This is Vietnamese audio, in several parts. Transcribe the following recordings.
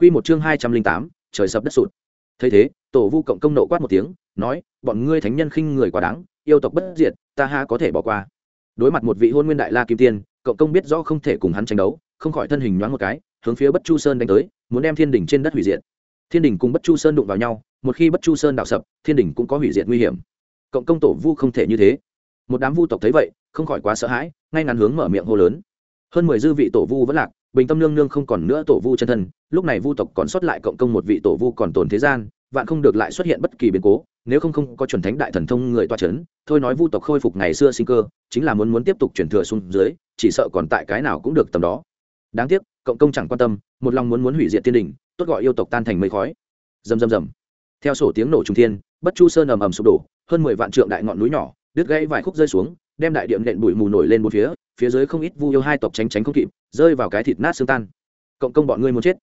Quy một chương hai trăm linh tám, trời sập đất sụt. Thấy thế, tổ vu cộng công nộ quát một tiếng, nói, bọn ngươi thánh nhân khinh người quá đáng, yêu tộc bất diệt, ta ha có thể bỏ qua. Đối mặt một vị hôn nguyên đại la kim tiên, cộng công biết rõ không thể cùng hắn tranh đấu, không khỏi thân hình nhoáng một cái, hướng phía bất chu sơn đánh tới, muốn đem thiên đỉnh trên đất hủy diệt. Thiên đỉnh cùng bất chu sơn đụng vào nhau, một khi bất chu sơn đảo sập, thiên đỉnh cũng có hủy diệt nguy hiểm. Cộng công tổ vu không thể như thế. Một đám vu tộc thấy vậy, không khỏi quá sợ hãi, ngay ngắn hướng mở miệng hô lớn. Hơn mười dư vị tổ vu vẫn lạc bình tâm nương nương không còn nữa tổ vu chân thân, lúc này vu tộc còn sót lại cộng công một vị tổ vu còn tồn thế gian, vạn không được lại xuất hiện bất kỳ biến cố, nếu không không có chuẩn thánh đại thần thông người toa c h ấ n thôi nói vu tộc khôi phục ngày xưa sinh cơ, chính là muốn muốn tiếp tục chuyển thừa xuống dưới, chỉ sợ còn tại cái nào cũng được tầm đó. Đáng tiếc, cộng công chẳng quan tâm, một lòng muốn muốn hủy diệt tiên đình, tốt gọi yêu tộc tan thành mây khói. Rầm rầm rầm. Theo sổ tiếng nổ trung thiên, bất chu sơn ầm ầm sụp đổ, hơn mười vạn trượng đại ngọn núi nhỏ, đứt gãy vài khúc rơi xuống, đem đại điện nện bụi mù nổi lên một phía phía dưới không ít vu yêu hai tộc tránh tránh không kịp, rơi vào cái thịt nát xương tan. Cộng công bọn ngươi muốn chết.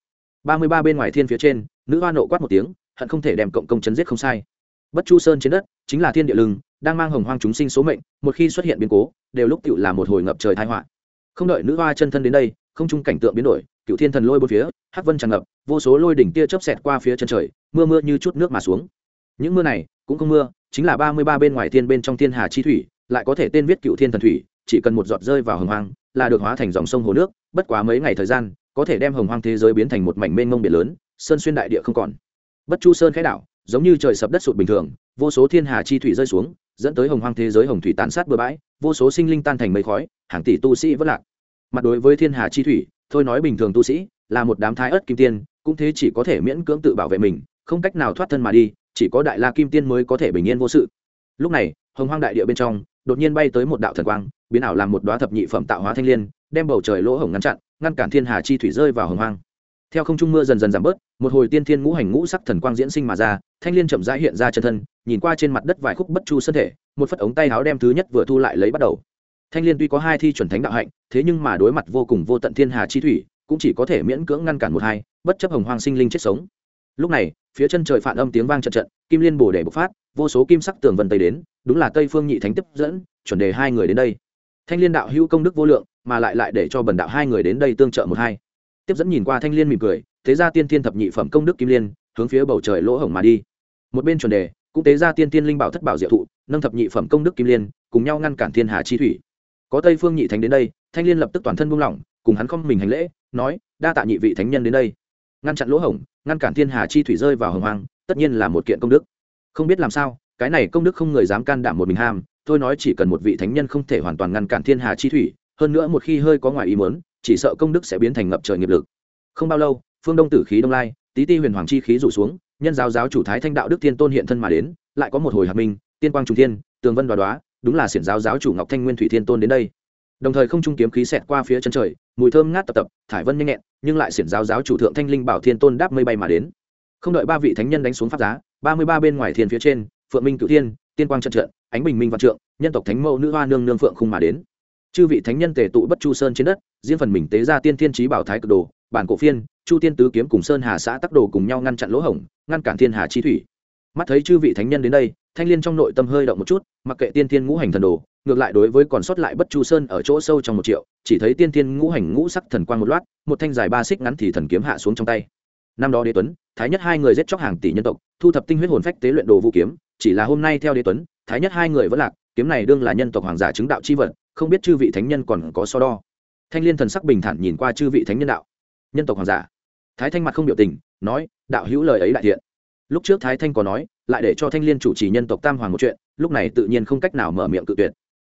Ba mươi ba bên ngoài thiên phía trên, nữ hoa nộ quát một tiếng, hận không thể đem cộng công chấn giết không sai. Bất chu sơn trên đất, chính là thiên địa lưng đang mang hồng hoang chúng sinh số mệnh, một khi xuất hiện biến cố, đều lúc cựu là một hồi ngập trời thái họa. Không đợi nữ hoa chân thân đến đây, không chung cảnh tượng biến đổi, cựu thiên thần lôi bốn phía, hắc vân tràn ngập, vô số lôi đỉnh tia chớp xẹt qua phía chân trời, mưa mưa như chút nước mà xuống. Những mưa này, cũng không mưa, chính là ba mươi ba bên ngoài thiên bên trong thiên hà chi thủy, lại có thể tên viết cựu thiên thần thủy chỉ cần một giọt rơi vào hồng hoang là được hóa thành dòng sông hồ nước, bất quá mấy ngày thời gian, có thể đem hồng hoang thế giới biến thành một mảnh mênh mông biển lớn, sơn xuyên đại địa không còn. Bất chu sơn khái đảo, giống như trời sập đất sụt bình thường, vô số thiên hà chi thủy rơi xuống, dẫn tới hồng hoang thế giới hồng thủy tàn sát bừa bãi, vô số sinh linh tan thành mây khói, hàng tỷ tu sĩ vất lạc. Mặt đối với thiên hà chi thủy, thôi nói bình thường tu sĩ, là một đám thái ớt kim tiên, cũng thế chỉ có thể miễn cưỡng tự bảo vệ mình, không cách nào thoát thân mà đi, chỉ có đại la kim tiên mới có thể bình yên vô sự. Lúc này, hồng hoang đại địa bên trong đột nhiên bay tới một đạo thần quang, biến ảo làm một đoá thập nhị phẩm tạo hóa thanh liên, đem bầu trời lỗ hổng ngăn chặn, ngăn cản thiên hà chi thủy rơi vào hồng hoang. Theo không trung mưa dần dần giảm bớt, một hồi tiên thiên ngũ hành ngũ sắc thần quang diễn sinh mà ra, thanh liên chậm rãi hiện ra chân thân, nhìn qua trên mặt đất vài khúc bất chu thân thể, một phất ống tay áo đem thứ nhất vừa thu lại lấy bắt đầu. Thanh liên tuy có hai thi chuẩn thánh đạo hạnh, thế nhưng mà đối mặt vô cùng vô tận thiên hà chi thủy, cũng chỉ có thể miễn cưỡng ngăn cản một hai, bất chấp hồng hoang sinh linh chết sống. Lúc này, phía chân trời phản âm tiếng vang trận trận kim liên bổ để bộc phát, vô số kim sắc tường vân tây đến đúng là tây phương nhị thánh tiếp dẫn, chuẩn đề hai người đến đây. Thanh liên đạo hữu công đức vô lượng, mà lại lại để cho bần đạo hai người đến đây tương trợ một hai. Tiếp dẫn nhìn qua thanh liên mỉm cười, thế ra tiên thiên thập nhị phẩm công đức kim liên, hướng phía bầu trời lỗ hổng mà đi. Một bên chuẩn đề, cũng tế ra tiên tiên linh bảo thất bảo diệu thụ, nâng thập nhị phẩm công đức kim liên, cùng nhau ngăn cản thiên hà chi thủy. Có tây phương nhị thánh đến đây, thanh liên lập tức toàn thân buông lỏng, cùng hắn không mình hành lễ, nói, đa tạ nhị vị thánh nhân đến đây. Ngăn chặn lỗ hổng, ngăn cản thiên hà chi thủy rơi vào hồng hoang, tất nhiên là một kiện công đức. Không biết làm sao cái này công đức không người dám can đảm một mình ham thôi nói chỉ cần một vị thánh nhân không thể hoàn toàn ngăn cản thiên hà chi thủy, hơn nữa một khi hơi có ngoài ý muốn, chỉ sợ công đức sẽ biến thành ngập trời nghiệp lực. Không bao lâu, phương đông tử khí đông lai tý ti huyền hoàng chi khí rủ xuống, nhân giáo giáo chủ thái thanh đạo đức thiên tôn hiện thân mà đến, lại có một hồi hạt minh, tiên quang trung thiên, tường vân đoá đoá, đúng là xiển giáo giáo chủ ngọc thanh nguyên thủy thiên tôn đến đây. Đồng thời không trung kiếm khí xẹt qua phía chân trời, mùi thơm ngát tập tập, thải vân nhanh nhẹn, nhưng lại xiển giáo giáo chủ thượng thanh linh bảo thiên tôn đáp mây bay mà đến. Không đợi ba vị thánh nhân đánh xuống pháp giá, ba mươi ba bên ngoài thiên phía trên phượng minh cựu thiên, tiên quang trận trận, ánh bình minh văn trượng, nhân tộc thánh mẫu nữ hoa nương nương phượng khung mà đến. Chư vị thánh nhân tề tụ bất chu sơn trên đất, riêng phần mình tế ra tiên thiên trí bảo thái cực đồ, bản cổ phiên, chu tiên tứ kiếm cùng sơn hà xã tắc đồ cùng nhau ngăn chặn lỗ hổng, ngăn cản thiên hà chi thủy. Mắt thấy chư vị thánh nhân đến đây, thanh liên trong nội tâm hơi động một chút, mặc kệ tiên thiên ngũ hành thần đồ, ngược lại đối với còn sót lại bất chu sơn ở chỗ sâu trong một triệu, chỉ thấy tiên thiên ngũ hành ngũ sắc thần quang một loát, một thanh dài ba xích ngắn thì thần kiếm hạ xuống trong tay. Năm đó đế tuấn, thái nhất hai người giết chóc hàng tỷ nhân tộc, thu thập tinh huyết hồn phách tế luyện đồ vũ kiếm chỉ là hôm nay theo đế tuấn, thái nhất hai người vẫn lạc, kiếm này đương là nhân tộc hoàng giả chứng đạo chi vật, không biết chư vị thánh nhân còn có so đo. Thanh liên thần sắc bình thản nhìn qua chư vị thánh nhân đạo. Nhân tộc hoàng giả. Thái thanh mặt không biểu tình, nói, đạo hữu lời ấy đại thiện. Lúc trước thái thanh có nói, lại để cho thanh liên chủ trì nhân tộc tam hoàng một chuyện, lúc này tự nhiên không cách nào mở miệng cự tuyệt.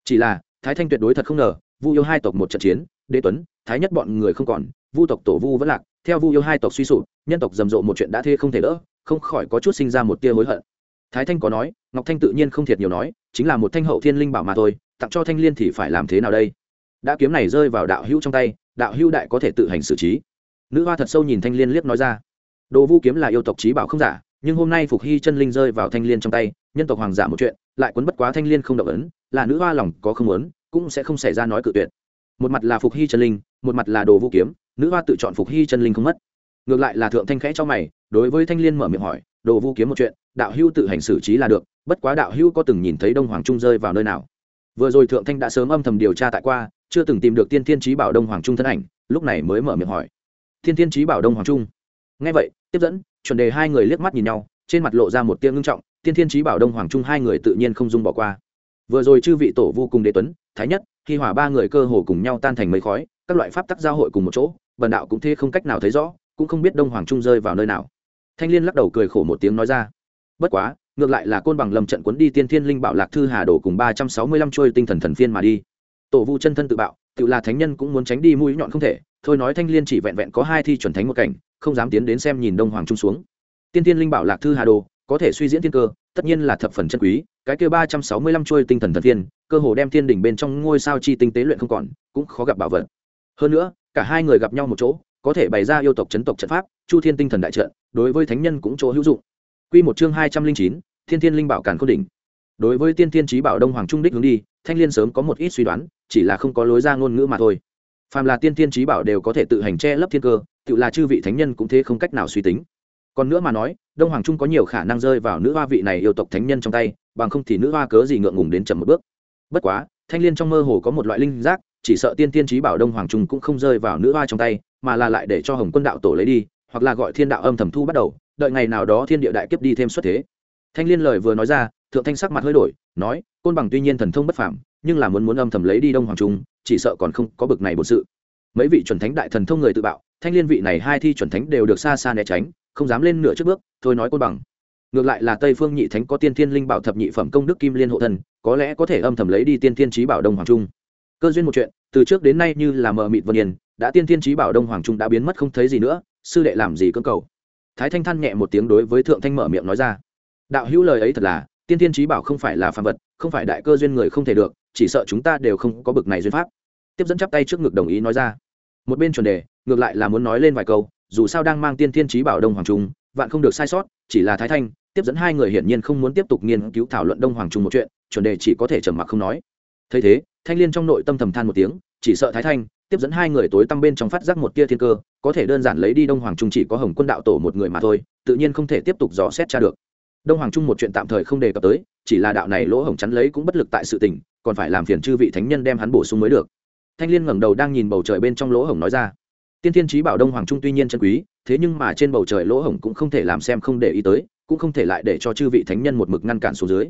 Chỉ là, thái thanh tuyệt đối thật không ngờ, vu yêu hai tộc một trận chiến, đế tuấn, thái nhất bọn người không còn, vu tộc tổ vu vẫn lạc, theo vu yêu hai tộc suy sụp, nhân tộc rầm rộ một chuyện đã thê không thể đỡ, không khỏi có chút sinh ra một tia hối hận thái thanh có nói, ngọc thanh tự nhiên không thiệt nhiều nói, chính là một thanh hậu thiên linh bảo mà thôi, tặng cho thanh liên thì phải làm thế nào đây? Đã kiếm này rơi vào đạo hữu trong tay, đạo hữu đại có thể tự hành xử trí. Nữ hoa thật sâu nhìn thanh liên liếc nói ra. Đồ vu kiếm là yêu tộc trí bảo không giả, nhưng hôm nay phục hy chân linh rơi vào thanh liên trong tay, nhân tộc hoàng giả một chuyện, lại quấn bất quá thanh liên không động ấn, là nữ hoa lòng có không muốn, cũng sẽ không xảy ra nói cự tuyệt. Một mặt là phục hy chân linh, một mặt là đồ vu kiếm, nữ hoa tự chọn phục hy chân linh không mất. Ngược lại là thượng thanh khẽ cho mày, đối với thanh liên mở miệng hỏi, đồ vu kiếm một chuyện đạo hưu tự hành xử trí là được, bất quá đạo hưu có từng nhìn thấy đông hoàng trung rơi vào nơi nào? Vừa rồi thượng thanh đã sớm âm thầm điều tra tại qua, chưa từng tìm được tiên thiên trí bảo đông hoàng trung thân ảnh, lúc này mới mở miệng hỏi. Thiên thiên trí bảo đông hoàng trung. Ngay vậy, tiếp dẫn, chuẩn đề hai người liếc mắt nhìn nhau, trên mặt lộ ra một tiếng ngưng trọng, tiên thiên trí bảo đông hoàng trung hai người tự nhiên không dung bỏ qua. Vừa rồi chư vị tổ vô cùng đế tuấn, thái nhất khi hỏa ba người cơ hồ cùng nhau tan thành mấy khói, các loại pháp tắc giao hội cùng một chỗ, bần đạo cũng thế không cách nào thấy rõ, cũng không biết đông hoàng trung rơi vào nơi nào. Thanh liên lắc đầu cười khổ một tiếng nói ra bất quá, ngược lại là côn bằng lầm trận cuốn đi tiên thiên linh bảo lạc thư hà đổ cùng ba trăm sáu mươi lăm trôi tinh thần thần phiên mà đi. Tổ vu chân thân tự bạo, tự là thánh nhân cũng muốn tránh đi mũi nhọn không thể, thôi nói thanh liên chỉ vẹn vẹn có hai thi chuẩn thánh một cảnh, không dám tiến đến xem nhìn đông hoàng trung xuống. Tiên thiên linh bảo lạc thư hà đồ có thể suy diễn thiên cơ, tất nhiên là thập phần chân quý, cái kia ba trăm sáu mươi lăm trôi tinh thần thần phiên, cơ hồ đem thiên đỉnh bên trong ngôi sao chi tinh tế luyện không còn, cũng khó gặp bảo vật. Hơn nữa, cả hai người gặp nhau một chỗ, có thể bày ra yêu tộc chấn tộc trận pháp, chu thiên tinh thần đại trận, đối với thánh nhân cũng chỗ hữu dụng. Quy một chương hai trăm linh chín, thiên thiên linh bảo càn khôn đỉnh. Đối với tiên thiên Chí bảo đông hoàng trung đích hướng đi, thanh liên sớm có một ít suy đoán, chỉ là không có lối ra ngôn ngữ mà thôi. Phàm là tiên thiên Chí bảo đều có thể tự hành che lấp thiên cơ, tự là chư vị thánh nhân cũng thế không cách nào suy tính. Còn nữa mà nói, đông hoàng trung có nhiều khả năng rơi vào nữ hoa vị này yêu tộc thánh nhân trong tay, bằng không thì nữ hoa cớ gì ngượng ngùng đến chậm một bước. Bất quá, thanh liên trong mơ hồ có một loại linh giác, chỉ sợ tiên Thiên Chí bảo đông hoàng trung cũng không rơi vào nữ hoa trong tay, mà là lại để cho hồng quân đạo tổ lấy đi, hoặc là gọi thiên đạo âm thầm thu bắt đầu đợi ngày nào đó thiên địa đại kiếp đi thêm xuất thế. Thanh liên lời vừa nói ra, thượng thanh sắc mặt hơi đổi, nói, côn bằng tuy nhiên thần thông bất phàm, nhưng là muốn muốn âm thầm lấy đi đông hoàng trung, chỉ sợ còn không có bực này bổn sự. Mấy vị chuẩn thánh đại thần thông người tự bạo, thanh liên vị này hai thi chuẩn thánh đều được xa xa né tránh, không dám lên nửa trước bước, thôi nói côn bằng. Ngược lại là tây phương nhị thánh có tiên thiên linh bảo thập nhị phẩm công đức kim liên hộ thần, có lẽ có thể âm thầm lấy đi tiên thiên trí bảo đông hoàng trung. Cơ duyên một chuyện, từ trước đến nay như là mờ mịt vân yên, đã tiên thiên trí bảo đông hoàng trung đã biến mất không thấy gì nữa, sư đệ làm gì cưỡng cầu? Thái thanh than nhẹ một tiếng đối với thượng thanh mở miệng nói ra. Đạo hữu lời ấy thật là, tiên thiên trí bảo không phải là phàm vật, không phải đại cơ duyên người không thể được, chỉ sợ chúng ta đều không có bực này duyên pháp. Tiếp dẫn chắp tay trước ngực đồng ý nói ra. Một bên chuẩn đề, ngược lại là muốn nói lên vài câu, dù sao đang mang tiên thiên trí bảo đông hoàng trung, vạn không được sai sót, chỉ là thái thanh, tiếp dẫn hai người hiển nhiên không muốn tiếp tục nghiên cứu thảo luận đông hoàng trung một chuyện, chuẩn đề chỉ có thể trầm mặc không nói. Thấy thế, thanh liên trong nội tâm thầm than một tiếng, chỉ sợ thái thanh tiếp dẫn hai người tối tăm bên trong phát giác một tia thiên cơ, có thể đơn giản lấy đi đông hoàng trung chỉ có hồng quân đạo tổ một người mà thôi, tự nhiên không thể tiếp tục dò xét tra được. Đông hoàng trung một chuyện tạm thời không đề cập tới, chỉ là đạo này lỗ hổng chắn lấy cũng bất lực tại sự tình, còn phải làm phiền chư vị thánh nhân đem hắn bổ sung mới được. Thanh liên ngẩng đầu đang nhìn bầu trời bên trong lỗ hổng nói ra. Tiên thiên trí bảo đông hoàng trung tuy nhiên chân quý, thế nhưng mà trên bầu trời lỗ hổng cũng không thể làm xem không để ý tới, cũng không thể lại để cho chư vị thánh nhân một mực ngăn cản xuống dưới.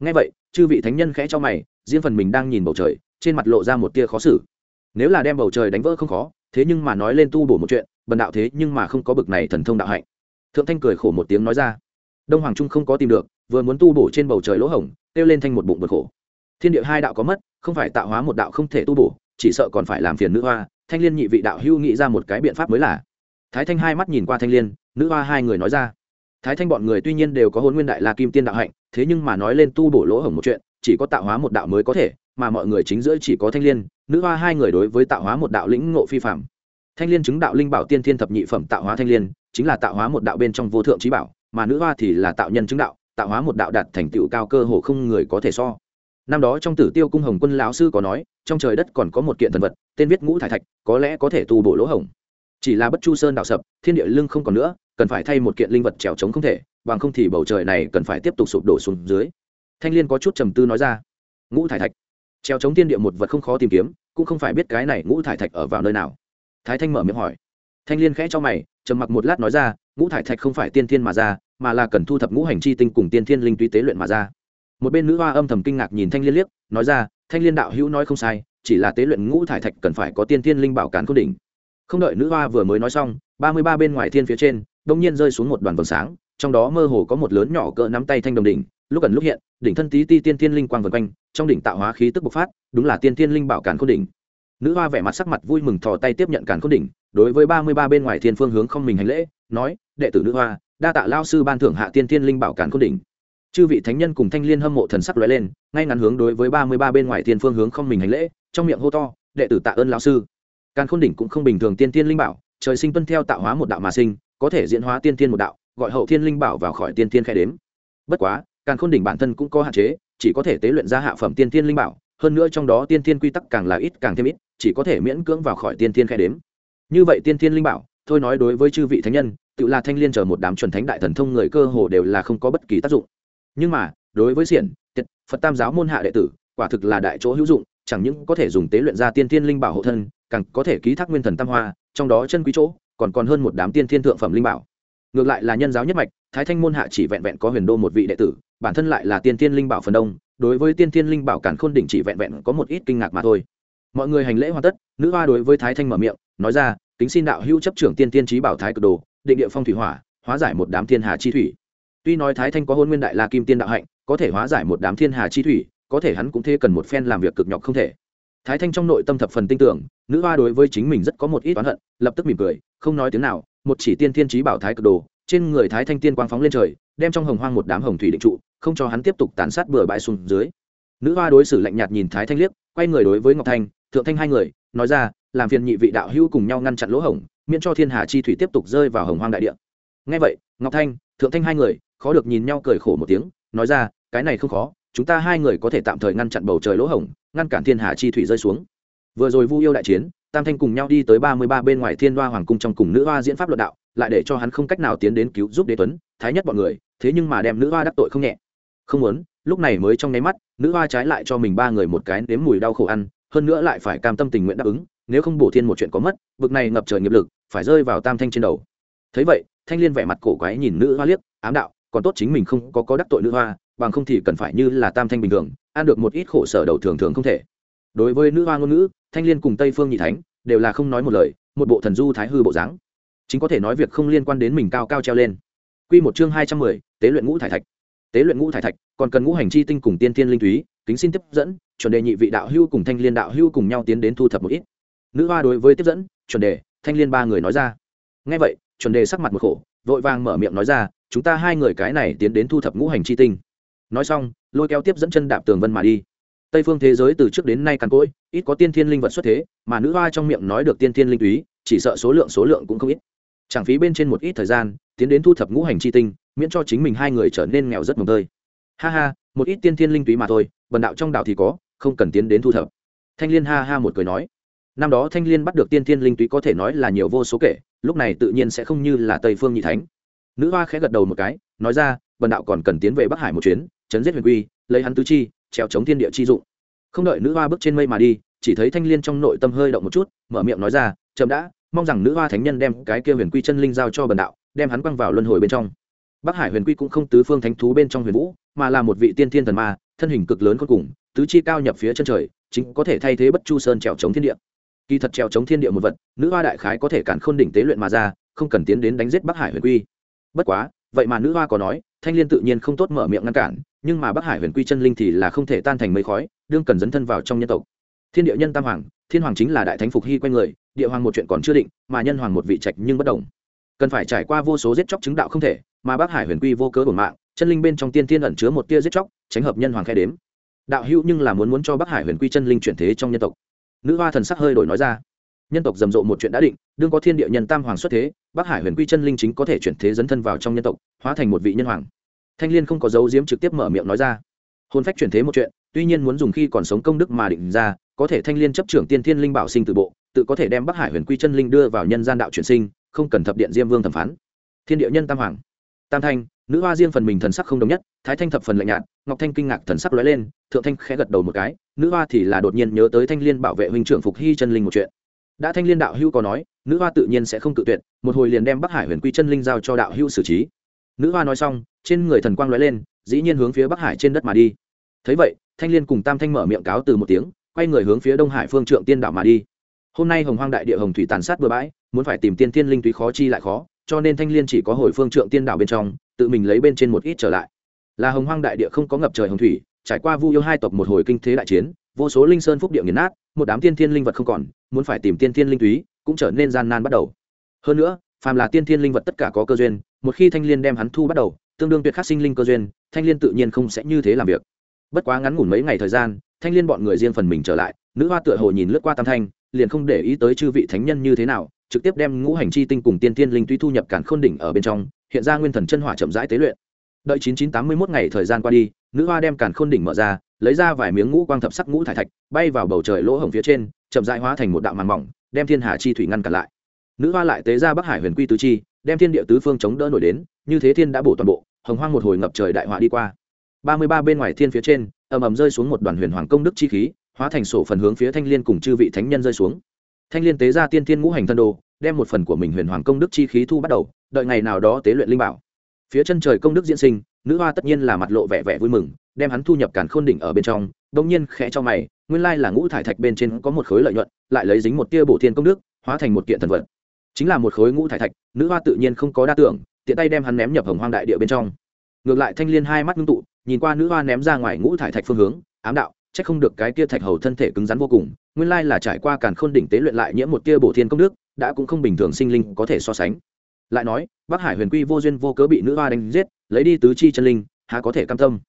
Ngay vậy, chư vị thánh nhân khẽ cho mày, riêng phần mình đang nhìn bầu trời, trên mặt lộ ra một tia khó xử nếu là đem bầu trời đánh vỡ không khó, thế nhưng mà nói lên tu bổ một chuyện, bần đạo thế nhưng mà không có bực này thần thông đạo hạnh. Thượng thanh cười khổ một tiếng nói ra. Đông hoàng trung không có tìm được, vừa muốn tu bổ trên bầu trời lỗ hổng, kêu lên thanh một bụng bực khổ. Thiên địa hai đạo có mất, không phải tạo hóa một đạo không thể tu bổ, chỉ sợ còn phải làm phiền nữ hoa. Thanh liên nhị vị đạo hưu nghĩ ra một cái biện pháp mới là. Thái thanh hai mắt nhìn qua thanh liên, nữ hoa hai người nói ra. Thái thanh bọn người tuy nhiên đều có hôn nguyên đại la kim tiên đạo hạnh, thế nhưng mà nói lên tu bổ lỗ hổng một chuyện, chỉ có tạo hóa một đạo mới có thể, mà mọi người chính giữa chỉ có thanh liên nữ hoa hai người đối với tạo hóa một đạo lĩnh ngộ phi phạm. Thanh liên chứng đạo linh bảo tiên thiên thập nhị phẩm tạo hóa thanh liên, chính là tạo hóa một đạo bên trong vô thượng trí bảo, mà nữ hoa thì là tạo nhân chứng đạo, tạo hóa một đạo đạt thành tựu cao cơ hồ không người có thể so. Năm đó trong tử tiêu cung hồng quân lão sư có nói, trong trời đất còn có một kiện thần vật, tên viết ngũ thải thạch, có lẽ có thể tu bổ lỗ hồng. chỉ là bất chu sơn đạo sập, thiên địa lưng không còn nữa, cần phải thay một kiện linh vật trèo trống không thể, bằng không thì bầu trời này cần phải tiếp tục sụp đổ xuống dưới. Thanh liên có chút trầm tư nói ra, ngũ thải thạch treo chống tiên địa một vật không khó tìm kiếm, cũng không phải biết cái này ngũ thải thạch ở vào nơi nào. Thái thanh mở miệng hỏi. Thanh liên khẽ cho mày, trầm mặc một lát nói ra, ngũ thải thạch không phải tiên thiên mà ra, mà là cần thu thập ngũ hành chi tinh cùng tiên thiên linh túy tế luyện mà ra. Một bên nữ hoa âm thầm kinh ngạc nhìn thanh liên liếc, nói ra, thanh liên đạo hữu nói không sai, chỉ là tế luyện ngũ thải thạch cần phải có tiên thiên linh bảo cán cố định. không đợi nữ hoa vừa mới nói xong, ba mươi ba bên ngoài thiên phía trên đông nhiên rơi xuống một đoàn vầng sáng, trong đó mơ hồ có một lớn nhỏ cỡ nắm tay thanh đồng đỉnh lúc ẩn lúc hiện, đỉnh thân tí ti tiên thiên linh quang vần quanh, trong đỉnh tạo hóa khí tức bộc phát, đúng là tiên thiên linh bảo càn khôn đỉnh. Nữ hoa vẻ mặt sắc mặt vui mừng thò tay tiếp nhận càn khôn đỉnh, đối với ba mươi ba bên ngoài thiên phương hướng không mình hành lễ, nói, đệ tử nữ hoa, đa tạ lao sư ban thưởng hạ tiên thiên linh bảo càn khôn đỉnh. Chư vị thánh nhân cùng thanh liên hâm mộ thần sắc lóe lên, ngay ngắn hướng đối với ba mươi ba bên ngoài thiên phương hướng không mình hành lễ, trong miệng hô to, đệ tử tạ ơn lão sư. Càn khôn đỉnh cũng không bình thường tiên thiên linh bảo, trời sinh tuân theo tạo hóa một đạo mà sinh, có thể diễn hóa tiên thiên một đạo, gọi hậu thiên linh bảo vào khỏi tiên thiên khai đếm. Bất quá càn khôn đỉnh bản thân cũng có hạn chế, chỉ có thể tế luyện ra hạ phẩm tiên thiên linh bảo, hơn nữa trong đó tiên thiên quy tắc càng là ít, càng thêm ít, chỉ có thể miễn cưỡng vào khỏi tiên thiên khai đếm. Như vậy tiên thiên linh bảo, thôi nói đối với chư vị thánh nhân, tự là thanh liên chờ một đám chuẩn thánh đại thần thông người cơ hồ đều là không có bất kỳ tác dụng. Nhưng mà, đối với xiển, tiệt, phật tam giáo môn hạ đệ tử, quả thực là đại chỗ hữu dụng, chẳng những có thể dùng tế luyện ra tiên thiên linh bảo hộ thân, càng có thể ký thác nguyên thần tam hoa, trong đó chân quý chỗ, còn còn hơn một đám tiên thiên thượng phẩm linh bảo. Ngược lại là nhân giáo nhất mạch, thái thanh môn hạ chỉ vẹn vẹn có huyền đô một vị đệ tử bản thân lại là tiên tiên linh bảo phần đông, đối với tiên tiên linh bảo cản khôn đỉnh chỉ vẹn vẹn có một ít kinh ngạc mà thôi. Mọi người hành lễ hoàn tất, nữ hoa đối với thái thanh mở miệng, nói ra, kính xin đạo hữu chấp trưởng tiên tiên trí bảo thái cực đồ, định địa phong thủy hỏa, hóa giải một đám thiên hà chi thủy. Tuy nói thái thanh có hôn nguyên đại la kim tiên đạo hạnh, có thể hóa giải một đám thiên hà chi thủy, có thể hắn cũng thế cần một phen làm việc cực nhọc không thể. Thái thanh trong nội tâm thập phần tin tưởng, nữ hoa đối với chính mình rất có một ít oán hận, lập tức mỉm cười, không nói tiếng nào, một chỉ tiên thiên trí bảo thái cực đồ trên người thái thanh tiên quang phóng lên trời, đem trong hồng hoang một đám hồng thủy định trụ, không cho hắn tiếp tục tàn sát bừa bãi xuống dưới. Nữ hoa đối xử lạnh nhạt nhìn thái thanh liếc, quay người đối với ngọc thanh, thượng thanh hai người, nói ra, làm phiền nhị vị đạo hữu cùng nhau ngăn chặn lỗ hổng, miễn cho thiên hà chi thủy tiếp tục rơi vào hồng hoang đại địa. Ngay vậy, ngọc thanh, thượng thanh hai người, khó được nhìn nhau cười khổ một tiếng, nói ra, cái này không khó, chúng ta hai người có thể tạm thời ngăn chặn bầu trời lỗ hổng, ngăn cản thiên hà chi thủy rơi xuống. Vừa rồi vu yêu đại chiến, tam thanh cùng nhau đi tới ba mươi ba bên ngoài thiên hoa hoàng cung trong cùng nữ hoa diễn pháp luận đạo lại để cho hắn không cách nào tiến đến cứu giúp đế tuấn, thái nhất bọn người, thế nhưng mà đem nữ hoa đắc tội không nhẹ. Không muốn, lúc này mới trong nháy mắt, nữ hoa trái lại cho mình ba người một cái nếm mùi đau khổ ăn, hơn nữa lại phải cam tâm tình nguyện đáp ứng, nếu không bổ thiên một chuyện có mất, bực này ngập trời nghiệp lực, phải rơi vào tam thanh trên đầu. Thấy vậy, thanh liên vẻ mặt cổ quái nhìn nữ hoa liếc, ám đạo, còn tốt chính mình không có có đắc tội nữ hoa, bằng không thì cần phải như là tam thanh bình thường, ăn được một ít khổ sở đầu thường thường không thể. Đối với nữ hoa ngôn ngữ, thanh liên cùng tây phương nhị thánh, đều là không nói một lời, một bộ thần du thái hư bộ dáng chính có thể nói việc không liên quan đến mình cao cao treo lên. Quy một chương hai trăm mười, tế luyện ngũ thải thạch. Tế luyện ngũ thải thạch, còn cần ngũ hành chi tinh cùng tiên thiên linh thúy kính xin tiếp dẫn, chuẩn đề nhị vị đạo hưu cùng thanh liên đạo hưu cùng nhau tiến đến thu thập một ít. Nữ hoa đối với tiếp dẫn, chuẩn đề, thanh liên ba người nói ra. Ngay vậy, chuẩn đề sắc mặt một khổ, vội vàng mở miệng nói ra, chúng ta hai người cái này tiến đến thu thập ngũ hành chi tinh. Nói xong, lôi kéo tiếp dẫn chân đạp tường vân mà đi. Tây phương thế giới từ trước đến nay càn cỗi, ít có tiên thiên linh vật xuất thế, mà nữ hoa trong miệng nói được tiên thiên linh túy, chỉ sợ số lượng số lượng cũng không ít chẳng phí bên trên một ít thời gian, tiến đến thu thập ngũ hành chi tinh, miễn cho chính mình hai người trở nên nghèo rất mồm tơi. Ha ha, một ít tiên thiên linh túy mà thôi, bần đạo trong đạo thì có, không cần tiến đến thu thập. Thanh liên ha ha một cười nói. Năm đó thanh liên bắt được tiên thiên linh túy có thể nói là nhiều vô số kể, lúc này tự nhiên sẽ không như là tây phương nhị thánh. Nữ hoa khẽ gật đầu một cái, nói ra, bần đạo còn cần tiến về bắc hải một chuyến, chấn giết huyền quy, lấy hắn tứ chi treo chống thiên địa chi dụng. Không đợi nữ hoa bước trên mây mà đi, chỉ thấy thanh liên trong nội tâm hơi động một chút, mở miệng nói ra, chậm đã mong rằng nữ hoa thánh nhân đem cái kia huyền quy chân linh giao cho bần đạo, đem hắn quăng vào luân hồi bên trong. Bắc hải huyền quy cũng không tứ phương thánh thú bên trong huyền vũ, mà là một vị tiên thiên thần ma, thân hình cực lớn cuối cùng, tứ chi cao nhập phía chân trời, chính có thể thay thế bất chu sơn trèo chống thiên địa. Kỳ thật trèo chống thiên địa một vật, nữ hoa đại khái có thể cản khôn đỉnh tế luyện mà ra, không cần tiến đến đánh giết bắc hải huyền quy. Bất quá, vậy mà nữ hoa có nói, thanh liên tự nhiên không tốt mở miệng ngăn cản, nhưng mà bắc hải huyền quy chân linh thì là không thể tan thành mây khói, đương cần dấn thân vào trong nhân tộc. Thiên địa nhân tam hoàng thiên hoàng chính là đại thánh phục hy quanh người, địa hoàng một chuyện còn chưa định, mà nhân hoàng một vị trạch nhưng bất đồng. Cần phải trải qua vô số giết chóc chứng đạo không thể, mà bắc hải huyền quy vô cớ bổn mạng, chân linh bên trong tiên tiên ẩn chứa một tia giết chóc, tránh hợp nhân hoàng khai đếm. Đạo hữu nhưng là muốn muốn cho bắc hải huyền quy chân linh chuyển thế trong nhân tộc. Nữ hoa thần sắc hơi đổi nói ra. Nhân tộc rầm rộ một chuyện đã định, đương có thiên địa nhân tam hoàng xuất thế bắc hải huyền quy chân linh chính có thể chuyển thế dấn thân vào trong nhân tộc, hóa thành một vị nhân hoàng. Thanh liên không có dấu diếm trực tiếp mở miệng nói ra. Hôn phách chuyển thế một chuyện, tuy nhiên muốn dùng khi còn sống công đức mà định ra có thể thanh liên chấp trưởng tiên thiên linh bảo sinh từ bộ, tự có thể đem bắc hải huyền quy chân linh đưa vào nhân gian đạo chuyển sinh, không cần thập điện diêm vương thẩm phán. Thiên địa nhân tam hoàng. Tam thanh, nữ hoa riêng phần mình thần sắc không đồng nhất, thái thanh thập phần lạnh nhạt, ngọc thanh kinh ngạc thần sắc lóe lên, thượng thanh khẽ gật đầu một cái, nữ hoa thì là đột nhiên nhớ tới thanh liên bảo vệ huynh trưởng phục hy chân linh một chuyện. Đã thanh liên đạo hữu có nói, nữ hoa tự nhiên sẽ không tự tuyệt, một hồi liền đem bắc hải huyền quy chân linh giao cho đạo hữu xử trí. Nữ hoa nói xong, trên người thần quang lóe lên, dĩ nhiên hướng phía bắc hải trên đất mà đi. Thấy vậy, thanh liên cùng tam thanh mở miệng cáo từ một tiếng quay người hướng phía đông hải phương trượng tiên Đảo mà đi. Hôm nay hồng hoang đại địa hồng thủy tàn sát bừa bãi, muốn phải tìm tiên tiên linh túy khó chi lại khó, cho nên thanh liên chỉ có hồi phương trượng tiên Đảo bên trong, tự mình lấy bên trên một ít trở lại. Là hồng hoang đại địa không có ngập trời hồng thủy, trải qua vu yêu hai tộc một hồi kinh thế đại chiến, vô số linh sơn phúc địa nghiền nát, một đám tiên thiên linh vật không còn, muốn phải tìm tiên thiên linh túy cũng trở nên gian nan bắt đầu. Hơn nữa, phàm là tiên thiên linh vật tất cả có cơ duyên, một khi thanh liên đem hắn thu bắt đầu, tương đương tuyệt khắc sinh linh cơ duyên, thanh liên tự nhiên không sẽ như thế làm việc. Bất quá ngắn ngủn mấy ngày thời gian thanh liên bọn người riêng phần mình trở lại, nữ hoa tựa hồ nhìn lướt qua tam thanh, liền không để ý tới chư vị thánh nhân như thế nào, trực tiếp đem ngũ hành chi tinh cùng tiên tiên linh tuy thu nhập cản khôn đỉnh ở bên trong, hiện ra nguyên thần chân hỏa chậm rãi tế luyện. Đợi chín chín tám mươi mốt ngày thời gian qua đi, nữ hoa đem cản khôn đỉnh mở ra, lấy ra vài miếng ngũ quang thập sắc ngũ thải thạch, bay vào bầu trời lỗ hổng phía trên, chậm rãi hóa thành một đạo màn mỏng, đem thiên hà chi thủy ngăn cản lại. Nữ hoa lại tế ra bắc hải huyền quy tứ chi, đem thiên địa tứ phương chống đỡ nổi đến, như thế thiên đã bổ toàn bộ, hồng hoang một hồi ngập trời đại họa đi qua. Ba mươi ba bên ngoài thiên phía trên ầm ầm rơi xuống một đoàn huyền hoàng công đức chi khí, hóa thành sổ phần hướng phía thanh liên cùng chư vị thánh nhân rơi xuống. Thanh liên tế ra tiên thiên ngũ hành thân đồ, đem một phần của mình huyền hoàng công đức chi khí thu bắt đầu, đợi ngày nào đó tế luyện linh bảo. Phía chân trời công đức diễn sinh, nữ hoa tất nhiên là mặt lộ vẻ vẻ vui mừng, đem hắn thu nhập càn khôn đỉnh ở bên trong bỗng nhiên khẽ cho mày, nguyên lai là ngũ thải thạch bên trên có một khối lợi nhuận, lại lấy dính một tia bổ thiên công đức, hóa thành một kiện thần vật. Chính là một khối ngũ thải thạch, nữ hoa tự nhiên không có đa tưởng, tiện tay đem hắn ném nhập hồng hoang đại địa bên trong. Ngược lại thanh liên hai mắt ngưng tụ nhìn qua nữ hoa ném ra ngoài ngũ thải thạch phương hướng, ám đạo, chắc không được cái kia thạch hầu thân thể cứng rắn vô cùng, nguyên lai là trải qua càn khôn đỉnh tế luyện lại nhiễm một tia bổ thiên công đức, đã cũng không bình thường sinh linh có thể so sánh. Lại nói, bắc hải huyền quy vô duyên vô cớ bị nữ hoa đánh giết, lấy đi tứ chi chân linh, há có thể cam tâm?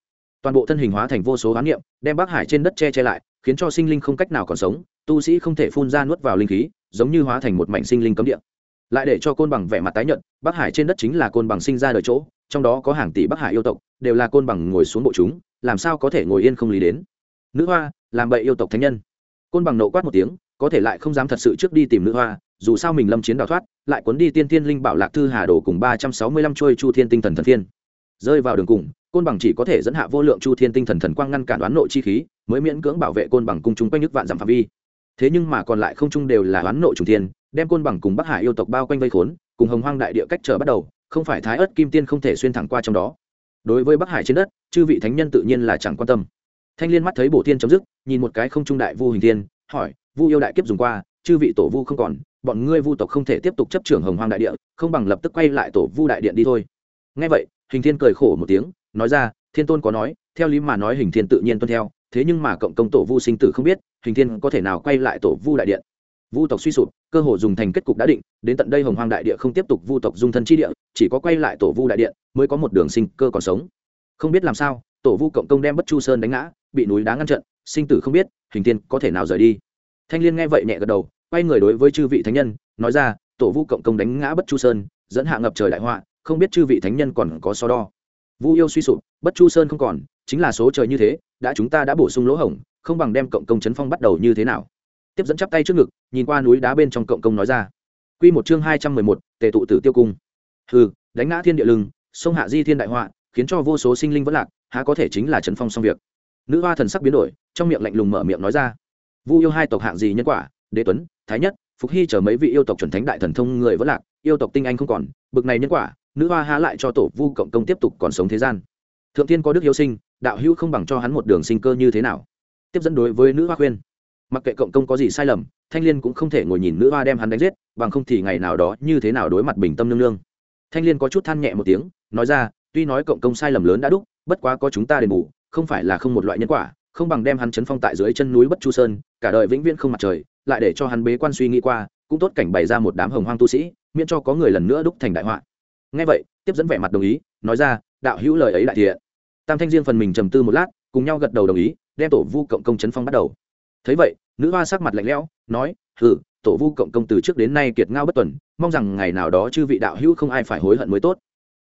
Toàn bộ thân hình hóa thành vô số hoán niệm, đem bắc hải trên đất che che lại, khiến cho sinh linh không cách nào còn sống, tu sĩ không thể phun ra nuốt vào linh khí, giống như hóa thành một mảnh sinh linh cấm địa. Lại để cho côn bằng vẻ mặt tái nhợt, bắc hải trên đất chính là côn bằng sinh ra đời chỗ trong đó có hàng tỷ bắc hải yêu tộc, đều là côn bằng ngồi xuống bộ chúng, làm sao có thể ngồi yên không lý đến? Nữ hoa, làm bậy yêu tộc thánh nhân. Côn bằng nộ quát một tiếng, có thể lại không dám thật sự trước đi tìm nữ hoa, dù sao mình lâm chiến đào thoát, lại cuốn đi tiên tiên linh bảo lạc thư hà đồ cùng ba trăm sáu mươi lăm trôi chu thiên tinh thần thần thiên. Rơi vào đường cùng, côn bằng chỉ có thể dẫn hạ vô lượng chu thiên tinh thần thần quang ngăn cản đoán nội chi khí, mới miễn cưỡng bảo vệ côn bằng cung chúng quanh nước vạn dặm phạm vi. Thế nhưng mà còn lại không chung đều là đoán nội trùng thiên, đem côn bằng cùng bắc hải yêu tộc bao quanh vây khốn, cùng hồng hoang đại địa cách trở bắt đầu không phải thái ớt kim tiên không thể xuyên thẳng qua trong đó. Đối với bắc hải trên đất, chư vị thánh nhân tự nhiên là chẳng quan tâm. Thanh liên mắt thấy bổ thiên chấm dứt, nhìn một cái không trung đại vu hình thiên, hỏi, vu yêu đại kiếp dùng qua, chư vị tổ vu không còn, bọn ngươi vu tộc không thể tiếp tục chấp trưởng hồng hoang đại địa, không bằng lập tức quay lại tổ vu đại điện đi thôi. Ngay vậy, hình thiên cười khổ một tiếng, nói ra, thiên tôn có nói, theo lý mà nói hình thiên tự nhiên tuân theo, thế nhưng mà cộng công tổ vu sinh tử không biết, hình thiên có thể nào quay lại tổ vu đại điện? Vu tộc suy sụp, cơ hồ dùng thành kết cục đã định, đến tận đây hồng hoang đại địa không tiếp tục vu tộc dung thân chi địa, chỉ có quay lại tổ vu đại điện mới có một đường sinh cơ còn sống. Không biết làm sao, tổ vu cộng công đem bất chu sơn đánh ngã, bị núi đá ngăn trận sinh tử không biết, hình thiên có thể nào rời đi. Thanh liên nghe vậy nhẹ gật đầu, quay người đối với chư vị thánh nhân, nói ra, tổ vu cộng công đánh ngã bất chu sơn, dẫn hạ ngập trời đại họa, không biết chư vị thánh nhân còn có so đo. Vu yêu suy sụp, bất chu sơn không còn, chính là số trời như thế, đã chúng ta đã bổ sung lỗ hổng, không bằng đem cộng công chấn phong bắt đầu như thế nào tiếp dẫn chắp tay trước ngực, nhìn qua núi đá bên trong cộng công nói ra. Q một chương hai trăm mười một, tề tụ tử tiêu cung. Hừ, đánh ngã thiên địa lưng sông hạ di thiên đại họa, khiến cho vô số sinh linh vẫn lạc, há có thể chính là chấn phong xong việc. Nữ hoa thần sắc biến đổi, trong miệng lạnh lùng mở miệng nói ra. Vu yêu hai tộc hạng gì nhân quả, đế tuấn, thái nhất, phục hy chở mấy vị yêu tộc chuẩn thánh đại thần thông người vẫn lạc, yêu tộc tinh anh không còn, bực này nhân quả, nữ hoa há lại cho tổ vu cộng công tiếp tục còn sống thế gian. Thượng tiên có đức hiếu sinh, đạo hữu không bằng cho hắn một đường sinh cơ như thế nào. Tiếp dẫn đối với nữ hoa khuyên mặc kệ cộng công có gì sai lầm, thanh liên cũng không thể ngồi nhìn nữ hoa đem hắn đánh giết, bằng không thì ngày nào đó như thế nào đối mặt bình tâm nương nương. Thanh liên có chút than nhẹ một tiếng, nói ra, tuy nói cộng công sai lầm lớn đã đúc, bất quá có chúng ta đền bù, không phải là không một loại nhân quả, không bằng đem hắn chấn phong tại dưới chân núi bất chu sơn, cả đời vĩnh viễn không mặt trời, lại để cho hắn bế quan suy nghĩ qua, cũng tốt cảnh bày ra một đám hồng hoang tu sĩ, miễn cho có người lần nữa đúc thành đại họa. Ngay vậy, tiếp dẫn vẻ mặt đồng ý, nói ra, đạo hữu lời ấy đại thiện. Tam thanh riêng phần mình trầm tư một lát, cùng nhau gật đầu đồng ý, đem tổ vu cộng công chấn phong bắt đầu thấy vậy, nữ hoa sắc mặt lạnh lẽo, nói, hừ, tổ vu cộng công từ trước đến nay kiệt ngao bất tuần, mong rằng ngày nào đó chư vị đạo hữu không ai phải hối hận mới tốt.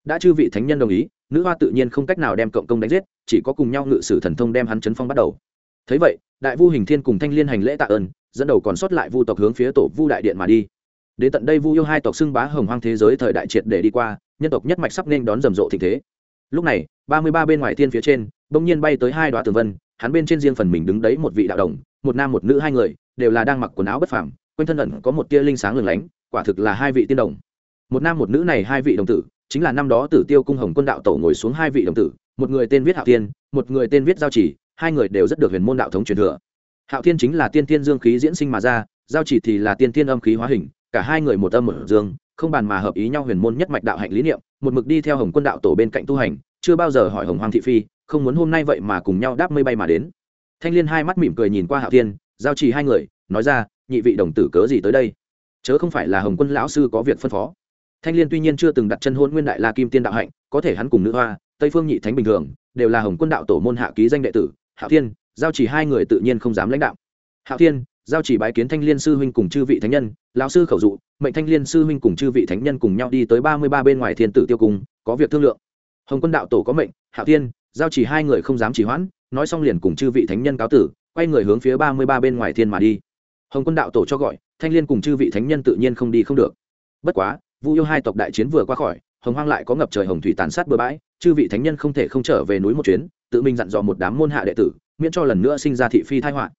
Đã chư vị thánh nhân đồng ý, nữ hoa tự nhiên không cách nào đem cộng công đánh giết, chỉ có cùng nhau ngự sử thần thông đem hắn chấn phong bắt đầu. Thấy vậy, đại vu hình thiên cùng thanh liên hành lễ tạ ơn, dẫn đầu còn sót lại vu tộc hướng phía tổ vu đại điện mà đi. Đến tận đây vu yêu hai tộc xưng bá hồng hoang thế giới thời đại triệt để đi qua, nhân tộc nhất mạch sắp nên đón rầm rộ thịnh thế. Lúc này, ba mươi ba bên ngoài thiên phía trên, bỗng nhiên bay tới hai đoạn tường vân, hắn bên trên riêng phần mình đứng đấy một vị đạo đồng một nam một nữ hai người đều là đang mặc quần áo bất phẳng quanh thân ẩn có một tia linh sáng lừng lánh, quả thực là hai vị tiên đồng. Một nam một nữ này hai vị đồng tử, chính là năm đó tử tiêu cung hồng quân đạo tổ ngồi xuống hai vị đồng tử, một người tên viết hạo tiên một người tên viết giao chỉ, hai người đều rất được huyền môn đạo thống truyền thừa. Hạo thiên chính là tiên tiên dương khí diễn sinh mà ra, giao chỉ thì là tiên tiên âm khí hóa hình, cả hai người một âm một dương, không bàn mà hợp ý nhau huyền môn nhất mạch đạo hạnh lý niệm, một mực đi theo hồng quân đạo tổ bên cạnh tu hành, chưa bao giờ hỏi hồng hoàng thị phi, không muốn hôm nay vậy mà cùng nhau đáp mây bay mà đến thanh liên hai mắt mỉm cười nhìn qua hạo thiên, giao chỉ hai người, nói ra, nhị vị đồng tử cớ gì tới đây? Chớ không phải là hồng quân lão sư có việc phân phó. Thanh liên tuy nhiên chưa từng đặt chân hôn nguyên đại la kim tiên đạo hạnh, có thể hắn cùng nữ hoa, tây phương nhị thánh bình thường, đều là hồng quân đạo tổ môn hạ ký danh đệ tử. Hạo thiên, giao chỉ hai người tự nhiên không dám lãnh đạo. Hạo thiên, giao chỉ bái kiến thanh liên sư huynh cùng chư vị thánh nhân, lão sư khẩu dụ, mệnh thanh liên sư huynh cùng chư vị thánh nhân cùng nhau đi tới ba mươi ba bên ngoài thiên tử tiêu cung, có việc thương lượng. Hồng quân đạo tổ có mệnh, hạo thiên, giao chỉ hai người không dám chỉ hoãn nói xong liền cùng chư vị thánh nhân cáo tử, quay người hướng phía ba mươi ba bên ngoài thiên mà đi. Hồng quân đạo tổ cho gọi, thanh liên cùng chư vị thánh nhân tự nhiên không đi không được. Bất quá, vu yêu hai tộc đại chiến vừa qua khỏi, hồng hoang lại có ngập trời hồng thủy tàn sát bừa bãi, chư vị thánh nhân không thể không trở về núi một chuyến, tự mình dặn dò một đám môn hạ đệ tử, miễn cho lần nữa sinh ra thị phi thái họa.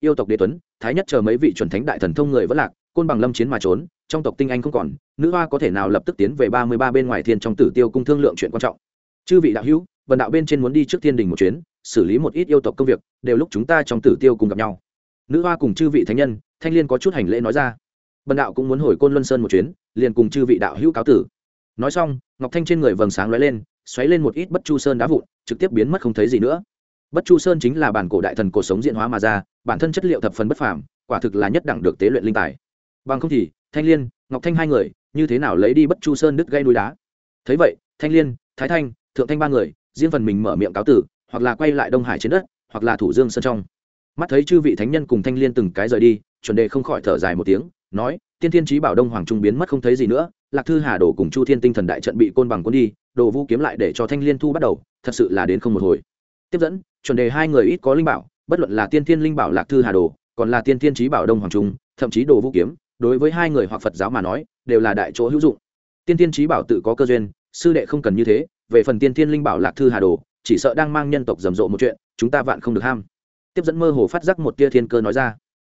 Yêu tộc đế tuấn, thái nhất chờ mấy vị chuẩn thánh đại thần thông người vẫn lạc, côn bằng lâm chiến mà trốn, trong tộc tinh anh không còn, nữ hoa có thể nào lập tức tiến về ba mươi ba bên ngoài thiên trong tử tiêu cung thương lượng chuyện quan trọng. Chư vị đạo hữu, vần đạo bên trên muốn đi trước thiên đình một chuyến xử lý một ít yêu tộc công việc, đều lúc chúng ta trong tử tiêu cùng gặp nhau. Nữ hoa cùng chư vị thánh nhân, thanh liên có chút hành lễ nói ra. Bần đạo cũng muốn hồi côn luân sơn một chuyến, liền cùng chư vị đạo hữu cáo tử. Nói xong, ngọc thanh trên người vầng sáng lóe lên, xoáy lên một ít bất chu sơn đá vụn, trực tiếp biến mất không thấy gì nữa. Bất chu sơn chính là bản cổ đại thần cổ sống diện hóa mà ra, bản thân chất liệu thập phần bất phàm, quả thực là nhất đẳng được tế luyện linh tài. Bằng không thì, thanh liên, ngọc thanh hai người, như thế nào lấy đi bất chu sơn đứt gây núi đá? Thấy vậy, thanh liên, thái thanh, thượng thanh ba người, riêng phần mình mở miệng cáo tử hoặc là quay lại đông hải trên đất, hoặc là thủ dương sơn trong. Mắt thấy chư vị thánh nhân cùng thanh liên từng cái rời đi, chuẩn đề không khỏi thở dài một tiếng, nói, tiên thiên trí bảo đông hoàng trung biến mất không thấy gì nữa, lạc thư hà đổ cùng chu thiên tinh thần đại trận bị côn bằng cuốn đi, đồ vũ kiếm lại để cho thanh liên thu bắt đầu, thật sự là đến không một hồi. Tiếp dẫn, chuẩn đề hai người ít có linh bảo, bất luận là tiên thiên linh bảo lạc thư hà đồ còn là tiên thiên trí bảo đông hoàng trung, thậm chí đồ vũ kiếm, đối với hai người hoặc phật giáo mà nói, đều là đại chỗ hữu dụng. Tiên thiên trí bảo tự có cơ duyên, sư đệ không cần như thế, về phần tiên thiên linh bảo lạc thư hà đồ chỉ sợ đang mang nhân tộc rầm rộ một chuyện, chúng ta vạn không được ham. Tiếp dẫn mơ hồ phát giác một tia thiên cơ nói ra.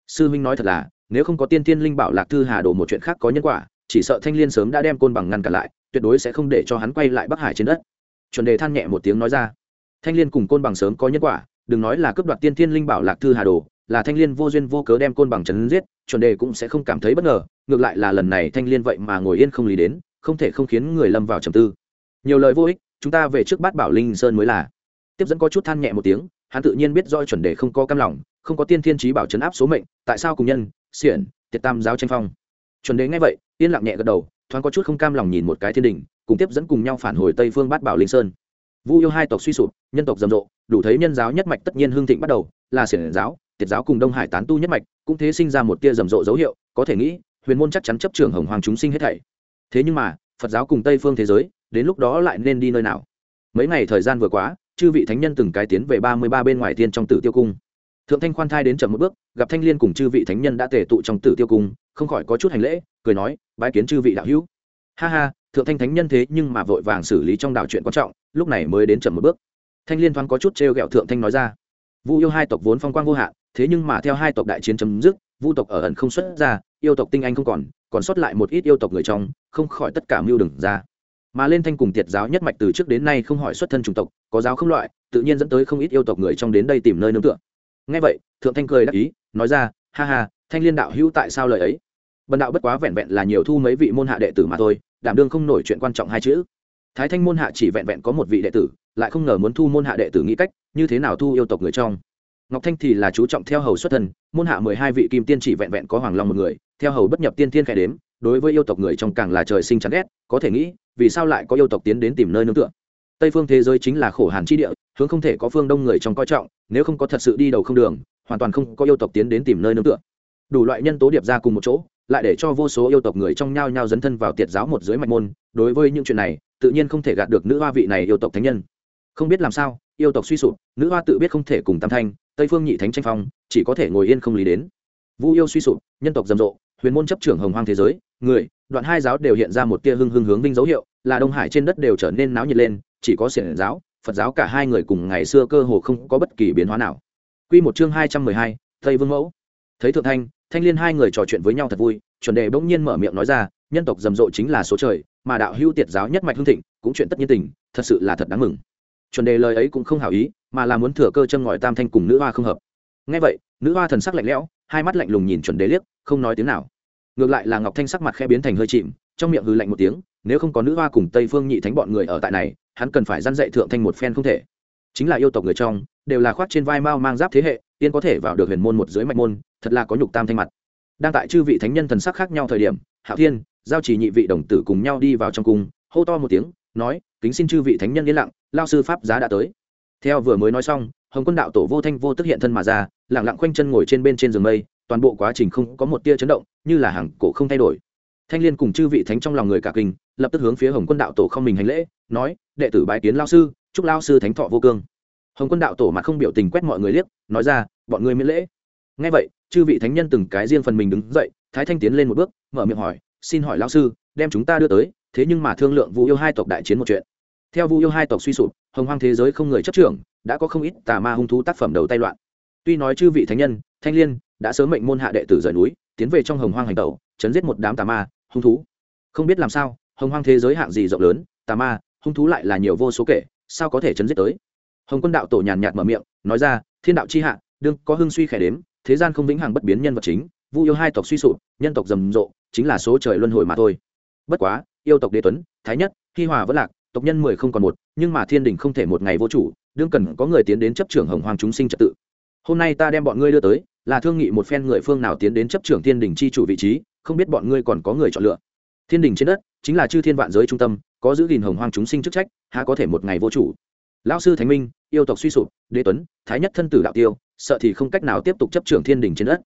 Sư huynh nói thật là, nếu không có tiên thiên linh bảo lạc thư hà đổ một chuyện khác có nhân quả, chỉ sợ thanh liên sớm đã đem côn bằng ngăn cản lại, tuyệt đối sẽ không để cho hắn quay lại bắc hải trên đất. Chuẩn đề than nhẹ một tiếng nói ra. Thanh liên cùng côn bằng sớm có nhân quả, đừng nói là cướp đoạt tiên thiên linh bảo lạc thư hà đồ là thanh liên vô duyên vô cớ đem côn bằng chấn giết, chuẩn đề cũng sẽ không cảm thấy bất ngờ, ngược lại là lần này thanh liên vậy mà ngồi yên không lý đến, không thể không khiến người lâm vào trầm tư. Nhiều lời vô ích chúng ta về trước bát bảo linh sơn mới là. Tiếp dẫn có chút than nhẹ một tiếng, hắn tự nhiên biết do chuẩn đề không có cam lòng, không có tiên thiên trí bảo chấn áp số mệnh, tại sao cùng nhân, xiển, tiệt tam giáo tranh phong. Chuẩn đề nghe vậy, yên lặng nhẹ gật đầu, thoáng có chút không cam lòng nhìn một cái thiên đình, cùng tiếp dẫn cùng nhau phản hồi tây phương bát bảo linh sơn. Vu yêu hai tộc suy sụp, nhân tộc rầm rộ, đủ thấy nhân giáo nhất mạch tất nhiên hương thịnh bắt đầu, là xiển giáo, tiệt giáo cùng đông hải tán tu nhất mạch, cũng thế sinh ra một tia rầm rộ dấu hiệu, có thể nghĩ, huyền môn chắc chắn chấp trường hồng hoàng chúng sinh hết thảy. Thế nhưng mà, phật giáo cùng tây phương thế giới đến lúc đó lại nên đi nơi nào? Mấy ngày thời gian vừa quá, chư vị thánh nhân từng cái tiến về ba mươi ba bên ngoài tiên trong tử tiêu cung. Thượng thanh khoan thai đến chậm một bước, gặp thanh liên cùng chư vị thánh nhân đã tề tụ trong tử tiêu cung, không khỏi có chút hành lễ, cười nói, bái kiến chư vị đạo hữu. Ha ha, thượng thanh thánh nhân thế nhưng mà vội vàng xử lý trong đạo chuyện quan trọng, lúc này mới đến chậm một bước. Thanh liên thoáng có chút trêu ghẹo thượng thanh nói ra, vu yêu hai tộc vốn phong quang vô hạn, thế nhưng mà theo hai tộc đại chiến chấm dứt, vu tộc ở ẩn không xuất ra, yêu tộc tinh anh không còn còn sót lại một ít yêu tộc người trong, không khỏi tất cả mưu đừng ra mà lên thanh cùng tiệt giáo nhất mạch từ trước đến nay không hỏi xuất thân chủng tộc, có giáo không loại, tự nhiên dẫn tới không ít yêu tộc người trong đến đây tìm nơi nương tựa. Ngay vậy, thượng thanh cười đắc ý, nói ra, ha ha, thanh liên đạo hữu tại sao lời ấy? Bần đạo bất quá vẹn vẹn là nhiều thu mấy vị môn hạ đệ tử mà thôi, đảm đương không nổi chuyện quan trọng hai chữ. Thái thanh môn hạ chỉ vẹn vẹn có một vị đệ tử, lại không ngờ muốn thu môn hạ đệ tử nghĩ cách, như thế nào thu yêu tộc người trong. Ngọc thanh thì là chú trọng theo hầu xuất thần môn hạ mười hai vị kim tiên chỉ vẹn vẹn có hoàng long một người, theo hầu bất nhập tiên tiên khẽ đếm, đối với yêu tộc người trong càng là trời sinh chán ghét, có thể nghĩ vì sao lại có yêu tộc tiến đến tìm nơi nương tựa? Tây phương thế giới chính là khổ hàn chi địa, hướng không thể có phương đông người trong coi trọng, nếu không có thật sự đi đầu không đường, hoàn toàn không có yêu tộc tiến đến tìm nơi nương tựa. Đủ loại nhân tố điệp ra cùng một chỗ, lại để cho vô số yêu tộc người trong nhao nhao dấn thân vào tiệt giáo một dưới mạch môn, đối với những chuyện này, tự nhiên không thể gạt được nữ hoa vị này yêu tộc thánh nhân. Không biết làm sao, yêu tộc suy sụp, nữ hoa tự biết không thể cùng tam thanh, tây phương nhị thánh tranh phong, chỉ có thể ngồi yên không lý đến. Vu yêu suy sụp, nhân tộc rầm rộ, huyền môn chấp trưởng hồng hoang thế giới, người đoạn hai giáo đều hiện ra một tia hưng hưng hướng vinh dấu hiệu, là đông hải trên đất đều trở nên náo nhiệt lên, chỉ có xiển giáo, phật giáo cả hai người cùng ngày xưa cơ hồ không có bất kỳ biến hóa nào. Quy một chương hai trăm mười hai, tây vương mẫu. Thấy thượng thanh thanh liên hai người trò chuyện với nhau thật vui, chuẩn đề bỗng nhiên mở miệng nói ra, nhân tộc rầm rộ chính là số trời, mà đạo hữu tiệt giáo nhất mạch hưng thịnh, cũng chuyện tất nhiên tình, thật sự là thật đáng mừng. Chuẩn đề lời ấy cũng không hảo ý, mà là muốn thừa cơ chân ngòi tam thanh cùng nữ hoa không hợp. Ngay vậy, nữ hoa thần sắc lạnh lẽo, hai mắt lạnh lùng nhìn chuẩn đế liếc, không nói tiếng nào ngược lại là ngọc thanh sắc mặt khe biến thành hơi chìm, trong miệng hư lạnh một tiếng, nếu không có nữ hoa cùng tây phương nhị thánh bọn người ở tại này, hắn cần phải dăn dạy thượng thanh một phen không thể. Chính là yêu tộc người trong, đều là khoác trên vai mao mang giáp thế hệ, tiên có thể vào được huyền môn một dưới mạch môn, thật là có nhục tam thanh mặt. Đang tại chư vị thánh nhân thần sắc khác nhau thời điểm hạo thiên, giao chỉ nhị vị đồng tử cùng nhau đi vào trong cung, hô to một tiếng, nói, kính xin chư vị thánh nhân yên lặng, lao sư pháp giá đã tới. Theo vừa mới nói xong, hồng quân đạo tổ vô thanh vô tức hiện thân mà ra lẳng lặng khoanh chân ngồi trên bên trên giường mây toàn bộ quá trình không có một tia chấn động, như là hàng cổ không thay đổi. Thanh liên cùng chư vị thánh trong lòng người cả kinh, lập tức hướng phía hồng quân đạo tổ không mình hành lễ, nói, đệ tử bái kiến lao sư, chúc lao sư thánh thọ vô cương. Hồng quân đạo tổ mặt không biểu tình quét mọi người liếc, nói ra, bọn người miễn lễ. Ngay vậy, chư vị thánh nhân từng cái riêng phần mình đứng dậy, thái thanh tiến lên một bước, mở miệng hỏi, xin hỏi lao sư, đem chúng ta đưa tới, thế nhưng mà thương lượng vu yêu hai tộc đại chiến một chuyện. Theo vu yêu hai tộc suy sụp, hồng hoang thế giới không người chấp trưởng, đã có không ít tà ma hung thú tác phẩm đầu tay loạn. Tuy nói chư vị thánh nhân, thanh liên đã sớm mệnh môn hạ đệ tử rời núi, tiến về trong hồng hoang hành tẩu, chấn giết một đám tà ma, hung thú. Không biết làm sao, hồng hoang thế giới hạng gì rộng lớn, tà ma, hung thú lại là nhiều vô số kể, sao có thể chấn giết tới? Hồng quân đạo tổ nhàn nhạt mở miệng, nói ra, thiên đạo chi hạ, đương có hưng suy khẻ đếm, thế gian không vĩnh hằng bất biến nhân vật chính, vu yêu hai tộc suy sụp, nhân tộc rầm rộ, chính là số trời luân hồi mà thôi. Bất quá, yêu tộc đế tuấn, thái nhất, hi hòa vẫn lạc, tộc nhân mười không còn một, nhưng mà thiên đình không thể một ngày vô chủ, đương cần có người tiến đến chấp trưởng hồng hoàng chúng sinh trật tự. Hôm nay ta đem bọn ngươi đưa tới là thương nghị một phen người phương nào tiến đến chấp trưởng thiên đình chi chủ vị trí, không biết bọn ngươi còn có người chọn lựa. Thiên đình trên đất, chính là chư thiên vạn giới trung tâm, có giữ gìn hồng hoang chúng sinh chức trách, há có thể một ngày vô chủ. Lão sư thánh minh, yêu tộc suy sụp, đế tuấn, thái nhất thân tử đạo tiêu, sợ thì không cách nào tiếp tục chấp trưởng thiên đình trên đất.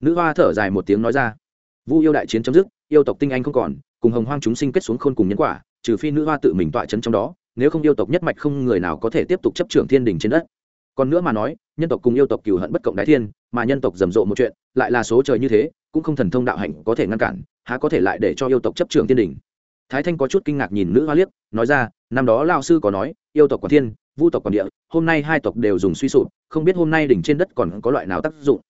Nữ hoa thở dài một tiếng nói ra. Vu yêu đại chiến chấm dứt, yêu tộc tinh anh không còn, cùng hồng hoang chúng sinh kết xuống khôn cùng nhân quả, trừ phi nữ hoa tự mình tọa chấn trong đó, nếu không yêu tộc nhất mạch không người nào có thể tiếp tục chấp trưởng thiên đình trên đất. Còn nữa mà nói nhân tộc cùng yêu tộc cừu hận bất cộng đái thiên, mà nhân tộc rầm rộ một chuyện, lại là số trời như thế, cũng không thần thông đạo hạnh có thể ngăn cản, há có thể lại để cho yêu tộc chấp trưởng thiên đình. Thái thanh có chút kinh ngạc nhìn nữ hoa liếc, nói ra, năm đó Lão sư có nói, yêu tộc còn thiên, vu tộc còn địa, hôm nay hai tộc đều dùng suy sụp, không biết hôm nay đỉnh trên đất còn có loại nào tác dụng.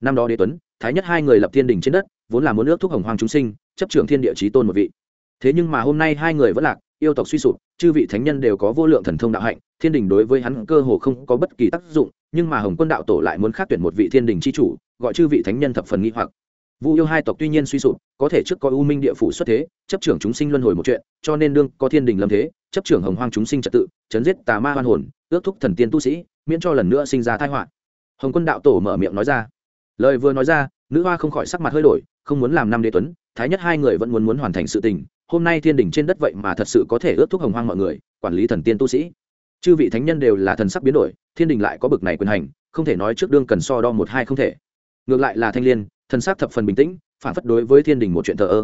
Năm đó đế tuấn, thái nhất hai người lập thiên đình trên đất, vốn là muốn ước thúc hồng hoàng chúng sinh, chấp trưởng thiên địa chí tôn một vị. Thế nhưng mà hôm nay hai người vẫn lạc, yêu tộc suy sụp, chư vị thánh nhân đều có vô lượng thần thông đạo hạnh thiên đình đối với hắn cơ hồ không có bất kỳ tác dụng, nhưng mà hồng quân đạo tổ lại muốn khác tuyển một vị thiên đình c h i chủ, gọi chư vị thánh nhân thập phần nghi hoặc. Vu yêu hai tộc tuy nhiên suy sụp, có thể trước có u minh địa phủ xuất thế, chấp trưởng chúng sinh luân hồi một chuyện, cho nên đương có thiên đình lâm thế, chấp trưởng hồng hoang chúng sinh trật tự, chấn giết tà ma hoan hồn, ước thúc thần tiên tu sĩ, miễn cho lần nữa sinh ra thái họa. Hồng quân đạo tổ mở miệng nói ra. Lời vừa nói ra, nữ hoa không khỏi sắc mặt hơi đổi, không muốn làm năm đế tuấn, thái nhất hai người vẫn muốn muốn hoàn thành sự tình, hôm nay thiên đình trên đất vậy mà thật sự có thể ước thúc hồng hoang mọi người, quản lý thần tiên tu sĩ chư vị thánh nhân đều là thần sắc biến đổi, thiên đình lại có bực này quyền hành, không thể nói trước đương cần so đo một hai không thể. Ngược lại là thanh l i ê n thần sắc thập phần bình tĩnh, phản phất đối với thiên đình một chuyện thờ ơ.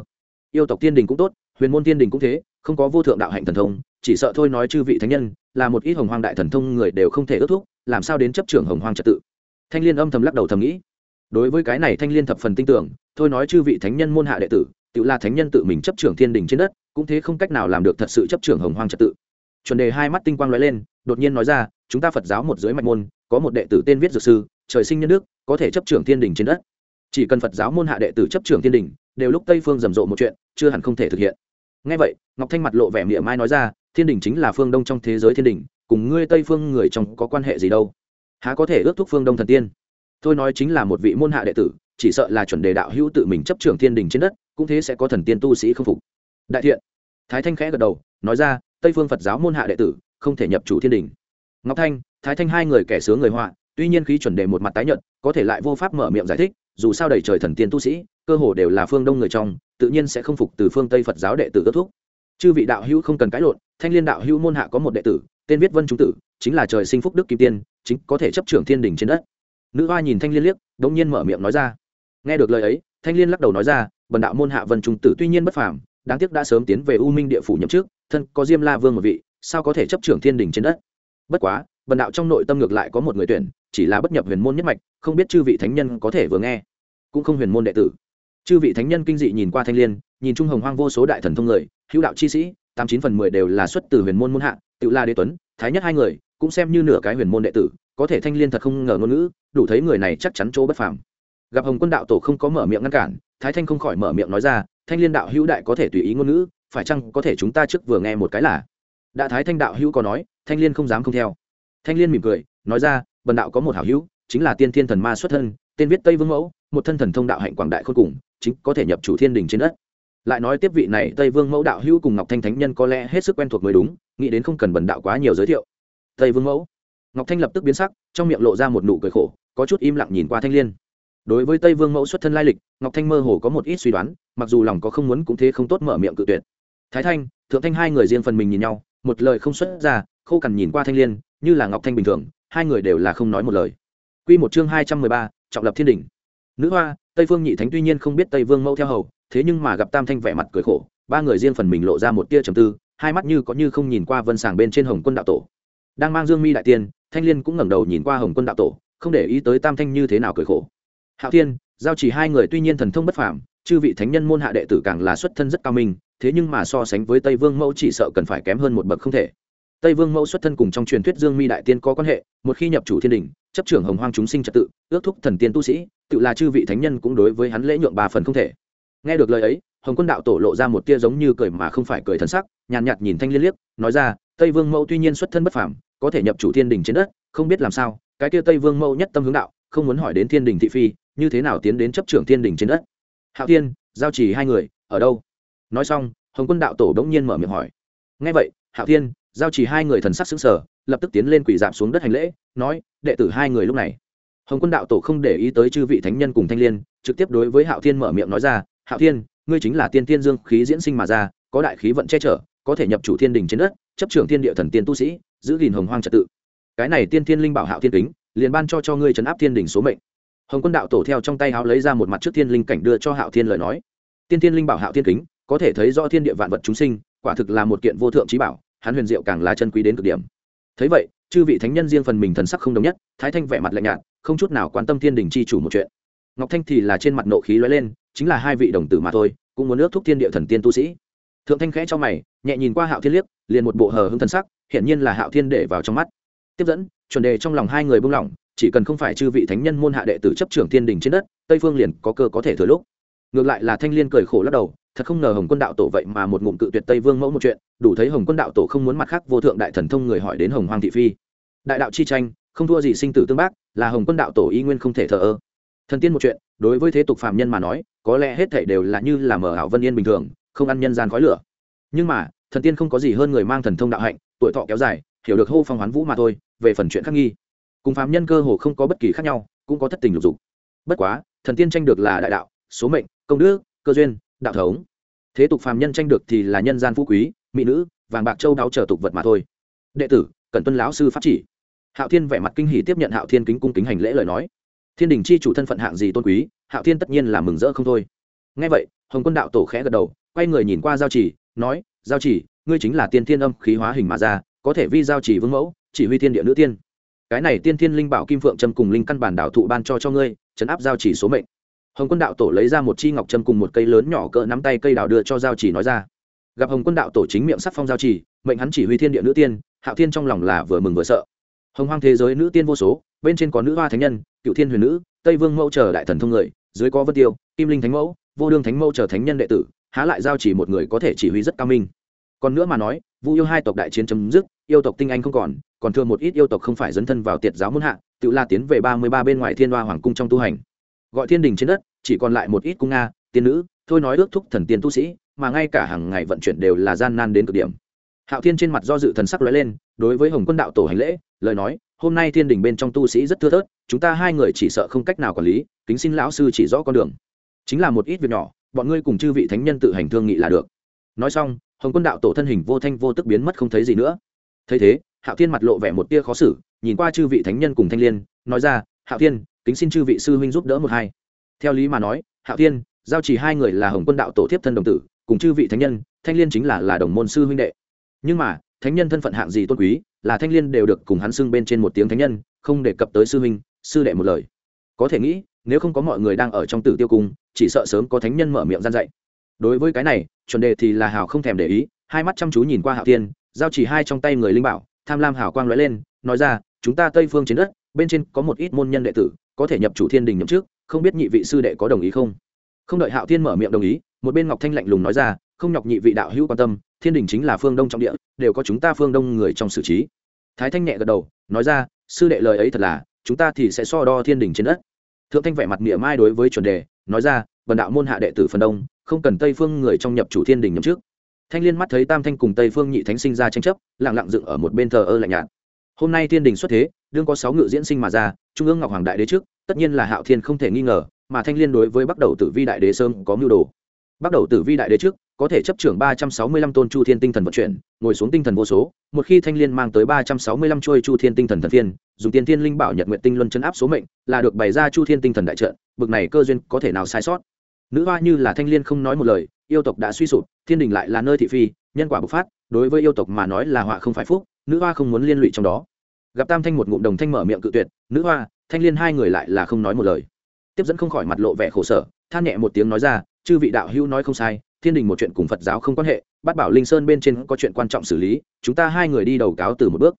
Yêu tộc thiên đình cũng tốt, huyền môn thiên đình cũng thế, không có vô thượng đạo hạnh thần thông, chỉ sợ thôi nói chư vị thánh nhân, là một ít hồng hoang đại thần thông người đều không thể ước thúc, làm sao đến chấp trưởng hồng hoang trật tự. Thanh l i ê n âm thầm lắc đầu thầm nghĩ. Đối với cái này thanh l i ê n thập phần tin tưởng, thôi nói chư vị thánh nhân môn hạ đệ tử, tự là thánh nhân tự mình chấp trưởng thiên đình trên đất, cũng thế không cách nào làm được thật sự chấp trưởng hồng hoang trật tự chuẩn đề hai mắt tinh quang lóe lên, đột nhiên nói ra, chúng ta phật giáo một giới mạch môn, có một đệ tử tên viết dược sư, trời sinh nhân đức, có thể chấp trưởng thiên đình trên đất. Chỉ cần phật giáo môn hạ đệ tử chấp trưởng thiên đình, đều lúc tây phương rầm rộ một chuyện, chưa hẳn không thể thực hiện. Ngay vậy, ngọc thanh mặt lộ vẻ miệng mai nói ra, thiên đình chính là phương đông trong thế giới thiên đình, cùng ngươi tây phương người trong có quan hệ gì đâu? Há có thể ước thúc phương đông thần tiên? Thôi nói chính là một vị môn hạ đệ tử, chỉ sợ là chuẩn đề đạo hữu tự mình chấp trưởng thiên đình trên đất, cũng thế sẽ có thần tiên tu sĩ không phục. Đại thiện, thái thanh khẽ gật đầu, nói ra tây phương phật giáo môn hạ đệ tử, không thể nhập chủ thiên đình. Ngọc thanh, thái thanh hai người kẻ sướng người họa, tuy nhiên khí chuẩn đề một mặt tái nhận có thể lại vô pháp mở miệng giải thích, dù sao đầy trời thần tiên tu sĩ, cơ hồ đều là phương đông người trong, tự nhiên sẽ không phục từ phương tây phật giáo đệ tử kết thúc. Chư vị đạo hữu không cần cãi lộn, thanh liên đạo hữu môn hạ có một đệ tử, tên viết vân trung tử, chính là trời sinh phúc đức kim tiên, chính có thể chấp trưởng thiên đình trên đất. Nữ hoa nhìn thanh liên liếc đ ỗ n g nhiên mở miệng nói ra. Nghe được lời ấy, thanh liên lắc đầu nói ra, bần đạo môn hạ vân trung tử tuy nhiên bất phàm, đáng tiếc đã sớm tiến về u minh địa phủ nhậm trước thân có diêm la vương một vị, sao có thể chấp trưởng thiên đình trên đất? Bất quá vần đạo trong nội tâm ngược lại có một người tuyển, chỉ là bất nhập huyền môn nhất mạch, không biết chư vị thánh nhân có thể vừa nghe. Cũng không huyền môn đệ tử. Chư vị thánh nhân kinh dị nhìn qua thanh liên, nhìn trung hồng hoang vô số đại thần thông người, hữu đạo chi sĩ, tám chín phần mười đều là xuất từ huyền môn môn hạ, tự la đế tuấn, thái nhất hai người, cũng xem như nửa cái huyền môn đệ tử, có thể thanh liên thật không ngờ ngôn ngữ, đủ thấy người này chắc chắn chỗ bất phàm. Gặp hồng quân đạo tổ không có mở miệng ngăn cản, thái thanh không khỏi mở miệng nói ra, thanh liên đạo hữu đại có thể tùy ý ngôn ngữ phải chăng có thể chúng ta trước vừa nghe một cái là? Đã thái thanh đạo hữu có nói, thanh liên không dám không theo. Thanh liên mỉm cười, nói ra, bần đạo có một hảo hữu, chính là tiên thiên thần ma xuất thân, tên viết tây vương mẫu, một thân thần thông đạo hạnh quảng đại khôn cùng, chính có thể nhập chủ thiên đình trên đất. Lại nói tiếp vị này tây vương mẫu đạo hữu cùng ngọc thanh thánh nhân có lẽ hết sức quen thuộc mới đúng, nghĩ đến không cần bần đạo quá nhiều giới thiệu. Tây vương mẫu. Ngọc thanh lập tức biến sắc, trong miệng lộ ra một nụ cười khổ, có chút im lặng nhìn qua thanh l i ê n đối với tây vương mẫu xuất thân lai lịch, ngọc thanh mơ hồ có một ít suy đoán, mặc dù lòng có không muốn cũng thế không tốt mở miệng cự tuyệt thái thanh, thượng thanh hai người riêng phần mình nhìn nhau, một lời không xuất ra, khô cằn nhìn qua thanh l i ê n như là ngọc thanh bình thường, hai người đều là không nói một lời. Q một chương hai trăm mười ba, trọng lập thiên đình nữ hoa, tây phương nhị thánh tuy nhiên không biết tây vương mẫu theo hầu, thế nhưng mà gặp tam thanh vẻ mặt cười khổ, ba người riêng phần mình lộ ra một tia trầm tư, hai mắt như có như không nhìn qua vân sàng bên trên hồng quân đạo tổ. Đang mang dương mi đại tiên, thanh liên cũng ngẩng đầu nhìn qua hồng quân đạo tổ, không để ý tới tam thanh như thế nào cười khổ. Hạo thiên, giao chỉ hai người tuy nhiên thần thông bất phàm, chư vị thánh nhân môn hạ đệ tử càng là xuất thân rất cao minh thế nhưng mà so sánh với tây vương mẫu chỉ sợ cần phải kém hơn một bậc không thể. Tây vương mẫu xuất thân cùng trong truyền thuyết dương mi đại tiên có quan hệ một khi nhập chủ thiên đình chấp trưởng hồng hoang chúng sinh trật tự ước thúc thần tiên tu sĩ tự là chư vị thánh nhân cũng đối với hắn lễ nhượng ba phần không thể. Nghe được lời ấy hồng quân đạo tổ lộ ra một tia giống như cười mà không phải cười thần sắc nhàn nhạt, nhạt nhìn thanh liên liếc nói ra tây vương mẫu tuy nhiên xuất thân bất phàm có thể nhập chủ thiên đình trên đất không biết làm sao cái tia tây vương mẫu nhất tâm hướng đạo không muốn hỏi đến thiên đình thị phi như thế nào tiến đến chấp trưởng thiên đình trên đất? Hạo thiên giao chỉ hai người ở đâu? Nói xong, hồng quân đạo tổ đ ỗ n g nhiên mở miệng hỏi. Ngay vậy, hạo thiên, giao chỉ hai người thần sắc xứng sở lập tức tiến lên quỷ dạp xuống đất hành lễ, nói, đệ tử hai người lúc này. Hồng quân đạo tổ không để ý tới chư vị thánh nhân cùng thanh l i ê n trực tiếp đối với hạo thiên mở miệng nói ra, hạo thiên, ngươi chính là tiên tiên dương khí diễn sinh mà ra, có đại khí vận che chở, có thể nhập chủ thiên đình trên đất, chấp trưởng thiên địa thần tiên tu sĩ, giữ gìn hồng hoang trật tự. Cái này tiên thiên linh bảo hạo thiên kính, liền ban cho cho ngươi trấn áp thiên đình số mệnh. Hồng quân đạo tổ theo trong tay háo lấy ra một mặt trước thiên linh cảnh đưa cho hạo thiên lời nói. Tiên thiên linh bảo hạo thiên kính có thể thấy rõ thiên địa vạn vật chúng sinh, quả thực là một kiện vô thượng trí bảo, hắn huyền diệu càng là chân quý đến cực điểm. Thấy vậy, chư vị thánh nhân riêng phần mình thần sắc không đồng nhất, thái thanh vẻ mặt lạnh nhạt, không chút nào quan tâm thiên đình chi chủ một chuyện. Ngọc thanh thì là trên mặt nộ khí lóe lên, chính là hai vị đồng tử mà thôi, cũng muốn ước thúc thiên địa thần tiên tu sĩ. Thượng thanh khẽ cho mày, nhẹ nhìn qua hạo thiên liếc, liền một bộ hờ hưng thần sắc, hiển nhiên là hạo thiên để vào trong mắt. Tiếp dẫn, chuẩn đề trong lòng hai người buông lỏng, chỉ cần không phải chư vị thánh nhân môn hạ đệ tử chấp trưởng thiên đình trên đất, tây phương liền có cơ có thể thừa lúc. Ngược lại là thanh liên cười khổ lắc đầu thật không ngờ hồng quân đạo tổ vậy mà một ngụm cự tuyệt tây vương mẫu một chuyện, đủ thấy hồng quân đạo tổ không muốn mặt khác vô thượng đại thần thông người hỏi đến hồng hoàng thị phi. Đại đạo chi tranh, không thua gì sinh tử tương bác, là hồng quân đạo tổ y nguyên không thể thờ ơ. Thần tiên một chuyện, đối với thế tục phạm nhân mà nói, có lẽ hết thể đều là như là mở ảo vân yên bình thường, không ăn nhân gian khói lửa. Nhưng mà, thần tiên không có gì hơn người mang thần thông đạo hạnh, tuổi thọ kéo dài, hiểu được hô phong hoán vũ mà thôi, về phần chuyện khắc nghi. Cùng phạm nhân cơ hồ không có bất kỳ khác nhau, cũng có thất tình lục dục. Bất quá, thần tiên tranh được là đại đạo, số mệnh, công đức, cơ duyên đạo thống. Thế tục phàm nhân tranh được thì là nhân gian phú quý, mỹ nữ, vàng bạc châu đáo chờ tục vật mà thôi. Đệ tử cần tuân lão sư pháp chỉ. Hạo thiên vẻ mặt kinh hỉ tiếp nhận hạo thiên kính cung kính hành lễ lời nói. Thiên đình chi chủ thân phận hạng gì tôn quý, hạo thiên tất nhiên là mừng rỡ không thôi. Ngay vậy, hồng quân đạo tổ khẽ gật đầu, quay người nhìn qua giao chỉ, nói, giao chỉ, ngươi chính là tiên thiên âm khí hóa hình mà ra, có thể vi giao chỉ vương mẫu, chỉ huy thiên địa nữ tiên. Cái này tiên thiên linh bảo kim phượng trâm cùng linh căn bản đạo thụ ban cho cho ngươi, chấn áp giao chỉ số mệnh hồng quân đạo tổ lấy ra một chi ngọc trâm cùng một cây lớn nhỏ cỡ nắm tay cây đào đưa cho giao chỉ nói ra. Gặp hồng quân đạo tổ chính miệng sắc phong giao chỉ, mệnh hắn chỉ huy thiên địa nữ tiên, hạo thiên trong lòng là vừa mừng vừa sợ. Hồng hoang thế giới nữ tiên vô số, bên trên có nữ hoa thánh nhân, cựu thiên huyền nữ, tây vương mẫu chờ đại thần thông người, dưới có vân tiêu, kim linh thánh mẫu, vô đương thánh mẫu chờ thánh nhân đệ tử, há lại giao chỉ một người có thể chỉ huy rất cao minh. Còn nữa mà nói, vu yêu hai tộc đại chiến chấm dứt, yêu tộc tinh anh không còn còn thường một ít yêu tộc không phải dấn thân vào tiệt giáo muôn hạ, tự la tiến về ba mươi ba bên ngoài thiên hoa hoàng cung trong tu hành gọi thiên đình trên đất, chỉ còn lại một ít cung nga, tiên nữ, thôi nói ước thúc thần tiên tu sĩ, mà ngay cả hàng ngày vận chuyển đều là gian nan đến cực điểm. Hạo thiên trên mặt do dự thần sắc lóe lên, đối với hồng quân đạo tổ hành lễ, lời nói, hôm nay thiên đình bên trong tu sĩ rất thưa thớt, chúng ta hai người chỉ sợ không cách nào quản lý, kính xin lão sư chỉ rõ con đường. Chính là một ít việc nhỏ, bọn ngươi cùng chư vị thánh nhân tự hành thương nghị là được. Nói xong, hồng quân đạo tổ thân hình vô thanh vô tức biến mất không thấy gì nữa. Thấy thế, hạo thiên mặt lộ vẻ một tia khó xử, nhìn qua chư vị thánh nhân cùng thanh liên, nói ra, hạo thiên kính xin chư vị sư huynh giúp đỡ một hai. Theo lý mà nói, hạo thiên, giao chỉ hai người là hồng quân đạo tổ thiếp thân đồng tử, cùng chư vị thánh nhân, thanh liên chính là là đồng môn sư huynh đệ. Nhưng mà, thánh nhân thân phận hạng gì tôn quý, là thanh liên đều được cùng hắn xưng bên trên một tiếng thánh nhân, không đề cập tới sư huynh, sư đệ một lời. Có thể nghĩ, nếu không có mọi người đang ở trong tử tiêu cung, chỉ sợ sớm có thánh nhân mở miệng gian dạy. Đối với cái này, chuẩn đề thì là hào không thèm để ý, hai mắt chăm chú nhìn qua hạo thiên, giao chỉ hai trong tay người linh bảo, tham lam hào quang lóe lên, nói ra, chúng ta tây phương chiến đất, bên trên có một ít môn nhân đệ tử có thể nhập chủ thiên đình nhậm trước không biết nhị vị sư đệ có đồng ý không? Không đợi hạo thiên mở miệng đồng ý, một bên ngọc thanh lạnh lùng nói ra, không nhọc nhị vị đạo hữu quan tâm, thiên đình chính là phương đông trọng địa, đều có chúng ta phương đông người trong xử trí. Thái thanh nhẹ gật đầu, nói ra, sư đệ lời ấy thật là, chúng ta thì sẽ so đo thiên đình trên đất. Thượng thanh vẻ mặt niệm mai đối với chuẩn đề, nói ra, bần đạo môn hạ đệ tử phần đông, không cần tây phương người trong nhập chủ thiên đình nhậm trước thanh liên mắt thấy tam thanh cùng tây phương nhị thánh sinh ra tranh chấp, lặng lặng dựng ở một bên thờ ơ lạnh nhạt. Hôm nay thiên đình xuất thế, đương có sáu ngự diễn sinh mà ra trung ương ngọc hoàng đại đế trước, tất nhiên là hạo thiên không thể nghi ngờ, mà thanh liên đối với bắt đầu tử vi đại đế sơn có mưu đồ. Bắt đầu tử vi đại đế trước, có thể chấp trưởng ba trăm sáu mươi lăm tôn chu thiên tinh thần vận chuyển, ngồi xuống tinh thần vô số, một khi thanh liên mang tới ba trăm sáu mươi lăm trôi chu thiên tinh thần thần thiên, dùng tiên thiên linh bảo nhật nguyện tinh luân chấn áp số mệnh, là được bày ra chu thiên tinh thần đại trận, bực này cơ duyên có thể nào sai sót? Nữ hoa như là thanh liên không nói một lời, yêu tộc đã suy sụp, thiên đình lại là nơi thị phi, nhân quả bộc phát, đối với yêu tộc mà nói là họa không phải phúc, nữ hoa không muốn liên lụy trong đó gặp tam thanh một ngụm đồng thanh mở miệng cự tuyệt, nữ hoa, thanh liên hai người lại là không nói một lời. Tiếp dẫn không khỏi mặt lộ vẻ khổ sở, than nhẹ một tiếng nói ra, chư vị đạo hữu nói không sai, thiên đình một chuyện cùng phật giáo không quan hệ bắt bảo linh sơn bên trên có chuyện quan trọng xử lý, chúng ta hai người đi đầu cáo từ một bước.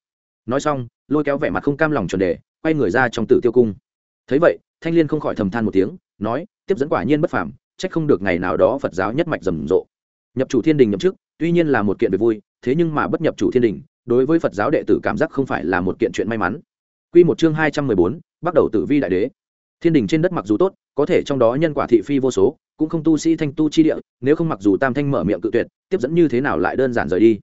Nói xong, lôi kéo vẻ mặt không cam lòng chuẩn đề, quay người ra trong tử tiêu cung. Thấy vậy, thanh liên không khỏi thầm than một tiếng, nói, tiếp dẫn quả nhiên bất phàm trách không được ngày nào đó phật giáo nhất mạch rầm rộ. Nhập chủ thiên đình nhậm chức, tuy nhiên là một kiện về vui, thế nhưng mà bất nhập chủ thiên đình đối với phật giáo đệ tử cảm giác không phải là một kiện chuyện may mắn. Quy một chương hai trăm mười bốn, bắt đầu tử vi đại đế. Thiên đình trên đất mặc dù tốt có thể trong đó nhân quả thị phi vô số cũng không tu sĩ thanh tu chi địa nếu không mặc dù tam thanh mở miệng cự tuyệt tiếp dẫn như thế nào lại đơn giản rời đi?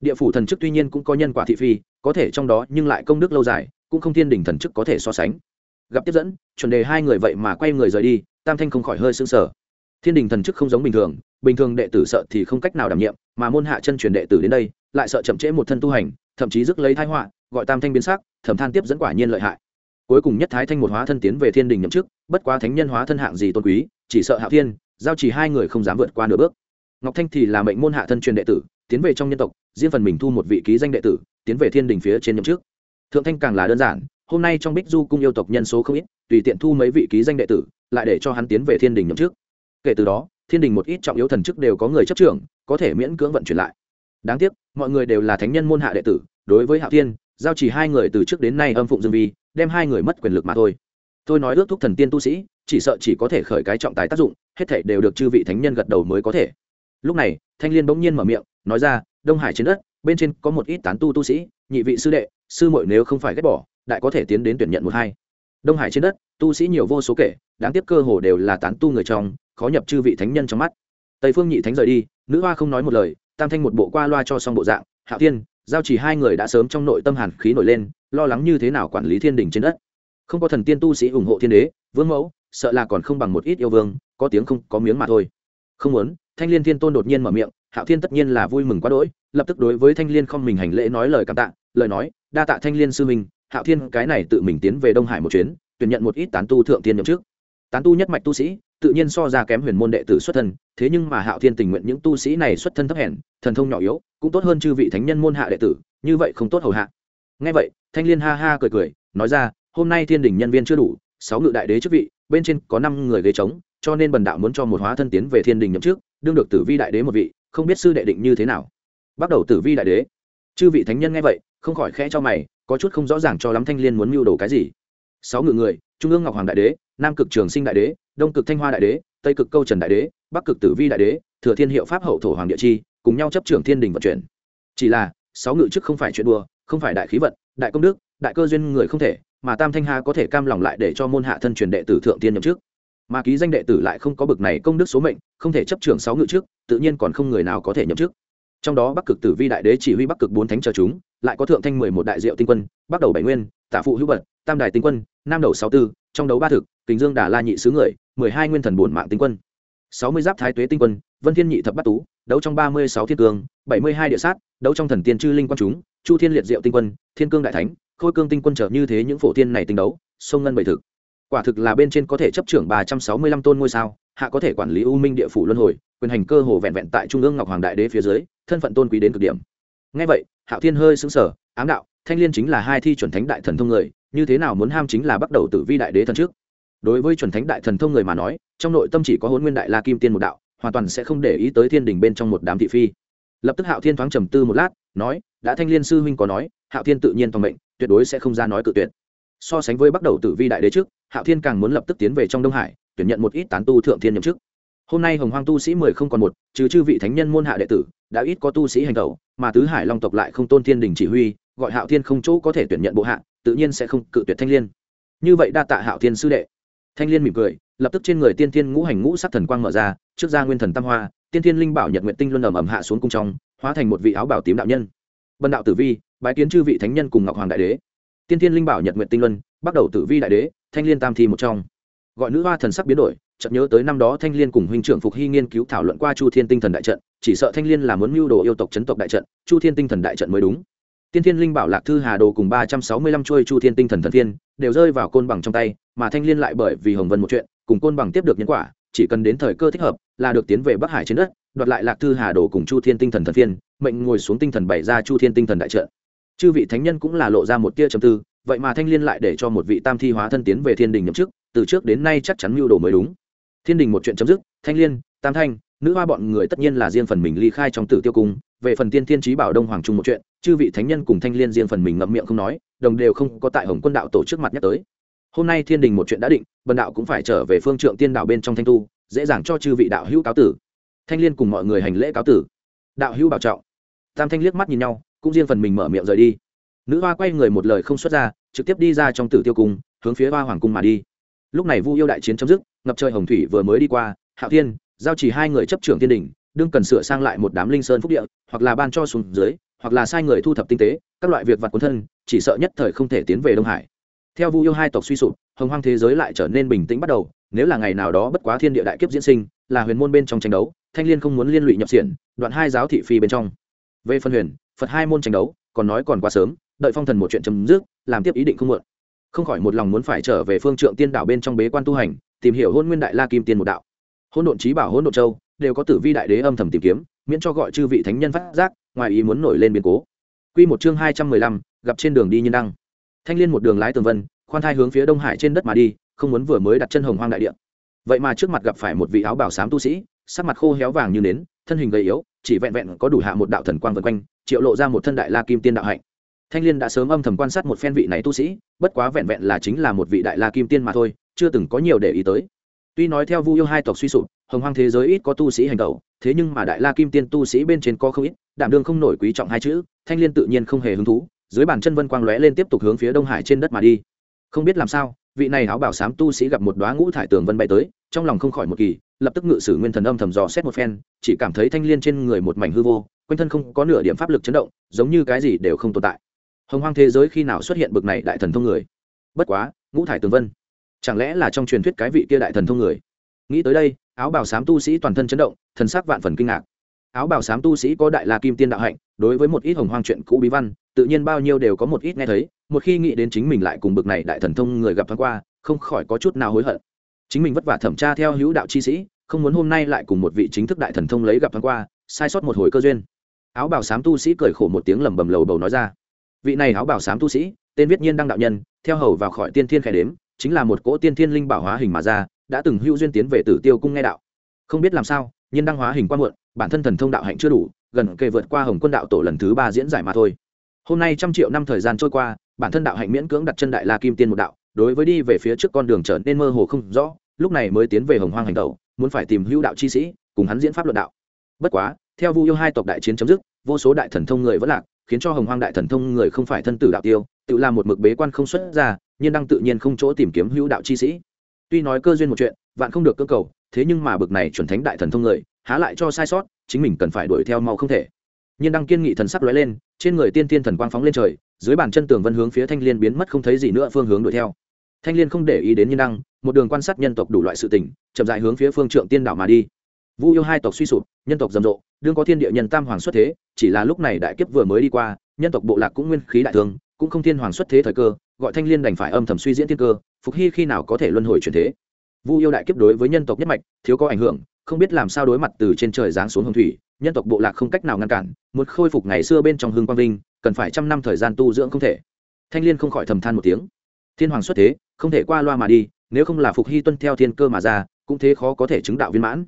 Địa phủ thần chức tuy nhiên cũng có nhân quả thị phi có thể trong đó nhưng lại công đức lâu dài cũng không thiên đình thần chức có thể so sánh. Gặp tiếp dẫn chuẩn đề hai người vậy mà quay người rời đi tam thanh không khỏi hơi sững sờ. Thiên đình thần chức không giống bình thường bình thường đệ tử sợ thì không cách nào đảm nhiệm mà môn hạ chân truyền đệ tử đến đây lại sợ chậm trễ một thân tu hành, thậm chí rước lấy thái họa, gọi tam thanh biến sắc, thẩm than tiếp dẫn quả nhiên lợi hại. Cuối cùng nhất thái thanh một hóa thân tiến về thiên đình nhậm chức, bất quá thánh nhân hóa thân hạng gì tôn quý, chỉ sợ hạ thiên, giao chỉ hai người không dám vượt qua nửa bước. Ngọc thanh thì là mệnh môn hạ thân truyền đệ tử, tiến về trong nhân tộc, riêng phần mình thu một vị ký danh đệ tử, tiến về thiên đình phía trên nhậm chức. Thượng thanh càng là đơn giản, hôm nay trong bích du cung yêu tộc nhân số không ít, tùy tiện thu mấy vị ký danh đệ tử, lại để cho hắn tiến về thiên đình nhậm chức. Kể từ đó, thiên đình một ít trọng yếu thần chức đều có người chấp trưởng, có thể miễn cưỡng vận chuyển lại đáng tiếc, mọi người đều là thánh nhân môn hạ đệ tử, đối với hạo thiên, giao chỉ hai người từ trước đến nay âm phụng dương vi, đem hai người mất quyền lực mà thôi. Tôi nói ước thúc thần tiên tu sĩ, chỉ sợ chỉ có thể khởi cái trọng tài tác dụng, hết thể đều được chư vị thánh nhân gật đầu mới có thể. Lúc này, thanh liên bỗng nhiên mở miệng, nói ra, đông hải trên đất, bên trên có một ít tán tu tu sĩ, nhị vị sư đệ, sư muội nếu không phải ghét bỏ, đại có thể tiến đến tuyển nhận một hai. Đông hải trên đất, tu sĩ nhiều vô số kể, đáng tiếc cơ hồ đều là tán tu người trong, khó nhập chư vị thánh nhân trong mắt. Tây phương nhị thánh rời đi, nữ hoa không nói một lời tam thanh một bộ qua loa cho xong bộ dạng, hạo thiên, giao chỉ hai người đã sớm trong nội tâm hàn khí nổi lên, lo lắng như thế nào quản lý thiên đình trên đất. Không có thần tiên tu sĩ ủng hộ thiên đế, vương mẫu, sợ là còn không bằng một ít yêu vương, có tiếng không, có miếng mà thôi. Không muốn, thanh liên thiên tôn đột nhiên mở miệng, hạo thiên tất nhiên là vui mừng quá đỗi, lập tức đối với thanh liên không mình hành lễ nói lời cảm tạ, lời nói, đa tạ thanh liên sư minh hạo thiên, cái này tự mình tiến về đông hải một chuyến, tuyển nhận một ít tán tu thượng tiên nhậm trước tán tu nhất mạch tu sĩ tự nhiên so ra kém huyền môn đệ tử xuất thân, thế nhưng mà hạo thiên tình nguyện những tu sĩ này xuất thân thấp hèn, thần thông nhỏ yếu, cũng tốt hơn chư vị thánh nhân môn hạ đệ tử, như vậy không tốt hầu hạ. Ngay vậy, thanh liên ha ha cười cười, nói ra, hôm nay thiên đình nhân viên chưa đủ, sáu ngự đại đế chức vị, bên trên có năm người ghế trống, cho nên bần đạo muốn cho một hóa thân tiến về thiên đình nhậm trước đương được tử vi đại đế một vị, không biết sư đệ định như thế nào. Bắt đầu tử vi đại đế. Chư vị thánh nhân nghe vậy, không khỏi khẽ cho mày, có chút không rõ ràng cho lắm thanh liên muốn mưu đồ cái gì. Sáu ngự người, trung ương ngọc hoàng đại đế, nam cực trường sinh đại đế đông cực thanh hoa đại đế, tây cực câu trần đại đế, bắc cực tử vi đại đế, thừa thiên hiệu pháp hậu thổ hoàng địa chi, cùng nhau chấp trưởng thiên đình vận chuyển. Chỉ là, sáu ngự chức không phải chuyện đùa, không phải đại khí vận, đại công đức, đại cơ duyên người không thể, mà tam thanh hà có thể cam lòng lại để cho môn hạ thân truyền đệ tử thượng tiên nhậm trước mà ký danh đệ tử lại không có bực này công đức số mệnh, không thể chấp trưởng sáu ngự trước tự nhiên còn không người nào có thể nhậm chức. Trong đó bắc cực tử vi đại đế chỉ huy bắc cực bốn thánh chờ chúng, lại có thượng thanh mười một đại diệu tinh quân, bắc đầu bảy nguyên, tả phụ hữu bật tam đài tinh quân, nam đầu sáu tư, trong đấu ba thực kính dương đà la nhị sứ người mười hai nguyên thần bổn mạng tinh quân, sáu mươi giáp thái tuế tinh quân, vân thiên nhị thập bát tú, đấu trong ba mươi sáu thiên cương, bảy mươi hai địa sát, đấu trong thần tiên chư linh quan chúng, chu thiên liệt diệu tinh quân, thiên cương đại thánh, khôi cương tinh quân trở như thế những phổ tiên này tinh đấu, sông ngân bảy thực. Quả thực là bên trên có thể chấp trưởng ba trăm sáu mươi lăm tôn ngôi sao, hạ có thể quản lý u minh địa phủ luân hồi, quyền hành cơ hồ vẹn vẹn tại trung ương ngọc hoàng đại đế phía dưới, thân phận tôn quý đến cực điểm. Ngay vậy, hạo thiên hơi xứng sở ám đạo, thanh liên chính là hai thi chuẩn thánh đại thần thông người, như thế nào muốn ham chính là bắt đầu tử vi đại đế thần trước? Đối với chuẩn thánh đại thần thông người mà nói, trong nội tâm chỉ có hôn nguyên đại la kim tiên một đạo, hoàn toàn sẽ không để ý tới thiên đình bên trong một đám thị phi. Lập tức hạo thiên thoáng trầm tư một lát, nói, đã thanh liên sư huynh có nói, hạo thiên tự nhiên toàn mệnh, tuyệt đối sẽ không ra nói cự tuyệt. So sánh với bắt đầu tử vi đại đế trước, hạo thiên càng muốn lập tức tiến về trong đông hải, tuyển nhận một ít tán tu thượng thiên nhậm chức. Hôm nay hồng hoang tu sĩ mười không còn một, trừ chư vị thánh nhân môn hạ đệ tử, đã ít có tu sĩ hành tẩu, mà tứ hải long tộc lại không tôn thiên đình chỉ huy, gọi hạo thiên không chỗ có thể tuyển nhận bộ hạ, tự nhiên sẽ không cự tuyệt thanh liên. Như vậy đa tạ hạo thiên sư đệ thanh liên mỉm cười, lập tức trên người tiên thiên ngũ hành ngũ sắc thần quang mở ra, trước ra nguyên thần tam hoa, tiên thiên linh bảo nhật nguyện tinh luân ầm ầm hạ xuống cung trong, hóa thành một vị áo bảo tím đạo nhân. Vân đạo tử vi, bái kiến chư vị thánh nhân cùng ngọc hoàng đại đế. Tiên thiên linh bảo nhật nguyện tinh luân, bắt đầu tử vi đại đế, thanh liên tam thi một trong. Gọi nữ hoa thần sắc biến đổi, chợt nhớ tới năm đó thanh liên cùng huynh trưởng phục hy nghiên cứu thảo luận qua chu thiên tinh thần đại trận, chỉ sợ thanh liên là muốn mưu đồ yêu tộc chấn tộc đại trận, chu thiên tinh thần đại trận mới đúng. Tiên thiên linh bảo lạc thư hà đồ cùng ba trăm sáu mươi lăm chuôi chu thiên tinh thần thần thiên, đều rơi vào côn bằng trong tay mà thanh liên lại bởi vì hồng vân một chuyện, cùng côn bằng tiếp được nhân quả, chỉ cần đến thời cơ thích hợp, là được tiến về bắc hải trên đất, đoạt lại lạc thư hà đồ cùng chu thiên tinh thần thần phiên, mệnh ngồi xuống tinh thần bày ra chu thiên tinh thần đại trận. Chư vị thánh nhân cũng là lộ ra một tia chấm tư, vậy mà thanh liên lại để cho một vị tam thi hóa thân tiến về thiên đình nhậm chức, từ trước đến nay chắc chắn mưu đồ mới đúng. Thiên đình một chuyện chấm dứt, thanh liên, tam thanh, nữ hoa bọn người tất nhiên là riêng phần mình ly khai trong tử tiêu cung, về phần tiên thiên trí bảo đông hoàng trung một chuyện, chư vị thánh nhân cùng thanh liên riêng phần mình ngậm miệng không nói, đồng đều không có tại hồng quân đạo tổ trước mặt nhắc tới hôm nay thiên đình một chuyện đã định, bần đạo cũng phải trở về phương trượng tiên đạo bên trong thanh tu, dễ dàng cho chư vị đạo hữu cáo tử. Thanh liên cùng mọi người hành lễ cáo tử. Đạo hữu bảo trọng. Tam thanh liếc mắt nhìn nhau, cũng riêng phần mình mở miệng rời đi. Nữ hoa quay người một lời không xuất ra, trực tiếp đi ra trong tử tiêu cung, hướng phía hoa hoàng cung mà đi. Lúc này vu yêu đại chiến chấm dứt, ngập trời hồng thủy vừa mới đi qua, hạo thiên, giao chỉ hai người chấp trưởng thiên đình, đương cần sửa sang lại một đám linh sơn phúc địa, hoặc là ban cho xuống dưới, hoặc là sai người thu thập tinh tế, các loại việc vặt cuốn thân, chỉ sợ nhất thời không thể tiến về đông hải theo vu yêu hai tộc suy sụp, hồng hoang thế giới lại trở nên bình tĩnh bắt đầu. Nếu là ngày nào đó bất quá thiên địa đại kiếp diễn sinh, là huyền môn bên trong tranh đấu, thanh liên không muốn liên lụy nhập xiển, đoạn hai giáo thị phi bên trong. Về phân huyền, phật hai môn tranh đấu, còn nói còn quá sớm, đợi phong thần một chuyện chấm dứt, làm tiếp ý định không muộn. Không khỏi một lòng muốn phải trở về phương trượng tiên đạo bên trong bế quan tu hành, tìm hiểu hôn nguyên đại la kim tiên một đạo. Hôn độn trí bảo hôn độn châu, đều có tử vi đại đế âm thầm tìm kiếm, miễn cho gọi chư vị thánh nhân phát giác, ngoài ý muốn nổi lên biến cố. Quy một chương hai trăm mười lăm, gặp trên đường đi nhân đăng thanh liên một đường lái tường vân, khoan thai hướng phía đông hải trên đất mà đi, không muốn vừa mới đặt chân hồng hoang đại địa. Vậy mà trước mặt gặp phải một vị áo bảo sám tu sĩ, sắc mặt khô héo vàng như nến, thân hình gầy yếu, chỉ vẹn vẹn có đủ hạ một đạo thần quang vân quanh, triệu lộ ra một thân đại la kim tiên đạo hạnh. Thanh liên đã sớm âm thầm quan sát một phen vị này tu sĩ, bất quá vẹn vẹn là chính là một vị đại la kim tiên mà thôi, chưa từng có nhiều để ý tới. Tuy nói theo vu yêu hai tộc suy sụp, hồng hoang thế giới ít có tu sĩ hành tẩu, thế nhưng mà đại la kim tiên tu sĩ bên trên có không ít, đảm đương không nổi quý trọng hai chữ, thanh liên tự nhiên không hề hứng thú dưới bàn chân vân quang lóe lên tiếp tục hướng phía đông hải trên đất mà đi. Không biết làm sao, vị này áo bảo sám tu sĩ gặp một đoá ngũ thải tường vân bay tới, trong lòng không khỏi một kỳ, lập tức ngự sử nguyên thần âm thầm dò xét một phen, chỉ cảm thấy thanh liên trên người một mảnh hư vô, quanh thân không có nửa điểm pháp lực chấn động, giống như cái gì đều không tồn tại. Hồng hoang thế giới khi nào xuất hiện bực này đại thần thông người? Bất quá, ngũ thải tường vân, chẳng lẽ là trong truyền thuyết cái vị kia đại thần thông người? Nghĩ tới đây, áo bảo sám tu sĩ toàn thân chấn động, thần sắc vạn phần kinh ngạc. Áo bảo sám tu sĩ có đại la kim tiên đạo hạnh, đối với một ít hồng hoang chuyện cũ bí văn tự nhiên bao nhiêu đều có một ít nghe thấy, một khi nghĩ đến chính mình lại cùng bực này đại thần thông người gặp thoáng qua, không khỏi có chút nào hối hận. Chính mình vất vả thẩm tra theo hữu đạo chi sĩ, không muốn hôm nay lại cùng một vị chính thức đại thần thông lấy gặp thoáng qua, sai sót một hồi cơ duyên. Áo bào sám tu sĩ cười khổ một tiếng lầm bầm lầu bầu nói ra. Vị này áo bào sám tu sĩ, tên viết nhiên đăng đạo nhân, theo hầu vào khỏi tiên thiên khẽ đếm, chính là một cỗ tiên thiên linh bảo hóa hình mà ra, đã từng hữu duyên tiến về tử tiêu cung nghe đạo. Không biết làm sao, nhiên đăng hóa hình qua muộn, bản thân thần thông đạo hạnh chưa đủ, gần kề vượt qua hồng quân đạo tổ lần thứ ba diễn giải mà thôi hôm nay trăm triệu năm thời gian trôi qua, bản thân đạo hạnh miễn cưỡng đặt chân đại la kim tiên một đạo, đối với đi về phía trước con đường trở nên mơ hồ không rõ, lúc này mới tiến về hồng hoang hành tẩu, muốn phải tìm hữu đạo chi sĩ, cùng hắn diễn pháp luận đạo. Bất quá, theo vu yêu hai tộc đại chiến chấm dứt, vô số đại thần thông người vẫn lạc, khiến cho hồng hoang đại thần thông người không phải thân tử đạo tiêu, tự làm một mực bế quan không xuất ra nhưng đang tự nhiên không chỗ tìm kiếm hữu đạo chi sĩ. Tuy nói cơ duyên một chuyện, vạn không được cơ cầu, thế nhưng mà bực này chuẩn thánh đại thần thông người, há lại cho sai sót, chính mình cần phải đuổi theo mau không thể. Nhiên đang kiên nghị thần sắc lóe lên trên người tiên tiên thần quang phóng lên trời, dưới bàn chân tường vân hướng phía thanh liên biến mất không thấy gì nữa phương hướng đuổi theo. Thanh liên không để ý đến nhân đăng, một đường quan sát nhân tộc đủ loại sự tình, chậm dại hướng phía phương trượng tiên đảo mà đi. Vu yêu hai tộc suy sụp, nhân tộc rầm rộ, đương có thiên địa nhân tam hoàng xuất thế, chỉ là lúc này đại kiếp vừa mới đi qua, nhân tộc bộ lạc cũng nguyên khí đại thương, cũng không thiên hoàng xuất thế thời cơ, gọi thanh liên đành phải âm thầm suy diễn thiên cơ, phục hy khi nào có thể luân hồi chuyển thế. Vu yêu đại kiếp đối với nhân tộc nhất mạch, thiếu có ảnh hưởng, không biết làm sao đối mặt từ trên trời giáng xuống hồng thủy nhân tộc bộ lạc không cách nào ngăn cản, muốn khôi phục ngày xưa bên trong hương quang vinh, cần phải trăm năm thời gian tu dưỡng không thể. Thanh liên không khỏi thầm than một tiếng. Thiên hoàng xuất thế, không thể qua loa mà đi, nếu không là phục hy tuân theo thiên cơ mà ra, cũng thế khó có thể chứng đạo viên mãn.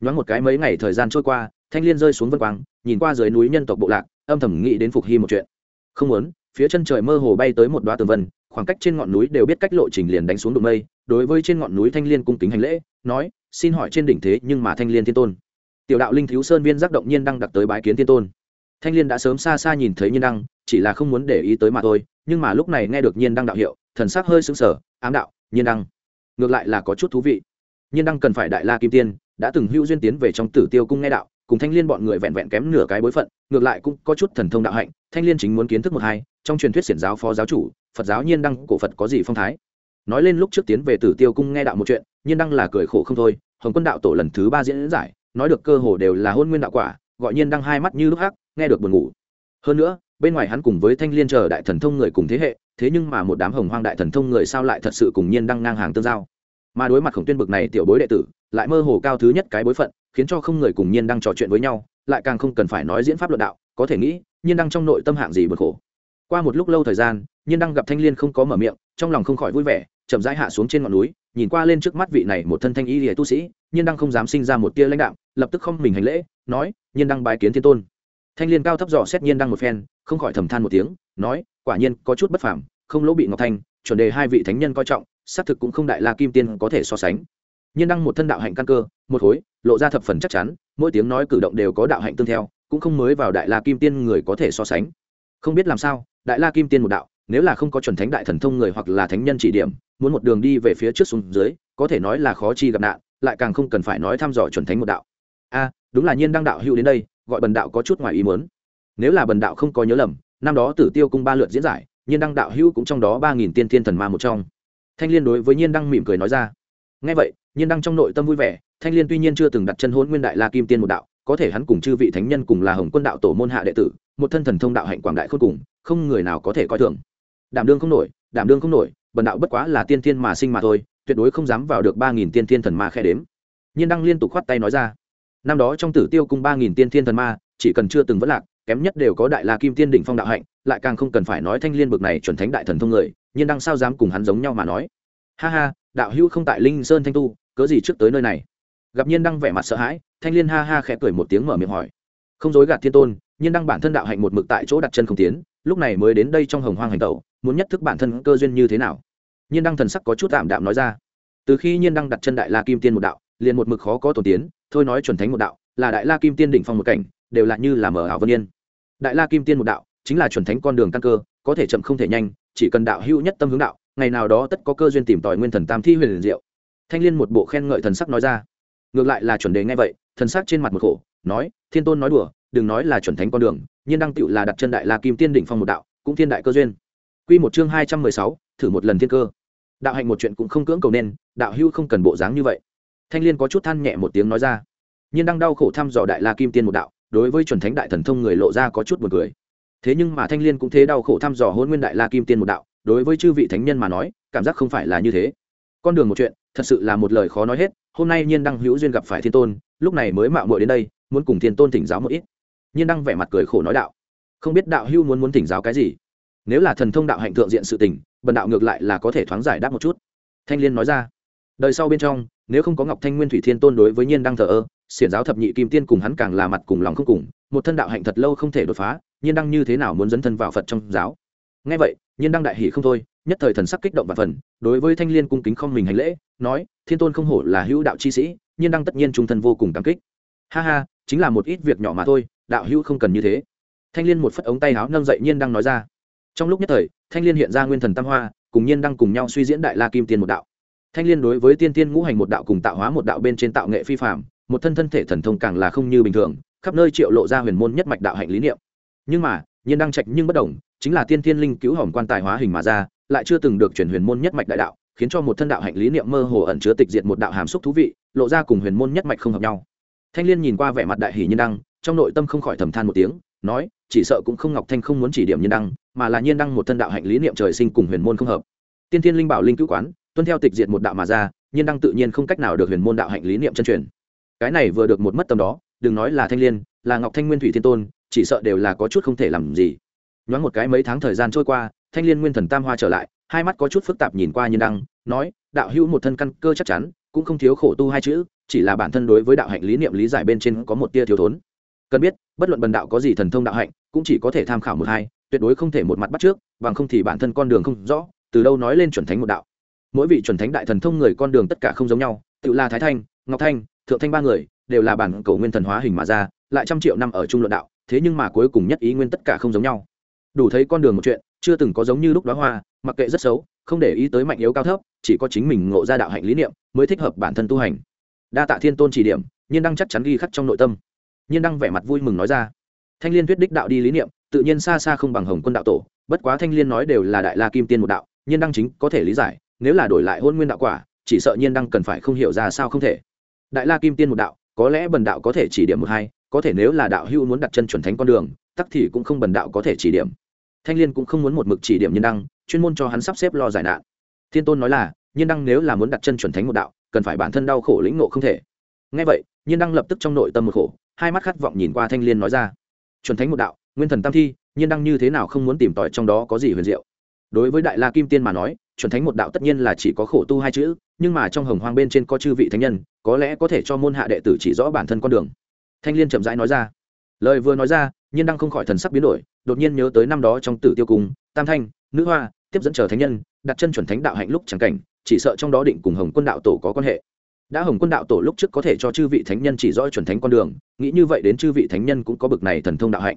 Nhoáng một cái mấy ngày thời gian trôi qua, thanh liên rơi xuống vân quang, nhìn qua dưới núi nhân tộc bộ lạc, âm thầm nghĩ đến phục hy một chuyện. Không muốn, phía chân trời mơ hồ bay tới một đoá tường vân, khoảng cách trên ngọn núi đều biết cách lộ trình liền đánh xuống đụng mây, đối với trên ngọn núi thanh liên cung kính hành lễ, nói, xin hỏi trên đỉnh thế nhưng mà thanh liên thiên tôn tiểu đạo linh thiếu sơn viên giác động nhiên đăng đặt tới bái kiến thiên tôn. Thanh liên đã sớm xa xa nhìn thấy nhiên đăng, chỉ là không muốn để ý tới mà thôi, nhưng mà lúc này nghe được nhiên đăng đạo hiệu, thần sắc hơi sững sờ, ám đạo, nhiên đăng. Ngược lại là có chút thú vị. Nhiên đăng cần phải đại la kim tiên, đã từng hữu duyên tiến về trong tử tiêu cung nghe đạo, cùng thanh liên bọn người vẹn vẹn kém nửa cái bối phận, ngược lại cũng có chút thần thông đạo hạnh, thanh liên chính muốn kiến thức một hai, trong truyền thuyết xiển giáo phó giáo chủ, phật giáo nhiên đăng cổ phật có gì phong thái. Nói lên lúc trước tiến về tử tiêu cung nghe đạo một chuyện, nhiên đăng là cười khổ không thôi, hồng quân đạo tổ lần thứ ba diễn giải nói được cơ hồ đều là hôn nguyên đạo quả, gọi nhiên đăng hai mắt như lúc hắc, nghe được buồn ngủ. Hơn nữa, bên ngoài hắn cùng với thanh liên chờ đại thần thông người cùng thế hệ, thế nhưng mà một đám hồng hoang đại thần thông người sao lại thật sự cùng nhiên đăng ngang hàng tương giao? Mà đối mặt khổng tuyên bực này tiểu bối đệ tử, lại mơ hồ cao thứ nhất cái bối phận, khiến cho không người cùng nhiên đăng trò chuyện với nhau, lại càng không cần phải nói diễn pháp luận đạo, có thể nghĩ, nhiên đăng trong nội tâm hạng gì bực khổ. Qua một lúc lâu thời gian, nhiên đăng gặp thanh liên không có mở miệng, trong lòng không khỏi vui vẻ chậm rãi hạ xuống trên ngọn núi, nhìn qua lên trước mắt vị này một thân thanh y lìa tu sĩ, nhiên đăng không dám sinh ra một tia lãnh đạo lập tức không mình hành lễ, nói, nhiên đăng bái kiến thiên tôn. Thanh liên cao thấp dò xét nhiên đăng một phen, không khỏi thầm than một tiếng, nói, quả nhiên có chút bất phàm, không lỗ bị ngọc thanh, chuẩn đề hai vị thánh nhân coi trọng, xác thực cũng không đại la kim tiên có thể so sánh. Nhiên đăng một thân đạo hạnh căn cơ, một khối lộ ra thập phần chắc chắn, mỗi tiếng nói cử động đều có đạo hạnh tương theo, cũng không mới vào đại la kim tiên người có thể so sánh. Không biết làm sao, đại la kim tiên một đạo nếu là không có chuẩn thánh đại thần thông người hoặc là thánh nhân chỉ điểm, muốn một đường đi về phía trước xuống dưới, có thể nói là khó chi gặp nạn, lại càng không cần phải nói thăm dò chuẩn thánh một đạo. A, đúng là nhiên đăng đạo hữu đến đây, gọi bần đạo có chút ngoài ý muốn. Nếu là bần đạo không có nhớ lầm, năm đó tử tiêu cung ba lượt diễn giải, nhiên đăng đạo hữu cũng trong đó ba nghìn tiên thiên thần ma một trong. Thanh liên đối với nhiên đăng mỉm cười nói ra. Ngay vậy, nhiên đăng trong nội tâm vui vẻ, thanh liên tuy nhiên chưa từng đặt chân hôn nguyên đại la kim tiên một đạo, có thể hắn cùng chư vị thánh nhân cùng là hồng quân đạo tổ môn hạ đệ tử, một thân thần thông đạo hạnh quảng đại khôn cùng, không người nào có thể coi thường đảm đương không nổi, đảm đương không nổi, bần đạo bất quá là tiên thiên mà sinh mà thôi, tuyệt đối không dám vào được ba nghìn tiên thiên thần ma khe đếm. Nhiên đăng liên tục khoát tay nói ra. Năm đó trong tử tiêu cung ba nghìn tiên thiên thần ma, chỉ cần chưa từng vất lạc, kém nhất đều có đại la kim tiên đỉnh phong đạo hạnh, lại càng không cần phải nói thanh liên bực này chuẩn thánh đại thần thông người, nhiên đăng sao dám cùng hắn giống nhau mà nói. Ha ha, đạo hữu không tại linh sơn thanh tu, cớ gì trước tới nơi này? Gặp nhiên đăng vẻ mặt sợ hãi, thanh liên ha ha khẽ cười một tiếng mở miệng hỏi. Không dối gạt thiên tôn, nhiên đăng bản thân đạo hạnh một mực tại chỗ đặt chân không tiến lúc này mới đến đây trong hồng hoang hành tẩu, muốn nhất thức bản thân cơ duyên như thế nào? Nhiên đăng thần sắc có chút tạm đạm nói ra. Từ khi nhiên đăng đặt chân đại la kim tiên một đạo, liền một mực khó có tổ tiến, thôi nói chuẩn thánh một đạo, là đại la kim tiên đỉnh phong một cảnh, đều là như là mở ảo vân yên. Đại la kim tiên một đạo, chính là chuẩn thánh con đường căn cơ, có thể chậm không thể nhanh, chỉ cần đạo hữu nhất tâm hướng đạo, ngày nào đó tất có cơ duyên tìm tòi nguyên thần tam thi huyền liền diệu. Thanh liên một bộ khen ngợi thần sắc nói ra. Ngược lại là chuẩn đề ngay vậy, thần sắc trên mặt một khổ, nói, thiên tôn nói đùa đừng nói là chuẩn thánh con đường, nhiên đăng tựu là đặt chân đại la kim tiên đỉnh phong một đạo, cũng thiên đại cơ duyên. Quy một chương hai trăm mười sáu, thử một lần thiên cơ. Đạo hạnh một chuyện cũng không cưỡng cầu nên, đạo hưu không cần bộ dáng như vậy. Thanh liên có chút than nhẹ một tiếng nói ra. Nhiên đăng đau khổ thăm dò đại la kim tiên một đạo, đối với chuẩn thánh đại thần thông người lộ ra có chút buồn cười. Thế nhưng mà thanh liên cũng thế đau khổ thăm dò hôn nguyên đại la kim tiên một đạo, đối với chư vị thánh nhân mà nói, cảm giác không phải là như thế. Con đường một chuyện, thật sự là một lời khó nói hết, hôm nay nhiên đăng hữu duyên gặp phải thiên tôn, lúc này mới mạo muội đến đây, muốn cùng thiên tôn thỉnh giáo một ít nhiên đăng vẻ mặt cười khổ nói đạo, không biết đạo Hưu muốn muốn thỉnh giáo cái gì. Nếu là thần thông đạo hạnh thượng diện sự tình, bần đạo ngược lại là có thể thoáng giải đáp một chút. Thanh liên nói ra, đời sau bên trong, nếu không có ngọc thanh nguyên thủy thiên tôn đối với nhiên đăng thờ ơ, xiển giáo thập nhị kim tiên cùng hắn càng là mặt cùng lòng không cùng, một thân đạo hạnh thật lâu không thể đột phá, nhiên đăng như thế nào muốn dấn thân vào phật trong giáo? Ngay vậy, nhiên đăng đại hỷ không thôi, nhất thời thần sắc kích động và phần, đối với thanh liên cung kính không mình hành lễ, nói, thiên tôn không hổ là hữu đạo chi sĩ, nhiên đăng tất nhiên trung thân vô cùng cảm kích. Ha ha, chính là một ít việc nhỏ mà thôi đạo hữu không cần như thế. Thanh liên một phất ống tay áo nâng dậy nhiên đăng nói ra. Trong lúc nhất thời, thanh liên hiện ra nguyên thần tam hoa, cùng nhiên đăng cùng nhau suy diễn đại la kim tiên một đạo. Thanh liên đối với tiên tiên ngũ hành một đạo cùng tạo hóa một đạo bên trên tạo nghệ phi phạm một thân thân thể thần thông càng là không như bình thường, khắp nơi triệu lộ ra huyền môn nhất mạch đạo hạnh lý niệm. Nhưng mà, nhiên đăng trạch nhưng bất đồng chính là tiên tiên linh cứu hỏng quan tài hóa hình mà ra, lại chưa từng được chuyển huyền môn nhất mạch đại đạo, khiến cho một thân đạo hạnh lý niệm mơ hồ ẩn chứa tịch diệt một đạo hàm xúc thú vị, lộ ra cùng huyền môn nhất mạch không hợp nhau. Thanh liên nhìn qua vẻ mặt đại hỷ nhiên đăng trong nội tâm không khỏi thầm than một tiếng, nói, chỉ sợ cũng không ngọc thanh không muốn chỉ điểm nhiên đăng, mà là nhiên đăng một thân đạo hạnh lý niệm trời sinh cùng huyền môn không hợp. Tiên tiên linh bảo linh cứu quán, tuân theo tịch diệt một đạo mà ra, nhiên đăng tự nhiên không cách nào được huyền môn đạo hạnh lý niệm chân truyền. Cái này vừa được một mất tâm đó, đừng nói là thanh liên, là ngọc thanh nguyên thủy thiên tôn, chỉ sợ đều là có chút không thể làm gì. Nhoáng một cái mấy tháng thời gian trôi qua, thanh liên nguyên thần tam hoa trở lại, hai mắt có chút phức tạp nhìn qua nhiên đăng, nói, đạo hữu một thân căn cơ chắc chắn, cũng không thiếu khổ tu hai chữ, chỉ là bản thân đối với đạo hạnh lý niệm lý giải bên trên có một tia thiếu thốn cần biết, bất luận bần đạo có gì thần thông đạo hạnh, cũng chỉ có thể tham khảo một hai, tuyệt đối không thể một mặt bắt trước, bằng không thì bản thân con đường không rõ, từ đâu nói lên chuẩn thánh một đạo. Mỗi vị chuẩn thánh đại thần thông người con đường tất cả không giống nhau, tự là thái thanh, ngọc thanh, thượng thanh ba người, đều là bản cầu nguyên thần hóa hình mà ra, lại trăm triệu năm ở trung luận đạo, thế nhưng mà cuối cùng nhất ý nguyên tất cả không giống nhau. Đủ thấy con đường một chuyện, chưa từng có giống như lúc đó hoa, mặc kệ rất xấu, không để ý tới mạnh yếu cao thấp, chỉ có chính mình ngộ ra đạo hạnh lý niệm, mới thích hợp bản thân tu hành. Đa tạ thiên tôn chỉ điểm, nhiên đang chắc chắn ghi khắc trong nội tâm nhiên đăng vẻ mặt vui mừng nói ra. Thanh liên thuyết đích đạo đi lý niệm, tự nhiên xa xa không bằng hồng quân đạo tổ, bất quá thanh liên nói đều là đại la kim tiên một đạo, nhiên đăng chính có thể lý giải, nếu là đổi lại hôn nguyên đạo quả, chỉ sợ nhiên đăng cần phải không hiểu ra sao không thể. Đại la kim tiên một đạo, có lẽ bần đạo có thể chỉ điểm một hai, có thể nếu là đạo hưu muốn đặt chân chuẩn thánh con đường, tắc thì cũng không bần đạo có thể chỉ điểm. Thanh liên cũng không muốn một mực chỉ điểm nhiên đăng, chuyên môn cho hắn sắp xếp lo giải nạn. Thiên tôn nói là, nhiên đăng nếu là muốn đặt chân chuẩn thánh một đạo, cần phải bản thân đau khổ lĩnh nộ không thể. Ngay vậy, nhiên đăng lập tức trong nội tâm một khổ hai mắt khát vọng nhìn qua thanh liên nói ra. Chuẩn thánh một đạo, nguyên thần tam thi, nhiên đăng như thế nào không muốn tìm tòi trong đó có gì huyền diệu. Đối với đại la kim tiên mà nói, chuẩn thánh một đạo tất nhiên là chỉ có khổ tu hai chữ, nhưng mà trong hồng hoang bên trên có chư vị thánh nhân, có lẽ có thể cho môn hạ đệ tử chỉ rõ bản thân con đường. Thanh liên chậm rãi nói ra. Lời vừa nói ra, nhiên đăng không khỏi thần sắc biến đổi, đột nhiên nhớ tới năm đó trong tử tiêu cung, tam thanh, nữ hoa, tiếp dẫn chờ thánh nhân, đặt chân chuẩn thánh đạo hạnh lúc chẳng cảnh, chỉ sợ trong đó định cùng hồng quân đạo tổ có quan hệ đã hồng quân đạo tổ lúc trước có thể cho chư vị thánh nhân chỉ rõ chuẩn thánh con đường, nghĩ như vậy đến chư vị thánh nhân cũng có bực này thần thông đạo hạnh.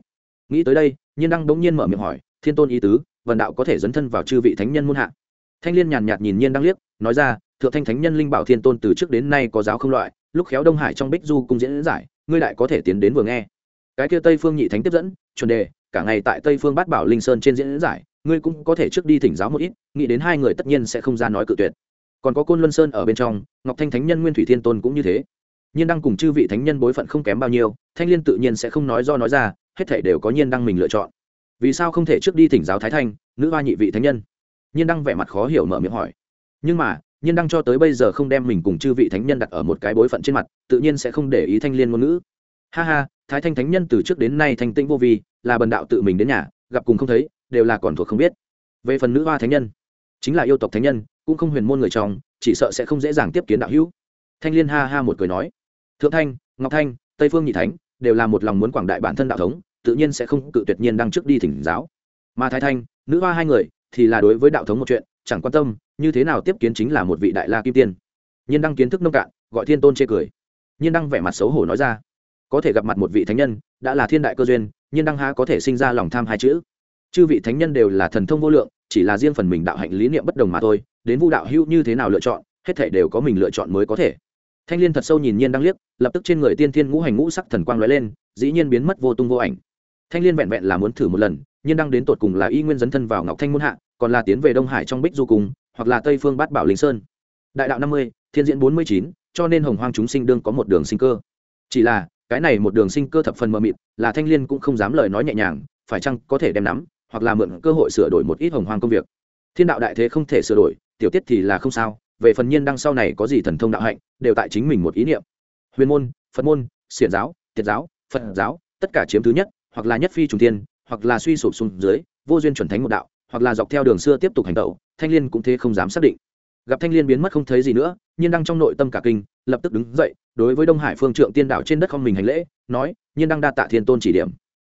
Nghĩ tới đây, nhiên đăng bỗng nhiên mở miệng hỏi, thiên tôn ý tứ, vần đạo có thể dấn thân vào chư vị thánh nhân muôn hạ? Thanh liên nhàn nhạt nhìn nhiên đăng liếc, nói ra, thượng thanh thánh nhân linh bảo thiên tôn từ trước đến nay có giáo không loại, lúc khéo đông hải trong bích du cung diễn giải, ngươi đại có thể tiến đến vừa nghe. Cái kia tây phương nhị thánh tiếp dẫn, chuẩn đề, cả ngày tại tây phương bát bảo linh sơn trên diễn giải, ngươi cũng có thể trước đi thỉnh giáo một ít, nghĩ đến hai người tất nhiên sẽ không ra nói cự tuyệt còn có côn luân sơn ở bên trong, ngọc thanh thánh nhân nguyên thủy thiên tôn cũng như thế. Nhiên đăng cùng chư vị thánh nhân bối phận không kém bao nhiêu, thanh liên tự nhiên sẽ không nói do nói ra, hết thể đều có nhiên đăng mình lựa chọn. Vì sao không thể trước đi thỉnh giáo thái thanh, nữ hoa nhị vị thánh nhân? Nhiên đăng vẻ mặt khó hiểu mở miệng hỏi. Nhưng mà, nhiên đăng cho tới bây giờ không đem mình cùng chư vị thánh nhân đặt ở một cái bối phận trên mặt, tự nhiên sẽ không để ý thanh liên ngôn ngữ. Ha ha, thái thanh thánh nhân từ trước đến nay thanh tĩnh vô vi, là bần đạo tự mình đến nhà, gặp cùng không thấy, đều là còn thuộc không biết. Về phần nữ hoa thánh nhân, chính là yêu tộc thánh nhân cũng không huyền môn người trong, chỉ sợ sẽ không dễ dàng tiếp kiến đạo hữu. Thanh liên ha ha một cười nói. Thượng thanh, ngọc thanh, tây phương nhị thánh đều là một lòng muốn quảng đại bản thân đạo thống, tự nhiên sẽ không cự tuyệt nhiên đăng trước đi thỉnh giáo. Mà thái thanh, nữ hoa hai người thì là đối với đạo thống một chuyện, chẳng quan tâm, như thế nào tiếp kiến chính là một vị đại la kim tiên. Nhiên đăng kiến thức nông cạn, gọi thiên tôn chê cười. Nhiên đăng vẻ mặt xấu hổ nói ra. Có thể gặp mặt một vị thánh nhân, đã là thiên đại cơ duyên, nhiên đăng há có thể sinh ra lòng tham hai chữ. Chư vị thánh nhân đều là thần thông vô lượng, chỉ là riêng phần mình đạo hạnh lý niệm bất đồng mà thôi đến vu đạo hữu như thế nào lựa chọn, hết thể đều có mình lựa chọn mới có thể. Thanh l i ê n thật sâu nhìn nhiên đang liếc, lập tức trên người tiên thiên ngũ hành ngũ sắc thần quang l ó e lên, dĩ nhiên biến mất vô tung vô ảnh. Thanh l i ê n vẹn vẹn là muốn thử một lần, nhiên đang đến tột cùng là y nguyên dấn thân vào ngọc thanh muôn hạ, còn là tiến về đông hải trong bích du cùng hoặc là tây phương bát bảo linh sơn. Đại đạo năm mươi, thiên diễn bốn mươi chín, cho nên hồng hoang chúng sinh đương có một đường sinh cơ. Chỉ là, cái này một đường sinh cơ thập phần mờ mịt, là thanh l i ê n cũng không dám lời nói nhẹ nhàng, phải chăng có thể đem nắm, hoặc là mượn cơ hội sửa đổi một ít hồng hoang công việc. Thiên đạo đại thế không thể sửa đổi tiểu tiết thì là không sao, về phần nhiên đăng sau này có gì thần thông đạo hạnh, đều tại chính mình một ý niệm. Huyền môn, phật môn, xiển giáo, tiệt giáo, phật giáo, tất cả chiếm thứ nhất, hoặc là nhất phi trùng tiên hoặc là suy sụp xuống dưới, vô duyên chuẩn thánh một đạo, hoặc là dọc theo đường xưa tiếp tục hành tẩu, thanh liên cũng thế không dám xác định. Gặp thanh liên biến mất không thấy gì nữa, nhiên đăng trong nội tâm cả kinh, lập tức đứng dậy, đối với đông hải phương trượng tiên đảo trên đất không mình hành lễ, nói, nhiên đăng đa tạ thiên tôn chỉ điểm.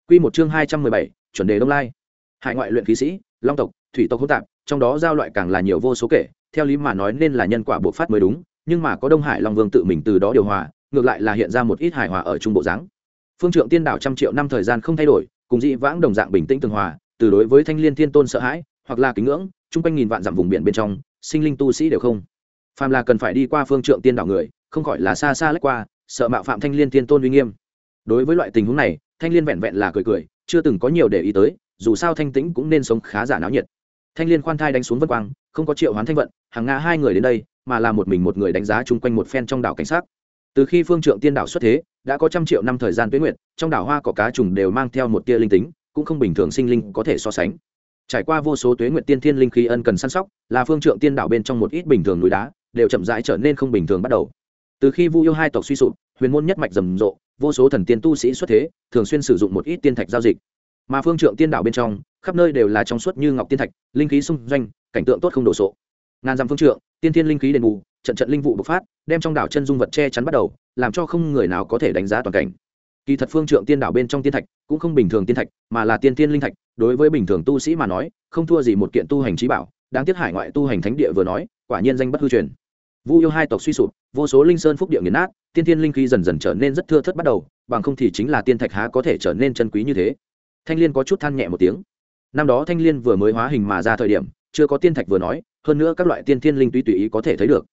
Quy một chương hai trăm mười bảy, chuẩn đề đông lai. Hải ngoại luyện khí sĩ, long tộc, thủy tộc hỗn tạp trong đó giao loại càng là nhiều vô số kể, theo lý mà nói nên là nhân quả bộc phát mới đúng, nhưng mà có đông hải long vương tự mình từ đó điều hòa, ngược lại là hiện ra một ít hài hòa ở trung bộ dáng. Phương trượng tiên đảo trăm triệu năm thời gian không thay đổi, cùng dị vãng đồng dạng bình tĩnh tường hòa, từ đối với thanh liên thiên tôn sợ hãi, hoặc là kính ngưỡng, chung quanh nghìn vạn dặm vùng biển bên trong, sinh linh tu sĩ đều không. Phàm là cần phải đi qua phương trượng tiên đảo người, không khỏi là xa xa lách qua, sợ mạo phạm thanh liên thiên tôn uy nghiêm. Đối với loại tình huống này, thanh liên vẹn vẹn là cười cười, chưa từng có nhiều để ý tới, dù sao thanh tĩnh cũng nên sống khá giả náo nhiệt thanh liên khoan thai đánh xuống vân quang, không có triệu hoán thanh vận, hàng nga hai người đến đây, mà là một mình một người đánh giá chung quanh một phen trong đảo cảnh sát. Từ khi phương trượng tiên đảo xuất thế, đã có trăm triệu năm thời gian tuyến nguyện, trong đảo hoa có cá trùng đều mang theo một tia linh tính, cũng không bình thường sinh linh có thể so sánh. Trải qua vô số tuế nguyện tiên thiên linh khí ân cần săn sóc, là phương trượng tiên đảo bên trong một ít bình thường núi đá, đều chậm rãi trở nên không bình thường bắt đầu. Từ khi vu yêu hai tộc suy sụp, huyền môn nhất mạch rầm rộ, vô số thần tiên tu sĩ xuất thế, thường xuyên sử dụng một ít tiên thạch giao dịch mà phương trượng tiên đảo bên trong, khắp nơi đều là trong suốt như ngọc tiên thạch, linh khí xung doanh, cảnh tượng tốt không đồ sộ. Ngàn dặm phương trượng, tiên thiên linh khí đền bù, trận trận linh vụ bộc phát, đem trong đảo chân dung vật che chắn bắt đầu, làm cho không người nào có thể đánh giá toàn cảnh. Kỳ thật phương trượng tiên đảo bên trong tiên thạch cũng không bình thường tiên thạch, mà là tiên tiên linh thạch, đối với bình thường tu sĩ mà nói, không thua gì một kiện tu hành trí bảo, đáng tiếc hải ngoại tu hành thánh địa vừa nói, quả nhiên danh bất hư truyền. Vu yêu hai tộc suy sụp, vô số linh sơn phúc địa nghiền nát, tiên tiên linh khí dần dần trở nên rất thưa thất bắt đầu, bằng không thì chính là tiên thạch há có thể trở nên chân quý như thế thanh liên có chút than nhẹ một tiếng. Năm đó thanh liên vừa mới hóa hình mà ra thời điểm, chưa có tiên thạch vừa nói, hơn nữa các loại tiên thiên linh tuy tùy ý có thể thấy được.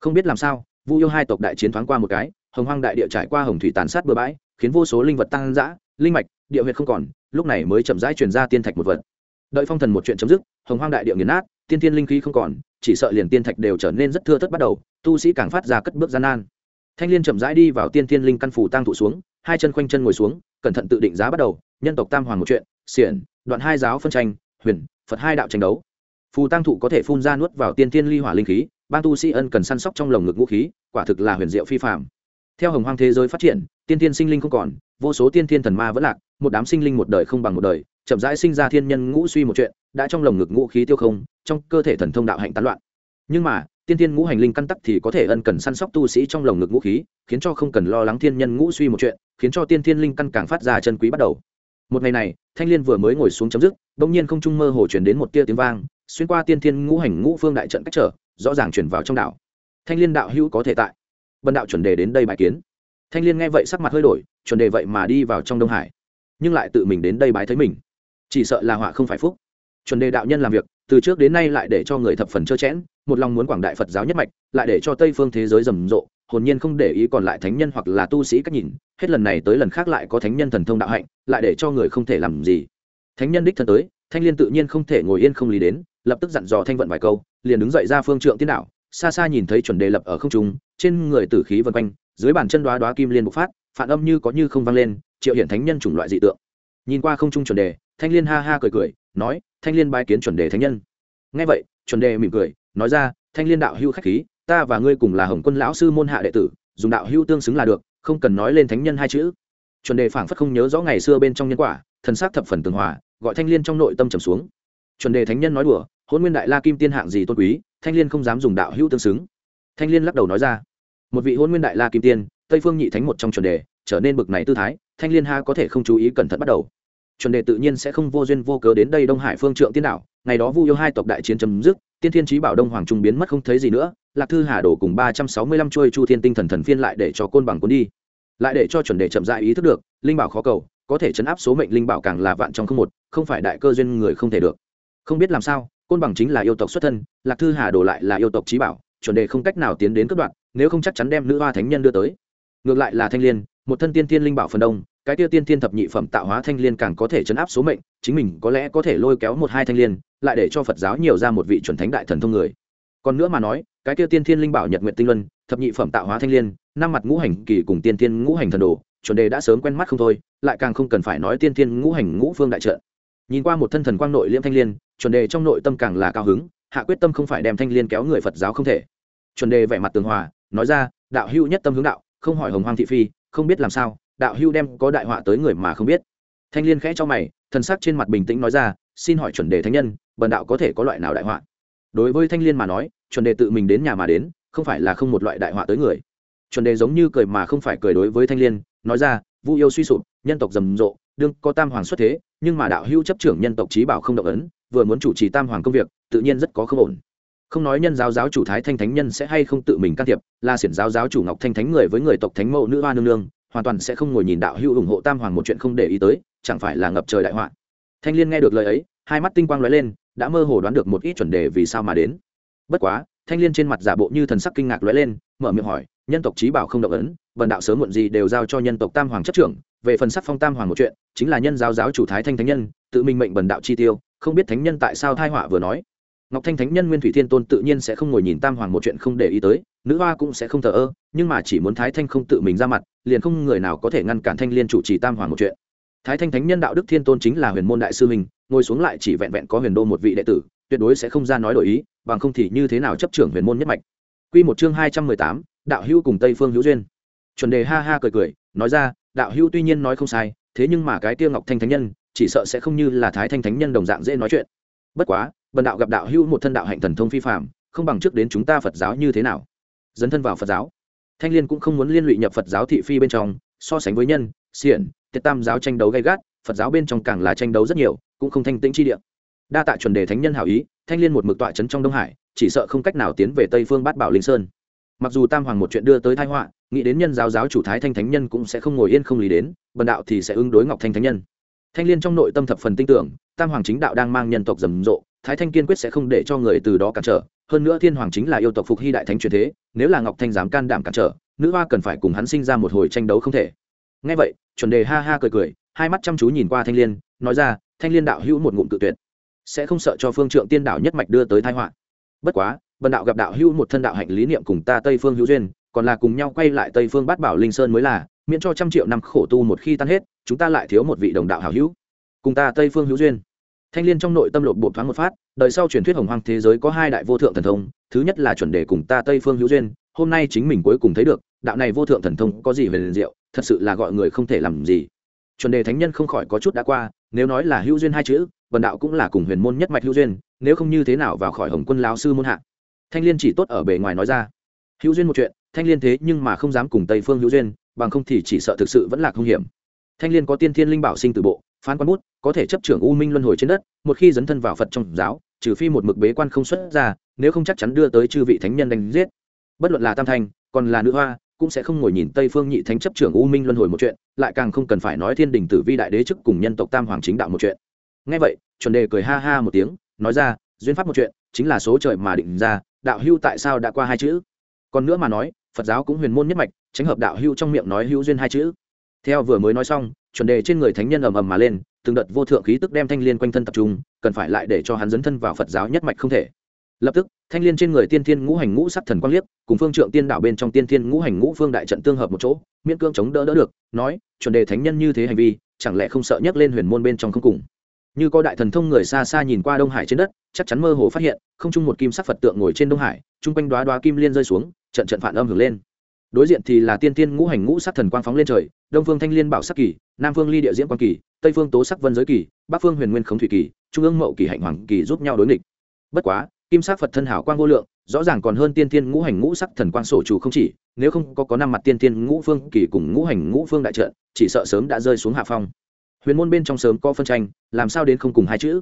Không biết làm sao, vu yêu hai tộc đại chiến thoáng qua một cái, hồng hoang đại địa trải qua hồng thủy tàn sát bừa bãi, khiến vô số linh vật tăng dã, linh mạch, địa huyệt không còn, lúc này mới chậm rãi truyền ra tiên thạch một vật. Đợi phong thần một chuyện chấm dứt, hồng hoang đại địa nghiền nát, tiên thiên linh khí không còn, chỉ sợ liền tiên thạch đều trở nên rất thưa thất bắt đầu, tu sĩ càng phát ra cất bước gian nan. Thanh liên chậm rãi đi vào tiên thiên linh căn phủ tăng thụ xuống, hai chân khoanh chân ngồi xuống, cẩn thận tự định giá bắt đầu nhân tộc tam hoàng một chuyện, xiển, đoạn hai giáo phân tranh, huyền, phật hai đạo tranh đấu. Phù tăng thụ có thể phun ra nuốt vào tiên tiên ly hỏa linh khí ban tu sĩ ân cần săn sóc trong lồng ngực vũ khí, quả thực là huyền diệu phi phạm theo hồng hoang thế giới phát triển, tiên tiên sinh linh không còn, vô số tiên thiên thần ma vẫn lạc, một đám sinh linh một đời không bằng một đời, chậm rãi sinh ra thiên nhân ngũ suy một chuyện, đã trong lồng ngực ngũ khí tiêu không, trong cơ thể thần thông đạo hạnh tán loạn. Nhưng mà, tiên tiên ngũ hành linh căn tắc thì có thể ân cần săn sóc tu sĩ trong lồng ngực ngũ khí, khiến cho không cần lo lắng thiên nhân ngũ suy một chuyện, khiến cho tiên thiên linh căn càng phát ra chân quý bắt đầu một ngày này, thanh liên vừa mới ngồi xuống chấm dứt, bỗng nhiên không trung mơ hồ chuyển đến một tia tiếng vang, xuyên qua tiên thiên ngũ hành ngũ phương đại trận cách trở, rõ ràng chuyển vào trong đảo thanh liên đạo hữu có thể tại. Bần đạo chuẩn đề đến đây bài kiến. Thanh liên nghe vậy sắc mặt hơi đổi, chuẩn đề vậy mà đi vào trong đông hải, nhưng lại tự mình đến đây bái thấy mình. Chỉ sợ là họa không phải phúc. Chuẩn đề đạo nhân làm việc, từ trước đến nay lại để cho người thập phần trơ chẽn, một lòng muốn quảng đại phật giáo nhất mạch, lại để cho tây phương thế giới rầm rộ hồn nhiên không để ý còn lại thánh nhân hoặc là tu sĩ cách nhìn, hết lần này tới lần khác lại có thánh nhân thần thông đạo hạnh, lại để cho người không thể làm gì. Thánh nhân đích thân tới, thanh liên tự nhiên không thể ngồi yên không lý đến, lập tức dặn dò thanh vận vài câu, liền đứng dậy ra phương trượng tiên đạo, xa xa nhìn thấy chuẩn đề lập ở không trung, trên người tử khí vân quanh, dưới bàn chân đoá đoá kim liên bộc phát, phản âm như có như không vang lên, triệu hiện thánh nhân chủng loại dị tượng. Nhìn qua không trung chuẩn đề, thanh liên ha ha cười cười, nói, thanh liên bái kiến chuẩn đề thánh nhân. Ngay vậy, chuẩn đề mỉm cười, nói ra, thanh liên đạo hưu khách khí ta và ngươi cùng là hồng quân lão sư môn hạ đệ tử, dùng đạo hưu tương xứng là được, không cần nói lên thánh nhân hai chữ. Chuẩn đề phảng phất không nhớ rõ ngày xưa bên trong nhân quả, thần sắc thập phần tường hòa, gọi thanh liên trong nội tâm trầm xuống. Chuẩn đề thánh nhân nói đùa, hôn nguyên đại la kim tiên hạng gì tôn quý, thanh liên không dám dùng đạo hữu tương xứng. Thanh liên lắc đầu nói ra, một vị hôn nguyên đại la kim tiên, tây phương nhị thánh một trong chuẩn đề, trở nên bực này tư thái, thanh liên ha có thể không chú ý cẩn thận bắt đầu. Chuẩn đề tự nhiên sẽ không vô duyên vô cớ đến đây đông hải phương trượng tiên đảo ngày đó vu yêu hai tộc đại chiến chấm dứt tiên thiên trí bảo đông hoàng trung biến mất không thấy gì nữa, lạc thư hà đổ cùng ba trăm sáu mươi lăm trôi chu thiên tinh thần thần phiên lại để cho côn bằng cuốn đi. Lại để cho chuẩn đề chậm dại ý thức được, linh bảo khó cầu, có thể chấn áp số mệnh linh bảo càng là vạn trong không một, không phải đại cơ duyên người không thể được. Không biết làm sao, côn bằng chính là yêu tộc xuất thân, lạc thư hà đổ lại là yêu tộc trí bảo, chuẩn đề không cách nào tiến đến cất đoạn nếu không chắc chắn đem nữ hoa thánh nhân đưa tới. Ngược lại là thanh liên, một thân tiên thiên linh bảo phần đông cái tiêu tiên thiên thập nhị phẩm tạo hóa thanh liên càng có thể chấn áp số mệnh, chính mình có lẽ có thể lôi kéo một hai thanh liên, lại để cho phật giáo nhiều ra một vị chuẩn thánh đại thần thông người. Còn nữa mà nói, cái tiêu tiên thiên linh bảo nhật nguyện tinh luân, thập nhị phẩm tạo hóa thanh liên, năm mặt ngũ hành kỳ cùng tiên thiên ngũ hành thần đồ, chuẩn đề đã sớm quen mắt không thôi, lại càng không cần phải nói tiên thiên ngũ hành ngũ phương đại trợ nhìn qua một thân thần quang nội liễm thanh liên, chuẩn đề trong nội tâm càng là cao hứng, hạ quyết tâm không phải đem thanh liên kéo người phật giáo không thể. Chuẩn đề vẻ mặt tường hòa, nói ra, đạo hữu nhất tâm hướng đạo, không hỏi hồng hoang thị phi, không biết làm sao đạo Hưu đem có đại họa tới người mà không biết. Thanh liên khẽ cho mày, thần sắc trên mặt bình tĩnh nói ra, xin hỏi chuẩn đề thánh nhân, bần đạo có thể có loại nào đại họa? Đối với thanh liên mà nói, chuẩn đề tự mình đến nhà mà đến, không phải là không một loại đại họa tới người. Chuẩn đề giống như cười mà không phải cười đối với thanh liên, nói ra, vu yêu suy sụp, nhân tộc rầm rộ, đương có tam hoàng xuất thế, nhưng mà đạo Hưu chấp trưởng nhân tộc trí bảo không động ấn, vừa muốn chủ trì tam hoàng công việc, tự nhiên rất có không ổn. Không nói nhân giáo giáo chủ thái thanh thánh nhân sẽ hay không tự mình can thiệp, là xiển giáo giáo chủ ngọc thanh thánh người với người tộc thánh mẫu nữ hoa nương nương hoàn toàn sẽ không ngồi nhìn đạo hữu ủng hộ tam hoàng một chuyện không để ý tới, chẳng phải là ngập trời đại họa. Thanh liên nghe được lời ấy, hai mắt tinh quang lóe lên, đã mơ hồ đoán được một ít chuẩn đề vì sao mà đến. Bất quá, thanh liên trên mặt giả bộ như thần sắc kinh ngạc lóe lên, mở miệng hỏi, nhân tộc trí bảo không động ấn, vần đạo sớm muộn gì đều giao cho nhân tộc tam hoàng chấp trưởng, về phần sắc phong tam hoàng một chuyện, chính là nhân giáo giáo chủ thái thanh thánh nhân, tự mình mệnh bần đạo chi tiêu, không biết thánh nhân tại sao thai họa vừa nói ngọc thanh thánh nhân nguyên thủy thiên tôn tự nhiên sẽ không ngồi nhìn tam hoàng một chuyện không để ý tới, nữ hoa cũng sẽ không thờ ơ, nhưng mà chỉ muốn thái thanh không tự mình ra mặt, liền không người nào có thể ngăn cản thanh liên chủ trì tam hoàng một chuyện. Thái thanh thánh nhân đạo đức thiên tôn chính là huyền môn đại sư mình ngồi xuống lại chỉ vẹn vẹn có huyền đô một vị đệ tử, tuyệt đối sẽ không ra nói đổi ý, bằng không thì như thế nào chấp trưởng huyền môn nhất mạch. Quy một chương hai trăm mười tám, đạo hữu cùng tây phương hữu duyên. Chuẩn đề ha ha cười cười, nói ra, đạo hữu tuy nhiên nói không sai, thế nhưng mà cái tiêu ngọc thanh thánh nhân, chỉ sợ sẽ không như là thái thanh thánh nhân đồng dạng dễ nói chuyện. Bất quá bần đạo gặp đạo hữu một thân đạo hạnh thần thông phi phạm không bằng trước đến chúng ta phật giáo như thế nào? Dấn thân vào phật giáo. Thanh liên cũng không muốn liên lụy nhập phật giáo thị phi bên trong, so sánh với nhân, xiển tiết tam giáo tranh đấu gay gắt, phật giáo bên trong càng là tranh đấu rất nhiều, cũng không thanh tĩnh chi địa. Đa tạ chuẩn đề thánh nhân hảo ý, thanh liên một mực tọa trấn trong đông hải, chỉ sợ không cách nào tiến về tây phương bát bảo linh sơn. Mặc dù tam hoàng một chuyện đưa tới thái họa, nghĩ đến nhân giáo giáo chủ thái thanh thánh nhân cũng sẽ không ngồi yên không lý đến, bần đạo thì sẽ ứng đối ngọc thanh thánh nhân. Thanh liên trong nội tâm thập phần tin tưởng, tam hoàng chính đạo đang mang nhân tộc rầm rộ thái thanh kiên quyết sẽ không để cho người từ đó cản trở, hơn nữa thiên hoàng chính là yêu tộc phục hy đại thánh truyền thế, nếu là ngọc thanh dám can đảm cản trở, nữ hoa cần phải cùng hắn sinh ra một hồi tranh đấu không thể. Ngay vậy, chuẩn đề ha ha cười cười, hai mắt chăm chú nhìn qua thanh liên, nói ra, thanh liên đạo hữu một ngụm tự tuyệt, sẽ không sợ cho phương trượng tiên đạo nhất mạch đưa tới thái họa. Bất quá, bần đạo gặp đạo hữu một thân đạo hạnh lý niệm cùng ta tây phương hữu duyên, còn là cùng nhau quay lại tây phương bát bảo linh sơn mới là, miễn cho trăm triệu năm khổ tu một khi tan hết, chúng ta lại thiếu một vị đồng đạo hảo hữu. Cùng ta tây phương hữu duyên thanh l i ê n trong nội tâm lộn bộ thoáng một phát, Đời sau truyền thuyết hồng hoang thế giới có hai đại vô thượng thần thông, thứ nhất là chuẩn đề cùng ta tây phương hữu duyên, hôm nay chính mình cuối cùng thấy được, đạo này vô thượng thần thông có gì về liền diệu, thật sự là gọi người không thể làm gì. Chuẩn đề thánh nhân không khỏi có chút đã qua, nếu nói là hữu duyên hai chữ, vần đạo cũng là cùng huyền môn nhất mạch hữu duyên, nếu không như thế nào vào khỏi hồng quân lao sư môn hạ. Thanh l i ê n chỉ tốt ở bề ngoài nói ra. Hữu duyên một chuyện, thanh l i ê n thế nhưng mà không dám cùng tây phương hữu duyên, bằng không thì chỉ sợ thực sự vẫn là không hiểm. Thanh l i ê n có tiên thiên linh bảo sinh từ bộ phán quan bút, có thể chấp trưởng u minh luân hồi trên đất, một khi dấn thân vào phật trong giáo, trừ phi một mực bế quan không xuất ra, nếu không chắc chắn đưa tới chư vị thánh nhân đánh giết. Bất luận là tam thanh còn là nữ hoa, cũng sẽ không ngồi nhìn tây phương nhị thánh chấp trưởng u minh luân hồi một chuyện, lại càng không cần phải nói thiên đình tử vi đại đế chức cùng nhân tộc tam hoàng chính đạo một chuyện. Ngay vậy, chuẩn đề cười ha ha một tiếng, nói ra, duyên pháp một chuyện, chính là số trời mà định ra, đạo hưu tại sao đã qua hai chữ? Còn nữa mà nói, phật giáo cũng huyền môn nhất mạch, tránh hợp đạo hưu trong miệng nói hữu duyên hai chữ. Theo vừa mới nói xong chuẩn đề trên người thánh nhân ầm ầm mà lên, từng đợt vô thượng khí tức đem thanh liên quanh thân tập trung, cần phải lại để cho hắn dấn thân vào phật giáo nhất mạch không thể. Lập tức, thanh liên trên người tiên thiên ngũ hành ngũ sắc thần quang liếc, cùng phương trượng tiên đảo bên trong tiên thiên ngũ hành ngũ phương đại trận tương hợp một chỗ, miễn cương chống đỡ đỡ được, nói, chuẩn đề thánh nhân như thế hành vi, chẳng lẽ không sợ nhấc lên huyền môn bên trong không cùng? Như có đại thần thông người xa xa nhìn qua đông hải trên đất, chắc chắn mơ hồ phát hiện, không chung một kim sắc phật tượng ngồi trên đông hải, chung quanh đoá đoá kim liên rơi xuống, trận trận phản âm hưởng lên đối diện thì là tiên tiên ngũ hành ngũ sắc thần quang phóng lên trời, đông phương thanh liên bảo sắc kỳ, nam phương ly địa diễn quang kỳ, tây phương tố sắc vân giới kỳ, bắc phương huyền nguyên khống thủy kỳ, trung ương mậu kỳ hạnh hoàng kỳ giúp nhau đối nghịch. Bất quá, kim sắc phật thân hảo quang vô lượng, rõ ràng còn hơn tiên tiên ngũ hành ngũ sắc thần quang sổ chủ không chỉ, nếu không có có năm mặt tiên tiên ngũ phương kỳ cùng ngũ hành ngũ phương đại trận, chỉ sợ sớm đã rơi xuống hạ phong. Huyền môn bên trong sớm có phân tranh, làm sao đến không cùng hai chữ?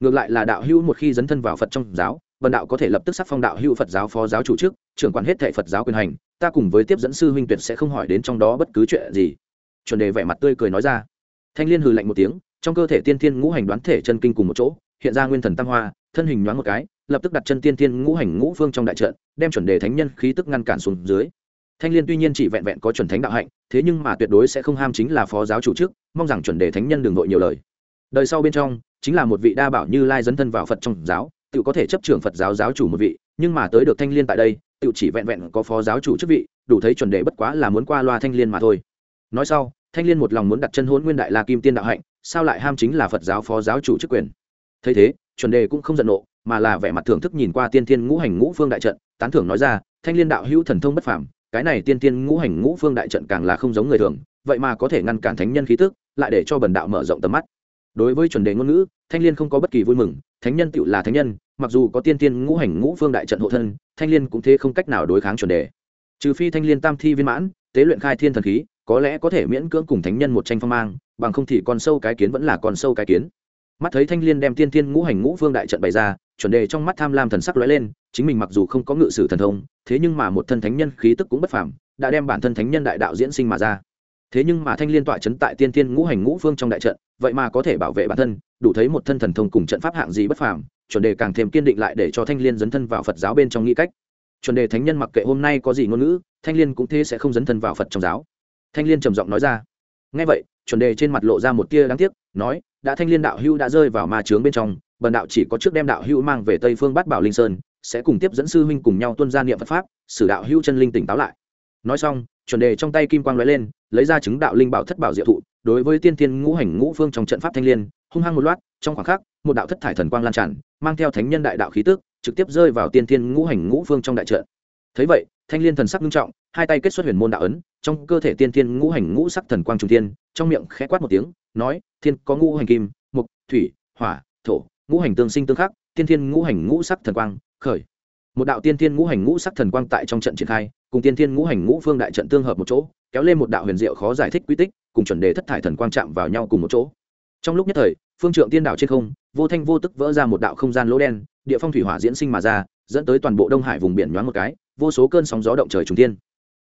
Ngược lại là đạo hữu một khi dấn thân vào phật trong giáo vần đạo có thể lập tức sắc phong đạo hữu phật giáo phó giáo chủ chức trưởng quản hết thệ phật giáo quyền hành ta cùng với tiếp dẫn sư huynh tuyệt sẽ không hỏi đến trong đó bất cứ chuyện gì. Chuẩn đề vẻ mặt tươi cười nói ra. Thanh liên hừ lạnh một tiếng, trong cơ thể tiên thiên ngũ hành đoán thể chân kinh cùng một chỗ, hiện ra nguyên thần tam hoa, thân hình nhoáng một cái, lập tức đặt chân tiên thiên ngũ hành ngũ phương trong đại trận, đem chuẩn đề thánh nhân khí tức ngăn cản xuống dưới. Thanh liên tuy nhiên chỉ vẹn vẹn có chuẩn thánh đạo hạnh, thế nhưng mà tuyệt đối sẽ không ham chính là phó giáo chủ chức mong rằng chuẩn đề thánh nhân đường nội nhiều lời. Đời sau bên trong, chính là một vị đa bảo như lai dấn thân vào phật trong giáo, tự có thể chấp trưởng phật giáo giáo chủ một vị, nhưng mà tới được thanh liên tại đây tự chỉ vẹn vẹn có phó giáo chủ chức vị, đủ thấy chuẩn đề bất quá là muốn qua loa thanh liên mà thôi. Nói sau, thanh liên một lòng muốn đặt chân hôn nguyên đại la kim tiên đạo hạnh, sao lại ham chính là phật giáo phó giáo chủ chức quyền? Thấy thế, chuẩn đề cũng không giận nộ, mà là vẻ mặt thưởng thức nhìn qua tiên thiên ngũ hành ngũ phương đại trận, tán thưởng nói ra, thanh liên đạo hữu thần thông bất phàm, cái này tiên tiên ngũ hành ngũ phương đại trận càng là không giống người thường, vậy mà có thể ngăn cản thánh nhân khí tức, lại để cho bần đạo mở rộng tầm mắt. Đối với chuẩn đề ngôn ngữ, thanh liên không có bất kỳ vui mừng, thánh nhân tựu là thánh nhân mặc dù có tiên tiên ngũ hành ngũ phương đại trận hộ thân, thanh liên cũng thế không cách nào đối kháng chuẩn đề. Trừ phi thanh liên tam thi viên mãn, tế luyện khai thiên thần khí, có lẽ có thể miễn cưỡng cùng thánh nhân một tranh phong mang, bằng không thì con sâu cái kiến vẫn là con sâu cái kiến. Mắt thấy thanh liên đem tiên tiên ngũ hành ngũ phương đại trận bày ra, chuẩn đề trong mắt tham lam thần sắc lóe lên, chính mình mặc dù không có ngự sử thần thông, thế nhưng mà một thân thánh nhân khí tức cũng bất phàm, đã đem bản thân thánh nhân đại đạo diễn sinh mà ra. Thế nhưng mà thanh liên tọa chấn tại tiên tiên ngũ hành ngũ phương trong đại trận, vậy mà có thể bảo vệ bản thân, đủ thấy một thân thần thông cùng trận pháp hạng gì bất phàm chuẩn đề càng thêm kiên định lại để cho thanh liên dấn thân vào phật giáo bên trong nghĩ cách. Chuẩn đề thánh nhân mặc kệ hôm nay có gì ngôn ngữ, thanh liên cũng thế sẽ không dấn thân vào phật trong giáo. Thanh liên trầm giọng nói ra. Ngay vậy, chuẩn đề trên mặt lộ ra một tia đáng tiếc, nói, đã thanh liên đạo hưu đã rơi vào ma trướng bên trong, bần đạo chỉ có trước đem đạo hưu mang về tây phương bát bảo linh sơn, sẽ cùng tiếp dẫn sư huynh cùng nhau tuân gia niệm phật pháp, xử đạo hưu chân linh tỉnh táo lại. Nói xong, chuẩn đề trong tay kim quang lóe lên, lấy ra chứng đạo linh bảo thất bảo diệu thụ, đối với tiên thiên ngũ hành ngũ phương trong trận pháp thanh liên, hung hăng một loạt, trong khoảng khắc một đạo thất thải thần quang lan tràn, mang theo thánh nhân đại đạo khí tức, trực tiếp rơi vào tiên thiên ngũ hành ngũ phương trong đại trận. Thấy vậy, thanh liên thần sắc nghiêm trọng, hai tay kết xuất huyền môn đạo ấn, trong cơ thể tiên thiên ngũ hành ngũ sắc thần quang trung thiên, trong miệng khẽ quát một tiếng, nói, thiên có ngũ hành kim, mục, thủy, hỏa, thổ, ngũ hành tương sinh tương khắc, tiên thiên ngũ hành ngũ sắc thần quang, khởi. Một đạo tiên thiên ngũ hành ngũ sắc thần quang tại trong trận triển khai, cùng tiên thiên ngũ hành ngũ phương đại trận tương hợp một chỗ, kéo lên một đạo huyền diệu khó giải thích quy tích, cùng chuẩn đề thất thải thần quang chạm vào nhau cùng một chỗ trong lúc nhất thời phương trượng tiên đạo trên không vô thanh vô tức vỡ ra một đạo không gian lỗ đen địa phong thủy hỏa diễn sinh mà ra dẫn tới toàn bộ đông hải vùng biển nhoáng một cái vô số cơn sóng gió động trời trùng tiên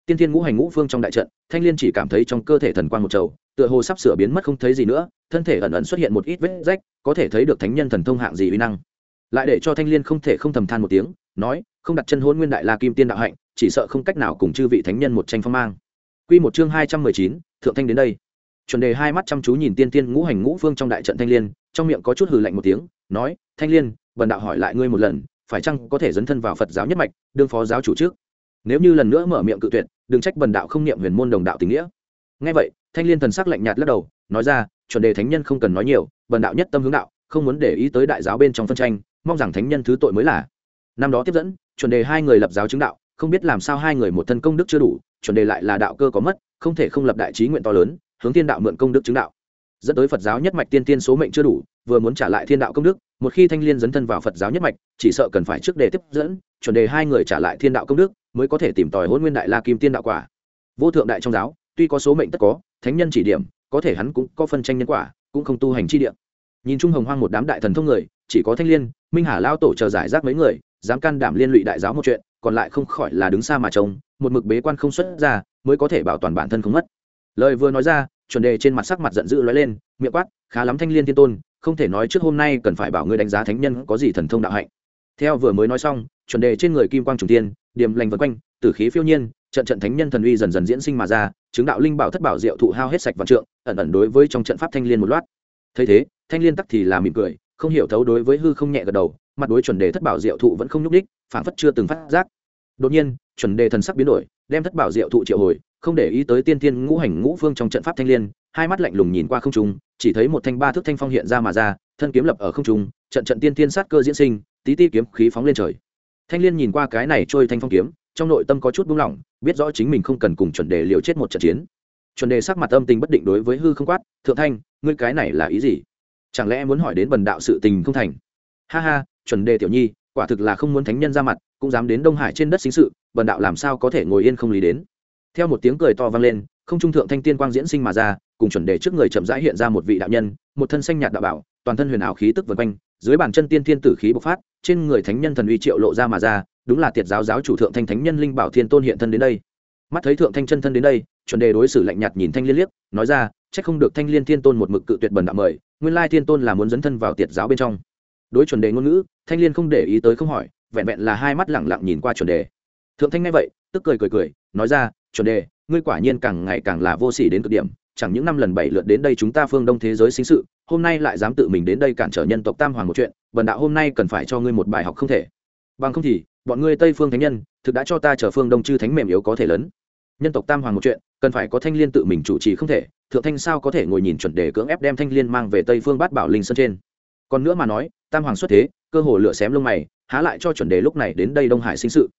tiên thiên ngũ hành ngũ phương trong đại trận thanh liên chỉ cảm thấy trong cơ thể thần quang một trầu tựa hồ sắp sửa biến mất không thấy gì nữa thân thể ẩn ẩn xuất hiện một ít vết rách có thể thấy được thánh nhân thần thông hạng gì uy năng. Lại để cho thanh liên không thể không thầm than một tiếng nói không đặt chân hôn nguyên đại la kim tiên đạo hạnh chỉ sợ không cách nào cùng chư vị thánh nhân một tranh phong mang. Quy một chương hai trăm mười chín, thượng thanh đến đây. Chuẩn đề hai mắt chăm chú nhìn tiên tiên ngũ hành ngũ phương trong đại trận thanh liên, trong miệng có chút hừ lạnh một tiếng, nói: "Thanh liên, bần đạo hỏi lại ngươi một lần, phải chăng có thể dấn thân vào Phật giáo nhất mạch, đương phó giáo chủ trước? Nếu như lần nữa mở miệng cự tuyệt, đừng trách bần đạo không niệm huyền môn đồng đạo tình nghĩa." Nghe vậy, thanh liên thần sắc lạnh nhạt lắc đầu, nói ra: "Chuẩn đề thánh nhân không cần nói nhiều, bần đạo nhất tâm hướng đạo, không muốn để ý tới đại giáo bên trong phân tranh, mong rằng thánh nhân thứ tội mới là." Năm đó tiếp dẫn, chuẩn đề hai người lập giáo chứng đạo, không biết làm sao hai người một thân công đức chưa đủ, chuẩn đề lại là đạo cơ có mất không thể không lập đại trí nguyện to lớn hướng thiên đạo mượn công đức chứng đạo. Dẫn tới phật giáo nhất mạch tiên tiên số mệnh chưa đủ, vừa muốn trả lại thiên đạo công đức, một khi thanh liên dấn thân vào phật giáo nhất mạch, chỉ sợ cần phải trước đề tiếp dẫn, chuẩn đề hai người trả lại thiên đạo công đức, mới có thể tìm tòi hôn nguyên đại la kim tiên đạo quả. Vô thượng đại trong giáo, tuy có số mệnh tất có, thánh nhân chỉ điểm, có thể hắn cũng có phân tranh nhân quả, cũng không tu hành chi điểm nhìn chung hồng hoang một đám đại thần thông người, chỉ có thanh liên, minh hà lao tổ chờ giải rác mấy người, dám can đảm liên lụy đại giáo một chuyện, còn lại không khỏi là đứng xa mà trông, một mực bế quan không xuất ra, mới có thể bảo toàn bản thân không mất lời vừa nói ra, chuẩn đề trên mặt sắc mặt giận dữ lóe lên, miệng quát, khá lắm thanh liên thiên tôn, không thể nói trước hôm nay cần phải bảo ngươi đánh giá thánh nhân có gì thần thông đạo hạnh. Theo vừa mới nói xong, chuẩn đề trên người kim quang trùng tiên điểm lành vân quanh, tử khí phiêu nhiên, trận trận thánh nhân thần uy dần dần diễn sinh mà ra, chứng đạo linh bảo thất bảo diệu thụ hao hết sạch vạn trượng, ẩn ẩn đối với trong trận pháp thanh liên một loạt. Thấy thế, thanh liên tắc thì là mỉm cười, không hiểu thấu đối với hư không nhẹ gật đầu, mặt đối chuẩn đề thất bảo diệu thụ vẫn không nhúc đích phản phất chưa từng phát giác. Đột nhiên, chuẩn đề thần sắc biến đổi, đem thất bảo diệu thụ triệu hồi không để ý tới tiên tiên ngũ hành ngũ phương trong trận pháp thanh liên, hai mắt lạnh lùng nhìn qua không trung, chỉ thấy một thanh ba thước thanh phong hiện ra mà ra, thân kiếm lập ở không trung, trận trận tiên tiên sát cơ diễn sinh, tí ti kiếm khí phóng lên trời. Thanh liên nhìn qua cái này trôi thanh phong kiếm, trong nội tâm có chút buông lỏng, biết rõ chính mình không cần cùng chuẩn đề liều chết một trận chiến. Chuẩn đề sắc mặt âm tình bất định đối với hư không quát, thượng thanh, ngươi cái này là ý gì? Chẳng lẽ muốn hỏi đến bần đạo sự tình không thành? Ha ha, chuẩn đề tiểu nhi, quả thực là không muốn thánh nhân ra mặt, cũng dám đến đông hải trên đất xính sự, bần đạo làm sao có thể ngồi yên không lý đến? Theo một tiếng cười to vang lên, không trung thượng thanh tiên quang diễn sinh mà ra, cùng chuẩn đề trước người chậm rãi hiện ra một vị đạo nhân, một thân xanh nhạt đạo bảo, toàn thân huyền ảo khí tức vần quanh, dưới bàn chân tiên thiên tử khí bộc phát, trên người thánh nhân thần uy triệu lộ ra mà ra, đúng là tiệt giáo giáo chủ thượng thanh thánh nhân linh bảo thiên tôn hiện thân đến đây. Mắt thấy thượng thanh chân thân đến đây, chuẩn đề đối xử lạnh nhạt nhìn thanh liên liếc, nói ra, chắc không được thanh liên thiên tôn một mực cự tuyệt bẩn đạo mời, nguyên lai thiên tôn là muốn dấn thân vào tiệt giáo bên trong. Đối chuẩn đề ngôn ngữ, thanh liên không để ý tới không hỏi, vẹn vẹn là hai mắt lẳng lặng nhìn qua chuẩn đề. Thượng thanh nghe vậy, tức cười cười cười, nói ra chuẩn đề, ngươi quả nhiên càng ngày càng là vô sỉ đến cực điểm, chẳng những năm lần bảy lượt đến đây chúng ta phương đông thế giới sinh sự, hôm nay lại dám tự mình đến đây cản trở nhân tộc tam hoàng một chuyện, bần đạo hôm nay cần phải cho ngươi một bài học không thể. Bằng không thì, bọn ngươi tây phương thánh nhân, thực đã cho ta trở phương đông chư thánh mềm yếu có thể lớn. Nhân tộc tam hoàng một chuyện, cần phải có thanh liên tự mình chủ trì không thể, thượng thanh sao có thể ngồi nhìn chuẩn đề cưỡng ép đem thanh liên mang về tây phương bát bảo linh sơn trên. Còn nữa mà nói, tam hoàng xuất thế, cơ hồ lửa xém lông mày, há lại cho chuẩn đề lúc này đến đây đông hải sinh sự.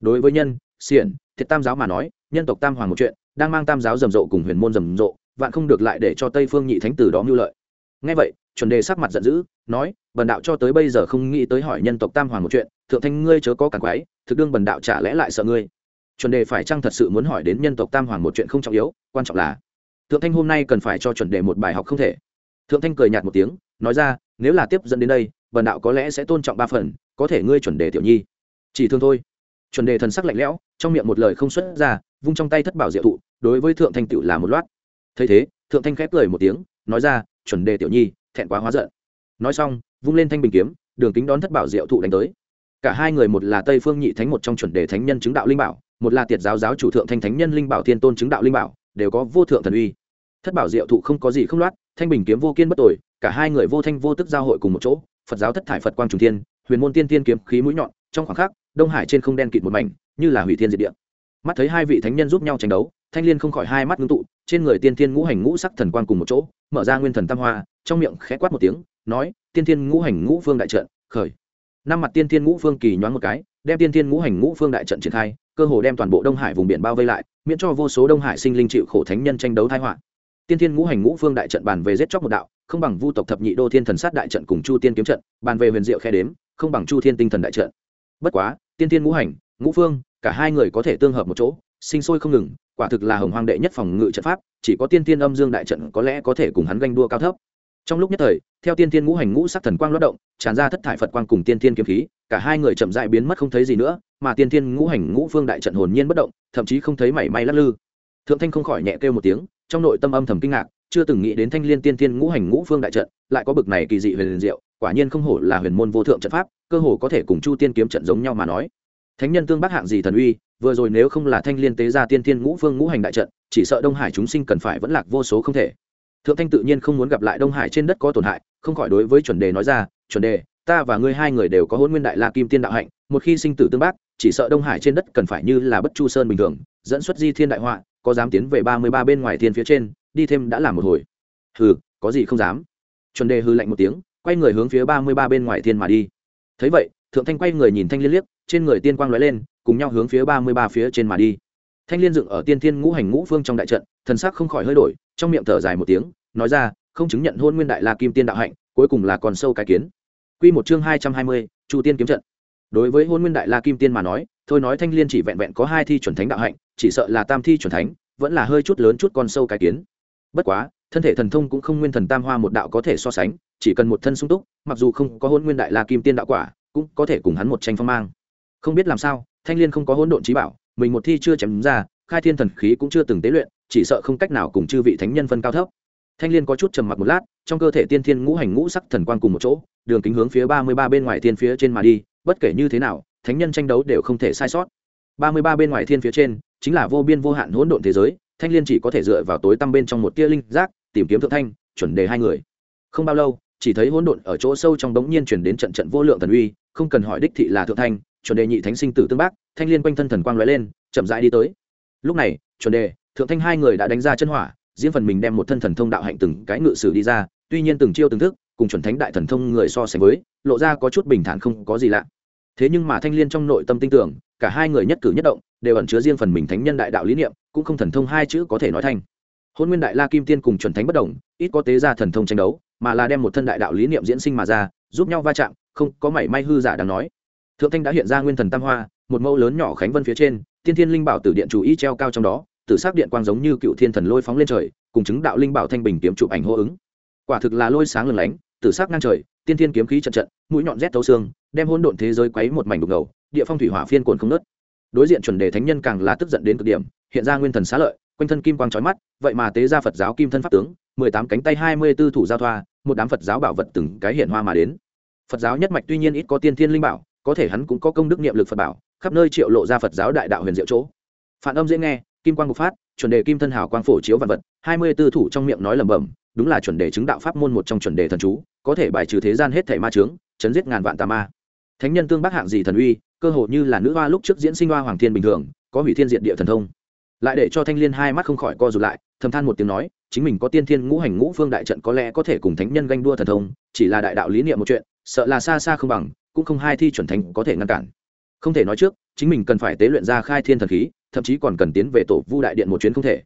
Đối với nhân, xiển thiệt tam giáo mà nói, nhân tộc tam hoàng một chuyện, đang mang tam giáo rầm rộ cùng huyền môn rầm rộ, vạn không được lại để cho tây phương nhị thánh tử đó mưu lợi. Ngay vậy, chuẩn đề sắc mặt giận dữ, nói, bần đạo cho tới bây giờ không nghĩ tới hỏi nhân tộc tam hoàng một chuyện, thượng thanh ngươi chớ có càng quái thực đương bần đạo trả lẽ lại sợ ngươi? Chuẩn đề phải chăng thật sự muốn hỏi đến nhân tộc tam hoàng một chuyện không trọng yếu, quan trọng là, thượng thanh hôm nay cần phải cho chuẩn đề một bài học không thể. Thượng thanh cười nhạt một tiếng, nói ra, nếu là tiếp dẫn đến đây, bần đạo có lẽ sẽ tôn trọng ba phần, có thể ngươi chuẩn đề tiểu nhi. Chỉ thương thôi. Chuẩn đề thần sắc lạnh lẽo trong miệng một lời không xuất ra, vung trong tay thất bảo diệu thụ, đối với thượng thanh tựu là một loạt thấy thế, thượng thanh khép cười một tiếng, nói ra, chuẩn đề tiểu nhi, thẹn quá hóa giận. Nói xong, vung lên thanh bình kiếm, đường kính đón thất bảo diệu thụ đánh tới. Cả hai người một là tây phương nhị thánh một trong chuẩn đề thánh nhân chứng đạo linh bảo, một là tiệt giáo giáo chủ thượng thanh thánh nhân linh bảo thiên tôn chứng đạo linh bảo, đều có vô thượng thần uy. Thất bảo diệu thụ không có gì không loát, thanh bình kiếm vô kiên bất tội cả hai người vô thanh vô tức giao hội cùng một chỗ, phật giáo thất thải phật quang trùng thiên, huyền môn tiên tiên kiếm khí mũi nhọn, trong khoảng khắc, đông hải trên không đen kịt một mảnh như là hủy thiên diệt địa. Mắt thấy hai vị thánh nhân giúp nhau tranh đấu, thanh liên không khỏi hai mắt ngưng tụ, trên người tiên thiên ngũ hành ngũ sắc thần quang cùng một chỗ, mở ra nguyên thần tam hoa, trong miệng khẽ quát một tiếng, nói, tiên thiên ngũ hành ngũ phương đại trận, khởi. Năm mặt tiên thiên ngũ phương kỳ nhoáng một cái, đem tiên thiên ngũ hành ngũ phương đại trận triển khai, cơ hồ đem toàn bộ đông hải vùng biển bao vây lại, miễn cho vô số đông hải sinh linh chịu khổ thánh nhân tranh đấu thái họa. Tiên thiên ngũ hành ngũ phương đại trận bàn về giết chóc một đạo, không bằng vu tộc thập nhị đô thiên thần sát đại trận cùng chu tiên kiếm trận, bàn về huyền diệu khe đếm, không bằng chu thiên tinh thần đại trận. Bất quá, tiên thiên ngũ hành ngũ phương, cả hai người có thể tương hợp một chỗ, sinh sôi không ngừng, quả thực là hồng hoang đệ nhất phòng ngự trận pháp, chỉ có tiên tiên âm dương đại trận có lẽ có thể cùng hắn ganh đua cao thấp. Trong lúc nhất thời, theo tiên tiên ngũ hành ngũ sắc thần quang lót động, tràn ra thất thải phật quang cùng tiên tiên kiếm khí, cả hai người chậm dại biến mất không thấy gì nữa, mà tiên tiên ngũ hành ngũ phương đại trận hồn nhiên bất động, thậm chí không thấy mảy may lắc lư. Thượng thanh không khỏi nhẹ kêu một tiếng, trong nội tâm âm thầm kinh ngạc, chưa từng nghĩ đến thanh liên tiên tiên ngũ hành ngũ phương đại trận, lại có bực này kỳ dị huyền diệu, quả nhiên không hổ là huyền môn vô thượng trận pháp, cơ hồ có thể cùng chu tiên kiếm trận giống nhau mà nói thánh nhân tương bác hạng gì thần uy, vừa rồi nếu không là thanh liên tế ra tiên thiên ngũ phương ngũ hành đại trận, chỉ sợ đông hải chúng sinh cần phải vẫn lạc vô số không thể. Thượng thanh tự nhiên không muốn gặp lại đông hải trên đất có tổn hại, không khỏi đối với chuẩn đề nói ra, chuẩn đề, ta và ngươi hai người đều có hôn nguyên đại la kim tiên đạo hạnh, một khi sinh tử tương bác, chỉ sợ đông hải trên đất cần phải như là bất chu sơn bình thường, dẫn xuất di thiên đại họa, có dám tiến về ba mươi ba bên ngoài thiên phía trên, đi thêm đã làm một hồi. Hừ, có gì không dám. Chuẩn đề hư lạnh một tiếng, quay người hướng phía ba mươi ba bên ngoài thiên mà đi. Thấy vậy, thượng thanh quay người nhìn thanh liên liếc trên người tiên quang lóe lên, cùng nhau hướng phía ba mươi ba phía trên mà đi. Thanh liên dựng ở tiên thiên ngũ hành ngũ phương trong đại trận, thần sắc không khỏi hơi đổi, trong miệng thở dài một tiếng, nói ra, không chứng nhận hôn nguyên đại la kim tiên đạo hạnh, cuối cùng là còn sâu cái kiến. Quy một chương hai trăm hai mươi, chu tiên kiếm trận. Đối với hôn nguyên đại la kim tiên mà nói, thôi nói thanh liên chỉ vẹn vẹn có hai thi chuẩn thánh đạo hạnh, chỉ sợ là tam thi chuẩn thánh, vẫn là hơi chút lớn chút con sâu cái kiến. Bất quá, thân thể thần thông cũng không nguyên thần tam hoa một đạo có thể so sánh, chỉ cần một thân sung túc, mặc dù không có hôn nguyên đại la kim tiên đạo quả, cũng có thể cùng hắn một tranh phong mang không biết làm sao, thanh liên không có hỗn độn trí bảo, mình một thi chưa chém ra, khai thiên thần khí cũng chưa từng tế luyện, chỉ sợ không cách nào cùng chư vị thánh nhân phân cao thấp. Thanh liên có chút trầm mặc một lát, trong cơ thể tiên thiên ngũ hành ngũ sắc thần quang cùng một chỗ, đường kính hướng phía ba mươi ba bên ngoài thiên phía trên mà đi, bất kể như thế nào, thánh nhân tranh đấu đều không thể sai sót. ba mươi ba bên ngoài thiên phía trên, chính là vô biên vô hạn hỗn độn thế giới, thanh liên chỉ có thể dựa vào tối tăm bên trong một tia linh giác, tìm kiếm thượng thanh, chuẩn đề hai người. Không bao lâu, chỉ thấy hỗn độn ở chỗ sâu trong bỗng nhiên chuyển đến trận trận vô lượng thần uy, không cần hỏi đích thị là thượng thanh chuẩn đề nhị thánh sinh tử tương bác, thanh liên quanh thân thần quang lóe lên, chậm rãi đi tới. Lúc này, chuẩn đề, thượng thanh hai người đã đánh ra chân hỏa, diễn phần mình đem một thân thần thông đạo hạnh từng cái ngự sử đi ra, tuy nhiên từng chiêu từng thức, cùng chuẩn thánh đại thần thông người so sánh với, lộ ra có chút bình thản không có gì lạ. Thế nhưng mà thanh liên trong nội tâm tin tưởng, cả hai người nhất cử nhất động, đều ẩn chứa riêng phần mình thánh nhân đại đạo lý niệm, cũng không thần thông hai chữ có thể nói thanh hôn nguyên đại la kim tiên cùng chuẩn thánh bất đồng ít có tế ra thần thông tranh đấu, mà là đem một thân đại đạo lý niệm diễn sinh mà ra, giúp nhau va chạm, không có mảy may hư giả đáng nói thượng thanh đã hiện ra nguyên thần tam hoa, một mẫu lớn nhỏ khánh vân phía trên, tiên thiên linh bảo tử điện chủ y treo cao trong đó, tử sắc điện quang giống như cựu thiên thần lôi phóng lên trời, cùng chứng đạo linh bảo thanh bình kiếm chụp ảnh hô ứng. Quả thực là lôi sáng lừng lánh, tử sắc ngang trời, tiên thiên kiếm khí trận trận, mũi nhọn rét thấu xương, đem hỗn độn thế giới quấy một mảnh đục ngầu, địa phong thủy hỏa phiên cồn không nớt đối diện chuẩn đề thánh nhân càng là tức giận đến cực điểm, hiện ra nguyên thần xá lợi, quanh thân kim quang trói mắt, vậy mà tế ra phật giáo kim thân pháp tướng, mười tám cánh tay hai mươi b ố thủ giao thoa, một đám phật giáo bảo vật từng cái hiện hoa mà đến. Phật giáo nhất mạch tuy nhiên ít có tiên thiên linh bảo có thể hắn cũng có công đức niệm lực phật bảo, khắp nơi triệu lộ ra phật giáo đại đạo huyền diệu chỗ. Phản âm dễ nghe, kim quang bộc phát, chuẩn đề kim thân hào quang phổ chiếu vạn vật, hai mươi tư thủ trong miệng nói lẩm bẩm, đúng là chuẩn đề chứng đạo pháp môn một trong chuẩn đề thần chú, có thể bài trừ thế gian hết thể ma trướng chấn giết ngàn vạn tà ma. Thánh nhân tương bác hạng gì thần uy, cơ hồ như là nữ hoa lúc trước diễn sinh hoa hoàng thiên bình thường, có hủy thiên diện địa thần thông. Lại để cho thanh liên hai mắt không khỏi co rụt lại, thầm than một tiếng nói, chính mình có tiên thiên ngũ hành ngũ phương đại trận có lẽ có thể cùng thánh nhân ganh đua thần thông, chỉ là đại đạo lý niệm một chuyện, sợ là xa xa không bằng cũng không hai thi chuẩn thánh có thể ngăn cản. Không thể nói trước, chính mình cần phải tế luyện ra khai thiên thần khí, thậm chí còn cần tiến về tổ vu đại điện một chuyến không thể.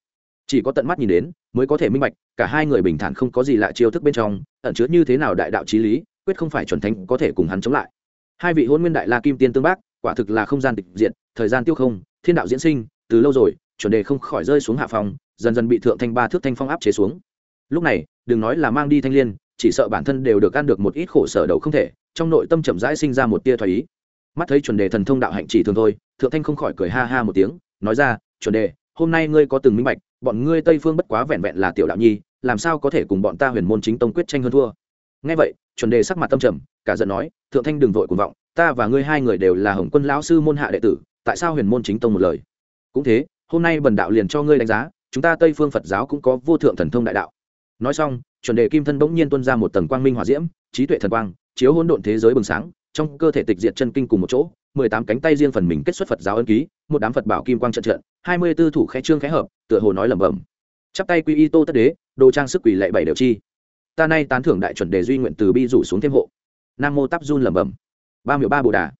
Chỉ có tận mắt nhìn đến, mới có thể minh bạch, cả hai người bình thản không có gì lạ chiêu thức bên trong, ẩn chứa như thế nào đại đạo trí lý, quyết không phải chuẩn thánh có thể cùng hắn chống lại. Hai vị hôn nguyên đại la kim tiên tương bác, quả thực là không gian tịch diện thời gian tiêu không, thiên đạo diễn sinh, từ lâu rồi, chuẩn đề không khỏi rơi xuống hạ phòng, dần dần bị thượng thanh ba thước thanh phong áp chế xuống. Lúc này, đừng nói là mang đi thanh liên, chỉ sợ bản thân đều được ăn được một ít khổ sở đầu không thể trong nội tâm chậm rãi sinh ra một tia thoái ý. Mắt thấy chuẩn đề thần thông đạo hạnh chỉ thường thôi, thượng thanh không khỏi cười ha ha một tiếng, nói ra, chuẩn đề, hôm nay ngươi có từng minh bạch, bọn ngươi tây phương bất quá vẹn vẹn là tiểu đạo nhi, làm sao có thể cùng bọn ta huyền môn chính tông quyết tranh hơn thua? Ngay vậy, chuẩn đề sắc mặt tâm trầm, cả giận nói, thượng thanh đừng vội cuồng vọng, ta và ngươi hai người đều là hồng quân lão sư môn hạ đệ tử, tại sao huyền môn chính tông một lời? Cũng thế, hôm nay bần đạo liền cho ngươi đánh giá, chúng ta tây phương phật giáo cũng có vô thượng thần thông đại đạo. Nói xong, chuẩn đề kim thân bỗng nhiên tuân ra một tầng quang minh hòa diễm, trí tuệ thần quang chiếu hỗn độn thế giới bừng sáng, trong cơ thể tịch diệt chân kinh cùng một chỗ, mười tám cánh tay riêng phần mình kết xuất phật giáo ân ký, một đám phật bảo kim quang trận trận, hai mươi tư thủ khẽ trương khẽ hợp, tựa hồ nói lẩm bẩm. Chắp tay quy y tô tất đế, đồ trang sức quỷ lệ bảy đều chi. Ta nay tán thưởng đại chuẩn đề duy nguyện từ bi rủ xuống thêm hộ. Nam mô tắp run lẩm bẩm. Ba miệu ba bồ đà.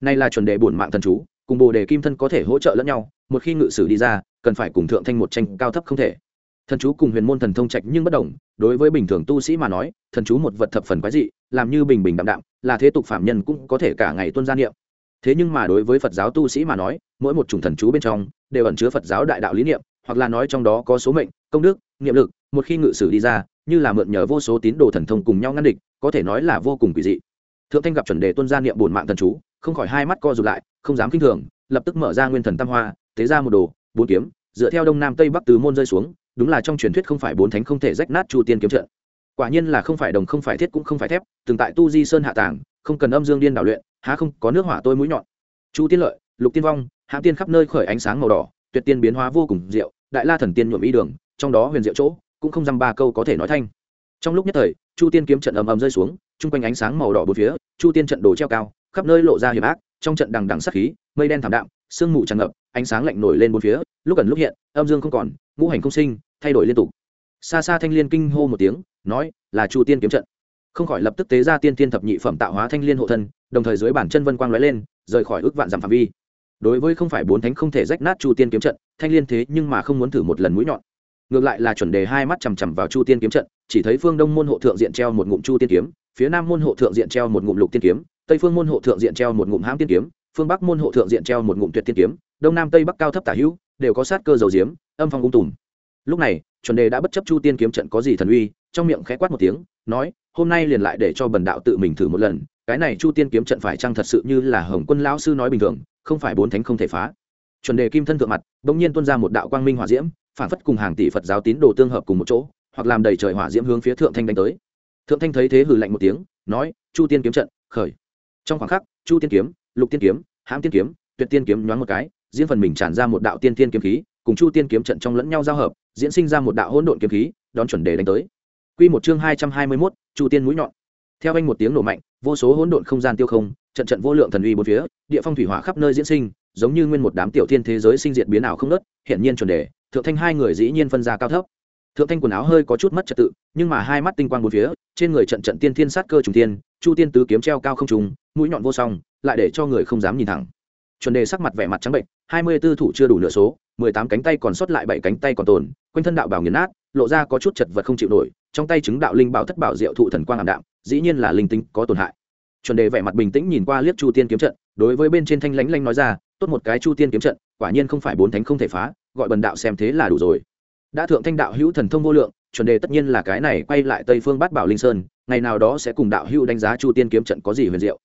Nay là chuẩn đề bổn mạng thần chú, cùng bồ đề kim thân có thể hỗ trợ lẫn nhau, một khi ngự sử đi ra, cần phải cùng thượng thanh một tranh cao thấp không thể. Thần chú cùng huyền môn thần thông trạch nhưng bất đồng, đối với bình thường tu sĩ mà nói, thần chú một vật thập phần quái dị làm như bình bình đạm đạm, là thế tục phạm nhân cũng có thể cả ngày tuân gia niệm. Thế nhưng mà đối với phật giáo tu sĩ mà nói, mỗi một chủng thần chú bên trong, đều ẩn chứa phật giáo đại đạo lý niệm, hoặc là nói trong đó có số mệnh, công đức, niệm lực, một khi ngự sử đi ra, như là mượn nhờ vô số tín đồ thần thông cùng nhau ngăn địch, có thể nói là vô cùng quỷ dị. Thượng thanh gặp chuẩn đề tuân gia niệm bổn mạng thần chú, không khỏi hai mắt co rụt lại, không dám kinh thường, lập tức mở ra nguyên thần tam hoa, tế ra một đồ, bốn kiếm, dựa theo đông nam tây bắc tứ môn rơi xuống, đúng là trong truyền thuyết không phải bốn thánh không thể rách nát chu tiên kiếm trận quả nhiên là không phải đồng không phải thiết cũng không phải thép, từng tại tu di sơn hạ tàng, không cần âm dương điên đảo luyện, há không có nước hỏa tôi mũi nhọn. Chu tiên lợi, lục tiên vong hãng tiên khắp nơi khởi ánh sáng màu đỏ, tuyệt tiên biến hóa vô cùng diệu, đại la thần tiên nhuộm ý đường, trong đó huyền diệu chỗ, cũng không dăm ba câu có thể nói thanh. Trong lúc nhất thời, chu tiên kiếm trận ầm ầm rơi xuống, chung quanh ánh sáng màu đỏ bốn phía, chu tiên trận đồ treo cao, khắp nơi lộ ra hiểm ác, trong trận đằng đằng sắc khí, mây đen thảm đạm, sương mù tràn ngập, ánh sáng lạnh nổi lên bốn phía, lúc ẩn lúc hiện, âm dương không còn, ngũ hành không sinh, thay đổi liên tục. Xa xa thanh liên kinh hô một tiếng nói, là chu tiên kiếm trận. Không khỏi lập tức tế ra tiên tiên thập nhị phẩm tạo hóa thanh liên hộ thân, đồng thời dưới bản chân vân quang lóe lên, rời khỏi ước vạn dặm phạm vi. Đối với không phải bốn thánh không thể rách nát chu tiên kiếm trận, thanh liên thế nhưng mà không muốn thử một lần mũi nhọn. Ngược lại là chuẩn đề hai mắt chằm chằm vào chu tiên kiếm trận, chỉ thấy phương đông môn hộ thượng diện treo một ngụm chu tiên kiếm, phía nam môn hộ thượng diện treo một ngụm lục tiên kiếm, tây phương môn hộ thượng diện treo một ngụm hãm tiên kiếm, phương bắc môn hộ thượng diện treo một ngụm tuyệt tiên kiếm, đông nam tây bắc cao thấp tả hữu, đều có sát cơ dầu diếm, âm phong ung tùm. Lúc này chuẩn đề đã bất chấp chu tiên kiếm trận có gì thần uy, trong miệng khẽ quát một tiếng, nói, hôm nay liền lại để cho bần đạo tự mình thử một lần, cái này chu tiên kiếm trận phải chăng thật sự như là hồng quân lão sư nói bình thường, không phải bốn thánh không thể phá. Chuẩn đề kim thân thượng mặt đ ỗ n g nhiên tuân ra một đạo quang minh hỏa diễm, phản phất cùng hàng tỷ phật giáo tín đồ tương hợp cùng một chỗ, hoặc làm đầy trời hỏa diễm hướng phía thượng thanh đánh tới. Thượng thanh thấy thế hừ lạnh một tiếng, nói, chu tiên kiếm trận, khởi. Trong khoảng khắc, chu tiên kiếm, lục tiên kiếm, hãm tiên kiếm, tuyệt tiên kiếm nhoáng một cái diễn phần mình tràn ra một đạo tiên tiên kiếm khí cùng chu tiên kiếm trận trong lẫn nhau giao hợp diễn sinh ra một đạo hỗn độn kiếm khí đón chuẩn đề đánh tới Quy một chương hai trăm hai mươi mốt Chu Tiên mũi nhọn. Theo anh một tiếng nổ mạnh, vô số hỗn độn không gian tiêu không, trận trận vô lượng thần uy bốn phía, địa phong thủy hỏa khắp nơi diễn sinh, giống như nguyên một đám tiểu thiên thế giới sinh diệt biến ảo không nớt hiện nhiên chuẩn đề, thượng thanh hai người dĩ nhiên phân ra cao thấp. Thượng thanh quần áo hơi có chút mất trật tự, nhưng mà hai mắt tinh quang bốn phía, trên người trận trận tiên thiên sát cơ trùng tiên, Chu Tiên tứ kiếm treo cao không trùng, mũi nhọn vô song, lại để cho người không dám nhìn thẳng. Chuẩn đề sắc mặt vẻ mặt trắng bệnh, hai mươi tư thủ chưa đủ nửa số, mười tám cánh tay còn sót lại bảy cánh tay còn tồn, quanh thân đạo bảo nghiền nát, lộ ra có chút chật vật không chịu nổi, trong tay chứng đạo linh bảo thất bảo diệu thụ thần quang ảm đạm dĩ nhiên là linh tính có tổn hại. Chuẩn đề vẻ mặt bình tĩnh nhìn qua liếc chu tiên kiếm trận đối với bên trên thanh lãnh lanh nói ra tốt một cái chu tiên kiếm trận quả nhiên không phải bốn thánh không thể phá gọi bần đạo xem thế là đủ rồi. Đã thượng thanh đạo hữu thần thông vô lượng chuẩn đề tất nhiên là cái này quay lại tây phương bát bảo linh sơn ngày nào đó sẽ cùng đạo hữu đánh giá chu tiên kiếm trận có gì huyền diệu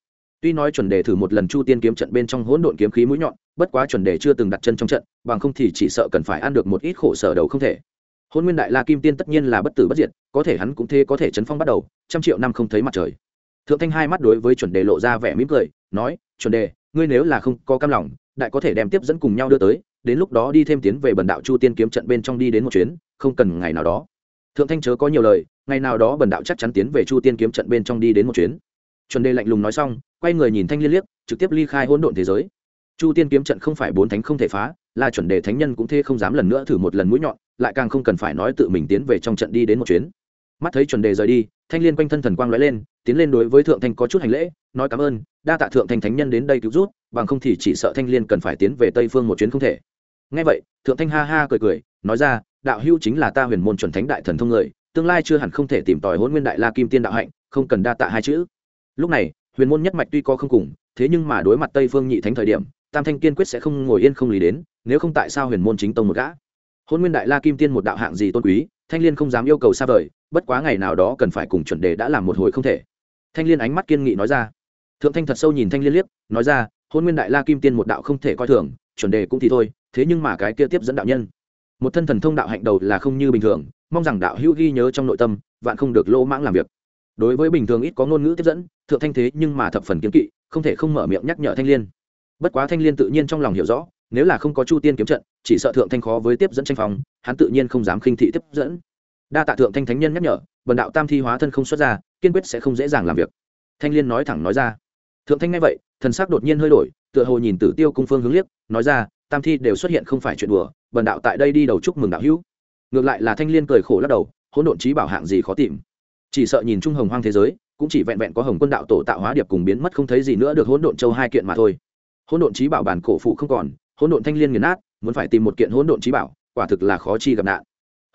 tuy nói chuẩn đề thử một lần chu tiên kiếm trận bên trong hỗn độn kiếm khí mũi nhọn, bất quá chuẩn đề chưa từng đặt chân trong trận, bằng không thì chỉ sợ cần phải ăn được một ít khổ sở đầu không thể. Hôn nguyên đại la kim tiên tất nhiên là bất tử bất diệt, có thể hắn cũng thế có thể chấn phong bắt đầu, trăm triệu năm không thấy mặt trời. Thượng thanh hai mắt đối với chuẩn đề lộ ra vẻ mỉm cười, nói, chuẩn đề, ngươi nếu là không có cam lòng, đại có thể đem tiếp dẫn cùng nhau đưa tới, đến lúc đó đi thêm tiến về bần đạo chu tiên kiếm trận bên trong đi đến một chuyến, không cần ngày nào đó. Thượng thanh chớ có nhiều lời, ngày nào đó bần đạo chắc chắn tiến về chu tiên kiếm trận bên trong đi đến một chuyến chuẩn đề lạnh lùng nói xong, quay người nhìn thanh liên liếc, trực tiếp ly khai hỗn độn thế giới. Chu tiên kiếm trận không phải bốn thánh không thể phá, là chuẩn đề thánh nhân cũng thế không dám lần nữa thử một lần mũi nhọn, lại càng không cần phải nói tự mình tiến về trong trận đi đến một chuyến. Mắt thấy chuẩn đề rời đi, thanh liên quanh thân thần quang lóe lên, tiến lên đối với thượng thanh có chút hành lễ, nói cảm ơn, đa tạ thượng thanh thánh nhân đến đây cứu rút bằng không thì chỉ sợ thanh liên cần phải tiến về tây phương một chuyến không thể. Ngay vậy, thượng thanh ha ha cười cười, nói ra, đạo hữu chính là ta huyền môn chuẩn thánh đại thần thông người, tương lai chưa hẳn không thể tìm tòi hôn nguyên đại la kim tiên đạo hạnh, không cần đa tạ hai chữ lúc này, huyền môn nhất mạch tuy có không cùng, thế nhưng mà đối mặt tây phương nhị thánh thời điểm, tam thanh kiên quyết sẽ không ngồi yên không lý đến, nếu không tại sao huyền môn chính tông một gã? Hôn nguyên đại la kim tiên một đạo hạng gì tôn quý, thanh l i ê n không dám yêu cầu xa vời, bất quá ngày nào đó cần phải cùng chuẩn đề đã làm một hồi không thể. Thanh l i ê n ánh mắt kiên nghị nói ra. Thượng thanh thật sâu nhìn thanh l i ê n liếc, nói ra, hôn nguyên đại la kim tiên một đạo không thể coi thường, chuẩn đề cũng thì thôi, thế nhưng mà cái kia tiếp dẫn đạo nhân. Một thân thần thông đạo hạnh đầu là không như bình thường, mong rằng đạo hữu ghi nhớ trong nội tâm, vạn không được lỗ mãng làm việc đối với bình thường ít có ngôn ngữ tiếp dẫn, thượng thanh thế nhưng mà thập phần kiếm kỵ, không thể không mở miệng nhắc nhở thanh l i ê n bất quá thanh l i ê n tự nhiên trong lòng hiểu rõ, nếu là không có chu tiên kiếm trận, chỉ sợ thượng thanh khó với tiếp dẫn tranh phòng hắn tự nhiên không dám khinh thị tiếp dẫn. Đa tạ thượng thanh thánh nhân nhắc nhở, bần đạo tam thi hóa thân không xuất ra, kiên quyết sẽ không dễ dàng làm việc. Thanh liên nói thẳng nói ra. Thượng thanh nghe vậy, thần sắc đột nhiên hơi đổi, tựa hồ nhìn tử tiêu cung phương hướng liếc, nói ra, tam thi đều xuất hiện không phải chuyện đùa, bần đạo tại đây đi đầu chúc mừng đạo hữu. Ngược lại là thanh liên cười khổ lắc đầu, hỗn độn trí bảo hạng gì khó tìm chỉ sợ nhìn trung hồng hoang thế giới, cũng chỉ vẹn vẹn có hồng quân đạo tổ tạo hóa điệp cùng biến mất không thấy gì nữa được hỗn độn châu hai kiện mà thôi. Hỗn độn trí bảo bản cổ phụ không còn, hỗn độn thanh liên nghiền nát, muốn phải tìm một kiện hỗn độn trí bảo, quả thực là khó chi gặp nạn.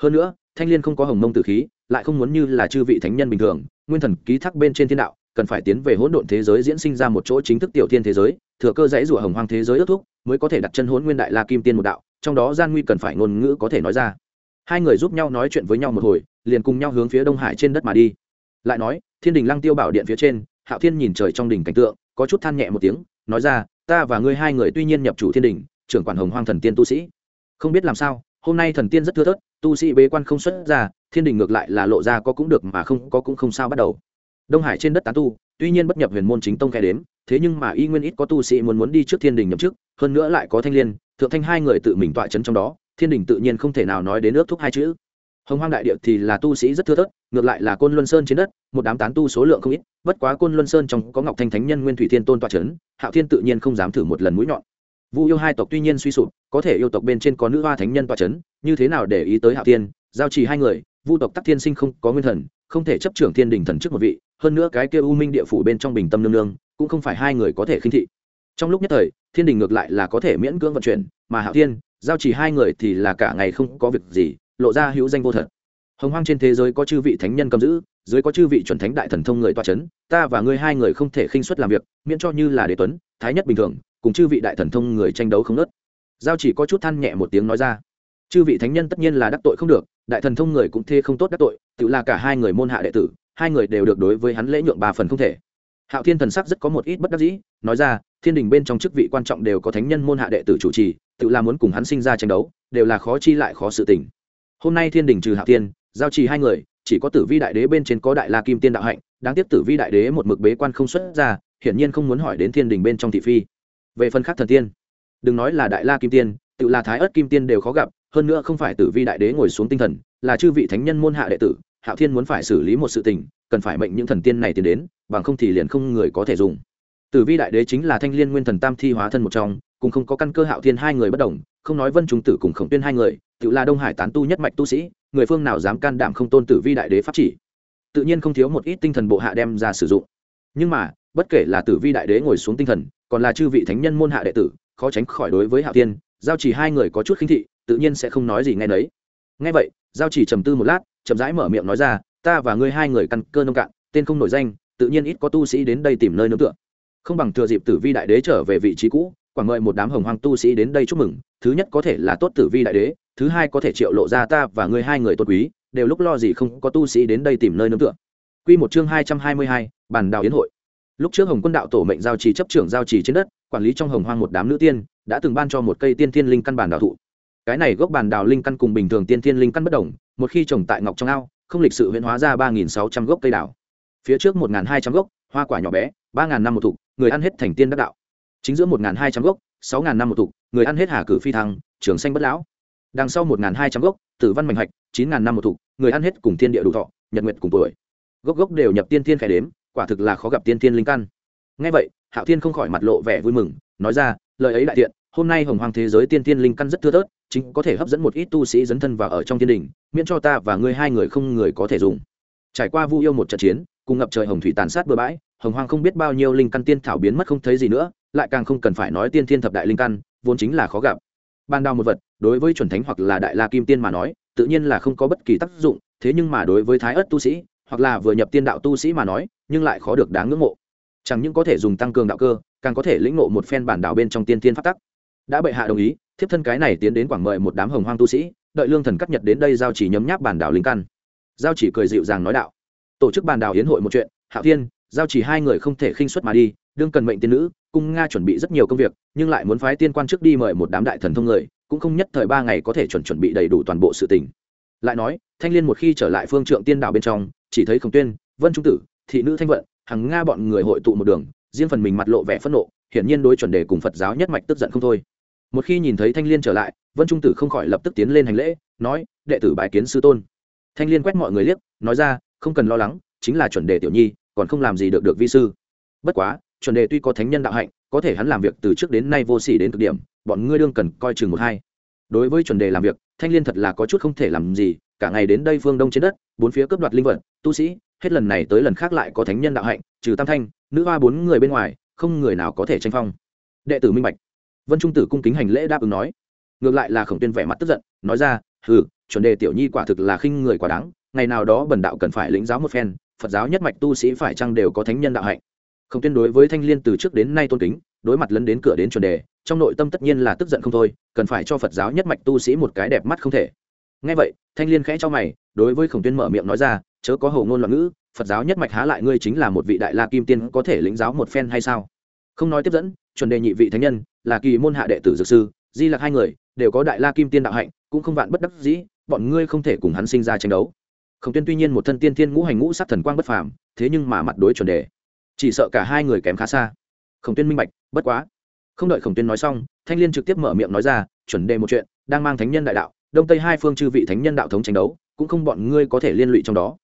Hơn nữa, thanh liên không có hồng mông tử khí, lại không muốn như là chư vị thánh nhân bình thường, nguyên thần ký thác bên trên thiên đạo, cần phải tiến về hỗn độn thế giới diễn sinh ra một chỗ chính thức tiểu thiên thế giới, thừa cơ dãy rủa hồng hoang thế giới ước thúc, mới có thể đặt chân hỗn nguyên đại la kim tiên một đạo, trong đó gian nguy cần phải ngôn ngữ có thể nói ra. Hai người giúp nhau nói chuyện với nhau một hồi liền cùng nhau hướng phía đông hải trên đất mà đi. Lại nói, thiên đình lăng tiêu bảo điện phía trên, hạo thiên nhìn trời trong đỉnh cảnh tượng, có chút than nhẹ một tiếng, nói ra, ta và ngươi hai người tuy nhiên nhập chủ thiên đình, trưởng quản hồng hoang thần tiên tu sĩ. Không biết làm sao, hôm nay thần tiên rất thưa thớt, tu sĩ bế quan không xuất ra, thiên đình ngược lại là lộ ra có cũng được mà không có cũng không sao bắt đầu. Đông hải trên đất tán tu, tuy nhiên bất nhập huyền môn chính tông kẻ đếm, thế nhưng mà y nguyên ít có tu sĩ muốn muốn đi trước thiên đình nhậm chức, hơn nữa lại có thanh liên, thượng thanh hai người tự mình tọa chấn trong đó, thiên đình tự nhiên không thể nào nói đến ước thúc hai chữ hồng hoang đại địa thì là tu sĩ rất thưa thớt, ngược lại là côn luân sơn trên đất, một đám tán tu số lượng không ít, bất quá côn luân sơn trong có ngọc thanh thánh nhân nguyên thủy thiên tôn toa c h ấ n hạo thiên tự nhiên không dám thử một lần mũi nhọn. Vu yêu hai tộc tuy nhiên suy sụp, có thể yêu tộc bên trên có nữ hoa thánh nhân toa c h ấ n như thế nào để ý tới hạo thiên, giao trì hai người, vu tộc tắc thiên sinh không có nguyên thần, không thể chấp trưởng thiên đình thần trước một vị, hơn nữa cái kia u minh địa phủ bên trong bình tâm nương nương, cũng không phải hai người có thể khinh thị. Trong lúc nhất thời, thiên đình ngược lại là có thể miễn cưỡng vận chuyển, mà hạo thiên, giao trì hai người thì là cả ngày không có việc gì lộ ra hữu danh vô thật. Hồng hoang trên thế giới có chư vị thánh nhân cầm giữ, dưới có chư vị chuẩn thánh đại thần thông người toa c h ấ n ta và ngươi hai người không thể khinh xuất làm việc, miễn cho như là đế tuấn, thái nhất bình thường, cùng chư vị đại thần thông người tranh đấu không nớt giao chỉ có chút than nhẹ một tiếng nói ra. Chư vị thánh nhân tất nhiên là đắc tội không được, đại thần thông người cũng thê không tốt đắc tội, tự là cả hai người môn hạ đệ tử, hai người đều được đối với hắn lễ nhượng ba phần không thể. Hạo thiên thần sắc rất có một ít bất đắc dĩ, nói ra, thiên đình bên trong chức vị quan trọng đều có thánh nhân môn hạ đệ tử chủ trì, tự là muốn cùng hắn sinh ra tranh đấu, đều là khó chi lại khó sự tình hôm nay thiên đình trừ hạo thiên, giao trì hai người, chỉ có tử vi đại đế bên trên có đại la kim tiên đạo hạnh, đáng tiếc tử vi đại đế một mực bế quan không xuất ra, hiển nhiên không muốn hỏi đến thiên đình bên trong thị phi. Về phần khác thần tiên, đừng nói là đại la kim tiên, tự là thái ớt kim tiên đều khó gặp, hơn nữa không phải tử vi đại đế ngồi xuống tinh thần, là chư vị thánh nhân môn hạ đệ tử hạo thiên muốn phải xử lý một sự tình, cần phải mệnh những thần tiên này tiến đến, bằng không thì liền không người có thể dùng. Tử vi đại đế chính là thanh liên nguyên thần tam thi hóa thân một trong cùng không có căn cơ hạo thiên hai người bất đồng không nói vân trung tử cùng khổng tuyên hai người, tự là đông hải tán tu nhất mạch tu sĩ, người phương nào dám can đảm không tôn tử vi đại đế pháp chỉ? Tự nhiên không thiếu một ít tinh thần bộ hạ đem ra sử dụng. Nhưng mà, bất kể là tử vi đại đế ngồi xuống tinh thần, còn là chư vị thánh nhân môn hạ đệ tử, khó tránh khỏi đối với hạo tiên giao chỉ hai người có chút khinh thị, tự nhiên sẽ không nói gì nghe nấy. Nghe vậy, giao chỉ trầm tư một lát, chậm rãi mở miệng nói ra, ta và ngươi hai người căn cơ nông cạn, tên không nổi danh, tự nhiên ít có tu sĩ đến đây tìm nơi nương tựa. Không bằng thừa dịp tử vi đại đế trở về vị trí cũ quảng mời một đám hồng hoang tu sĩ đến đây chúc mừng thứ nhất có thể là tốt tử vi đại đế thứ hai có thể triệu lộ ra ta và ngươi hai người tôn quý đều lúc lo gì không có tu sĩ đến đây tìm nơi nương tựa Quy một chương hai trăm hai mươi hai, bàn đào yến hội. Lúc trước Hồng Quân đạo tổ mệnh giao trì chấp trưởng giao trì trên đất, quản lý trong Hồng Hoang một đám nữ tiên, đã từng ban cho một cây tiên thiên linh căn bản đào thụ. Cái này gốc bản đào linh căn cùng bình thường tiên thiên linh căn bất đồng, một khi trồng tại ngọc trong ao, không lịch sự huyễn hóa ra ba nghìn sáu trăm gốc cây đào. Phía trước một hai trăm gốc, hoa quả nhỏ bé, ba năm một thụ, người ăn hết thành tiên đắc đạo. Chính giữa một hai trăm gốc, sáu năm một thụ, người ăn hết hà cử phi thăng, trường xanh bất lão. Đằng sau một hai trăm gốc, tử văn mạnh hạch, chín năm một thụ, người ăn hết cùng thiên địa đủ thọ, nhật nguyệt cùng tuổi. Gốc gốc đều nhập tiên thiên khải đếm quả thực là khó gặp tiên thiên linh căn. Ngay vậy hạo thiên không khỏi mặt lộ vẻ vui mừng nói ra lời ấy đại thiện hôm nay hồng hoàng thế giới tiên thiên linh căn rất thưa thớt chính có thể hấp dẫn một ít tu sĩ dấn thân vào ở trong thiên đình miễn cho ta và ngươi hai người không người có thể dùng. Trải qua vu yêu một trận chiến cùng ngập trời hồng thủy tàn sát bừa bãi hồng hoàng không biết bao nhiêu linh căn tiên thảo biến mất không thấy gì nữa lại càng không cần phải nói tiên thiên thập đại linh căn, vốn chính là khó gặp. Ban đao một vật, đối với chuẩn thánh hoặc là đại la kim tiên mà nói, tự nhiên là không có bất kỳ tác dụng, thế nhưng mà đối với thái ất tu sĩ, hoặc là vừa nhập tiên đạo tu sĩ mà nói, nhưng lại khó được đáng ngưỡng mộ. Chẳng những có thể dùng tăng cường đạo cơ, càng có thể lĩnh ngộ một phen bản đạo bên trong tiên tiên phát tắc. Đã bệ hạ đồng ý, thiếp thân cái này tiến đến quảng mời một đám hồng hoang tu sĩ, đợi lương thần cắt nhật đến đây giao chỉ nhấm nháp bản đạo linh căn. Giao chỉ cười dịu dàng nói đạo. Tổ chức bản đạo hiến hội một chuyện hạo thiên, giao chỉ hai người không thể khinh xuất mà đi đương cần mệnh tiên nữ, cung nga chuẩn bị rất nhiều công việc, nhưng lại muốn phái tiên quan trước đi mời một đám đại thần thông người, cũng không nhất thời ba ngày có thể chuẩn chuẩn bị đầy đủ toàn bộ sự tình. Lại nói, thanh liên một khi trở lại phương trượng tiên đảo bên trong, chỉ thấy khổng tuyên, vân trung tử, thị nữ thanh vận hằng nga bọn người hội tụ một đường, riêng phần mình mặt lộ vẻ phẫn nộ, hiển nhiên đối chuẩn đề cùng phật giáo nhất mạch tức giận không thôi. Một khi nhìn thấy thanh liên trở lại, vân trung tử không khỏi lập tức tiến lên hành lễ, nói, đệ tử bái kiến sư tôn. Thanh liên quét mọi người liếc, nói ra, không cần lo lắng, chính là chuẩn đề tiểu nhi, còn không làm gì được được vi sư. Bất quá chuẩn đề tuy có thánh nhân đạo hạnh có thể hắn làm việc từ trước đến nay vô sỉ đến cực điểm bọn ngươi đương cần coi chừng một hai. Đối với chuẩn đề làm việc thanh liên thật là có chút không thể làm gì cả ngày đến đây phương đông trên đất bốn phía cướp đoạt linh vật tu sĩ hết lần này tới lần khác lại có thánh nhân đạo hạnh trừ tam thanh nữ hoa bốn người bên ngoài không người nào có thể tranh phong. Đệ tử minh bạch. Vân trung tử cung kính hành lễ đáp ứng nói. Ngược lại là khổng tuyên vẻ mặt tức giận nói ra hừ, chuẩn đề tiểu nhi quả thực là khinh người quá đáng ngày nào đó bần đạo cần phải lĩnh giáo một phen phật giáo nhất mạch tu sĩ phải chăng đều có thánh nhân đạo hạnh? Không tuyên đối với thanh liên từ trước đến nay tôn kính, đối mặt lấn đến cửa đến chuẩn đề, trong nội tâm tất nhiên là tức giận không thôi, cần phải cho phật giáo nhất mạch tu sĩ một cái đẹp mắt không thể. Ngay vậy, thanh liên khẽ cho mày, đối với khổng tuyên mở miệng nói ra, chớ có hầu ngôn loạn ngữ, phật giáo nhất mạch há lại ngươi chính là một vị đại la kim tiên có thể lĩnh giáo một phen hay sao? Không nói tiếp dẫn, chuẩn đề nhị vị thánh nhân, là kỳ môn hạ đệ tử dược sư, di lạc hai người, đều có đại la kim tiên đạo hạnh, cũng không vạn bất đắc dĩ, bọn ngươi không thể cùng hắn sinh ra tranh đấu. Khổng tuyên tuy nhiên một thân tiên thiên ngũ hành ngũ sắc thần quang bất phàm, thế nhưng mà mặt đối chuẩn đề chỉ sợ cả hai người kém khá xa. Khổng tuyên minh bạch, bất quá. Không đợi khổng tuyên nói xong, thanh liên trực tiếp mở miệng nói ra, chuẩn đề một chuyện, đang mang thánh nhân đại đạo, đông tây hai phương chư vị thánh nhân đạo thống tranh đấu, cũng không bọn ngươi có thể liên lụy trong đó.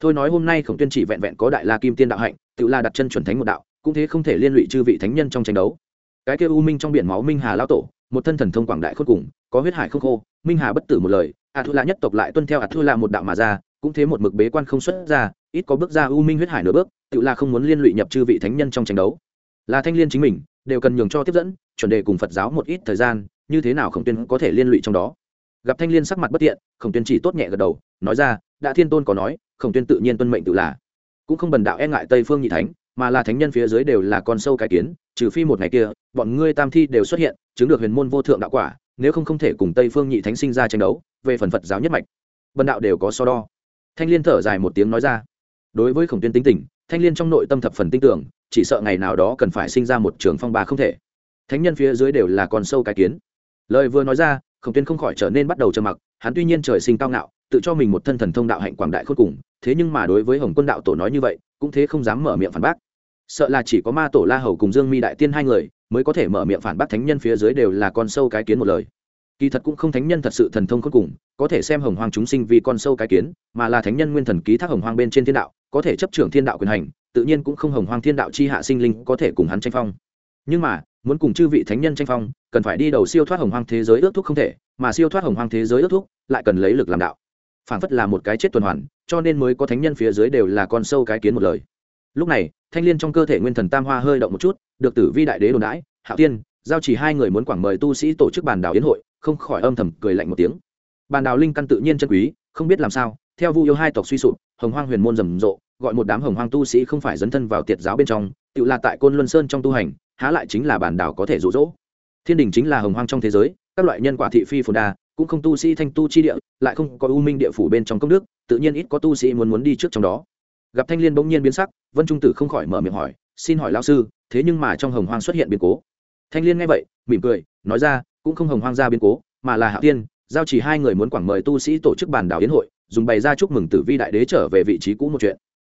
Thôi nói hôm nay khổng tuyên chỉ vẹn vẹn có đại la kim tiên đạo hạnh, tự la đặt chân chuẩn thánh một đạo, cũng thế không thể liên lụy chư vị thánh nhân trong tranh đấu. Cái kêu u minh trong biển máu minh hà lao tổ, một thân thần thông quảng đại khôn cùng, có huyết hải không khô, minh hà bất tử một lời a thu la nhất tộc lại tuân theo a thu la một đạo mà ra, cũng thế một mực bế quan không xuất ra ít có bước ra u minh huyết hải nửa bước, tự là không muốn liên lụy nhập chư vị thánh nhân trong tranh đấu. Là thanh liên chính mình, đều cần nhường cho tiếp dẫn, chuẩn đề cùng phật giáo một ít thời gian, như thế nào khổng tuyên có thể liên lụy trong đó? Gặp thanh liên sắc mặt bất tiện, khổng tuyên chỉ tốt nhẹ gật đầu, nói ra, đã thiên tôn có nói, khổng tuyên tự nhiên tuân mệnh tự là. Cũng không bần đạo e ngại tây phương nhị thánh, mà là thánh nhân phía dưới đều là con sâu cái kiến, trừ phi một ngày kia, bọn ngươi tam thi đều xuất hiện, chứng được huyền môn vô thượng đạo quả, nếu không không thể cùng tây phương nhị thánh sinh ra tranh đấu, về phần phật giáo nhất mạch. Bần đạo đều có so đo. Thanh liên thở dài một tiếng nói ra đối với khổng tuyên tính tình, thanh liên trong nội tâm thập phần tin tưởng, chỉ sợ ngày nào đó cần phải sinh ra một trường phong ba không thể. Thánh nhân phía dưới đều là con sâu cái kiến. Lời vừa nói ra, khổng tuyên không khỏi trở nên bắt đầu trầm mặc, hắn tuy nhiên trời sinh cao ngạo, tự cho mình một thân thần thông đạo hạnh quảng đại khôn cùng, thế nhưng mà đối với hồng quân đạo tổ nói như vậy, cũng thế không dám mở miệng phản bác. Sợ là chỉ có ma tổ la hầu cùng dương mi đại tiên hai người, mới có thể mở miệng phản bác thánh nhân phía dưới đều là con sâu cái kiến một lời. Kỳ thật cũng không thánh nhân thật sự thần thông khôn cùng, có thể xem hồng hoang chúng sinh vì con sâu cái kiến, mà là thánh nhân nguyên thần ký thác hồng hoang bên trên thiên đạo có thể chấp trưởng thiên đạo quyền hành, tự nhiên cũng không hồng hoang thiên đạo chi hạ sinh linh có thể cùng hắn tranh phong. Nhưng mà, muốn cùng chư vị thánh nhân tranh phong, cần phải đi đầu siêu thoát hồng hoang thế giới ước thúc không thể, mà siêu thoát hồng hoang thế giới ước thúc, lại cần lấy lực làm đạo. Phản phất là một cái chết tuần hoàn, cho nên mới có thánh nhân phía dưới đều là con sâu cái kiến một lời. Lúc này, thanh l i ê n trong cơ thể nguyên thần tam hoa hơi động một chút, được tử vi đại đế đồn đãi hạ tiên giao chỉ hai người muốn quảng mời tu sĩ tổ chức bàn đảo yến hội, không khỏi âm thầm cười lạnh một tiếng. Bàn đảo linh căn tự nhiên chân quý, không biết làm sao theo vu yêu hai tộc suy sụp, hồng hoang huyền môn rầm rộ, gọi một đám hồng hoang tu sĩ không phải dấn thân vào tiệt giáo bên trong, tự là tại côn luân sơn trong tu hành, há lại chính là bản đảo có thể rụ rỗ thiên đình chính là hồng hoang trong thế giới, các loại nhân quả thị phi phồn đa, cũng không tu sĩ thanh tu chi địa, lại không có u minh địa phủ bên trong công đức, tự nhiên ít có tu sĩ muốn muốn đi trước trong đó. Gặp thanh liên bỗng nhiên biến sắc, vân trung tử không khỏi mở miệng hỏi, xin hỏi lao sư, thế nhưng mà trong hồng hoang xuất hiện biến cố? Thanh liên nghe vậy, mỉm cười, nói ra, cũng không hồng hoang ra biến cố, mà là hạ tiên giao chỉ hai người muốn quảng mời tu sĩ tổ chức bàn đảo yến hội, dùng bày ra chúc mừng tử vi đại đế trở về vị trí cũ một chuyện.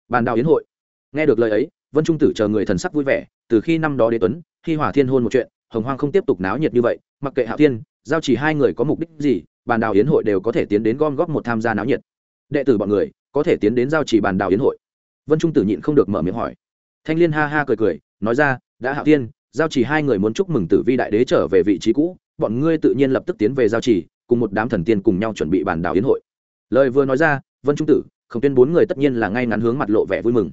Bàn đảo yến hội. Nghe được lời ấy, vân trung tử chờ người thần sắc vui vẻ, từ khi năm đó đế tuấn, khi hỏa thiên hôn một chuyện, hồng hoang không tiếp tục náo nhiệt như vậy, mặc kệ hạ thiên, giao chỉ hai người có mục đích gì, bàn đào yến hội đều có thể tiến đến gom góp một tham gia náo nhiệt. Đệ tử bọn người, có thể tiến đến giao chỉ bàn đào yến hội. Vân trung tử nhịn không được mở miệng hỏi. Thanh liên ha ha cười cười, nói ra, đã hạ thiên, giao chỉ hai người muốn chúc mừng tử vi đại đế trở về vị trí cũ, bọn ngươi tự nhiên lập tức tiến về giao chỉ cùng một đám thần tiên cùng nhau chuẩn bị bàn đảo yến hội. Lời vừa nói ra vân trung tử không tuyên bốn người tất nhiên là ngay ngắn hướng mặt lộ vẻ vui mừng.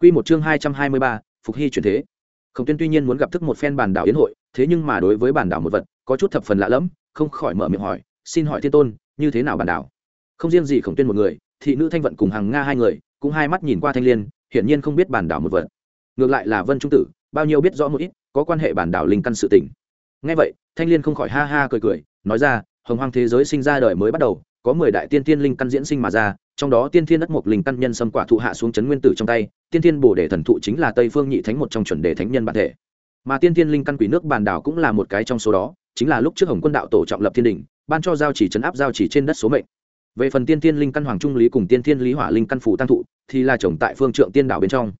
Quy một chương hai trăm hai mươi ba, phục hy chuyển thế. Khổng tuyên tuy nhiên muốn gặp thức một phen bàn đảo yến hội thế nhưng mà đối với bàn đảo một vật có chút thập phần lạ lẫm không khỏi mở miệng hỏi xin hỏi thiên tôn như thế nào bàn đảo? Không riêng gì khổng tuyên một người thị nữ thanh vận cùng hàng nga hai người cũng hai mắt nhìn qua thanh liên hiển nhiên không biết bàn đảo một vật. Ngược lại là vân trung tử bao nhiêu biết rõ một ít có quan hệ bàn đảo linh căn sự tình. Nghe vậy thanh liên không khỏi ha ha cười cười nói ra hồng hoang thế giới sinh ra đời mới bắt đầu, có mười đại tiên tiên linh căn diễn sinh mà ra, trong đó tiên thiên đất mục linh căn nhân xâm quả thụ hạ xuống chấn nguyên tử trong tay, tiên thiên bổ đề thần thụ chính là tây phương nhị thánh một trong chuẩn đề thánh nhân bản thể. Mà tiên thiên linh căn quỷ nước bàn đảo cũng là một cái trong số đó, chính là lúc trước hồng quân đạo tổ trọng lập thiên đình ban cho giao chỉ chấn áp giao chỉ trên đất số mệnh. Về phần tiên thiên linh căn hoàng trung lý cùng tiên thiên lý hỏa linh căn phủ tăng thụ, thì là trồng tại phương trượng tiên đảo bên trong.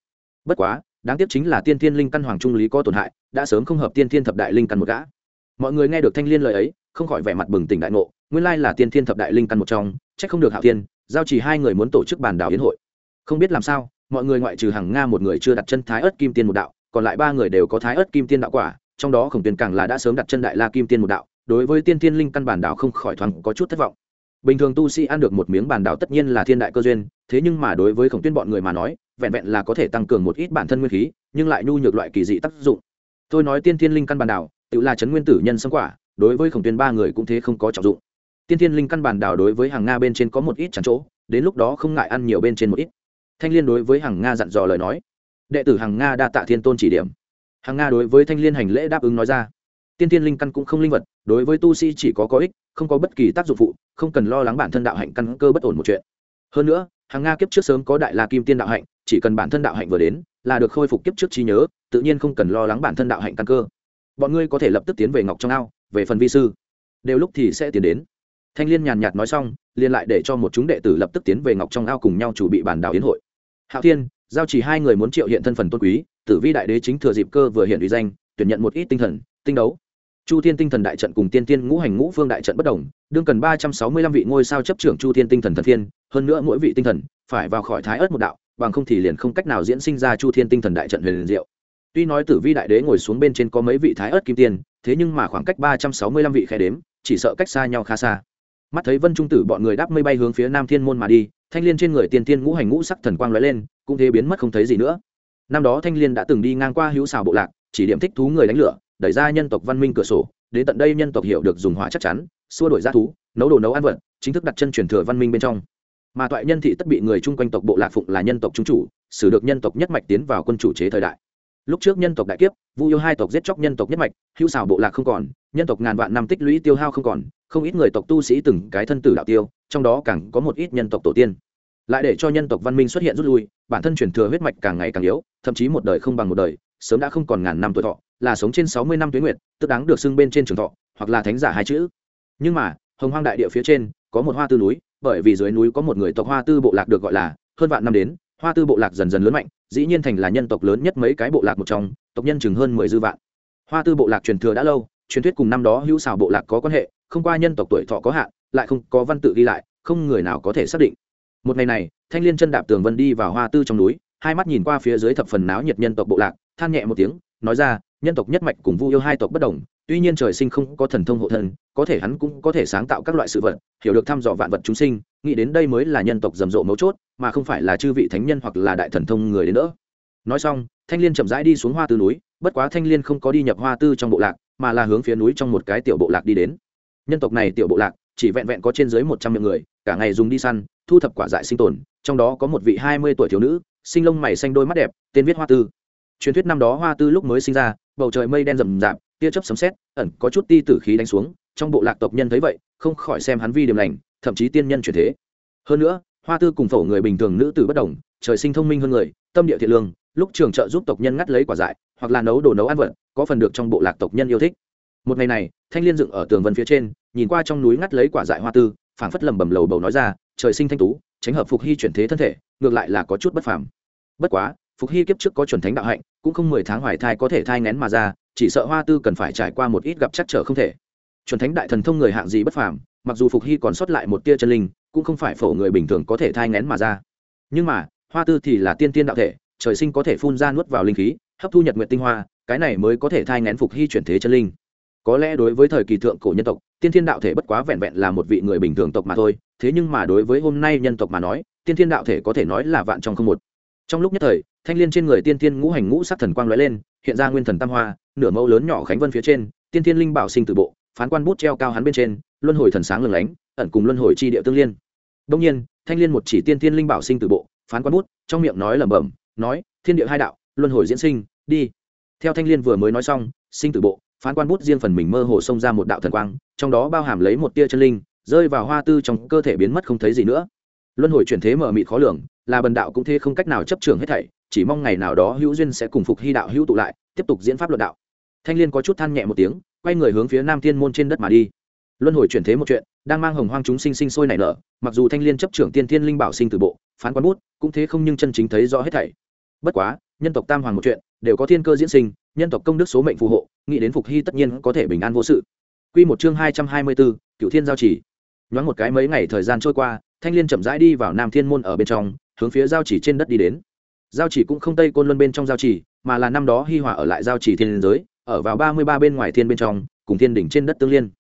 Bất quá, đáng tiếc chính là tiên thiên linh căn hoàng trung lý có tổn hại, đã sớm không hợp tiên thiên thập đại linh căn một gã. Mọi người nghe được thanh liên lời ấy không khỏi vẻ mặt bừng tỉnh đại ngộ, nguyên lai là tiên thiên thập đại linh căn một trong trách không được hạo tiên giao chỉ hai người muốn tổ chức bàn đảo yến hội. Không biết làm sao, mọi người ngoại trừ hàng nga một người chưa đặt chân thái ớt kim tiên một đạo, còn lại ba người đều có thái ớt kim tiên đạo quả, trong đó khổng tiên càng là đã sớm đặt chân đại la kim tiên một đạo, đối với tiên thiên linh căn bản đảo không khỏi thoáng có chút thất vọng. Bình thường tu sĩ ăn được một miếng bản đảo tất nhiên là thiên đại cơ duyên, thế nhưng mà đối với khổng tuyên bọn người mà nói, vẹn vẹn là có thể tăng cường một ít bản thân nguyên khí, nhưng lại nhu nhược loại kỳ dị tác dụng. Tôi nói tiên thiên linh căn bản đảo, tự là chấn nguyên tử nhân xâm quả đối với khổng tuyên ba người cũng thế không có trọng dụng. Tiên thiên linh căn bản đảo đối với hàng nga bên trên có một ít chẳng chỗ, đến lúc đó không ngại ăn nhiều bên trên một ít. Thanh liên đối với hàng nga dặn dò lời nói. Đệ tử hàng nga đa tạ thiên tôn chỉ điểm. Hàng nga đối với thanh liên hành lễ đáp ứng nói ra. Tiên thiên linh căn cũng không linh vật, đối với tu sĩ chỉ có có ích, không có bất kỳ tác dụng phụ, không cần lo lắng bản thân đạo hạnh căn cơ bất ổn một chuyện. Hơn nữa, hàng nga kiếp trước sớm có đại la kim tiên đạo hạnh, chỉ cần bản thân đạo hạnh vừa đến, là được khôi phục kiếp trước trí nhớ, tự nhiên không cần lo lắng bản thân đạo hạnh căn cơ. Bọn ngươi có thể lập tức tiến về ngọc trong ao về phần vi sư, đều lúc thì sẽ tiến đến. Thanh liên nhàn nhạt nói xong, liền lại để cho một chúng đệ tử lập tức tiến về ngọc trong ao cùng nhau chủ bị bản đảo yến hội. Hạo thiên, giao chỉ hai người muốn triệu hiện thân phần tôn quý, tử vi đại đế chính thừa dịp cơ vừa hiện uy danh, tuyển nhận một ít tinh thần, tinh đấu. Chu thiên tinh thần đại trận cùng tiên tiên ngũ hành ngũ phương đại trận bất đồng, đương cần ba trăm sáu mươi lăm vị ngôi sao chấp trưởng chu thiên tinh thần thần thiên hơn nữa mỗi vị tinh thần phải vào khỏi thái ớt một đạo, bằng không thì liền không cách nào diễn sinh ra chu thiên tinh thần đại trận huyền diệu tuy nói tử vi đại đế ngồi xuống bên trên có mấy vị thái ớt kim tiền, thế nhưng mà khoảng cách ba trăm sáu mươi lăm vị khe đếm chỉ sợ cách xa nhau khá xa. Mắt thấy vân trung tử bọn người đáp mây bay hướng phía nam thiên môn mà đi thanh liên trên người tiên tiên ngũ hành ngũ sắc thần quang lóe lên cũng thế biến mất không thấy gì nữa. Năm đó thanh liên đã từng đi ngang qua hữu xào bộ lạc chỉ điểm thích thú người đánh lửa đẩy ra nhân tộc văn minh cửa sổ đến tận đây nhân tộc hiểu được dùng hỏa chắc chắn xua đổi ra thú nấu đồ nấu ăn vật chính thức đặt chân truyền thừa văn minh bên trong. Mà toại nhân thị tất bị người chung quanh tộc bộ lạc phụng là nhân tộc trung chủ xử được nhân tộc nhất mạch tiến vào quân chủ chế thời đại lúc trước nhân tộc đại kiếp, vu yêu hai tộc giết chóc nhân tộc nhất mạch hữu xào bộ lạc không còn, nhân tộc ngàn vạn năm tích lũy tiêu hao không còn, không ít người tộc tu sĩ từng cái thân tử đạo tiêu, trong đó càng có một ít nhân tộc tổ tiên. Lại để cho nhân tộc văn minh xuất hiện rút lui, bản thân truyền thừa huyết mạch càng ngày càng yếu, thậm chí một đời không bằng một đời, sớm đã không còn ngàn năm tuổi thọ, là sống trên sáu mươi năm tuyến nguyệt, tức đáng được xưng bên trên trường thọ, hoặc là thánh giả hai chữ. Nhưng mà, hồng hoang đại địa phía trên, có một hoa tư núi, bởi vì dưới núi có một người tộc hoa tư bộ lạc được gọi là hơn vạn năm đến, hoa tư bộ lạc dần dần lớn mạnh dĩ nhiên thành là nhân tộc lớn nhất mấy cái bộ lạc một trong, tộc nhân chừng hơn mười dư vạn. Hoa tư bộ lạc truyền thừa đã lâu, truyền thuyết cùng năm đó hữu xào bộ lạc có quan hệ, không qua nhân tộc tuổi thọ có hạn, lại không có văn tự ghi lại, không người nào có thể xác định. Một ngày này, thanh liên chân đạp tường vân đi vào hoa tư trong núi, hai mắt nhìn qua phía dưới thập phần náo nhiệt nhân tộc bộ lạc, than nhẹ một tiếng, nói ra, nhân tộc nhất mạch cùng vu yêu hai tộc bất đồng, tuy nhiên trời sinh không có thần thông hộ thân, có thể hắn cũng có thể sáng tạo các loại sự vật, hiểu được thăm dò vạn vật chúng sinh, nghĩ đến đây mới là nhân tộc rầm rộ mấu chốt mà không phải là chư vị thánh nhân hoặc là đại thần thông người đến nữa nói xong, thanh liên chậm rãi đi xuống hoa tư núi, bất quá thanh liên không có đi nhập hoa tư trong bộ lạc, mà là hướng phía núi trong một cái tiểu bộ lạc đi đến. Nhân tộc này tiểu bộ lạc, chỉ vẹn vẹn có trên dưới một trăm miệng người, cả ngày dùng đi săn, thu thập quả dại sinh tồn, trong đó có một vị hai mươi tuổi thiếu nữ, sinh lông mày xanh đôi mắt đẹp, tên viết hoa tư. Truyền thuyết năm đó hoa tư lúc mới sinh ra, bầu trời mây đen rầm rạp, tia chớp sấm sét, ẩn có chút ti tử khí đánh xuống, trong bộ lạc tộc nhân thấy vậy, không khỏi xem hắn vi điểm lành, thậm chí tiên nhân chuyển thế. Hơn nữa hoa tư cùng phổ người bình thường nữ tử bất đồng, trời sinh thông minh hơn người, tâm địa thiện lương, lúc trường trợ giúp tộc nhân ngắt lấy quả dại, hoặc là nấu đồ nấu ăn vật, có phần được trong bộ lạc tộc nhân yêu thích. Một ngày này, thanh liên dựng ở tường vân phía trên, nhìn qua trong núi ngắt lấy quả dại hoa tư, phảng phất lầm bầm lầu bầu nói ra, trời sinh thanh tú, tránh hợp phục hy chuyển thế thân thể, ngược lại là có chút bất phàm. Bất quá, phục hy kiếp trước có chuẩn thánh đạo hạnh, cũng không mười tháng hoài thai có thể thai ngén mà ra, chỉ sợ hoa tư cần phải trải qua một ít gặp chắc trở không thể. Chuẩn thánh đại thần thông người hạng gì bất phàm, mặc dù phục hy còn sót lại một tia chân linh cũng không phải phổ người bình thường có thể thai ngén mà ra. Nhưng mà, hoa tư thì là tiên tiên đạo thể, trời sinh có thể phun ra nuốt vào linh khí, hấp thu nhật nguyện tinh hoa, cái này mới có thể thai ngén phục hy chuyển thế chân linh. Có lẽ đối với thời kỳ thượng cổ nhân tộc, tiên thiên đạo thể bất quá vẹn vẹn là một vị người bình thường tộc mà thôi, thế nhưng mà đối với hôm nay nhân tộc mà nói, tiên thiên đạo thể có thể nói là vạn trong không một. Trong lúc nhất thời, thanh l i ê n trên người tiên thiên ngũ hành ngũ sắc thần quang l ó e lên, hiện ra nguyên thần tam hoa, nửa mẫu lớn nhỏ khánh vân phía trên, tiên thiên linh bảo sinh từ bộ, phán quan bút treo cao hắn bên trên, luân hồi thần sáng lừng lánh, ẩn cùng luân hồi chi địa tương liên đông nhiên, thanh liên một chỉ tiên tiên linh bảo sinh từ bộ, phán quan bút, trong miệng nói lẩm bẩm, nói, thiên địa hai đạo, luân hồi diễn sinh, đi. Theo thanh liên vừa mới nói xong, sinh từ bộ, phán quan bút riêng phần mình mơ hồ xông ra một đạo thần quang, trong đó bao hàm lấy một tia chân linh, rơi vào hoa tư trong cơ thể biến mất không thấy gì nữa. Luân hồi chuyển thế mở mịt khó lường, là bần đạo cũng thế không cách nào chấp trường hết thảy, chỉ mong ngày nào đó hữu duyên sẽ cùng phục hy đạo hữu tụ lại, tiếp tục diễn pháp luận đạo. Thanh liên có chút than nhẹ một tiếng, quay người hướng phía nam thiên môn trên đất mà đi luân hồi chuyển thế một chuyện, đang mang hồng hoang chúng sinh sinh sôi nảy nở, mặc dù thanh liên chấp trưởng tiên thiên linh bảo sinh từ bộ, phán quán bút, cũng thế không nhưng chân chính thấy rõ hết thảy. Bất quá, nhân tộc tam hoàng một chuyện, đều có thiên cơ diễn sinh, nhân tộc công đức số mệnh phù hộ, nghĩ đến phục hy tất nhiên có thể bình an vô sự. Quy một chương hai trăm hai mươi bốn cựu thiên giao chỉ. Nhoáng một cái mấy ngày thời gian trôi qua, thanh liên chậm rãi đi vào nam thiên môn ở bên trong, hướng phía giao chỉ trên đất đi đến. Giao chỉ cũng không tây côn luân bên trong giao chỉ, mà là năm đó hi hòa ở lại giao chỉ thiên giới, ở vào ba mươi ba bên ngoài thiên bên trong, cùng thiên đỉnh trên đất tương liên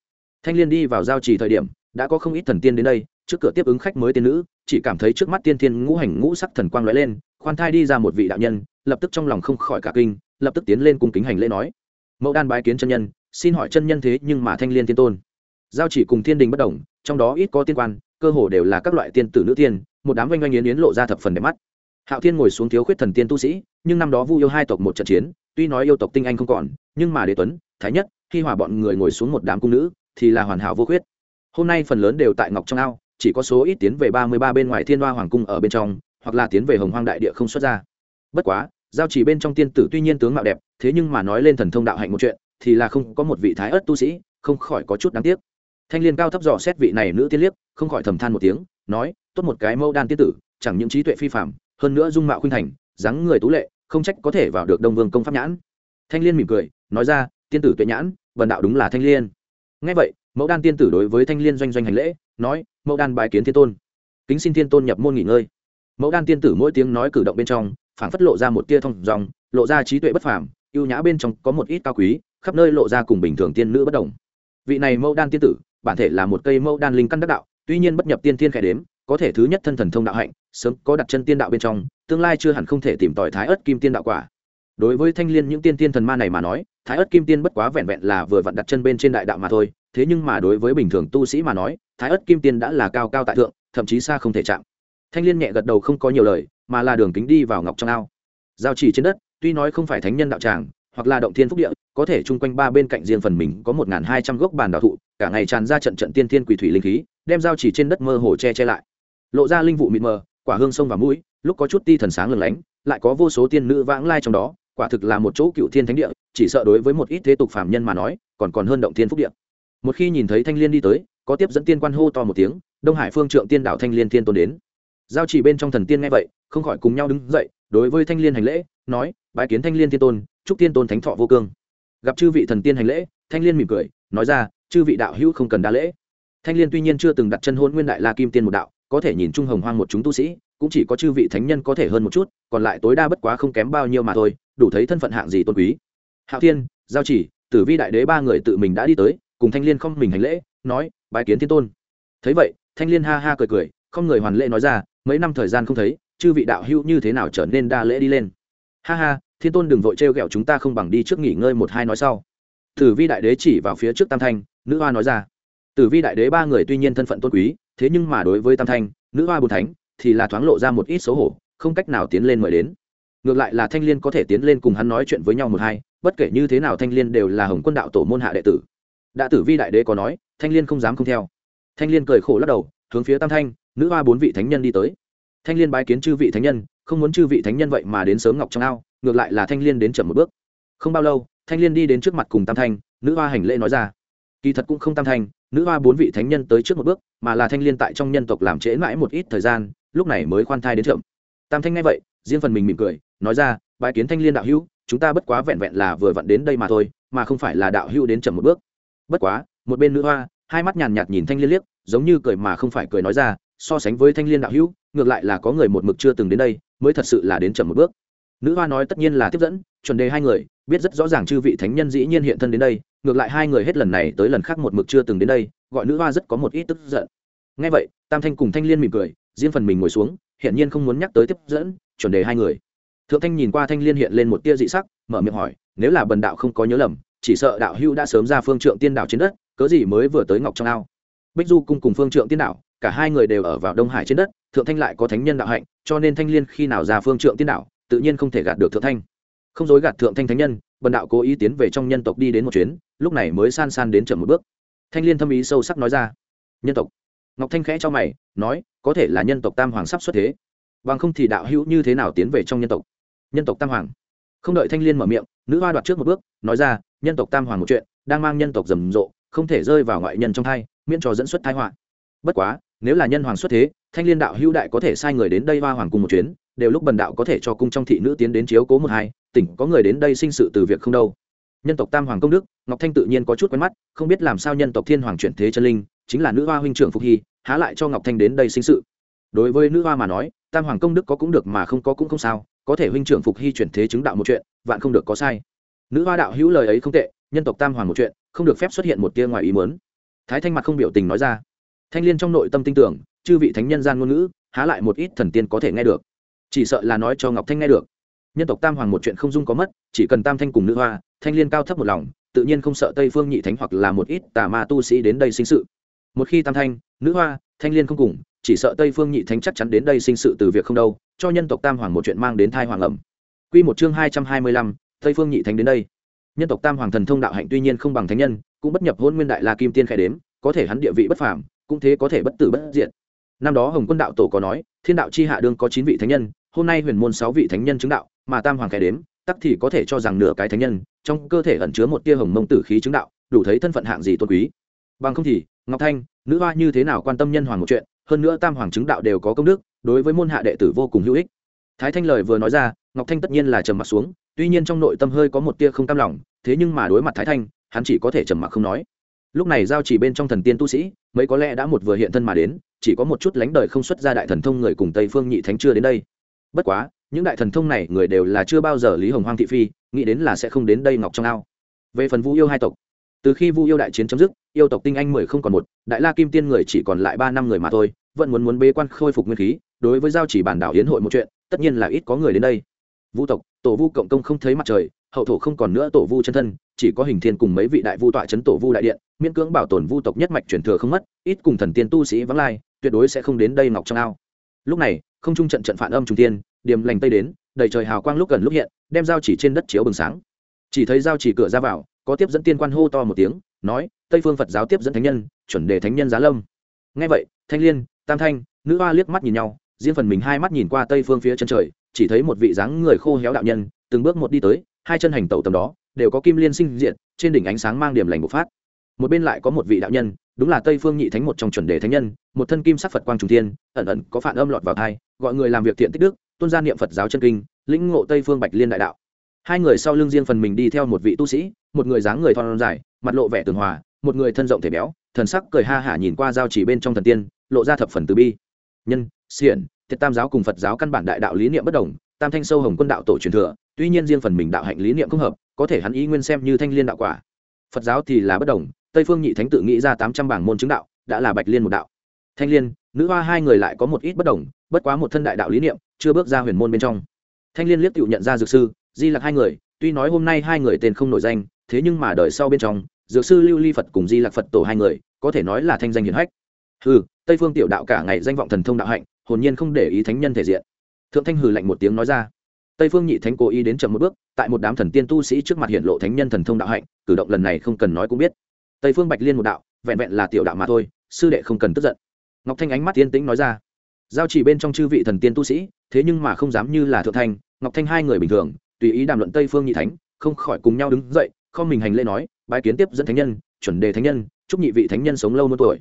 thanh liên đi vào giao chỉ thời điểm, đã có không ít thần tiên đến đây, trước cửa tiếp ứng khách mới tiên nữ, chỉ cảm thấy trước mắt tiên thiên ngũ hành ngũ sắc thần quang lóe lên, khoan thai đi ra một vị đạo nhân, lập tức trong lòng không khỏi cả kinh, lập tức tiến lên cung kính hành lễ nói. Mẫu đan bái kiến chân nhân, xin hỏi chân nhân thế nhưng mà thanh liên tiên tôn. Giao chỉ cùng thiên đình bất đồng trong đó ít có tiên quan, cơ hồ đều là các loại tiên tử nữ tiên, một đám oanh oanh yến yến lộ ra thập phần đẹp mắt. Hạo thiên ngồi xuống thiếu khuyết thần tiên tu sĩ, nhưng năm đó vu yêu hai tộc một trận chiến, tuy nói yêu tộc tinh anh không còn, nhưng mà đế tuấn, thái nhất khi hòa bọn người ngồi xuống một đám cung nữ thì là hoàn hảo vô khuyết. Hôm nay phần lớn đều tại ngọc trong ao, chỉ có số ít tiến về ba mươi ba bên ngoài thiên hoa hoàng cung ở bên trong, hoặc là tiến về hồng hoang đại địa không xuất ra. Bất quá, giao chỉ bên trong tiên tử tuy nhiên tướng mạo đẹp, thế nhưng mà nói lên thần thông đạo hạnh một chuyện, thì là không có một vị thái ất tu sĩ, không khỏi có chút đáng tiếc. Thanh liên cao thấp dò xét vị này nữ tiên liếc, không khỏi thầm than một tiếng, nói, tốt một cái mẫu đan tiên tử, chẳng những trí tuệ phi phạm hơn nữa dung mạo khuynh thành, dáng người tú lệ, không trách có thể vào được đông vương công pháp nhãn. Thanh liên mỉm cười, nói ra, tiên tử tuệ nhãn, vần đạo đúng là thanh liên ngay vậy, mẫu đan tiên tử đối với thanh liên doanh doanh hành lễ, nói, mẫu đan bài kiến thiên tôn. Kính xin thiên tôn nhập môn nghỉ ngơi. Mẫu đan tiên tử mỗi tiếng nói cử động bên trong, phảng phất lộ ra một tia thông dòng, lộ ra trí tuệ bất phàm, ưu nhã bên trong có một ít cao quý, khắp nơi lộ ra cùng bình thường tiên nữ bất đồng. Vị này mẫu đan tiên tử, bản thể là một cây mẫu đan linh căn đắc đạo, tuy nhiên bất nhập tiên thiên khẽ đếm, có thể thứ nhất thân thần thông đạo hạnh, sớm có đặt chân tiên đạo bên trong, tương lai chưa hẳn không thể tìm tòi thái ớt kim tiên đạo quả đối với thanh liên những tiên tiên thần ma này mà nói, thái ớt kim tiên bất quá vẹn vẹn là vừa vặn đặt chân bên trên đại đạo mà thôi, thế nhưng mà đối với bình thường tu sĩ mà nói, thái ớt kim tiên đã là cao cao tại thượng, thậm chí xa không thể chạm. Thanh liên nhẹ gật đầu không có nhiều lời, mà là đường kính đi vào ngọc trong ao. Giao chỉ trên đất, tuy nói không phải thánh nhân đạo tràng, hoặc là động thiên phúc địa, có thể chung quanh ba bên cạnh riêng phần mình có một hai trăm gốc bàn đạo thụ, cả ngày tràn ra trận trận tiên thiên quỷ thủy linh khí, đem giao chỉ trên đất mơ hồ che che lại. Lộ ra linh vụ mịt mờ, quả hương sông và mũi, lúc có chút ti thần sáng lừng lánh, lại có vô số tiên nữ vãng lai trong đó quả thực là một chỗ cựu thiên thánh địa, chỉ sợ đối với một ít thế tục phạm nhân mà nói, còn còn hơn động thiên phúc địa. Một khi nhìn thấy thanh liên đi tới, có tiếp dẫn tiên quan hô to một tiếng, đông hải phương trượng tiên đạo thanh liên thiên tôn đến. Giao chỉ bên trong thần tiên nghe vậy, không khỏi cùng nhau đứng dậy, đối với thanh liên hành lễ, nói bãi kiến thanh liên thiên tôn, chúc tiên tôn thánh thọ vô cương. Gặp chư vị thần tiên hành lễ, thanh liên mỉm cười, nói ra, chư vị đạo hữu không cần đa lễ. Thanh liên tuy nhiên chưa từng đặt chân hôn nguyên đại la kim tiên một đạo, có thể nhìn trung hồng hoang một chúng tu sĩ, cũng chỉ có chư vị thánh nhân có thể hơn một chút, còn lại tối đa bất quá không kém bao nhiêu mà thôi đủ thấy thân phận hạng gì tôn quý. Hạo thiên, giao chỉ, tử vi đại đế ba người tự mình đã đi tới, cùng thanh liên không mình hành lễ, nói, bái kiến thiên tôn. Thấy vậy, thanh liên ha ha cười cười, không người hoàn lễ nói ra, mấy năm thời gian không thấy, chư vị đạo hữu như thế nào trở nên đa lễ đi lên? Ha ha, thiên tôn đừng vội trêu ghẹo chúng ta không bằng đi trước nghỉ ngơi một hai nói sau. Tử vi đại đế chỉ vào phía trước tam thanh, nữ hoa nói ra, tử vi đại đế ba người tuy nhiên thân phận tôn quý, thế nhưng mà đối với tam thanh, nữ hoa bùn thánh thì là thoáng lộ ra một ít xấu hổ, không cách nào tiến lên mời đến ngược lại là thanh liên có thể tiến lên cùng hắn nói chuyện với nhau một hai, bất kể như thế nào thanh liên đều là hồng quân đạo tổ môn hạ đệ tử. Đã tử vi đại đế có nói, thanh liên không dám không theo. Thanh liên cười khổ lắc đầu, hướng phía tam thanh, nữ hoa bốn vị thánh nhân đi tới. Thanh liên bái kiến chư vị thánh nhân, không muốn chư vị thánh nhân vậy mà đến sớm ngọc trong ao, ngược lại là thanh liên đến chậm một bước. Không bao lâu, thanh liên đi đến trước mặt cùng tam thanh, nữ hoa hành lễ nói ra. Kỳ thật cũng không tam thanh, nữ hoa bốn vị thánh nhân tới trước một bước, mà là thanh liên tại trong nhân tộc làm trễ mãi một ít thời gian, lúc này mới khoan thai đến chậm. Tam thanh nghe vậy riêng phần mình mỉm cười, nói ra bài kiến thanh liên đạo hữu, chúng ta bất quá vẹn vẹn là vừa vặn đến đây mà thôi, mà không phải là đạo hữu đến chậm một bước. Bất quá, một bên nữ hoa, hai mắt nhàn nhạt nhìn thanh liên liếc, giống như cười mà không phải cười nói ra, so sánh với thanh liên đạo hữu, ngược lại là có người một mực chưa từng đến đây, mới thật sự là đến chậm một bước. Nữ hoa nói tất nhiên là tiếp dẫn, chuẩn đề hai người, biết rất rõ ràng chư vị thánh nhân dĩ nhiên hiện thân đến đây, ngược lại hai người hết lần này tới lần khác một mực chưa từng đến đây, gọi nữ hoa rất có một ít tức giận. Ngay vậy, tam thanh cùng thanh liên mỉm cười, riêng phần mình ngồi xuống hiện nhiên không muốn nhắc tới tiếp dẫn chuẩn đề hai người. Thượng thanh nhìn qua thanh liên hiện lên một tia dị sắc, mở miệng hỏi, nếu là bần đạo không có nhớ lầm, chỉ sợ đạo hưu đã sớm ra phương trượng tiên đảo trên đất, cớ gì mới vừa tới ngọc trong ao? Bích du cung cùng phương trượng tiên đảo, cả hai người đều ở vào đông hải trên đất, thượng thanh lại có thánh nhân đạo hạnh, cho nên thanh liên khi nào ra phương trượng tiên đảo, tự nhiên không thể gạt được thượng thanh. Không dối gạt thượng thanh thánh nhân, bần đạo cố ý tiến về trong nhân tộc đi đến một chuyến, lúc này mới san san đến chậm một bước. Thanh liên thâm ý sâu sắc nói ra, nhân tộc. Ngọc thanh khẽ cho mày, nói, có thể là nhân tộc tam hoàng sắp xuất thế bằng không thì đạo hữu như thế nào tiến về trong nhân tộc? Nhân tộc tam hoàng. Không đợi thanh liên mở miệng, nữ hoa đoạt trước một bước, nói ra, nhân tộc tam hoàng một chuyện, đang mang nhân tộc rầm rộ, không thể rơi vào ngoại nhân trong thai, miễn cho dẫn xuất thái họa. Bất quá, nếu là nhân hoàng xuất thế, thanh liên đạo hữu đại có thể sai người đến đây hoa hoàng cùng một chuyến, đều lúc bần đạo có thể cho cung trong thị nữ tiến đến chiếu cố một hai, tỉnh có người đến đây sinh sự từ việc không đâu. Nhân tộc tam hoàng công đức, ngọc thanh tự nhiên có chút quen mắt, không biết làm sao nhân tộc thiên hoàng chuyển thế chân linh, chính là nữ hoa huynh trưởng phục hy, há lại cho ngọc thanh đến đây sinh sự. Đối với nữ hoa mà nói tam hoàng công đức có cũng được mà không có cũng không sao, có thể huynh trưởng phục hy chuyển thế chứng đạo một chuyện, vạn không được có sai. Nữ hoa đạo hữu lời ấy không tệ, nhân tộc tam hoàng một chuyện, không được phép xuất hiện một tia ngoài ý muốn. Thái thanh mặt không biểu tình nói ra. Thanh liên trong nội tâm tin tưởng, chư vị thánh nhân gian ngôn ngữ, há lại một ít thần tiên có thể nghe được. Chỉ sợ là nói cho ngọc thanh nghe được. Nhân tộc tam hoàng một chuyện không dung có mất, chỉ cần tam thanh cùng nữ hoa, thanh liên cao thấp một lòng, tự nhiên không sợ tây phương nhị thánh hoặc là một ít tà ma tu sĩ đến đây sinh sự. Một khi tam thanh, nữ hoa, thanh liên không cùng chỉ sợ tây phương nhị thánh chắc chắn đến đây sinh sự từ việc không đâu, cho nhân tộc tam hoàng một chuyện mang đến thai hoàng ẩm. Q một chương hai trăm hai mươi lăm, tây phương nhị thánh đến đây. Nhân tộc tam hoàng thần thông đạo hạnh tuy nhiên không bằng thánh nhân, cũng bất nhập hôn nguyên đại la kim tiên khai đếm, có thể hắn địa vị bất phàm, cũng thế có thể bất tử bất diện năm đó hồng quân đạo tổ có nói, thiên đạo chi hạ đương có chín vị thánh nhân, hôm nay huyền môn sáu vị thánh nhân chứng đạo, mà tam hoàng khai đếm, tắc thì có thể cho rằng nửa cái thánh nhân, trong cơ thể ẩn chứa một tia hồng mông tử khí chứng đạo, đủ thấy thân phận hạng gì tôn quý. Bằng không thì, ngọc thanh, nữ hoa như thế nào quan tâm nhân hoàng một chuyện hơn nữa tam hoàng chứng đạo đều có công đức, đối với môn hạ đệ tử vô cùng hữu ích. Thái thanh lời vừa nói ra, ngọc thanh tất nhiên là trầm mặc xuống, tuy nhiên trong nội tâm hơi có một tia không tam lòng, thế nhưng mà đối mặt thái thanh, hắn chỉ có thể trầm mặc không nói. Lúc này giao chỉ bên trong thần tiên tu sĩ, mấy có lẽ đã một vừa hiện thân mà đến, chỉ có một chút lánh đời không xuất ra đại thần thông người cùng tây phương nhị thánh chưa đến đây. Bất quá, những đại thần thông này người đều là chưa bao giờ lý hồng hoang thị phi, nghĩ đến là sẽ không đến đây ngọc trong ao. Về phần vũ yêu hai tộc từ khi vu yêu đại chiến chấm dứt, yêu tộc tinh anh mười không còn một, đại la kim tiên người chỉ còn lại ba năm người mà thôi, vẫn muốn muốn bế quan khôi phục nguyên khí, đối với giao chỉ bản đảo hiến hội một chuyện, tất nhiên là ít có người đến đây. Vu tộc, tổ vu cộng công không thấy mặt trời, hậu thổ không còn nữa tổ vu chân thân, chỉ có hình thiên cùng mấy vị đại vu tọa chấn tổ vu đại điện, miễn cưỡng bảo tồn vu tộc nhất mạch truyền thừa không mất, ít cùng thần tiên tu sĩ vắng lai, tuyệt đối sẽ không đến đây ngọc trong ao. Lúc này, không trung trận trận phản âm trung tiên điềm lành tây đến, đầy trời hào quang lúc gần lúc hiện, đem giao chỉ trên đất chiếu bừng sáng. Chỉ thấy giao chỉ cửa ra vào có tiếp dẫn tiên quan hô to một tiếng, nói, tây phương phật giáo tiếp dẫn thánh nhân, chuẩn đề thánh nhân giá lâm. Ngay vậy, thanh liên, tam thanh, nữ hoa liếc mắt nhìn nhau, riêng phần mình hai mắt nhìn qua tây phương phía chân trời, chỉ thấy một vị dáng người khô héo đạo nhân, từng bước một đi tới, hai chân hành tẩu tầm đó, đều có kim liên sinh diện trên đỉnh ánh sáng mang điểm lành bộc phát. Một bên lại có một vị đạo nhân, đúng là tây phương nhị thánh một trong chuẩn đề thánh nhân, một thân kim sắc phật quang trung thiên, ẩn ẩn có phản âm lọt vào thai gọi người làm việc thiện tích đức, tuân gia niệm phật giáo chân kinh, lĩnh ngộ tây phương bạch liên đại đạo. Hai người sau lưng riêng phần mình đi theo một vị tu sĩ một người dáng người thon dài, mặt lộ vẻ tường hòa, một người thân rộng thể béo, thần sắc cười ha hả nhìn qua giao chỉ bên trong thần tiên, lộ ra thập phần từ bi. Nhân, xiển, thiệt tam giáo cùng phật giáo căn bản đại đạo lý niệm bất đồng, tam thanh sâu hồng quân đạo tổ truyền thừa, tuy nhiên riêng phần mình đạo hạnh lý niệm không hợp, có thể hắn ý nguyên xem như thanh liên đạo quả. Phật giáo thì là bất đồng, tây phương nhị thánh tự nghĩ ra tám trăm bảng môn chứng đạo, đã là bạch liên một đạo. Thanh liên, nữ hoa hai người lại có một ít bất đồng, bất quá một thân đại đạo lý niệm, chưa bước ra huyền môn bên trong. Thanh liên liếc tự nhận ra dược sư, di lặc hai người, tuy nói hôm nay hai người tên không nổi danh thế nhưng mà đời sau bên trong, dược sư lưu ly phật cùng di lạc phật tổ hai người, có thể nói là thanh danh hiển hách. Hừ, tây phương tiểu đạo cả ngày danh vọng thần thông đạo hạnh, hồn nhiên không để ý thánh nhân thể diện. Thượng thanh hừ lạnh một tiếng nói ra. Tây phương nhị thánh cố ý đến chậm một bước, tại một đám thần tiên tu sĩ trước mặt hiện lộ thánh nhân thần thông đạo hạnh, cử động lần này không cần nói cũng biết. Tây phương bạch liên một đạo, vẹn vẹn là tiểu đạo mà thôi, sư đệ không cần tức giận. Ngọc thanh ánh mắt tiên tĩnh nói ra. Giao chỉ bên trong chư vị thần tiên tu sĩ, thế nhưng mà không dám như là thượng thanh, ngọc thanh hai người bình thường, tùy ý đàm luận tây phương nhị thánh, không khỏi cùng nhau đứng dậy không mình hành lễ nói, bái kiến tiếp dẫn thánh nhân, chuẩn đề thánh nhân, chúc nhị vị thánh nhân sống lâu muôn tuổi.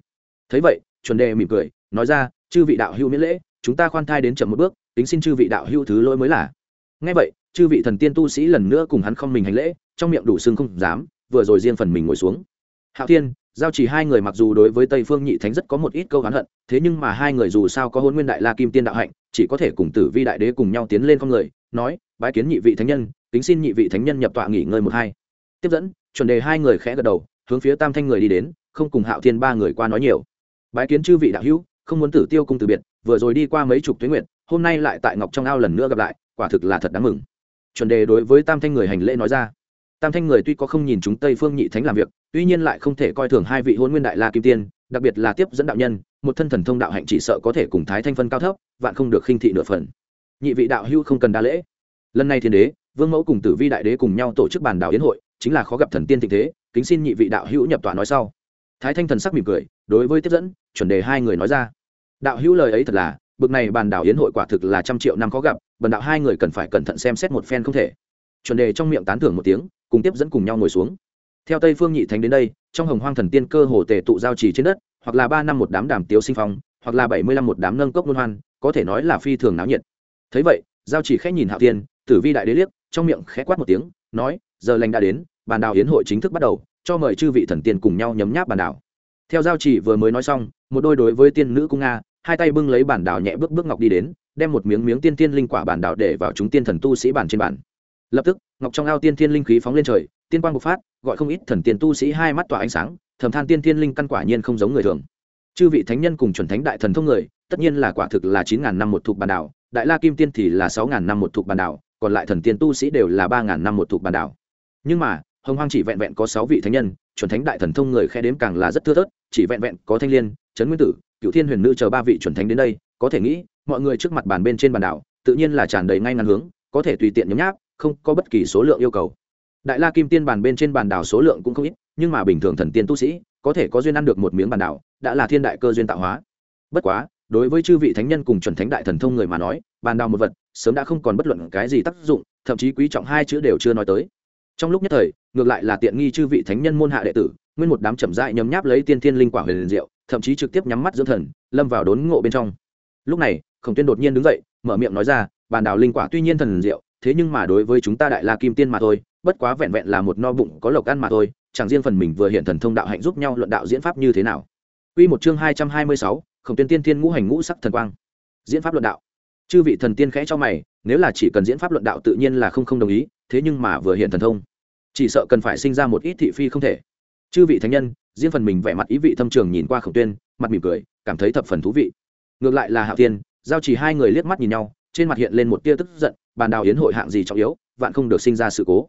Thấy vậy, chuẩn đề mỉm cười, nói ra, chư vị đạo hữu miễn lễ, chúng ta khoan thai đến chậm một bước tính xin chư vị đạo hữu thứ lỗi mới là. Ngay vậy, chư vị thần tiên tu sĩ lần nữa cùng hắn không mình hành lễ, trong miệng đủ xương không dám, vừa rồi riêng phần mình ngồi xuống. Hạo thiên, giao chỉ hai người mặc dù đối với tây phương nhị thánh rất có một ít câu hắn hận, thế nhưng mà hai người dù sao có hôn nguyên đại la kim tiên đạo hạnh, chỉ có thể cùng tử vi đại đế cùng nhau tiến lên con người, nói, bái kiến nhị vị thánh nhân tính xin nhị vị thánh nhân nhập tọa nghỉ ngơi một hai tiếp dẫn, chuẩn đề hai người khẽ gật đầu, hướng phía tam thanh người đi đến, không cùng hạo thiên ba người qua nói nhiều. Bái kiến chư vị đạo hữu, không muốn tử tiêu cung từ biệt, vừa rồi đi qua mấy chục tuyến nguyện hôm nay lại tại ngọc trong ao lần nữa gặp lại, quả thực là thật đáng mừng. Chuẩn đề đối với tam thanh người hành lễ nói ra. Tam thanh người tuy có không nhìn chúng tây phương nhị thánh làm việc, tuy nhiên lại không thể coi thường hai vị hôn nguyên đại la kim tiên, đặc biệt là tiếp dẫn đạo nhân, một thân thần thông đạo hạnh chỉ sợ có thể cùng thái thanh phân cao thấp, vạn không được khinh thị nửa phần. Nhị vị đạo hữu không cần đa lễ. Lần này thiên đế, vương mẫu cùng tử vi đại đế cùng nhau tổ chức bàn đảo yến hội chính là khó gặp thần tiên tình thế, kính xin nhị vị đạo hữu nhập tọa nói sau. Thái thanh thần sắc mỉm cười, đối với tiếp dẫn, chuẩn đề hai người nói ra. Đạo hữu lời ấy thật là, bực này bàn đảo yến hội quả thực là trăm triệu năm khó gặp, bần đạo hai người cần phải cẩn thận xem xét một phen không thể. Chuẩn đề trong miệng tán thưởng một tiếng, cùng tiếp dẫn cùng nhau ngồi xuống. Theo tây phương nhị thánh đến đây, trong hồng hoang thần tiên cơ hồ tề tụ giao trì trên đất, hoặc là ba năm một đám đàm tiếu sinh phong, hoặc là bảy mươi năm một đám nâng cốc luân hoan, có thể nói là phi thường náo nhiệt. Thấy vậy, giao chỉ khẽ nhìn hạo tiên tử vi đại đế liếc, trong miệng khẽ quát một tiếng, nói giờ lành đã đến, bàn đào hiến hội chính thức bắt đầu, cho mời chư vị thần tiên cùng nhau nhấm nháp bàn đào. theo giao chỉ vừa mới nói xong, một đôi đối với tiên nữ cung nga hai tay bưng lấy bản đào nhẹ bước bước ngọc đi đến, đem một miếng miếng tiên tiên linh quả bản đào để vào chúng tiên thần tu sĩ bản trên bản lập tức, ngọc trong ao tiên tiên linh khí phóng lên trời, tiên quang bộc phát, gọi không ít thần tiên tu sĩ hai mắt tỏa ánh sáng, thầm than tiên tiên linh căn quả nhiên không giống người thường. Chư vị thánh nhân cùng chuẩn thánh đại thần thông người, tất nhiên là quả thực là chín ngàn năm một thuộc bản đảo, đại la kim tiên thì là sáu ngàn năm một thuộc bản đảo, còn lại thần tiên tu sĩ đều là ba ngàn năm một thuộc bản đảo nhưng mà, hồng hoang chỉ vẹn vẹn có sáu vị thánh nhân, chuẩn thánh đại thần thông người khe đếm càng là rất thưa thớt, chỉ vẹn vẹn có thanh liên, trấn nguyên tử, cựu thiên huyền nữ chờ ba vị chuẩn thánh đến đây, có thể nghĩ, mọi người trước mặt bàn bên trên bàn đảo, tự nhiên là tràn đầy ngay ngắn hướng, có thể tùy tiện nhấm nháp, không có bất kỳ số lượng yêu cầu. Đại la kim tiên bàn bên trên bàn đảo số lượng cũng không ít, nhưng mà bình thường thần tiên tu sĩ, có thể có duyên ăn được một miếng bàn đảo, đã là thiên đại cơ duyên tạo hóa. Bất quá, đối với chư vị thánh nhân cùng chuẩn thánh đại thần thông người mà nói, bàn đảo một vật, sớm đã không còn bất luận cái gì tác dụng, thậm chí quý trọng hai chữ đều chưa nói tới trong lúc nhất thời ngược lại là tiện nghi chư vị thánh nhân môn hạ đệ tử nguyên một đám chậm dại nhấm nháp lấy tiên thiên linh quả huyền diệu thậm chí trực tiếp nhắm mắt dưỡng thần lâm vào đốn ngộ bên trong lúc này khổng tuyên đột nhiên đứng dậy mở miệng nói ra bàn đảo linh quả tuy nhiên thần diệu thế nhưng mà đối với chúng ta đại la kim tiên mà thôi bất quá vẹn vẹn là một no bụng có lộc ăn mà thôi chẳng riêng phần mình vừa hiện thần thông đạo hạnh giúp nhau luận đạo diễn pháp như thế nào Quy một chương hai trăm hai mươi sáu, Khổng Tuyên Tiên thiên ngũ hành ngũ sắc thần quang. Diễn pháp luận đạo. Chư vị thần tiên khẽ cho mày, nếu là chỉ cần diễn pháp luận đạo tự nhiên là không không đồng ý, thế nhưng mà vừa hiện thần thông, chỉ sợ cần phải sinh ra một ít thị phi không thể. Chư vị thánh nhân, riêng phần mình vẻ mặt ý vị thâm trường nhìn qua Khổng Tuyên, mặt mỉm cười, cảm thấy thập phần thú vị. Ngược lại là Hạo Tiên, giao chỉ hai người liếc mắt nhìn nhau, trên mặt hiện lên một tia tức giận, bàn đào yến hội hạng gì trọng yếu, vạn không được sinh ra sự cố.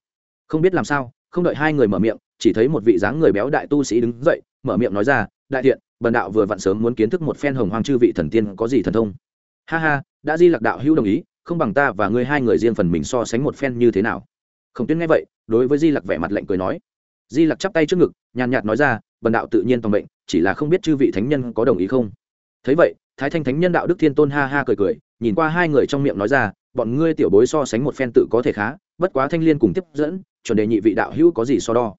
Không biết làm sao, không đợi hai người mở miệng, chỉ thấy một vị dáng người béo đại tu sĩ đứng dậy, mở miệng nói ra, đại thiện, bần đạo vừa vặn sớm muốn kiến thức một phen hồng hoang chư vị thần tiên có gì thần thông ha ha đã di lạc đạo hữu đồng ý không bằng ta và ngươi hai người riêng phần mình so sánh một phen như thế nào? Khổng tuyên nghe vậy đối với di lặc vẻ mặt lạnh cười nói. Di lặc chắp tay trước ngực nhàn nhạt nói ra bần đạo tự nhiên tòng bệnh, chỉ là không biết chư vị thánh nhân có đồng ý không? Thấy vậy thái thanh thánh nhân đạo đức thiên tôn ha ha cười cười nhìn qua hai người trong miệng nói ra bọn ngươi tiểu bối so sánh một phen tự có thể khá bất quá thanh liên cùng tiếp dẫn chuẩn đề nhị vị đạo hữu có gì so đo?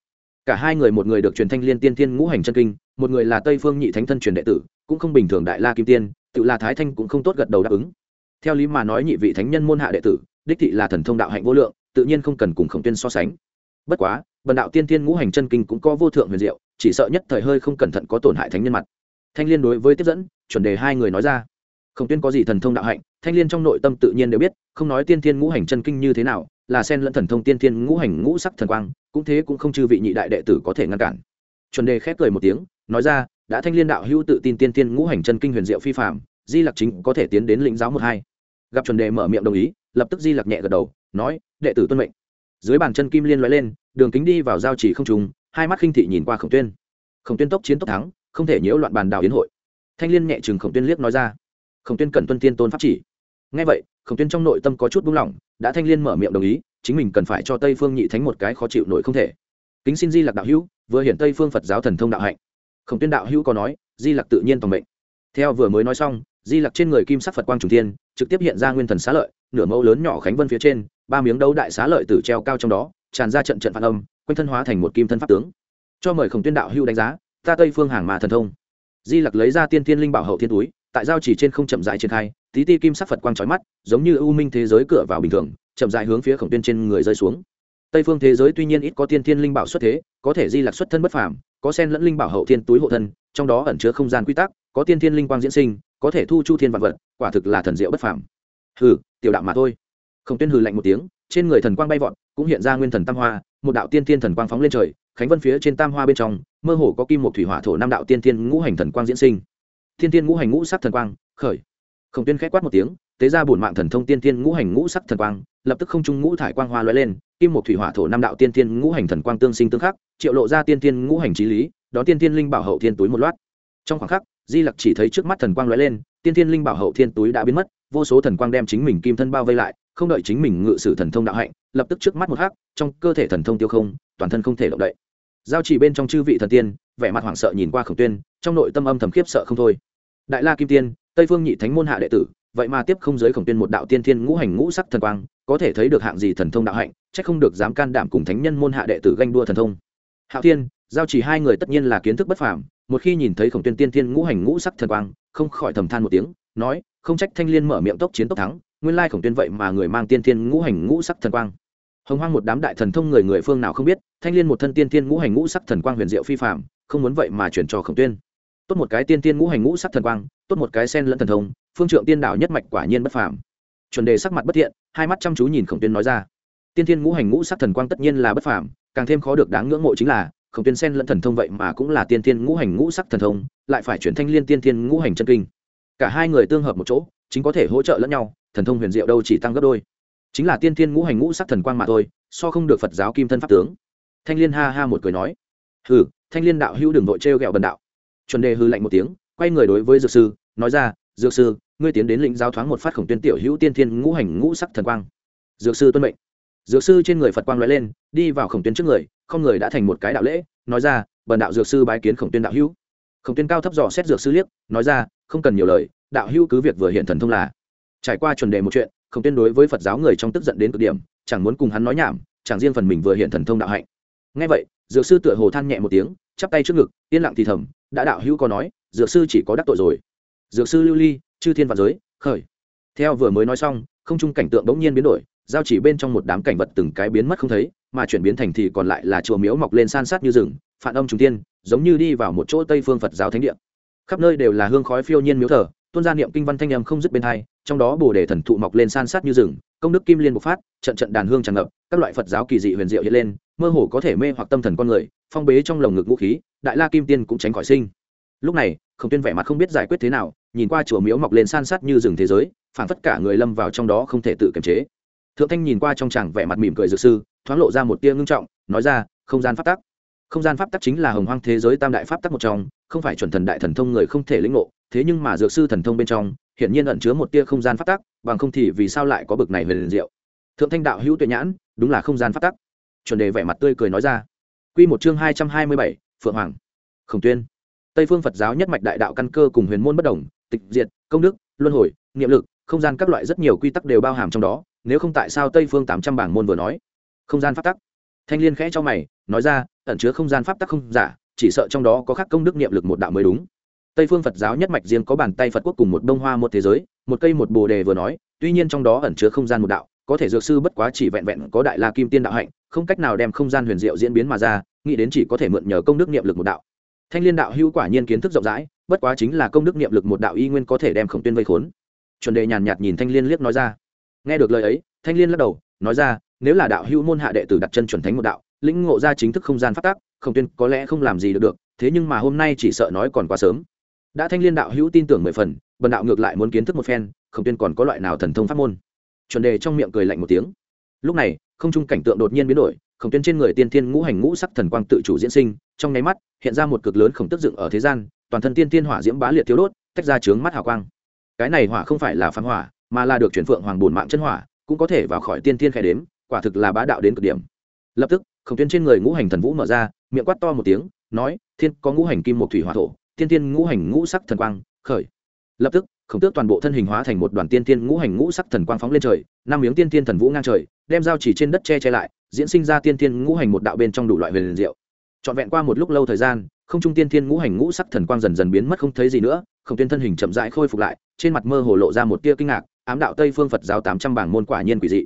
Cả hai người một người được truyền thanh liên tiên thiên ngũ hành chân kinh một người là tây phương nhị thánh thân truyền đệ tử cũng không bình thường đại la kim tiên tự là thái thanh cũng không tốt gật đầu đáp ứng theo lý mà nói nhị vị thánh nhân môn hạ đệ tử, đích thị là thần thông đạo hạnh vô lượng, tự nhiên không cần cùng khổng tuyên so sánh. Bất quá, bần đạo tiên tiên ngũ hành chân kinh cũng có vô thượng huyền diệu, chỉ sợ nhất thời hơi không cẩn thận có tổn hại thánh nhân mặt. Thanh liên đối với tiếp dẫn, chuẩn đề hai người nói ra. Khổng tuyên có gì thần thông đạo hạnh, thanh liên trong nội tâm tự nhiên đều biết, không nói tiên tiên ngũ hành chân kinh như thế nào, là sen lẫn thần thông tiên tiên ngũ hành ngũ sắc thần quang, cũng thế cũng không chư vị nhị đại đệ tử có thể ngăn cản. Chuẩn đề khép cười một tiếng, nói ra, đã thanh liên đạo hữu tự tin tiên tiên ngũ hành chân kinh huyền diệu phi phạm di lặc chính có thể tiến đến lĩnh giáo một hai gặp chuẩn đề mở miệng đồng ý, lập tức di lặc nhẹ gật đầu, nói, đệ tử tuân mệnh. Dưới bàn chân kim liên loại lên, đường kính đi vào giao chỉ không trùng hai mắt khinh thị nhìn qua khổng tuyên. Khổng tuyên tốc chiến tốc thắng, không thể nhiễu loạn bàn đào yến hội. Thanh liên nhẹ chừng khổng tuyên liếc nói ra, khổng tuyên cần tuân tiên tôn pháp chỉ. Ngay vậy, khổng tuyên trong nội tâm có chút buông lỏng, đã thanh liên mở miệng đồng ý, chính mình cần phải cho tây phương nhị thánh một cái khó chịu nổi không thể. Kính xin di lặc đạo hữu, vừa hiện tây phương phật giáo thần thông đạo hạnh. Khổng tuyên đạo hữu có nói, di lặc tự nhiên toàn mệnh. Theo vừa mới nói xong di lặc trên người kim sắc phật quang trùng thiên, trực tiếp hiện ra nguyên thần xá lợi, nửa mẫu lớn nhỏ khánh vân phía trên, ba miếng đấu đại xá lợi tử treo cao trong đó, tràn ra trận trận phản âm, quanh thân hóa thành một kim thân pháp tướng. Cho mời khổng tuyên đạo hưu đánh giá, ta tây phương hàng mà thần thông. Di lặc lấy ra tiên thiên linh bảo hậu thiên túi, tại giao chỉ trên không chậm dài triển khai, tí ti kim sắc phật quang trói mắt, giống như ưu minh thế giới cửa vào bình thường, chậm dài hướng phía khổng tuyên trên người rơi xuống. Tây phương thế giới tuy nhiên ít có tiên thiên linh bảo xuất thế, có thể di lặc xuất thân bất phàm, có sen lẫn linh bảo hậu thiên túi hộ thân, trong đó ẩn chứa không gian quy tắc, có tiên thiên linh quang diễn sinh có thể thu chu thiên vạn vật, quả thực là thần diệu bất phàm. Hừ, tiểu đạo mà thôi. Khổng tuyên hừ lạnh một tiếng, trên người thần quang bay vọt, cũng hiện ra nguyên thần tam hoa, một đạo tiên thiên thần quang phóng lên trời, khánh vân phía trên tam hoa bên trong, mơ hồ có kim một thủy hỏa thổ năm đạo tiên thiên ngũ hành thần quang diễn sinh. Tiên thiên ngũ hành ngũ sắc thần quang, khởi. Khổng tuyên khẽ quát một tiếng, tế ra bổn mạng thần thông tiên thiên ngũ hành ngũ sắc thần quang, lập tức không trung ngũ thải quang hoa lóe lên, kim một thủy hỏa thổ năm đạo tiên thiên ngũ hành thần quang tương sinh tương khắc, triệu lộ ra tiên thiên ngũ hành trí lý đó tiên thiên linh bảo hậu thiên túi một loạt. Trong khoảng khắc di lặc chỉ thấy trước mắt thần quang lóe lên, tiên thiên linh bảo hậu thiên túi đã biến mất, vô số thần quang đem chính mình kim thân bao vây lại, không đợi chính mình ngự sử thần thông đạo hạnh, lập tức trước mắt một hắc, trong cơ thể thần thông tiêu không, toàn thân không thể động đậy. Giao chỉ bên trong chư vị thần tiên, vẻ mặt hoảng sợ nhìn qua khổng tuyên, trong nội tâm âm thầm khiếp sợ không thôi. Đại la kim tiên, tây phương nhị thánh môn hạ đệ tử, vậy mà tiếp không giới khổng tuyên một đạo tiên thiên ngũ hành ngũ sắc thần quang, có thể thấy được hạng gì thần thông đạo hạnh, chắc không được dám can đảm cùng thánh nhân môn hạ đệ tử ganh đua thần thông. Hạo thiên, giao chỉ hai người tất nhiên là kiến thức bất phàm một khi nhìn thấy khổng tuyên tiên thiên ngũ hành ngũ sắc thần quang, không khỏi thầm than một tiếng, nói, không trách thanh liên mở miệng tốc chiến tốc thắng, nguyên lai khổng tuyên vậy mà người mang tiên thiên ngũ hành ngũ sắc thần quang. Hồng hoang một đám đại thần thông người người phương nào không biết, thanh liên một thân tiên thiên ngũ hành ngũ sắc thần quang huyền diệu phi phạm không muốn vậy mà chuyển cho khổng tuyên. Tốt một cái tiên thiên ngũ hành ngũ sắc thần quang, tốt một cái sen lẫn thần thông, phương trượng tiên đạo nhất mạch quả nhiên bất phàm. Chuẩn đề sắc mặt bất thiện, hai mắt chăm chú nhìn khổng tuyên nói ra. Tiên thiên ngũ hành ngũ sắc thần quang tất nhiên là bất phàm, càng thêm khó được đáng ngưỡng mộ chính là khổng tuyên sen lẫn thần thông vậy mà cũng là tiên thiên ngũ hành ngũ sắc thần thông, lại phải chuyển thanh liên tiên thiên ngũ hành chân kinh. Cả hai người tương hợp một chỗ, chính có thể hỗ trợ lẫn nhau, thần thông huyền diệu đâu chỉ tăng gấp đôi. Chính là tiên thiên ngũ hành ngũ sắc thần quang mà thôi, so không được phật giáo kim thân pháp tướng. Thanh liên ha ha một cười nói, hừ, thanh liên đạo hữu đừng nội trêu ghẹo bần đạo. Chuẩn đề hư lạnh một tiếng, quay người đối với dược sư, nói ra, dược sư, ngươi tiến đến lĩnh giáo thoáng một phát khổng tuyên tiểu hữu tiên thiên ngũ hành ngũ sắc thần quang. Dược sư tuân mệnh. Dược sư trên người phật quang lóe lên, đi vào khổng tuyến trước người không người đã thành một cái đạo lễ, nói ra, bần đạo dược sư bái kiến khổng tuyên đạo hữu. Khổng tuyên cao thấp dò xét dược sư liếc, nói ra, không cần nhiều lời, đạo hữu cứ việc vừa hiện thần thông là. Trải qua chuẩn đề một chuyện, khổng tuyên đối với phật giáo người trong tức giận đến cực điểm, chẳng muốn cùng hắn nói nhảm, chẳng riêng phần mình vừa hiện thần thông đạo hạnh. Ngay vậy, dược sư tựa hồ than nhẹ một tiếng, chắp tay trước ngực, yên lặng thì thầm, đã đạo hữu có nói, dược sư chỉ có đắc tội rồi. Dược sư lưu ly, chư thiên và giới, khởi. Theo vừa mới nói xong, không trung cảnh tượng bỗng nhiên biến đổi, giao chỉ bên trong một đám cảnh vật từng cái biến mất không thấy mà chuyển biến thành thì còn lại là chùa miếu mọc lên san sát như rừng, phản âm trung tiên, giống như đi vào một chỗ tây phương phật giáo thánh địa. Khắp nơi đều là hương khói phiêu nhiên miếu thờ, tuôn ra niệm kinh văn thanh âm không dứt bên hai, trong đó bồ đề thần thụ mọc lên san sát như rừng, công đức kim liên bộc phát, trận trận đàn hương tràn ngập, các loại phật giáo kỳ dị huyền diệu hiện lên, mơ hồ có thể mê hoặc tâm thần con người, phong bế trong lồng ngực vũ khí, đại la kim tiên cũng tránh khỏi sinh. Lúc này, Khổng tuyên vẻ mặt không biết giải quyết thế nào, nhìn qua chùa miếu mọc lên san sát như rừng thế giới phản phất cả người lâm vào trong đó không thể tự kiềm chế thượng thanh nhìn qua trong chàng vẻ mặt mỉm cười dược sư, thoáng lộ ra một tia ngưng trọng, nói ra, không gian pháp tắc. Không gian pháp tắc chính là hồng hoang thế giới tam đại pháp tắc một trong, không phải chuẩn thần đại thần thông người không thể lĩnh ngộ, thế nhưng mà dược sư thần thông bên trong, hiển nhiên ẩn chứa một tia không gian pháp tắc, bằng không thì vì sao lại có bực này về liền diệu? Thượng thanh đạo hữu tuệ nhãn, đúng là không gian pháp tắc. Chuẩn đề vẻ mặt tươi cười nói ra. Quy một chương hai trăm hai mươi bảy, phượng hoàng. Khổng tuyên. Tây phương phật giáo nhất mạch đại đạo căn cơ cùng huyền môn bất đồng, tịch diệt, công đức, luân hồi, niệm lực, không gian các loại rất nhiều quy tắc đều bao hàm trong đó nếu không tại sao tây phương tám trăm bảng môn vừa nói? Không gian pháp tắc. Thanh liên khẽ cho mày, nói ra, ẩn chứa không gian pháp tắc không giả, chỉ sợ trong đó có khắc công đức niệm lực một đạo mới đúng. Tây phương phật giáo nhất mạch riêng có bàn tay phật quốc cùng một đông hoa một thế giới, một cây một bồ đề vừa nói, tuy nhiên trong đó ẩn chứa không gian một đạo, có thể dược sư bất quá chỉ vẹn vẹn có đại la kim tiên đạo hạnh, không cách nào đem không gian huyền diệu diễn biến mà ra, nghĩ đến chỉ có thể mượn nhờ công đức niệm lực một đạo. Thanh liên đạo hữu quả nhiên kiến thức rộng rãi, bất quá chính là công đức niệm lực một đạo y nguyên có thể đem khổng tuyên vây khốn. Chuẩn đề nhàn nhạt nhìn thanh liên liếc nói ra nghe được lời ấy, thanh liên lắc đầu, nói ra, nếu là đạo hữu môn hạ đệ tử đặt chân chuẩn thánh một đạo, lĩnh ngộ ra chính thức không gian phát tác khổng tuyên có lẽ không làm gì được được, thế nhưng mà hôm nay chỉ sợ nói còn quá sớm. Đã thanh liên đạo hữu tin tưởng mười phần, bần đạo ngược lại muốn kiến thức một phen, khổng tuyên còn có loại nào thần thông pháp môn? Chuẩn đề trong miệng cười lạnh một tiếng. Lúc này, không trung cảnh tượng đột nhiên biến đổi, khổng tuyên trên người tiên thiên ngũ hành ngũ sắc thần quang tự chủ diễn sinh, trong nháy mắt, hiện ra một cực lớn khổng tức dựng ở thế gian, toàn thân tiên thiên hỏa diễm bá liệt thiếu đốt, tách ra trướng mắt hào quang. Cái này hỏa không phải là phán hỏa mà là được chuyển phượng hoàng bổn mạng chân hỏa, cũng có thể vào khỏi tiên thiên khai đếm, quả thực là bá đạo đến cực điểm. Lập tức, khổng tuyên trên người ngũ hành thần vũ mở ra, miệng quát to một tiếng, nói, thiên, có ngũ hành kim một thủy hỏa thổ, tiên tiên ngũ hành ngũ sắc thần quang, khởi. Lập tức, khổng tước toàn bộ thân hình hóa thành một đoàn tiên tiên ngũ hành ngũ sắc thần quang phóng lên trời, năm miếng tiên tiên thần vũ ngang trời, đem dao chỉ trên đất che che lại, diễn sinh ra tiên tiên ngũ hành một đạo bên trong đủ loại huyền diệu. Trọn vẹn qua một lúc lâu thời gian, không trung tiên tiên ngũ hành ngũ sắc thần quang dần dần biến mất không thấy gì nữa, khổng tuyên thân hình chậm rãi khôi phục lại, trên mặt mơ hồ lộ ra một tia kinh ngạc ám đạo tây phương phật giáo tám trăm bảng môn quả nhiên quỷ dị.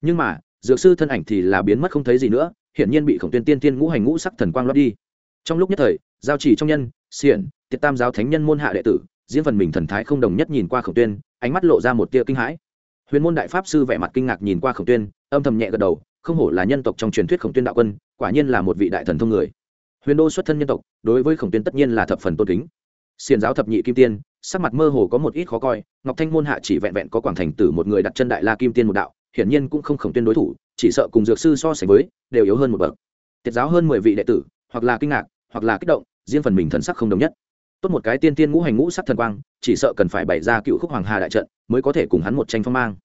Nhưng mà, dược sư thân ảnh thì là biến mất không thấy gì nữa, hiển nhiên bị khổng tuyên tiên tiên ngũ hành ngũ sắc thần quang lót đi. Trong lúc nhất thời, giao chỉ trong nhân, xiển, tiệt tam giáo thánh nhân môn hạ đệ tử, diễn phần mình thần thái không đồng nhất nhìn qua khổng tuyên, ánh mắt lộ ra một tia kinh hãi. Huyền môn đại pháp sư vẻ mặt kinh ngạc nhìn qua khổng tuyên, âm thầm nhẹ gật đầu, không hổ là nhân tộc trong truyền thuyết khổng tuyên đạo quân, quả nhiên là một vị đại thần thông người. Huyền đô xuất thân nhân tộc, đối với khổng tuyên tất nhiên là thập phần tôn kính. Xiền giáo thập nhị kim tiên sắc mặt mơ hồ có một ít khó coi, ngọc thanh môn hạ chỉ vẹn vẹn có quảng thành tử một người đặt chân đại la kim tiên một đạo, hiển nhiên cũng không khổng tuyên đối thủ, chỉ sợ cùng dược sư so sánh với, đều yếu hơn một bậc. Tiết giáo hơn mười vị đệ tử, hoặc là kinh ngạc, hoặc là kích động, riêng phần mình thần sắc không đồng nhất. Tốt một cái tiên tiên ngũ hành ngũ sắc thần quang, chỉ sợ cần phải bày ra cựu khúc hoàng hà đại trận, mới có thể cùng hắn một tranh phong mang.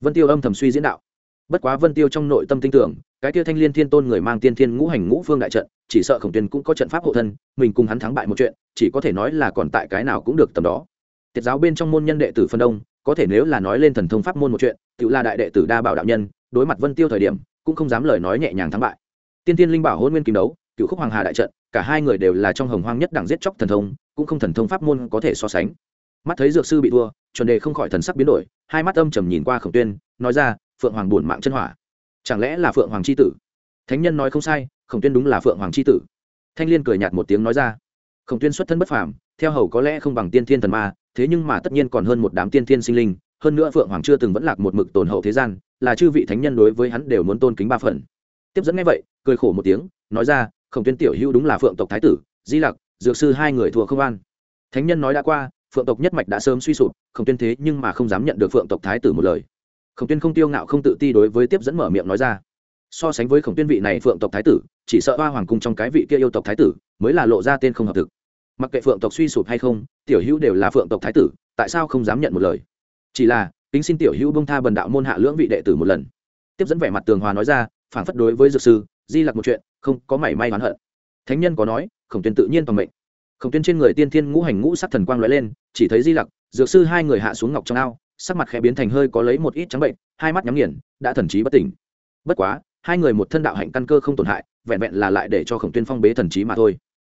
Vân tiêu âm thầm suy diễn đạo bất quá vân tiêu trong nội tâm tin tưởng, cái tiêu thanh liên thiên tôn người mang tiên thiên ngũ hành ngũ phương đại trận, chỉ sợ khổng tuyên cũng có trận pháp hộ thân, mình cùng hắn thắng bại một chuyện, chỉ có thể nói là còn tại cái nào cũng được tầm đó. Tiết giáo bên trong môn nhân đệ tử phân đông, có thể nếu là nói lên thần thông pháp môn một chuyện, tự là đại đệ tử đa bảo đạo nhân, đối mặt vân tiêu thời điểm, cũng không dám lời nói nhẹ nhàng thắng bại. Tiên tiên linh bảo hôn nguyên kim đấu, cựu khúc hoàng hà đại trận, cả hai người đều là trong hồng hoang nhất đẳng giết chóc thần thông, cũng không thần thông pháp môn có thể so sánh. Mắt thấy dược sư bị thua, chuẩn đề không khỏi thần sắc biến đổi, hai mắt âm trầm nhìn qua khổng tuyên nói ra phượng hoàng buồn mạng chân hỏa. Chẳng lẽ là phượng hoàng c h i tử? Thánh nhân nói không sai, khổng tuyên đúng là phượng hoàng c h i tử. Thanh liên cười nhạt một tiếng nói ra. Khổng tuyên xuất thân bất phàm, theo hầu có lẽ không bằng tiên thiên thần ma, thế nhưng mà tất nhiên còn hơn một đám tiên thiên sinh linh, hơn nữa phượng hoàng chưa từng vẫn lạc một mực tồn hậu thế gian, là chư vị thánh nhân đối với hắn đều muốn tôn kính ba phần. Tiếp dẫn nghe vậy, cười khổ một tiếng, nói ra, khổng tuyên tiểu hữu đúng là phượng tộc thái tử, di lặc, dược sư hai người thua không an. Thánh nhân nói đã qua, phượng tộc nhất mạch đã sớm suy sụp, Khổng tuyên thế nhưng mà không dám nhận được phượng tộc thái tử một lời khổng tuyên không tiêu ngạo không tự ti đối với tiếp dẫn mở miệng nói ra. So sánh với khổng tuyên vị này phượng tộc thái tử, chỉ sợ hoa hoàng cung trong cái vị kia yêu tộc thái tử mới là lộ ra tên không hợp thực. Mặc kệ phượng tộc suy sụp hay không, tiểu hữu đều là phượng tộc thái tử, tại sao không dám nhận một lời? Chỉ là, kính xin tiểu hữu bông tha bần đạo môn hạ lưỡng vị đệ tử một lần. Tiếp dẫn vẻ mặt tường hòa nói ra, phản phất đối với dược sư, di lặc một chuyện, không có mảy may oán hận. Thánh nhân có nói, khổng tuyên tự nhiên toàn mệnh. Khổng tuyên trên người tiên thiên ngũ hành ngũ sắc thần quang lóe lên, chỉ thấy di lặc, dược sư hai người hạ xuống ngọc trong ao sắc mặt khẽ biến thành hơi có lấy một ít trắng bệnh, hai mắt nhắm nghiền, đã thần trí bất tỉnh. Bất quá, hai người một thân đạo hạnh căn cơ không tổn hại, vẹn vẹn là lại để cho khổng tuyên phong bế thần trí mà thôi.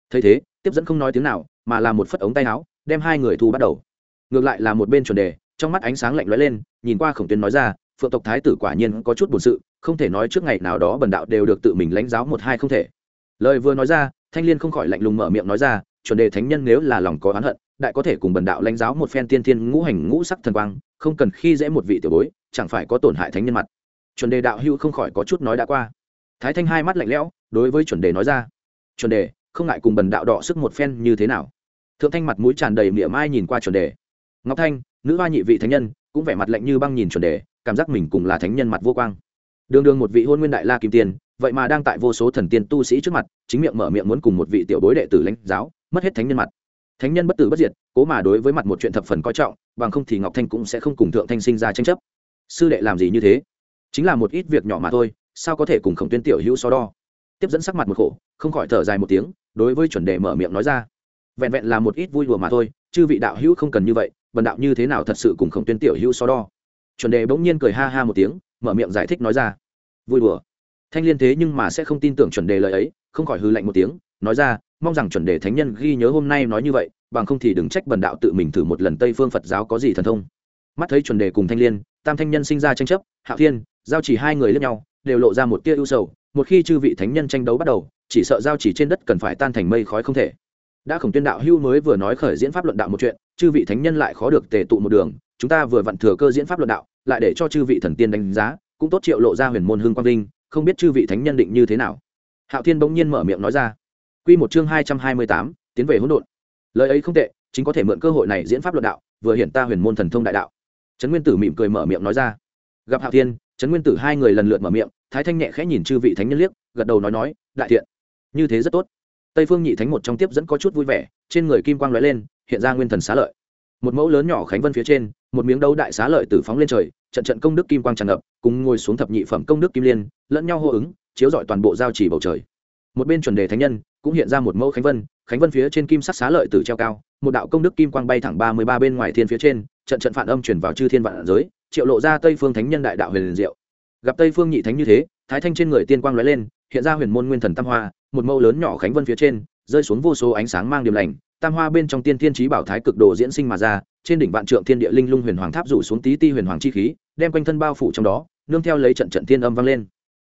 Thấy thế, tiếp dẫn không nói tiếng nào, mà là một phất ống tay áo, đem hai người thu bắt đầu. Ngược lại là một bên chuẩn đề, trong mắt ánh sáng lạnh lóe lên, nhìn qua khổng tuyên nói ra, phượng tộc thái tử quả nhiên có chút buồn sự, không thể nói trước ngày nào đó bần đạo đều được tự mình lãnh giáo một hai không thể. Lời vừa nói ra, thanh liên không khỏi lạnh lùng mở miệng nói ra, chuẩn đề thánh nhân nếu là lòng có oán hận đại có thể cùng bần đạo lãnh giáo một phen tiên thiên ngũ hành ngũ sắc thần quang, không cần khi dễ một vị tiểu bối, chẳng phải có tổn hại thánh nhân mặt. Chuẩn đề đạo hưu không khỏi có chút nói đã qua. Thái thanh hai mắt lạnh lẽo, đối với chuẩn đề nói ra. Chuẩn đề, không ngại cùng bần đạo đọ sức một phen như thế nào? Thượng thanh mặt mũi tràn đầy miệng mai nhìn qua chuẩn đề. Ngọc thanh, nữ hoa nhị vị thánh nhân, cũng vẻ mặt lạnh như băng nhìn chuẩn đề, cảm giác mình cùng là thánh nhân mặt vô quang. Đường đường một vị hôn nguyên đại la kim tiên, vậy mà đang tại vô số thần tiên tu sĩ trước mặt, chính miệng mở miệng muốn cùng một vị tiểu bối đệ tử lãnh giáo, mất hết thánh nhân mặt thánh nhân bất tử bất diệt, cố mà đối với mặt một chuyện thập phần coi trọng, bằng không thì ngọc thanh cũng sẽ không cùng thượng thanh sinh ra tranh chấp. Sư đệ làm gì như thế? Chính là một ít việc nhỏ mà thôi, sao có thể cùng khổng tuyên tiểu hữu so đo? Tiếp dẫn sắc mặt một khổ, không khỏi thở dài một tiếng, đối với chuẩn đề mở miệng nói ra. Vẹn vẹn là một ít vui đùa mà thôi, chư vị đạo hữu không cần như vậy, bần đạo như thế nào thật sự cùng khổng tuyên tiểu hữu so đo? Chuẩn đề bỗng nhiên cười ha ha một tiếng, mở miệng giải thích nói ra. Vui đùa. Thanh liên thế nhưng mà sẽ không tin tưởng chuẩn đề lời ấy, không khỏi hư lạnh một tiếng, nói ra mong rằng chuẩn đề thánh nhân ghi nhớ hôm nay nói như vậy, bằng không thì đừng trách bần đạo tự mình thử một lần tây phương phật giáo có gì thần thông. Mắt thấy chuẩn đề cùng thanh liên, tam thanh nhân sinh ra tranh chấp hạo thiên, giao chỉ hai người lẫn nhau, đều lộ ra một tia ưu sầu, một khi chư vị thánh nhân tranh đấu bắt đầu, chỉ sợ giao chỉ trên đất cần phải tan thành mây khói không thể. Đã khổng tuyên đạo hưu mới vừa nói khởi diễn pháp luận đạo một chuyện, chư vị thánh nhân lại khó được tề tụ một đường, chúng ta vừa vặn thừa cơ diễn pháp luận đạo, lại để cho chư vị thần tiên đánh giá, cũng tốt triệu lộ ra huyền môn hương quang linh không biết chư vị thánh nhân định như thế nào. Hạo thiên bỗng nhiên mở miệng nói ra. Quy một chương hai trăm hai mươi tám, tiến về hỗn độn. Lời ấy không tệ, chính có thể mượn cơ hội này diễn pháp luận đạo, vừa hiện ta huyền môn thần thông đại đạo. Trấn nguyên tử mỉm cười mở miệng nói ra. Gặp hạo thiên, trấn nguyên tử hai người lần lượt mở miệng, thái thanh nhẹ khẽ nhìn chư vị thánh nhân liếc, gật đầu nói nói, đại thiện, như thế rất tốt. Tây phương nhị thánh một trong tiếp dẫn có chút vui vẻ, trên người kim quang lóe lên, hiện ra nguyên thần xá lợi. Một mẫu lớn nhỏ khánh vân phía trên, một miếng đấu đại xá lợi tử phóng lên trời, trận trận công đức kim quang tràn ngập, cùng ngồi xuống thập nhị phẩm công đức kim liên, lẫn nhau hô ứng, chiếu rọi toàn bộ giao chỉ bầu trời. Một bên chuẩn đề thánh nhân cũng hiện ra một mẫu khánh vân khánh vân phía trên kim sắc xá lợi tử treo cao, một đạo công đức kim quang bay thẳng ba mươi ba bên ngoài thiên phía trên, trận trận phản âm chuyển vào chư thiên vạn giới, triệu lộ ra tây phương thánh nhân đại đạo huyền liền diệu. Gặp tây phương nhị thánh như thế, thái thanh trên người tiên quang lóe lên, hiện ra huyền môn nguyên thần tam hoa, một mẫu lớn nhỏ khánh vân phía trên, rơi xuống vô số ánh sáng mang điểm lành, tam hoa bên trong tiên thiên trí bảo thái cực đồ diễn sinh mà ra, trên đỉnh vạn trượng thiên địa linh lung huyền hoàng tháp rủ xuống tí ti huyền hoàng chi khí, đem quanh thân bao phủ trong đó, nương theo lấy trận trận thiên âm vang lên.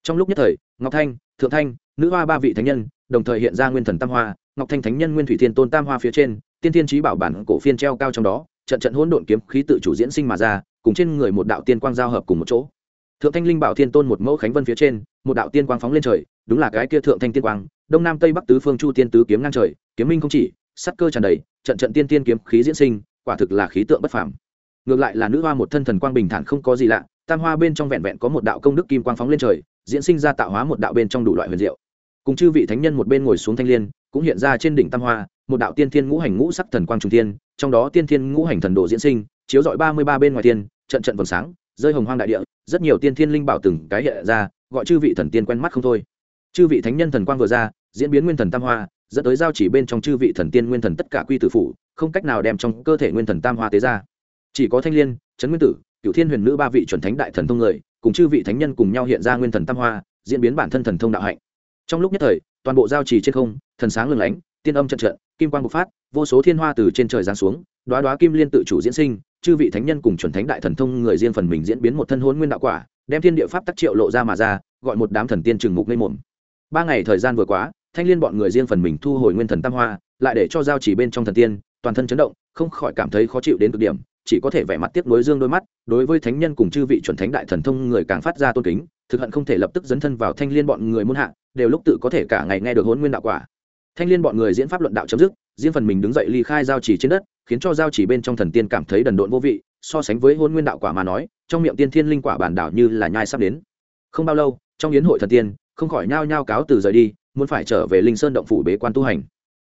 Trong lúc nhất thời, ngọc thanh, thượng thanh, nữ hoa ba vị thánh nhân đồng thời hiện ra nguyên thần tam hoa, ngọc thanh thánh nhân nguyên thủy thiên tôn tam hoa phía trên, tiên thiên trí bảo bản cổ phiên treo cao trong đó, trận trận hỗn độn kiếm khí tự chủ diễn sinh mà ra, cùng trên người một đạo tiên quang giao hợp cùng một chỗ. Thượng thanh linh bảo thiên tôn một mẫu khánh vân phía trên, một đạo tiên quang phóng lên trời, đúng là cái kia thượng thanh tiên quang, đông nam tây bắc tứ phương chu tiên tứ kiếm ngang trời, kiếm minh không chỉ, sắc cơ tràn đầy, trận trận tiên tiên kiếm khí diễn sinh, quả thực là khí tượng bất phàm. Ngược lại là nữ hoa một thân thần quang bình thản không có gì lạ, tam hoa bên trong vẹn vẹn có một đạo công đức kim quang phóng lên trời, diễn sinh ra tạo hóa một đạo bên trong đủ loại huyền diệu cùng chư vị thánh nhân một bên ngồi xuống thanh liên, cũng hiện ra trên đỉnh tam hoa, một đạo tiên thiên ngũ hành ngũ sắc thần quang trung tiên trong đó tiên thiên ngũ hành thần đồ diễn sinh, chiếu dọi ba mươi ba bên ngoài tiên, trận trận vầng sáng, rơi hồng hoang đại địa, rất nhiều tiên thiên linh bảo từng cái hiện ra, gọi chư vị thần tiên quen mắt không thôi. Chư vị thánh nhân thần quang vừa ra, diễn biến nguyên thần tam hoa, dẫn tới giao chỉ bên trong chư vị thần tiên nguyên thần tất cả quy tử phủ, không cách nào đem trong cơ thể nguyên thần tam hoa tế ra. Chỉ có thanh liên, trấn nguyên tử cựu thiên huyền nữ ba vị chuẩn thánh đại thần thông người, cùng chư vị thánh nhân cùng nhau hiện ra nguyên thần tam hoa, diễn biến bản thân thần thông đạo hạnh trong lúc nhất thời, toàn bộ giao trì trên không, thần sáng lừng lánh, tiên âm trận trận, kim quang bộc phát, vô số thiên hoa từ trên trời giáng xuống đoá đoá kim liên tự chủ diễn sinh, chư vị thánh nhân cùng chuẩn thánh đại thần thông người riêng phần mình diễn biến một thân hôn nguyên đạo quả, đem thiên địa pháp tắc triệu lộ ra mà ra, gọi một đám thần tiên trừng mục lên mồm. Ba ngày thời gian vừa quá, thanh liên bọn người riêng phần mình thu hồi nguyên thần tam hoa, lại để cho giao chỉ bên trong thần tiên, toàn thân chấn động, không khỏi cảm thấy khó chịu đến cực điểm chỉ có thể vẻ mặt tiếp nối dương đôi mắt, đối với thánh nhân cùng chư vị chuẩn thánh đại thần thông người càng phát ra tôn kính, thực hận không thể lập tức dấn thân vào thanh liên bọn người muôn hạ, đều lúc tự có thể cả ngày nghe được hôn nguyên đạo quả. Thanh liên bọn người diễn pháp luận đạo chấm dứt, riêng phần mình đứng dậy ly khai giao chỉ trên đất, khiến cho giao chỉ bên trong thần tiên cảm thấy đần độn vô vị, so sánh với hôn nguyên đạo quả mà nói, trong miệng tiên thiên linh quả bản đảo như là nhai sắp đến. Không bao lâu, trong yến hội thần tiên, không khỏi nhao nhao cáo từ rời đi, muốn phải trở về linh sơn động phủ bế quan tu hành.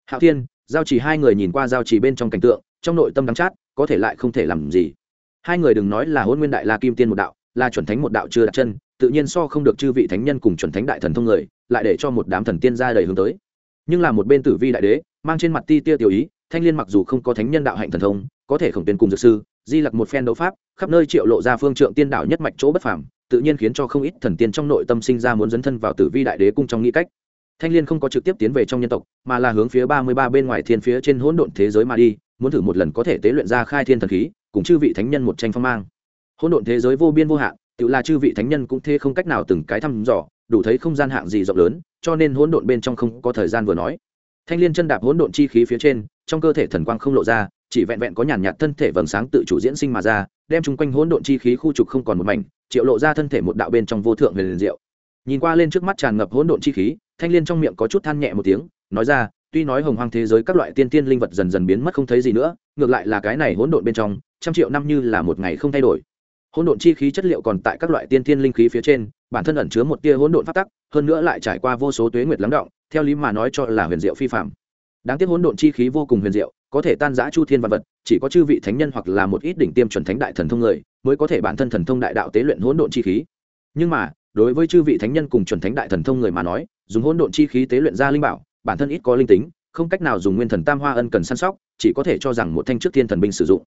Hạo thiên, giao chỉ hai người nhìn qua giao chỉ bên trong cảnh tượng trong nội tâm đắng chát, có thể lại không thể làm gì. Hai người đừng nói là hôn nguyên đại la kim tiên một đạo, là chuẩn thánh một đạo chưa đặt chân, tự nhiên so không được chư vị thánh nhân cùng chuẩn thánh đại thần thông người, lại để cho một đám thần tiên ra đầy hướng tới. Nhưng là một bên tử vi đại đế, mang trên mặt ti tia tiểu ý, thanh liên mặc dù không có thánh nhân đạo hạnh thần thông, có thể khổng tiên cùng dược sư, di lặc một phen đấu pháp, khắp nơi triệu lộ ra phương trượng tiên đạo nhất mạch chỗ bất phàm, tự nhiên khiến cho không ít thần tiên trong nội tâm sinh ra muốn dấn thân vào tử vi đại đế cung trong nghĩ cách. Thanh liên không có trực tiếp tiến về trong nhân tộc, mà là hướng phía ba mươi ba bên ngoài thiên phía trên hỗn độn thế giới mà đi muốn thử một lần có thể tế luyện ra khai thiên thần khí, cùng chư vị thánh nhân một tranh phong mang. Hỗn độn thế giới vô biên vô hạn, tự là chư vị thánh nhân cũng thế không cách nào từng cái thăm dò, đủ thấy không gian hạng gì rộng lớn, cho nên hỗn độn bên trong không có thời gian vừa nói. Thanh liên chân đạp hỗn độn chi khí phía trên, trong cơ thể thần quang không lộ ra, chỉ vẹn vẹn có nhàn nhạt thân thể vầng sáng tự chủ diễn sinh mà ra, đem chung quanh hỗn độn chi khí khu trục không còn một mảnh, triệu lộ ra thân thể một đạo bên trong vô thượng huyền liền diệu. Nhìn qua lên trước mắt tràn ngập hỗn độn chi khí, thanh liên trong miệng có chút than nhẹ một tiếng, nói ra tuy nói hồng hoang thế giới các loại tiên tiên linh vật dần dần biến mất không thấy gì nữa, ngược lại là cái này hỗn độn bên trong, trăm triệu năm như là một ngày không thay đổi. Hỗn độn chi khí chất liệu còn tại các loại tiên tiên linh khí phía trên, bản thân ẩn chứa một tia hỗn độn phát tắc, hơn nữa lại trải qua vô số tuế nguyệt lắng động, theo lý mà nói cho là huyền diệu phi phạm. Đáng tiếc hỗn độn chi khí vô cùng huyền diệu, có thể tan giã chu thiên văn vật, chỉ có chư vị thánh nhân hoặc là một ít đỉnh tiêm chuẩn thánh đại thần thông người, mới có thể bản thân thần thông đại đạo tế luyện hỗn độn chi khí. Nhưng mà, đối với chư vị thánh nhân cùng chuẩn thánh đại thần thông người mà nói, dùng hỗn độn chi khí tế luyện ra linh bảo bản thân ít có linh tính, không cách nào dùng nguyên thần tam hoa ân cần săn sóc, chỉ có thể cho rằng một thanh trước thiên thần binh sử dụng.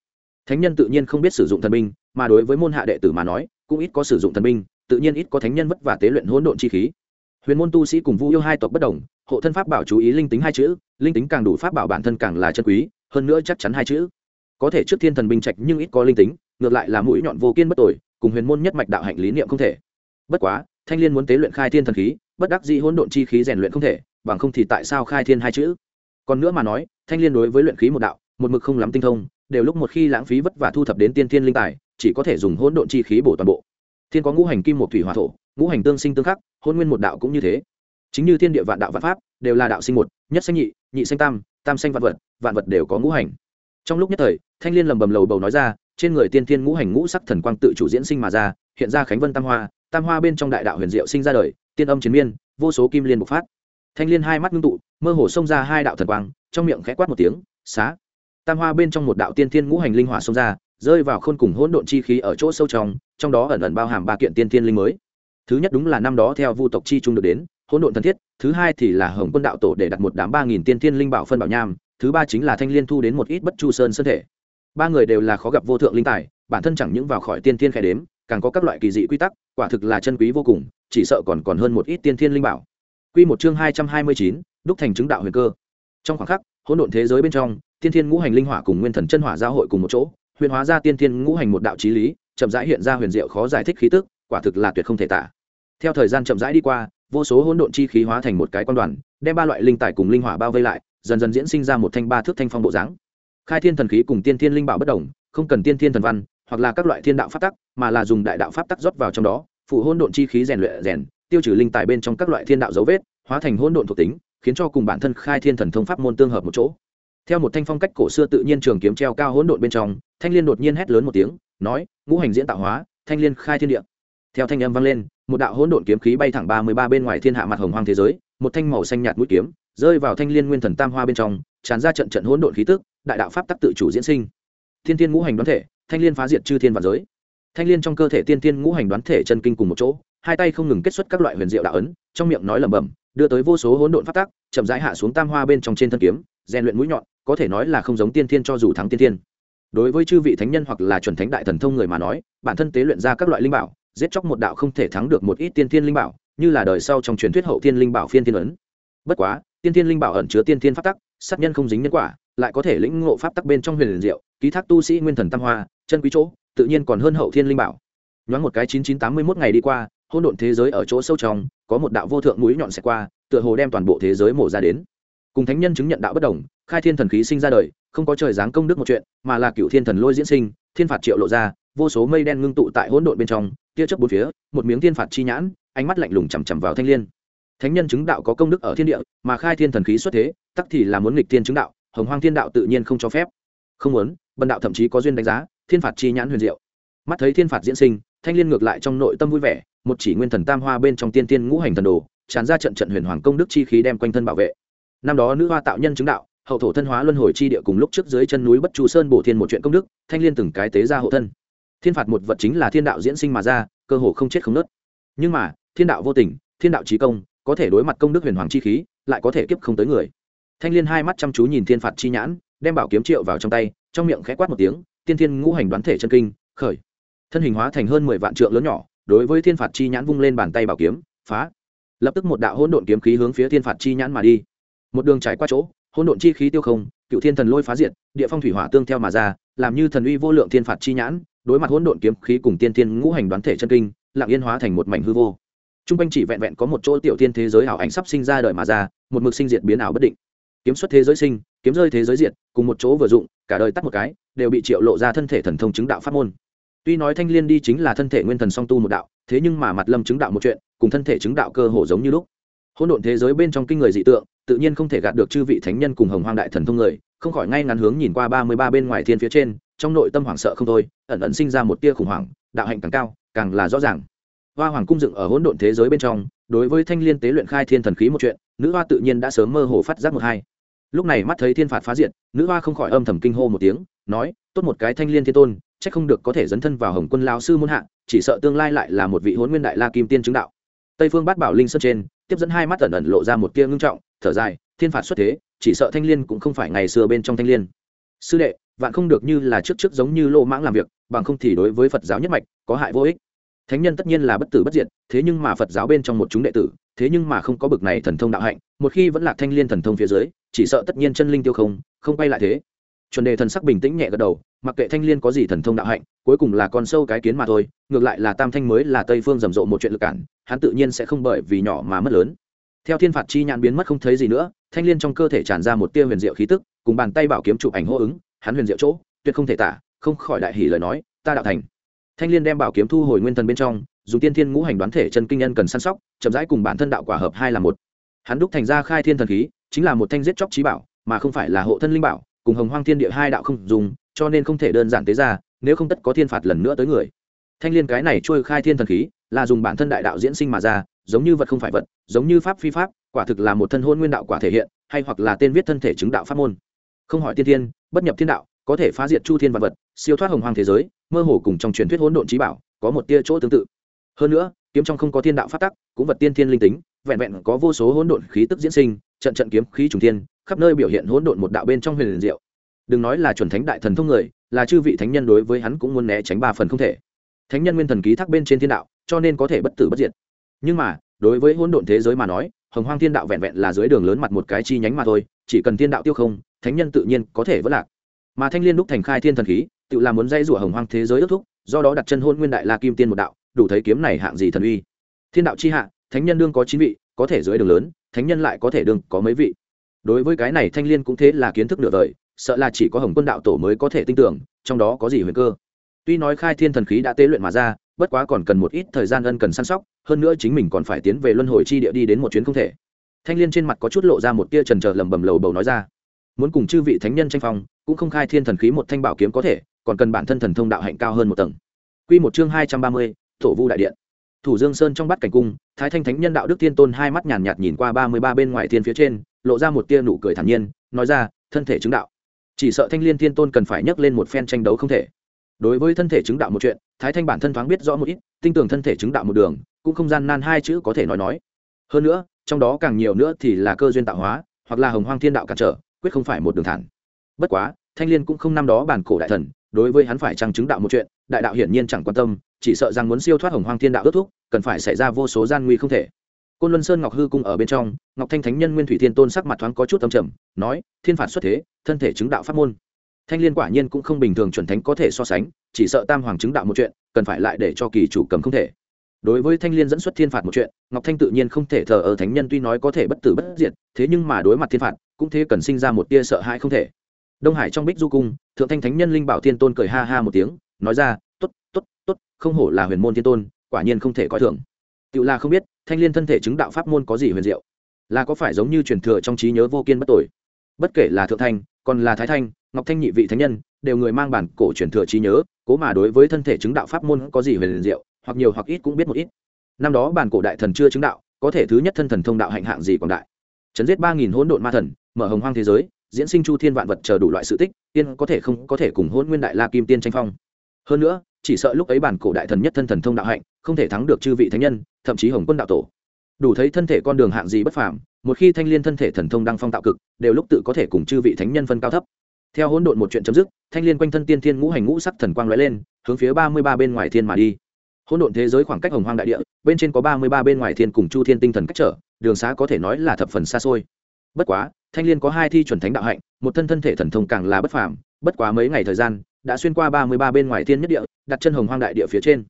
Thánh nhân tự nhiên không biết sử dụng thần binh, mà đối với môn hạ đệ tử mà nói, cũng ít có sử dụng thần binh, tự nhiên ít có thánh nhân vất vả tế luyện hỗn độn chi khí. Huyền môn tu sĩ cùng vu yêu hai tộc bất đồng, hộ thân pháp bảo chú ý linh tính hai chữ, linh tính càng đủ pháp bảo bản thân càng là chân quý, hơn nữa chắc chắn hai chữ. Có thể trước thiên thần binh trạch nhưng ít có linh tính, ngược lại là mũi nhọn vô kiên bất tội cùng huyền môn nhất mạch đạo hạnh lý niệm không thể. Bất quá, thanh liên muốn tế luyện khai thiên thần khí, bất đắc dĩ hỗn độn chi khí rèn luyện không thể bằng không thì tại sao khai thiên hai chữ? Còn nữa mà nói, thanh liên đối với luyện khí một đạo, một mực không lắm tinh thông, đều lúc một khi lãng phí vất vả thu thập đến tiên thiên linh tài, chỉ có thể dùng hỗn độn chi khí bổ toàn bộ. Thiên có ngũ hành kim một thủy hỏa thổ, ngũ hành tương sinh tương khắc, hôn nguyên một đạo cũng như thế. Chính như thiên địa vạn đạo vạn pháp, đều là đạo sinh một, nhất sanh nhị nhị sanh tam tam sanh vạn vật vạn vật đều có ngũ hành. Trong lúc nhất thời, thanh liên lầm bầm lầu bầu nói ra, trên người tiên thiên ngũ hành ngũ sắc thần quang tự chủ diễn sinh mà ra, hiện ra khánh vân tam hoa tam hoa bên trong đại đạo huyền diệu sinh ra đời, tiên âm chiến miên, vô số kim liên bộc phát thanh liên hai mắt ngưng tụ, mơ hồ xông ra hai đạo thần quang, trong miệng khẽ quát một tiếng, xá! Tam hoa bên trong một đạo tiên thiên ngũ hành linh hỏa xông ra, rơi vào khôn cùng hỗn độn chi khí ở chỗ sâu trong trong đó ẩn ẩn bao hàm ba kiện tiên thiên linh mới. Thứ nhất đúng là năm đó theo vu tộc chi trung được đến, hỗn độn thần thiết, thứ hai thì là hồng quân đạo tổ để đặt một đám ba nghìn tiên thiên linh bảo phân bảo nham, thứ ba chính là thanh liên thu đến một ít bất chu sơn sơn thể. Ba người đều là khó gặp vô thượng linh tài, bản thân chẳng những vào khỏi tiên thiên khẽ đếm, càng có các loại kỳ dị quy tắc, quả thực là chân quý vô cùng, chỉ sợ còn còn hơn một ít tiên thiên linh bảo. Quy một chương hai trăm hai mươi chín, đúc thành chứng đạo huyền cơ. Trong khoảng khắc, hỗn độn thế giới bên trong, tiên thiên ngũ hành linh hỏa cùng nguyên thần chân hỏa giao hội cùng một chỗ, huyền hóa ra tiên thiên ngũ hành một đạo trí lý, chậm rãi hiện ra huyền diệu khó giải thích khí tức, quả thực là tuyệt không thể tả. Theo thời gian chậm rãi đi qua, vô số hỗn độn chi khí hóa thành một cái quan đoàn, đem ba loại linh tài cùng linh hỏa bao vây lại, dần dần diễn sinh ra một thanh ba thước thanh phong bộ dáng. Khai thiên thần khí cùng tiên thiên linh bảo bất đồng, không cần tiên thiên thần văn, hoặc là các loại thiên đạo pháp tắc, mà là dùng đại đạo pháp tắc rót vào trong đó, phụ hỗn độn chi khí rèn luyện, rèn tiêu trừ linh tài bên trong các loại thiên đạo dấu vết, hóa thành hỗn độn thuộc tính, khiến cho cùng bản thân khai thiên thần thông pháp môn tương hợp một chỗ. Theo một thanh phong cách cổ xưa tự nhiên trường kiếm treo cao hỗn độn bên trong, thanh liên đột nhiên hét lớn một tiếng, nói, ngũ hành diễn tạo hóa, thanh liên khai thiên địa. Theo thanh âm vang lên, một đạo hỗn độn kiếm khí bay thẳng ba mươi ba bên ngoài thiên hạ mặt hồng hoang thế giới, một thanh màu xanh nhạt mũi kiếm, rơi vào thanh liên nguyên thần tam hoa bên trong, tràn ra trận trận hỗn độn khí tức, đại đạo pháp tắc tự chủ diễn sinh. Thiên thiên ngũ hành đoán thể, thanh liên phá diệt chư thiên và giới thanh liên trong cơ thể tiên thiên ngũ hành đoán thể chân kinh cùng một chỗ, hai tay không ngừng kết xuất các loại huyền diệu đạo ấn, trong miệng nói lẩm bẩm, đưa tới vô số hỗn độn pháp tắc, chậm rãi hạ xuống tam hoa bên trong trên thân kiếm, rèn luyện mũi nhọn, có thể nói là không giống tiên thiên cho dù thắng tiên thiên. Đối với chư vị thánh nhân hoặc là chuẩn thánh đại thần thông người mà nói, bản thân tế luyện ra các loại linh bảo, giết chóc một đạo không thể thắng được một ít tiên thiên linh bảo, như là đời sau trong truyền thuyết hậu thiên linh bảo phiên thiên ấn. Bất quá, tiên thiên linh bảo ẩn chứa tiên thiên pháp tắc, sát nhân không dính nhân quả, lại có thể lĩnh ngộ pháp tắc bên trong huyền liền diệu, ký thác tu sĩ nguyên thần tam hoa, chân quý chỗ tự nhiên còn hơn hậu thiên linh bảo. Nhoáng một cái chín chín tám mươi mốt ngày đi qua hôn độn thế giới ở chỗ sâu trong, có một đạo vô thượng mũi nhọn xẹt qua, tựa hồ đem toàn bộ thế giới mổ ra đến. Cùng thánh nhân chứng nhận đạo bất đồng, khai thiên thần khí sinh ra đời, không có trời giáng công đức một chuyện, mà là cựu thiên thần lôi diễn sinh, thiên phạt triệu lộ ra, vô số mây đen ngưng tụ tại hỗn độn bên trong, tia chớp bốn phía, một miếng thiên phạt chi nhãn, ánh mắt lạnh lùng chằm chằm vào thanh liên. Thánh nhân chứng đạo có công đức ở thiên địa, mà khai thiên thần khí xuất thế, tắc thì là muốn nghịch thiên chứng đạo, hồng hoang thiên đạo tự nhiên không cho phép. Không muốn, bần đạo thậm chí có duyên đánh giá thiên phạt chi nhãn huyền diệu. Mắt thấy thiên phạt diễn sinh, thanh liên ngược lại trong nội tâm vui vẻ, một chỉ nguyên thần tam hoa bên trong tiên tiên ngũ hành thần đồ, tràn ra trận trận huyền hoàng công đức chi khí đem quanh thân bảo vệ. Năm đó nữ hoa tạo nhân chứng đạo, hậu thổ thân hóa luân hồi chi địa cùng lúc trước dưới chân núi bất chu sơn bổ thiên một chuyện công đức, thanh liên từng cái tế ra hộ thân. Thiên phạt một vật chính là thiên đạo diễn sinh mà ra, cơ hồ không chết không nớt nhưng mà, thiên đạo vô tình, thiên đạo trí công, có thể đối mặt công đức huyền hoàng chi khí, lại có thể kiếp không tới người. Thanh liên hai mắt chăm chú nhìn thiên phạt chi nhãn, đem bảo kiếm triệu vào trong tay, trong miệng khẽ quát một tiếng tiên thiên ngũ hành đoán thể chân kinh, khởi. Thân hình hóa thành hơn mười vạn trượng lớn nhỏ, đối với thiên phạt chi nhãn vung lên bàn tay bảo kiếm, phá. Lập tức một đạo hỗn độn kiếm khí hướng phía thiên phạt chi nhãn mà đi. Một đường trải qua chỗ, hỗn độn chi khí tiêu không, cựu thiên thần lôi phá diệt, địa phong thủy hỏa tương theo mà ra, làm như thần uy vô lượng thiên phạt chi nhãn, đối mặt hỗn độn kiếm khí cùng tiên thiên ngũ hành đoán thể chân kinh, lặng yên hóa thành một mảnh hư vô. T r u n g quanh chỉ vẹn vẹn có một chỗ tiểu thiên thế giới ảo ảnh sắp sinh ra đời mà ra, một mực sinh diệt biến ảo bất định. Kiếm xuất thế giới sinh kiếm rơi thế giới diệt, cùng một chỗ vừa dụng, cả đời tắt một cái, đều bị triệu lộ ra thân thể thần thông chứng đạo pháp môn. Tuy nói thanh liên đi chính là thân thể nguyên thần song tu một đạo, thế nhưng mà mặt lâm chứng đạo một chuyện, cùng thân thể chứng đạo cơ hồ giống như lúc. Hỗn độn thế giới bên trong kinh người dị tượng, tự nhiên không thể gạt được chư vị thánh nhân cùng hồng hoang đại thần thông người, không khỏi ngay ngắn hướng nhìn qua ba mươi ba bên ngoài thiên phía trên, trong nội tâm hoảng sợ không thôi, ẩn ẩn sinh ra một tia khủng hoảng, đạo hạnh càng cao, càng là rõ ràng. Hoa hoàng cung dựng ở hỗn độn thế giới bên trong, đối với thanh liên tế luyện khai thiên thần khí một chuyện, nữ hoa tự nhiên đã sớm mơ hồ phát giác một hai lúc này mắt thấy thiên phạt phá diện, nữ hoa không khỏi âm thầm kinh hô một tiếng nói tốt một cái thanh liên thiên tôn chắc không được có thể dấn thân vào hồng quân lao sư muôn hạ chỉ sợ tương lai lại là một vị huấn nguyên đại la kim tiên chứng đạo. Tây phương bát bảo linh sơn trên tiếp dẫn hai mắt ẩn ẩn lộ ra một tia ngưng trọng thở dài thiên phạt xuất thế chỉ sợ thanh liên cũng không phải ngày xưa bên trong thanh liên. Sư đệ vạn không được như là trước trước giống như lô mãng làm việc bằng không thì đối với phật giáo nhất mạch có hại vô ích. Thánh nhân tất nhiên là bất tử bất diệt thế nhưng mà phật giáo bên trong một chúng đệ tử thế nhưng mà không có bực này thần thông đạo hạnh một khi vẫn là thanh liên thần thông phía dưới chỉ sợ tất nhiên chân linh tiêu không không quay lại thế. Chuẩn đề thần sắc bình tĩnh nhẹ gật đầu, mặc kệ thanh liên có gì thần thông đạo hạnh, cuối cùng là con sâu cái kiến mà thôi, ngược lại là tam thanh mới là tây phương rầm rộ một chuyện lực cản, hắn tự nhiên sẽ không bởi vì nhỏ mà mất lớn. Theo thiên phạt chi nhãn biến mất không thấy gì nữa, thanh liên trong cơ thể tràn ra một tia huyền diệu khí tức, cùng bàn tay bảo kiếm chụp ảnh hô ứng, hắn huyền diệu chỗ, tuyệt không thể tả, không khỏi đại hỉ lời nói, ta đạo thành. Thanh liên đem bảo kiếm thu hồi nguyên thần bên trong, dùng tiên thiên ngũ hành đoán thể chân kinh nhân cần săn sóc, chậm rãi cùng bản thân đạo quả hợp hai là một. Hắn đúc thành ra khai thiên thần khí chính là một thanh giết chóc trí bảo, mà không phải là hộ thân linh bảo, cùng hồng hoang thiên địa hai đạo không dùng, cho nên không thể đơn giản tế ra, nếu không tất có thiên phạt lần nữa tới người. Thanh liên cái này trôi khai thiên thần khí, là dùng bản thân đại đạo diễn sinh mà ra, giống như vật không phải vật, giống như pháp phi pháp, quả thực là một thân hôn nguyên đạo quả thể hiện, hay hoặc là tên viết thân thể chứng đạo pháp môn. Không hỏi tiên thiên, bất nhập thiên đạo, có thể phá diệt chu thiên vật vật, siêu thoát hồng hoang thế giới, mơ hồ cùng trong truyền thuyết hỗn độn trí bảo, có một tia chỗ tương tự. Hơn nữa, kiếm trong không có thiên đạo phát tắc, cũng vật tiên thiên linh tính, vẹn vẹn có vô số hỗn độn khí tức diễn sinh trận trận kiếm khí trùng thiên, khắp nơi biểu hiện hỗn độn một đạo bên trong huyền diệu. Đừng nói là chuẩn thánh đại thần thông người, là chư vị thánh nhân đối với hắn cũng muốn né tránh ba phần không thể. Thánh nhân nguyên thần ký thác bên trên thiên đạo, cho nên có thể bất tử bất diệt. Nhưng mà, đối với hỗn độn thế giới mà nói, hồng hoang thiên đạo vẹn vẹn là dưới đường lớn mặt một cái chi nhánh mà thôi, chỉ cần thiên đạo tiêu không, thánh nhân tự nhiên có thể vất lạc. Mà thanh liên đúc thành khai thiên thần khí tự làm muốn dây rủa hồng hoang thế giới ước thúc, do đó đặt chân hôn nguyên đại la kim tiên một đạo, đủ thấy kiếm này hạng gì thần uy. Thiên đạo chi hạ, thánh nhân đương có chín vị, có thể dưới đường lớn thánh nhân lại có thể đương có mấy vị. Đối với cái này thanh liên cũng thế là kiến thức nửa đời sợ là chỉ có hồng quân đạo tổ mới có thể tin tưởng trong đó có gì huyền cơ. Tuy nói khai thiên thần khí đã tế luyện mà ra bất quá còn cần một ít thời gian ân cần săn sóc hơn nữa chính mình còn phải tiến về luân hồi chi địa đi đến một chuyến không thể. Thanh liên trên mặt có chút lộ ra một tia trần trờ lầm bầm lầu bầu nói ra. Muốn cùng chư vị thánh nhân tranh phong cũng không khai thiên thần khí một thanh bảo kiếm có thể còn cần bản thân thần thông đạo hạnh cao hơn một tầng. Quy một chương hai trăm ba mươi, Thổ Vu đại điện. Thủ Dương Sơn trong bắt cảnh cung, Thái Thanh Thánh Nhân đạo đức Thiên tôn hai mắt nhàn nhạt nhìn qua ba mươi ba bên ngoài thiên phía trên, lộ ra một tia nụ cười thản nhiên, nói ra, thân thể chứng đạo. Chỉ sợ Thanh Liên Thiên tôn cần phải nhấc lên một phen tranh đấu không thể. Đối với thân thể chứng đạo một chuyện, Thái Thanh bản thân thoáng biết rõ một ít, tinh tường thân thể chứng đạo một đường, cũng không gian nan hai chữ có thể nói nói. Hơn nữa, trong đó càng nhiều nữa thì là cơ duyên tạo hóa, hoặc là Hồng Hoang Thiên đạo cản trở, quyết không phải một đường thẳng. Bất quá, Thanh Liên cũng không năm đó bản cổ đại thần, đối với hắn phải trang chứng đạo một chuyện đại đạo hiển nhiên chẳng quan tâm chỉ sợ rằng muốn siêu thoát hồng hoang thiên đạo ước thúc, cần phải xảy ra vô số gian nguy không thể. Côn luân sơn ngọc hư cung ở bên trong, ngọc thanh thánh nhân nguyên thủy thiên tôn sắc mặt thoáng có chút âm trầm, nói, thiên phạt xuất thế, thân thể chứng đạo pháp môn. Thanh liên quả nhiên cũng không bình thường chuẩn thánh có thể so sánh, chỉ sợ tam hoàng chứng đạo một chuyện, cần phải lại để cho kỳ chủ cầm không thể. Đối với thanh liên dẫn xuất thiên phạt một chuyện, ngọc thanh tự nhiên không thể thờ ở thánh nhân tuy nói có thể bất tử bất diệt, thế nhưng mà đối mặt thiên phạt, cũng thế cần sinh ra một tia sợ hãi không thể. Đông hải trong bích du cung, thượng thanh thánh nhân linh bảo thiên tôn cười ha ha một tiếng, nói ra t ố t t ố t Tốt, không hổ là huyền môn thiên tôn quả nhiên không thể coi thường. Tự là không biết thanh liên thân thể chứng đạo pháp môn có gì huyền diệu? Là có phải giống như truyền thừa trong trí nhớ vô kiên bất tội bất kể là thượng thanh còn là thái thanh ngọc thanh nhị vị thánh nhân đều người mang bản cổ truyền thừa trí nhớ cố mà đối với thân thể chứng đạo pháp môn có gì huyền diệu hoặc nhiều hoặc ít cũng biết một ít. Năm đó bản cổ đại thần chưa chứng đạo có thể thứ nhất thân thần thông đạo hạnh hạng gì quảng đại. Chấn giết ba nghìn hỗn độn ma thần mở hồng hoang thế giới diễn sinh chu thiên vạn vật chờ đủ loại sự tích tiên có thể không có thể cùng hôn nguyên đại la kim tiên tranh phong hơn nữa, chỉ sợ lúc ấy bản cổ đại thần nhất thân thần thông đạo hạnh, không thể thắng được chư vị thánh nhân, thậm chí hồng quân đạo tổ. Đủ thấy thân thể con đường hạng gì bất phàm, một khi thanh liên thân thể thần thông đăng phong tạo cực, đều lúc tự có thể cùng chư vị thánh nhân phân cao thấp. Theo hỗn độn một chuyện chấm dứt, thanh liên quanh thân tiên thiên ngũ hành ngũ sắc thần quang lóe lên, hướng phía ba mươi ba bên ngoài thiên mà đi. Hỗn độn thế giới khoảng cách hồng hoang đại địa, bên trên có ba mươi ba bên ngoài thiên cùng chu thiên tinh thần cách trở, đường xá có thể nói là thập phần xa xôi. Bất quá, thanh liên có hai thi chuẩn thánh đạo hạnh, một thân thân thể thần thông càng là bất phàm, bất quá mấy ngày thời gian đã xuyên qua ba mươi ba bên ngoài thiên nhất địa, đặt chân hồng hoang đại địa phía trên.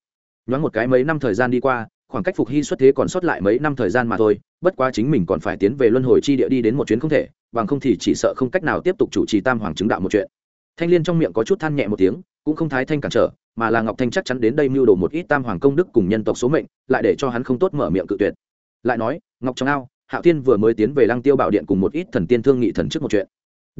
Nhoáng một cái mấy năm thời gian đi qua, khoảng cách phục hy xuất thế còn sót lại mấy năm thời gian mà thôi, bất quá chính mình còn phải tiến về luân hồi chi địa đi đến một chuyến không thể, bằng không thì chỉ sợ không cách nào tiếp tục chủ trì tam hoàng chứng đạo một chuyện. Thanh liên trong miệng có chút than nhẹ một tiếng, cũng không thái thanh cản trở, mà là ngọc thanh chắc chắn đến đây mưu đồ một ít tam hoàng công đức cùng nhân tộc số mệnh, lại để cho hắn không tốt mở miệng cự tuyệt. Lại nói, ngọc trong ao, hạo tiên vừa mới tiến về lăng tiêu bảo điện cùng một ít thần tiên thương nghị thần trước một chuyện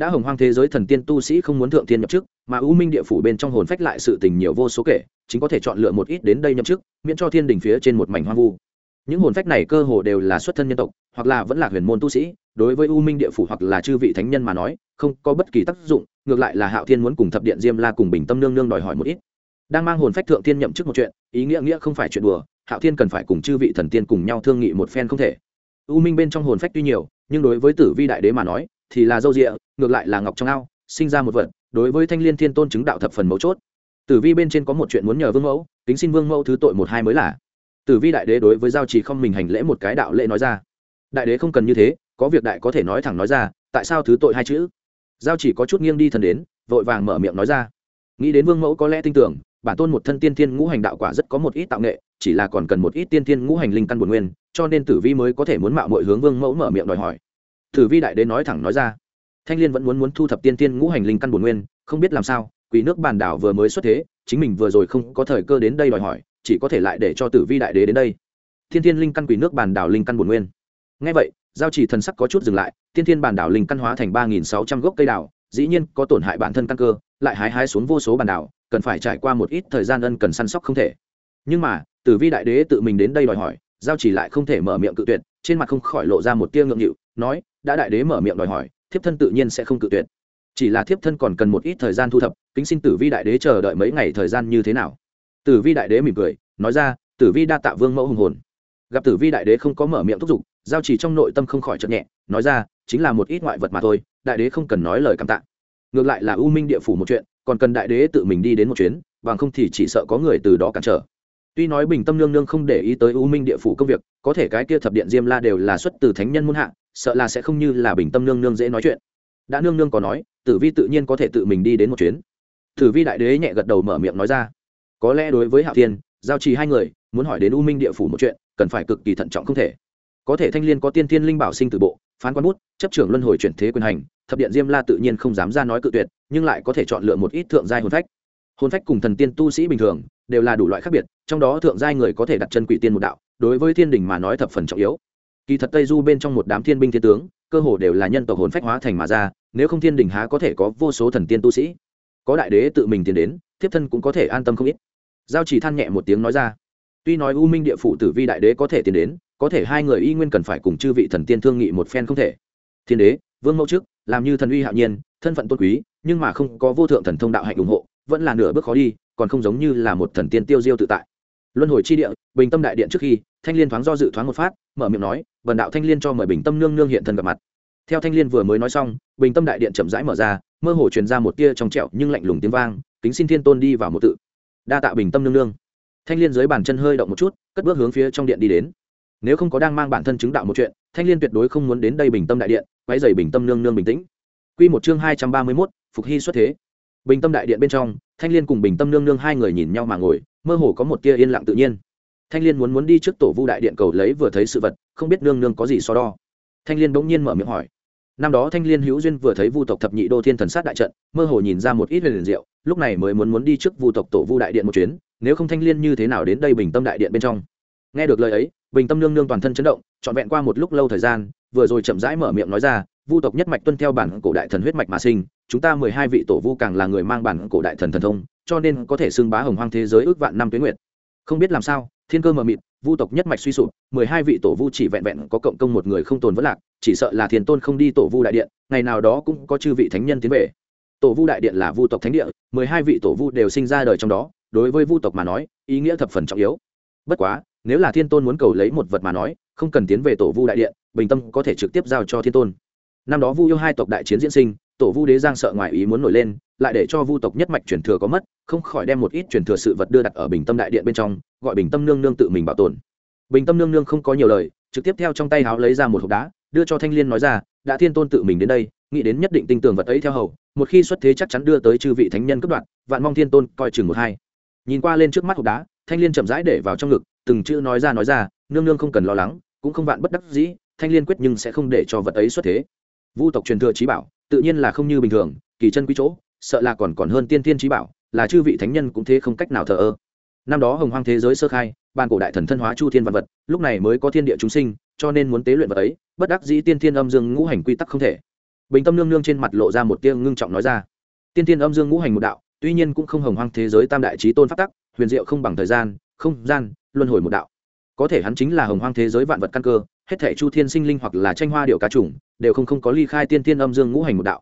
đã hồng hoang thế giới thần tiên tu sĩ không muốn thượng tiên nhập chức mà ưu minh địa phủ bên trong hồn phách lại sự tình nhiều vô số kể, chính có thể chọn lựa một ít đến đây nhậm chức miễn cho thiên đình phía trên một mảnh hoang vu. Những hồn phách này cơ hồ đều là xuất thân nhân tộc, hoặc là vẫn là huyền môn tu sĩ, đối với u minh địa phủ hoặc là chư vị thánh nhân mà nói, không có bất kỳ tác dụng, ngược lại là hạo thiên muốn cùng thập điện diêm la cùng bình tâm nương nương đòi hỏi một ít. Đang mang hồn phách thượng tiên nhậm chức một chuyện, ý nghĩa nghĩa không phải chuyện đùa, hạo thiên cần phải cùng chư vị thần tiên cùng nhau thương nghị một phen không thể. U minh bên trong hồn phách tuy nhiều, nhưng đối với tử vi đại đế mà nói thì là dâu rịa, ngược lại là ngọc trong ao, sinh ra một vật, đối với thanh liên thiên tôn chứng đạo thập phần mấu chốt. Tử vi bên trên có một chuyện muốn nhờ vương mẫu, kính xin vương mẫu thứ tội một hai mới là. Tử vi đại đế đối với giao trì không mình hành lễ một cái đạo lễ nói ra. Đại đế không cần như thế, có việc đại có thể nói thẳng nói ra, tại sao thứ tội hai chữ? Giao chỉ có chút nghiêng đi thần đến, vội vàng mở miệng nói ra. Nghĩ đến vương mẫu có lẽ tin tưởng, bản tôn một thân tiên thiên ngũ hành đạo quả rất có một ít tạo nghệ, chỉ là còn cần một ít tiên thiên ngũ hành linh căn bổn nguyên, cho nên tử vi mới có thể muốn mạo mọi hướng vương mẫu mở miệng đòi hỏi tử vi đại đế nói thẳng nói ra. Thanh liên vẫn muốn muốn thu thập tiên thiên ngũ hành linh căn bổn nguyên, không biết làm sao, quỷ nước bàn đảo vừa mới xuất thế, chính mình vừa rồi không có thời cơ đến đây đòi hỏi, chỉ có thể lại để cho tử vi đại đế đến đây. Thiên thiên linh căn quỷ nước bàn đảo linh căn bổn nguyên. Nghe vậy, giao chỉ thần sắc có chút dừng lại, tiên thiên bàn đảo linh căn hóa thành ba nghìn sáu trăm gốc cây đảo dĩ nhiên có tổn hại bản thân căn cơ, lại hái hái xuống vô số bàn đảo, cần phải trải qua một ít thời gian ân cần săn sóc không thể. Nhưng mà, tử vi đại đế tự mình đến đây đòi hỏi, giao chỉ lại không thể mở miệng cự tuyệt, trên mặt không khỏi lộ ra một tia ngượng nghịu, nói đã đại đế mở miệng đòi hỏi, thiếp thân tự nhiên sẽ không cự tuyệt. Chỉ là thiếp thân còn cần một ít thời gian thu thập, kính xin tử vi đại đế chờ đợi mấy ngày thời gian như thế nào. Tử vi đại đế mỉm cười, nói ra, tử vi đa tạ vương mẫu hùng hồn. Gặp tử vi đại đế không có mở miệng thúc giục, giao chỉ trong nội tâm không khỏi chậm nhẹ, nói ra, chính là một ít ngoại vật mà thôi, đại đế không cần nói lời cảm tạ. Ngược lại là u minh địa phủ một chuyện, còn cần đại đế tự mình đi đến một chuyến, bằng không thì chỉ sợ có người từ đó cản trở. Tuy nói bình tâm nương nương không để ý tới u minh địa phủ công việc, có thể cái kia thập điện diêm la đều là xuất từ thánh nhân muôn hạ sợ là sẽ không như là bình tâm nương nương dễ nói chuyện. Đã nương nương có nói, tử vi tự nhiên có thể tự mình đi đến một chuyến. Tử vi đại đế nhẹ gật đầu mở miệng nói ra. Có lẽ đối với hạo thiên, giao trì hai người, muốn hỏi đến u minh địa phủ một chuyện, cần phải cực kỳ thận trọng không thể. Có thể thanh liên có tiên thiên linh bảo sinh từ bộ, phán quan bút, chấp trưởng luân hồi chuyển thế quyền hành, thập điện diêm la tự nhiên không dám ra nói cự tuyệt, nhưng lại có thể chọn lựa một ít thượng giai hồn phách. Hồn phách cùng thần tiên tu sĩ bình thường, đều là đủ loại khác biệt, trong đó thượng giai người có thể đặt chân quỷ tiên một đạo, đối với thiên đình mà nói thập phần trọng yếu kỳ thật tây du bên trong một đám thiên binh thiên tướng, cơ hồ đều là nhân tộc hồn phách hóa thành mà ra, nếu không thiên đình há có thể có vô số thần tiên tu sĩ. Có đại đế tự mình tiến đến, thiếp thân cũng có thể an tâm không ít. Giao chỉ than nhẹ một tiếng nói ra. Tuy nói u minh địa phủ tử vi đại đế có thể tiến đến, có thể hai người y nguyên cần phải cùng chư vị thần tiên thương nghị một phen không thể. Thiên đế, vương mẫu trước, làm như thần uy hạo nhiên, thân phận tôn quý, nhưng mà không có vô thượng thần thông đạo hạnh ủng hộ, vẫn là nửa bước khó đi, còn không giống như là một thần tiên tiêu diêu tự tại. Luân hồi chi địa, bình tâm đại điện trước khi thanh liên thoáng do dự thoáng một phát, mở miệng nói vần đạo thanh liên cho mời bình tâm nương nương hiện thân gặp mặt. Theo thanh liên vừa mới nói xong, bình tâm đại điện chậm rãi mở ra, mơ hồ truyền ra một tia trong trẹo nhưng lạnh lùng tiếng vang, kính xin thiên tôn đi vào một tự. Đa tạ bình tâm nương nương. Thanh liên dưới bàn chân hơi động một chút, cất bước hướng phía trong điện đi đến. Nếu không có đang mang bản thân chứng đạo một chuyện, thanh liên tuyệt đối không muốn đến đây bình tâm đại điện quay dày bình tâm nương nương bình tĩnh. Q một chương hai trăm ba mươi mốt, phục hy xuất thế. Bình tâm đại điện bên trong, thanh liên cùng bình tâm nương nương hai người nhìn nhau mà ngồi, mơ hồ có một tia yên lặng tự nhiên thanh liên muốn muốn đi trước tổ vu đại điện cầu lấy vừa thấy sự vật, không biết nương nương có gì so đo. Thanh liên bỗng nhiên mở miệng hỏi. Năm đó thanh liên hữu duyên vừa thấy vu tộc thập nhị đô thiên thần sát đại trận, mơ hồ nhìn ra một ít huyền liền diệu, lúc này mới muốn muốn đi trước vu tộc tổ vu đại điện một chuyến, nếu không thanh liên như thế nào đến đây bình tâm đại điện bên trong. Nghe được lời ấy, bình tâm nương nương toàn thân chấn động, trọn vẹn qua một lúc lâu thời gian, vừa rồi chậm rãi mở miệng nói ra, vu tộc nhất mạch tuân theo bản cổ đại thần huyết mạch mà sinh, chúng ta mười hai vị tổ vu càng là người mang bản cổ đại thần thần thông, cho nên có thể xưng bá hồng hoang thế giới ước vạn năm tuyến nguyện. không biết làm sao thiên cơ mờ mịt, vu tộc nhất mạch suy sụp, mười hai vị tổ vu chỉ vẹn vẹn có cộng công một người không tồn vất lạc, chỉ sợ là thiền tôn không đi tổ vu đại điện, ngày nào đó cũng có chư vị thánh nhân tiến về. Tổ vu đại điện là vu tộc thánh địa, mười hai vị tổ vu đều sinh ra đời trong đó, đối với vu tộc mà nói, ý nghĩa thập phần trọng yếu. Bất quá, nếu là thiên tôn muốn cầu lấy một vật mà nói, không cần tiến về tổ vu đại điện, bình tâm có thể trực tiếp giao cho thiên tôn. Năm đó vu yêu hai tộc đại chiến diễn sinh tổ vu đế giang sợ ngoài ý muốn nổi lên, lại để cho vu tộc nhất mạch truyền thừa có mất, không khỏi đem một ít truyền thừa sự vật đưa đặt ở bình tâm đại điện bên trong, gọi bình tâm nương nương tự mình bảo tồn. Bình tâm nương nương không có nhiều lời, trực tiếp theo trong tay háo lấy ra một hộp đá, đưa cho thanh liên nói ra, đã thiên tôn tự mình đến đây, nghĩ đến nhất định tinh tường vật ấy theo hầu, một khi xuất thế chắc chắn đưa tới chư vị thánh nhân cấp đoạn, vạn mong thiên tôn coi chừng một hai. Nhìn qua lên trước mắt hộp đá, thanh liên chậm rãi để vào trong ngực, từng chữ nói ra nói ra, nương nương không cần lo lắng, cũng không vạn bất đắc dĩ, thanh liên quyết nhưng sẽ không để cho vật ấy xuất thế. Vu tộc truyền thừa trí bảo tự nhiên là không như bình thường, kỳ chân quý chỗ, sợ là còn còn hơn tiên tiên trí bảo, là chư vị thánh nhân cũng thế không cách nào thờ ơ. Năm đó hồng hoang thế giới sơ khai, ban cổ đại thần thân hóa chu thiên văn vật, lúc này mới có thiên địa chúng sinh, cho nên muốn tế luyện vật ấy, bất đắc dĩ tiên thiên âm dương ngũ hành quy tắc không thể. Bình tâm nương nương trên mặt lộ ra một tia ngưng trọng nói ra. Tiên thiên âm dương ngũ hành một đạo, tuy nhiên cũng không hồng hoang thế giới tam đại trí tôn phát tắc, huyền diệu không bằng thời gian, không gian, luân hồi một đạo. Có thể hắn chính là hồng hoang thế giới vạn vật căn cơ hết thể chu thiên sinh linh hoặc là tranh hoa điệu cá trùng, đều không không có ly khai tiên tiên âm dương ngũ hành một đạo.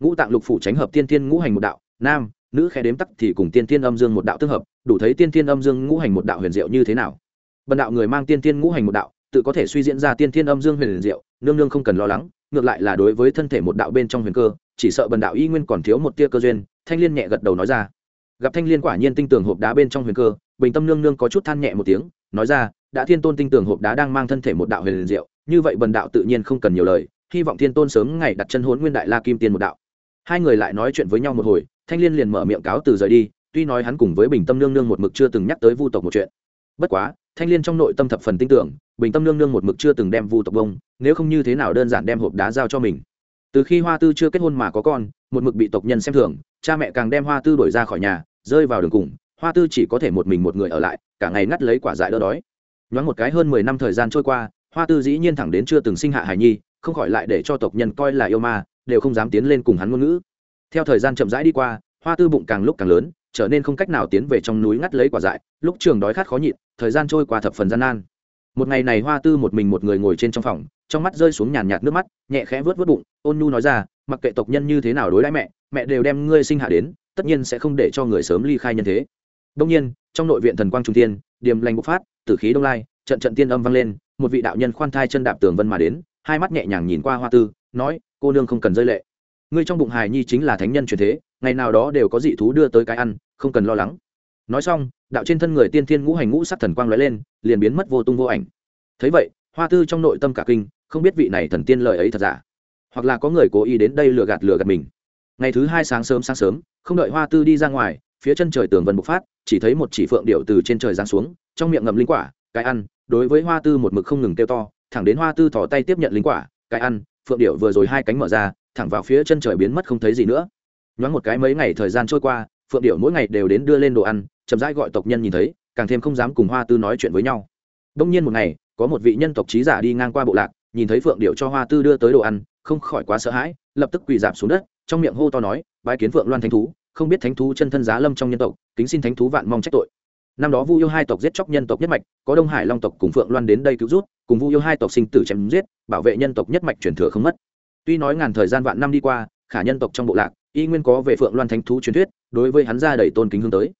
Ngũ tạng lục phủ tránh hợp tiên tiên ngũ hành một đạo, nam, nữ khe đếm tắc thì cùng tiên tiên âm dương một đạo tương hợp, đủ thấy tiên tiên âm dương ngũ hành một đạo huyền diệu như thế nào. Bần đạo người mang tiên tiên ngũ hành một đạo, tự có thể suy diễn ra tiên tiên âm dương huyền diệu, nương nương không cần lo lắng, ngược lại là đối với thân thể một đạo bên trong huyền cơ, chỉ sợ bần đạo y nguyên còn thiếu một tia cơ duyên, thanh liên nhẹ gật đầu nói ra. Gặp thanh liên quả nhiên tinh tường hộp đá bên trong huyền cơ, bình tâm nương nương có chút than nhẹ một tiếng, nói ra đã thiên tôn tinh tường hộp đá đang mang thân thể một đạo huyền liền diệu, như vậy bần đạo tự nhiên không cần nhiều lời, hy vọng thiên tôn sớm ngày đặt chân hốn nguyên đại la kim tiên một đạo. Hai người lại nói chuyện với nhau một hồi, thanh liên liền mở miệng cáo từ rời đi, tuy nói hắn cùng với bình tâm nương nương một mực chưa từng nhắc tới vu tộc một chuyện. Bất quá, thanh liên trong nội tâm thập phần tin tưởng, bình tâm nương nương một mực chưa từng đem vu tộc bông, nếu không như thế nào đơn giản đem hộp đá giao cho mình. Từ khi hoa tư chưa kết hôn mà có con, một mực bị tộc nhân xem thường, cha mẹ càng đem hoa tư đuổi ra khỏi nhà, rơi vào đường cùng, hoa tư chỉ có thể một mình một người ở lại, cả ngày ngắt lấy quả dại đỡ đói nhoáng một cái hơn mười năm thời gian trôi qua, hoa tư dĩ nhiên thẳng đến chưa từng sinh hạ Hải nhi, không khỏi lại để cho tộc nhân coi là yêu ma, đều không dám tiến lên cùng hắn ngôn ngữ. Theo thời gian chậm rãi đi qua, hoa tư bụng càng lúc càng lớn, trở nên không cách nào tiến về trong núi ngắt lấy quả dại, lúc trường đói khát khó nhịn, thời gian trôi qua thập phần gian nan. Một ngày này hoa tư một mình một người ngồi trên trong phòng, trong mắt rơi xuống nhàn nhạt nước mắt, nhẹ khẽ vớt vớt bụng, ôn nhu nói ra, mặc kệ tộc nhân như thế nào đối đãi mẹ mẹ đều đem ngươi sinh hạ đến, tất nhiên sẽ không để cho người sớm ly khai nhân thế. Đông nhiên, trong nội viện thần quang trung tiên điềm lành bộc phát, tử khí đông lai, trận trận tiên âm vang lên, một vị đạo nhân khoan thai chân đạp tường vân mà đến, hai mắt nhẹ nhàng nhìn qua hoa tư, nói, cô nương không cần rơi lệ. Ngươi trong bụng hài nhi chính là thánh nhân truyền thế, ngày nào đó đều có dị thú đưa tới cái ăn, không cần lo lắng. Nói xong, đạo trên thân người tiên thiên ngũ hành ngũ sắc thần quang lóe lên, liền biến mất vô tung vô ảnh. Thấy vậy, hoa tư trong nội tâm cả kinh, không biết vị này thần tiên lời ấy thật giả. Hoặc là có người cố ý đến đây lừa gạt lừa gạt mình. Ngày thứ hai sáng sớm sáng sớm, không đợi hoa tư đi ra ngoài, phía chân trời tường vân bộc phát chỉ thấy một chỉ phượng điệu từ trên trời giáng xuống, trong miệng ngậm linh quả, cái ăn. Đối với hoa tư một mực không ngừng kêu to, thẳng đến hoa tư thỏ tay tiếp nhận linh quả, cái ăn. Phượng điệu vừa rồi hai cánh mở ra, thẳng vào phía chân trời biến mất không thấy gì nữa. Nhoáng một cái mấy ngày thời gian trôi qua, phượng điệu mỗi ngày đều đến đưa lên đồ ăn, chậm rãi gọi tộc nhân nhìn thấy, càng thêm không dám cùng hoa tư nói chuyện với nhau. Đông nhiên một ngày, có một vị nhân tộc trí giả đi ngang qua bộ lạc, nhìn thấy phượng điệu cho hoa tư đưa tới đồ ăn, không khỏi quá sợ hãi, lập tức quỳ dạp xuống đất, trong miệng hô to nói, bái kiến phượng loan thánh thú không biết thánh thú chân thân giá lâm trong nhân tộc, kính xin thánh thú vạn mong trách tội. Năm đó vu yêu hai tộc giết chóc nhân tộc nhất mạch, có đông hải long tộc cùng phượng loan đến đây cứu rút cùng vu yêu hai tộc sinh tử chém giết, bảo vệ nhân tộc nhất mạch truyền thừa không mất. Tuy nói ngàn thời gian vạn năm đi qua, khả nhân tộc trong bộ lạc, y nguyên có về phượng loan thánh thú truyền thuyết, đối với hắn ra đầy tôn kính hướng tới.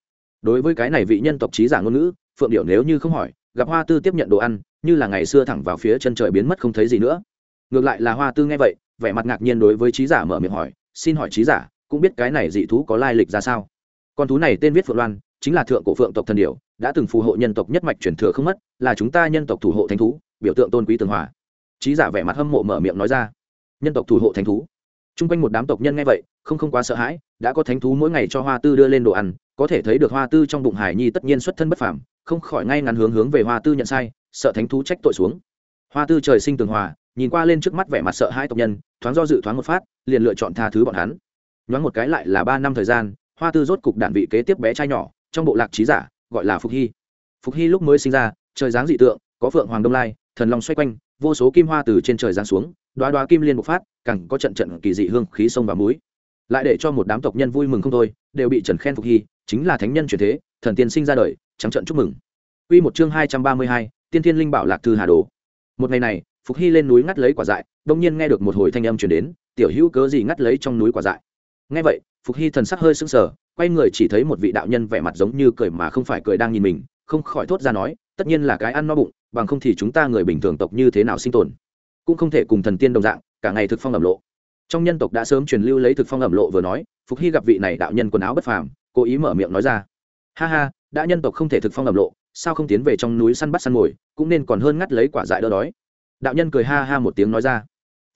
Đối với cái này vị nhân tộc trí giả ngôn ngữ, phượng điệu nếu như không hỏi, gặp hoa tư tiếp nhận đồ ăn, như là ngày xưa thẳng vào phía chân trời biến mất không thấy gì nữa. Ngược lại là hoa tư nghe vậy, vẻ mặt ngạc nhiên đối với trí giả mở miệng hỏi, xin hỏi trí giả cũng biết cái này dị thú có lai lịch ra sao. Con thú này tên viết phượng loan, chính là thượng cổ phượng tộc thần điểu, đã từng phù hộ nhân tộc nhất mạch truyền thừa không mất, là chúng ta nhân tộc thủ hộ thánh thú, biểu tượng tôn quý tường hòa. Trí giả vẻ mặt hâm mộ mở miệng nói ra. Nhân tộc thủ hộ thánh thú. T r u n g quanh một đám tộc nhân nghe vậy, không không quá sợ hãi, đã có thánh thú mỗi ngày cho hoa tư đưa lên đồ ăn, có thể thấy được hoa tư trong bụng hải nhi tất nhiên xuất thân bất phảm không khỏi ngay ngắn hướng hướng về hoa tư nhận sai, sợ thánh thú trách tội xuống. Hoa tư trời sinh tường hòa, nhìn qua lên trước mắt vẻ mặt sợ hai tộc nhân, thoáng do dự thoáng một phát, liền lựa chọn tha thứ bọn hắn nhoáng một cái lại là ba năm thời gian hoa tư rốt cục đạn vị kế tiếp bé trai nhỏ trong bộ lạc trí giả gọi là phục hy phục hy lúc mới sinh ra trời dáng dị tượng có phượng hoàng đông lai thần long xoay quanh vô số kim hoa từ trên trời giáng xuống đoá đoá kim liên bộc phát càng có trận trận kỳ dị hương khí sông và muối. lại để cho một đám tộc nhân vui mừng không thôi đều bị trần khen phục hy chính là thánh nhân truyền thế thần tiên sinh ra đời trắng trận chúc mừng Quy một chương hai trăm ba mươi hai, Tiên Thiên Linh Bảo Lạc Thư Hà Đồ. Một ngày này, Phục Hy lên núi ngắt lấy quả dại, đột nhiên nghe được một hồi thanh âm truyền đến, tiểu hữu cớ gì ngắt lấy trong núi quả dại. Nghe vậy, Phục Hy thần sắc hơi sững sờ, quay người chỉ thấy một vị đạo nhân vẻ mặt giống như cười mà không phải cười đang nhìn mình không khỏi thốt ra nói tất nhiên là cái ăn no bụng bằng không thì chúng ta người bình thường tộc như thế nào sinh tồn? Cũng không thể cùng thần tiên đồng dạng cả ngày thực phong ẩm lộ. Trong nhân tộc đã sớm truyền lưu lấy thực phong ẩm lộ vừa nói phục hy gặp vị này đạo nhân quần áo bất phàm cố ý mở miệng nói ra ha ha đã nhân tộc không thể thực phong ẩm lộ sao không tiến về trong núi săn bắt săn mồi cũng nên còn hơn ngắt lấy quả dại đỡ đói. Đạo nhân cười ha ha một tiếng nói ra.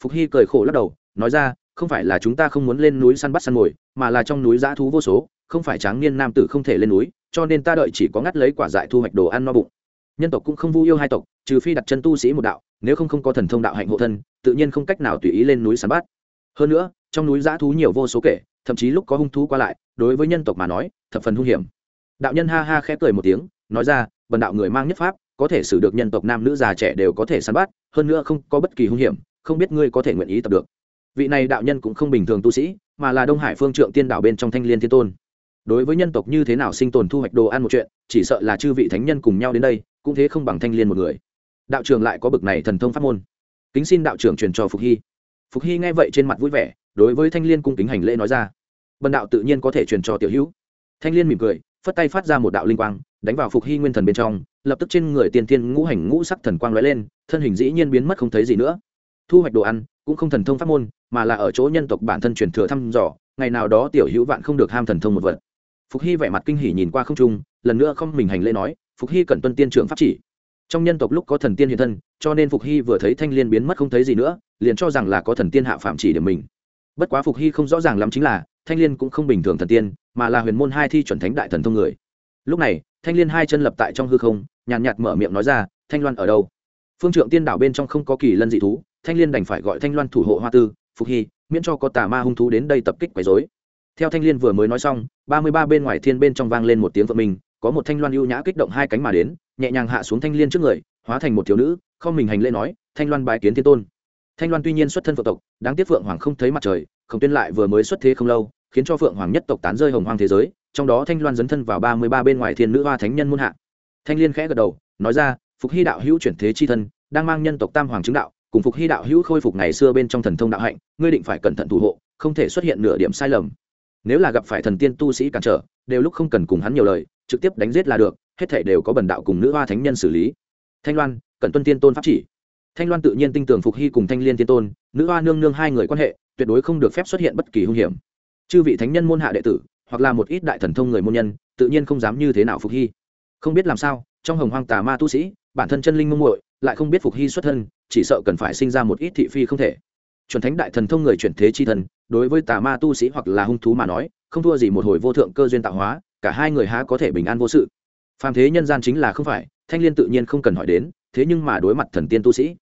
Phục hy cười khổ lắc đầu nói ra không phải là chúng ta không muốn lên núi săn bắt săn mồi, mà là trong núi dã thú vô số, không phải tráng niên nam tử không thể lên núi, cho nên ta đợi chỉ có ngắt lấy quả dại thu hoạch đồ ăn no bụng. Nhân tộc cũng không vu yêu hai tộc, trừ phi đặt chân tu sĩ một đạo, nếu không không có thần thông đạo hạnh hộ thân, tự nhiên không cách nào tùy ý lên núi săn bắt. Hơn nữa, trong núi dã thú nhiều vô số kể, thậm chí lúc có hung thú qua lại, đối với nhân tộc mà nói, thập phần hung hiểm. Đạo nhân ha ha khẽ cười một tiếng, nói ra bần đạo người mang nhất pháp, có thể xử được nhân tộc nam nữ già trẻ đều có thể săn bắt, hơn nữa không có bất kỳ hung hiểm, không biết ngươi có thể nguyện ý tập được vị này đạo nhân cũng không bình thường tu sĩ, mà là đông hải phương trượng tiên đạo bên trong thanh liên thiên tôn. Đối với nhân tộc như thế nào sinh tồn thu hoạch đồ ăn một chuyện, chỉ sợ là chư vị thánh nhân cùng nhau đến đây, cũng thế không bằng thanh liên một người. Đạo trưởng lại có bực này thần thông pháp môn. Kính xin đạo trưởng truyền cho phục hy. Phục hy nghe vậy trên mặt vui vẻ, đối với thanh liên cung kính hành lễ nói ra. Bần đạo tự nhiên có thể truyền cho tiểu hữu. Thanh liên mỉm cười, phất tay phát ra một đạo linh quang, đánh vào phục hy nguyên thần bên trong, lập tức trên người tiên tiên ngũ hành ngũ sắc thần quang lóe lên, thân hình dĩ nhiên biến mất không thấy gì nữa. Thu hoạch đồ ăn, cũng không thần thông pháp môn mà là ở chỗ nhân tộc bản thân truyền thừa thăm dò, ngày nào đó tiểu hữu vạn không được ham thần thông một vật. Phục hy vẻ mặt kinh hỉ nhìn qua không trung, lần nữa không mình hành lễ nói, phục hy cần tuân tiên trưởng pháp chỉ. Trong nhân tộc lúc có thần tiên hiện thân, cho nên phục hy vừa thấy thanh liên biến mất không thấy gì nữa, liền cho rằng là có thần tiên hạ phạm chỉ điểm mình. Bất quá phục hy không rõ ràng lắm chính là, thanh liên cũng không bình thường thần tiên, mà là huyền môn hai thi chuẩn thánh đại thần thông người. Lúc này, thanh liên hai chân lập tại trong hư không, nhàn nhạt mở miệng nói ra, thanh loan ở đâu? Phương trượng tiên đảo bên trong không có kỳ lân dị thú, thanh liên đành phải gọi thanh loan thủ hộ hoa tư phục hy miễn cho có tà ma hung thú đến đây tập kích quấy dối theo thanh liên vừa mới nói xong, ba mươi ba bên ngoài thiên bên trong vang lên một tiếng vợ mình, có một thanh loan ưu nhã kích động hai cánh mà đến, nhẹ nhàng hạ xuống thanh liên trước người, hóa thành một thiếu nữ, không mình hành lễ nói, thanh loan bái kiến thiên tôn. Thanh loan tuy nhiên xuất thân phượng tộc, đáng tiếc phượng hoàng không thấy mặt trời, khổng tuyên lại vừa mới xuất thế không lâu, khiến cho phượng hoàng nhất tộc tán rơi hồng hoang thế giới, trong đó thanh loan dấn thân vào ba mươi ba bên ngoài thiên nữ hoa thánh nhân muôn hạ. Thanh liên khẽ gật đầu, nói ra, phục hy đạo hữu chuyển thế chi thân, đang mang nhân tộc tam hoàng chứng đạo cùng phục hy đạo hữu khôi phục ngày xưa bên trong thần thông đạo hạnh, ngươi định phải cẩn thận thủ hộ, không thể xuất hiện nửa điểm sai lầm. Nếu là gặp phải thần tiên tu sĩ cản trở, đều lúc không cần cùng hắn nhiều lời, trực tiếp đánh giết là được, hết thể đều có bần đạo cùng nữ hoa thánh nhân xử lý. Thanh loan cần tuân tiên tôn pháp chỉ. Thanh loan tự nhiên tin tưởng phục hy cùng thanh liên tiên tôn, nữ hoa nương nương hai người quan hệ, tuyệt đối không được phép xuất hiện bất kỳ hung hiểm. Chư vị thánh nhân môn hạ đệ tử, hoặc là một ít đại thần thông người môn nhân, tự nhiên không dám như thế nào phục hy. Không biết làm sao, trong hồng hoang tà ma tu sĩ, bản thân chân linh mông muội, lại không biết phục hy xuất thân chỉ sợ cần phải sinh ra một ít thị phi không thể. Chuẩn thánh đại thần thông người chuyển thế chi thần, đối với tà ma tu sĩ hoặc là hung thú mà nói, không thua gì một hồi vô thượng cơ duyên tạo hóa, cả hai người há có thể bình an vô sự. Phàm thế nhân gian chính là không phải, thanh liên tự nhiên không cần hỏi đến, thế nhưng mà đối mặt thần tiên tu sĩ,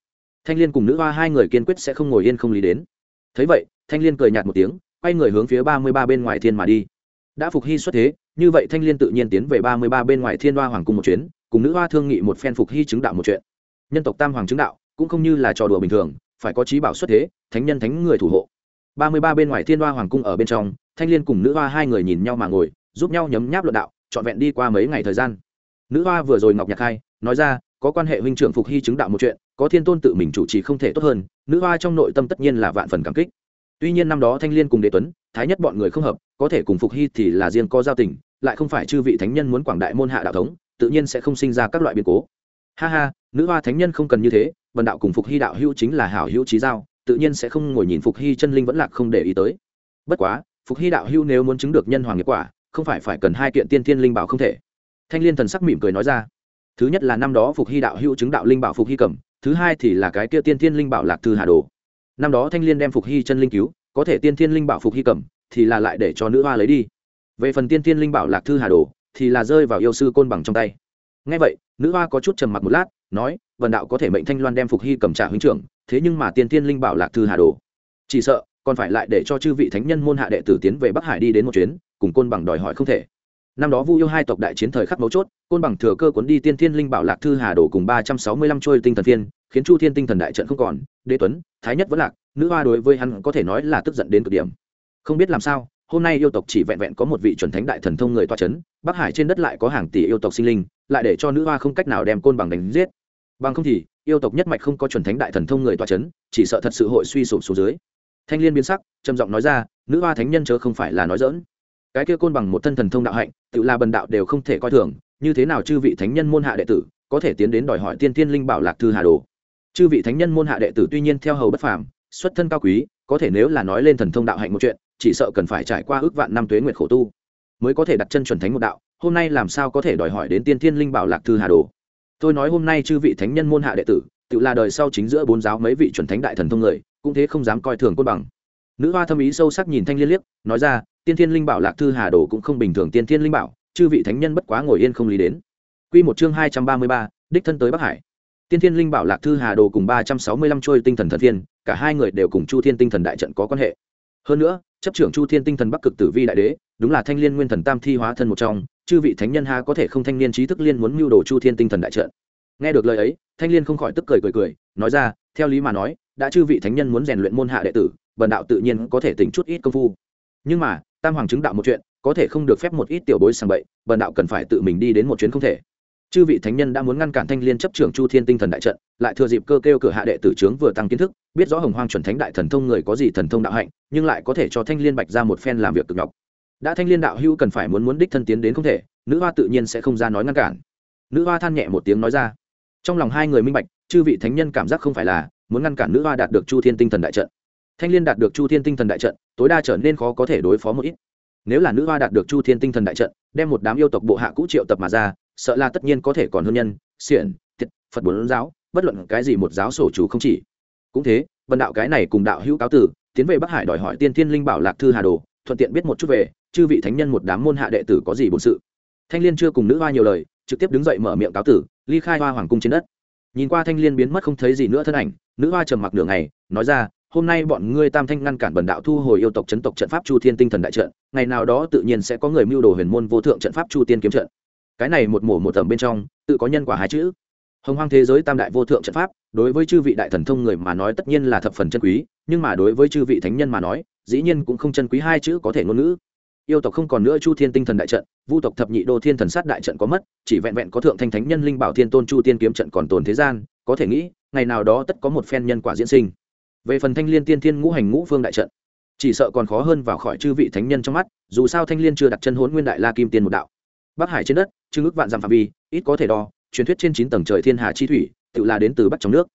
thanh liên cùng nữ hoa hai người kiên quyết sẽ không ngồi yên không lý đến. Thấy vậy, thanh liên cười nhạt một tiếng, quay người hướng phía ba mươi ba bên ngoài thiên mà đi. Đã phục hy xuất thế, như vậy thanh liên tự nhiên tiến về ba mươi ba bên ngoài thiên hoa hoàng cung một chuyến, cùng nữ hoa thương nghị một phen phục hy chứng đạo một chuyện. Nhân tộc tam hoàng chứng đạo cũng không như là trò đùa bình thường, phải có trí bảo xuất thế, thánh nhân thánh người thủ hộ. Ba mươi ba bên ngoài thiên hoa hoàng cung ở bên trong, thanh liên cùng nữ hoa hai người nhìn nhau mà ngồi, giúp nhau nhấm nháp luận đạo, trọn vẹn đi qua mấy ngày thời gian. Nữ hoa vừa rồi ngọc nhạc hai nói ra, có quan hệ huynh trưởng phục hy chứng đạo một chuyện, có thiên tôn tự mình chủ trì không thể tốt hơn, nữ hoa trong nội tâm tất nhiên là vạn phần cảm kích. Tuy nhiên năm đó thanh liên cùng đế tuấn, thái nhất bọn người không hợp, có thể cùng phục hy thì là riêng có giao tình, lại không phải chư vị thánh nhân muốn quảng đại môn hạ đạo thống, tự nhiên sẽ không sinh ra các loại biến cố ha ha, nữ hoa thánh nhân không cần như thế vần đạo cùng phục hy đạo hữu chính là hảo hữu trí giao, tự nhiên sẽ không ngồi nhìn phục hy chân linh vẫn lạc không để ý tới. Bất quá, phục hy đạo hữu nếu muốn chứng được nhân hoàng nghiệp quả, không phải phải cần hai kiện tiên thiên linh bảo không thể. Thanh liên thần sắc mỉm cười nói ra. Thứ nhất là năm đó phục hy đạo hữu chứng đạo linh bảo phục hy cầm, thứ hai thì là cái kia tiên thiên linh bảo lạc thư hà đồ. Năm đó thanh liên đem phục hy chân linh cứu, có thể tiên thiên linh bảo phục hy cầm, thì là lại để cho nữ hoa lấy đi. Về phần tiên thiên linh bảo lạc thư hà đồ, thì là rơi vào yêu sư côn bằng trong tay ngay vậy, nữ hoa có chút trầm mặc một lát, nói vần đạo có thể mệnh thanh loan đem phục hy cầm trả huynh trưởng, thế nhưng mà tiên thiên linh bảo lạc thư hà đồ. Chỉ sợ, còn phải lại để cho chư vị thánh nhân môn hạ đệ tử tiến về bắc hải đi đến một chuyến, cùng côn bằng đòi hỏi không thể. Năm đó vu yêu hai tộc đại chiến thời khắc mấu chốt, côn bằng thừa cơ cuốn đi tiên thiên linh bảo lạc thư hà đồ cùng ba trăm sáu mươi lăm trôi tinh thần phiên, khiến chu thiên tinh thần đại trận không còn, đế tuấn, thái nhất vẫn lạc, nữ hoa đối với hắn có thể nói là tức giận đến cực điểm. Không biết làm sao, hôm nay yêu tộc chỉ vẹn vẹn có một vị chuẩn thánh đại thần thông người toa c h ấ n bắc hải trên đất lại có hàng tỷ yêu tộc sinh linh lại để cho nữ hoa không cách nào đem côn bằng đánh giết. Bằng không thì, yêu tộc nhất mạch không có chuẩn thánh đại thần thông người toa c h ấ n chỉ sợ thật sự hội suy sụp xuống dưới. Thanh liên biến sắc, trầm giọng nói ra, nữ hoa thánh nhân chớ không phải là nói dỡn cái kia côn bằng một thân thần thông đạo hạnh, tự là bần đạo đều không thể coi thường, như thế nào chư vị thánh nhân môn hạ đệ tử có thể tiến đến đòi hỏi tiên tiên linh bảo lạc thư hà đồ? Chư vị thánh nhân môn hạ đệ tử tuy nhiên theo hầu bất phàm, xuất thân cao quý, có thể nếu là nói lên thần thông đạo hạnh một chuyện, chỉ sợ cần phải trải qua ước vạn năm tuế nguyệt khổ tu mới có thể đặt chân chuẩn thánh một đạo hôm nay làm sao có thể đòi hỏi đến tiên thiên linh bảo lạc thư hà đồ tôi nói hôm nay chư vị thánh nhân môn hạ đệ tử tự là đời sau chính giữa bốn giáo mấy vị chuẩn thánh đại thần thông người cũng thế không dám coi thường côn bằng nữ hoa thâm ý sâu sắc nhìn thanh liên liếc nói ra tiên thiên linh bảo lạc thư hà đồ cũng không bình thường tiên thiên linh bảo chư vị thánh nhân bất quá ngồi yên không lý đến Quy một chương hai trăm ba mươi ba, đích thân tới Bắc Hải. Tiên Thiên Linh Bảo Lạc Thư Hà Đồ cùng ba trăm sáu mươi lăm trôi tinh thần thần viên, cả hai người đều cùng Chu Thiên Tinh Thần đại trận có quan hệ. Hơn nữa, chấp trưởng chu thiên tinh thần bắc cực tử vi đại đế đúng là thanh liên nguyên thần tam thi hóa thân một trong chư vị thánh nhân ha có thể không thanh niên trí thức liên muốn mưu đồ chu thiên tinh thần đại trận. Nghe được lời ấy, thanh liên không khỏi tức cười cười cười, nói ra, theo lý mà nói, đã chư vị thánh nhân muốn rèn luyện môn hạ đệ tử, bần đạo tự nhiên có thể tỉnh chút ít công phu. Nhưng mà, tam hoàng chứng đạo một chuyện, có thể không được phép một ít tiểu bối sang bậy, bần đạo cần phải tự mình đi đến một chuyến không thể. Chư vị thánh nhân đã muốn ngăn cản thanh liên chấp trưởng chu thiên tinh thần đại trận, lại thừa dịp cơ kêu cửa hạ đệ tử trướng vừa tăng kiến thức, biết rõ hồng hoang chuẩn thánh đại thần thông người có gì thần thông đạo hạnh, nhưng lại có thể cho thanh liên bạch ra một phen làm việc cực nhọc đã thanh liên đạo hữu cần phải muốn muốn đích thân tiến đến không thể, nữ hoa tự nhiên sẽ không ra nói ngăn cản. Nữ hoa than nhẹ một tiếng nói ra. Trong lòng hai người minh bạch, chư vị thánh nhân cảm giác không phải là muốn ngăn cản nữ hoa đạt được chu thiên tinh thần đại trận. Thanh liên đạt được chu thiên tinh thần đại trận, tối đa trở nên khó có thể đối phó một ít. Nếu là nữ hoa đạt được chu thiên tinh thần đại trận, đem một đám yêu tộc bộ hạ cũ triệu tập mà ra, sợ là tất nhiên có thể còn hơn nhân, xiển, thiệt, phật bốn giáo, bất luận cái gì một giáo sổ chủ không chỉ. Cũng thế vần đạo cái này cùng đạo hữu cáo tử, tiến về bắc hải đòi hỏi tiên thiên linh bảo lạc thư hà đồ, thuận tiện biết một chút về chư vị thánh nhân một đám môn hạ đệ tử có gì bổn sự? Thanh liên chưa cùng nữ hoa nhiều lời, trực tiếp đứng dậy mở miệng cáo tử, ly khai hoa hoàng cung trên đất. Nhìn qua thanh liên biến mất không thấy gì nữa thân ảnh, nữ hoa trầm mặc nửa ngày, nói ra, hôm nay bọn ngươi tam thanh ngăn cản bần đạo thu hồi yêu tộc chấn tộc trận pháp chu thiên tinh thần đại trận, ngày nào đó tự nhiên sẽ có người mưu đồ huyền môn vô thượng trận pháp chu tiên kiếm trận. Cái này một mổ một tầm bên trong, tự có nhân quả hai chữ. Hồng hoang thế giới tam đại vô thượng trận pháp, đối với chư vị đại thần thông người mà nói tất nhiên là thập phần chân quý, nhưng mà đối với chư vị thánh nhân mà nói, dĩ nhiên cũng không chân quý hai chữ có thể ngôn ngữ yêu tộc không còn nữa chu thiên tinh thần đại trận, vu tộc thập nhị đô thiên thần sát đại trận có mất, chỉ vẹn vẹn có thượng thanh thánh nhân linh bảo thiên tôn chu tiên kiếm trận còn tồn thế gian, có thể nghĩ, ngày nào đó tất có một phen nhân quả diễn sinh. Về phần thanh liên tiên thiên ngũ hành ngũ phương đại trận, chỉ sợ còn khó hơn vào khỏi chư vị thánh nhân trong mắt, dù sao thanh liên chưa đặt chân hốn nguyên đại la kim tiên một đạo. Bắc hải trên đất chưng ước vạn dặm phạm vi, ít có thể đo, truyền thuyết trên chín tầng trời thiên hà chi thủy, tự là đến từ bắc trong nước.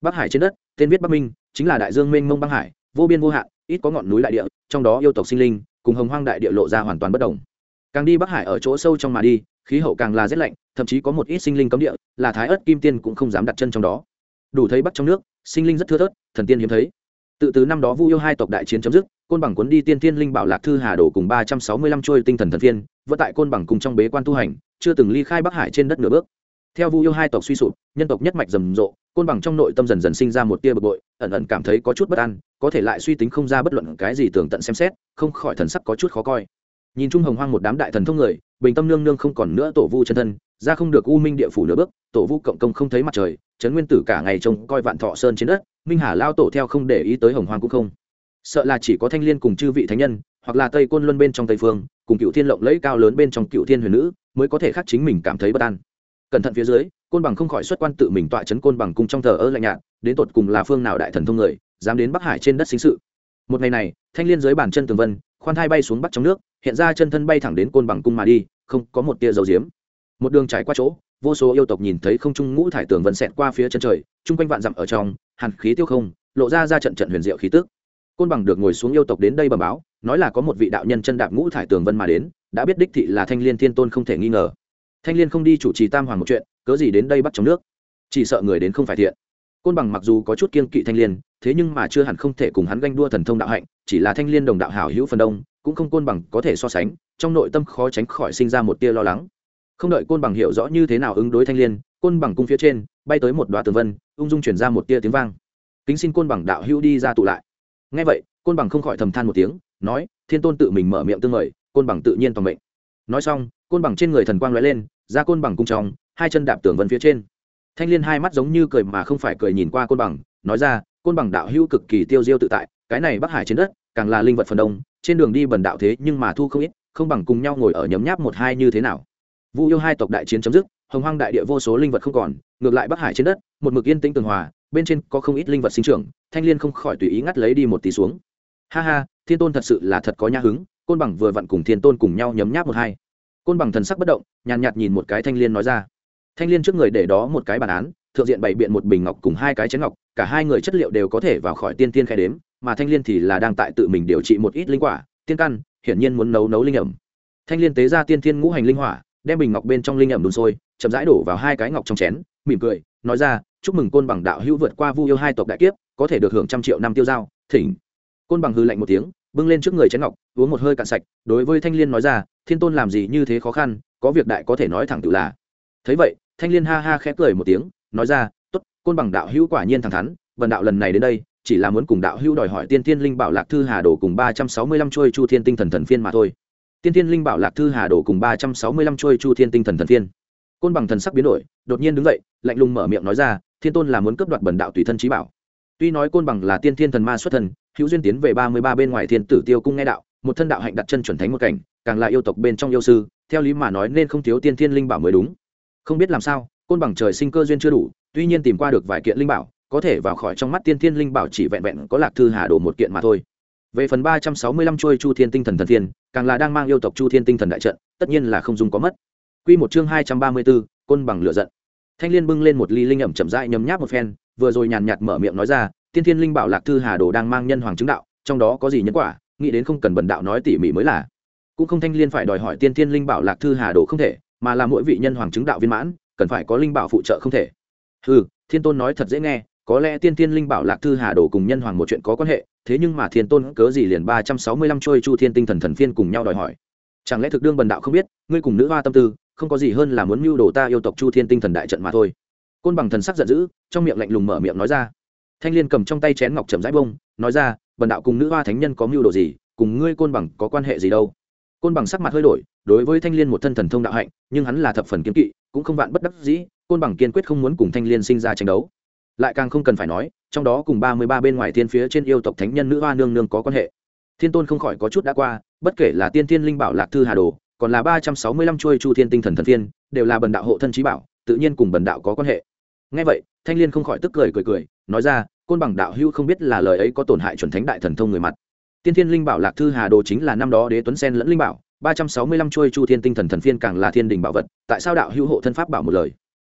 Bắc hải trên đất, tên viết bắc minh, chính là đại dương mênh mông bắc hải, vô biên vô hạn, ít có ngọn núi đại địa, trong đó yêu tộc sinh linh cùng hồng hoang đại địa lộ ra hoàn toàn bất đồng. Càng đi bắc hải ở chỗ sâu trong mà đi, khí hậu càng là rét lạnh, thậm chí có một ít sinh linh cấm địa, là thái ớt kim tiên cũng không dám đặt chân trong đó. Đủ thấy bắc trong nước, sinh linh rất thưa thớt, thần tiên hiếm thấy. Tự từ năm đó vu yêu hai tộc đại chiến chấm dứt, côn bằng cuốn đi tiên tiên linh bảo lạc thư hà đổ cùng ba trăm sáu mươi lăm trôi tinh thần thần tiên vỡ tại côn bằng cùng trong bế quan tu hành, chưa từng ly khai bắc hải trên đất nửa bước theo vu yêu hai tộc suy sụp, nhân tộc nhất mạch rầm rộ, côn bằng trong nội tâm dần dần sinh ra một tia bực bội, ẩn ẩn cảm thấy có chút bất an, có thể lại suy tính không ra bất luận cái gì tường tận xem xét, không khỏi thần sắc có chút khó coi. Nhìn chung hồng hoang một đám đại thần thông người, bình tâm nương nương không còn nữa tổ vu chân thân, ra không được u minh địa phủ nửa bước, tổ vu cộng công không thấy mặt trời, trấn nguyên tử cả ngày trông coi vạn thọ sơn trên đất, minh hà lao tổ theo không để ý tới hồng hoang cũng không. Sợ là chỉ có thanh liên cùng chư vị thánh nhân, hoặc là tây côn luân bên trong tây phương, cùng cựu thiên lộng lẫy cao lớn bên trong cựu thiên huyền nữ, mới có thể khắc chính mình cảm thấy bất an cẩn thận phía dưới, côn bằng không khỏi xuất quan tự mình tọa chấn côn bằng cung trong thờ ơ lạnh nhạt, đến tột cùng là phương nào đại thần thông người, dám đến bắc hải trên đất sinh sự. Một ngày này, thanh liên dưới bàn chân tường vân, khoan thai bay xuống bắc trong nước, hiện ra chân thân bay thẳng đến côn bằng cung mà đi, không có một tia dầu diếm. Một đường trải qua chỗ, vô số yêu tộc nhìn thấy không trung ngũ thải tường vân xẹt qua phía chân trời, chung quanh vạn dặm ở trong, hàn khí tiêu không, lộ ra ra trận trận huyền diệu khí tức. Côn bằng được ngồi xuống yêu tộc đến đây bẩm báo, nói là có một vị đạo nhân chân đạp ngũ thải tường vân mà đến, đã biết đích thị là thanh liên thiên tôn không thể nghi ngờ thanh liên không đi chủ trì tam hoàng một chuyện, cớ gì đến đây bắt trong nước? Chỉ sợ người đến không phải thiện. Côn bằng mặc dù có chút kiên kỵ thanh liên, thế nhưng mà chưa hẳn không thể cùng hắn ganh đua thần thông đạo hạnh, chỉ là thanh liên đồng đạo hảo hữu phần đông, cũng không côn bằng có thể so sánh, trong nội tâm khó tránh khỏi sinh ra một tia lo lắng. Không đợi côn bằng hiểu rõ như thế nào ứng đối thanh liên, côn bằng cung phía trên, bay tới một đoá tường vân, ung dung chuyển ra một tia tiếng vang. Kính xin côn bằng đạo hữu đi ra tụ lại. Ngay vậy, côn bằng không khỏi thầm than một tiếng, nói, thiên tôn tự mình mở miệng tương mời côn bằng tự nhiên toàn mệnh nói xong, côn bằng trên người thần quang lóe lên, ra côn bằng cung trong, hai chân đạp tường vân phía trên. Thanh liên hai mắt giống như cười mà không phải cười nhìn qua côn bằng, nói ra, côn bằng đạo hữu cực kỳ tiêu diêu tự tại, cái này bắc hải trên đất, càng là linh vật phần đông, trên đường đi bần đạo thế nhưng mà thu không ít, không bằng cùng nhau ngồi ở nhấm nháp một hai như thế nào. Vu yêu hai tộc đại chiến chấm dứt, hồng hoang đại địa vô số linh vật không còn, ngược lại bắc hải trên đất, một mực yên tĩnh tường hòa, bên trên có không ít linh vật sinh trưởng, thanh liên không khỏi tùy ý ngắt lấy đi một tí xuống. Ha ha, thiên tôn thật sự là thật có nhã hứng côn bằng vừa vặn cùng thiên tôn cùng nhau nhấm nháp một hai. Côn bằng thần sắc bất động nhàn nhạt, nhạt nhìn một cái thanh liên nói ra. Thanh liên trước người để đó một cái bản án thượng diện bày biện một bình ngọc cùng hai cái chén ngọc cả hai người chất liệu đều có thể vào khỏi tiên tiên khai đếm mà thanh liên thì là đang tại tự mình điều trị một ít linh quả tiên căn hiển nhiên muốn nấu nấu linh ẩm. Thanh liên tế ra tiên thiên ngũ hành linh hỏa đem bình ngọc bên trong linh ẩm đun sôi chậm rãi đổ vào hai cái ngọc trong chén mỉm cười nói ra chúc mừng côn bằng đạo hữu vượt qua vu yêu hai tộc đại kiếp có thể được hưởng trăm triệu năm tiêu dao thỉnh. Côn bằng hư lạnh một tiếng bưng lên trước người chén ngọc, uống một hơi cạn sạch, đối với thanh liên nói ra, thiên tôn làm gì như thế khó khăn, có việc đại có thể nói thẳng tự là. Thấy vậy, thanh liên ha ha khẽ cười một tiếng, nói ra, tốt, côn bằng đạo hữu quả nhiên thẳng thắn vần đạo lần này đến đây, chỉ là muốn cùng đạo hữu đòi hỏi tiên tiên linh bảo lạc thư hà đồ cùng ba trăm sáu mươi lăm trôi chu thiên tinh thần thần phiên mà thôi. Tiên tiên linh bảo lạc thư hà đồ cùng ba trăm sáu mươi lăm trôi chu thiên tinh thần thần phiên. Côn bằng thần sắc biến đổi, đột nhiên đứng dậy, lạnh lùng mở miệng nói ra, thiên tôn là muốn cướp đoạt bần đạo tùy thân trí bảo. Tuy nói côn bằng là tiên thiên thần ma xuất thần hữu duyên tiến về ba mươi ba bên ngoài thiên tử tiêu cung nghe đạo, một thân đạo hạnh đặt chân chuẩn thánh một cảnh, càng là yêu tộc bên trong yêu sư, theo lý mà nói nên không thiếu tiên thiên linh bảo mới đúng. Không biết làm sao, côn bằng trời sinh cơ duyên chưa đủ, tuy nhiên tìm qua được vài kiện linh bảo, có thể vào khỏi trong mắt tiên thiên linh bảo chỉ vẹn vẹn có lạc thư hà đồ một kiện mà thôi. Về phần ba trăm sáu mươi lăm chuôi chu thiên tinh thần thần thiên, càng là đang mang yêu tộc chu thiên tinh thần đại trận, tất nhiên là không dùng có mất. Q một chương hai trăm ba mươi b ố côn bằng lựa giận. Thanh liên bưng lên một ly linh ẩm chậm rãi nhấm nháp một phen, vừa rồi nhàn nhạt mở miệng nói ra tiên thiên linh bảo lạc thư hà đồ đang mang nhân hoàng chứng đạo, trong đó có gì nhân quả, nghĩ đến không cần bần đạo nói tỉ mỉ mới là. Cũng không thanh liên phải đòi hỏi tiên thiên linh bảo lạc thư hà đồ không thể, mà là mỗi vị nhân hoàng chứng đạo viên mãn, cần phải có linh bảo phụ trợ không thể. Ừ thiên tôn nói thật dễ nghe, có lẽ tiên tiên linh bảo lạc thư hà đồ cùng nhân hoàng một chuyện có quan hệ, thế nhưng mà thiên tôn cớ gì liền ba trăm sáu mươi lăm trôi chu thiên tinh thần thần phiên cùng nhau đòi hỏi. Chẳng lẽ thực đương bần đạo không biết, ngươi cùng nữ hoa tâm tư, không có gì hơn là muốn mưu đồ ta yêu tộc chu thiên tinh thần đại trận mà thôi. Côn bằng thần sắc giận dữ, trong miệng lạnh lùng mở miệng nói ra thanh liên cầm trong tay chén ngọc trầm rãi bông, nói ra, bần đạo cùng nữ hoa thánh nhân có mưu đồ gì, cùng ngươi côn bằng có quan hệ gì đâu? Côn bằng sắc mặt hơi đổi, đối với thanh liên một thân thần thông đạo hạnh, nhưng hắn là thập phần kiếm kỵ, cũng không vạn bất đắc dĩ, côn bằng kiên quyết không muốn cùng thanh liên sinh ra tranh đấu. Lại càng không cần phải nói, trong đó cùng ba mươi ba bên ngoài thiên phía trên yêu tộc thánh nhân nữ hoa nương nương có quan hệ. Thiên tôn không khỏi có chút đã qua, bất kể là tiên thiên linh bảo lạc thư hà đồ, còn là ba trăm sáu mươi lăm chuôi chu thiên tinh thần thần thiên đều là bần đạo hộ thân trí bảo, tự nhiên cùng bần đạo có quan hệ. Ngay vậy thanh liên không khỏi tức cười cười cười, nói ra, côn bằng đạo hữu không biết là lời ấy có tổn hại chuẩn thánh đại thần thông người mặt. Tiên thiên linh bảo lạc thư hà đồ chính là năm đó đế tuấn sen lẫn linh bảo, ba trăm sáu mươi lăm chuôi chu thiên tinh thần thần phiên càng là thiên đình bảo vật, tại sao đạo hữu hộ thân pháp bảo một lời?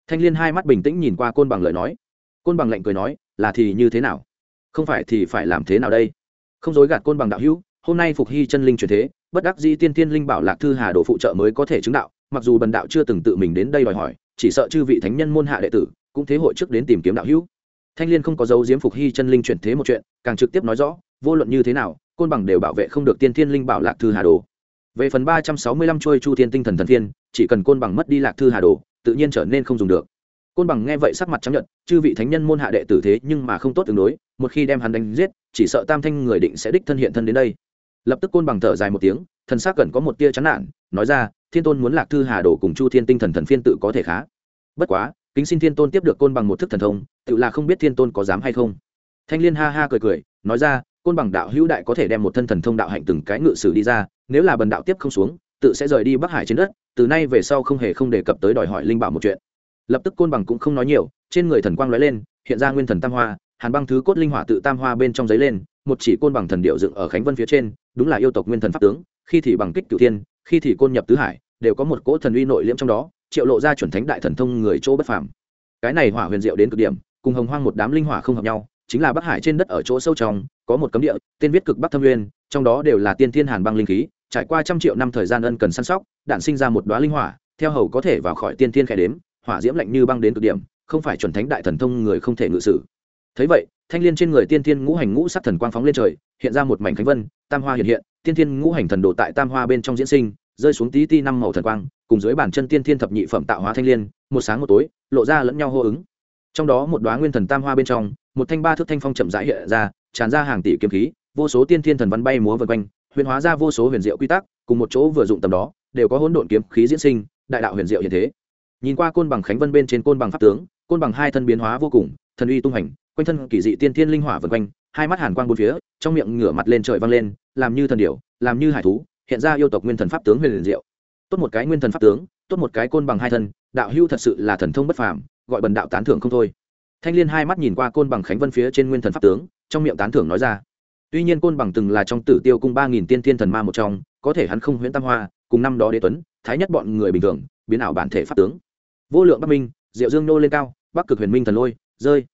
Thanh liên hai mắt bình tĩnh nhìn qua côn bằng lời nói. Côn bằng lạnh cười nói, là thì như thế nào? Không phải thì phải làm thế nào đây? Không dối gạt côn bằng đạo hữu, hôm nay phục hy chân linh truyền thế, bất đắc di tiên Thiên linh bảo lạc thư hà đồ phụ trợ mới có thể chứng đạo, mặc dù bần đạo chưa từng tự mình đến đây đòi hỏi, chỉ sợ chư vị thánh nhân môn hạ đệ tử cũng thế hội trước đến tìm kiếm đạo hữu. Thanh liên không có dấu diếm phục hy chân linh chuyển thế một chuyện, càng trực tiếp nói rõ, vô luận như thế nào, côn bằng đều bảo vệ không được tiên thiên linh bảo lạc thư hà đồ. Về phần ba trăm sáu mươi lăm trôi chu thiên tinh thần thần thiên, chỉ cần côn bằng mất đi lạc thư hà đồ, tự nhiên trở nên không dùng được. Côn bằng nghe vậy sắc mặt trắng nhận chư vị thánh nhân môn hạ đệ tử thế nhưng mà không tốt tương đối, một khi đem hắn đánh giết, chỉ sợ tam thanh người định sẽ đích thân hiện thân đến đây. Lập tức côn bằng thở dài một tiếng, thần xác cần có một tia chán nản, nói ra, thiên tôn muốn lạc thư hà đồ cùng chu thiên tinh thần thần phiên tự có thể khá. Bất quá kính xin thiên tôn tiếp được côn bằng một thức thần thông, tự là không biết thiên tôn có dám hay không. Thanh liên ha ha cười cười, nói ra, côn bằng đạo hữu đại có thể đem một thân thần thông đạo hạnh từng cái ngự sử đi ra, nếu là bần đạo tiếp không xuống, tự sẽ rời đi bắc hải trên đất, từ nay về sau không hề không đề cập tới đòi hỏi linh bảo một chuyện. Lập tức côn bằng cũng không nói nhiều, trên người thần quang lóe lên, hiện ra nguyên thần tam hoa, hàn băng thứ cốt linh hỏa tự tam hoa bên trong giấy lên, một chỉ côn bằng thần điệu dựng ở khánh vân phía trên, đúng là yêu tộc nguyên thần pháp tướng, khi thì bằng kích cửu thiên, khi thì côn nhập tứ hải, đều có một cỗ thần uy nội liễm trong đó triệu lộ ra chuẩn thánh đại thần thông người chỗ bất phàm. Cái này hỏa huyền diệu đến cực điểm, cùng hồng hoang một đám linh hỏa không hợp nhau, chính là bắc hải trên đất ở chỗ sâu trong, có một cấm địa, tên viết cực bắc thâm nguyên, trong đó đều là tiên thiên hàn băng linh khí, trải qua trăm triệu năm thời gian ân cần săn sóc, đạn sinh ra một đoá linh hỏa, theo hầu có thể vào khỏi tiên thiên khẽ đếm, hỏa diễm lạnh như băng đến cực điểm, không phải chuẩn thánh đại thần thông người không thể ngự sử. Thấy vậy, thanh liên trên người tiên thiên ngũ hành ngũ sắc thần quang phóng lên trời, hiện ra một mảnh khánh vân, tam hoa hiện hiện, tiên thiên ngũ hành thần đồ tại tam hoa bên trong diễn sinh, rơi xuống tí ti năm màu thần quang cùng dưới bản chân tiên thiên thập nhị phẩm tạo hóa thanh liên, một sáng một tối, lộ ra lẫn nhau hô ứng. Trong đó một đoá nguyên thần tam hoa bên trong, một thanh ba thước thanh phong chậm rãi hiện ra, tràn ra hàng tỷ kiếm khí, vô số tiên thiên thần văn bay múa vần quanh, huyền hóa ra vô số huyền diệu quy tắc, cùng một chỗ vừa dụng tầm đó, đều có hỗn độn kiếm khí diễn sinh, đại đạo huyền diệu hiện thế. Nhìn qua côn bằng khánh vân bên trên côn bằng pháp tướng, côn bằng hai thân biến hóa vô cùng, thần uy tung hành, quanh thân kỳ dị tiên thiên linh hỏa vần quanh, hai mắt hàn quang bốn phía, trong miệng ngửa mặt lên trời vang lên, làm như thần điểu, làm như hải thú, hiện ra yêu tộc nguyên thần pháp tướng huyền liền diệu tốt một cái nguyên thần pháp tướng, tốt một cái côn bằng hai thân, đạo hưu thật sự là thần thông bất phàm, gọi bần đạo tán thưởng không thôi. Thanh liên hai mắt nhìn qua côn bằng khánh vân phía trên nguyên thần pháp tướng, trong miệng tán thưởng nói ra. Tuy nhiên côn bằng từng là trong tử tiêu cung ba nghìn tiên thiên thần ma một trong, có thể hắn không huyễn tam hoa, cùng năm đó đế tuấn, thái nhất bọn người bình thường, biến ảo bản thể pháp tướng. Vô lượng bắc minh, diệu dương nô lên cao, bắc cực huyền minh thần lôi, rơi.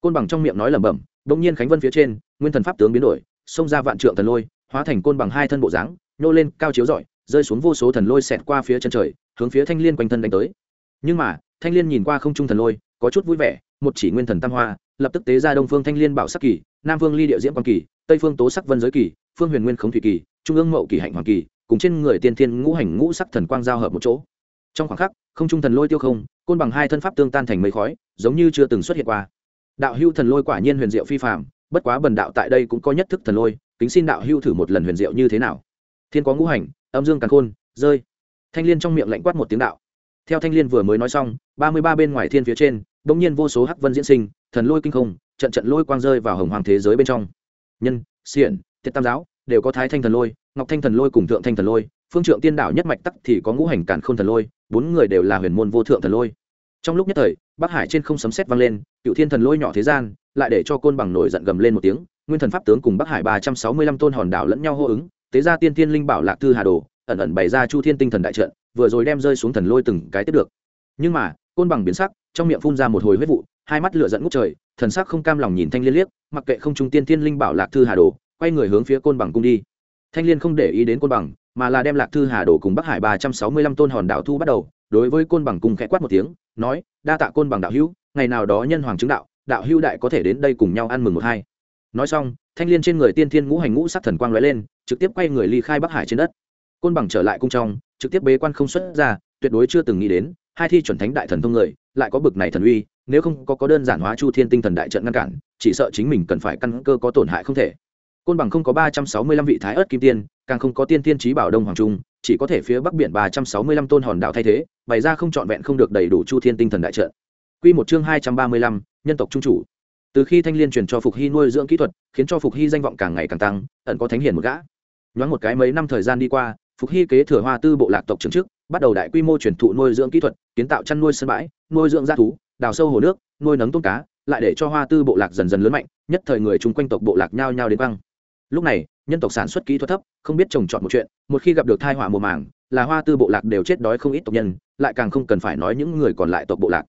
Côn bằng trong miệng nói lẩm bẩm bỗng nhiên khánh vân phía trên, nguyên thần pháp tướng biến đổi, xông ra vạn trượng thần lôi, hóa thành côn bằng hai thân bộ dáng, nô lên cao chiếu rọi rơi xuống vô số thần lôi xẹt qua phía chân trời, hướng phía thanh liên quanh thân đánh tới. Nhưng mà, thanh liên nhìn qua không trung thần lôi, có chút vui vẻ, một chỉ nguyên thần tam hoa, lập tức tế ra đông phương thanh liên bảo sắc kỳ, nam phương ly địa diễm quan kỳ, tây phương tố sắc vân giới kỳ, phương huyền nguyên khống thủy kỳ, trung ương mậu kỳ hạnh hoàng kỳ, cùng trên người tiên thiên ngũ hành ngũ sắc thần quang giao hợp một chỗ. Trong khoảng khắc, không trung thần lôi tiêu không, côn bằng hai thân pháp tương tan thành mây khói, giống như chưa từng xuất hiện qua. Đạo hưu thần lôi quả nhiên huyền diệu phi phạm bất quá bần đạo tại đây cũng có nhất thức thần lôi, kính xin đạo hưu thử một lần huyền diệu như thế nào thiên có ngũ hành, âm dương càn khôn, rơi. Thanh liên trong miệng lạnh quát một tiếng đạo. Theo thanh liên vừa mới nói xong, ba mươi ba bên ngoài thiên phía trên bỗng nhiên vô số hắc vân diễn sinh, thần lôi kinh không, trận trận lôi quang rơi vào hồng hoàng thế giới bên trong. Nhân, xiển tiết tam giáo, đều có thái thanh thần lôi, ngọc thanh thần lôi cùng thượng thanh thần lôi, phương trượng tiên đảo nhất mạch tắc thì có ngũ hành cản k h ô n thần lôi, bốn người đều là huyền môn vô thượng thần lôi. Trong lúc nhất thời, bắc hải trên không sấm xét vang lên cựu thiên thần lôi nhỏ thế gian, lại để cho côn bằng nổi giận gầm lên một tiếng, nguyên thần pháp tướng cùng bắc hải ba trăm sáu mươi lăm tôn hòn đảo lẫn nhau hô ứng tế ra tiên thiên linh bảo lạc thư hà đồ, ẩn ẩn bày ra chu thiên tinh thần đại trận, vừa rồi đem rơi xuống thần lôi từng cái tiếp được. Nhưng mà, côn bằng biến sắc, trong miệng phun ra một hồi huyết vụ, hai mắt lửa dẫn ngút trời, thần sắc không cam lòng nhìn thanh liên liếc, mặc kệ không trung tiên thiên linh bảo lạc thư hà đồ, quay người hướng phía côn bằng cung đi. Thanh liên không để ý đến côn bằng, mà là đem lạc thư hà đồ cùng bắc hải ba trăm sáu mươi lăm tôn hòn đảo thu bắt đầu, đối với côn bằng cung khẽ quát một tiếng, nói, đa tạ côn bằng đạo hữu, ngày nào đó nhân hoàng chứng đạo đạo hữu đại có thể đến đây cùng nhau ăn mừng một hai. Nói xong thanh liên trên người tiên thiên ngũ hành ngũ sắc thần quang lóe lên, trực tiếp quay người ly khai bắc hải trên đất. Côn bằng trở lại cung trong, trực tiếp bế quan không xuất ra, tuyệt đối chưa từng nghĩ đến, hai thi chuẩn thánh đại thần thông người, lại có bực này thần uy, nếu không có có đơn giản hóa chu thiên tinh thần đại trận ngăn cản, chỉ sợ chính mình cần phải căn cơ có tổn hại không thể. Côn bằng không có ba trăm sáu mươi lăm vị thái ớt kim tiên, càng không có tiên tiên trí bảo đông hoàng trung, chỉ có thể phía bắc biển ba trăm sáu mươi lăm tôn hòn đạo thay thế, bày ra không trọn vẹn không được đầy đủ chu thiên tinh thần đại trận. Quy một chương hai trăm ba mươi lăm, nhân tộc trung chủ từ khi thanh liên truyền cho phục hy nuôi dưỡng kỹ thuật, khiến cho phục hy danh vọng càng ngày càng tăng, ẩn có thánh hiển một gã. Nhoáng một cái mấy năm thời gian đi qua, phục hy kế thừa hoa tư bộ lạc tộc trưởng chức, bắt đầu đại quy mô truyền thụ nuôi dưỡng kỹ thuật, kiến tạo chăn nuôi sân bãi, nuôi dưỡng g thú, đào sâu hồ nước, nuôi nấng tôm cá, lại để cho hoa tư bộ lạc dần dần lớn mạnh, nhất thời người chung quanh tộc bộ lạc nhao nhao đến băng lúc này, nhân tộc sản xuất kỹ thuật thấp, không biết trồng trọt một chuyện, một khi gặp được thai họa mùa màng, là hoa tư bộ lạc đều chết đói không ít tộc nhân, lại càng không cần phải nói những người còn lại tộc bộ lạc.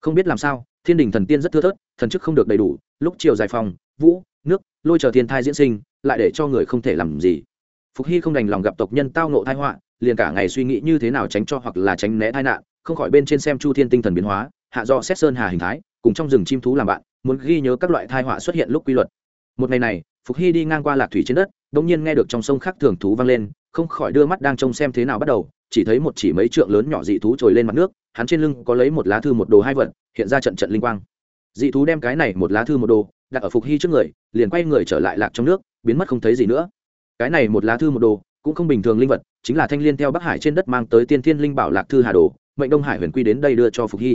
Không biết làm sao thiên đình thần tiên rất thưa thớt, thần chức không được đầy đủ, lúc chiều giải phòng, vũ, nước, lôi chờ thiên thai diễn sinh, lại để cho người không thể làm gì. Phục hy không đành lòng gặp tộc nhân tao nộ thai họa, liền cả ngày suy nghĩ như thế nào tránh cho hoặc là tránh né tai nạn, không khỏi bên trên xem chu thiên tinh thần biến hóa, hạ do xét sơn hà hình thái, cùng trong rừng chim thú làm bạn, muốn ghi nhớ các loại thai họa xuất hiện lúc quy luật. Một ngày này, phục hy đi ngang qua lạc thủy trên đất đ ỗ n g nhiên nghe được trong sông khác thường thú vang lên, không khỏi đưa mắt đang trông xem thế nào bắt đầu chỉ thấy một chỉ mấy trượng lớn nhỏ dị thú trồi lên mặt nước, hắn trên lưng có lấy một lá thư một đồ hai vật, hiện ra trận trận linh quang. Dị thú đem cái này một lá thư một đồ, đặt ở phục hy trước người, liền quay người trở lại lạc trong nước, biến mất không thấy gì nữa. Cái này một lá thư một đồ, cũng không bình thường linh vật, chính là thanh l i ê n theo bắc hải trên đất mang tới tiên thiên linh bảo lạc thư hà đồ, mệnh đông hải huyền quy đến đây đưa cho phục hy.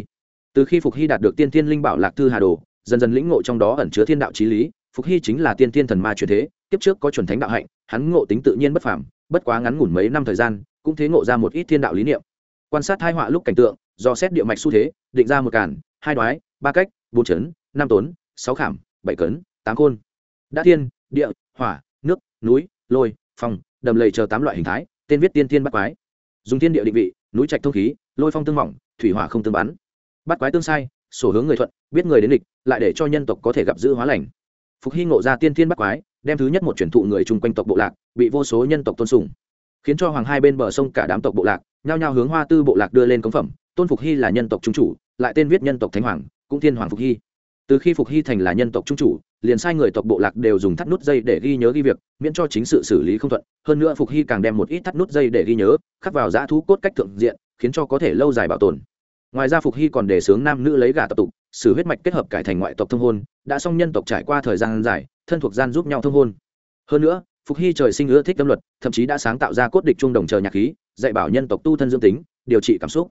Từ khi phục hy đạt được tiên thiên linh bảo lạc thư hà đồ, dần dần lĩnh ngộ trong đó ẩn chứa thiên đạo trí lý, phục hy chính là tiên thiên thần ma truyền thế tiếp trước có chuẩn thánh đạo hạnh, hắn ngộ tính tự nhiên bất phàm bất quá ngắn ngủn mấy năm thời gian, cũng thế ngộ ra một ít thiên đạo lý niệm. Quan sát hai họa lúc cảnh tượng, do xét địa mạch xu thế, định ra một cản, hai đoái, ba cách, bốn chấn, năm tốn, sáu khảm, bảy cấn, tám khôn. Đã thiên, địa, hỏa, nước, núi, lôi, phong, đầm lầy chờ tám loại hình thái, tên viết tiên thiên bắt quái. Dùng thiên địa định vị, núi trạch thông khí, lôi phong tương mỏng, thủy hỏa không tương bắn. Bắt quái tương sai, sổ hướng người thuận, biết người đến địch, lại để cho nhân tộc có thể gặp giữ hóa lành. Phục hy ngộ ra tiên thiên bắt quái đem thứ nhất một truyền thụ người chung quanh tộc bộ lạc, bị vô số nhân tộc tôn sùng, khiến cho hoàng hai bên bờ sông cả đám tộc bộ lạc, nhao nhao hướng hoa tư bộ lạc đưa lên cống phẩm, tôn phục hy là nhân tộc trung chủ, lại tên viết nhân tộc thánh hoàng, cũng thiên hoàng phục hy. Từ khi phục hy thành là nhân tộc trung chủ, liền sai người tộc bộ lạc đều dùng thắt nút dây để ghi nhớ ghi việc, miễn cho chính sự xử lý không thuận, hơn nữa phục hy càng đem một ít thắt nút dây để ghi nhớ, khắc vào giã thú cốt cách thượng diện, khiến cho có thể lâu dài bảo tồn ngoài ra phục hy còn đề xướng nam nữ lấy gà tập tục xử huyết mạch kết hợp cải thành ngoại tộc thông hôn, đã xong nhân tộc trải qua thời gian dài, thân thuộc gian giúp nhau thông hôn. Hơn nữa, phục hy trời sinh ưa thích tâm luật, thậm chí đã sáng tạo ra cốt địch trung đồng chờ nhạc khí, dạy bảo nhân tộc tu thân dương tính, điều trị cảm xúc.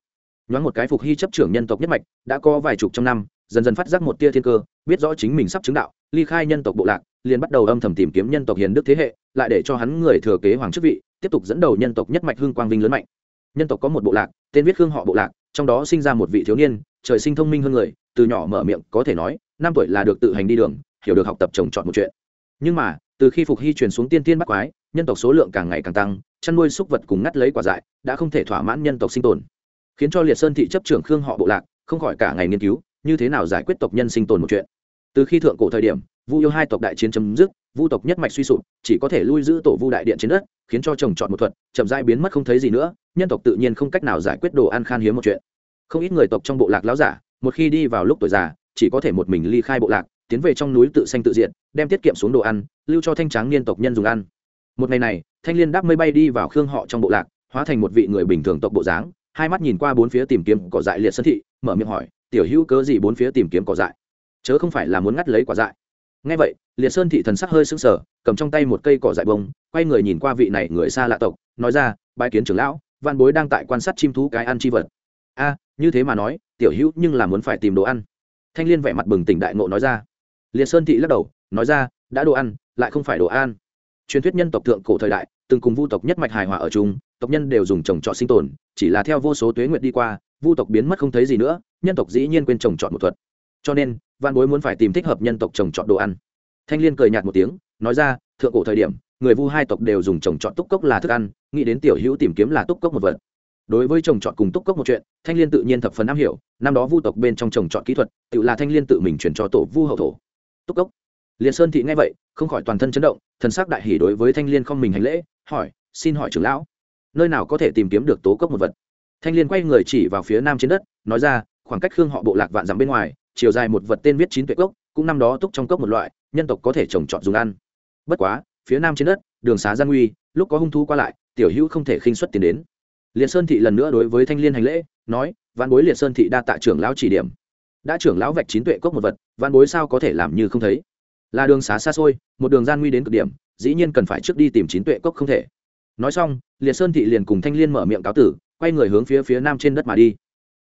Nhoáng một cái phục hy chấp trưởng nhân tộc nhất mạch, đã có vài chục trong năm, dần dần phát giác một tia thiên cơ, biết rõ chính mình sắp chứng đạo, ly khai nhân tộc bộ lạc, liền bắt đầu âm thầm tìm kiếm nhân tộc hiền đức thế hệ, lại để cho hắn người thừa kế hoàng chức vị, tiếp tục dẫn đầu nhân tộc nhất mạch hương quang vinh lớn mạnh. Nhân tộc có một bộ lạc, tên viết hương họ bộ lạc trong đó sinh ra một vị thiếu niên, trời sinh thông minh hơn người, từ nhỏ mở miệng, có thể nói, năm tuổi là được tự hành đi đường, hiểu được học tập trồng trọt một chuyện. Nhưng mà, từ khi phục hy truyền xuống tiên tiên bắc quái, nhân tộc số lượng càng ngày càng tăng, chăn nuôi súc vật cùng ngắt lấy quả dại, đã không thể thỏa mãn nhân tộc sinh tồn. Khiến cho liệt sơn thị chấp trưởng khương họ bộ lạc, không khỏi cả ngày nghiên cứu, như thế nào giải quyết tộc nhân sinh tồn một chuyện. Từ khi thượng cổ thời điểm, vu yêu hai tộc đại chiến chấm dứt, vu tộc nhất mạch suy sụp, chỉ có thể lui giữ tổ vu đại điện trên đất, khiến cho trồng trọt một thuật, chậm dai biến mất không thấy gì nữa nhân tộc tự nhiên không cách nào giải quyết đồ ăn khan hiếm một chuyện. Không ít người tộc trong bộ lạc lão giả, một khi đi vào lúc tuổi già, chỉ có thể một mình ly khai bộ lạc, tiến về trong núi tự xanh tự diện đem tiết kiệm xuống đồ ăn, lưu cho thanh tráng niên tộc nhân dùng ăn. Một ngày này, thanh liên đáp mây bay đi vào khương họ trong bộ lạc, hóa thành một vị người bình thường tộc bộ dáng, hai mắt nhìn qua bốn phía tìm kiếm cỏ dại liệt sân thị, mở miệng hỏi, tiểu hữu, cớ gì bốn phía tìm kiếm cỏ dại? Chớ không phải là muốn ngắt lấy quả dại. Ngay vậy, liệt sơn thị thần sắc hơi sững sờ, cầm trong tay một cây cỏ dại bông, quay người nhìn qua vị này người xa lạ tộc, nói ra bãi kiến trưởng lão văn bối đang tại quan sát chim thú cái ăn chi vật. A, như thế mà nói, tiểu hữu nhưng là muốn phải tìm đồ ăn. Thanh liên vẻ mặt bừng tỉnh đại ngộ nói ra. Liệt sơn thị lắc đầu, nói ra, đã đồ ăn, lại không phải đồ ăn. Truyền thuyết nhân tộc thượng cổ thời đại, từng cùng vu tộc nhất mạch hài hòa ở chung, tộc nhân đều dùng trồng trọt sinh tồn, chỉ là theo vô số tuế nguyện đi qua, vu tộc biến mất không thấy gì nữa, nhân tộc dĩ nhiên quên trồng trọt một thuật. Cho nên, văn bối muốn phải tìm thích hợp nhân tộc trồng trọt đồ ăn. Thanh liên cười nhạt một tiếng, nói ra, thượng cổ thời điểm người vu hai tộc đều dùng trồng trọt túc cốc là thức ăn, nghĩ đến tiểu hữu tìm kiếm là túc cốc một vật. Đối với trồng trọt cùng túc cốc một chuyện, thanh liên tự nhiên thập phần am hiểu, năm đó vu tộc bên trong trồng trọt kỹ thuật, tự là thanh liên tự mình chuyển cho tổ vu hậu thổ. Túc cốc. Liền sơn thị nghe vậy, không khỏi toàn thân chấn động, thần sắc đại hỉ đối với thanh liên không mình hành lễ, hỏi, xin hỏi trưởng lão, nơi nào có thể tìm kiếm được tố cốc một vật? Thanh liên quay người chỉ vào phía nam trên đất, nói ra, khoảng cách khương họ bộ lạc vạn dặm bên ngoài, chiều dài một vật tên viết chín tuệ cốc, cũng năm đó túc trong cốc một loại, nhân tộc có thể trồng trọt dùng ăn. Bất quá phía nam trên đất, đường xá gian nguy, lúc có hung thú qua lại, tiểu hữu không thể khinh xuất tiền đến. Liệt sơn thị lần nữa đối với thanh liên hành lễ, nói văn bối liệt sơn thị đa tạ trưởng lão chỉ điểm. Đã trưởng lão vạch chín tuệ cốc một vật văn bối sao có thể làm như không thấy? Là đường xá xa xôi, một đường gian nguy đến cực điểm, dĩ nhiên cần phải trước đi tìm chín tuệ cốc không thể. Nói xong, liệt sơn thị liền cùng thanh liên mở miệng cáo tử, quay người hướng phía phía nam trên đất mà đi.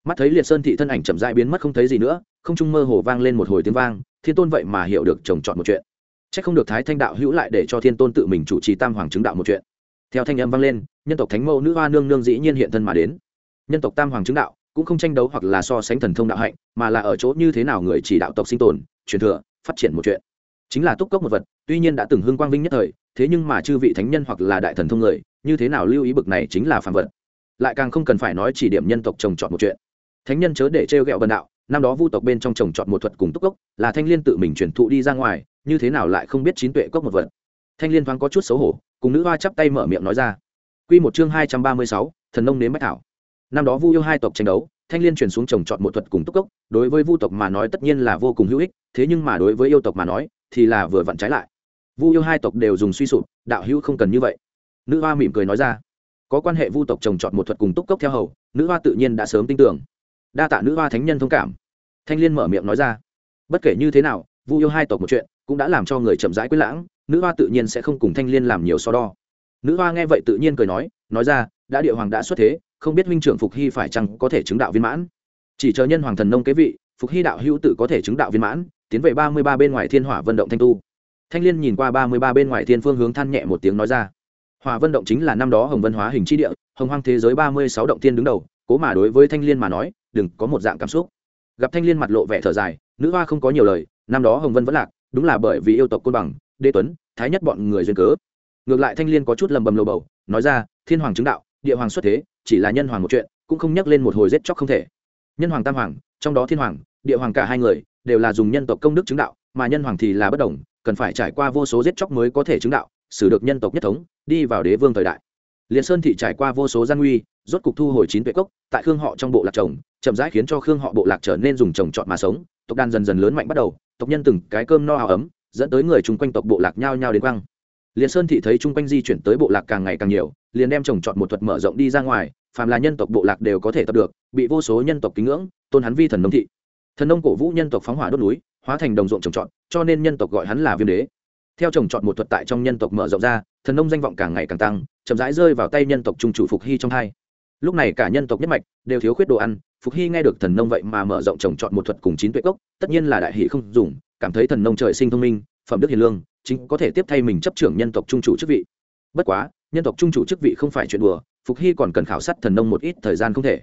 Mắt thấy liệt sơn thị thân ảnh chậm dại biến mất không thấy gì nữa, không trung mơ hồ vang lên một hồi tiếng vang, thiên tôn vậy mà hiểu được trồng trọt một chuyện chắc không được thái thanh đạo hữu lại để cho thiên tôn tự mình chủ trì tam hoàng chứng đạo một chuyện. Theo thanh âm vang lên, nhân tộc thánh mẫu nữ hoa nương nương dĩ nhiên hiện thân mà đến. Nhân tộc tam hoàng chứng đạo, cũng không tranh đấu hoặc là so sánh thần thông đạo hạnh, mà là ở chỗ như thế nào người chỉ đạo tộc sinh tồn, truyền thừa, phát triển một chuyện. Chính là túc cốc một vật, tuy nhiên đã từng hưng quang vinh nhất thời, thế nhưng mà chư vị thánh nhân hoặc là đại thần thông người, như thế nào lưu ý bực này chính là phàm vật. Lại càng không cần phải nói chỉ điểm nhân tộc trồng trọt một chuyện. Thánh nhân chớ để trêu ghẹo bần đạo, năm đó vu tộc bên trong trồng trọt một thuật cùng túc cốc, là thanh liên tự mình truyền thụ đi ra ngoài như thế nào lại không biết chín tuệ cốc một vật thanh liên thoáng có chút xấu hổ cùng nữ hoa chắp tay mở miệng nói ra Quy một chương hai trăm ba mươi sáu, thần nông nếm bách thảo. Năm đó Vu yêu hai tộc tranh đấu, Thanh Liên truyền xuống trồng trọt một thuật cùng túc cốc, đối với Vu tộc mà nói tất nhiên là vô cùng hữu ích, thế nhưng mà đối với yêu tộc mà nói, thì là vừa vặn trái lại. Vu yêu hai tộc đều dùng suy sụp, đạo hữu không cần như vậy. Nữ hoa mỉm cười nói ra, có quan hệ Vu tộc trồng trọt một thuật cùng túc cốc theo hầu, nữ hoa tự nhiên đã sớm tin tưởng. Đa tạ nữ hoa thánh nhân thông cảm. Thanh Liên mở miệng nói ra, bất kể như thế nào, Vu yêu hai tộc một chuyện, cũng đã làm cho người chậm rãi quyết lãng, nữ hoa tự nhiên sẽ không cùng Thanh Liên làm nhiều so đo. Nữ hoa nghe vậy tự nhiên cười nói nói ra đã địa hoàng đã xuất thế không biết huynh trưởng phục hy phải chăng có thể chứng đạo viên mãn. Chỉ chờ nhân hoàng thần nông kế vị phục hy đạo hữu tự có thể chứng đạo viên mãn tiến về ba mươi ba bên ngoài thiên hỏa vận động thanh tu. Thanh liên nhìn qua ba mươi ba bên ngoài thiên phương hướng than nhẹ một tiếng nói ra. Hỏa vận động chính là năm đó hồng vân hóa hình chi địa hồng hoang thế giới ba mươi sáu động tiên đứng đầu cố mà đối với thanh liên mà nói đừng có một dạng cảm xúc. Gặp thanh liên mặt lộ vẻ thở dài nữ hoa không có nhiều lời năm đó hồng vân vẫn lạc đúng là bởi vì yêu tộc côn bằng, Đế tuấn, thái nhất bọn người duyên cớ. Ngược lại thanh l i ê n có chút lầm bầm lầu bầu, nói ra, thiên hoàng chứng đạo, địa hoàng xuất thế, chỉ là nhân hoàng một chuyện, cũng không nhắc lên một hồi giết chóc không thể. Nhân hoàng tam hoàng, trong đó thiên hoàng, địa hoàng cả hai người, đều là dùng nhân tộc công đức chứng đạo, mà nhân hoàng thì là bất đồng, cần phải trải qua vô số giết chóc mới có thể chứng đạo, xử được nhân tộc nhất thống, đi vào đế vương thời đại. Liền sơn thị trải qua vô số gian nguy, rốt cục thu hồi chín tuệ cốc, tại khương họ trong bộ lạc trồng, chậm rãi khiến cho khương họ bộ lạc trở nên dùng trồng trọt mà sống, tộc đàn dần dần lớn mạnh bắt đầu tộc nhân từng cái cơm no áo ấm, dẫn tới người chung quanh tộc bộ lạc nhao nhao đến quăng. Liền sơn thị thấy chung quanh di chuyển tới bộ lạc càng ngày càng nhiều, liền đem trồng trọt một thuật mở rộng đi ra ngoài, phàm là nhân tộc bộ lạc đều có thể tập được, bị vô số nhân tộc kính ngưỡng, tôn hắn vi thần nông thị. Thần nông cổ vũ nhân tộc phóng hỏa đốt núi, hóa thành đồng ruộng trồng trọt, cho nên nhân tộc gọi hắn là viêm đế. Theo trồng trọt một thuật tại trong nhân tộc mở rộng ra, thần nông danh vọng càng ngày càng tăng, chậm rãi rơi vào tay nhân tộc trung chủ phục hy trong hai. Lúc này cả nhân tộc nhất mạch đều thiếu khuyết đồ ăn phục hy nghe được thần nông vậy mà mở rộng trồng trọt một thuật cùng chín tuệ cốc, tất nhiên là đại hỷ không dùng, cảm thấy thần nông trời sinh thông minh, phẩm đức hiền lương, chính có thể tiếp thay mình chấp trưởng nhân tộc trung chủ chức vị. Bất quá, nhân tộc trung chủ chức vị không phải chuyện đùa, phục hy còn cần khảo sát thần nông một ít thời gian không thể.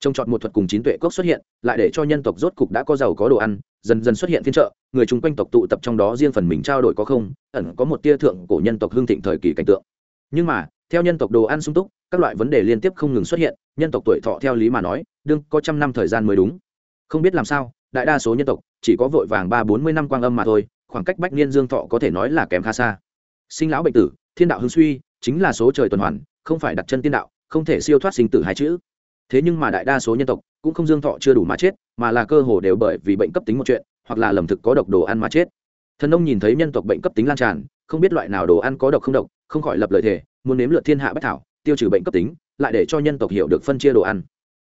Trồng chọn một thuật cùng chín tuệ cốc xuất hiện, lại để cho nhân tộc rốt cục đã có giàu có đồ ăn, dần dần xuất hiện phiên trợ người chung quanh tộc tụ tập trong đó riêng phần mình trao đổi có không, ẩn có một tia thượng cổ nhân tộc hương thịnh thời kỳ cảnh tượng. Nhưng mà, theo nhân tộc đồ ăn sung túc, các loại vấn đề liên tiếp không ngừng xuất hiện nhân tộc tuổi thọ theo lý mà nói, đương có trăm năm thời gian mới đúng. Không biết làm sao, đại đa số nhân tộc chỉ có vội vàng ba bốn mươi năm quang âm mà thôi, khoảng cách bách niên dương thọ có thể nói là kém khá xa. Sinh lão bệnh tử, thiên đạo hưng suy, chính là số trời tuần hoàn, không phải đặt chân tiên đạo, không thể siêu thoát sinh tử hai chữ. Thế nhưng mà đại đa số nhân tộc cũng không dương thọ chưa đủ mà chết, mà là cơ hồ đều bởi vì bệnh cấp tính một chuyện, hoặc là lầm thực có độc đồ ăn mà chết. Thần ông nhìn thấy nhân tộc bệnh cấp tính lan tràn, không biết loại nào đồ ăn có độc không độc, không khỏi lập lời thề, muốn nếm lượt thiên hạ bách thảo tiêu trừ bệnh cấp tính lại để cho nhân tộc hiểu được phân chia đồ ăn.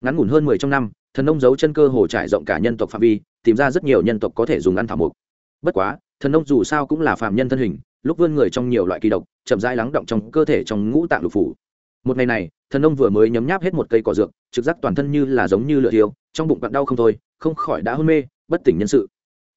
Ngắn ngủn hơn mười trong năm thần ông giấu chân cơ hồ trải rộng cả nhân tộc phạm vi tìm ra rất nhiều nhân tộc có thể dùng ăn thảo mục bất quá thần nông dù sao cũng là phạm nhân thân hình lúc vươn người trong nhiều loại kỳ độc chậm rãi lắng động trong cơ thể trong ngũ tạng lục phủ. Một ngày này thần nông vừa mới nhấm nháp hết một cây cỏ dược trực giác toàn thân như là giống như lửa thiêu trong bụng cặn đau không thôi không khỏi đã hôn mê bất tỉnh nhân sự.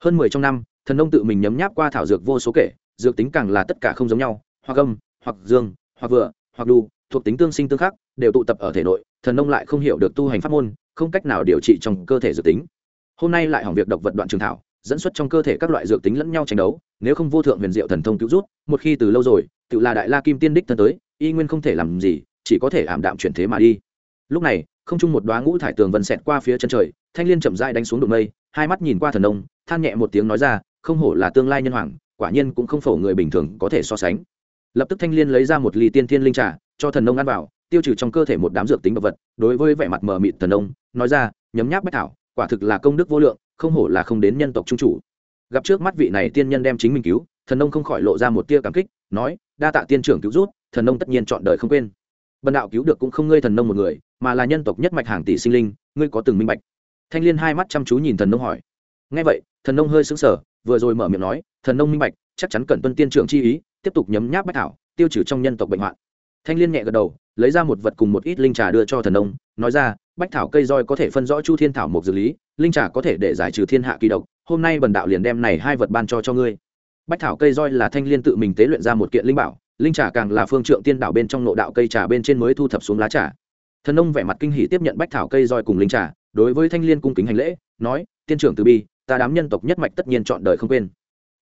Hơn mười trong năm thần nông tự mình nhấm nháp qua thảo dược vô số kể dược tính càng là tất cả không giống nhau hoặc âm hoặc dương hoặc vừa, hoặc đu thuộc tính tương sinh tương khắc, đều tụ tập ở thể nội, thần nông lại không hiểu được tu hành pháp môn, không cách nào điều trị trong cơ thể dược tính. Hôm nay lại hỏng việc độc vật đoạn trường thảo, dẫn xuất trong cơ thể các loại dược tính lẫn nhau tranh đấu, nếu không vô thượng huyền diệu thần thông cứu rút, một khi từ lâu rồi, tự là đại la kim tiên đích thân tới, y nguyên không thể làm gì, chỉ có thể ảm đạm chuyển thế mà đi. Lúc này, không chung một đoá ngũ thải tường vần xẹt qua phía chân trời, thanh liên chậm rãi đánh xuống đụng mây, hai mắt nhìn qua thần nông, than nhẹ một tiếng nói ra, không hổ là tương lai nhân hoàng, quả nhiên cũng không phổ người bình thường có thể so sánh. Lập tức thanh liên lấy ra một ly tiên thiên linh trà cho thần nông ăn vào, tiêu trừ trong cơ thể một đám dược tính độc vật, đối với vẻ mặt mờ mịt thần nông, nói ra, nhấm nháp bách thảo, quả thực là công đức vô lượng, không hổ là không đến nhân tộc trung chủ. Gặp trước mắt vị này tiên nhân đem chính mình cứu, thần nông không khỏi lộ ra một tia cảm kích, nói, đa tạ tiên trưởng cứu rút thần nông tất nhiên chọn đời không quên. Bần đạo cứu được cũng không ngươi thần nông một người, mà là nhân tộc nhất mạch hàng tỷ sinh linh, ngươi có từng minh bạch? Thanh liên hai mắt chăm chú nhìn thần nông hỏi. Ngay vậy, thần nông hơi sững sờ, vừa rồi mở miệng nói, thần nông minh bạch, chắc chắn cần tuân tiên trưởng chi ý, tiếp tục nhấm nháp bách thảo, tiêu trừ trong nhân tộc bệnh hoạn thanh liên nhẹ gật đầu, lấy ra một vật cùng một ít linh trà đưa cho thần nông nói ra, bách thảo cây roi có thể phân rõ chu thiên thảo mộc dược lý, linh trà có thể để giải trừ thiên hạ kỳ độc, hôm nay bần đạo liền đem này hai vật ban cho cho ngươi. Bách thảo cây roi là thanh liên tự mình tế luyện ra một kiện linh bảo, linh trà càng là phương trượng tiên đạo bên trong nộ đạo cây trà bên trên mới thu thập xuống lá trà. Thần nông vẻ mặt kinh hỉ tiếp nhận bách thảo cây roi cùng linh trà, đối với thanh liên cung kính hành lễ, nói, tiên trưởng từ bi, ta đám nhân tộc nhất mạch tất nhiên chọn đời không quên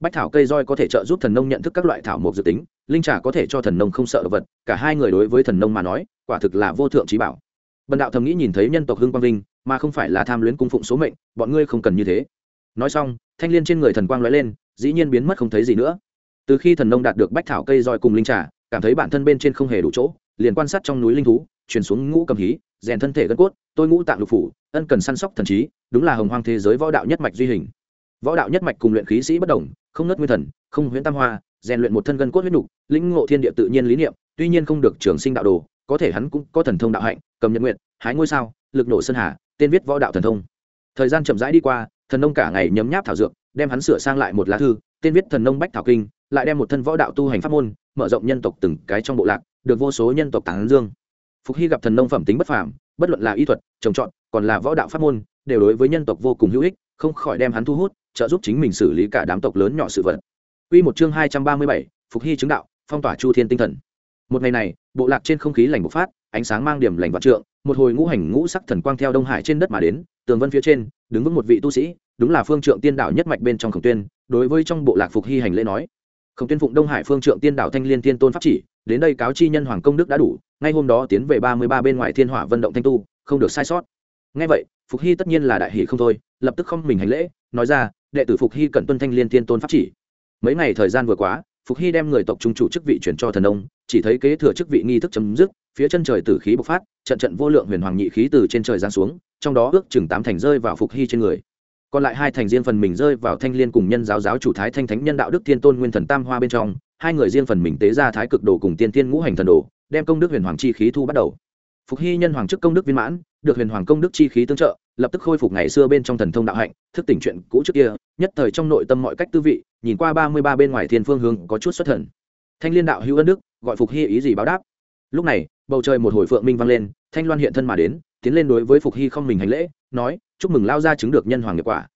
bách thảo cây roi có thể trợ giúp thần nông nhận thức các loại thảo mộc dự tính, linh trà có thể cho thần nông không sợ vật, cả hai người đối với thần nông mà nói, quả thực là vô thượng trí bảo. Bần đạo thầm nghĩ nhìn thấy nhân tộc hưng quang linh mà không phải là tham luyến cung phụng số mệnh, bọn ngươi không cần như thế. Nói xong, thanh l i ê n trên người thần quang l ó e lên, dĩ nhiên biến mất không thấy gì nữa. Từ khi thần nông đạt được bách thảo cây roi cùng linh trà, cảm thấy bản thân bên trên không hề đủ chỗ, liền quan sát trong núi linh thú chuyển xuống ngũ cầm hí, rèn thân thể gân cốt, tôi ngũ tạng lục phủ, ân cần săn sóc thần trí, đúng là hồng hoang thế giới võ đạo nhất mạch duy hình. Võ đạo nhất mạch cùng luyện khí sĩ bất đồng không nớt nguyên thần, không huyễn tam hoa, rèn luyện một thân gân cốt huyết nục, lĩnh ngộ thiên địa tự nhiên lý niệm, tuy nhiên không được trường sinh đạo đồ, có thể hắn cũng có thần thông đạo hạnh, cầm nhật nguyện hái ngôi sao, lực nổ sơn hà, tên viết võ đạo thần thông. Thời gian chậm rãi đi qua, thần nông cả ngày nhấm nháp thảo dược, đem hắn sửa sang lại một lá thư, tên viết thần nông bách thảo kinh, lại đem một thân võ đạo tu hành pháp môn, mở rộng nhân tộc từng cái trong bộ lạc, được vô số nhân tộc tán dương. Phục hy gặp thần nông phẩm tính bất phàm, bất luận là y thuật, trồng trọt, còn là võ đạo pháp môn, đều đối với nhân tộc vô cùng hữu ích, không khỏi đem hắn thu hút trợ giúp chính mình xử lý cả đám tộc lớn nhỏ sự vật. Quy một chương hai trăm ba mươi bảy, phục hy chứng đạo phong tỏa chu thiên tinh thần. Một ngày này bộ lạc trên không khí lành bộc phát ánh sáng mang điểm lành vạn trượng một hồi ngũ hành ngũ sắc thần quang theo đông hải trên đất mà đến tường vân phía trên đứng vững một vị tu sĩ đúng là phương trượng tiên đạo nhất mạch bên trong khổng tuyên đối với trong bộ lạc phục hy hành lễ nói. Khổng tuyên phụng đông hải phương trượng tiên đạo thanh liên tiên tôn pháp chỉ đến đây cáo chi nhân hoàng công đức đã đủ ngay hôm đó tiến về ba mươi ba bên ngoài thiên hỏa vận động thanh tu không được sai sót. Nghe vậy phục hy tất nhiên là đại hỷ không thôi lập tức không mình hành lễ nói ra đệ tử phục hy cần tuân thanh liên tiên tôn pháp chỉ. Mấy ngày thời gian vừa quá, phục hy đem người tộc trung chủ chức vị chuyển cho thần ông, chỉ thấy kế thừa chức vị nghi thức chấm dứt, phía chân trời tử khí bộc phát, trận trận vô lượng huyền hoàng nhị khí từ trên trời giáng xuống, trong đó ước chừng tám thành rơi vào phục hy trên người. Còn lại hai thành riêng phần mình rơi vào thanh liên cùng nhân giáo giáo chủ thái thanh thánh nhân đạo đức thiên tôn nguyên thần tam hoa bên trong, hai người riêng phần mình tế ra thái cực đồ cùng tiên tiên ngũ hành thần đồ, đem công đức huyền hoàng chi khí thu bắt đầu. Phục hy nhân hoàng chức công đức viên mãn, được huyền hoàng công đức chi khí tương trợ lập tức khôi phục ngày xưa bên trong thần thông đạo hạnh, thức tỉnh chuyện cũ trước kia, nhất thời trong nội tâm mọi cách tư vị, nhìn qua ba mươi ba bên ngoài thiên phương hướng có chút xuất thần. Thanh liên đạo hữu ân đức, gọi phục hy ý gì báo đáp. Lúc này, bầu trời một hồi phượng minh vang lên, thanh loan hiện thân mà đến, tiến lên đối với phục hy không mình hành lễ, nói, chúc mừng lao ra chứng được nhân hoàng nghiệp quả.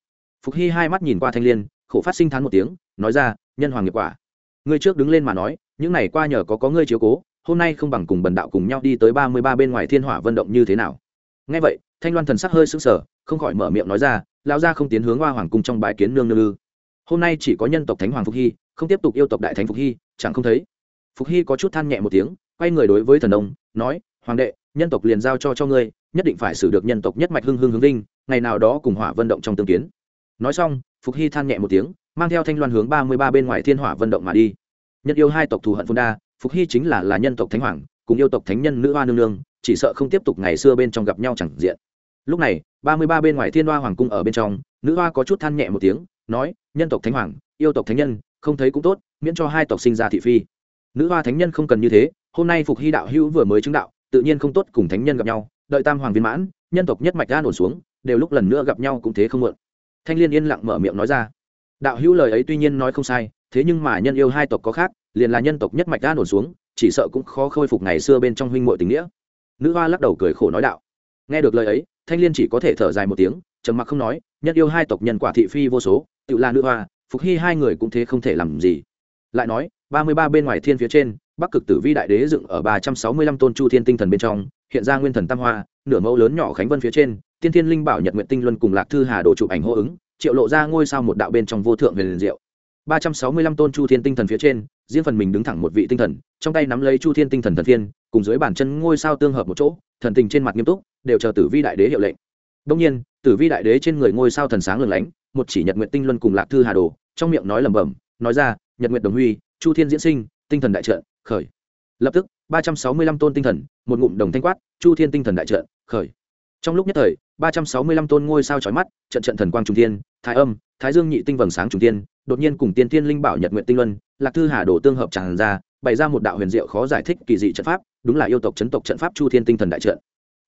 Phục hy hai mắt nhìn qua thanh liên, khổ phát sinh thán một tiếng, nói ra, nhân hoàng nghiệp quả. Ngươi trước đứng lên mà nói, những này qua nhờ có có ngươi chiếu cố, hôm nay không bằng cùng bần đạo cùng nhau đi tới ba mươi ba bên ngoài thiên hỏa vận động như thế nào? Ngay vậy thanh loan thần sắc hơi sững sờ, không khỏi mở miệng nói ra lao ra không tiến hướng hoa hoàng cung trong bãi kiến nương nương ư? Hôm nay chỉ có nhân tộc thánh hoàng phục hy, không tiếp tục yêu tộc đại thánh phục hy, chẳng không thấy. Phục hy có chút than nhẹ một tiếng, quay người đối với thần ông, nói, hoàng đệ, nhân tộc liền giao cho cho ngươi, nhất định phải xử được nhân tộc nhất mạch hưng hưng hướng vinh, ngày nào đó cùng hỏa vận động trong tương kiến. Nói xong, phục hy than nhẹ một tiếng, mang theo thanh loan hướng ba mươi ba bên ngoài thiên hỏa vận động mà đi. Nhất yêu hai tộc thù hận phun đa, phục hy chính là là nhân tộc thánh hoàng, cùng yêu tộc thánh nhân nữ hoa nương nương chỉ sợ không tiếp tục ngày xưa bên trong gặp nhau chẳng diện. Lúc này, ba mươi ba bên ngoài thiên hoa hoàng cung ở bên trong, nữ hoa có chút than nhẹ một tiếng, nói, nhân tộc thánh hoàng, yêu tộc thánh nhân, không thấy cũng tốt, miễn cho hai tộc sinh ra thị phi. Nữ hoa thánh nhân không cần như thế, hôm nay phục hy đạo hữu vừa mới chứng đạo, tự nhiên không tốt cùng thánh nhân gặp nhau, đợi tam hoàng viên mãn, nhân tộc nhất mạch ga nổ xuống, đều lúc lần nữa gặp nhau cũng thế không mượn thanh liên yên lặng mở miệng nói ra. Đạo hữu lời ấy tuy nhiên nói không sai, thế nhưng mà nhân yêu hai tộc có khác, liền là nhân tộc nhất mạch ga nổ xuống, chỉ sợ cũng khó khôi phục ngày xưa bên trong huynh muội tình nghĩa nữ hoa lắc đầu cười khổ nói đạo. Nghe được lời ấy, thanh liên chỉ có thể thở dài một tiếng, trầm mặc không nói, nhất yêu hai tộc nhân quả thị phi vô số, tự là nữ hoa, phục hy hai người cũng thế không thể làm gì. Lại nói, ba mươi ba bên ngoài thiên phía trên, bắc cực tử vi đại đế dựng ở ba trăm sáu mươi lăm tôn chu thiên tinh thần bên trong, hiện ra nguyên thần tam hoa, nửa mẫu lớn nhỏ khánh vân phía trên, tiên thiên linh bảo nhật nguyện tinh luân cùng lạc thư hà đồ chụp ảnh hô ứng, triệu lộ ra ngôi sao một đạo bên trong vô thượng huyền liền diệu. ba trăm sáu mươi lăm tôn chu thiên tinh thần phía trên riêng phần mình đứng thẳng một vị tinh thần, trong tay nắm lấy chu thiên tinh thần thần thiên, cùng dưới bàn chân ngôi sao tương hợp một chỗ, thần tình trên mặt nghiêm túc, đều chờ tử vi đại đế hiệu lệnh. Đông nhiên, tử vi đại đế trên người ngôi sao thần sáng lừng lánh, một chỉ nhật nguyện tinh luân cùng lạc thư hà đồ, trong miệng nói lẩm bẩm, nói ra, nhật nguyện đồng huy, chu thiên diễn sinh, tinh thần đại trợ khởi. Lập tức, ba trăm sáu mươi lăm tôn tinh thần, một ngụm đồng thanh quát, chu thiên tinh thần đại trợ khởi. Trong lúc nhất thời, ba trăm sáu mươi lăm tôn ngôi sao chói mắt, trận trận thần quang trung thiên, thái âm, thái dương nhị tinh vầng sáng trung thiên, đột nhiên cùng tiên thiên linh bảo nhật nguyện tinh luân lạc thư hà đổ tương hợp tràn ra, bày ra một đạo huyền diệu khó giải thích kỳ dị trận pháp, đúng là yêu tộc chấn tộc trận pháp chu thiên tinh thần đại trận.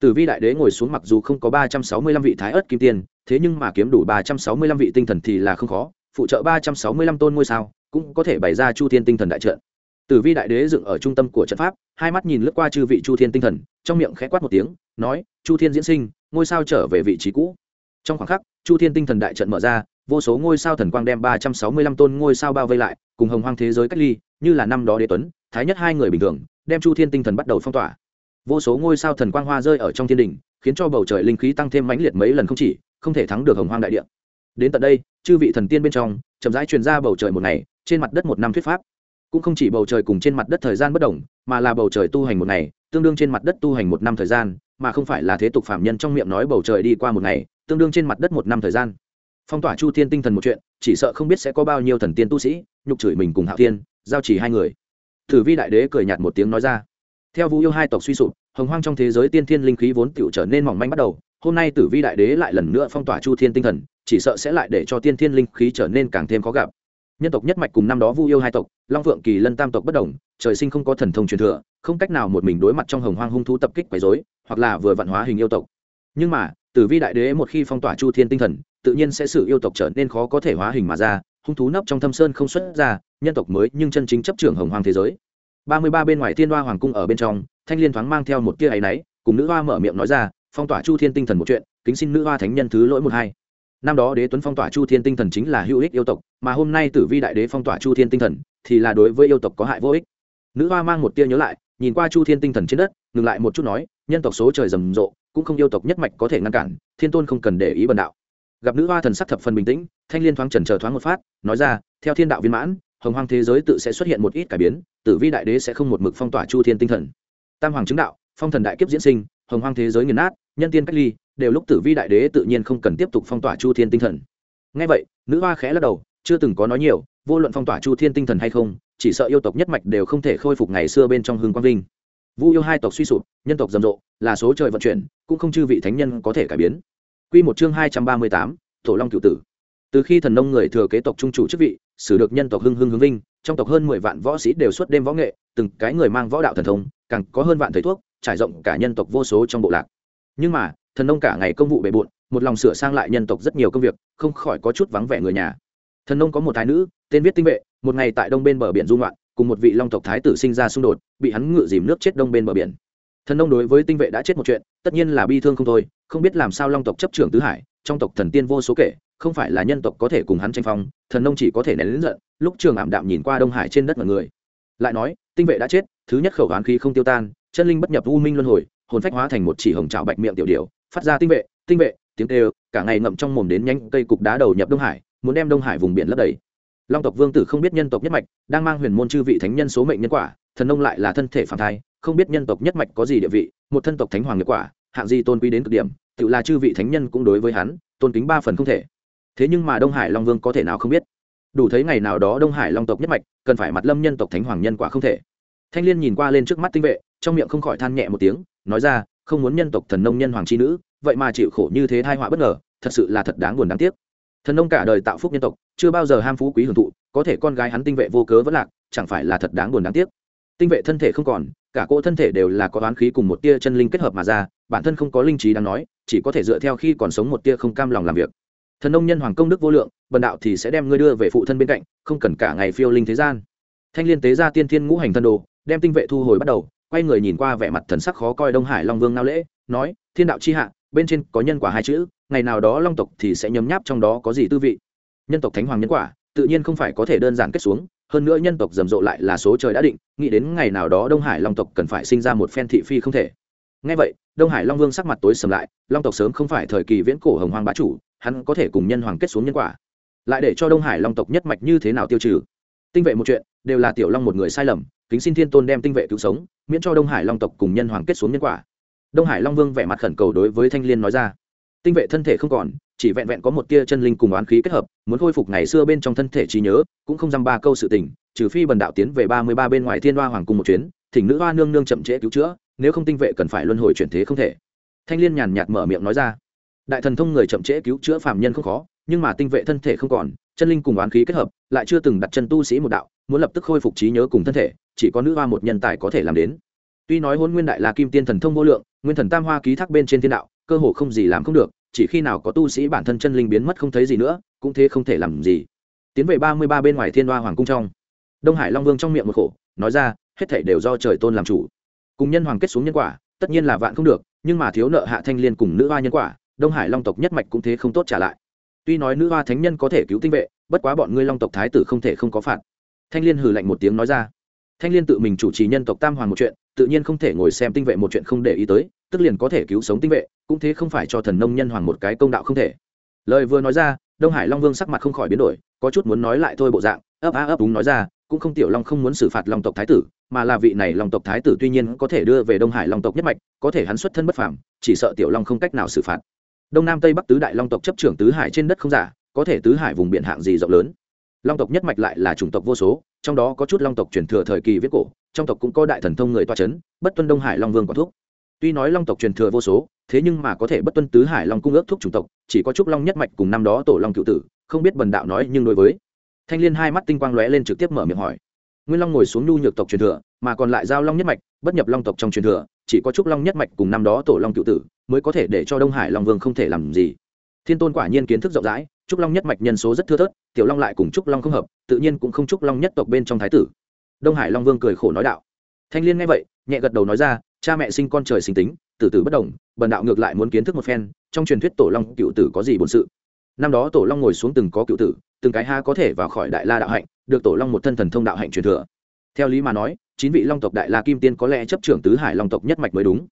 Tử vi đại đế ngồi xuống mặc dù không có ba trăm sáu mươi lăm vị thái ớt kim tiên, thế nhưng mà kiếm đủ ba trăm sáu mươi lăm vị tinh thần thì là không khó, phụ trợ ba trăm sáu mươi lăm tôn ngôi sao, cũng có thể bày ra chu thiên tinh thần đại trận. Tử vi đại đế dựng ở trung tâm của trận pháp, hai mắt nhìn lướt qua chư vị chu thiên tinh thần, trong miệng khẽ quát một tiếng, nói, chu thiên diễn sinh, ngôi sao trở về vị trí cũ. Trong khoảng khắc, chu thiên tinh thần đại trận mở ra, vô số ngôi sao thần quang đem ba trăm sáu mươi lăm tôn ngôi sao bao vây lại cùng hồng hoang thế giới cách ly, như là năm đó đế tuấn, thái nhất hai người bình thường, đem chu thiên tinh thần bắt đầu phong tỏa. Vô số ngôi sao thần quang hoa rơi ở trong thiên đình, khiến cho bầu trời linh khí tăng thêm mãnh liệt mấy lần không chỉ, không thể thắng được hồng hoang đại địa. Đến tận đây, chư vị thần tiên bên trong, chậm rãi truyền ra bầu trời một ngày, trên mặt đất một năm thuyết pháp. Cũng không chỉ bầu trời cùng trên mặt đất thời gian bất đồng, mà là bầu trời tu hành một ngày, tương đương trên mặt đất tu hành một năm thời gian, mà không phải là thế tục phạm nhân trong miệng nói bầu trời đi qua một ngày, tương đương trên mặt đất một năm thời gian. Phong tỏa chu thiên tinh thần một chuyện, chỉ sợ không biết sẽ có bao nhiêu thần tiên tu sĩ nhục chửi mình cùng hạo thiên, giao chỉ hai người. Thử vi đại đế cười nhạt một tiếng nói ra. Theo vũ yêu hai tộc suy sụp, hồng hoang trong thế giới tiên thiên linh khí vốn tựu trở nên mỏng manh bắt đầu, hôm nay tử vi đại đế lại lần nữa phong tỏa chu thiên tinh thần, chỉ sợ sẽ lại để cho tiên thiên linh khí trở nên càng thêm khó gặp. Nhân tộc nhất mạch cùng năm đó vu yêu hai tộc, long phượng kỳ lân tam tộc bất đồng, trời sinh không có thần thông truyền thừa, không cách nào một mình đối mặt trong hồng hoang hung thú tập kích quấy dối hoặc là vừa vạn hóa hình yêu tộc. Nhưng mà, tử vi đại đế một khi phong tỏa chu thiên tinh thần, tự nhiên sẽ xử yêu tộc trở nên khó có thể hóa hình mà ra hung thú nấp trong thâm sơn không xuất ra, nhân tộc mới nhưng chân chính chấp trưởng hồng hoàng thế giới. Ba mươi ba bên ngoài thiên hoa hoàng cung ở bên trong, thanh liên thoáng mang theo một tia áy náy, cùng nữ hoa mở miệng nói ra, phong tỏa chu thiên tinh thần một chuyện, kính xin nữ hoa thánh nhân thứ lỗi một hai. Năm đó đế tuấn phong tỏa chu thiên tinh thần chính là hữu ích yêu tộc, mà hôm nay tử vi đại đế phong tỏa chu thiên tinh thần, thì là đối với yêu tộc có hại vô ích. Nữ hoa mang một tia nhớ lại, nhìn qua chu thiên tinh thần trên đất, ngừng lại một chút nói, nhân tộc số trời rầm rộ, cũng không yêu tộc nhất mạch có thể ngăn cản, thiên tôn không cần để ý bần đạo gặp nữ hoa thần sắc thập phần bình tĩnh, thanh liên thoáng trần chờ thoáng một phát, nói ra, theo thiên đạo viên mãn, hồng hoang thế giới tự sẽ xuất hiện một ít cải biến, tử vi đại đế sẽ không một mực phong tỏa chu thiên tinh thần. Tam hoàng chứng đạo, phong thần đại kiếp diễn sinh, hồng hoang thế giới nghiền nát, nhân tiên cách ly, đều lúc tử vi đại đế tự nhiên không cần tiếp tục phong tỏa chu thiên tinh thần. Ngay vậy, nữ hoa khẽ lắc đầu, chưa từng có nói nhiều, vô luận phong tỏa chu thiên tinh thần hay không, chỉ sợ yêu tộc nhất mạch đều không thể khôi phục ngày xưa bên trong hương quang vinh. Vu yêu hai tộc suy sụp, nhân tộc rầm rộ, là số trời vận chuyển, cũng không chư vị thánh nhân có thể cải biến. Quy một chương hai trăm ba mươi tám tổ long cửu tử. Từ khi thần nông người thừa kế tộc trung chủ chức vị xử được nhân tộc hưng hưng hướng vinh trong tộc hơn mười vạn võ sĩ đều xuất đêm võ nghệ từng cái người mang võ đạo thần thông càng có hơn vạn thầy thuốc trải rộng cả nhân tộc vô số trong bộ lạc. Nhưng mà thần nông cả ngày công vụ bề bộn một lòng sửa sang lại nhân tộc rất nhiều công việc không khỏi có chút vắng vẻ người nhà. Thần nông có một thái nữ tên viết tinh vệ một ngày tại đông bên bờ biển du ngoạn, cùng một vị long tộc thái tử sinh ra xung đột bị hắn ngự dìm nước chết đông bên bờ biển. Thần nông đối với tinh vệ đã chết một chuyện tất nhiên là bi thương không thôi không biết làm sao long tộc chấp trưởng tứ hải, trong tộc thần tiên vô số kể, không phải là nhân tộc có thể cùng hắn tranh phong, thần nông chỉ có thể nén lính giận, lúc trường ảm đạm nhìn qua đông hải trên đất mọi người. Lại nói, tinh vệ đã chết, thứ nhất khẩu hoán khí không tiêu tan, chân linh bất nhập u minh luân hồi, hồn phách hóa thành một chỉ hồng trào bạch miệng tiểu điều phát ra tinh vệ tinh vệ, tiếng tê cả ngày ngậm trong mồm đến nhánh cây cục đá đầu nhập đông hải, muốn đem đông hải vùng biển lấp đầy. Long tộc vương tử không biết nhân tộc nhất mạch, đang mang huyền môn chư vị thánh nhân số mệnh nhân quả, thần nông lại là thân thể phản thai, không biết nhân tộc nhất mạch có gì địa vị, một thân tộc thánh hoàng nghiệp quả hạng gì tôn quý đến cực điểm, tự là chư vị thánh nhân cũng đối với hắn, tôn kính ba phần không thể. Thế nhưng mà đông hải long vương có thể nào không biết? Đủ thấy ngày nào đó đông hải long tộc nhất mạch, cần phải mặt lâm nhân tộc thánh hoàng nhân quả không thể. Thanh liên nhìn qua lên trước mắt tinh vệ, trong miệng không khỏi than nhẹ một tiếng, nói ra, không muốn nhân tộc thần nông nhân hoàng c h i nữ, vậy mà chịu khổ như thế thai họa bất ngờ, thật sự là thật đáng buồn đáng tiếc. Thần nông cả đời tạo phúc nhân tộc, chưa bao giờ ham phú quý hưởng thụ, có thể con gái hắn tinh vệ vô cớ vẫn lạc, chẳng phải là thật đáng buồn đáng tiếc. Tinh vệ thân thể không còn, cả cỗ thân thể đều là có oán khí cùng một tia chân linh kết hợp mà ra bản thân không có linh trí đáng nói, chỉ có thể dựa theo khi còn sống một tia không cam lòng làm việc. Thần nông nhân hoàng công đức vô lượng, bần đạo thì sẽ đem ngươi đưa về phụ thân bên cạnh, không cần cả ngày phiêu linh thế gian. Thanh liên tế ra tiên thiên ngũ hành thân đồ, đem tinh vệ thu hồi bắt đầu, quay người nhìn qua vẻ mặt thần sắc khó coi đông hải long vương nao lễ, nói, thiên đạo chi hạ, bên trên có nhân quả hai chữ, ngày nào đó long tộc thì sẽ nhấm nháp trong đó có gì tư vị. Nhân tộc thánh hoàng nhân quả, tự nhiên không phải có thể đơn giản kết xuống, hơn nữa nhân tộc rầm rộ lại là số trời đã định, nghĩ đến ngày nào đó đông hải long tộc cần phải sinh ra một phen thị phi không thể ngay vậy, đông hải long vương sắc mặt tối sầm lại, long tộc sớm không phải thời kỳ viễn cổ hồng hoàng bá chủ, hắn có thể cùng nhân hoàng kết xuống nhân quả. Lại để cho đông hải long tộc nhất mạch như thế nào tiêu trừ? Tinh vệ một chuyện, đều là tiểu long một người sai lầm, kính xin thiên tôn đem tinh vệ cứu sống, miễn cho đông hải long tộc cùng nhân hoàng kết xuống nhân quả. Đông hải long vương vẻ mặt khẩn cầu đối với thanh liên nói ra. Tinh vệ thân thể không còn, chỉ vẹn vẹn có một tia chân linh cùng oán khí kết hợp, muốn khôi phục ngày xưa bên trong thân thể trí nhớ, cũng không dăm ba câu sự tình, trừ phi bần đạo tiến về ba mươi ba bên ngoài thiên hoa hoàng cung một chuyến, thỉnh nữ hoa nương nương chậm trễ cứu chữa nếu không tinh vệ cần phải luân hồi chuyển thế không thể. Thanh liên nhàn nhạt mở miệng nói ra. Đại thần thông người chậm trễ cứu chữa phạm nhân không khó, nhưng mà tinh vệ thân thể không còn, chân linh cùng oán khí kết hợp, lại chưa từng đặt chân tu sĩ một đạo, muốn lập tức khôi phục trí nhớ cùng thân thể, chỉ có nữ hoa một nhân tài có thể làm đến. Tuy nói hôn nguyên đại là kim tiên thần thông vô lượng, nguyên thần tam hoa ký thác bên trên thiên đạo, cơ hồ không gì làm không được, chỉ khi nào có tu sĩ bản thân chân linh biến mất không thấy gì nữa, cũng thế không thể làm gì. Tiến về ba mươi ba bên ngoài thiên hoa hoàng cung trong. Đông hải long vương trong miệng một khổ, nói ra, hết thể đều do trời tôn làm chủ cùng nhân hoàng kết xuống nhân quả, tất nhiên là vạn không được, nhưng mà thiếu nợ hạ thanh liên cùng nữ hoa nhân quả, đông hải long tộc nhất mạch cũng thế không tốt trả lại. Tuy nói nữ hoa thánh nhân có thể cứu tinh vệ, bất quá bọn ngươi long tộc thái tử không thể không có phạt. Thanh liên hừ lạnh một tiếng nói ra. Thanh liên tự mình chủ trì nhân tộc tam hoàng một chuyện, tự nhiên không thể ngồi xem tinh vệ một chuyện không để ý tới, tức liền có thể cứu sống tinh vệ, cũng thế không phải cho thần nông nhân hoàng một cái công đạo không thể. Lời vừa nói ra, đông hải long vương sắc mặt không khỏi biến đổi, có chút muốn nói lại thôi bộ dạng, ấp á ấp đúng nói ra, cũng không tiểu long không muốn xử phạt long tộc thái tử mà là vị này long tộc thái tử tuy nhiên có thể đưa về đông hải long tộc nhất mạch, có thể hắn xuất thân bất phàm, chỉ sợ tiểu long không cách nào xử phạt. Đông nam tây bắc tứ đại long tộc chấp trưởng tứ hải trên đất không giả, có thể tứ hải vùng biển hạng gì rộng lớn. Long tộc nhất mạch lại là chủng tộc vô số, trong đó có chút long tộc truyền thừa thời kỳ viết cổ, trong tộc cũng có đại thần thông người toa c h ấ n bất tuân đông hải long vương có thuốc. tuy nói long tộc truyền thừa vô số, thế nhưng mà có thể bất tuân tứ hải long cung ước thuốc chủng tộc, chỉ có trúc long nhất mạch cùng năm đó tổ long cựu tử, không biết bần đạo nói nhưng đối với. Thanh l i ê n hai mắt tinh quang lóe lên trực tiếp mở miệng hỏi nguyên long ngồi xuống nhu nhược tộc truyền thừa, mà còn lại giao long nhất mạch, bất nhập long tộc trong truyền thừa, chỉ có trúc long nhất mạch cùng năm đó tổ long cựu tử mới có thể để cho đông hải long vương không thể làm gì. Thiên tôn quả nhiên kiến thức rộng rãi, trúc long nhất mạch nhân số rất thưa thớt, tiểu long lại cùng trúc long không hợp, tự nhiên cũng không trúc long nhất tộc bên trong thái tử. Đông hải long vương cười khổ nói đạo. Thanh liên nghe vậy, nhẹ gật đầu nói ra, cha mẹ sinh con trời sinh tính, tử tử bất đồng, bần đạo ngược lại muốn kiến thức một phen, trong truyền thuyết tổ long cựu tử có gì bổn sự? Năm đó tổ long ngồi xuống từng có cựu tử, từng cái ha có thể vào khỏi đại la đạo hạnh, được tổ long một thân thần thông đạo hạnh truyền thừa. Theo lý mà nói, chín vị long tộc đại la kim tiên có lẽ chấp trưởng tứ hải long tộc nhất mạch mới đúng.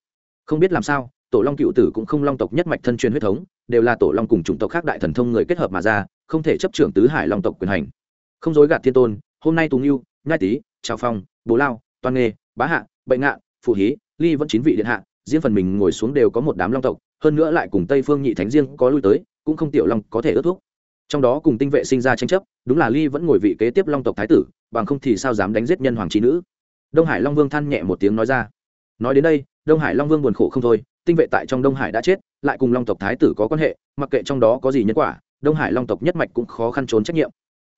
Không biết làm sao, tổ long cựu tử cũng không long tộc nhất mạch thân truyền huyết thống, đều là tổ long cùng chủng tộc khác đại thần thông người kết hợp mà ra, không thể chấp trưởng tứ hải long tộc quyền hành. Không dối gạt thiên tôn, hôm nay tùng yêu ngai tý, trào phong bố lao, toàn nghề, bá hạ bệnh ngạn, phụ hí, ly vẫn chín vị điện hạ, riêng phần mình ngồi xuống đều có một đám long tộc, hơn nữa lại cùng tây phương nhị thánh riêng có lui tới cũng không tiểu long có thể ước thuốc trong đó cùng tinh vệ sinh ra tranh chấp, đúng là ly vẫn ngồi vị kế tiếp long tộc thái tử, bằng không thì sao dám đánh giết nhân hoàng trí nữ? Đông hải long vương than nhẹ một tiếng nói ra. Nói đến đây, đông hải long vương buồn khổ không thôi, tinh vệ tại trong đông hải đã chết, lại cùng long tộc thái tử có quan hệ, mặc kệ trong đó có gì nhân quả, đông hải long tộc nhất mạch cũng khó khăn trốn trách nhiệm.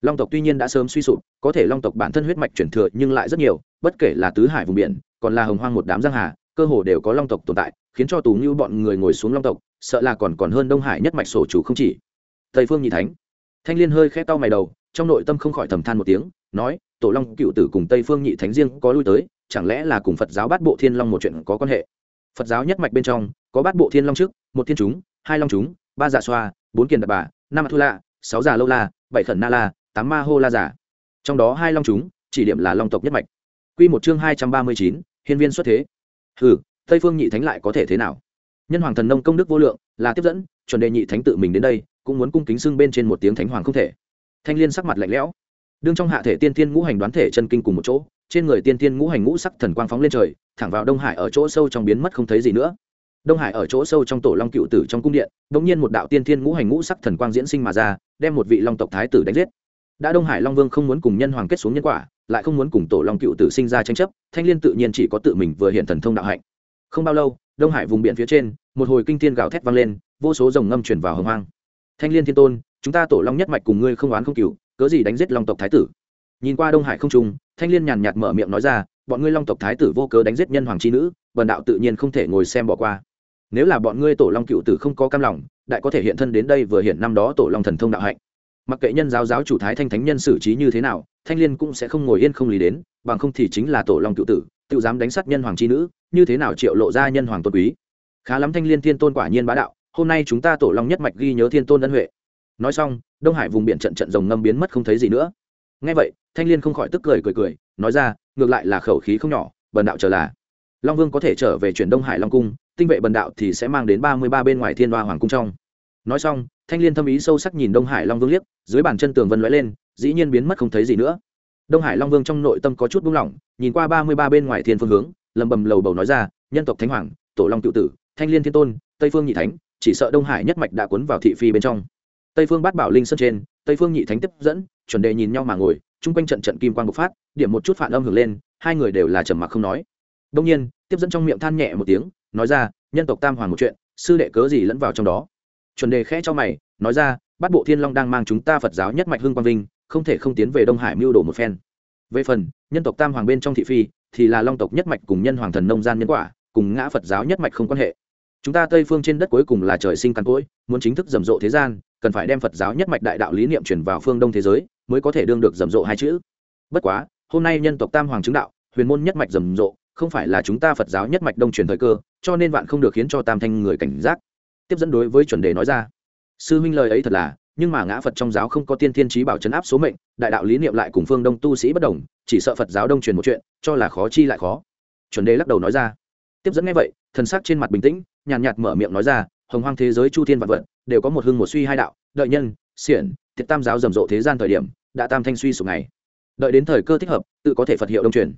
Long tộc tuy nhiên đã sớm suy sụp, có thể long tộc bản thân huyết mạch chuyển thừa nhưng lại rất nhiều, bất kể là tứ hải vùng biển, còn là hồng hoang một đám giang hà, cơ hồ đều có long tộc tồn tại, khiến cho tù như bọn người ngồi xuống long tộc sợ là còn còn hơn đông hải nhất mạch sổ chủ không chỉ. Tây phương nhị thánh. Thanh liên hơi khẽ tao mày đầu, trong nội tâm không khỏi thầm than một tiếng, nói, tổ long cựu tử cùng tây phương nhị thánh riêng có lui tới, chẳng lẽ là cùng phật giáo bát bộ thiên long một chuyện có quan hệ? Phật giáo nhất mạch bên trong, có bát bộ thiên long trước, một thiên chúng, hai long chúng, ba dạ xoa, bốn kiền Đạt bà, năm thu la, sáu già lâu la, bảy khẩn na la, tám ma hô la giả. Trong đó hai long chúng, chỉ điểm là long tộc nhất mạch. Q một chương hai trăm ba mươi chín, hiên viên xuất thế. Ừ tây phương nhị thánh lại có thể thế nào? Nhân hoàng thần nông công đức vô lượng, là tiếp dẫn, chuẩn đề nhị thánh tự mình đến đây, cũng muốn cung kính xưng bên trên một tiếng thánh hoàng không thể. Thanh liên sắc mặt lạnh lẽo. Đương trong hạ thể tiên tiên ngũ hành đoán thể chân kinh cùng một chỗ, trên người tiên tiên ngũ hành ngũ sắc thần quang phóng lên trời, thẳng vào đông hải ở chỗ sâu trong biến mất không thấy gì nữa. Đông hải ở chỗ sâu trong tổ long cựu tử trong cung điện đ ỗ n g nhiên một đạo tiên tiên ngũ hành ngũ sắc thần quang diễn sinh mà ra, đem một vị long tộc thái tử đánh giết. Đã đông hải long vương không muốn cùng nhân hoàng kết xuống nhân quả, lại không muốn cùng tổ long cựu tử sinh ra tranh chấp, thanh liên tự nhiên chỉ có tự mình vừa hiện thần thông đạo hạnh. Không bao lâu đông hải vùng biển phía trên, một hồi kinh thiên gào thét vang lên, vô số dòng ngâm chuyển vào hồng hoang. Thanh liên thiên tôn, chúng ta tổ long nhất mạch cùng ngươi không oán không cựu cớ gì đánh giết long tộc thái tử? Nhìn qua đông hải không trung, thanh liên nhàn nhạt mở miệng nói ra, bọn ngươi long tộc thái tử vô cớ đánh giết nhân hoàng c h i nữ, bần đạo tự nhiên không thể ngồi xem bỏ qua. Nếu là bọn ngươi tổ long cựu tử không có cam lòng, đại có thể hiện thân đến đây vừa hiện năm đó tổ long thần thông đạo hạnh. Mặc kệ nhân giáo giáo chủ thái thanh thánh nhân xử trí như thế nào thanh liên cũng sẽ không ngồi yên không lý đến, bằng không thì chính là tổ long cựu tử, tự dám đánh sát nhân hoàng c h i nữ, như thế nào triệu lộ ra nhân hoàng tôn quý. Khá lắm thanh liên thiên tôn quả nhiên bá đạo, hôm nay chúng ta tổ long nhất mạch ghi nhớ thiên tôn ân huệ. Nói xong, đông hải vùng biển trận trận rồng ngâm biến mất không thấy gì nữa. Ngay vậy, thanh liên không khỏi tức cười cười cười, nói ra, ngược lại là khẩu khí không nhỏ, bần đạo trở là. Long vương có thể trở về chuyển đông hải long cung, tinh vệ bần đạo thì sẽ mang đến ba mươi ba bên ngoài thiên đoa hoàng cung trong. Nói xong, thanh liên thâm ý sâu sắc nhìn đông hải long vương liếc, dưới bàn chân tường vân lóe lên dĩ nhiên biến mất không thấy gì nữa. Đông hải long vương trong nội tâm có chút buông lỏng, nhìn qua ba mươi ba bên ngoài thiên phương hướng lầm bầm lầu bầu nói ra, nhân tộc thánh hoàng, tổ long cựu tử, thanh liên thiên tôn, tây phương nhị thánh, chỉ sợ đông hải nhất mạch đã cuốn vào thị phi bên trong. Tây phương bát bảo linh sơn trên, tây phương nhị thánh tiếp dẫn, chuẩn đề nhìn nhau mà ngồi, chung quanh trận trận kim quang bộc phát, điểm một chút phản âm hưởng lên, hai người đều là trầm mặc không nói. Đông nhiên, tiếp dẫn trong miệng than nhẹ một tiếng, nói ra, nhân tộc tam hoàng một chuyện, sư đệ cớ gì lẫn vào trong đó? Chuẩn đề khẽ cho mày, nói ra bắt bộ thiên long đang mang chúng ta phật giáo nhất mạch hưng quang vinh không thể không tiến về đông hải mưu đồ một phen. Về phần, nhân tộc tam hoàng bên trong thị phi, thì là long tộc nhất mạch cùng nhân hoàng thần nông gian nhân quả, cùng ngã phật giáo nhất mạch không quan hệ. Chúng ta tây phương trên đất cuối cùng là trời sinh căn cỗi muốn chính thức rầm rộ thế gian, cần phải đem phật giáo nhất mạch đại đạo lý niệm chuyển vào phương đông thế giới, mới có thể đương được rầm rộ hai chữ. Bất quá, hôm nay nhân tộc tam hoàng chứng đạo, huyền môn nhất mạch rầm rộ, không phải là chúng ta phật giáo nhất mạch đông truyền thời cơ, cho nên bạn không được khiến cho tam thanh người cảnh giác. Tiếp dẫn đối với chuẩn đề nói ra. Sư huynh lời ấy thật là nhưng mà ngã phật trong giáo không có tiên thiên trí bảo chấn áp số mệnh, đại đạo lý niệm lại cùng phương đông tu sĩ bất đồng, chỉ sợ phật giáo đông truyền một chuyện, cho là khó chi lại khó. Chuẩn đề lắc đầu nói ra. Tiếp dẫn nghe vậy, thần sắc trên mặt bình tĩnh, nhàn nhạt mở miệng nói ra, hồng hoang thế giới chu thiên vạn vật, đều có một hưng một suy hai đạo, đợi nhân, xiển thiệt tam giáo rầm rộ thế gian thời điểm, đã tam thanh suy sụp ngày. Đợi đến thời cơ thích hợp, tự có thể phật hiệu đông truyền.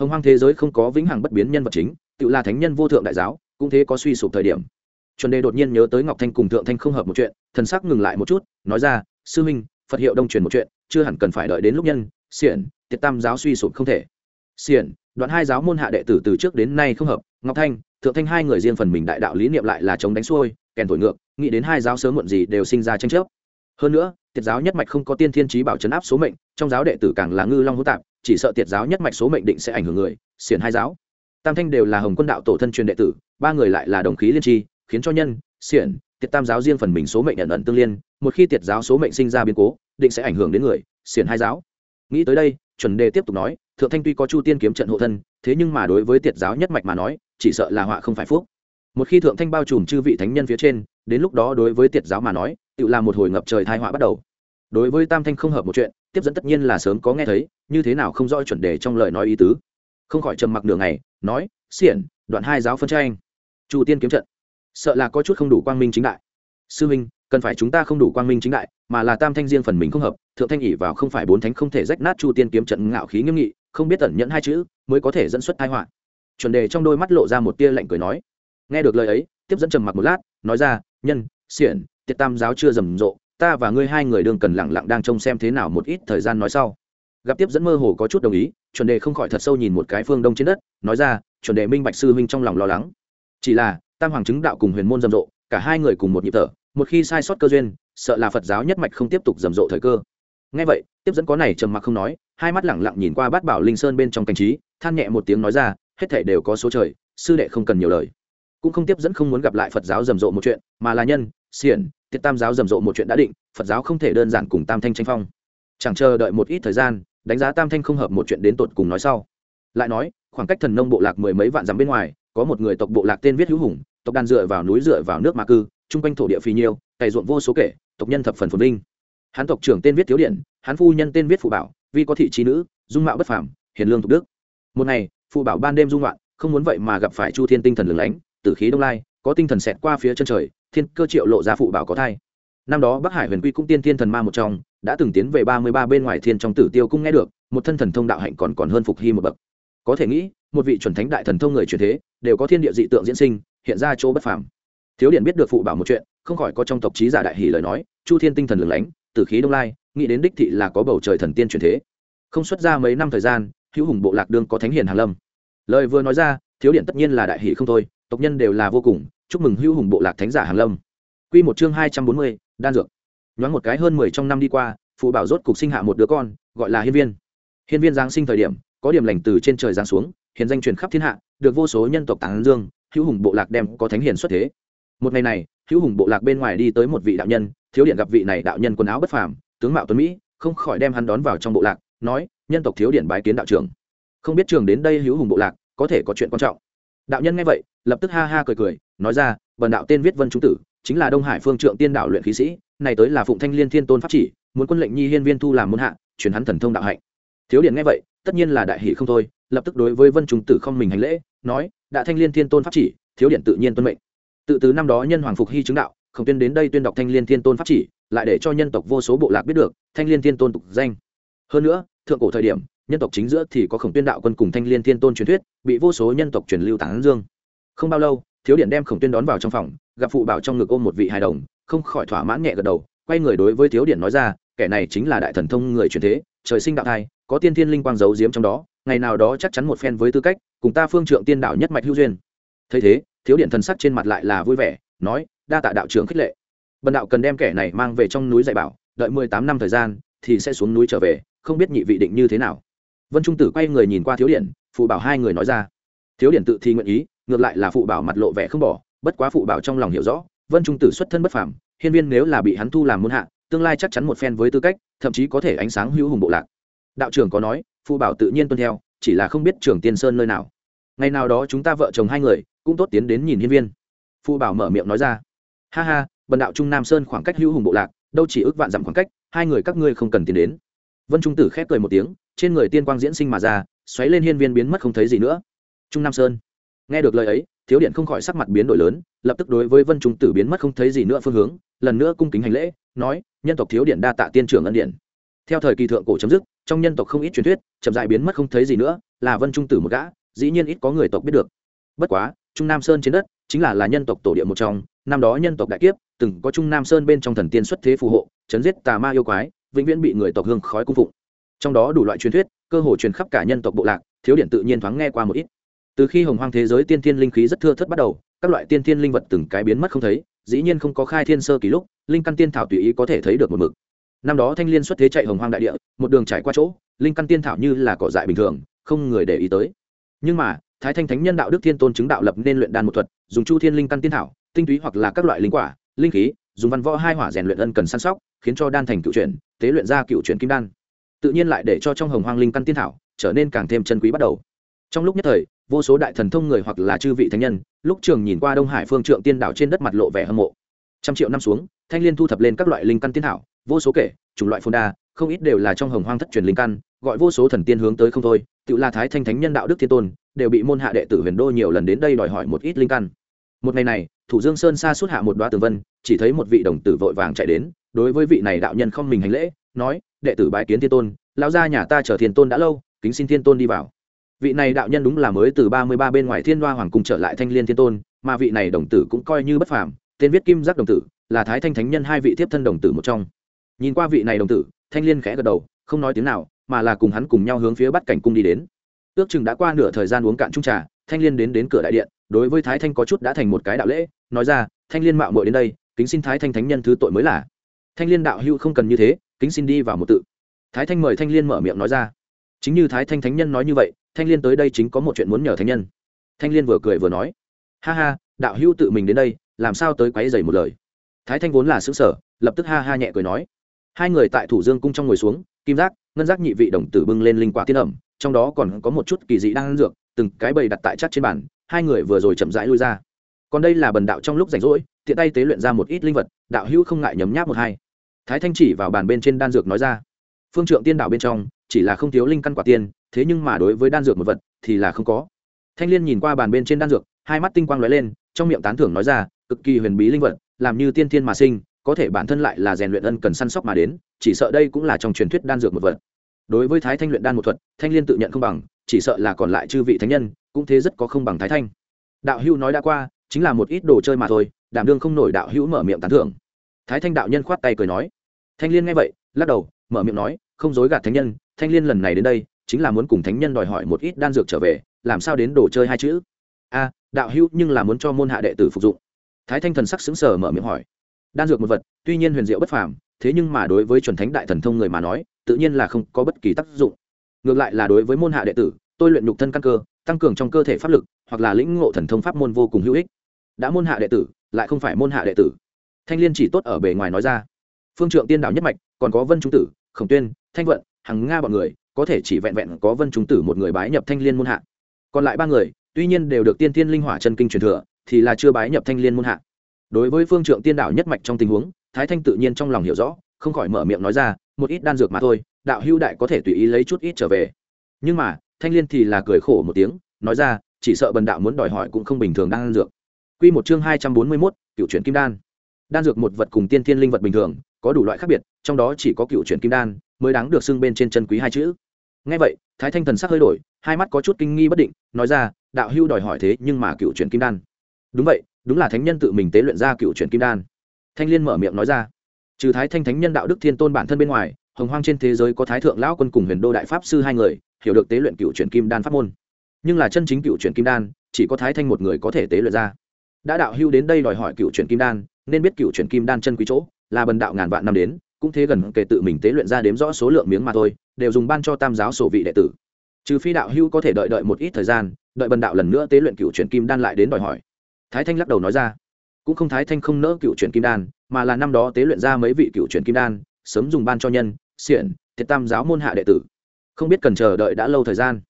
Hồng hoang thế giới không có vĩnh hằng bất biến nhân vật chính, tự là thánh nhân vô thượng đại giáo, cũng thế có suy sụp thời điểm. Chuẩn đề đột nhiên nhớ tới ngọc thanh cùng thượng thanh không hợp một chuyện thần sắc ngừng lại một chút nói ra sư minh, phật hiệu đông truyền một chuyện chưa hẳn cần phải đợi đến lúc nhân xiển tiệt tam giáo suy sụp không thể. Xiển đoạn hai giáo môn hạ đệ tử từ trước đến nay không hợp ngọc thanh thượng thanh hai người riêng phần mình đại đạo lý niệm lại là chống đánh xuôi kèn thổi ngược nghĩ đến hai giáo sớm muộn gì đều sinh ra tranh chấp. Hơn nữa tiệt giáo nhất mạch không có tiên thiên trí bảo chấn áp số mệnh trong giáo đệ tử càng là ngư long hữu tạp chỉ sợ tiệt giáo nhất mạch số mệnh định sẽ ảnh hưởng người xiển hai giáo. Tam thanh đều là hồng quân đạo tổ thân truyền đệ tử ba người lại là đồng khí liên tri khiến cho nhân xiển tiệt tam giáo riêng phần mình số mệnh nhận ẩn tương liên, một khi tiệt giáo số mệnh sinh ra biến cố, định sẽ ảnh hưởng đến người, xiển hai giáo. Nghĩ tới đây, chuẩn đề tiếp tục nói, thượng thanh tuy có chu tiên kiếm trận hộ thân, thế nhưng mà đối với tiệt giáo nhất mạch mà nói, chỉ sợ là họa không phải phúc. Một khi thượng thanh bao trùm chư vị thánh nhân phía trên, đến lúc đó đối với tiệt giáo mà nói, tự là một hồi ngập trời thai họa bắt đầu. Đối với tam thanh không hợp một chuyện, tiếp dẫn tất nhiên là sớm có nghe thấy, như thế nào không rõ chuẩn đề trong lời nói ý tứ. Không khỏi trầm mặc nửa ngày, nói, xiển, đoạn hai giáo phân tranh chu tiên kiếm trận sợ là có chút không đủ quang minh chính đại. Sư minh, cần phải chúng ta không đủ quang minh chính đại, mà là tam thanh riêng phần mình không hợp, thượng thanh ỉ vào không phải bốn thánh không thể rách nát chu tiên kiếm trận ngạo khí nghiêm nghị, không biết tẩn nhẫn hai chữ, mới có thể dẫn xuất tai họa. Chuẩn đề trong đôi mắt lộ ra một tia lạnh cười nói. Nghe được lời ấy, tiếp dẫn trầm mặc một lát, nói ra, nhân, xiển tiết tam giáo chưa rầm rộ, ta và ngươi hai người đương cần lặng lặng đang trông xem thế nào một ít thời gian nói sau. Gặp tiếp dẫn mơ hồ có chút đồng ý, chuẩn đề không khỏi thật sâu nhìn một cái phương đông trên đất, nói ra, chuẩn đề minh bạch sư huynh trong lòng lo lắng. Chỉ là tam hoàng chứng đạo cùng huyền môn rầm rộ, cả hai người cùng một nhịp thở, một khi sai sót cơ duyên, sợ là phật giáo nhất mạch không tiếp tục rầm rộ thời cơ. Ngay vậy, tiếp dẫn có này trầm mặc không nói, hai mắt lẳng lặng nhìn qua bát bảo linh sơn bên trong cảnh trí, than nhẹ một tiếng nói ra, hết thể đều có số trời, sư đệ không cần nhiều lời. Cũng không tiếp dẫn không muốn gặp lại phật giáo rầm rộ một chuyện, mà là nhân, xiển tiết tam giáo rầm rộ một chuyện đã định, phật giáo không thể đơn giản cùng tam thanh tranh phong. Chẳng chờ đợi một ít thời gian, đánh giá tam thanh không hợp một chuyện đến tột cùng nói sau. Lại nói, khoảng cách thần nông bộ lạc mười mấy vạn dặm bên ngoài, có một người tộc bộ lạc tên viết hữu hùng tộc đàn dựa vào núi dựa vào nước mà cư, chung quanh thổ địa phi nhiêu, cày ruộng vô số kể, tộc nhân thập phần phồn vinh. Hắn tộc trưởng tên viết thiếu điện, hắn phu nhân tên viết phụ bảo, vì có thị trí nữ, dung mạo bất phàm, hiền lương thục đức. Một ngày, phụ bảo ban đêm dung loạn, không muốn vậy mà gặp phải chu thiên tinh thần lửng lánh, tử khí đông lai, có tinh thần xẹt qua phía chân trời, thiên cơ triệu lộ ra phụ bảo có thai. Năm đó bắc hải huyền quy cũng tiên thiên thần ma một trong, đã từng tiến về ba mươi ba bên ngoài thiên trong tử tiêu cũng nghe được, một thân thần thông đạo hạnh còn còn hơn phục hy một bậc. Có thể nghĩ, một vị chuẩn thánh đại thần thông người truyền thế, đều có thiên địa dị tượng diễn sinh hiện ra chỗ bất phàm. Thiếu điện biết được phụ bảo một chuyện, không khỏi có trong tộc trí giả đại hỷ lời nói, chu thiên tinh thần lừng lánh từ khí đông lai, nghĩ đến đích thị là có bầu trời thần tiên truyền thế. Không xuất ra mấy năm thời gian, hữu hùng bộ lạc đương có thánh hiền hàn lâm. Lời vừa nói ra, thiếu điện tất nhiên là đại hỷ không thôi, tộc nhân đều là vô cùng, chúc mừng hữu hùng bộ lạc thánh giả hàn lâm. Quy một chương hai trăm bốn mươi, đan dược. Nhoáng một cái hơn mười trong năm đi qua, phụ bảo rốt cục sinh hạ một đứa con, gọi là hiên viên. Hiên viên giáng sinh thời điểm, có điểm lành từ trên trời giáng xuống, hiền danh truyền khắp thiên hạ, được vô số nhân tộc tán dương hữu hùng bộ lạc đem có thánh hiền xuất thế. Một ngày này, hữu hùng bộ lạc bên ngoài đi tới một vị đạo nhân, thiếu điện gặp vị này đạo nhân quần áo bất phàm, tướng mạo tuấn mỹ, không khỏi đem hắn đón vào trong bộ lạc, nói, nhân tộc thiếu điện bái kiến đạo trưởng. Không biết trường đến đây hữu hùng bộ lạc có thể có chuyện quan trọng. Đạo nhân nghe vậy, lập tức ha ha cười cười, nói ra, bần đạo tên viết vân trung tử, chính là đông hải phương trượng tiên đạo luyện khí sĩ, này tới là phụng thanh liên thiên tôn pháp chỉ, muốn quân lệnh nhi hiên viên thu làm môn hạ, truyền hắn thần thông đạo hạnh. Thiếu điện nghe vậy, tất nhiên là đại hỷ không thôi lập tức đối với vân trung tử không mình hành lễ, nói, đã thanh liên thiên tôn pháp chỉ, thiếu điện tự nhiên tuân mệnh. Tự từ năm đó nhân hoàng phục hy chứng đạo khổng tuyên đến đây tuyên đọc thanh liên thiên tôn pháp chỉ, lại để cho nhân tộc vô số bộ lạc biết được, thanh liên thiên tôn tục danh. Hơn nữa, thượng cổ thời điểm, nhân tộc chính giữa thì có khổng tuyên đạo quân cùng thanh liên thiên tôn truyền thuyết, bị vô số nhân tộc truyền lưu tán dương. Không bao lâu, thiếu điện đem khổng tuyên đón vào trong phòng, gặp phụ bảo trong ngực ôm một vị hài đồng, không khỏi thỏa mãn nhẹ gật đầu, quay người đối với thiếu điện nói ra, kẻ này chính là đại thần thông người truyền thế, trời sinh đạo thai có tiên thiên linh quang giấu giếm trong đó, ngày nào đó chắc chắn một phen với tư cách, cùng ta phương trượng tiên đạo nhất mạch hữu duyên. Thấy thế, thiếu điện thần sắc trên mặt lại là vui vẻ, nói, đa tạ đạo trưởng khích lệ. Bần đạo cần đem kẻ này mang về trong núi dạy bảo, đợi mười tám năm thời gian, thì sẽ xuống núi trở về, không biết nhị vị định như thế nào. Vân trung tử quay người nhìn qua thiếu điện, phụ bảo hai người nói ra. Thiếu điện tự thi nguyện ý, ngược lại là phụ bảo mặt lộ vẻ không bỏ, bất quá phụ bảo trong lòng hiểu rõ, vân trung tử xuất thân bất phàm, hiên viên nếu là bị hắn thu làm môn hạ, tương lai chắc chắn một phen với tư cách, thậm chí có thể ánh sáng hữu hùng bộ lạc đạo trưởng có nói phụ bảo tự nhiên tuân theo, chỉ là không biết trường tiên sơn nơi nào. Ngày nào đó chúng ta vợ chồng hai người cũng tốt tiến đến nhìn hiên viên. Phụ bảo mở miệng nói ra. Ha ha, bần đạo trung nam sơn khoảng cách hữu hùng bộ lạc, đâu chỉ ước vạn dặm khoảng cách, hai người các ngươi không cần tiến đến. Vân trung tử khép cười một tiếng, trên người tiên quang diễn sinh mà ra, xoáy lên hiên viên biến mất không thấy gì nữa. Trung nam sơn. Nghe được lời ấy, thiếu điện không khỏi sắc mặt biến đổi lớn, lập tức đối với vân trung tử biến mất không thấy gì nữa phương hướng, lần nữa cung kính hành lễ, nói, nhân tộc thiếu điện đa tạ tiên trưởng ân điện theo thời kỳ thượng cổ chấm dứt, trong nhân tộc không ít truyền thuyết, chậm dại biến mất không thấy gì nữa, là vân trung tử một gã, dĩ nhiên ít có người tộc biết được. Bất quá, trung nam sơn trên đất chính là là nhân tộc tổ địa một trong, năm đó nhân tộc đại kiếp, từng có trung nam sơn bên trong thần tiên xuất thế phù hộ, chấn giết tà ma yêu quái, vĩnh viễn bị người tộc hương khói cung phụng. Trong đó đủ loại truyền thuyết, cơ hồ truyền khắp cả nhân tộc bộ lạc, thiếu điện tự nhiên thoáng nghe qua một ít. Từ khi hồng hoang thế giới tiên thiên linh khí rất thưa thất bắt đầu, các loại tiên thiên linh vật từng cái biến mất không thấy, dĩ nhiên không có khai thiên sơ kỳ lúc, linh căn tiên thảo tùy ý có thể thấy được một mực năm đó thanh liên xuất thế chạy hồng hoang đại địa, một đường trải qua chỗ, linh căn tiên thảo như là cỏ dại bình thường, không người để ý tới. Nhưng mà, thái thanh thánh nhân đạo đức thiên tôn chứng đạo lập nên luyện đan một thuật, dùng chu thiên linh căn tiên thảo, tinh túy hoặc là các loại linh quả, linh khí, dùng văn võ hai hỏa rèn luyện ân cần săn sóc, khiến cho đan thành cựu chuyển, tế luyện ra cựu chuyển kim đan. Tự nhiên lại để cho trong hồng hoang linh căn tiên thảo trở nên càng thêm chân quý bắt đầu. Trong lúc nhất thời, vô số đại thần thông người hoặc là chư vị thánh nhân, lúc trường nhìn qua đông hải phương trượng tiên đảo trên đất mặt lộ vẻ hâm mộ. Trăm triệu năm xuống, thanh liên thu thập lên các loại linh căn tiên thảo vô số kể, chủng loại phồn đa, không ít đều là trong hồng hoang thất truyền linh căn, gọi vô số thần tiên hướng tới không thôi tự là thái thanh thánh nhân đạo đức thiên tôn, đều bị môn hạ đệ tử huyền đô nhiều lần đến đây đòi hỏi một ít linh căn. Một ngày này, thủ dương sơn xa suốt hạ một đoá tường vân, chỉ thấy một vị đồng tử vội vàng chạy đến, đối với vị này đạo nhân không mình hành lễ, nói, đệ tử bái kiến thiên tôn, lão gia nhà ta chờ thiên tôn đã lâu, kính xin thiên tôn đi vào. Vị này đạo nhân đúng là mới từ ba mươi ba bên ngoài thiên hoa hoàng cung trở lại thanh liên thiên tôn, mà vị này đồng tử cũng coi như bất phàm, tên viết kim giác đồng tử, là thái thanh thánh nhân hai vị tiếp thân đồng tử một trong nhìn qua vị này đồng tử, thanh liên khẽ gật đầu, không nói tiếng nào, mà là cùng hắn cùng nhau hướng phía bắt cảnh cung đi đến. Ước chừng đã qua nửa thời gian uống cạn trung trà, thanh liên đến đến cửa đại điện, đối với thái thanh có chút đã thành một cái đạo lễ, nói ra, thanh liên mạo muội đến đây, kính xin thái thanh thánh nhân thứ tội mới là. Thanh liên đạo hữu không cần như thế, kính xin đi vào một tự. Thái thanh mời thanh liên mở miệng nói ra. Chính như thái thanh thánh nhân nói như vậy, thanh liên tới đây chính có một chuyện muốn nhờ thánh nhân. Thanh liên vừa cười vừa nói, ha ha, đạo hữu tự mình đến đây, làm sao tới quấy dày một lời? Thái thanh vốn là xứ sở lập tức ha ha nhẹ cười nói hai người tại thủ dương cung trong ngồi xuống, kim giác, ngân giác nhị vị đồng tử bưng lên linh quả tiên ẩm, trong đó còn có một chút kỳ dị đang ăn dược, từng cái bầy đặt tại chắc trên bàn, hai người vừa rồi chậm rãi lui ra. Còn đây là bần đạo trong lúc rảnh rỗi, tiện tay tế luyện ra một ít linh vật, đạo hữu không ngại nhấm nháp một hai. Thái thanh chỉ vào bàn bên trên đan dược nói ra, phương trượng tiên đạo bên trong, chỉ là không thiếu linh căn quả tiên, thế nhưng mà đối với đan dược một vật thì là không có. Thanh liên nhìn qua bàn bên trên đan dược, hai mắt tinh quang lóe lên, trong miệng tán thưởng nói ra, cực kỳ huyền bí linh vật, làm như tiên thiên mà sinh có thể bản thân lại là rèn luyện ân cần săn sóc mà đến, chỉ sợ đây cũng là trong truyền thuyết đan dược một vật. Đối với thái thanh luyện đan một thuật, thanh liên tự nhận không bằng, chỉ sợ là còn lại chư vị thánh nhân, cũng thế rất có không bằng thái thanh. Đạo hữu nói đã qua, chính là một ít đồ chơi mà thôi, đảm đương không nổi đạo hữu mở miệng tán thưởng. Thái thanh đạo nhân khoát tay cười nói. Thanh liên nghe vậy, lắc đầu, mở miệng nói, không dối gạt thánh nhân, thanh liên lần này đến đây, chính là muốn cùng thánh nhân đòi hỏi một ít đan dược trở về, làm sao đến đồ chơi hai chữ? A, đạo hữu nhưng là muốn cho môn hạ đệ tử phục dụng. Thái thanh thần sắc xứng sở mở miệng hỏi đan dược một vật, tuy nhiên huyền diệu bất phàm, thế nhưng mà đối với chuẩn thánh đại thần thông người mà nói, tự nhiên là không có bất kỳ tác dụng. Ngược lại là đối với môn hạ đệ tử, tôi luyện nhục thân căn cơ, tăng cường trong cơ thể pháp lực, hoặc là lĩnh ngộ thần thông pháp môn vô cùng hữu ích. Đã môn hạ đệ tử, lại không phải môn hạ đệ tử. Thanh liên chỉ tốt ở bề ngoài nói ra. Phương trượng tiên đạo nhất mạch, còn có vân trung tử, khổng tuyên, thanh vận, hằng nga bọn người, có thể chỉ vẹn vẹn có vân trung tử một người bái nhập thanh liên môn hạ. Còn lại ba người, tuy nhiên đều được tiên tiên linh hỏa chân kinh truyền thừa, thì là chưa bái nhập thanh liên môn hạ đối với phương trượng tiên đạo nhất mạch trong tình huống thái thanh tự nhiên trong lòng hiểu rõ không khỏi mở miệng nói ra một ít đan dược mà thôi đạo hưu đại có thể tùy ý lấy chút ít trở về nhưng mà thanh liên thì là cười khổ một tiếng nói ra chỉ sợ bần đạo muốn đòi hỏi cũng không bình thường đan dược Quy một chương hai trăm bốn mươi 241, cựu chuyển kim đan. Đan dược một vật cùng tiên thiên linh vật bình thường, có đủ loại khác biệt, trong đó chỉ có cựu chuyển kim đan mới đáng được xưng bên trên chân quý hai chữ. Nghe vậy, Thái Thanh thần sắc hơi đổi, hai mắt có chút kinh nghi bất định, nói ra, đạo hưu đòi hỏi thế nhưng mà cựu chuyển kim đan. đúng vậy đúng là thánh nhân tự mình tế luyện ra cựu truyền kim đan. Thanh liên mở miệng nói ra, trừ thái thanh thánh nhân đạo đức thiên tôn bản thân bên ngoài, hồng hoang trên thế giới có thái thượng lão quân cùng huyền đô đại pháp sư hai người, hiểu được tế luyện cựu truyền kim đan pháp môn. Nhưng là chân chính cựu truyền kim đan, chỉ có thái thanh một người có thể tế luyện ra. Đã đạo hưu đến đây đòi hỏi cựu truyền kim đan, nên biết cựu truyền kim đan chân quý chỗ, là bần đạo ngàn vạn năm đến, cũng thế gần kể tự mình tế luyện ra đếm rõ số lượng miếng mà thôi, đều dùng ban cho tam giáo sổ vị đệ tử. Trừ phi đạo hưu có thể đợi đợi một ít thời gian, đợi bần đạo lần nữa tế luyện cựu truyền kim đan lại đến đòi hỏi thái thanh lắc đầu nói ra. Cũng không thái thanh không nỡ cựu truyền kim đan, mà là năm đó tế luyện ra mấy vị cựu truyền kim đan, sớm dùng ban cho nhân, xiển thiệt tam giáo môn hạ đệ tử. Không biết cần chờ đợi đã lâu thời gian.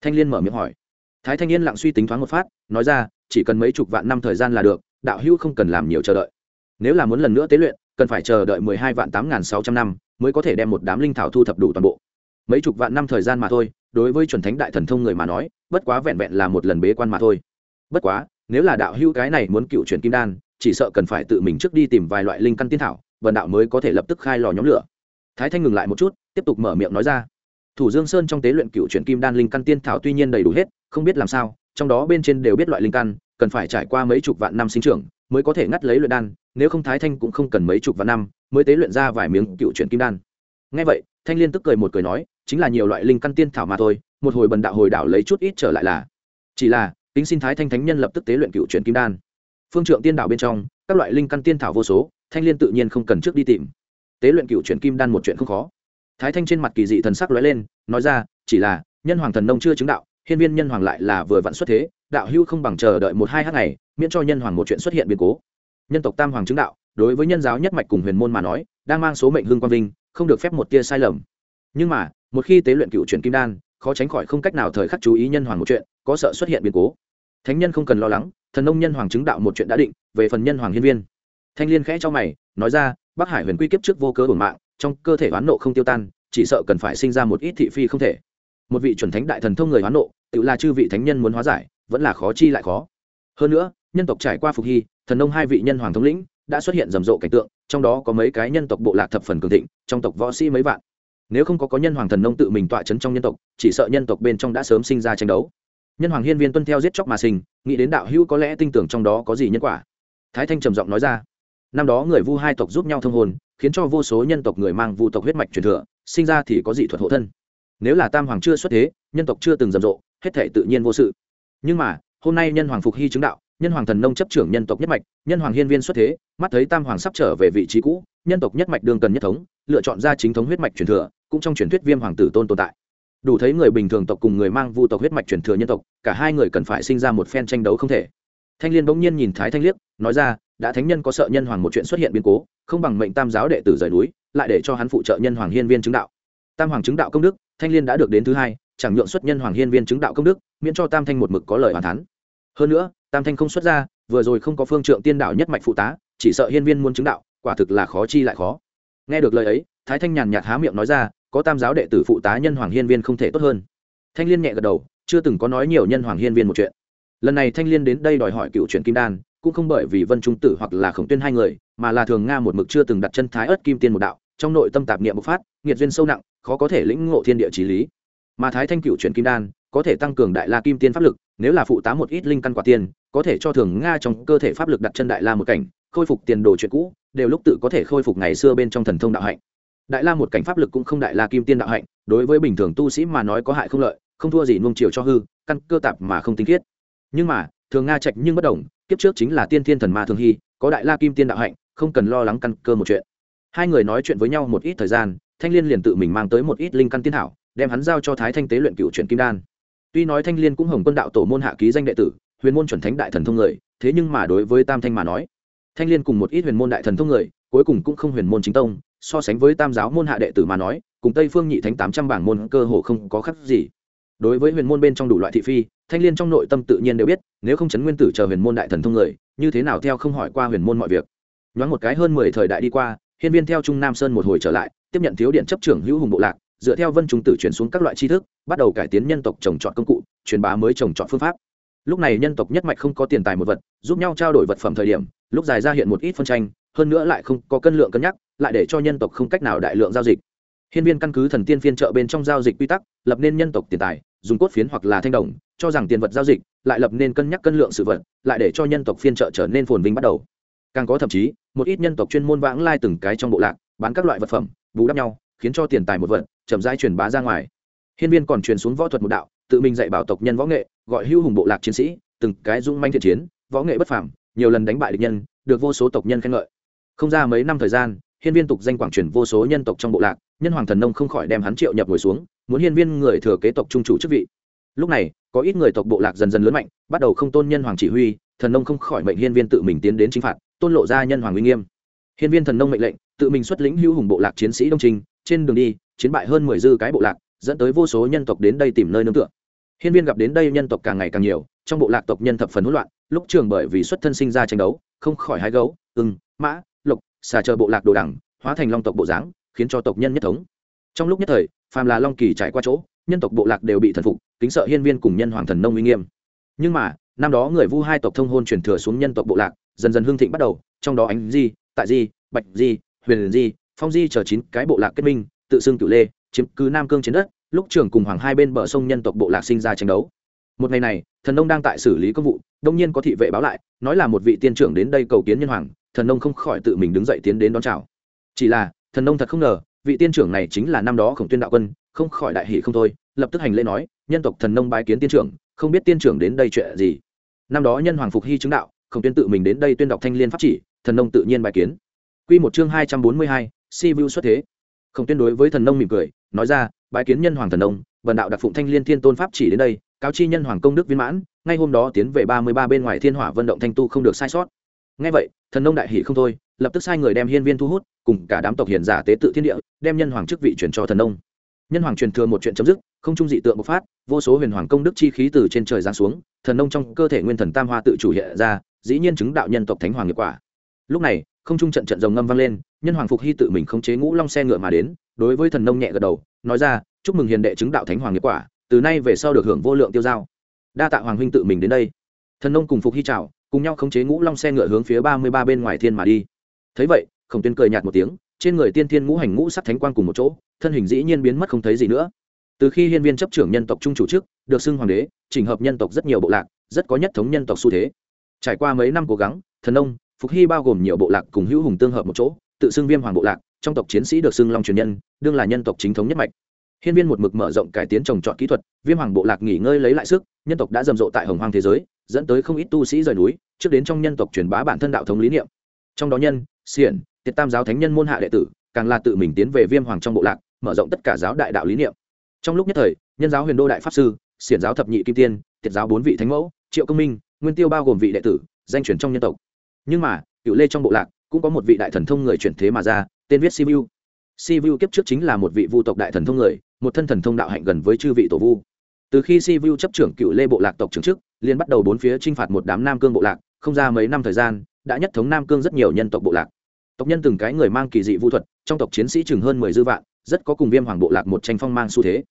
Thanh liên mở miệng hỏi. Thái thanh yên lặng suy tính thoáng một phát, nói ra, chỉ cần mấy chục vạn năm thời gian là được, đạo hữu không cần làm nhiều chờ đợi. Nếu là muốn lần nữa tế luyện, cần phải chờ đợi mười hai vạn tám n g h n sáu trăm năm mới có thể đem một đám linh thảo thu thập đủ toàn bộ. Mấy chục vạn năm thời gian mà thôi, đối với chuẩn thánh đại thần thông người mà nói, bất quá vẹn vẹn là một lần bế quan mà thôi. Bất quá nếu là đạo hữu cái này muốn cựu chuyển kim đan, chỉ sợ cần phải tự mình trước đi tìm vài loại linh căn tiên thảo, vần đạo mới có thể lập tức khai lò nhóm lửa. Thái thanh ngừng lại một chút, tiếp tục mở miệng nói ra. Thủ dương sơn trong tế luyện cựu chuyển kim đan linh căn tiên thảo tuy nhiên đầy đủ hết, không biết làm sao, trong đó bên trên đều biết loại linh căn, cần phải trải qua mấy chục vạn năm sinh trưởng mới có thể ngắt lấy luyện đan, nếu không thái thanh cũng không cần mấy chục vạn năm mới tế luyện ra vài miếng cựu chuyển kim đan. Ngay vậy, thanh liên tức cười một cười nói, chính là nhiều loại linh căn tiên thảo mà thôi, một hồi bần đạo hồi đảo lấy chút ít trở lại là, chỉ là tính xin thái thanh thánh nhân lập tức tế luyện cựu chuyển kim đan. Phương trượng tiên đảo bên trong, các loại linh căn tiên thảo vô số, thanh liên tự nhiên không cần trước đi tìm. Tế luyện cựu chuyển kim đan một chuyện không khó. Thái thanh trên mặt kỳ dị thần sắc lóe lên, nói ra, chỉ là, nhân hoàng thần nông chưa chứng đạo, hiên viên nhân hoàng lại là vừa vặn xuất thế, đạo hưu không bằng chờ đợi một hai h ngày, miễn cho nhân hoàng một chuyện xuất hiện biến cố. Nhân tộc tam hoàng chứng đạo, đối với nhân giáo nhất mạch cùng huyền môn mà nói, đang mang số mệnh hương quang vinh, không được phép một tia sai lầm. Nhưng mà, một khi tế luyện cựu chuyển kim đan, khó tránh khỏi không cách nào thời khắc chú ý nhân hoàng một chuyện, có sợ xuất hiện biến cố thánh nhân không cần lo lắng, thần nông nhân hoàng chứng đạo một chuyện đã định, về phần nhân hoàng hiên viên. Thanh liên khẽ cho mày, nói ra, bắc hải huyền quy kiếp trước vô cớ bổn mạng, trong cơ thể oán nộ không tiêu tan, chỉ sợ cần phải sinh ra một ít thị phi không thể. Một vị chuẩn thánh đại thần thông người oán nộ, tự là chư vị thánh nhân muốn hóa giải, vẫn là khó chi lại khó. Hơn nữa, nhân tộc trải qua phục hy, thần nông hai vị nhân hoàng thống lĩnh, đã xuất hiện rầm rộ cảnh tượng, trong đó có mấy cái nhân tộc bộ lạc thập phần cường thịnh, trong tộc võ sĩ mấy vạn. Nếu không có có nhân hoàng thần nông tự mình tọa chấn trong nhân tộc, chỉ sợ nhân tộc bên trong đã sớm sinh ra tranh đấu nhân hoàng hiên viên tuân theo giết chóc mà sinh, nghĩ đến đạo hữu có lẽ tin tưởng trong đó có gì nhân quả. Thái thanh trầm giọng nói ra, năm đó người vu hai tộc giúp nhau thông hồn, khiến cho vô số nhân tộc người mang vu tộc huyết mạch truyền thừa, sinh ra thì có dị thuật hộ thân. Nếu là tam hoàng chưa xuất thế, nhân tộc chưa từng rầm rộ, hết thể tự nhiên vô sự. Nhưng mà, hôm nay nhân hoàng phục hy chứng đạo, nhân hoàng thần nông chấp trưởng nhân tộc nhất mạch, nhân hoàng hiên viên xuất thế, mắt thấy tam hoàng sắp trở về vị trí cũ, nhân tộc nhất mạch đương cần nhất thống, lựa chọn ra chính thống huyết mạch truyền thừa, cũng trong truyền thuyết viêm hoàng tử tôn tồn tại đủ thấy người bình thường tộc cùng người mang vu tộc huyết mạch truyền thừa nhân tộc, cả hai người cần phải sinh ra một phen tranh đấu không thể. Thanh liên bỗng nhiên nhìn thái thanh liếc, nói ra, đã thánh nhân có sợ nhân hoàng một chuyện xuất hiện biến cố, không bằng mệnh tam giáo đệ tử rời núi, lại để cho hắn phụ trợ nhân hoàng hiên viên chứng đạo. Tam hoàng chứng đạo công đức, thanh liên đã được đến thứ hai, chẳng nhượng xuất nhân hoàng hiên viên chứng đạo công đức, miễn cho tam thanh một mực có lời hoàn thắn hơn nữa, tam thanh không xuất ra, vừa rồi không có phương trượng tiên đạo nhất mạch phụ tá, chỉ sợ hiên viên muốn chứng đạo, quả thực là khó chi lại khó. Nghe được lời ấy, thái thanh nhàn nhạt há miệng nói ra có tam giáo đệ tử phụ tá nhân hoàng hiên viên không thể tốt hơn. Thanh liên nhẹ gật đầu, chưa từng có nói nhiều nhân hoàng hiên viên một chuyện. Lần này thanh liên đến đây đòi hỏi cựu chuyện kim đan, cũng không bởi vì vân trung tử hoặc là khổng tuyên hai người, mà là thường nga một mực chưa từng đặt chân thái ớt kim tiên một đạo, trong nội tâm tạp niệm bộc phát, nghiệt duyên sâu nặng, khó có thể lĩnh ngộ thiên địa trí lý. Mà thái thanh cựu chuyển kim đan, có thể tăng cường đại la kim tiên pháp lực, nếu là phụ tá một ít linh căn quả tiên, có thể cho thường nga trong cơ thể pháp lực đặt chân đại la một cảnh, khôi phục tiền đồ chuyện cũ, đều lúc tự có thể khôi phục ngày xưa bên trong thần thông đạo hạnh đại la một cảnh pháp lực cũng không đại la kim tiên đạo hạnh, đối với bình thường tu sĩ mà nói có hại không lợi, không thua gì nuông chiều cho hư, căn cơ tạp mà không tinh khiết. Nhưng mà, thường nga trạch nhưng bất đồng, kiếp trước chính là tiên thiên thần ma thường hy, có đại la kim tiên đạo hạnh, không cần lo lắng căn cơ một chuyện. Hai người nói chuyện với nhau một ít thời gian, thanh liên liền tự mình mang tới một ít linh căn tiên thảo, đem hắn giao cho thái thanh tế luyện cựu truyện kim đan. Tuy nói thanh liên cũng hồng quân đạo tổ môn hạ ký danh đệ tử, huyền môn chuẩn thánh đại thần thông người, thế nhưng mà đối với tam thanh mà nói thanh liên cùng một ít huyền môn đại thần thông người, cuối cùng cũng không huyền môn chính tông, so sánh với tam giáo môn hạ đệ tử mà nói, cùng tây phương nhị thánh tám trăm bảng môn cơ hồ không có khác gì. Đối với huyền môn bên trong đủ loại thị phi, thanh liên trong nội tâm tự nhiên đều biết, nếu không chấn nguyên tử chờ huyền môn đại thần thông người, như thế nào theo không hỏi qua huyền môn mọi việc. Nhoáng một cái hơn mười thời đại đi qua, hiên viên theo trung nam sơn một hồi trở lại, tiếp nhận thiếu điện chấp trưởng hữu hùng bộ lạc, dựa theo vân trung tử chuyển xuống các loại tri thức, bắt đầu cải tiến nhân tộc trồng trọt công cụ, truyền bá mới trồng trọt phương pháp. Lúc này nhân tộc nhất mạch không có tiền tài một vật, giúp nhau trao đổi vật phẩm thời điểm lúc dài ra hiện một ít phân tranh, hơn nữa lại không có cân lượng cân nhắc, lại để cho nhân tộc không cách nào đại lượng giao dịch. Hiên viên căn cứ thần tiên phiên trợ bên trong giao dịch quy tắc, lập nên nhân tộc tiền tài, dùng cốt phiến hoặc là thanh đồng, cho rằng tiền vật giao dịch, lại lập nên cân nhắc cân lượng sự vật, lại để cho nhân tộc phiên trợ trở nên phồn vinh bắt đầu. Càng có thậm chí, một ít nhân tộc chuyên môn vãng lai từng cái trong bộ lạc, bán các loại vật phẩm, bù đắp nhau, khiến cho tiền tài một vật, chậm rãi truyền bá ra ngoài. Hiên viên còn truyền xuống võ thuật một đạo, tự mình dạy bảo tộc nhân võ nghệ, gọi hưu hùng bộ lạc chiến sĩ, từng cái dung manh thiện chiến, võ nghệ bất phàm nhiều lần đánh bại địch nhân, được vô số tộc nhân khen ngợi. Không ra mấy năm thời gian, hiên viên tục danh quảng truyền vô số nhân tộc trong bộ lạc, nhân hoàng thần nông không khỏi đem hắn triệu nhập ngồi xuống, muốn hiên viên người thừa kế tộc trung chủ chức vị. Lúc này, có ít người tộc bộ lạc dần dần lớn mạnh, bắt đầu không tôn nhân hoàng chỉ huy, thần nông không khỏi mệnh hiên viên tự mình tiến đến chính phạt, tôn lộ ra nhân hoàng uy nghiêm. Hiên viên thần nông mệnh lệnh, tự mình xuất lĩnh hữu hùng bộ lạc chiến sĩ đông trình, trên đường đi, chiến bại hơn mười dư cái bộ lạc, dẫn tới vô số nhân tộc đến đây tìm nơi nương tựa. Hiên viên gặp đến đây nhân tộc càng ngày càng nhiều, trong bộ lạc tộc nhân thập phần hỗn loạn lúc trường bởi vì xuất thân sinh ra tranh đấu, không khỏi hai gấu, ưng, mã, lộc, xà chờ bộ lạc đồ đẳng hóa thành long tộc bộ dáng, khiến cho tộc nhân nhất thống. Trong lúc nhất thời, phàm là long kỳ trải qua chỗ, nhân tộc bộ lạc đều bị thần phục, kính sợ hiên viên cùng nhân hoàng thần nông uy nghiêm. Nhưng mà, năm đó người vu hai tộc thông hôn truyền thừa xuống nhân tộc bộ lạc, dần dần hương thịnh bắt đầu, trong đó ánh di, tại di, bạch di, huyền di, phong di chờ chín cái bộ lạc kết minh, tự xưng cửu lê, chiếm cứ nam cương chiến đất, lúc trường cùng hoàng hai bên bờ sông nhân tộc bộ lạc sinh ra tranh đấu một ngày này, thần nông đang tại xử lý công vụ, đông nhiên có thị vệ báo lại, nói là một vị tiên trưởng đến đây cầu kiến nhân hoàng, thần nông không khỏi tự mình đứng dậy tiến đến đón chào. Chỉ là, thần nông thật không ngờ, vị tiên trưởng này chính là năm đó khổng tuyên đạo quân, không khỏi đại hỷ không thôi, lập tức hành lễ nói, nhân tộc thần nông bái kiến tiên trưởng, không biết tiên trưởng đến đây chuyện gì. Năm đó nhân hoàng phục hy chứng đạo, khổng tuyên tự mình đến đây tuyên đọc thanh liên pháp chỉ, thần nông tự nhiên bài kiến. Quy một chương hai trăm bốn mươi hai, si vu xuất thế. Khổng tuyên đối với thần nông mỉm cười, nói ra, bái kiến nhân hoàng thần nông, vần đạo đặc phụng thanh liên thiên tôn pháp chỉ đến đây cáo chi nhân hoàng công đức viên mãn, ngay hôm đó tiến về ba mươi ba bên ngoài thiên hỏa vận động thanh tu không được sai sót. Ngay vậy, thần nông đại hỷ không thôi, lập tức sai người đem hiên viên thu hút, cùng cả đám tộc hiền giả tế tự thiên địa, đem nhân hoàng chức vị chuyển cho thần nông. Nhân hoàng truyền thừa một chuyện chấm dứt, không trung dị tượng bộc phát, vô số huyền hoàng công đức chi khí từ trên trời giáng xuống, thần nông trong cơ thể nguyên thần tam hoa tự chủ hiện ra, dĩ nhiên chứng đạo nhân tộc thánh hoàng nghiệp quả. Lúc này, không trung trận trận rồng ngâm vang lên, nhân hoàng phục hy tự mình khống chế ngũ long xe ngựa mà đến, đối với thần nông nhẹ gật đầu, nói ra, chúc mừng hiền đệ chứng đạo thánh hoàng nghiệp quả từ nay về sau được hưởng vô lượng tiêu dao, đa tạ hoàng huynh tự mình đến đây. Thần nông cùng phục hy chào cùng nhau khống chế ngũ long xe ngựa hướng phía ba mươi ba bên ngoài thiên mà đi. Thấy vậy khổng tuyên cười nhạt một tiếng trên người tiên thiên ngũ hành ngũ sắc thánh quang cùng một chỗ thân hình dĩ nhiên biến mất không thấy gì nữa. Từ khi hiên viên chấp trưởng nhân tộc trung chủ chức được xưng hoàng đế chỉnh hợp nhân tộc rất nhiều bộ lạc rất có nhất thống nhân tộc xu thế. Trải qua mấy năm cố gắng thần nông phục hy bao gồm nhiều bộ lạc cùng hữu hùng tương hợp một chỗ tự xưng viêm hoàng bộ lạc trong tộc chiến sĩ được xưng long truyền nhân đương là nhân tộc chính thống nhất mạch hiên viên một mực mở rộng cải tiến trồng trọt kỹ thuật, viêm hoàng bộ lạc nghỉ ngơi lấy lại sức, nhân tộc đã rầm rộ tại hồng hoang thế giới, dẫn tới không ít tu sĩ rời núi, trước đến trong nhân tộc truyền bá bản thân đạo thống lý niệm. Trong đó nhân, xiển, tiệt tam giáo thánh nhân môn hạ đệ tử, càng là tự mình tiến về viêm hoàng trong bộ lạc, mở rộng tất cả giáo đại đạo lý niệm. Trong lúc nhất thời, nhân giáo huyền đô đại pháp sư, xiển giáo thập nhị kim tiên, tiệt giáo bốn vị thánh mẫu, triệu công minh, nguyên tiêu bao gồm vị đệ tử, danh truyền trong nhân tộc. Nhưng mà, Cửu lê trong bộ lạc, cũng có một vị đại thần thông người chuyển thế mà ra, tên viết sivu sivu kiếp trước chính là một vị vu tộc đại thần thông người một thân thần thông đạo hạnh gần với chư vị tổ vu. Từ khi Si Vu chấp trưởng cựu lê bộ lạc tộc trưởng chức, liền bắt đầu bốn phía t r i n h phạt một đám nam cương bộ lạc, không ra mấy năm thời gian, đã nhất thống nam cương rất nhiều nhân tộc bộ lạc. Tộc nhân từng cái người mang kỳ dị vu thuật, trong tộc chiến sĩ chừng hơn mười dư vạn, rất có cùng viêm hoàng bộ lạc một tranh phong mang xu thế.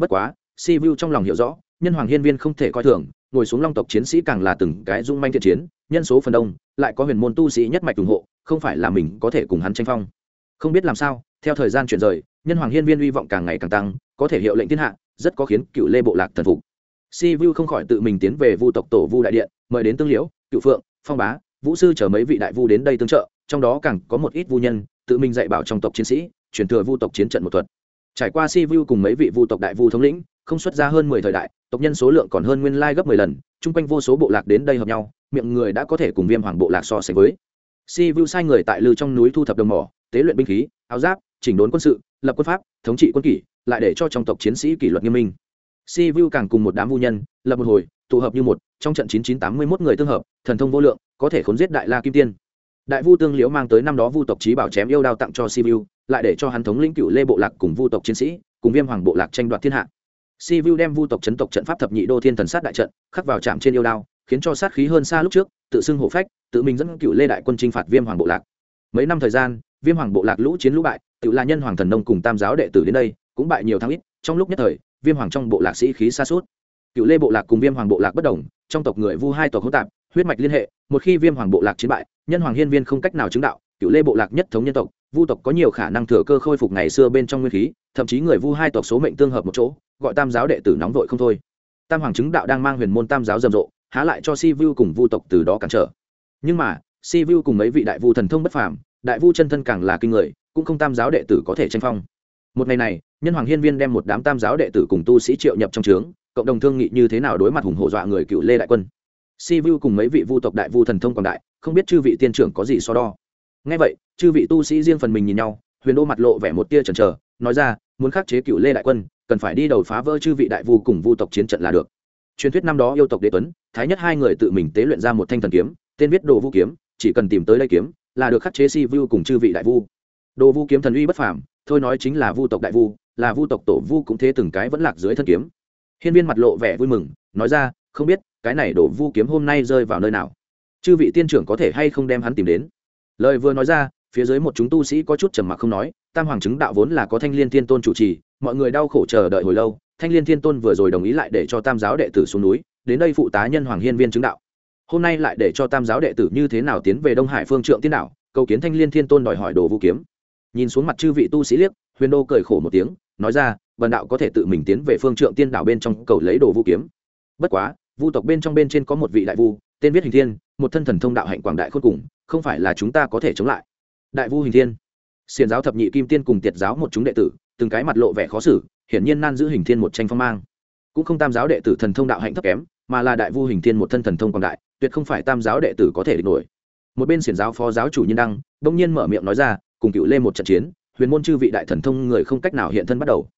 Bất quá, si vu trong lòng hiểu rõ, nhân hoàng hiên viên không thể coi thường, ngồi xuống long tộc chiến sĩ càng là từng cái dung manh thiện chiến, nhân số phần đông, lại có huyền môn tu sĩ nhất mạch ủng hộ, không phải là mình có thể cùng hắn tranh phong. Không biết làm sao, theo thời gian chuyển rời nhân hoàng hiên viên hy vọng càng ngày càng tăng, có thể hiệu lệnh thiên hạ, rất có khiến cựu lê bộ lạc thần phục. Si vu không khỏi tự mình tiến về vu tộc tổ vu đại điện, mời đến tương liễu, cựu phượng, phong bá, vũ sư chở mấy vị đại vu đến đây tương trợ, trong đó càng có một ít vu nhân, tự mình dạy bảo trong tộc chiến sĩ, truyền thừa vu tộc chiến trận một thuật. Trải qua si vu cùng mấy vị vu tộc đại vu thống lĩnh, không xuất ra hơn mười thời đại, tộc nhân số lượng còn hơn nguyên lai gấp mười lần, chung quanh vô số bộ lạc đến đây hợp nhau, miệng người đã có thể cùng viêm hoàng bộ lạc so sánh với. Si vu sai người tại lư trong núi thu thập đồng mỏ, tế luyện binh khí, áo giáp chỉnh đốn quân sự, lập quân pháp, thống trị quân kỷ, lại để cho trong tộc chiến sĩ kỷ luật nghiêm minh. Si vu càng cùng một đám vu nhân, lập một hồi, tụ hợp như một, trong trận chín chín tám mươi mốt người tương hợp, thần thông vô lượng, có thể khốn giết đại la kim tiên. Đại vu tương liễu mang tới năm đó vu tộc trí bảo chém yêu đao tặng cho si vu, lại để cho hắn thống lĩnh cựu lê bộ lạc cùng vu tộc chiến sĩ, cùng viêm hoàng bộ lạc tranh đoạt thiên hạ. Si vu đem vu tộc chấn tộc trận pháp thập nhị đô thiên thần sát đại trận, khắc vào trạm trên yêu đao, khiến cho sát khí hơn xa lúc trước, tự xưng hổ phách, tự mình dẫn cựu lê đại quân chinh phạt viêm hoàng bộ lạc. Mấy năm thời gian viêm hoàng bộ lạc lũ chiến lũ bại, tự là nhân hoàng thần nông cùng tam giáo đệ tử đến đây, cũng bại nhiều tháng ít, trong lúc nhất thời, viêm hoàng trong bộ lạc sĩ khí xa suốt cựu lê bộ lạc cùng viêm hoàng bộ lạc bất đồng, trong tộc người vu hai tộc hỗn tạp, huyết mạch liên hệ, một khi viêm hoàng bộ lạc chiến bại, nhân hoàng hiên viên không cách nào chứng đạo, cựu lê bộ lạc nhất thống nhân tộc, vu tộc có nhiều khả năng thừa cơ khôi phục ngày xưa bên trong nguyên khí, thậm chí người vu hai tộc số mệnh tương hợp một chỗ, gọi tam giáo đệ tử nóng vội không thôi. Tam hoàng chứng đạo đang mang huyền môn tam giáo rầm rộ, há lại cho si vu cùng vu tộc từ đó cản trở. Nhưng mà, si vu cùng mấy vị đại vu thần thông bất phàm đại vu chân thân càng là kinh người, cũng không tam giáo đệ tử có thể tranh phong. Một ngày này, nhân hoàng hiên viên đem một đám tam giáo đệ tử cùng tu sĩ triệu nhập trong trướng, cộng đồng thương nghị như thế nào đối mặt hùng hổ dọa người cựu lê đại quân. Si vu cùng mấy vị vu tộc đại vu thần thông còn đại, không biết chư vị tiên trưởng có gì so đo. Ngay vậy, chư vị tu sĩ riêng phần mình nhìn nhau, huyền đô mặt lộ vẻ một tia chần chờ, nói ra, muốn khắc chế cựu lê đại quân, cần phải đi đầu phá vỡ chư vị đại vu cùng vu tộc chiến trận là được. Truyền thuyết năm đó yêu tộc đế tuấn, thái nhất hai người tự mình tế luyện ra một thanh thần kiếm, tên viết đồ vu kiếm, chỉ cần tìm tới đây kiếm là được khắc chế si vu cùng chư vị đại vu. Đồ vu kiếm thần uy bất phàm, thôi nói chính là vu tộc đại vu, là vu tộc tổ vu cũng thế từng cái vẫn lạc dưới thân kiếm. Hiên viên mặt lộ vẻ vui mừng, nói ra, không biết, cái này đồ vu kiếm hôm nay rơi vào nơi nào? Chư vị tiên trưởng có thể hay không đem hắn tìm đến? Lời vừa nói ra, phía dưới một chúng tu sĩ có chút trầm mặc không nói, tam hoàng chứng đạo vốn là có thanh liên thiên tôn chủ trì, mọi người đau khổ chờ đợi hồi lâu, thanh liên thiên tôn vừa rồi đồng ý lại để cho tam giáo đệ tử xuống núi, đến đây phụ tá nhân hoàng hiên viên chứng đạo hôm nay lại để cho tam giáo đệ tử như thế nào tiến về đông hải phương trượng tiên đạo cầu kiến thanh liên thiên tôn đòi hỏi đồ vũ kiếm. Nhìn xuống mặt chư vị tu sĩ liếc, huyền đô cười khổ một tiếng, nói ra vần đạo có thể tự mình tiến về phương trượng tiên đạo bên trong cầu lấy đồ vũ kiếm. Bất quá, vu tộc bên trong bên trên có một vị đại vu, tên viết hình thiên, một thân thần thông đạo hạnh quảng đại khôn cùng, không phải là chúng ta có thể chống lại. Đại vu hình thiên xiền giáo thập nhị kim tiên cùng tiệt giáo một chúng đệ tử, từng cái mặt lộ vẻ khó xử, hiển nhiên nan giữ hình thiên một tranh phong mang. Cũng không tam giáo đệ tử thần thông đạo hạnh thấp kém mà là đại vu hình thiên một thân thần thông quảng đại, tuyệt không phải tam giáo đệ tử có thể địch nổi. Một bên xiển giáo phó giáo chủ nhân đăng đông nhiên mở miệng nói ra, cùng cựu lê một trận chiến, huyền môn chư vị đại thần thông người không cách nào hiện thân bắt đầu.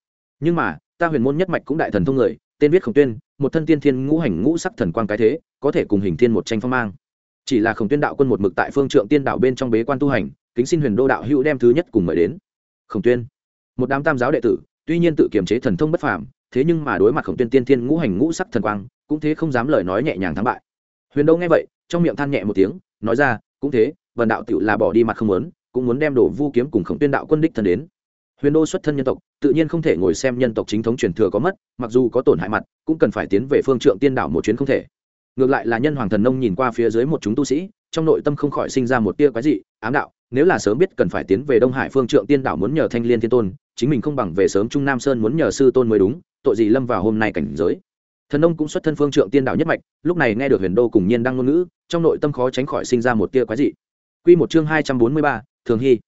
Nhưng mà, ta huyền môn nhất mạch cũng đại thần thông người, tên viết khổng tuyên, một thân tiên thiên ngũ hành ngũ sắc thần quang cái thế, có thể cùng hình thiên một tranh phong mang. Chỉ là khổng tuyên đạo quân một mực tại phương trượng tiên đạo bên trong bế quan tu hành, kính xin huyền đô đạo hữu đem thứ nhất cùng mời đến. Khổng tuyên, một đám tam giáo đệ tử, tuy nhiên tự kiềm chế thần thông bất phàm, thế nhưng mà đối mặt khổng tuyên tiên thiên ngũ hành ngũ sắc thần quang cũng thế không dám lời nói nhẹ nhàng thắng bại. Huyền đô nghe vậy, trong miệng than nhẹ một tiếng, nói ra, cũng thế vần đạo tựu là bỏ đi mặt không muốn, cũng muốn đem đổ vu kiếm cùng khổng tuyên đạo quân đích thân đến. Huyền đô xuất thân nhân tộc, tự nhiên không thể ngồi xem nhân tộc chính thống truyền thừa có mất, mặc dù có tổn hại mặt, cũng cần phải tiến về phương trượng tiên đảo một chuyến không thể. Ngược lại là nhân hoàng thần nông nhìn qua phía dưới một chúng tu sĩ, trong nội tâm không khỏi sinh ra một tia quái dị, ám đạo, nếu là sớm biết cần phải tiến về đông hải phương trượng tiên đảo muốn nhờ thanh liên thiên tôn, chính mình không bằng về sớm trung nam sơn muốn nhờ sư tôn mới đúng, tội gì lâm vào hôm nay cảnh giới thần nông cũng xuất thân phương trượng tiên đạo nhất mạch lúc này nghe được huyền đô cùng nhiên đang ngôn ngữ trong nội tâm khó tránh khỏi sinh ra một tia quái dị. Q một chương hai trăm bốn mươi ba thường hy.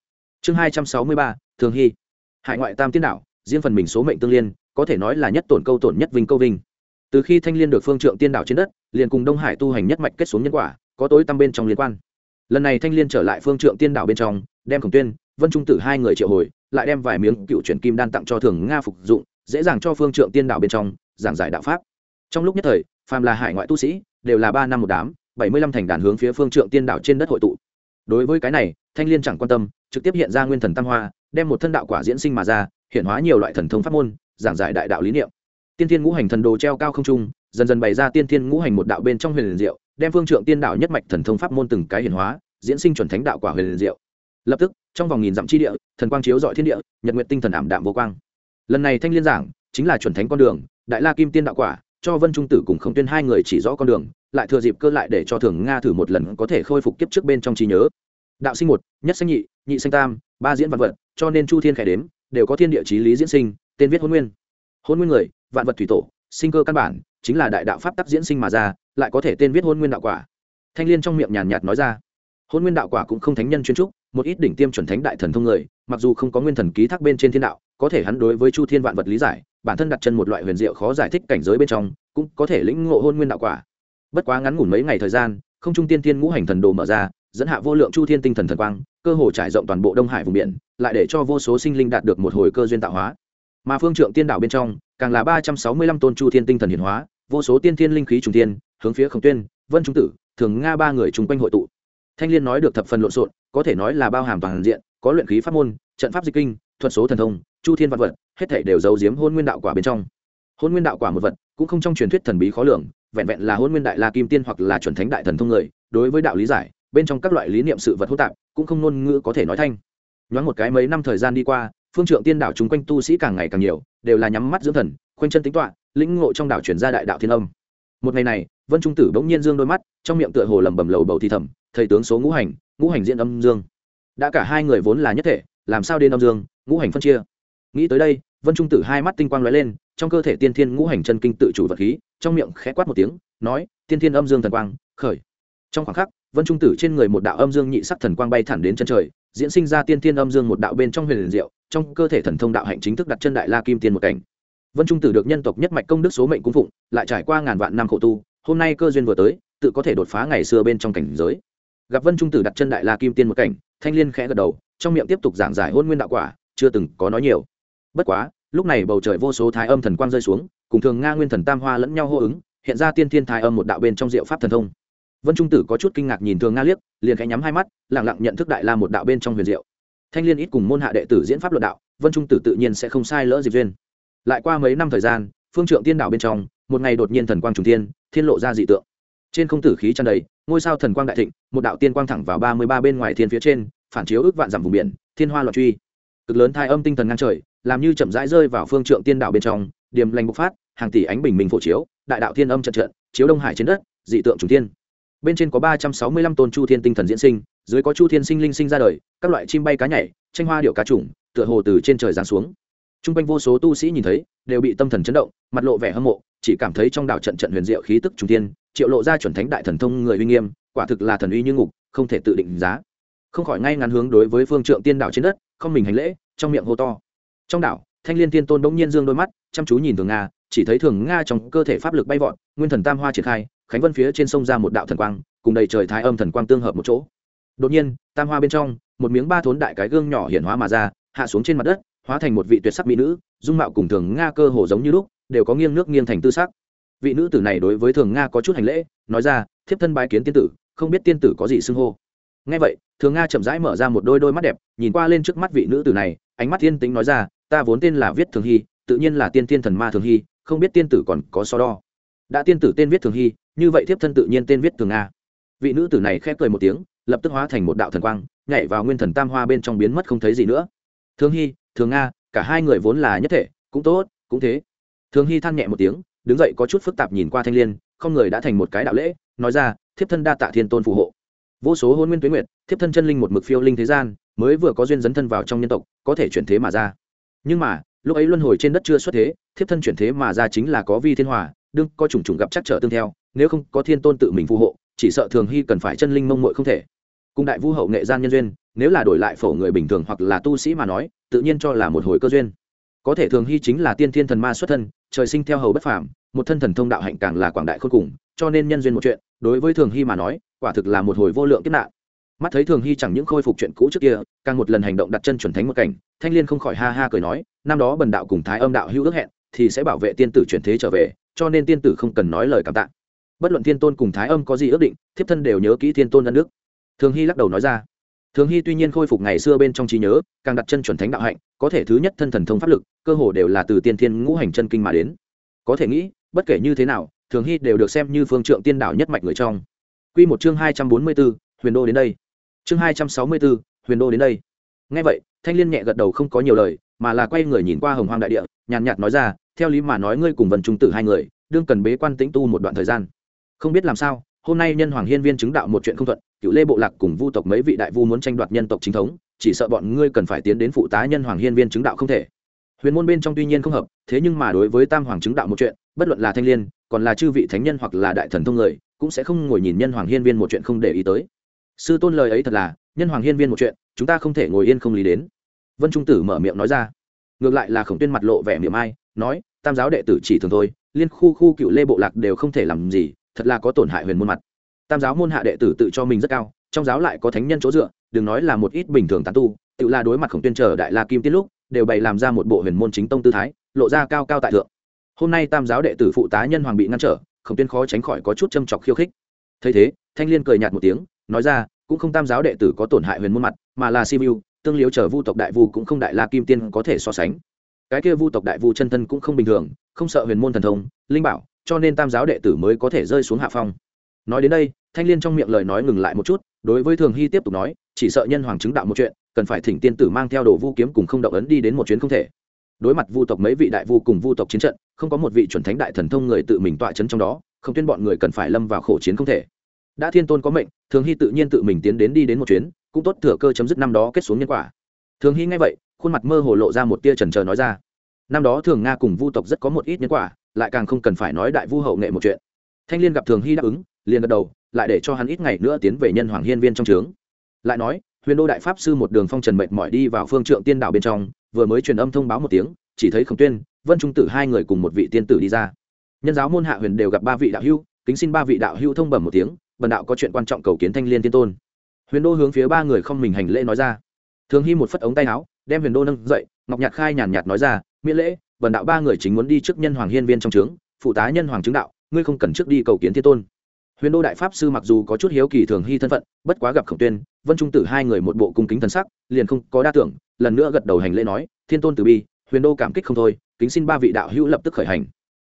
Chương hai trăm sáu mươi ba thường hy. Hải ngoại tam tiên Đạo, riêng phần mình số mệnh tương liên có thể nói là nhất tổn câu tổn nhất vinh câu vinh. Từ khi thanh liên được phương trượng tiên đạo trên đất liền cùng đông hải tu hành nhất mạch kết xuống nhân quả có tối tăm bên trong liên quan. Lần này thanh liên trở lại phương trượng tiên đạo bên trong đem khổng tuyên vân trung tử hai người triệu hồi lại đem vài miếng cựu truyền kim đan tặng cho thường nga phục dụng dễ dàng cho phương trượng tiên đạo bên trong giảng giải đạo pháp trong lúc nhất thời, phàm là hải ngoại tu sĩ, đều là ba năm một đám, bảy mươi lăm thành đàn hướng phía phương trượng tiên đảo trên đất hội tụ. Đối với cái này, thanh liên chẳng quan tâm, trực tiếp hiện ra nguyên thần tam hoa, đem một thân đạo quả diễn sinh mà ra, hiện hóa nhiều loại thần thông pháp môn, giảng giải đại đạo lý niệm. Tiên thiên ngũ hành thần đồ treo cao không trung, dần dần bày ra tiên thiên ngũ hành một đạo bên trong huyền liền diệu, đem phương trượng tiên đạo nhất mạch thần thông pháp môn từng cái hiển hóa, diễn sinh chuẩn thánh đạo quả huyền liền diệu. Lập tức, trong vòng nghìn dặm chi địa, thần quang chiếu dọi thiên địa, nhật nguyện tinh thần ảm đạm vô quang. Lần này thanh liên giảng, chính là chuẩn thánh con đường, đại la kim tiên đạo quả cho vân trung tử cùng khổng tuyên hai người chỉ rõ con đường, lại thừa dịp cơ lại để cho thường nga thử một lần có thể khôi phục kiếp trước bên trong trí nhớ. Đạo sinh một, nhất sinh nhị nhị sinh tam, ba diễn vạn vật, cho nên chu thiên khải đếm, đều có thiên địa chí lý diễn sinh, tên viết hôn nguyên. Hôn nguyên người, vạn vật thủy tổ, sinh cơ căn bản, chính là đại đạo pháp tắc diễn sinh mà ra, lại có thể tên viết hôn nguyên đạo quả. Thanh liên trong miệng nhàn nhạt nói ra, hôn nguyên đạo quả cũng không thánh nhân chuyên trúc, một ít đỉnh tiêm chuẩn thánh đại thần thông người, mặc dù không có nguyên thần ký thác bên trên thiên đạo, có thể hắn đối với chu thiên vạn vật lý giải bản thân đặt chân một loại huyền diệu khó giải thích cảnh giới bên trong, cũng có thể lĩnh ngộ hôn nguyên đạo quả. Bất quá ngắn ngủn mấy ngày thời gian, không trung tiên tiên ngũ hành thần đồ mở ra, dẫn hạ vô lượng chu thiên tinh thần thần quang, cơ hồ trải rộng toàn bộ đông hải vùng biển, lại để cho vô số sinh linh đạt được một hồi cơ duyên tạo hóa. Mà phương trượng tiên đạo bên trong, càng là ba trăm sáu mươi lăm tôn chu thiên tinh thần hiển hóa, vô số tiên thiên linh khí trùng tiên, hướng phía khổng tuyên, vân trung tử, thường nga ba người chung quanh hội tụ. Thanh liên nói được thập phần lộn xộn, có thể nói là bao hàm toàn diện, có luyện khí pháp môn, trận pháp dịch kinh thuật số thần thông, chu thiên văn vật, hết thể đều giấu giếm hôn nguyên đạo quả bên trong. Hôn nguyên đạo quả một vật, cũng không trong truyền thuyết thần bí khó lường, vẹn vẹn là hôn nguyên đại la kim tiên hoặc là chuẩn thánh đại thần thông người, đối với đạo lý giải, bên trong các loại lý niệm sự vật hỗn tạp, cũng không ngôn ngữ có thể nói thanh. Nhoáng một cái mấy năm thời gian đi qua, phương trượng tiên đảo chúng quanh tu sĩ càng ngày càng nhiều, đều là nhắm mắt dưỡng thần, khoanh chân tính toạ lĩnh ngộ trong đảo chuyển ra đại đạo thiên âm. Một ngày này, vân trung tử bỗng nhiên dương đôi mắt, trong miệng tựa hồ lẩm bẩm lầu bầu thì thầm, thầy tướng số ngũ hành ngũ hành diễn âm dương. Đã cả hai người vốn là nhất thể, làm sao đến âm dương? Ngũ hành phân chia. Nghĩ tới đây, vân trung tử hai mắt tinh quang lóe lên, trong cơ thể tiên thiên ngũ hành chân kinh tự chủ vật khí, trong miệng khẽ quát một tiếng, nói, tiên thiên âm dương thần quang, khởi. Trong khoảng khắc, vân trung tử trên người một đạo âm dương nhị sắc thần quang bay thẳng đến chân trời, diễn sinh ra tiên thiên âm dương một đạo bên trong huyền diệu, trong cơ thể thần thông đạo hạnh chính thức đặt chân đại la kim tiên một cảnh. Vân trung tử được nhân tộc nhất mạch công đức số mệnh cung phụng, lại trải qua ngàn vạn năm khổ tu, hôm nay cơ duyên vừa tới, tự có thể đột phá ngày xưa bên trong cảnh giới. Gặp vân trung tử đặt chân đại la kim tiên một cảnh, thanh liên khẽ gật đầu, trong miệng tiếp tục giảng giải hôn nguyên đạo quả chưa từng có nói nhiều. Bất quá, lúc này bầu trời vô số thái âm thần quang rơi xuống, cùng thường nga nguyên thần tam hoa lẫn nhau hô ứng, hiện ra tiên thiên thái âm một đạo bên trong diệu pháp thần thông. Vân trung tử có chút kinh ngạc nhìn thường nga liếc, liền khẽ nhắm hai mắt lẳng lặng nhận thức đại la một đạo bên trong huyền diệu. Thanh liên ít cùng môn hạ đệ tử diễn pháp luận đạo, vân trung tử tự nhiên sẽ không sai lỡ dịp duyên. Lại qua mấy năm thời gian, phương trượng tiên đạo bên trong, một ngày đột nhiên thần quang trùng tiên thiên lộ ra dị tượng. Trên không tử khí tràn đầy, ngôi sao thần quang đại thịnh, một đạo tiên quang thẳng vào ba mươi ba bên ngoài thiên phía trên, phản chiếu ước vạn dặm vùng biển, thiên hoa loạn truy cực lớn thai âm tinh thần ngang trời, làm như chậm rãi rơi vào phương trượng tiên đạo bên trong điểm lành bộc phát, hàng tỷ ánh bình minh phổ chiếu, đại đạo thiên âm trận trận, chiếu đông hải trên đất, dị tượng trùng thiên. bên trên có ba trăm sáu mươi lăm tôn chu thiên tinh thần diễn sinh, dưới có chu thiên sinh linh sinh ra đời, các loại chim bay cá nhảy, tranh hoa điệu cá trùng, tựa hồ từ trên trời giáng xuống t r u n g quanh vô số tu sĩ nhìn thấy, đều bị tâm thần chấn động, mặt lộ vẻ hâm mộ, chỉ cảm thấy trong đảo trận trận huyền diệu khí tức trung tiên, triệu lộ ra chuẩn thánh đại thần thông người uy nghiêm, quả thực là thần uy như ngục, không thể tự định giá không khỏi ngay ngắn hướng đối với phương trượng tiên đảo trên đất không mình hành lễ, trong miệng hô to. Trong đảo, thanh liên tiên tôn bỗng nhiên dương đôi mắt, chăm chú nhìn thường nga, chỉ thấy thường nga trong cơ thể pháp lực bay vọt, nguyên thần tam hoa triển khai, khánh vân phía trên sông ra một đạo thần quang, cùng đầy trời thái âm thần quang tương hợp một chỗ. Đột nhiên, tam hoa bên trong, một miếng ba thốn đại cái gương nhỏ hiện hóa mà ra, hạ xuống trên mặt đất, hóa thành một vị tuyệt sắc mỹ nữ, dung mạo cùng thường nga cơ hồ giống như lúc, đều có nghiêng nước nghiêng thành tư sắc. Vị nữ tử này đối với thường nga có chút hành lễ, nói ra, thiếp thân bái kiến tiên tử, không biết tiên tử có gì xưng hô. Ngay vậy thường nga chậm rãi mở ra một đôi đôi mắt đẹp, nhìn qua lên trước mắt vị nữ tử này, ánh mắt thiên tính nói ra, ta vốn tên là viết thường hy, tự nhiên là tiên tiên thần ma thường hy, không biết tiên tử còn có so đo. Đã tiên tử tên viết thường hy, như vậy thiếp thân tự nhiên tên viết thường nga. Vị nữ tử này khép cười một tiếng, lập tức hóa thành một đạo thần quang, nhảy vào nguyên thần tam hoa bên trong biến mất không thấy gì nữa. Thường hy, thường nga, cả hai người vốn là nhất thể, cũng tốt, cũng thế. Thường hy than nhẹ một tiếng, đứng dậy có chút phức tạp nhìn qua thanh l i ê n không người đã thành một cái đạo lễ, nói ra, thiếp thân đa tạ thiên tôn phù hộ vô số hôn nguyên tuyến nguyệt, thiếp thân chân linh một mực phiêu linh thế gian, mới vừa có duyên dấn thân vào trong nhân tộc, có thể chuyển thế mà ra. Nhưng mà, lúc ấy luân hồi trên đất chưa xuất thế, thiếp thân chuyển thế mà ra chính là có vi thiên hòa, đương có chủng chủng gặp chắc trở tương theo, nếu không có thiên tôn tự mình phù hộ, chỉ sợ thường hy cần phải chân linh mông mội không thể. Cùng đại vu hậu nghệ gian nhân duyên, nếu là đổi lại phổ người bình thường hoặc là tu sĩ mà nói, tự nhiên cho là một hồi cơ duyên. Có thể thường hy chính là tiên thiên thần ma xuất thân, trời sinh theo hầu bất phàm, một thân thần thông đạo hạnh càng là quảng đại khôn cùng, cho nên nhân duyên một chuyện đối với thường hy mà nói, quả thực là một hồi vô lượng kiếp nạn. Mắt thấy thường hy chẳng những khôi phục chuyện cũ trước kia, càng một lần hành động đặt chân chuẩn thánh một cảnh, thanh liên không khỏi ha ha cười nói, năm đó bần đạo cùng thái âm đạo hữu ước hẹn, thì sẽ bảo vệ tiên tử chuyển thế trở về, cho nên tiên tử không cần nói lời cảm tạ. Bất luận thiên tôn cùng thái âm có gì ước định, thiếp thân đều nhớ kỹ thiên tôn đất nước thường hy lắc đầu nói ra. Thường hy tuy nhiên khôi phục ngày xưa bên trong trí nhớ, càng đặt chân chuẩn thánh đạo hạnh, có thể thứ nhất thân thần thông pháp lực, cơ hồ đều là từ tiên thiên ngũ hành chân kinh mà đến. Có thể nghĩ, bất kể như thế nào thường hy đều được xem như phương trượng tiên đạo nhất mạch người trong. Q một chương hai trăm bốn mươi b ố huyền đô đến đây. Chương hai trăm sáu mươi b ố huyền đô đến đây. Ngay vậy, thanh liên nhẹ gật đầu không có nhiều lời, mà là quay người nhìn qua hồng hoang đại địa, nhàn nhạt nói ra, theo lý mà nói ngươi cùng vần trung tử hai người, đương cần bế quan tĩnh tu một đoạn thời gian. Không biết làm sao, hôm nay nhân hoàng hiên viên chứng đạo một chuyện không thuận cựu lê bộ lạc cùng vu tộc mấy vị đại vu muốn tranh đoạt nhân tộc chính thống, chỉ sợ bọn ngươi cần phải tiến đến phụ tá nhân hoàng hiên viên chứng đạo không thể. Huyền môn bên trong tuy nhiên không hợp, thế nhưng mà đối với tam hoàng chứng đạo một chuyện, bất luận là thanh l i ê n còn là chư vị thánh nhân hoặc là đại thần thông người, cũng sẽ không ngồi nhìn nhân hoàng hiên viên một chuyện không để ý tới. Sư tôn lời ấy thật là, nhân hoàng hiên viên một chuyện, chúng ta không thể ngồi yên không lý đến. Vân trung tử mở miệng nói ra. Ngược lại là khổng tuyên mặt lộ vẻ miệng ai, nói, tam giáo đệ tử chỉ thường thôi, liên khu khu cựu lê bộ lạc đều không thể làm gì, thật là có tổn hại huyền môn mặt. Tam giáo môn hạ đệ tử tự cho mình rất cao, trong giáo lại có thánh nhân chỗ dựa, đừng nói là một ít bình thường tán tu, tự là đối mặt khổng tuyên chờ đại la kim tiết lúc, đều bày làm ra một bộ huyền môn chính tông tư thái, lộ ra cao cao tại thượng hôm nay tam giáo đệ tử phụ tá nhân hoàng bị ngăn trở, khổng tuyên khó tránh khỏi có chút châm chọc khiêu khích. Thấy thế, thanh liên cười nhạt một tiếng, nói ra, cũng không tam giáo đệ tử có tổn hại huyền môn mặt, mà là simu tương liếu chờ vu tộc đại vu cũng không đại la kim tiên có thể so sánh. Cái kia vu tộc đại vu chân thân cũng không bình thường, không sợ huyền môn thần thông, linh bảo, cho nên tam giáo đệ tử mới có thể rơi xuống hạ phong. Nói đến đây, thanh liên trong miệng lời nói ngừng lại một chút, đối với thường hy tiếp tục nói, chỉ sợ nhân hoàng chứng đạo một chuyện, cần phải thỉnh tiên tử mang theo đồ vu kiếm cùng không động ấn đi đến một chuyến không thể đối mặt vu tộc mấy vị đại vu cùng vu tộc chiến trận, không có một vị chuẩn thánh đại thần thông người tự mình tọa chấn trong đó, không tuyên bọn người cần phải lâm vào khổ chiến không thể. Đã thiên tôn có mệnh, thường hy tự nhiên tự mình tiến đến đi đến một chuyến, cũng tốt thừa cơ chấm dứt năm đó kết xuống nhân quả. Thường hy nghe vậy, khuôn mặt mơ hồ lộ ra một tia trần trờ nói ra. Năm đó thường nga cùng vu tộc rất có một ít nhân quả, lại càng không cần phải nói đại vu hậu nghệ một chuyện. Thanh liên gặp thường hy đáp ứng, liền gật đầu, lại để cho hắn ít ngày nữa tiến về nhân hoàng hiên viên trong trướng. Lại nói huyền đô đại pháp sư một đường phong trần mệt mỏi đi vào phương trượng tiên đảo bên trong, vừa mới truyền âm thông báo một tiếng, chỉ thấy khổng tuyên, vân trung tử hai người cùng một vị tiên tử đi ra. Nhân giáo môn hạ huyền đều gặp ba vị đạo hữu, kính xin ba vị đạo hữu thông bẩm một tiếng, bần đạo có chuyện quan trọng cầu kiến thanh liên tiên tôn. Huyền đô hướng phía ba người không mình hành lễ nói ra. Thường hy một phất ống tay áo, đem huyền đô nâng dậy, ngọc nhạt khai nhàn nhạt nói ra, miễn lễ, bần đạo ba người chính muốn đi trước nhân hoàng hiên viên trong trướng, phụ tá nhân hoàng chứng đạo, ngươi không cần trước đi cầu kiến thiên tôn huyền đô đại pháp sư mặc dù có chút hiếu kỳ thường hy thân phận, bất quá gặp khổng tuyên, vân trung tử hai người một bộ cung kính thần sắc, liền không có đa tưởng, lần nữa gật đầu hành lễ nói, thiên tôn từ bi, huyền đô cảm kích không thôi, kính xin ba vị đạo hữu lập tức khởi hành.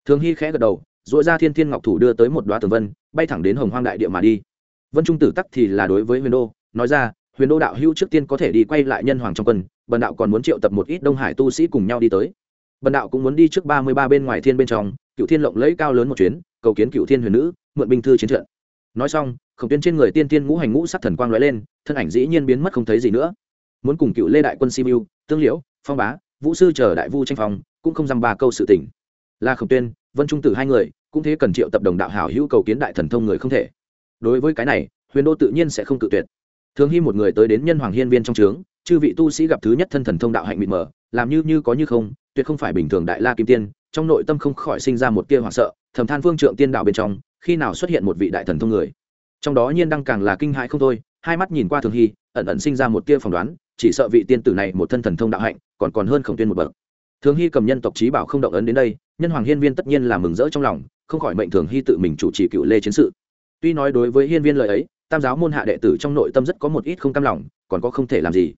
Thường hy khẽ gật đầu dội ra thiên thiên ngọc thủ đưa tới một đoá tường vân, bay thẳng đến hồng hoang đại địa mà đi. Vân trung tử tắc thì là đối với huyền đô, nói ra, huyền đô đạo hữu trước tiên có thể đi quay lại nhân hoàng trong quân, bần đạo còn muốn triệu tập một ít đông hải tu sĩ cùng nhau đi tới. Bần đạo cũng muốn đi trước ba mươi ba bên ngoài thiên bên trong cựu thiên lộng lẫy cao lớn một chuyến, cầu kiến cựu thiên huyền nữ mượn binh thư chiến trận. Nói xong, khổng tuyên trên người tiên tiên ngũ hành ngũ sắc thần quang lóe lên, thân ảnh dĩ nhiên biến mất không thấy gì nữa. Muốn cùng cựu lê đại quân simu tương liễu, phong bá, vũ sư chờ đại vu tranh phòng cũng không dăm ba câu sự tình. Là khổng tuyên, vân trung tử hai người, cũng thế cần triệu tập đồng đạo hảo hữu cầu kiến đại thần thông người không thể. Đối với cái này, huyền đô tự nhiên sẽ không tự tuyệt. Thường hy một người tới đến nhân hoàng hiên viên trong trướng, chư vị tu sĩ gặp thứ nhất thân thần thông đạo hạnh mịt mờ, làm như như có như không, tuyệt không phải bình thường đại la kim tiên, trong nội tâm không khỏi sinh ra một tia hoảng sợ, thầm than phương trượng tiên đạo bên trong khi nào xuất hiện một vị đại thần thông người. Trong đó nhiên đăng càng là kinh hãi không thôi, hai mắt nhìn qua thường hy, ẩn ẩn sinh ra một tia phỏng đoán, chỉ sợ vị tiên tử này một thân thần thông đạo hạnh, còn còn hơn khổng tuyên một bậc. Thường hy cầm nhân tộc trí bảo không động ấn đến đây, nhân hoàng hiên viên tất nhiên là mừng rỡ trong lòng, không khỏi mệnh thường hy tự mình chủ trì cựu lê chiến sự. Tuy nói đối với hiên viên lời ấy, tam giáo môn hạ đệ tử trong nội tâm rất có một ít không cam lòng, còn có không thể làm gì.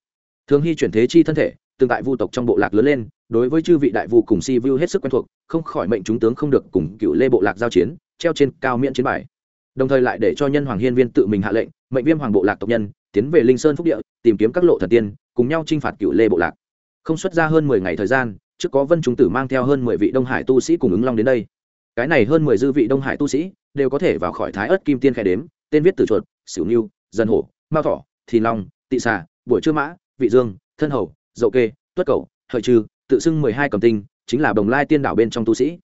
Thường hy chuyển thế chi thân thể tương tại vu tộc trong bộ lạc lớn lên, đối với chư vị đại vu cùng si vu hết sức quen thuộc, không khỏi mệnh chúng tướng không được cùng cựu lê bộ lạc giao chiến treo trên cao miễn chiến bài. Đồng thời lại để cho nhân hoàng hiên viên tự mình hạ lệnh, mệnh viêm hoàng bộ lạc tộc nhân, tiến về linh sơn phúc địa, tìm kiếm các lộ thần tiên, cùng nhau t r i n h phạt cựu lê bộ lạc. Không xuất ra hơn mười ngày thời gian, trước có vân trung tử mang theo hơn mười vị đông hải tu sĩ cùng ứng long đến đây. Cái này hơn mười dư vị đông hải tu sĩ đều có thể vào khỏi thái ớt kim tiên khai đếm, tên viết từ chuột xỉu niu dân hổ, mao thỏ, thì long, tị xà buổi trưa mã, vị dương, thân hầu, dậu kê, tuất cầu, hợi trừ tự xưng mười hai cầm tinh, chính là bồng lai tiên đảo bên trong tu sĩ.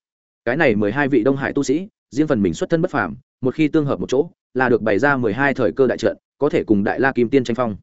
Cái này mười hai vị đông hải tu sĩ riêng phần mình xuất thân bất phàm, một khi tương hợp một chỗ, là được bày ra mười hai thời cơ đại trận, có thể cùng đại la kim tiên tranh phong.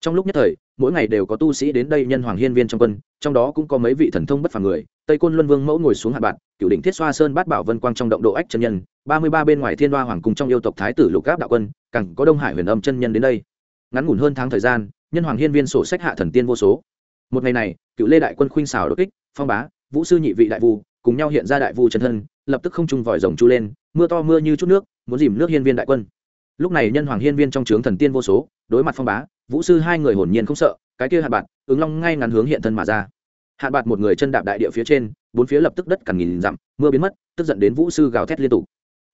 Trong lúc nhất thời, mỗi ngày đều có tu sĩ đến đây nhân hoàng hiên viên trong quân, trong đó cũng có mấy vị thần thông bất phàm người, tây côn luân vương mẫu ngồi xuống hạ bạn cựu đỉnh thiết xoa sơn bát bảo vân quang trong động độ ách chân nhân, ba mươi ba bên ngoài thiên hoa hoàng cung trong yêu tộc thái tử lục gáp đạo quân, càng có đông hải huyền âm chân nhân đến đây. Ngắn ngủn hơn tháng thời gian, nhân hoàng hiên viên sổ sách hạ thần tiên vô số. Một ngày này, cựu lê đại quân khuynh xào đột kích, phong bá, vũ sư nhị vị đại vu, cùng nhau hiện ra đại vu chân thân lập tức không trung vòi rồng chu lên, mưa to mưa như chút nước, muốn dìm nước hiên viên đại quân. Lúc này nhân hoàng hiên viên trong trướng thần tiên vô số, đối mặt phong bá, vũ sư hai người hồn nhiên không sợ, cái kia hạt bạt, ứng long ngay ngắn hướng hiện thân mà ra. Hạt bạt một người chân đạp đại địa phía trên, bốn phía lập tức đất cằn nghìn dặm, mưa biến mất, tức giận đến vũ sư gào thét liên tục.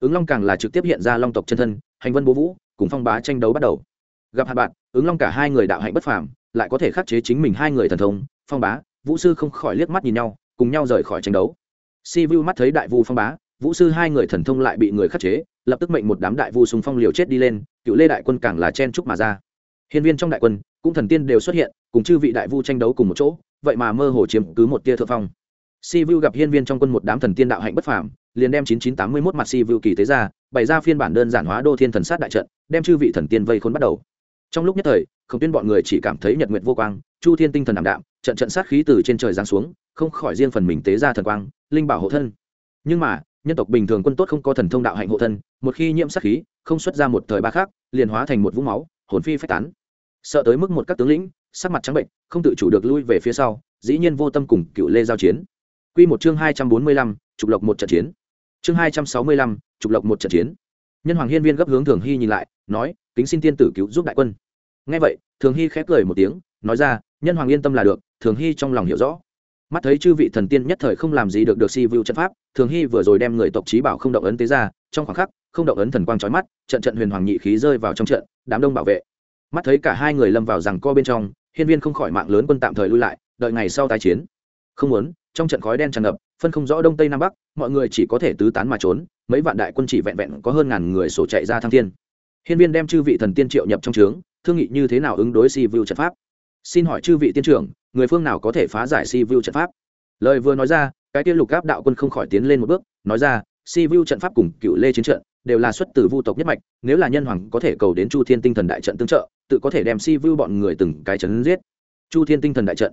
Ứng long càng là trực tiếp hiện ra long tộc chân thân, hành vân bố vũ, cùng phong bá tranh đấu bắt đầu. Gặp hạt bạt, ứng long cả hai người đạo hạnh bất phàm, lại có thể khắc chế chính mình hai người thần thông, phong bá, vũ sư không khỏi liếc mắt nhìn nhau, cùng nhau rời khỏi tranh đấu si vu mắt thấy đại vu phong bá, vũ sư hai người thần thông lại bị người khắc chế, lập tức mệnh một đám đại vu xung phong liều chết đi lên, cựu lê đại quân càng là chen trúc mà ra. Hiên viên trong đại quân, cũng thần tiên đều xuất hiện, cùng chư vị đại vu tranh đấu cùng một chỗ, vậy mà mơ hồ chiếm cứ một tia thượng phong. Si vu gặp hiên viên trong quân một đám thần tiên đạo hạnh bất phàm, liền đem 9981 mặt si vu kỳ tế ra, bày ra phiên bản đơn giản hóa đô thiên thần sát đại trận, đem chư vị thần tiên vây khốn bắt đầu. Trong lúc nhất thời không tiên bọn người chỉ cảm thấy nhật nguyệt vô quang, chu thiên tinh thần ảm đạm, trận trận sát khí từ trên trời giáng xuống không khỏi riêng phần mình tế ra thần quang, linh bảo hộ thân. Nhưng mà, nhân tộc bình thường quân tốt không có thần thông đạo hạnh hộ thân, một khi nhiễm sát khí, không xuất ra một thời ba khác liền hóa thành một vũng máu, hồn phi phách tán. Sợ tới mức một các tướng lĩnh, sắc mặt trắng bệnh, không tự chủ được lui về phía sau, dĩ nhiên vô tâm cùng cựu lê giao chiến. Quy một chương hai trăm bốn mươi lăm, trục lộc một trận chiến. Chương hai trăm sáu mươi lăm, trục lộc một trận chiến. Nhân hoàng hiên viên gấp hướng thường hy nhìn lại, nói, kính xin tiên tử cứu giúp đại quân. Nghe vậy, thường hy khép cười một tiếng, nói ra, nhân hoàng yên tâm là được, thường hy trong lòng hiểu rõ mắt thấy chư vị thần tiên nhất thời không làm gì được được si vu trận pháp, thường hy vừa rồi đem người tộc trí bảo không động ấn tế ra, trong khoảng khắc, không động ấn thần quang trói mắt, trận trận huyền hoàng nhị khí rơi vào trong trận, đám đông bảo vệ. Mắt thấy cả hai người lâm vào rằng co bên trong, hiên viên không khỏi mạng lớn quân tạm thời lui lại, đợi ngày sau tái chiến. Không muốn, trong trận khói đen tràn ngập, phân không rõ đông tây nam bắc, mọi người chỉ có thể tứ tán mà trốn, mấy vạn đại quân chỉ vẹn vẹn có hơn ngàn người sổ chạy ra thăng thiên. Hiên viên đem chư vị thần tiên triệu nhập trong trướng, thương nghị như thế nào ứng đối si vu trận pháp xin hỏi chư vị tiên trưởng, người phương nào có thể phá giải si vu trận pháp? Lời vừa nói ra, cái tiên lục gáp đạo quân không khỏi tiến lên một bước, nói ra, si vu trận pháp cùng cựu lê chiến trận đều là xuất từ vu tộc nhất mạch, nếu là nhân hoàng có thể cầu đến chu thiên tinh thần đại trận tương trợ, tự có thể đem si vu bọn người từng cái chấn giết. Chu thiên tinh thần đại trận.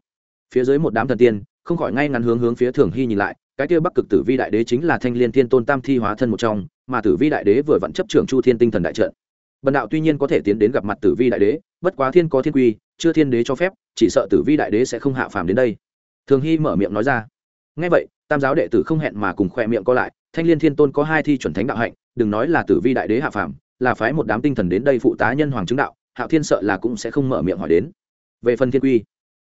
Phía dưới một đám thần tiên, không khỏi ngay ngắn hướng hướng phía thường hy nhìn lại, cái kia bắc cực tử vi đại đế chính là thanh liên thiên tôn tam thi hóa thân một trong, mà tử vi đại đế vừa vẫn chấp trưởng chu thiên tinh thần đại trận. Bần đạo tuy nhiên có thể tiến đến gặp mặt tử vi đại đế, bất quá thiên có thiên quy chưa thiên đế cho phép, chỉ sợ tử vi đại đế sẽ không hạ phàm đến đây. Thường hy mở miệng nói ra. Ngay vậy, tam giáo đệ tử không hẹn mà cùng khoe miệng co lại, thanh liên thiên tôn có hai thi chuẩn thánh đạo hạnh, đừng nói là tử vi đại đế hạ phàm, là phái một đám tinh thần đến đây phụ tá nhân hoàng chứng đạo, hạo thiên sợ là cũng sẽ không mở miệng hỏi đến. Về phần thiên quy,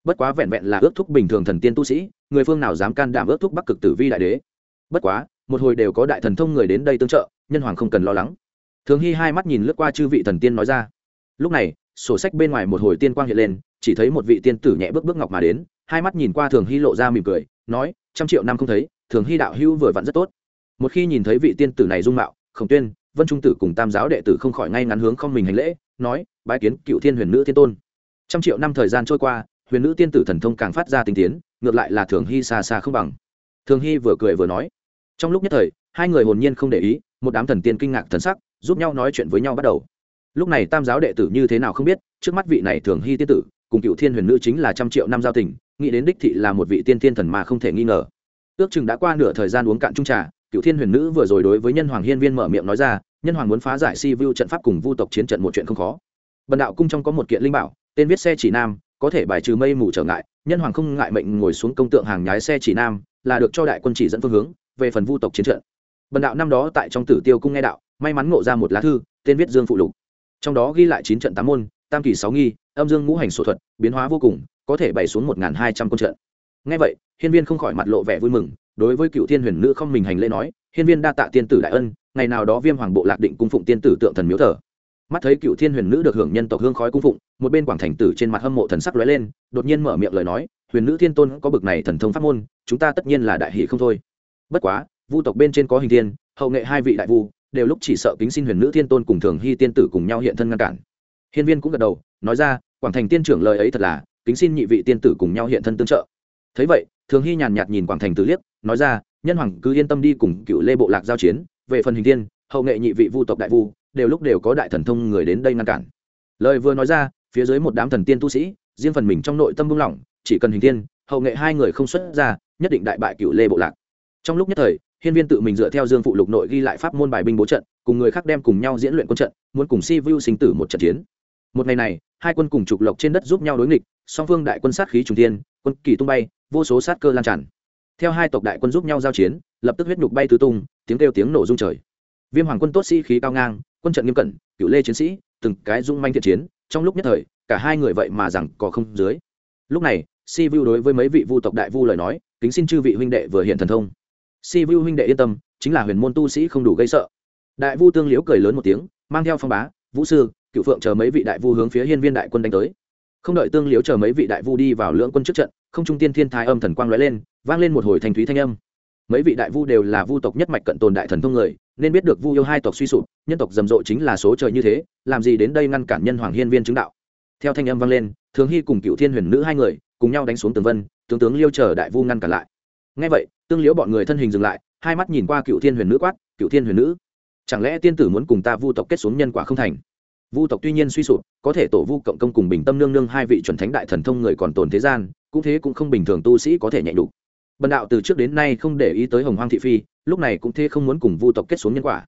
bất quá vẹn vẹn là ước thúc bình thường thần tiên tu sĩ, người phương nào dám can đảm ước thúc bắc cực tử vi đại đế? Bất quá, một hồi đều có đại thần thông người đến đây tương trợ, nhân hoàng không cần lo lắng. Thường hy hai mắt nhìn lướt qua chư vị thần tiên nói ra lúc này, sổ sách bên ngoài một hồi tiên quang hiện lên, chỉ thấy một vị tiên tử nhẹ bước bước ngọc mà đến, hai mắt nhìn qua thường hy lộ ra mỉm cười, nói, trăm triệu năm không thấy, thường hy đạo hữu vừa vặn rất tốt. Một khi nhìn thấy vị tiên tử này dung mạo, khổng tuyên, vân trung tử cùng tam giáo đệ tử không khỏi ngay ngắn hướng không mình hành lễ, nói, bái kiến cựu thiên huyền nữ thiên tôn. Trăm triệu năm thời gian trôi qua, huyền nữ tiên tử thần thông càng phát ra tinh tiến, ngược lại là thường hy xa xa không bằng. Thường hy vừa cười vừa nói, trong lúc nhất thời, hai người hồn nhiên không để ý, một đám thần tiên kinh ngạc thần sắc, giúp nhau nói chuyện với nhau bắt đầu lúc này tam giáo đệ tử như thế nào không biết, trước mắt vị này thường hy tiên tử, cùng cựu thiên huyền nữ chính là trăm triệu năm giao tình, nghĩ đến đích thị là một vị tiên thiên thần mà không thể nghi ngờ. Ước chừng đã qua nửa thời gian uống cạn trung trà, cựu thiên huyền nữ vừa rồi đối với nhân hoàng hiên viên mở miệng nói ra, nhân hoàng muốn phá giải si vu trận pháp cùng vu tộc chiến trận một chuyện không khó. Bần đạo cung trong có một kiện linh bảo, tên viết xe chỉ nam, có thể bài trừ mây mù trở ngại, nhân hoàng không ngại mệnh ngồi xuống công tượng hàng nhái xe chỉ nam, là được cho đại quân chỉ dẫn phương hướng, về phần vu tộc chiến trận. Bần đạo năm đó tại trong tử tiêu cung nghe đạo, may mắn ngộ ra một lá thư, tên viết dương phụ lục trong đó ghi lại chín trận tám môn, tam kỳ sáu nghi, âm dương ngũ hành sổ thuật, biến hóa vô cùng, có thể bày xuống một hai trăm con trận. Ngay vậy, hiên viên không khỏi mặt lộ vẻ vui mừng, đối với cựu thiên huyền nữ không mình hành lễ nói, hiên viên đa tạ tiên tử đại ân, ngày nào đó viêm hoàng bộ lạc định cung phụng tiên tử tượng thần miếu thờ. Mắt thấy cựu thiên huyền nữ được hưởng nhân tộc hương khói cung phụng, một bên quảng thành tử trên mặt hâm mộ thần sắc lóe lên, đột nhiên mở miệng lời nói, huyền nữ thiên tôn có bực này thần thông pháp môn, chúng ta tất nhiên là đại hỷ không thôi. Bất quá, vu tộc bên trên có hình thiên, hậu nghệ hai vị đại vu đều lúc chỉ sợ kính xin huyền nữ thiên tôn cùng thường hy tiên tử cùng nhau hiện thân ngăn cản. Hiên viên cũng gật đầu, nói ra, quảng thành tiên trưởng lời ấy thật là, kính xin nhị vị tiên tử cùng nhau hiện thân tương trợ. Thấy vậy, thường hy nhàn nhạt nhìn quảng thành tử liếc, nói ra, nhân hoàng cứ yên tâm đi cùng cựu lê bộ lạc giao chiến, về phần hình tiên, hậu nghệ nhị vị vu tộc đại vu, đều lúc đều có đại thần thông người đến đây ngăn cản. Lời vừa nói ra, phía dưới một đám thần tiên tu sĩ, riêng phần mình trong nội tâm buông lỏng, chỉ cần hình tiên, hậu nghệ hai người không xuất ra, nhất định đại bại cựu lê bộ lạc. Trong lúc nhất thời hiên viên tự mình dựa theo dương phụ lục nội ghi lại pháp môn bài binh bố trận cùng người khác đem cùng nhau diễn luyện quân trận muốn cùng si vu sinh tử một trận chiến. Một ngày này hai quân cùng trục lộc trên đất giúp nhau đối nghịch song phương đại quân sát khí trùng thiên, quân kỳ tung bay vô số sát cơ lan tràn. Theo hai tộc đại quân giúp nhau giao chiến lập tức huyết nhục bay tứ tung tiếng kêu tiếng nổ rung trời. Viêm hoàng quân tốt sĩ khí cao ngang quân trận nghiêm cẩn cửu lê chiến sĩ từng cái dung manh thiện chiến trong lúc nhất thời cả hai người vậy mà rằng có không dưới. Lúc này si vu đối với mấy vị vu tộc đại vu lời nói kính xin chư vị huynh đệ vừa hiện thần thông si vu huynh đệ yên tâm, chính là huyền môn tu sĩ không đủ gây sợ. Đại vu tương liễu cười lớn một tiếng, mang theo phong bá, vũ sư, cựu phượng chờ mấy vị đại vu hướng phía hiên viên đại quân đánh tới. Không đợi tương liễu chờ mấy vị đại vu đi vào lưỡng quân trước trận, không trung tiên thiên thái âm thần quang lóe lên, vang lên một hồi thanh thúy thanh âm. Mấy vị đại vu đều là vu tộc nhất mạch cận tồn đại thần thông người, nên biết được vu yêu hai tộc suy sụp, nhân tộc rầm rộ chính là số trời như thế, làm gì đến đây ngăn cản nhân hoàng hiên viên chứng đạo. Theo thanh âm vang lên, thường hy cùng cựu thiên huyền nữ hai người, cùng nhau đánh xuống tường vân, tướng tướng liêu chờ đại vu ngăn cản lại. Ngay vậy tương liễu bọn người thân hình dừng lại, hai mắt nhìn qua cựu thiên huyền nữ quát, cựu thiên huyền nữ, chẳng lẽ tiên tử muốn cùng ta vu tộc kết xuống nhân quả không thành? Vu tộc tuy nhiên suy sụp, có thể tổ vu cộng công cùng bình tâm nương nương hai vị chuẩn thánh đại thần thông người còn tồn thế gian, cũng thế cũng không bình thường tu sĩ có thể nhạy đủ bần đạo từ trước đến nay không để ý tới hồng hoang thị phi, lúc này cũng thế không muốn cùng vu tộc kết xuống nhân quả.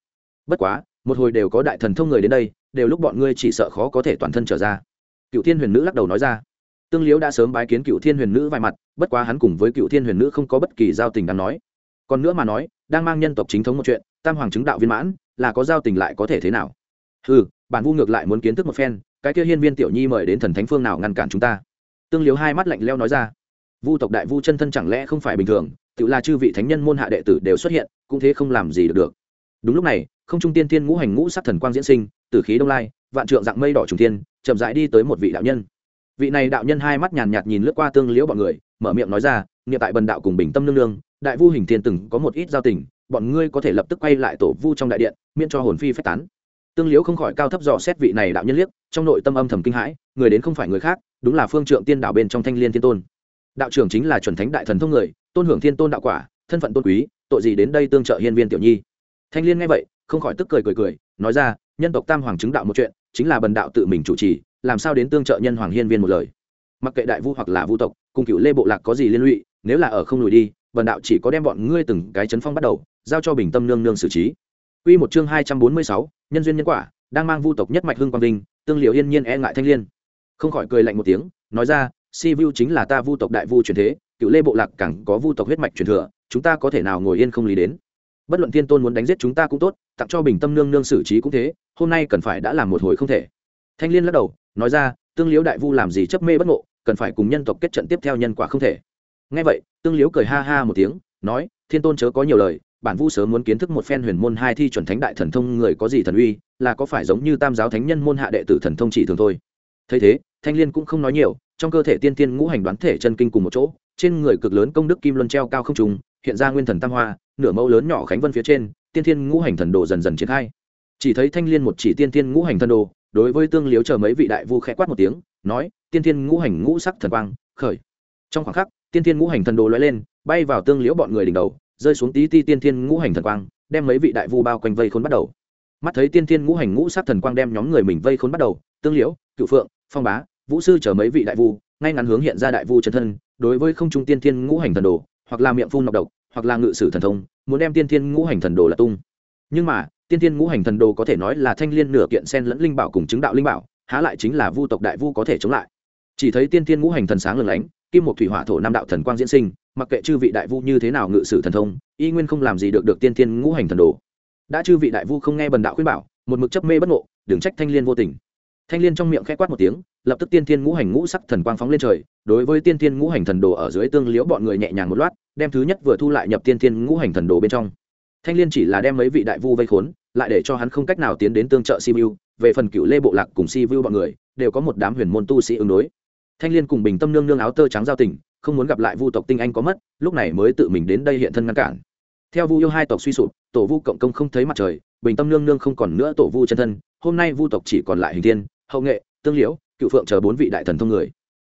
Bất quá, một hồi đều có đại thần thông người đến đây, đều lúc bọn ngươi chỉ sợ khó có thể toàn thân trở ra. Cựu thiên huyền nữ lắc đầu nói ra tương liễu đã sớm bái kiến cựu thiên huyền nữ vài mặt, bất quá hắn cùng với cựu thiên huyền nữ không có bất kỳ giao tình đáng nói. Còn nữa mà nói, đang mang nhân tộc chính thống một chuyện, tam hoàng chứng đạo viên mãn, là có giao tình lại có thể thế nào? Ừ bản vu ngược lại muốn kiến thức một phen, cái kia hiên viên tiểu nhi mời đến thần thánh phương nào ngăn cản chúng ta? Tương liếu hai mắt lạnh leo nói ra. Vu tộc đại vu chân thân chẳng lẽ không phải bình thường, tự là chư vị thánh nhân môn hạ đệ tử đều xuất hiện, cũng thế không làm gì được được. Đúng lúc này, không trung tiên thiên ngũ hành ngũ sắc thần quang diễn sinh từ khí đông lai, vạn trượng dạng mây đỏ trùng thiên, chậm rãi đi tới một vị đạo nhân vị này đạo nhân hai mắt nhàn nhạt nhìn lướt qua tương liễu bọn người, mở miệng nói ra nghiệm tại bần đạo cùng bình tâm nương nương, đại vu hình thiên từng có một ít giao tình, bọn ngươi có thể lập tức quay lại tổ vu trong đại điện, miễn cho hồn phi phách tán. Tương liễu không khỏi cao thấp dò xét vị này đạo nhân liếc, trong nội tâm âm thầm kinh hãi, người đến không phải người khác, đúng là phương trượng tiên đạo bên trong thanh liên thiên tôn. Đạo trưởng chính là chuẩn thánh đại thần thông người, tôn hưởng thiên tôn đạo quả, thân phận tôn quý, tội gì đến đây tương trợ hiên viên tiểu nhi. Thanh liên nghe vậy, không khỏi tức cười cười cười, nói ra, nhân tộc tam hoàng chứng đạo một chuyện, chính là bần đạo tự mình chủ trì làm sao đến tương trợ nhân hoàng hiên viên một lời mặc kệ đại vu hoặc là vu tộc cùng cựu lê bộ lạc có gì liên lụy nếu là ở không lùi đi bần đạo chỉ có đem bọn ngươi từng cái chấn phong bắt đầu giao cho bình tâm nương nương xử trí Quy một chương hai trăm bốn mươi sáu, nhân duyên nhân quả, đang mang vu tộc nhất mạch hưng quang vinh, tương liệu yên nhiên e ngại thanh liên. Không khỏi cười lạnh một tiếng, nói ra, Si Vu chính là ta vu tộc đại vu truyền thế, cựu lê bộ lạc càng có vu tộc huyết mạch truyền thừa, chúng ta có thể nào ngồi yên không lý đến. Bất luận thiên tôn muốn đánh giết chúng ta cũng tốt, tặng cho bình tâm nương nương xử trí cũng thế, hôm nay cần phải đã làm một hồi không thể. Thanh liên lắc đầu, nói ra, tương liễu đại vu làm gì chấp mê bất ngộ, cần phải cùng nhân tộc kết trận tiếp theo nhân quả không thể. Nghe vậy, tương liễu cười ha ha một tiếng, nói, thiên tôn chớ có nhiều lời, bản vu sớm muốn kiến thức một phen huyền môn hai thi chuẩn thánh đại thần thông người có gì thần uy là có phải giống như tam giáo thánh nhân môn hạ đệ tử thần thông chỉ thường thôi thấy thế thanh liên cũng không nói nhiều trong cơ thể tiên tiên ngũ hành đoán thể chân kinh cùng một chỗ trên người cực lớn công đức kim luân treo cao không trùng hiện ra nguyên thần tam hoa nửa mẫu lớn nhỏ khánh vân phía trên tiên tiên ngũ hành thần đồ dần dần triển khai chỉ thấy thanh liên một chỉ tiên tiên ngũ hành thần đồ đối với tương liếu chờ mấy vị đại vu khẽ quát một tiếng, nói, tiên thiên ngũ hành ngũ sắc thần quang, khởi. Trong khoảng khắc, tiên thiên ngũ hành thần đồ lóe lên, bay vào tương liễu bọn người đỉnh đầu, rơi xuống tí ti tiên thiên ngũ hành thần quang, đem mấy vị đại vu bao quanh vây khốn bắt đầu. Mắt thấy tiên thiên ngũ hành ngũ sát thần quang đem nhóm người mình vây khốn bắt đầu, tương liễu cựu phượng, phong bá, vũ sư chở mấy vị đại vu, ngay ngắn hướng hiện ra đại vu chân thân, đối với không trung tiên thiên ngũ hành thần đồ, hoặc là miệng phun nọc độc, hoặc là ngự sử thần thông, muốn đem tiên thiên ngũ hành thần đồ là tung. Nhưng mà tiên thiên ngũ hành thần đồ có thể nói là thanh liên nửa kiện sen lẫn linh bảo cùng chứng đạo linh bảo, há lại chính là vu tộc đại vu có thể chống lại. Chỉ thấy tiên thiên ngũ hành thần sáng lừng lánh, kim một thủy hỏa thổ nam đạo thần quang diễn sinh, mặc kệ chư vị đại vu như thế nào ngự sử thần thông, y nguyên không làm gì được được tiên tiên ngũ hành thần đồ. Đã chư vị đại vu không nghe bần đạo khuyên bảo, một mực chấp mê bất ngộ, đừng trách thanh liên vô tình. Thanh liên trong miệng khẽ quát một tiếng, lập tức tiên tiên ngũ hành ngũ sắc thần quang phóng lên trời, đối với tiên tiên ngũ hành thần đồ ở dưới tương liễu bọn người nhẹ nhàng một loạt đem thứ nhất vừa thu lại nhập tiên tiên ngũ hành thần đồ bên trong. Thanh liên chỉ là đem mấy vị đại vu vây khốn lại để cho hắn không cách nào tiến đến tương trợ sivu về phần cựu lê bộ lạc cùng sivu bọn người, đều có một đám huyền môn tu sĩ ứng đối. Thanh liên cùng bình tâm nương nương áo tơ trắng giao tình, không muốn gặp lại vu tộc tinh anh có mất, lúc này mới tự mình đến đây hiện thân ngăn cản. Theo vu yêu hai tộc suy sụp, tổ vu cộng công không thấy mặt trời, bình tâm nương nương không còn nữa tổ vu chân thân, hôm nay vu tộc chỉ còn lại hình thiên, hậu nghệ, tương liễu, cựu phượng chờ bốn vị đại thần thông người.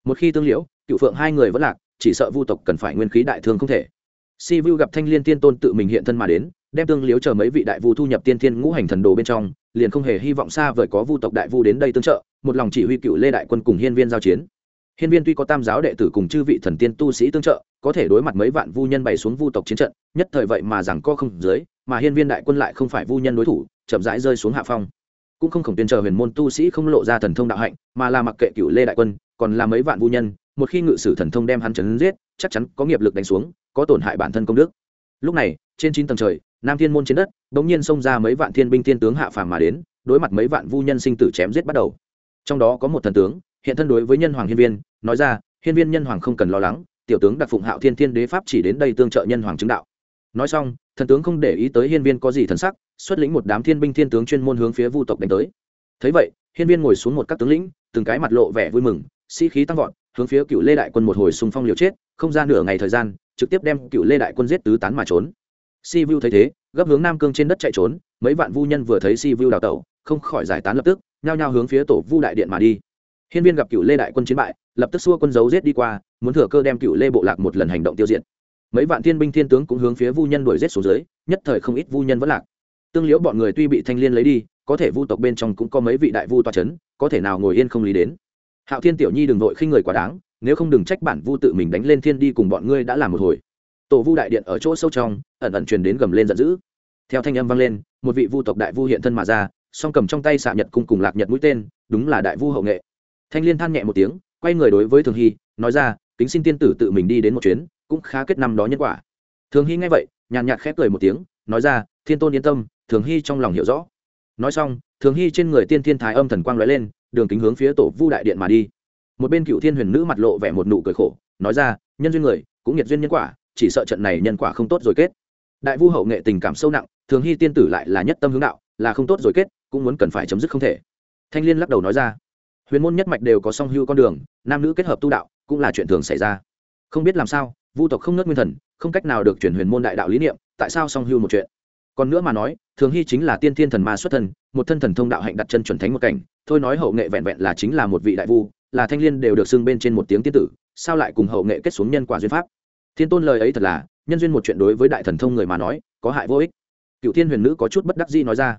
Một khi tương liễu, cựu phượng hai người vẫn lạc, chỉ sợ vu tộc cần phải nguyên khí đại thương không thể. Si vu gặp thanh liên tiên tôn tự mình hiện thân mà đến đem tương liếu chờ mấy vị đại vu thu nhập tiên thiên ngũ hành thần đồ bên trong liền không hề hy vọng xa vời có vu tộc đại vu đến đây tương trợ một lòng chỉ huy cựu lê đại quân cùng hiên viên giao chiến Hiên Viên tuy có tam giáo đệ tử cùng chư vị thần tiên tu sĩ tương trợ, có thể đối mặt mấy vạn vu nhân bày xuống vu tộc chiến trận, nhất thời vậy mà rằng co không dưới, mà Hiên Viên đại quân lại không phải vu nhân đối thủ, chậm rãi rơi xuống hạ phong. Cũng không khổng tiên chờ huyền môn tu sĩ không lộ ra thần thông đạo hạnh, mà là mặc kệ cựu lê đại quân, còn là mấy vạn vu nhân, một khi ngự sử thần thông đem hắn chấn giết, chắc chắn có nghiệp lực đánh xuống, có tổn hại bản thân công đức. Lúc này, trên chín tầng trời, Nam Thiên môn trên đất, đột nhiên xông ra mấy vạn thiên binh thiên tướng hạ phàm mà đến, đối mặt mấy vạn vu nhân sinh tử chém giết bắt đầu. Trong đó có một thần tướng, hiện thân đối với nhân hoàng hiên viên nói ra hiên viên nhân hoàng không cần lo lắng tiểu tướng đặc phụng hạo thiên thiên đế pháp chỉ đến đây tương trợ nhân hoàng chứng đạo. Nói xong thần tướng không để ý tới hiên viên có gì thần sắc xuất lĩnh một đám thiên binh thiên tướng chuyên môn hướng phía vu tộc đánh tới. Thấy vậy hiên viên ngồi xuống một các tướng lĩnh từng cái mặt lộ vẻ vui mừng sĩ khí tăng vọt hướng phía cựu lê đại quân một hồi xung phong liều chết không ra nửa ngày thời gian trực tiếp đem cựu lê đại quân giết tứ tán mà trốn si vu thấy thế gấp hướng nam cương trên đất chạy trốn mấy vạn vu nhân vừa thấy si vu đào tẩu không khỏi giải tán lập tức nhao nhao hướng phía tổ vu đại điện mà đi Hiên Viên gặp Cựu Lê đại quân chiến bại, lập tức xua quân giấu giết đi qua, muốn thừa cơ đem Cựu Lê bộ lạc một lần hành động tiêu diệt. Mấy vạn thiên binh thiên tướng cũng hướng phía Vu Nhân đuổi giết xuống dưới, nhất thời không ít Vu Nhân vẫn lạc. Tương Liễu bọn người tuy bị Thanh Liên lấy đi, có thể Vu tộc bên trong cũng có mấy vị đại vu tọa chấn, có thể nào ngồi yên không lý đến. Hạo Thiên tiểu nhi đừng vội khinh người quá đáng, nếu không đừng trách bản Vu tự mình đánh lên thiên đi cùng bọn ngươi đã làm một hồi. Tổ Vu đại điện ở chỗ sâu trong, ẩn ẩn truyền đến gầm lên giận dữ. Theo thanh âm vang lên, một vị Vu tộc đại vu hiện thân mà ra, song cầm trong tay xạ nhật cung cùng lạc nhật mũi tên, đúng là đại vu hậu nghệ. Thanh liên than nhẹ một tiếng quay người đối với thường hy nói ra kính xin tiên tử tự mình đi đến một chuyến cũng khá kết năm đó nhân quả. Thường hy nghe vậy nhàn nhạt khép cười một tiếng nói ra thiên tôn yên tâm thường hy trong lòng hiểu rõ. Nói xong thường hy trên người tiên thiên thái âm thần quang lóe lên đường kính hướng phía tổ vu đại điện mà đi. Một bên cựu thiên huyền nữ mặt lộ vẻ một nụ cười khổ nói ra nhân duyên người cũng nhiệt duyên nhân quả chỉ sợ trận này nhân quả không tốt rồi kết. Đại vu hậu nghệ tình cảm sâu nặng, thường hy tiên tử lại là nhất tâm hướng đạo, là không tốt rồi kết, cũng muốn cần phải chấm dứt không thể. Thanh liên lắc đầu nói ra, huyền môn nhất mạch đều có song hưu con đường, nam nữ kết hợp tu đạo, cũng là chuyện thường xảy ra. Không biết làm sao, vu tộc không nớt nguyên thần, không cách nào được chuyển huyền môn đại đạo lý niệm, tại sao song hưu một chuyện? Còn nữa mà nói, thường hy chính là tiên thiên thần ma xuất thân, một thân thần thông đạo hạnh đặt chân chuẩn thánh một cảnh, thôi nói hậu nghệ vẹn vẹn là chính là một vị đại vu, là thanh liên đều được xưng bên trên một tiếng tiên tử, sao lại cùng hậu nghệ kết xuống nhân quả duyên pháp? Thiên tôn lời ấy thật là, nhân duyên một chuyện đối với đại thần thông người mà nói, có hại vô ích. Cựu thiên huyền nữ có chút bất đắc dĩ nói ra.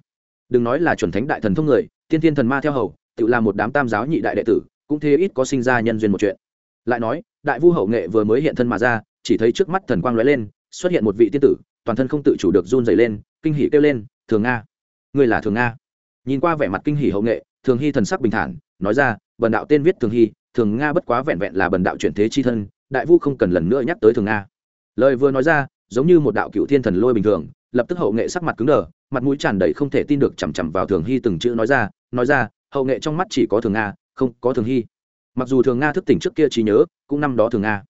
Đừng nói là chuẩn thánh đại thần thông người tiên thiên thần ma theo hầu, tự là một đám tam giáo nhị đại đệ tử, cũng thế ít có sinh ra nhân duyên một chuyện. Lại nói, đại vu hậu nghệ vừa mới hiện thân mà ra, chỉ thấy trước mắt thần quang lóe lên, xuất hiện một vị tiên tử, toàn thân không tự chủ được run dày lên, kinh hỉ kêu lên, thường nga người là thường nga? Nhìn qua vẻ mặt kinh hỉ hậu nghệ, thường hy thần sắc bình thản, nói ra, bần đạo tên viết thường hy, thường nga bất quá vẹn vẹn là bần đạo chuyển thế chi thân đại vu không cần lần nữa nhắc tới thường nga. Lời vừa nói ra, giống như một đạo cựu thiên thần lôi bình thường, lập tức hậu nghệ sắc mặt cứng đờ, mặt mũi tràn đầy không thể tin được chằm chằm vào thường hy từng chữ nói ra nói ra, hậu nghệ trong mắt chỉ có thường nga, không có thường hy. Mặc dù thường nga thức tỉnh trước kia trí nhớ, cũng năm đó thường nga.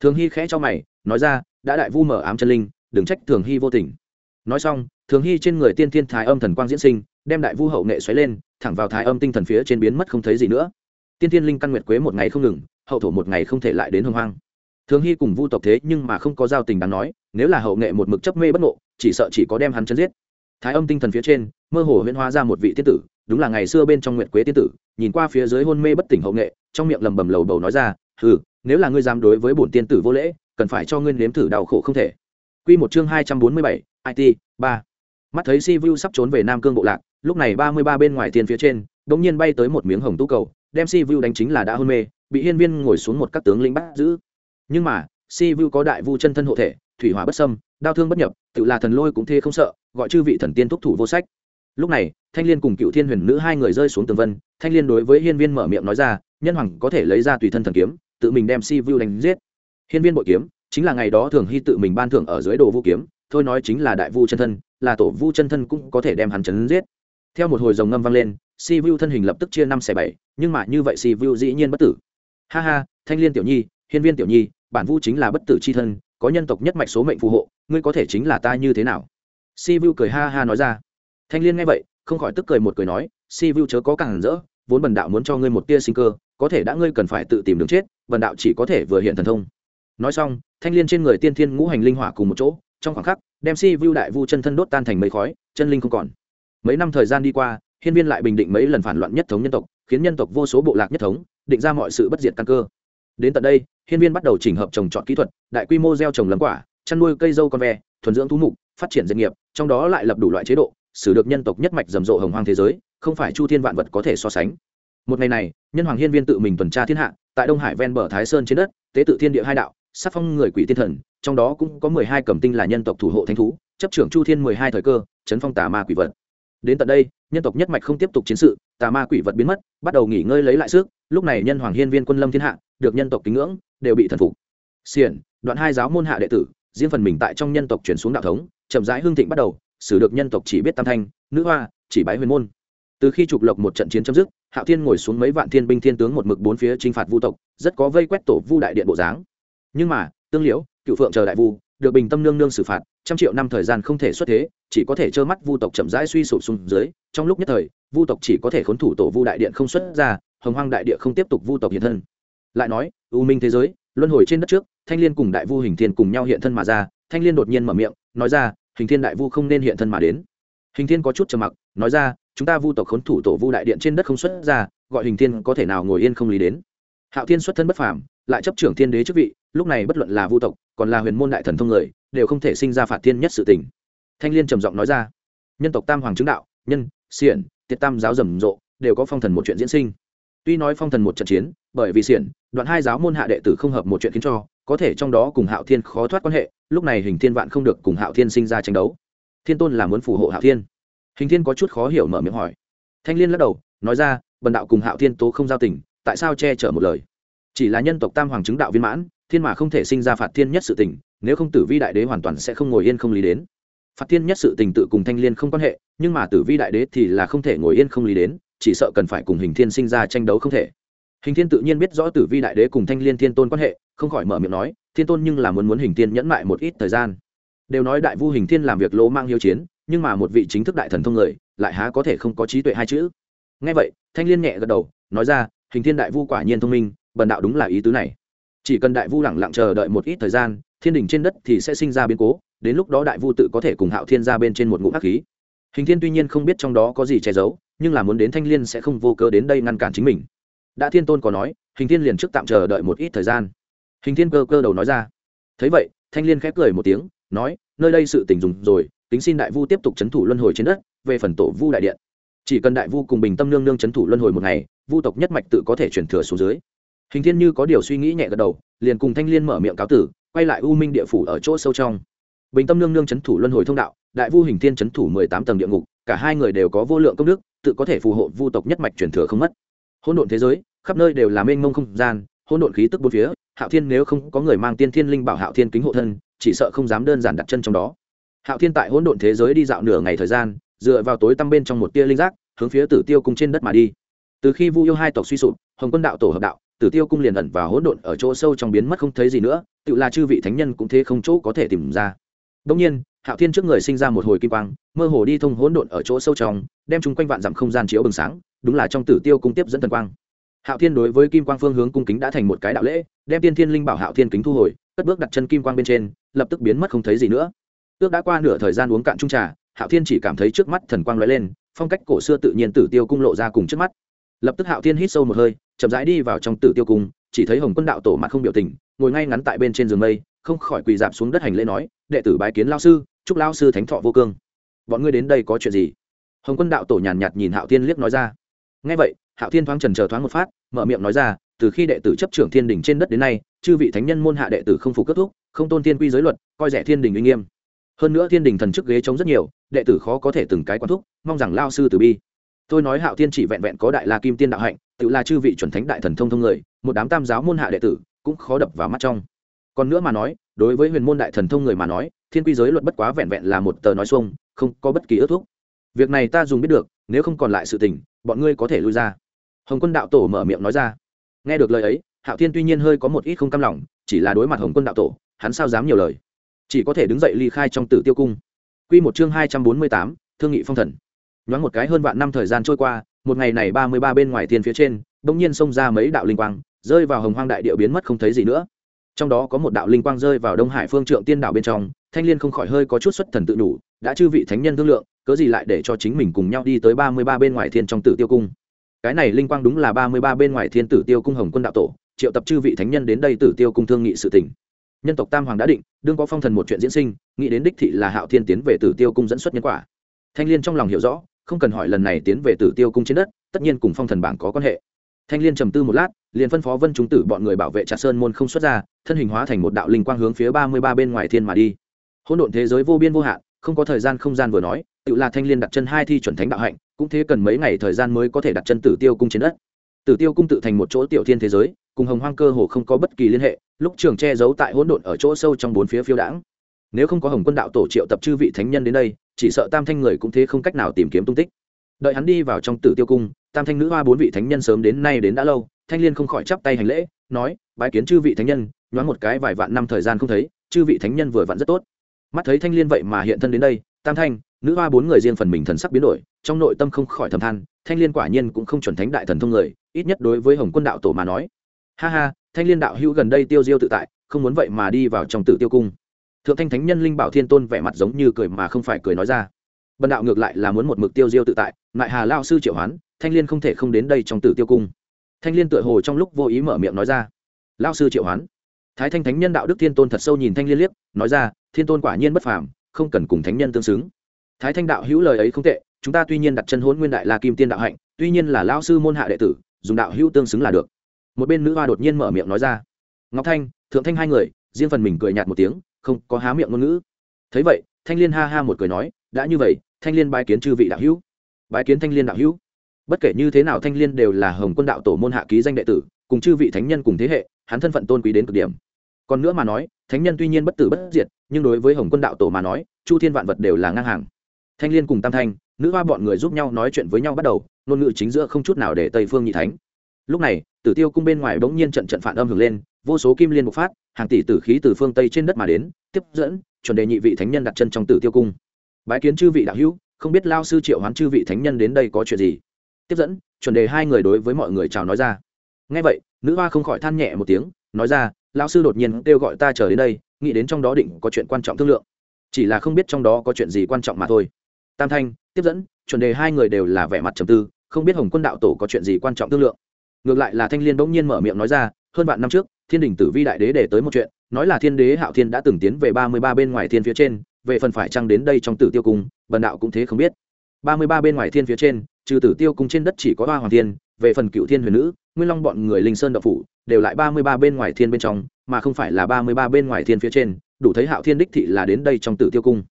Thường hy khẽ cho mày, nói ra, đã đại vu mở ám chân linh, đừng trách thường hy vô tình. Nói xong, thường hy trên người tiên thiên thái âm thần quang diễn sinh, đem đại vu hậu nghệ xoáy lên, thẳng vào thái âm tinh thần phía trên biến mất không thấy gì nữa. Tiên thiên linh căn nguyệt quế một ngày không ngừng, hậu thổ một ngày không thể lại đến hồng hoang thường hy cùng vu tộc thế nhưng mà không có giao tình đáng nói nếu là hậu nghệ một mực chấp mê bất ngộ chỉ sợ chỉ có đem hắn chân giết thái âm tinh thần phía trên mơ hồ huyễn hóa ra một vị tiên tử đúng là ngày xưa bên trong nguyện quế tiên tử nhìn qua phía dưới hôn mê bất tỉnh hậu nghệ trong miệng lầm bầm lầu bầu nói ra ừ nếu là ngươi dám đối với bổn tiên tử vô lễ cần phải cho ngươi nếm thử đau khổ không thể Quy một chương hai trăm bốn mươi bảy, IT ba. Mắt thấy Si Vu sắp trốn về Nam Cương bộ lạc, lúc này ba mươi ba bên ngoài tiền phía trên, đột nhiên bay tới một miếng hồng tú cầu, đem Si Vu đánh chính là đã hôn mê, bị hiên viên ngồi xuống một các tướng lĩnh bắt giữ. Nhưng mà, Si Vu có đại vu chân thân hộ thể, thủy hỏa bất xâm, đao thương bất nhập, tự là thần lôi cũng thê không sợ, gọi chư vị thần tiên thúc thủ vô sách. Lúc này, Thanh Liên cùng Cựu Thiên Huyền Nữ hai người rơi xuống tường vân, Thanh Liên đối với hiên viên mở miệng nói ra, nhân hoàng có thể lấy ra tùy thân thần kiếm, tự mình đem Si Vu đánh giết. Hiên viên bội kiếm, chính là ngày đó thường hy tự mình ban thưởng ở dưới đồ vũ kiếm thôi nói chính là đại vu chân thân là tổ vu chân thân cũng có thể đem hắn chấn giết theo một hồi dòng ngâm vang lên si vu thân hình lập tức chia năm xẻ bảy nhưng mà như vậy si vu dĩ nhiên bất tử ha ha thanh liên tiểu nhi hiên viên tiểu nhi bản vu chính là bất tử c h i thân, có nhân tộc nhất mạch số mệnh phù hộ, ngươi có thể chính là ta như thế nào? Si vu cười ha ha nói ra. Thanh liên nghe vậy, không khỏi tức cười một cười nói, si vu chớ có càng rỡ, vốn bần đạo muốn cho ngươi một tia sinh cơ, có thể đã ngươi cần phải tự tìm đường chết, bần đạo chỉ có thể vừa hiện thần thông. Nói xong, thanh liên trên người tiên thiên ngũ hành linh hỏa cùng một chỗ, trong khoảng khắc, đem si vu đại vu chân thân đốt tan thành mấy khói, chân linh không còn. Mấy năm thời gian đi qua, hiên viên lại bình định mấy lần phản loạn nhất thống nhân tộc, khiến nhân tộc vô số bộ lạc nhất thống, định ra mọi sự bất diệt căn cơ đến tận đây, hiên viên bắt đầu chỉnh hợp trồng trọt kỹ thuật, đại quy mô gieo trồng lâm quả, chăn nuôi cây dâu con ve, thuần dưỡng thú mục, phát triển doanh nghiệp, trong đó lại lập đủ loại chế độ, xử được nhân tộc nhất mạch rầm rộ hồng hoang thế giới, không phải chu thiên vạn vật có thể so sánh. Một ngày này, nhân hoàng hiên viên tự mình tuần tra thiên hạ, tại đông hải ven bờ thái sơn trên đất, tế tự thiên địa hai đạo, sắc phong người quỷ tiên thần, trong đó cũng có mười hai cầm tinh là nhân tộc thủ hộ thánh thú, chấp trưởng chu thiên mười hai thời cơ, chấn phong tà ma quỷ vật. Đến tận đây, nhân tộc nhất mạch không tiếp tục chiến sự, tà ma quỷ vật biến mất, bắt đầu nghỉ ngơi lấy lại sức, lúc này nhân hoàng hiên viên quân lâm thiên hạ được nhân tộc kính ngưỡng, đều bị thần phục. Xiển, đoạn hai giáo môn hạ đệ tử, riêng phần mình tại trong nhân tộc chuyển xuống đạo thống, chậm rãi hương thịnh bắt đầu xử được nhân tộc chỉ biết tam thanh, nữ hoa, chỉ bái huyền môn. Từ khi trục lộc một trận chiến chấm dứt, hạo thiên ngồi xuống mấy vạn thiên binh thiên tướng một mực bốn phía t r i n h phạt vu tộc, rất có vây quét tổ vu đại điện bộ dáng. Nhưng mà, tương liễu, cựu phượng chờ đại vu, được bình tâm nương nương xử phạt, trăm triệu năm thời gian không thể xuất thế, chỉ có thể trơ mắt vu tộc chậm rãi suy sụp xuống dưới, trong lúc nhất thời, vu tộc chỉ có thể khốn thủ tổ vu đại điện không xuất ra, hồng hoang đại địa không tiếp tục vu tộc hiện thân lại nói, u minh thế giới, luân hồi trên đất trước, thanh liên cùng đại vu hình thiên cùng nhau hiện thân mà ra. Thanh liên đột nhiên mở miệng, nói ra, hình thiên đại vu không nên hiện thân mà đến. Hình thiên có chút trầm mặc, nói ra, chúng ta vu tộc khốn thủ tổ vu đại điện trên đất không xuất ra, gọi hình thiên có thể nào ngồi yên không lý đến? Hạo thiên xuất thân bất phàm, lại chấp trưởng thiên đế chức vị, lúc này bất luận là vu tộc, còn là huyền môn đại thần thông người, đều không thể sinh ra phạt thiên nhất sự tình. Thanh liên trầm giọng nói ra, nhân tộc tam hoàng chứng đạo, nhân, xiển tiết tam giáo rầm rộ, đều có phong thần một chuyện diễn sinh tuy nói phong thần một trận chiến, bởi vì xiển, đoạn hai giáo môn hạ đệ tử không hợp một chuyện khiến cho, có thể trong đó cùng hạo thiên khó thoát quan hệ, lúc này hình thiên vạn không được cùng hạo thiên sinh ra tranh đấu. Thiên tôn là muốn phù hộ hạo thiên. Hình thiên có chút khó hiểu mở miệng hỏi. Thanh liên lắc đầu, nói ra, bần đạo cùng hạo thiên tố không giao tình, tại sao che chở một lời? Chỉ là nhân tộc tam hoàng chứng đạo viên mãn, thiên mà không thể sinh ra phạt thiên nhất sự tình, nếu không tử vi đại đế hoàn toàn sẽ không ngồi yên không lý đến. Phạt thiên nhất sự tình tự cùng thanh liên không quan hệ, nhưng mà tử vi đại đế thì là không thể ngồi yên không lý đến chỉ sợ cần phải cùng hình thiên sinh ra tranh đấu không thể. Hình thiên tự nhiên biết rõ tử vi đại đế cùng thanh liên thiên tôn quan hệ, không khỏi mở miệng nói, thiên tôn nhưng là muốn muốn hình thiên nhẫn mại một ít thời gian. Đều nói đại vu hình thiên làm việc lỗ mang hiếu chiến, nhưng mà một vị chính thức đại thần thông người, lại há có thể không có trí tuệ hai chữ. Ngay vậy, thanh liên nhẹ gật đầu, nói ra, hình thiên đại vu quả nhiên thông minh, bần đạo đúng là ý tứ này. Chỉ cần đại vu lẳng lặng chờ đợi một ít thời gian, thiên đình trên đất thì sẽ sinh ra biến cố, đến lúc đó đại vu tự có thể cùng hạo thiên ra bên trên một ngụm hắc khí hình thiên tuy nhiên không biết trong đó có gì che giấu, nhưng là muốn đến thanh liên sẽ không vô cớ đến đây ngăn cản chính mình. Đã thiên tôn có nói, hình thiên liền trước tạm chờ đợi một ít thời gian. Hình thiên cơ cơ đầu nói ra. Thấy vậy, thanh liên khép cười một tiếng, nói, nơi đây sự tình dùng rồi tính xin đại vu tiếp tục chấn thủ luân hồi trên đất, về phần tổ vu đại điện. Chỉ cần đại vu cùng bình tâm nương nương chấn thủ luân hồi một ngày, vu tộc nhất mạch tự có thể chuyển thừa xuống dưới. Hình thiên như có điều suy nghĩ nhẹ gật đầu, liền cùng thanh liên mở miệng cáo tử, quay lại u minh địa phủ ở chỗ sâu trong. Bình tâm nương nương chấn thủ luân hồi thông đạo đại vu hình thiên chấn thủ mười tám tầng địa ngục, cả hai người đều có vô lượng công đức, tự có thể phù hộ vu tộc nhất mạch truyền thừa không mất. Hỗn độn thế giới, khắp nơi đều là mênh mông không gian, hỗn độn khí tức bốn phía, hạo thiên nếu không có người mang tiên thiên linh bảo hạo thiên kính hộ thân, chỉ sợ không dám đơn giản đặt chân trong đó. Hạo thiên tại hỗn độn thế giới đi dạo nửa ngày thời gian, dựa vào tối tăm bên trong một tia linh giác, hướng phía tử tiêu cung trên đất mà đi. Từ khi vu yêu hai tộc suy sụp, hồng quân đạo tổ hợp đạo, tử tiêu cung liền ẩn và hỗn độn ở chỗ sâu trong biến mất không thấy gì nữa, tự là chư vị thánh nhân cũng thế không chỗ có thể tìm ra. Đông nhiên hạo thiên trước người sinh ra một hồi kim quang, mơ hồ đi thông hỗn độn ở chỗ sâu trong, đem chung quanh vạn dặm không gian chiếu bừng sáng, đúng là trong tử tiêu cung tiếp dẫn thần quang. Hạo thiên đối với kim quang phương hướng cung kính đã thành một cái đạo lễ, đem tiên thiên linh bảo hạo thiên kính thu hồi, cất bước đặt chân kim quang bên trên, lập tức biến mất không thấy gì nữa. Ước đã qua nửa thời gian uống cạn trung trà, hạo thiên chỉ cảm thấy trước mắt thần quang lóe lên, phong cách cổ xưa tự nhiên tử tiêu cung lộ ra cùng trước mắt. Lập tức hạo thiên hít sâu một hơi, chậm rãi đi vào trong tử tiêu cung, chỉ thấy hồng quân đạo tổ mặt không biểu tình, ngồi ngay ngắn tại bên trên giường mây không khỏi quỳ dạp xuống đất hành lễ nói, đệ tử bái kiến lao sư, chúc lao sư thánh thọ vô cương. Bọn ngươi đến đây có chuyện gì? Hồng quân đạo tổ nhàn nhạt nhìn hạo thiên liếc nói ra. Ngay vậy, hạo thiên thoáng trần chờ thoáng một phát, mở miệng nói ra, từ khi đệ tử chấp trưởng thiên đình trên đất đến nay, chư vị thánh nhân môn hạ đệ tử không phục kết thúc, không tôn thiên quy giới luật, coi rẻ thiên đình uy nghiêm. Hơn nữa thiên đình thần chức ghế trống rất nhiều, đệ tử khó có thể từng cái quán thúc, mong rằng lao sư từ bi. Tôi nói hạo thiên chỉ vẹn vẹn có đại la kim tiên đạo hạnh, tự là chư vị chuẩn thánh đại thần thông thông người, một đám tam giáo môn hạ đệ tử, cũng khó đập vào mắt trong còn nữa mà nói, đối với huyền môn đại thần thông người mà nói, thiên quy giới luật bất quá vẹn vẹn là một tờ nói xuông, không có bất kỳ ước thúc. Việc này ta dùng biết được, nếu không còn lại sự tình, bọn ngươi có thể lui ra. Hồng quân đạo tổ mở miệng nói ra. Nghe được lời ấy, hạo thiên tuy nhiên hơi có một ít không cam lòng, chỉ là đối mặt hồng quân đạo tổ, hắn sao dám nhiều lời? Chỉ có thể đứng dậy ly khai trong tử tiêu cung. Q một chương hai trăm bốn mươi tám, thương nghị phong thần. Nhoáng một cái hơn vạn năm thời gian trôi qua, một ngày này ba mươi ba bên ngoài thiên phía trên, bỗng nhiên xông ra mấy đạo linh quang, rơi vào hồng hoang đại địa biến mất không thấy gì nữa trong đó có một đạo linh quang rơi vào đông hải phương trượng tiên đạo bên trong, thanh liên không khỏi hơi có chút xuất thần tự đủ, đã chư vị thánh nhân thương lượng, cớ gì lại để cho chính mình cùng nhau đi tới ba mươi ba bên ngoài thiên trong tử tiêu cung. Cái này linh quang đúng là ba mươi ba bên ngoài thiên tử tiêu cung hồng quân đạo tổ, triệu tập chư vị thánh nhân đến đây tử tiêu cung thương nghị sự tỉnh nhân tộc tam hoàng đã định, đương có phong thần một chuyện diễn sinh, nghĩ đến đích thị là hạo thiên tiến về tử tiêu cung dẫn xuất nhân quả. Thanh liên trong lòng hiểu rõ, không cần hỏi lần này tiến về tử tiêu cung trên đất, tất nhiên cùng phong thần bảng có quan hệ thanh liên trầm tư một lát, liền phân phó vân chúng tử bọn người bảo vệ trà sơn môn không xuất ra, thân hình hóa thành một đạo linh quang hướng phía ba mươi ba bên ngoài thiên mà đi. Hỗn độn thế giới vô biên vô hạn, không có thời gian không gian vừa nói, tự là thanh liên đặt chân hai thi chuẩn thánh đạo hạnh, cũng thế cần mấy ngày thời gian mới có thể đặt chân tử tiêu cung trên đất. Tử tiêu cung tự thành một chỗ tiểu thiên thế giới, cùng hồng hoang cơ hồ không có bất kỳ liên hệ, lúc trường che giấu tại hỗn độn ở chỗ sâu trong bốn phía phiêu đãng. Nếu không có hồng quân đạo tổ triệu tập chư vị thánh nhân đến đây, chỉ sợ tam thanh người cũng thế không cách nào tìm kiếm tung tích. Đợi hắn đi vào trong tử tiêu cung tam thanh nữ hoa bốn vị thánh nhân sớm đến nay đến đã lâu, thanh liên không khỏi chắp tay hành lễ, nói, bái kiến chư vị thánh nhân, nhoáng một cái vài vạn năm thời gian không thấy, chư vị thánh nhân vừa vặn rất tốt. Mắt thấy thanh liên vậy mà hiện thân đến đây, tam thanh, nữ hoa bốn người riêng phần mình thần sắc biến đổi, trong nội tâm không khỏi thầm than, thanh liên quả nhiên cũng không chuẩn thánh đại thần thông người, ít nhất đối với hồng quân đạo tổ mà nói. Ha ha, thanh liên đạo hữu gần đây tiêu diêu tự tại, không muốn vậy mà đi vào trong tử tiêu cung. Thượng thanh thánh nhân linh bảo thiên tôn vẻ mặt giống như cười mà không phải cười nói ra. Bần đạo ngược lại là muốn một mực tiêu diêu tự tại lại hà lao sư triệu hoán thanh liên không thể không đến đây trong tử tiêu cung. Thanh liên tựa hồ trong lúc vô ý mở miệng nói ra. Lao sư triệu hoán. Thái thanh thánh nhân đạo đức thiên tôn thật sâu nhìn thanh liên liếc, nói ra, thiên tôn quả nhiên bất phàm, không cần cùng thánh nhân tương xứng. Thái thanh đạo hữu lời ấy không tệ, chúng ta tuy nhiên đặt chân hôn nguyên đại là kim tiên đạo hạnh, tuy nhiên là lao sư môn hạ đệ tử, dùng đạo hữu tương xứng là được. Một bên nữ hoa đột nhiên mở miệng nói ra. Ngọc thanh, thượng thanh hai người, riêng phần mình cười nhạt một tiếng, không có há miệng ngôn ngữ. Thấy vậy, thanh liên ha ha một cười nói, đã như vậy, thanh liên bái kiến chư vị đạo hữu. Bái kiến thanh liên đạo hữu bất kể như thế nào thanh liên đều là hồng quân đạo tổ môn hạ ký danh đệ tử, cùng chư vị thánh nhân cùng thế hệ, hắn thân phận tôn quý đến cực điểm. Còn nữa mà nói, thánh nhân tuy nhiên bất tử bất diệt, nhưng đối với hồng quân đạo tổ mà nói, chu thiên vạn vật đều là ngang hàng. Thanh liên cùng tam thanh, nữ hoa bọn người giúp nhau nói chuyện với nhau bắt đầu, ngôn ngữ chính giữa không chút nào để tây phương nhị thánh. Lúc này, tử tiêu cung bên ngoài bỗng nhiên trận trận phản âm hưởng lên, vô số kim liên bộc phát, hàng tỷ tử khí từ phương tây trên đất mà đến, tiếp dẫn, chuẩn đề nhị vị thánh nhân đặt chân trong tử tiêu cung. Bái kiến chư vị đạo hữu, không biết lao sư triệu hoán chư vị thánh nhân đến đây có chuyện gì? Tiếp dẫn, chuẩn đề hai người đối với mọi người chào nói ra. Ngay vậy, nữ hoa không khỏi than nhẹ một tiếng, nói ra, lão sư đột nhiên kêu gọi ta chờ đến đây, nghĩ đến trong đó định có chuyện quan trọng thương lượng. Chỉ là không biết trong đó có chuyện gì quan trọng mà thôi. Tam thanh, tiếp dẫn, chuẩn đề hai người đều là vẻ mặt trầm tư, không biết hồng quân đạo tổ có chuyện gì quan trọng thương lượng. Ngược lại là thanh liên bỗng nhiên mở miệng nói ra, hơn vạn năm trước, thiên đình tử vi đại đế để tới một chuyện, nói là thiên đế hạo thiên đã từng tiến về ba mươi ba bên ngoài thiên phía trên, về phần phải chăng đến đây trong tử tiêu cung bần đạo cũng thế không biết. ba mươi ba bên ngoài thiên phía trên trừ tử tiêu cung trên đất chỉ có hoa hoàng thiên, về phần cựu thiên huyền nữ, nguyên long bọn người linh sơn đậu phủ, đều lại ba mươi ba bên ngoài thiên bên trong, mà không phải là ba mươi ba bên ngoài thiên phía trên, đủ thấy hạo thiên đích thị là đến đây trong tử tiêu cung.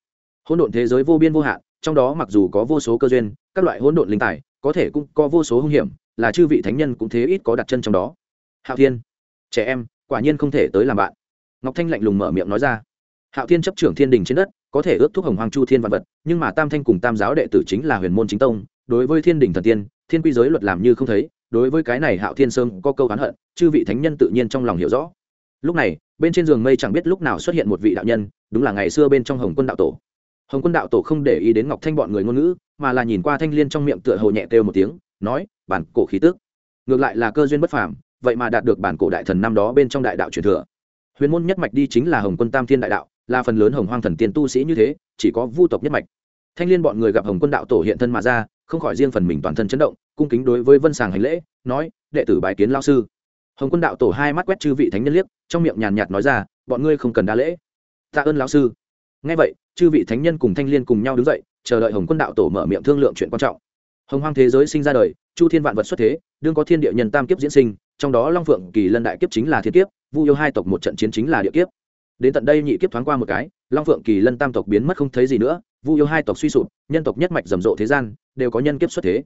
Hỗn độn thế giới vô biên vô hạn, trong đó mặc dù có vô số cơ duyên, các loại hỗn độn linh tài, có thể cũng có vô số hung hiểm, là chư vị thánh nhân cũng thế ít có đặt chân trong đó. Hạo thiên, trẻ em, quả nhiên không thể tới làm bạn. Ngọc thanh lạnh lùng mở miệng nói ra. Hạo thiên chấp trưởng thiên đình trên đất, có thể ước thúc hồng hoàng chu thiên văn vật, nhưng mà tam thanh cùng tam giáo đệ tử chính là huyền môn chính tông đối với thiên đình thần tiên, thiên quy giới luật làm như không thấy, đối với cái này hạo thiên sơn có câu oán hận, chư vị thánh nhân tự nhiên trong lòng hiểu rõ. Lúc này, bên trên giường mây chẳng biết lúc nào xuất hiện một vị đạo nhân, đúng là ngày xưa bên trong hồng quân đạo tổ. Hồng quân đạo tổ không để ý đến ngọc thanh bọn người ngôn ngữ, mà là nhìn qua thanh liên trong miệng tựa hồ nhẹ kêu một tiếng, nói, bản cổ khí tức. Ngược lại là cơ duyên bất phàm, vậy mà đạt được bản cổ đại thần năm đó bên trong đại đạo truyền thừa. Huyền môn nhất mạch đi chính là hồng quân tam thiên đại đạo, là phần lớn hồng hoang thần tiên tu sĩ như thế, chỉ có vu tộc nhất mạch. Thanh liên bọn người gặp hồng quân đạo tổ hiện thân mà ra không khỏi riêng phần mình toàn thân chấn động, cung kính đối với vân sàng hành lễ, nói, đệ tử bài kiến lao sư. Hồng quân đạo tổ hai mắt quét chư vị thánh nhân liếc, trong miệng nhàn nhạt nói ra, bọn ngươi không cần đa lễ. Tạ ơn lão sư. Ngay vậy, chư vị thánh nhân cùng thanh liên cùng nhau đứng dậy, chờ đợi hồng quân đạo tổ mở miệng thương lượng chuyện quan trọng. Hồng hoang thế giới sinh ra đời, chu thiên vạn vật xuất thế, đương có thiên địa nhân tam kiếp diễn sinh, trong đó long phượng kỳ lân đại kiếp chính là thiên kiếp, vu yêu hai tộc một trận chiến chính là địa kiếp. Đến tận đây nhị kiếp thoáng qua một cái long phượng kỳ lân tam tộc biến mất không thấy gì nữa, vu yêu hai tộc suy sụp, nhân tộc nhất mạch rầm rộ thế gian, đều có nhân kiếp xuất thế.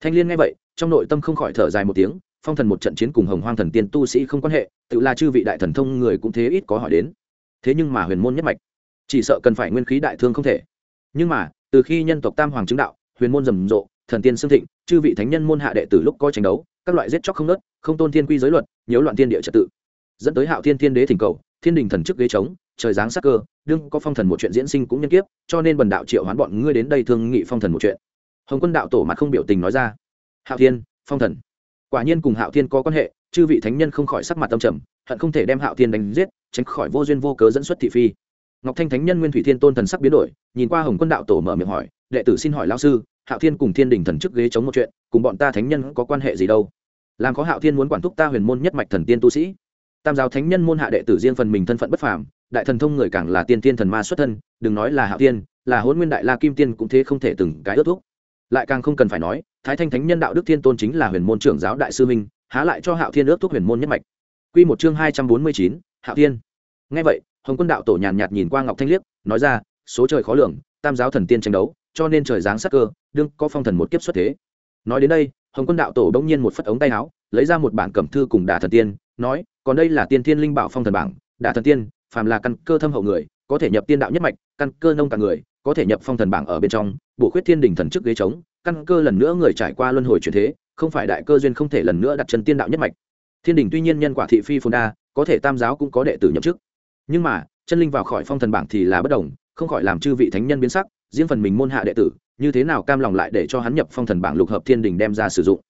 Thanh liên nghe vậy, trong nội tâm không khỏi thở dài một tiếng, phong thần một trận chiến cùng hồng hoang thần tiên tu sĩ không quan hệ, tự là chư vị đại thần thông người cũng thế ít có hỏi đến. Thế nhưng mà huyền môn nhất mạch, chỉ sợ cần phải nguyên khí đại thương không thể. Nhưng mà, từ khi nhân tộc tam hoàng chứng đạo, huyền môn rầm rộ, thần tiên xưng thịnh, chư vị thánh nhân môn hạ đệ từ lúc coi tranh đấu, các loại giết chóc không nớt không tôn thiên quy giới luật, nhiễu loạn thiên địa trật tự. Dẫn tới hạo thiên thiên đế thỉnh cầu, thiên đình thần chức ghế trống trời giáng sắc cơ, đương có phong thần một chuyện diễn sinh cũng nhân kiếp, cho nên bần đạo triệu hoán bọn ngươi đến đây thương nghị phong thần một chuyện. Hồng quân đạo tổ mặt không biểu tình nói ra. Hạo thiên, phong thần. Quả nhiên cùng hạo thiên có quan hệ, chư vị thánh nhân không khỏi sắc mặt tâm trầm, hận không thể đem hạo thiên đánh giết, tránh khỏi vô duyên vô cớ dẫn xuất thị phi. Ngọc thanh thánh nhân nguyên thủy thiên tôn thần sắc biến đổi, nhìn qua hồng quân đạo tổ mở miệng hỏi, đệ tử xin hỏi lao sư, hạo thiên cùng thiên đình thần chức ghế chống một chuyện, cùng bọn ta thánh nhân có quan hệ gì đâu? Làm có hạo thiên muốn quản thúc ta huyền môn nhất mạch thần tiên tu sĩ. Tam giáo thánh nhân môn hạ đệ tử riêng phần mình thân phận bất phàm đại thần thông người càng là tiên tiên thần ma xuất thân, đừng nói là hạo tiên, là hôn nguyên đại la kim tiên cũng thế không thể từng cái ước thúc. Lại càng không cần phải nói, thái thanh thánh nhân đạo đức thiên tôn chính là huyền môn trưởng giáo đại sư minh há lại cho hạo thiên ước thúc huyền môn nhất mạch. Quy một chương hai trăm bốn mươi chín, hạo thiên. Ngay vậy, hồng quân đạo tổ nhàn nhạt nhìn qua ngọc thanh liếc, nói ra, số trời khó lường, tam giáo thần tiên tranh đấu, cho nên trời giáng sắc cơ, đương có phong thần một kiếp xuất thế. Nói đến đây, hồng quân đạo tổ đông nhiên một phất ống tay áo, lấy ra một bản cẩm thư cùng đà thần tiên, nói, còn đây là tiên thiên linh bảo phong thần bảng, đà thần tiên phàm là căn cơ thâm hậu người, có thể nhập tiên đạo nhất mạch, căn cơ nông cả người, có thể nhập phong thần bảng ở bên trong, bổ khuyết thiên đình thần chức ghế trống, căn cơ lần nữa người trải qua luân hồi chuyển thế, không phải đại cơ duyên không thể lần nữa đặt chân tiên đạo nhất mạch. Thiên đình tuy nhiên nhân quả thị phi phồn đa, có thể tam giáo cũng có đệ tử nhậm chức. Nhưng mà, chân linh vào khỏi phong thần bảng thì là bất đồng, không khỏi làm chư vị thánh nhân biến sắc, riêng phần mình môn hạ đệ tử, như thế nào cam lòng lại để cho hắn nhập phong thần bảng lục hợp thiên đình đem ra sử dụng.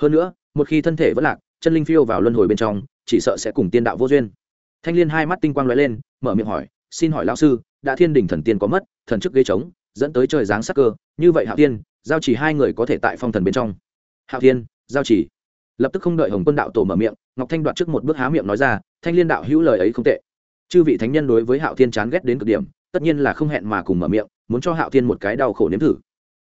Hơn nữa, một khi thân thể vẫn lạc, chân linh phiêu vào luân hồi bên trong, chỉ sợ sẽ cùng tiên đạo vô duyên thanh liên hai mắt tinh quang lóe lên, mở miệng hỏi, xin hỏi lão sư, đã thiên đình thần tiên có mất, thần chức gây trống, dẫn tới trời giáng sắc cơ, như vậy hạo tiên giao chỉ hai người có thể tại phong thần bên trong. Hạo tiên giao chỉ. Lập tức không đợi hồng quân đạo tổ mở miệng, ngọc thanh đoạt trước một bước há miệng nói ra, thanh liên đạo hữu lời ấy không tệ. Chư vị thánh nhân đối với hạo thiên chán ghét đến cực điểm, tất nhiên là không hẹn mà cùng mở miệng, muốn cho hạo thiên một cái đau khổ nếm thử.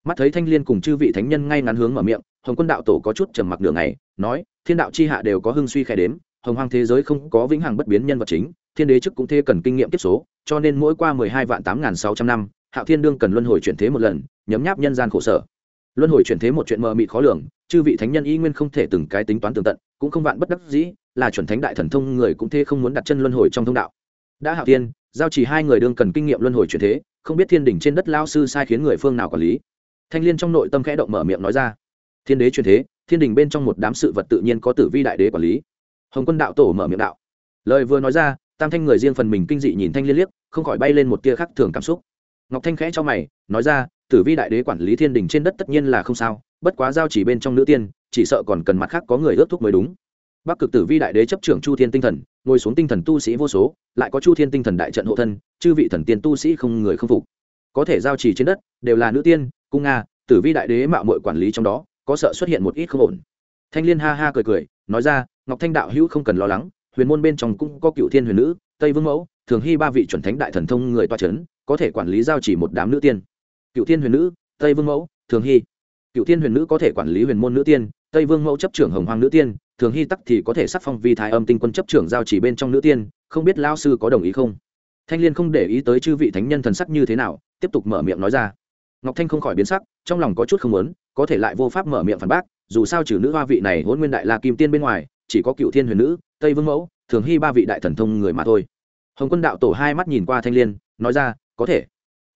Mắt thấy thanh liên cùng chư vị thánh nhân ngay ngắn hướng mở miệng, hồng quân đạo tổ có chút trầm mặc đường này nói, thiên đạo chi hạ đều có hưng suy khai đếm hồng hoang thế giới không có vĩnh hằng bất biến nhân vật chính, thiên đế chức cũng thê cần kinh nghiệm tiếp số, cho nên mỗi qua mười hai vạn tám n sáu trăm năm, hạo thiên đương cần luân hồi chuyển thế một lần, nhấm nháp nhân gian khổ sở. Luân hồi chuyển thế một chuyện mờ mịt khó lường, chư vị thánh nhân y nguyên không thể từng cái tính toán tường tận, cũng không vạn bất đắc dĩ, là chuẩn thánh đại thần thông người cũng thế không muốn đặt chân luân hồi trong thông đạo. Đã hạo thiên, giao chỉ hai người đương cần kinh nghiệm luân hồi chuyển thế, không biết thiên đỉnh trên đất lao sư sai khiến người phương nào quản lý. Thanh liên trong nội tâm khẽ động mở miệng nói ra. Thiên đế chuyển thế, thiên đình bên trong một đám sự vật tự nhiên có tử vi đại đế quản lý hồng quân đạo tổ mở miệng đạo. Lời vừa nói ra, tam thanh người riêng phần mình kinh dị nhìn thanh liên liếc, không khỏi bay lên một tia khác thường cảm xúc. Ngọc thanh khẽ cho mày, nói ra, tử vi đại đế quản lý thiên đình trên đất tất nhiên là không sao, bất quá giao chỉ bên trong nữ tiên, chỉ sợ còn cần mặt khác có người ước thúc mới đúng. Bắc cực tử vi đại đế chấp trưởng chu thiên tinh thần, ngồi xuống tinh thần tu sĩ vô số, lại có chu thiên tinh thần đại trận hộ thân, chư vị thần tiên tu sĩ không người không phục. Có thể giao chỉ trên đất, đều là nữ tiên, cung nga, tử vi đại đế mạo mội quản lý trong đó, có sợ xuất hiện một ít không ổn. Thanh liên ha ha cười cười, nói ra ngọc thanh đạo hữu không cần lo lắng, huyền môn bên trong cũng có cựu thiên huyền nữ, tây vương mẫu, thường hy ba vị chuẩn thánh đại thần thông người toa c h ấ n có thể quản lý giao chỉ một đám nữ tiên. Cựu thiên huyền nữ, tây vương mẫu, thường hy. Cựu thiên huyền nữ có thể quản lý huyền môn nữ tiên, tây vương mẫu chấp trưởng hồng hoàng nữ tiên, thường hy tắc thì có thể sắc phong vi thái âm tinh quân chấp trưởng giao chỉ bên trong nữ tiên, không biết lao sư có đồng ý không? Thanh liên không để ý tới chư vị thánh nhân thần sắc như thế nào, tiếp tục mở miệng nói ra. Ngọc thanh không khỏi biến sắc, trong lòng có chút không muốn, có thể lại vô pháp mở miệng phản bác, dù sao trừ nữ hoa vị này hôn nguyên đại la kim tiên bên ngoài chỉ có cựu thiên huyền nữ, tây vương mẫu, thường hy ba vị đại thần thông người mà thôi. Hồng quân đạo tổ hai mắt nhìn qua thanh l i ê n nói ra, có thể.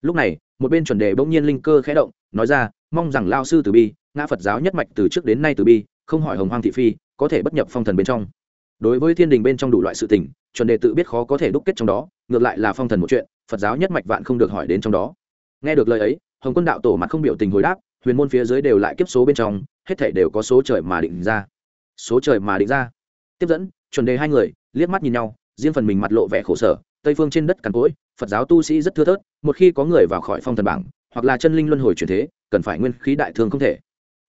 Lúc này, một bên chuẩn đề bỗng nhiên linh cơ khẽ động, nói ra, mong rằng lao sư từ bi, ngã phật giáo nhất mạch từ trước đến nay từ bi, không hỏi hồng hoang thị phi, có thể bất nhập phong thần bên trong. Đối với thiên đình bên trong đủ loại sự tình, chuẩn đề tự biết khó có thể đúc kết trong đó, ngược lại là phong thần một chuyện, phật giáo nhất mạch vạn không được hỏi đến trong đó. Nghe được lời ấy, hồng quân đạo tổ mặt không biểu tình hồi đáp, huyền môn phía dưới đều lại kiếp số bên trong, hết thể đều có số trời mà định ra số trời mà định ra. Tiếp dẫn, chuẩn đề hai người, liếc mắt nhìn nhau, riêng phần mình mặt lộ vẻ khổ sở, tây phương trên đất cằn cỗi, phật giáo tu sĩ rất thưa thớt, một khi có người vào khỏi phong thần bảng, hoặc là chân linh luân hồi chuyển thế, cần phải nguyên khí đại thương không thể.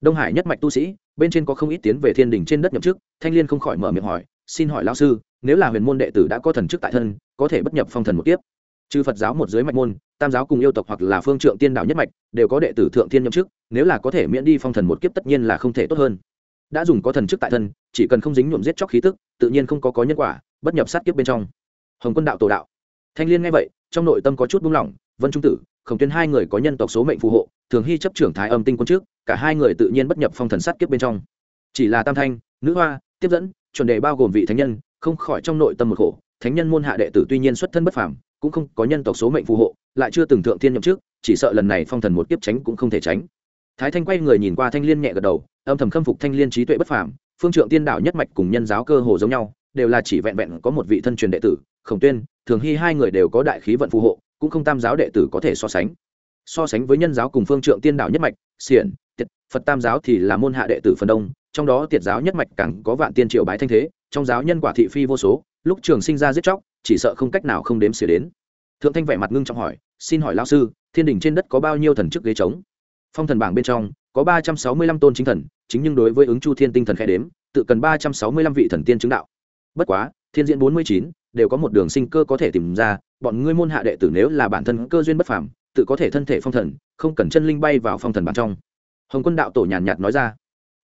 Đông hải nhất mạch tu sĩ, bên trên có không ít tiến về thiên đình trên đất nhậm chức, thanh liên không khỏi mở miệng hỏi, xin hỏi lão sư, nếu là huyền môn đệ tử đã có thần chức tại thân, có thể bất nhập phong thần một tiếp trừ phật giáo một dưới mạch môn, tam giáo cùng yêu tộc hoặc là phương trượng tiên đạo nhất mạch, đều có đệ tử thượng thiên nhậm chức, nếu là có thể miễn đi phong thần một kiếp tất nhiên là không thể tốt hơn đã dùng có thần chức tại thân, chỉ cần không dính nhuộm giết chóc khí tức, tự nhiên không có có nhân quả, bất nhập sát kiếp bên trong. Hồng quân đạo tổ đạo. Thanh liên nghe vậy, trong nội tâm có chút buông lỏng, vân trung tử, khổng tuyên hai người có nhân tộc số mệnh phù hộ, thường hy chấp trưởng thái âm tinh quân trước, cả hai người tự nhiên bất nhập phong thần sát kiếp bên trong. Chỉ là tam thanh, nữ hoa, tiếp dẫn, chuẩn đề bao gồm vị thánh nhân, không khỏi trong nội tâm một khổ. Thánh nhân môn hạ đệ tử tuy nhiên xuất thân bất phàm, cũng không có nhân tộc số mệnh phù hộ, lại chưa từng thượng thiên nhậm trước, chỉ sợ lần này phong thần một kiếp tránh cũng không thể tránh thái thanh quay người nhìn qua thanh liên nhẹ gật đầu, âm thầm khâm phục thanh liên trí tuệ bất phàm, phương trượng tiên đạo nhất mạch cùng nhân giáo cơ hồ giống nhau, đều là chỉ vẹn vẹn có một vị thân truyền đệ tử, khổng tuyên, thường hy hai người đều có đại khí vận phù hộ, cũng không tam giáo đệ tử có thể so sánh. So sánh với nhân giáo cùng phương trượng tiên đạo nhất mạch, xiển, tiệt, phật tam giáo thì là môn hạ đệ tử phần đông, trong đó tiệt giáo nhất mạch càng có vạn tiên triệu bái thanh thế, trong giáo nhân quả thị phi vô số, lúc trường sinh ra giết chóc, chỉ sợ không cách nào không đếm xỉa đến. Thượng thanh vẻ mặt ngưng trọng hỏi, xin hỏi lão sư, thiên đình trên đất có bao nhiêu thần chức ghế trống? Phong thần bảng bên trong, có ba trăm sáu mươi lăm tôn chính thần, chính nhưng đối với ứng chu thiên tinh thần khe đếm, tự cần ba trăm sáu mươi lăm vị thần tiên chứng đạo. Bất quá, thiên diễn bốn mươi chín, đều có một đường sinh cơ có thể tìm ra, bọn ngươi môn hạ đệ tử nếu là bản thân cơ duyên bất phàm, tự có thể thân thể phong thần, không cần chân linh bay vào phong thần bản trong. Hồng quân đạo tổ nhàn nhạt nói ra,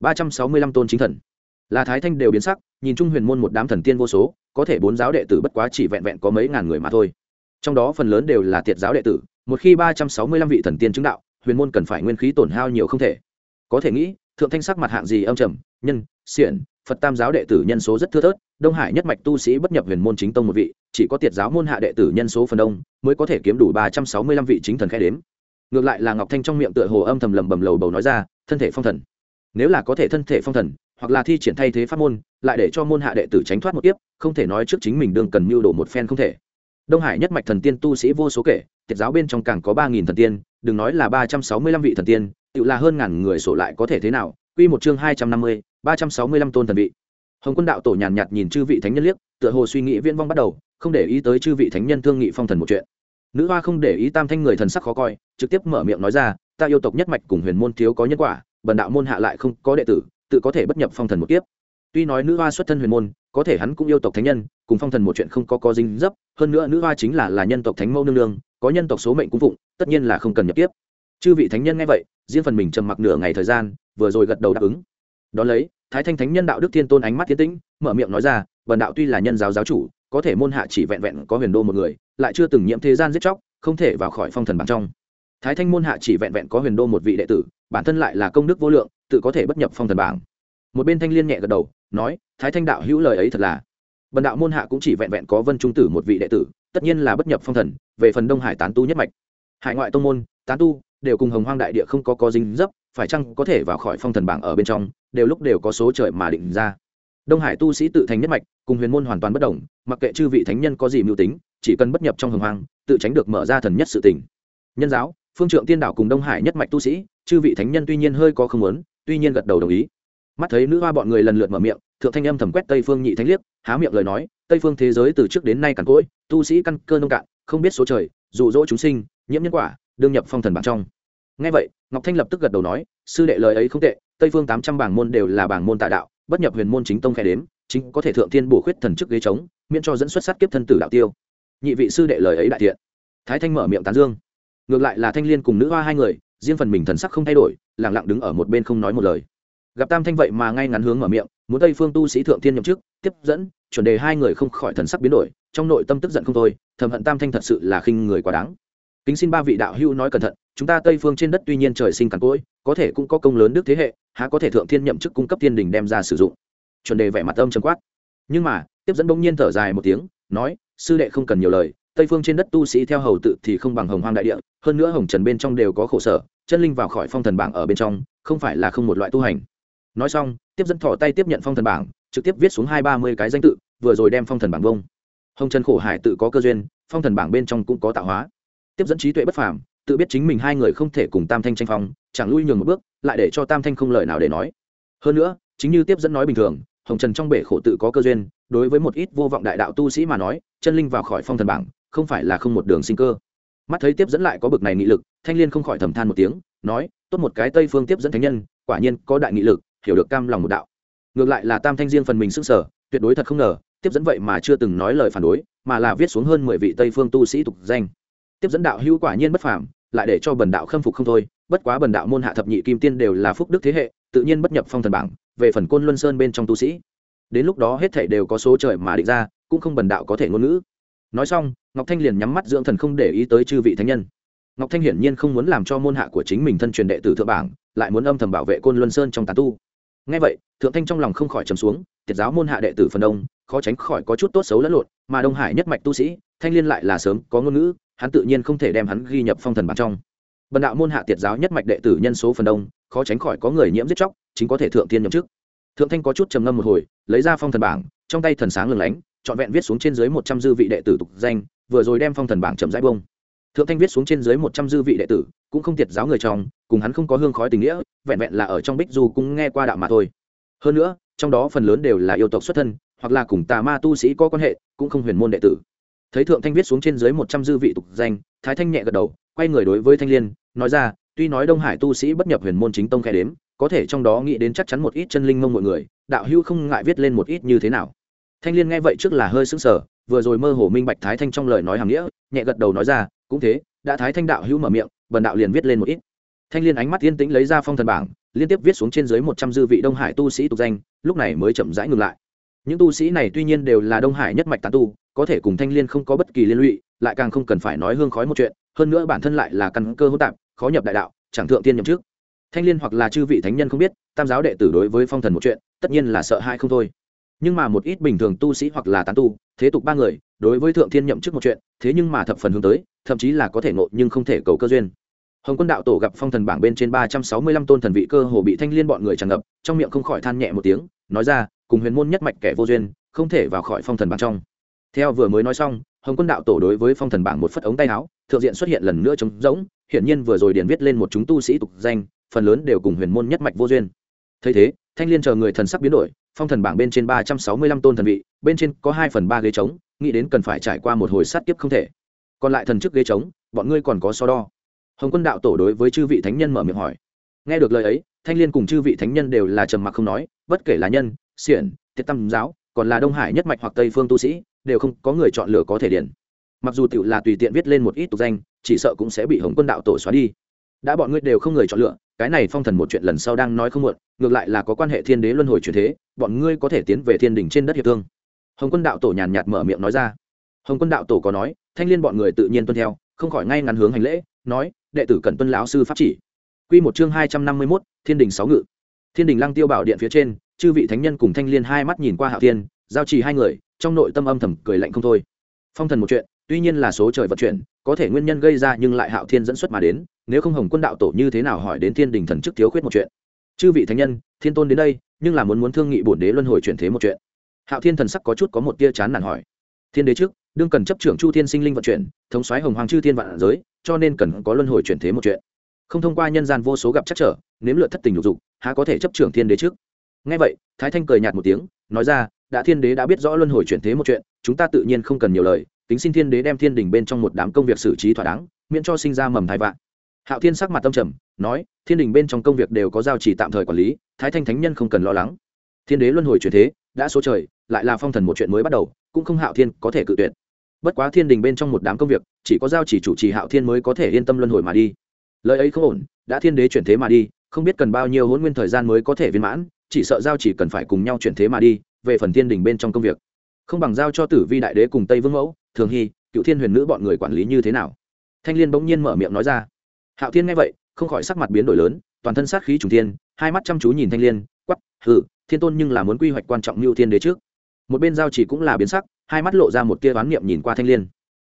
ba trăm sáu mươi lăm tôn chính thần. Là thái thanh đều biến sắc, nhìn Chung huyền môn một đám thần tiên vô số, có thể bốn giáo đệ tử bất quá chỉ vẹn vẹn có mấy ngàn người mà thôi. Trong đó phần lớn đều là tiệt giáo đệ tử, một khi ba trăm sáu mươi lăm vị thần tiên chứng đạo huyền môn cần phải nguyên khí tổn hao nhiều không thể. Có thể nghĩ, thượng thanh sắc mặt hạng gì âm trầm, nhân, xiển, phật tam giáo đệ tử nhân số rất thưa thớt, đông hải nhất mạch tu sĩ bất nhập huyền môn chính tông một vị, chỉ có tiệt giáo môn hạ đệ tử nhân số phần đông, mới có thể kiếm đủ ba trăm sáu mươi lăm vị chính thần khai đếm. Ngược lại là ngọc thanh trong miệng tựa hồ âm thầm lầm bầm lầu bầu nói ra, thân thể phong thần. Nếu là có thể thân thể phong thần, hoặc là thi triển thay thế pháp môn, lại để cho môn hạ đệ tử tránh thoát một tiếp không thể nói trước chính mình đương cần mưu đồ một phen không thể. Đông hải nhất mạch thần tiên tu sĩ vô số kể, tiệt giáo bên trong càng có ba nghìn thần tiên đừng nói là ba trăm sáu mươi lăm vị thần tiên tự là hơn ngàn người sổ lại có thể thế nào? Quy một chương hai trăm năm mươi, ba trăm sáu mươi lăm tôn thần vị. Hồng quân đạo tổ nhàn nhạt nhìn chư vị thánh nhân liếc, tựa hồ suy nghĩ viễn vong bắt đầu, không để ý tới chư vị thánh nhân thương nghị phong thần một chuyện. Nữ hoa không để ý tam thanh người thần sắc khó coi, trực tiếp mở miệng nói ra, ta yêu tộc nhất mạch cùng huyền môn thiếu có nhân quả, bần đạo môn hạ lại không có đệ tử, tự có thể bất nhập phong thần một kiếp. Tuy nói nữ hoa xuất thân huyền môn, có thể hắn cũng yêu tộc thánh nhân, cùng phong thần một chuyện không có có dính dấp, hơn nữa nữ hoa chính là là nhân tộc thánh mẫu nương nương có nhân tộc số mệnh cung phụng, tất nhiên là không cần nhập tiếp. Chư vị thánh nhân nghe vậy, riêng phần mình trầm mặc nửa ngày thời gian, vừa rồi gật đầu đáp ứng. Đón lấy, thái thanh thánh nhân đạo đức thiên tôn ánh mắt tiến tĩnh, mở miệng nói ra vần đạo tuy là nhân giáo giáo chủ, có thể môn hạ chỉ vẹn vẹn có huyền đô một người, lại chưa từng nhiễm thế gian giết chóc, không thể vào khỏi phong thần bằng trong. Thái thanh môn hạ chỉ vẹn vẹn có huyền đô một vị đệ tử, bản thân lại là công đức vô lượng, tự có thể bất nhập phong thần bảng. Một bên thanh liên nhẹ gật đầu, nói, thái thanh đạo hữu lời ấy thật là. Bần đạo môn hạ cũng chỉ vẹn vẹn có vân trung tử một vị đệ tử tất nhiên là bất nhập phong thần, về phần đông hải tán tu nhất mạch. Hải ngoại tông môn, tán tu, đều cùng hồng hoang đại địa không có có dính dấp, phải chăng có thể vào khỏi phong thần bảng ở bên trong, đều lúc đều có số trời mà định ra. Đông hải tu sĩ tự thành nhất mạch, cùng huyền môn hoàn toàn bất đồng, mặc kệ chư vị thánh nhân có gì mưu tính, chỉ cần bất nhập trong hồng hoang, tự tránh được mở ra thần nhất sự tình. Nhân giáo, phương trượng tiên đạo cùng đông hải nhất mạch tu sĩ, chư vị thánh nhân tuy nhiên hơi có không muốn, tuy nhiên gật đầu đồng ý mắt thấy nữ hoa bọn người lần lượt mở miệng, thượng thanh âm thẩm quét tây phương nhị thánh liếc, há miệng lời nói, tây phương thế giới từ trước đến nay cằn cỗi, tu sĩ căn cơ nông cạn, không biết số trời, dụ dỗ chúng sinh, nhiễm nhân quả, đương nhập phong thần bảng trong. Ngay vậy, ngọc thanh lập tức gật đầu nói, sư đệ lời ấy không tệ, tây phương tám trăm bảng môn đều là bảng môn tà đạo, bất nhập huyền môn chính tông khe đếm, chính có thể thượng thiên bổ khuyết thần chức ghế trống, miễn cho dẫn xuất sát kiếp thân tử đạo tiêu. Nhị vị sư đệ lời ấy đại thiện. Thái thanh mở miệng tán dương. Ngược lại là thanh liên cùng nữ hoa hai người, riêng phần mình thần sắc không thay đổi lẳng lặng đứng ở một bên không nói một lời gặp tam thanh vậy mà ngay ngắn hướng mở miệng, muốn tây phương tu sĩ thượng Thiên nhậm chức, tiếp dẫn, chuẩn đề hai người không khỏi thần sắc biến đổi, trong nội tâm tức giận không thôi, thầm hận tam thanh thật sự là khinh người quá đáng. Kính xin ba vị đạo hữu nói cẩn thận, chúng ta tây phương trên đất tuy nhiên trời sinh cằn cỗi, có thể cũng có công lớn đức thế hệ, há có thể thượng thiên nhậm chức cung cấp thiên đình đem ra sử dụng. Chuẩn đề vẻ mặt âm trầm quát. Nhưng mà, tiếp dẫn bỗng nhiên thở dài một tiếng, nói, sư đệ không cần nhiều lời, tây phương trên đất tu sĩ theo hầu tự thì không bằng hồng hoang đại địa, hơn nữa hồng trần bên trong đều có khổ sở, chân linh vào khỏi phong thần bảng ở bên trong, không phải là không một loại tu hành nói xong, tiếp dẫn thỏ tay tiếp nhận phong thần bảng, trực tiếp viết xuống hai ba mươi cái danh tự, vừa rồi đem phong thần bảng vông hồng trần khổ hải tự có cơ duyên, phong thần bảng bên trong cũng có tạo hóa. Tiếp dẫn trí tuệ bất phàm, tự biết chính mình hai người không thể cùng tam thanh tranh phong, chẳng lui nhường một bước, lại để cho tam thanh không lời nào để nói. Hơn nữa, chính như tiếp dẫn nói bình thường, hồng trần trong bể khổ tự có cơ duyên, đối với một ít vô vọng đại đạo tu sĩ mà nói, chân linh vào khỏi phong thần bảng, không phải là không một đường sinh cơ. Mắt thấy tiếp dẫn lại có bực này nghị lực, thanh liên không khỏi thầm than một tiếng, nói, tốt một cái tây phương tiếp dẫn thánh nhân, quả nhiên có đại nghị lực hiểu được cam lòng một đạo. Ngược lại là tam thanh riêng phần mình sức sở tuyệt đối thật không ngờ, tiếp dẫn vậy mà chưa từng nói lời phản đối, mà là viết xuống hơn mười vị tây phương tu sĩ tục danh. Tiếp dẫn đạo hữu quả nhiên bất phàm, lại để cho bần đạo khâm phục không thôi, bất quá bần đạo môn hạ thập nhị kim tiên đều là phúc đức thế hệ, tự nhiên bất nhập phong thần bảng, về phần côn luân sơn bên trong tu sĩ. Đến lúc đó hết thảy đều có số trời mà định ra, cũng không bần đạo có thể ngôn ngữ. Nói xong, ngọc thanh liền nhắm mắt dưỡng thần không để ý tới chư vị thánh nhân. Ngọc thanh hiển nhiên không muốn làm cho môn hạ của chính mình thân truyền đệ tử thượng bảng, lại muốn âm thầm bảo vệ côn luân sơn trong tà tu ngay vậy, thượng thanh trong lòng không khỏi trầm xuống, tiệt giáo môn hạ đệ tử phần đông, khó tránh khỏi có chút tốt xấu lẫn lộn, mà đông hải nhất mạch tu sĩ, thanh liên lại là sớm có ngôn ngữ, hắn tự nhiên không thể đem hắn ghi nhập phong thần bảng trong. Bần đạo môn hạ tiệt giáo nhất mạch đệ tử nhân số phần đông, khó tránh khỏi có người nhiễm giết chóc, chính có thể thượng tiên nhậm chức. Thượng thanh có chút trầm ngâm một hồi, lấy ra phong thần bảng, trong tay thần sáng lừng lánh, trọn vẹn viết xuống trên dưới một trăm dư vị đệ tử tục danh, vừa rồi đem phong thần bảng chậm rãi bông. Thượng thanh viết xuống trên dưới một trăm dư vị đệ tử, cũng không tiệt giáo người trong cùng hắn không có hương khói tình nghĩa, vẹn vẹn là ở trong bích du cũng nghe qua đạo mà thôi. Hơn nữa, trong đó phần lớn đều là yêu tộc xuất thân, hoặc là cùng tà ma tu sĩ có quan hệ, cũng không huyền môn đệ tử. Thấy thượng thanh viết xuống trên dưới một trăm dư vị tục danh, thái thanh nhẹ gật đầu, quay người đối với thanh liên, nói ra, tuy nói đông hải tu sĩ bất nhập huyền môn chính tông khe đếm, có thể trong đó nghĩ đến chắc chắn một ít chân linh mông mọi người, đạo hưu không ngại viết lên một ít như thế nào. Thanh liên nghe vậy trước là hơi sững sờ, vừa rồi mơ hồ minh bạch thái thanh trong lời nói hàng nghĩa, nhẹ gật đầu nói ra, cũng thế, đã thái thanh đạo hữu mở miệng, bần đạo liền viết lên một ít thanh liên ánh mắt yên tĩnh lấy ra phong thần bảng, liên tiếp viết xuống trên dưới một trăm dư vị đông hải tu sĩ tục danh, lúc này mới chậm rãi ngừng lại. Những tu sĩ này tuy nhiên đều là đông hải nhất mạch tán tu, có thể cùng thanh liên không có bất kỳ liên lụy, lại càng không cần phải nói hương khói một chuyện, hơn nữa bản thân lại là căn cơ hỗn tạp, khó nhập đại đạo, chẳng thượng tiên nhậm trước thanh liên hoặc là chư vị thánh nhân không biết, tam giáo đệ tử đối với phong thần một chuyện, tất nhiên là sợ hãi không thôi. Nhưng mà một ít bình thường tu sĩ hoặc là tán tu, thế tục ba người, đối với thượng thiên nhậm chức một chuyện, thế nhưng mà thập phần hướng tới, thậm chí là có thể ngộ nhưng không thể cầu cơ duyên hồng quân đạo tổ gặp phong thần bảng bên trên ba trăm sáu mươi lăm tôn thần vị cơ hồ bị thanh liên bọn người tràn ngập, trong miệng không khỏi than nhẹ một tiếng, nói ra, cùng huyền môn nhất mạch kẻ vô duyên, không thể vào khỏi phong thần bảng trong. Theo vừa mới nói xong, hồng quân đạo tổ đối với phong thần bảng một phất ống tay áo, thượng diện xuất hiện lần nữa trống rỗng, hiển nhiên vừa rồi điền viết lên một chúng tu sĩ tục danh, phần lớn đều cùng huyền môn nhất mạch vô duyên. Thấy thế, thanh liên chờ người thần sắc biến đổi, phong thần bảng bên trên ba trăm sáu mươi lăm tôn thần vị, bên trên có hai phần ba ghế trống, nghĩ đến cần phải trải qua một hồi sát kiếp không thể. Còn lại thần chức ghế trống, bọn ngươi còn có so đo hồng quân đạo tổ đối với chư vị thánh nhân mở miệng hỏi. Nghe được lời ấy, thanh liên cùng chư vị thánh nhân đều là trầm mặc không nói, bất kể là nhân, xiển Thiết tâm giáo, còn là đông hải nhất mạch hoặc tây phương tu sĩ, đều không có người chọn lựa có thể điển. Mặc dù tựu là tùy tiện viết lên một ít tục danh, chỉ sợ cũng sẽ bị hồng quân đạo tổ xóa đi. Đã bọn ngươi đều không người chọn lựa, cái này phong thần một chuyện lần sau đang nói không muộn, ngược lại là có quan hệ thiên đế luân hồi truyền thế, bọn ngươi có thể tiến về thiên đình trên đất hiệp thương. Hồng quân đạo tổ nhàn nhạt mở miệng nói ra. Hồng quân đạo tổ có nói, thanh liên bọn người tự nhiên tuân theo, không khỏi ngay ngắn hướng hành lễ, nói đệ tử cần tuân lão sư pháp chỉ. Q một chương hai trăm năm mươi mốt, thiên đình sáu ngự. Thiên đình lăng tiêu bảo điện phía trên, chư vị thánh nhân cùng thanh liên hai mắt nhìn qua hạo thiên, giao trì hai người, trong nội tâm âm thầm cười lạnh không thôi. Phong thần một chuyện, tuy nhiên là số trời vận chuyển, có thể nguyên nhân gây ra nhưng lại hạo thiên dẫn xuất mà đến, nếu không hồng quân đạo tổ như thế nào hỏi đến thiên đình thần chức thiếu khuyết một chuyện. Chư vị thánh nhân, thiên tôn đến đây, nhưng là muốn muốn thương nghị bổn đế luân hồi chuyển thế một chuyện. Hạo thiên thần sắc có chút có một tia chán nản hỏi. Thiên đế trước đương cần chấp trưởng chu thiên sinh linh vận chuyển, thống xoáy hồng hoàng chư thiên vạn giới, cho nên cần có luân hồi chuyển thế một chuyện. Không thông qua nhân gian vô số gặp chắc trở, nếm lượt thất tình lục dục, há có thể chấp trưởng thiên đế trước? Ngay vậy, thái thanh cười nhạt một tiếng, nói ra, đã thiên đế đã biết rõ luân hồi chuyển thế một chuyện, chúng ta tự nhiên không cần nhiều lời tính xin thiên đế đem thiên đình bên trong một đám công việc xử trí thỏa đáng, miễn cho sinh ra mầm thai vạn. Hạo thiên sắc mặt tâm trầm, nói, thiên đình bên trong công việc đều có giao chỉ tạm thời quản lý, thái thanh thánh nhân không cần lo lắng. Thiên đế luân hồi chuyển thế, đã số trời, lại là phong thần một chuyện mới bắt đầu, cũng không hạo thiên có thể cự tuyệt bất quá thiên đình bên trong một đám công việc chỉ có giao chỉ chủ trì hạo thiên mới có thể yên tâm luân hồi mà đi. Lời ấy không ổn đã thiên đế chuyển thế mà đi không biết cần bao nhiêu hôn nguyên thời gian mới có thể viên mãn chỉ sợ giao chỉ cần phải cùng nhau chuyển thế mà đi về phần thiên đình bên trong công việc. Không bằng giao cho tử vi đại đế cùng tây vương mẫu thường hy cựu thiên huyền nữ bọn người quản lý như thế nào? Thanh liên bỗng nhiên mở miệng nói ra. Hạo thiên nghe vậy không khỏi sắc mặt biến đổi lớn toàn thân sát khí trùng thiên hai mắt chăm chú nhìn thanh liên quắp ừ, thiên tôn nhưng là muốn quy hoạch quan trọng mưu thiên đế trước. Một bên giao chỉ cũng là biến sắc hai mắt lộ ra một tia oán niệm nhìn qua thanh liên.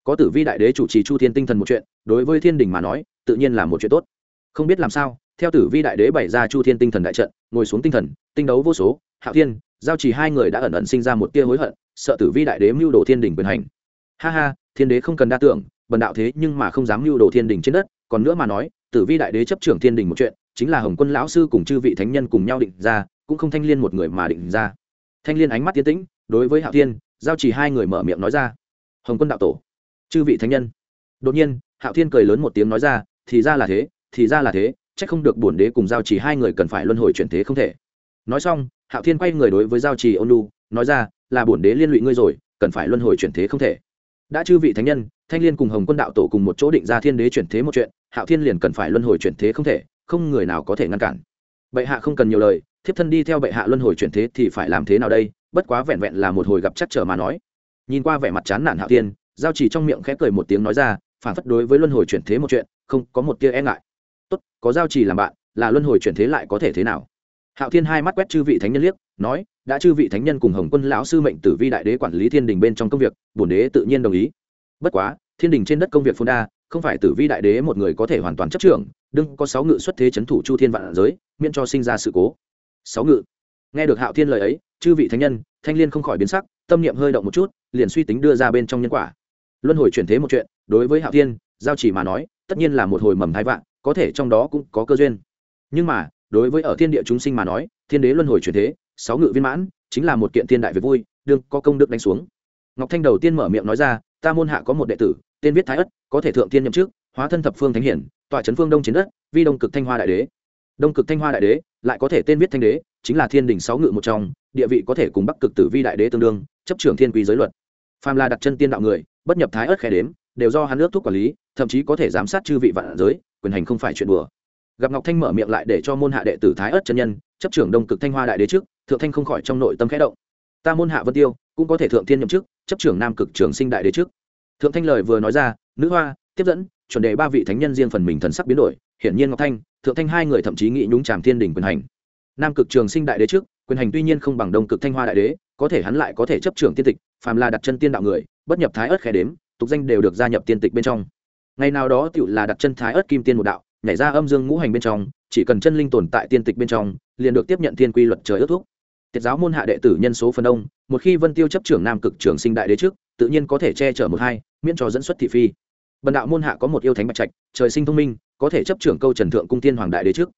Có tử vi đại đế chủ trì chu thiên tinh thần một chuyện, đối với thiên đình mà nói, tự nhiên là một chuyện tốt. Không biết làm sao, theo tử vi đại đế bày ra chu thiên tinh thần đại trận, ngồi xuống tinh thần, tinh đấu vô số, hạo thiên, giao chỉ hai người đã ẩn ẩn sinh ra một tia hối hận, sợ tử vi đại đế mưu đồ thiên đình quyền hành. Ha ha, thiên đế không cần đa tưởng, bần đạo thế nhưng mà không dám mưu đồ thiên đình trên đất, còn nữa mà nói, tử vi đại đế chấp trưởng thiên đình một chuyện, chính là hồng quân lão sư cùng chư vị thánh nhân cùng nhau định ra, cũng không thanh liên một người mà định ra. Thanh liên ánh mắt tiến tĩnh, đối với hạo thiên giao chỉ hai người mở miệng nói ra. Hồng quân đạo tổ, chư vị thánh nhân. Đột nhiên, hạo thiên cười lớn một tiếng nói ra, thì ra là thế, thì ra là thế c h ắ c không được bổn đế cùng giao chỉ hai người cần phải luân hồi chuyển thế không thể. Nói xong, hạo thiên quay người đối với giao trì ôn lu nói ra, là bổn đế liên lụy ngươi rồi, cần phải luân hồi chuyển thế không thể. Đã chư vị thánh nhân, thanh liên cùng hồng quân đạo tổ cùng một chỗ định ra thiên đế chuyển thế một chuyện, hạo thiên liền cần phải luân hồi chuyển thế không thể, không người nào có thể ngăn cản. Bệ hạ không cần nhiều lời, thiếp thân đi theo bệ hạ luân hồi chuyển thế thì phải làm thế nào đây? Bất quá vẹn vẹn là một hồi gặp chắc trở mà nói. Nhìn qua vẻ mặt chán nản hạo thiên, giao chỉ trong miệng khẽ cười một tiếng nói ra, phản phất đối với luân hồi chuyển thế một chuyện, không có một tia e ngại. Tốt, có giao chỉ làm bạn, là luân hồi chuyển thế lại có thể thế nào? Hạo thiên hai mắt quét chư vị thánh nhân liếc, nói, đã chư vị thánh nhân cùng hồng quân lão sư mệnh tử vi đại đế quản lý thiên đình bên trong công việc, bổn đế tự nhiên đồng ý. Bất quá, thiên đình trên đất công việc phôn đa, không phải tử vi đại đế một người có thể hoàn toàn chấp trưởng, đừng có sáu ngự xuất thế c h ấ n thủ chu thiên vạn giới, miễn cho sinh ra sự cố. Sáu ngự. Nghe được hạo thiên lời ấy chư vị thánh nhân, thanh liên không khỏi biến sắc, tâm niệm hơi động một chút, liền suy tính đưa ra bên trong nhân quả. Luân hồi chuyển thế một chuyện, đối với hạo thiên, giao chỉ mà nói, tất nhiên là một hồi mầm thái vạn, có thể trong đó cũng có cơ duyên. Nhưng mà, đối với ở thiên địa chúng sinh mà nói, thiên đế luân hồi chuyển thế, sáu ngự viên mãn, chính là một kiện thiên đại việc vui, đương có công đức đánh xuống. Ngọc thanh đầu tiên mở miệng nói ra, ta môn hạ có một đệ tử, tên viết thái ất, có thể thượng tiên nhậm chức, hóa thân thập phương thánh hiển tòa trấn phương đông chiến đất, vi đông cực thanh hoa đại đế. Đông cực thanh hoa đại đế, lại có thể tên viết thanh đế, chính là thiên đình sáu ngự một trong địa vị có thể cùng bắc cực tử vi đại đế tương đương, chấp trưởng thiên quý giới luật. Phàm là đặt chân tiên đạo người, bất nhập thái ớt khe đếm, đều do hắn nước thuốc quản lý, thậm chí có thể giám sát chư vị vạn giới, quyền hành không phải chuyện đùa. Gặp ngọc thanh mở miệng lại để cho môn hạ đệ tử thái ớt chân nhân, chấp trưởng đông cực thanh hoa đại đế trước, thượng thanh không khỏi trong nội tâm khẽ động. Ta môn hạ vân tiêu, cũng có thể thượng thiên nhậm chức, chấp trưởng nam cực trường sinh đại đế trước. Thượng thanh lời vừa nói ra, nữ hoa, tiếp dẫn, chuẩn đề ba vị thánh nhân riêng phần mình thần sắc biến đổi, hiển nhiên ngọc thanh, thượng thanh hai người thậm chí nghĩ nhúng tràm thiên đình quyền hành. Nam cực trường sinh đại đế trước quyền hành tuy nhiên không bằng đông cực thanh hoa đại đế, có thể hắn lại có thể chấp trưởng tiên tịch, phàm là đặt chân tiên đạo người, bất nhập thái ớt khẽ đếm, tục danh đều được gia nhập tiên tịch bên trong. Ngày nào đó tựu là đặt chân thái ớt kim tiên một đạo, nhảy ra âm dương ngũ hành bên trong, chỉ cần chân linh tồn tại tiên tịch bên trong, liền được tiếp nhận thiên quy luật trời ước thúc. Tiết giáo môn hạ đệ tử nhân số phần đông, một khi vân tiêu chấp trưởng nam cực trường sinh đại đế trước, tự nhiên có thể che chở một hai, miễn cho dẫn xuất thị phi. Bần đạo môn hạ có một yêu thánh bạch trạch, trời sinh thông minh, có thể chấp trưởng câu trần thượng cung tiên hoàng đại đế trước.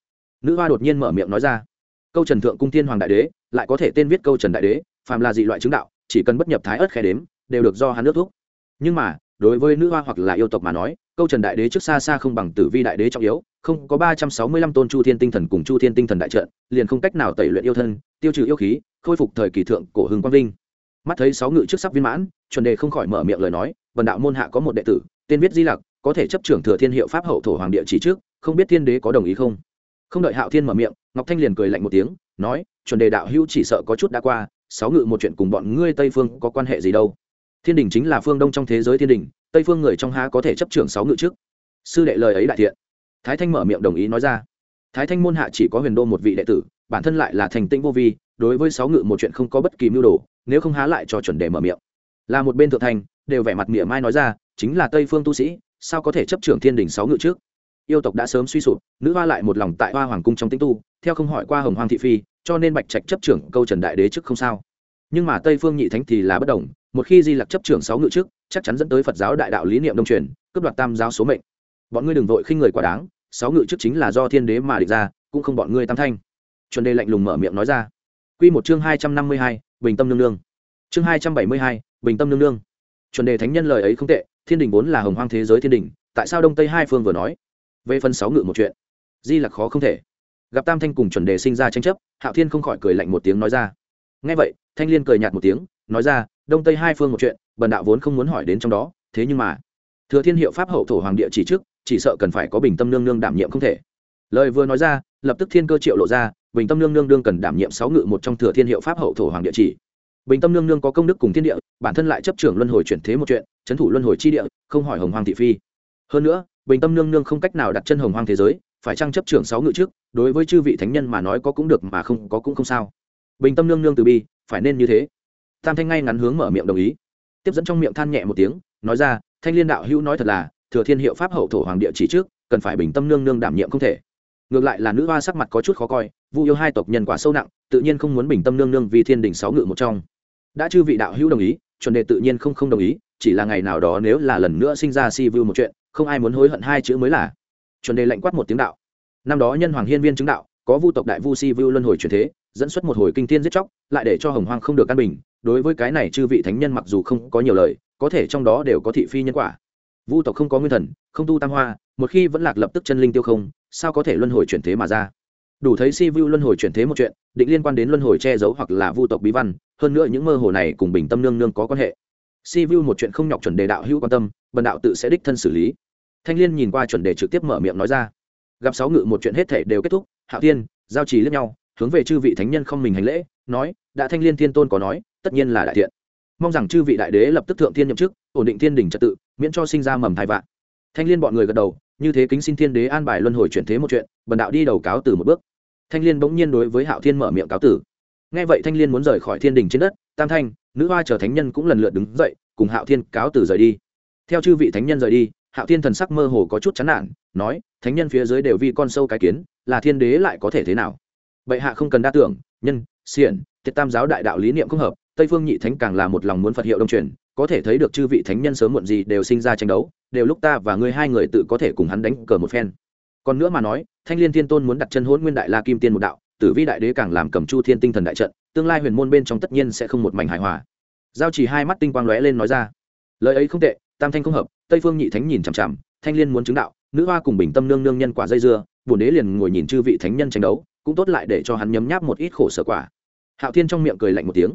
Nữ hoa đột nhiên mở miệng nói ra câu trần thượng cung tiên hoàng đại đế, lại có thể tên viết câu trần đại đế, phàm là dị loại chứng đạo, chỉ cần bất nhập thái ớt khe đếm, đều được do hắn nước thuốc nhưng mà, đối với nữ hoa hoặc là yêu tộc mà nói, câu trần đại đế trước xa xa không bằng tử vi đại đế trọng yếu, không có ba trăm sáu mươi lăm tôn chu thiên tinh thần cùng chu thiên tinh thần đại trận, liền không cách nào tẩy luyện yêu thân, tiêu trừ yêu khí, khôi phục thời kỳ thượng cổ hưng quang vinh mắt thấy sáu ngự trước sắc viên mãn, chuẩn đề không khỏi mở miệng lời nói vần đạo môn hạ có một đệ tử, tên viết di lặc, có thể chấp trưởng thừa thiên hiệu pháp hậu thổ hoàng địa chỉ trước, không biết thiên đế có đồng ý không? Không đợi hạo thiên mở miệng ngọc thanh liền cười lạnh một tiếng nói chuẩn đề đạo hữu chỉ sợ có chút đã qua sáu ngự một chuyện cùng bọn ngươi tây phương có quan hệ gì đâu? Thiên đình chính là phương đông trong thế giới thiên đình tây phương người trong há có thể chấp trưởng sáu ngự trước? Sư đệ lời ấy đại thiện. Thái thanh mở miệng đồng ý nói ra. Thái thanh môn hạ chỉ có huyền đô một vị đệ tử bản thân lại là thành tĩnh vô vi đối với sáu ngự một chuyện không có bất kỳ mưu đồ nếu không há lại cho chuẩn đề mở miệng. Là một bên thượng thành, đều vẻ mặt mỉa mai nói ra chính là tây phương tu sĩ sao có thể chấp trưởng thiên đình sáu ngự trước? Yêu tộc đã sớm suy sụp, nữ hoa lại một lòng tại hoa hoàng cung trong tinh tu, theo không hỏi qua hồng hoàng thị phi, cho nên bạch trạch chấp trưởng câu trần đại đế trước không sao. Nhưng mà tây phương nhị thánh thì là bất đồng, một khi di lặc chấp trưởng sáu ngự trước, chắc chắn dẫn tới phật giáo đại đạo lý niệm đông truyền, cướp đoạt tam giáo số mệnh. Bọn ngươi đừng vội khinh người quá đáng, sáu ngự trước chính là do thiên đế mà định ra, cũng không bọn ngươi tam thanh. Chuẩn đề lạnh lùng mở miệng nói ra. Quy một chương hai trăm năm mươi hai, bình tâm nương nương. Chương hai trăm bảy mươi hai, bình tâm nương nương. Chuẩn đề thánh nhân lời ấy không tệ, thiên đình vốn là hồng hoang thế giới thiên đình, tại sao đông tây hai phương vừa nói? Về phần sáu ngự một chuyện. Di lặc khó không thể. Gặp tam thanh cùng chuẩn đề sinh ra tranh chấp, hạo thiên không khỏi cười lạnh một tiếng nói ra. Nghe vậy, thanh liên cười nhạt một tiếng, nói ra, đông tây hai phương một chuyện, bần đạo vốn không muốn hỏi đến trong đó, thế nhưng mà, thừa thiên hiệu pháp hậu thổ hoàng địa chỉ trước, chỉ sợ cần phải có bình tâm nương nương đảm nhiệm không thể. Lời vừa nói ra, lập tức thiên cơ triệu lộ ra, bình tâm nương nương đương cần đảm nhiệm sáu ngự một trong thừa thiên hiệu pháp hậu thổ hoàng địa chỉ. Bình tâm nương nương có công đức cùng thiên địa, bản thân lại chấp trưởng luân hồi chuyển thế một chuyện trấn thủ luân hồi chi địa, không hỏi hồng hoàng thị phi. Hơn nữa bình tâm nương nương không cách nào đặt chân hồng hoàng thế giới, phải trang chấp trưởng sáu ngự trước, đối với chư vị thánh nhân mà nói có cũng được mà không có cũng không sao. Bình tâm nương nương từ bi, phải nên như thế. Tam thanh ngay ngắn hướng mở miệng đồng ý. Tiếp dẫn trong miệng than nhẹ một tiếng, nói ra, thanh liên đạo hữu nói thật là, thừa thiên hiệu pháp hậu thổ hoàng địa chỉ trước, cần phải bình tâm nương nương đảm nhiệm không thể. Ngược lại là nữ hoa sắc mặt có chút khó coi, vu yêu hai tộc nhân quả sâu nặng, tự nhiên không muốn bình tâm nương nương vì thiên đình sáu ngự một trong. Đã chư vị đạo hữu đồng ý, chuẩn đề tự nhiên không không đồng ý, chỉ là ngày nào đó nếu là lần nữa sinh ra si vu một chuyện không ai muốn hối hận hai chữ mới là. Chuẩn đề lạnh quát một tiếng đạo. Năm đó nhân hoàng hiên viên chứng đạo, có vu tộc đại vu si vu luân hồi truyền thế, dẫn xuất một hồi kinh thiên giết chóc, lại để cho hồng hoang không được căn bình. Đối với cái này chư vị thánh nhân mặc dù không có nhiều lời, có thể trong đó đều có thị phi nhân quả. Vu tộc không có nguyên thần, không tu tam hoa, một khi vẫn lạc lập tức chân linh tiêu không, sao có thể luân hồi chuyển thế mà ra? Đủ thấy si vu luân hồi chuyển thế một chuyện, định liên quan đến luân hồi che giấu hoặc là vu tộc bí văn, hơn nữa những mơ hồ này cùng bình tâm nương nương có quan hệ. Si vu một chuyện không nhọc chuẩn đề đạo hữu quan tâm, bần đạo tự sẽ đích thân xử lý thanh liên nhìn qua chuẩn đề trực tiếp mở miệng nói ra. Gặp sáu ngự một chuyện hết thể đều kết thúc, hạo thiên, giao trì lẫn nhau, hướng về chư vị thánh nhân không mình hành lễ, nói, đã thanh liên thiên tôn có nói, tất nhiên là đại thiện. Mong rằng chư vị đại đế lập tức thượng thiên nhậm chức, ổn định thiên đình trật tự, miễn cho sinh ra mầm thai vạn. Thanh liên bọn người gật đầu, như thế kính xin thiên đế an bài luân hồi chuyển thế một chuyện, bần đạo đi đầu cáo từ một bước. Thanh liên bỗng nhiên đối với hạo thiên mở miệng cáo tử nghe vậy thanh liên muốn rời khỏi thiên đình trên đất, tam thanh, nữ hoa chờ thánh nhân cũng lần lượt đứng dậy, cùng hạo thiên cáo từ rời đi. Theo chư vị thánh nhân rời đi hạo thiên thần sắc mơ hồ có chút chán nản, nói, thánh nhân phía dưới đều vì con sâu cái kiến, là thiên đế lại có thể thế nào? Bệ hạ không cần đa tưởng, nhân, xiển thiệt tam giáo đại đạo lý niệm không hợp, tây phương nhị thánh càng là một lòng muốn phật hiệu đông truyền, có thể thấy được chư vị thánh nhân sớm muộn gì đều sinh ra tranh đấu, đều lúc ta và ngươi hai người tự có thể cùng hắn đánh cờ một phen. Còn nữa mà nói, thanh liên thiên tôn muốn đặt chân hôn nguyên đại la kim tiên một đạo, tử vi đại đế càng làm cầm chu thiên tinh thần đại trận, tương lai huyền môn bên trong tất nhiên sẽ không một mảnh hài hòa. Giao chỉ hai mắt tinh quang lóe lên nói ra, lời ấy không tệ, tam thanh không hợp tây phương nhị thánh nhìn chằm chằm, thanh liên muốn chứng đạo, nữ hoa cùng bình tâm nương nương nhân quả dây dưa, bổn đế liền ngồi nhìn chư vị thánh nhân tranh đấu, cũng tốt lại để cho hắn nhấm nháp một ít khổ sở quả. Hạo thiên trong miệng cười lạnh một tiếng.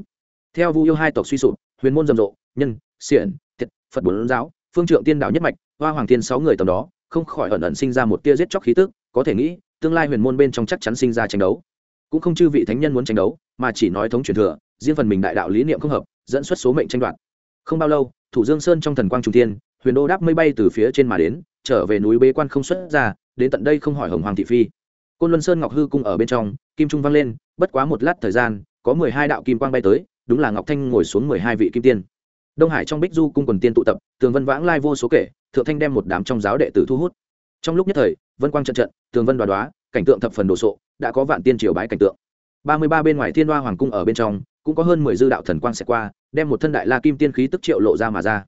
Theo vu yêu hai tộc suy sụp, huyền môn rầm rộ, nhân, xiển thiệt phật bốn giáo, phương trượng tiên đạo nhất mạch, hoa hoàng thiên sáu người tầm đó, không khỏi ẩn ẩn sinh ra một tia giết chóc khí tức, có thể nghĩ, tương lai huyền môn bên trong chắc chắn sinh ra tranh đấu. Cũng không chư vị thánh nhân muốn tranh đấu, mà chỉ nói thống truyền thừa, riêng phần mình đại đạo lý niệm không hợp, dẫn xuất số mệnh tranh đoạt. Không bao lâu, thủ dương sơn trong thần quang trung thiên huyền đô đáp mây bay từ phía trên mà đến, trở về núi bế quan không xuất ra, đến tận đây không hỏi hồng hoàng thị phi. Côn luân sơn ngọc hư cung ở bên trong, kim trung vang lên, bất quá một lát thời gian, có mười hai đạo kim quang bay tới, đúng là ngọc thanh ngồi xuống mười hai vị kim tiên. Đông hải trong bích du cung quần tiên tụ tập, tường vân vãng lai vô số kể, thượng thanh đem một đám trong giáo đệ tử thu hút. Trong lúc nhất thời, vân quang trận trận, tường vân đoá đoá, cảnh tượng thập phần đồ sộ, đã có vạn tiên triều bái cảnh tượng. Ba mươi ba bên ngoài thiên hoa hoàng cung ở bên trong, cũng có hơn mười dư đạo thần quang sẽ qua, đem một thân đại la kim tiên khí tức triệu lộ ra mà ra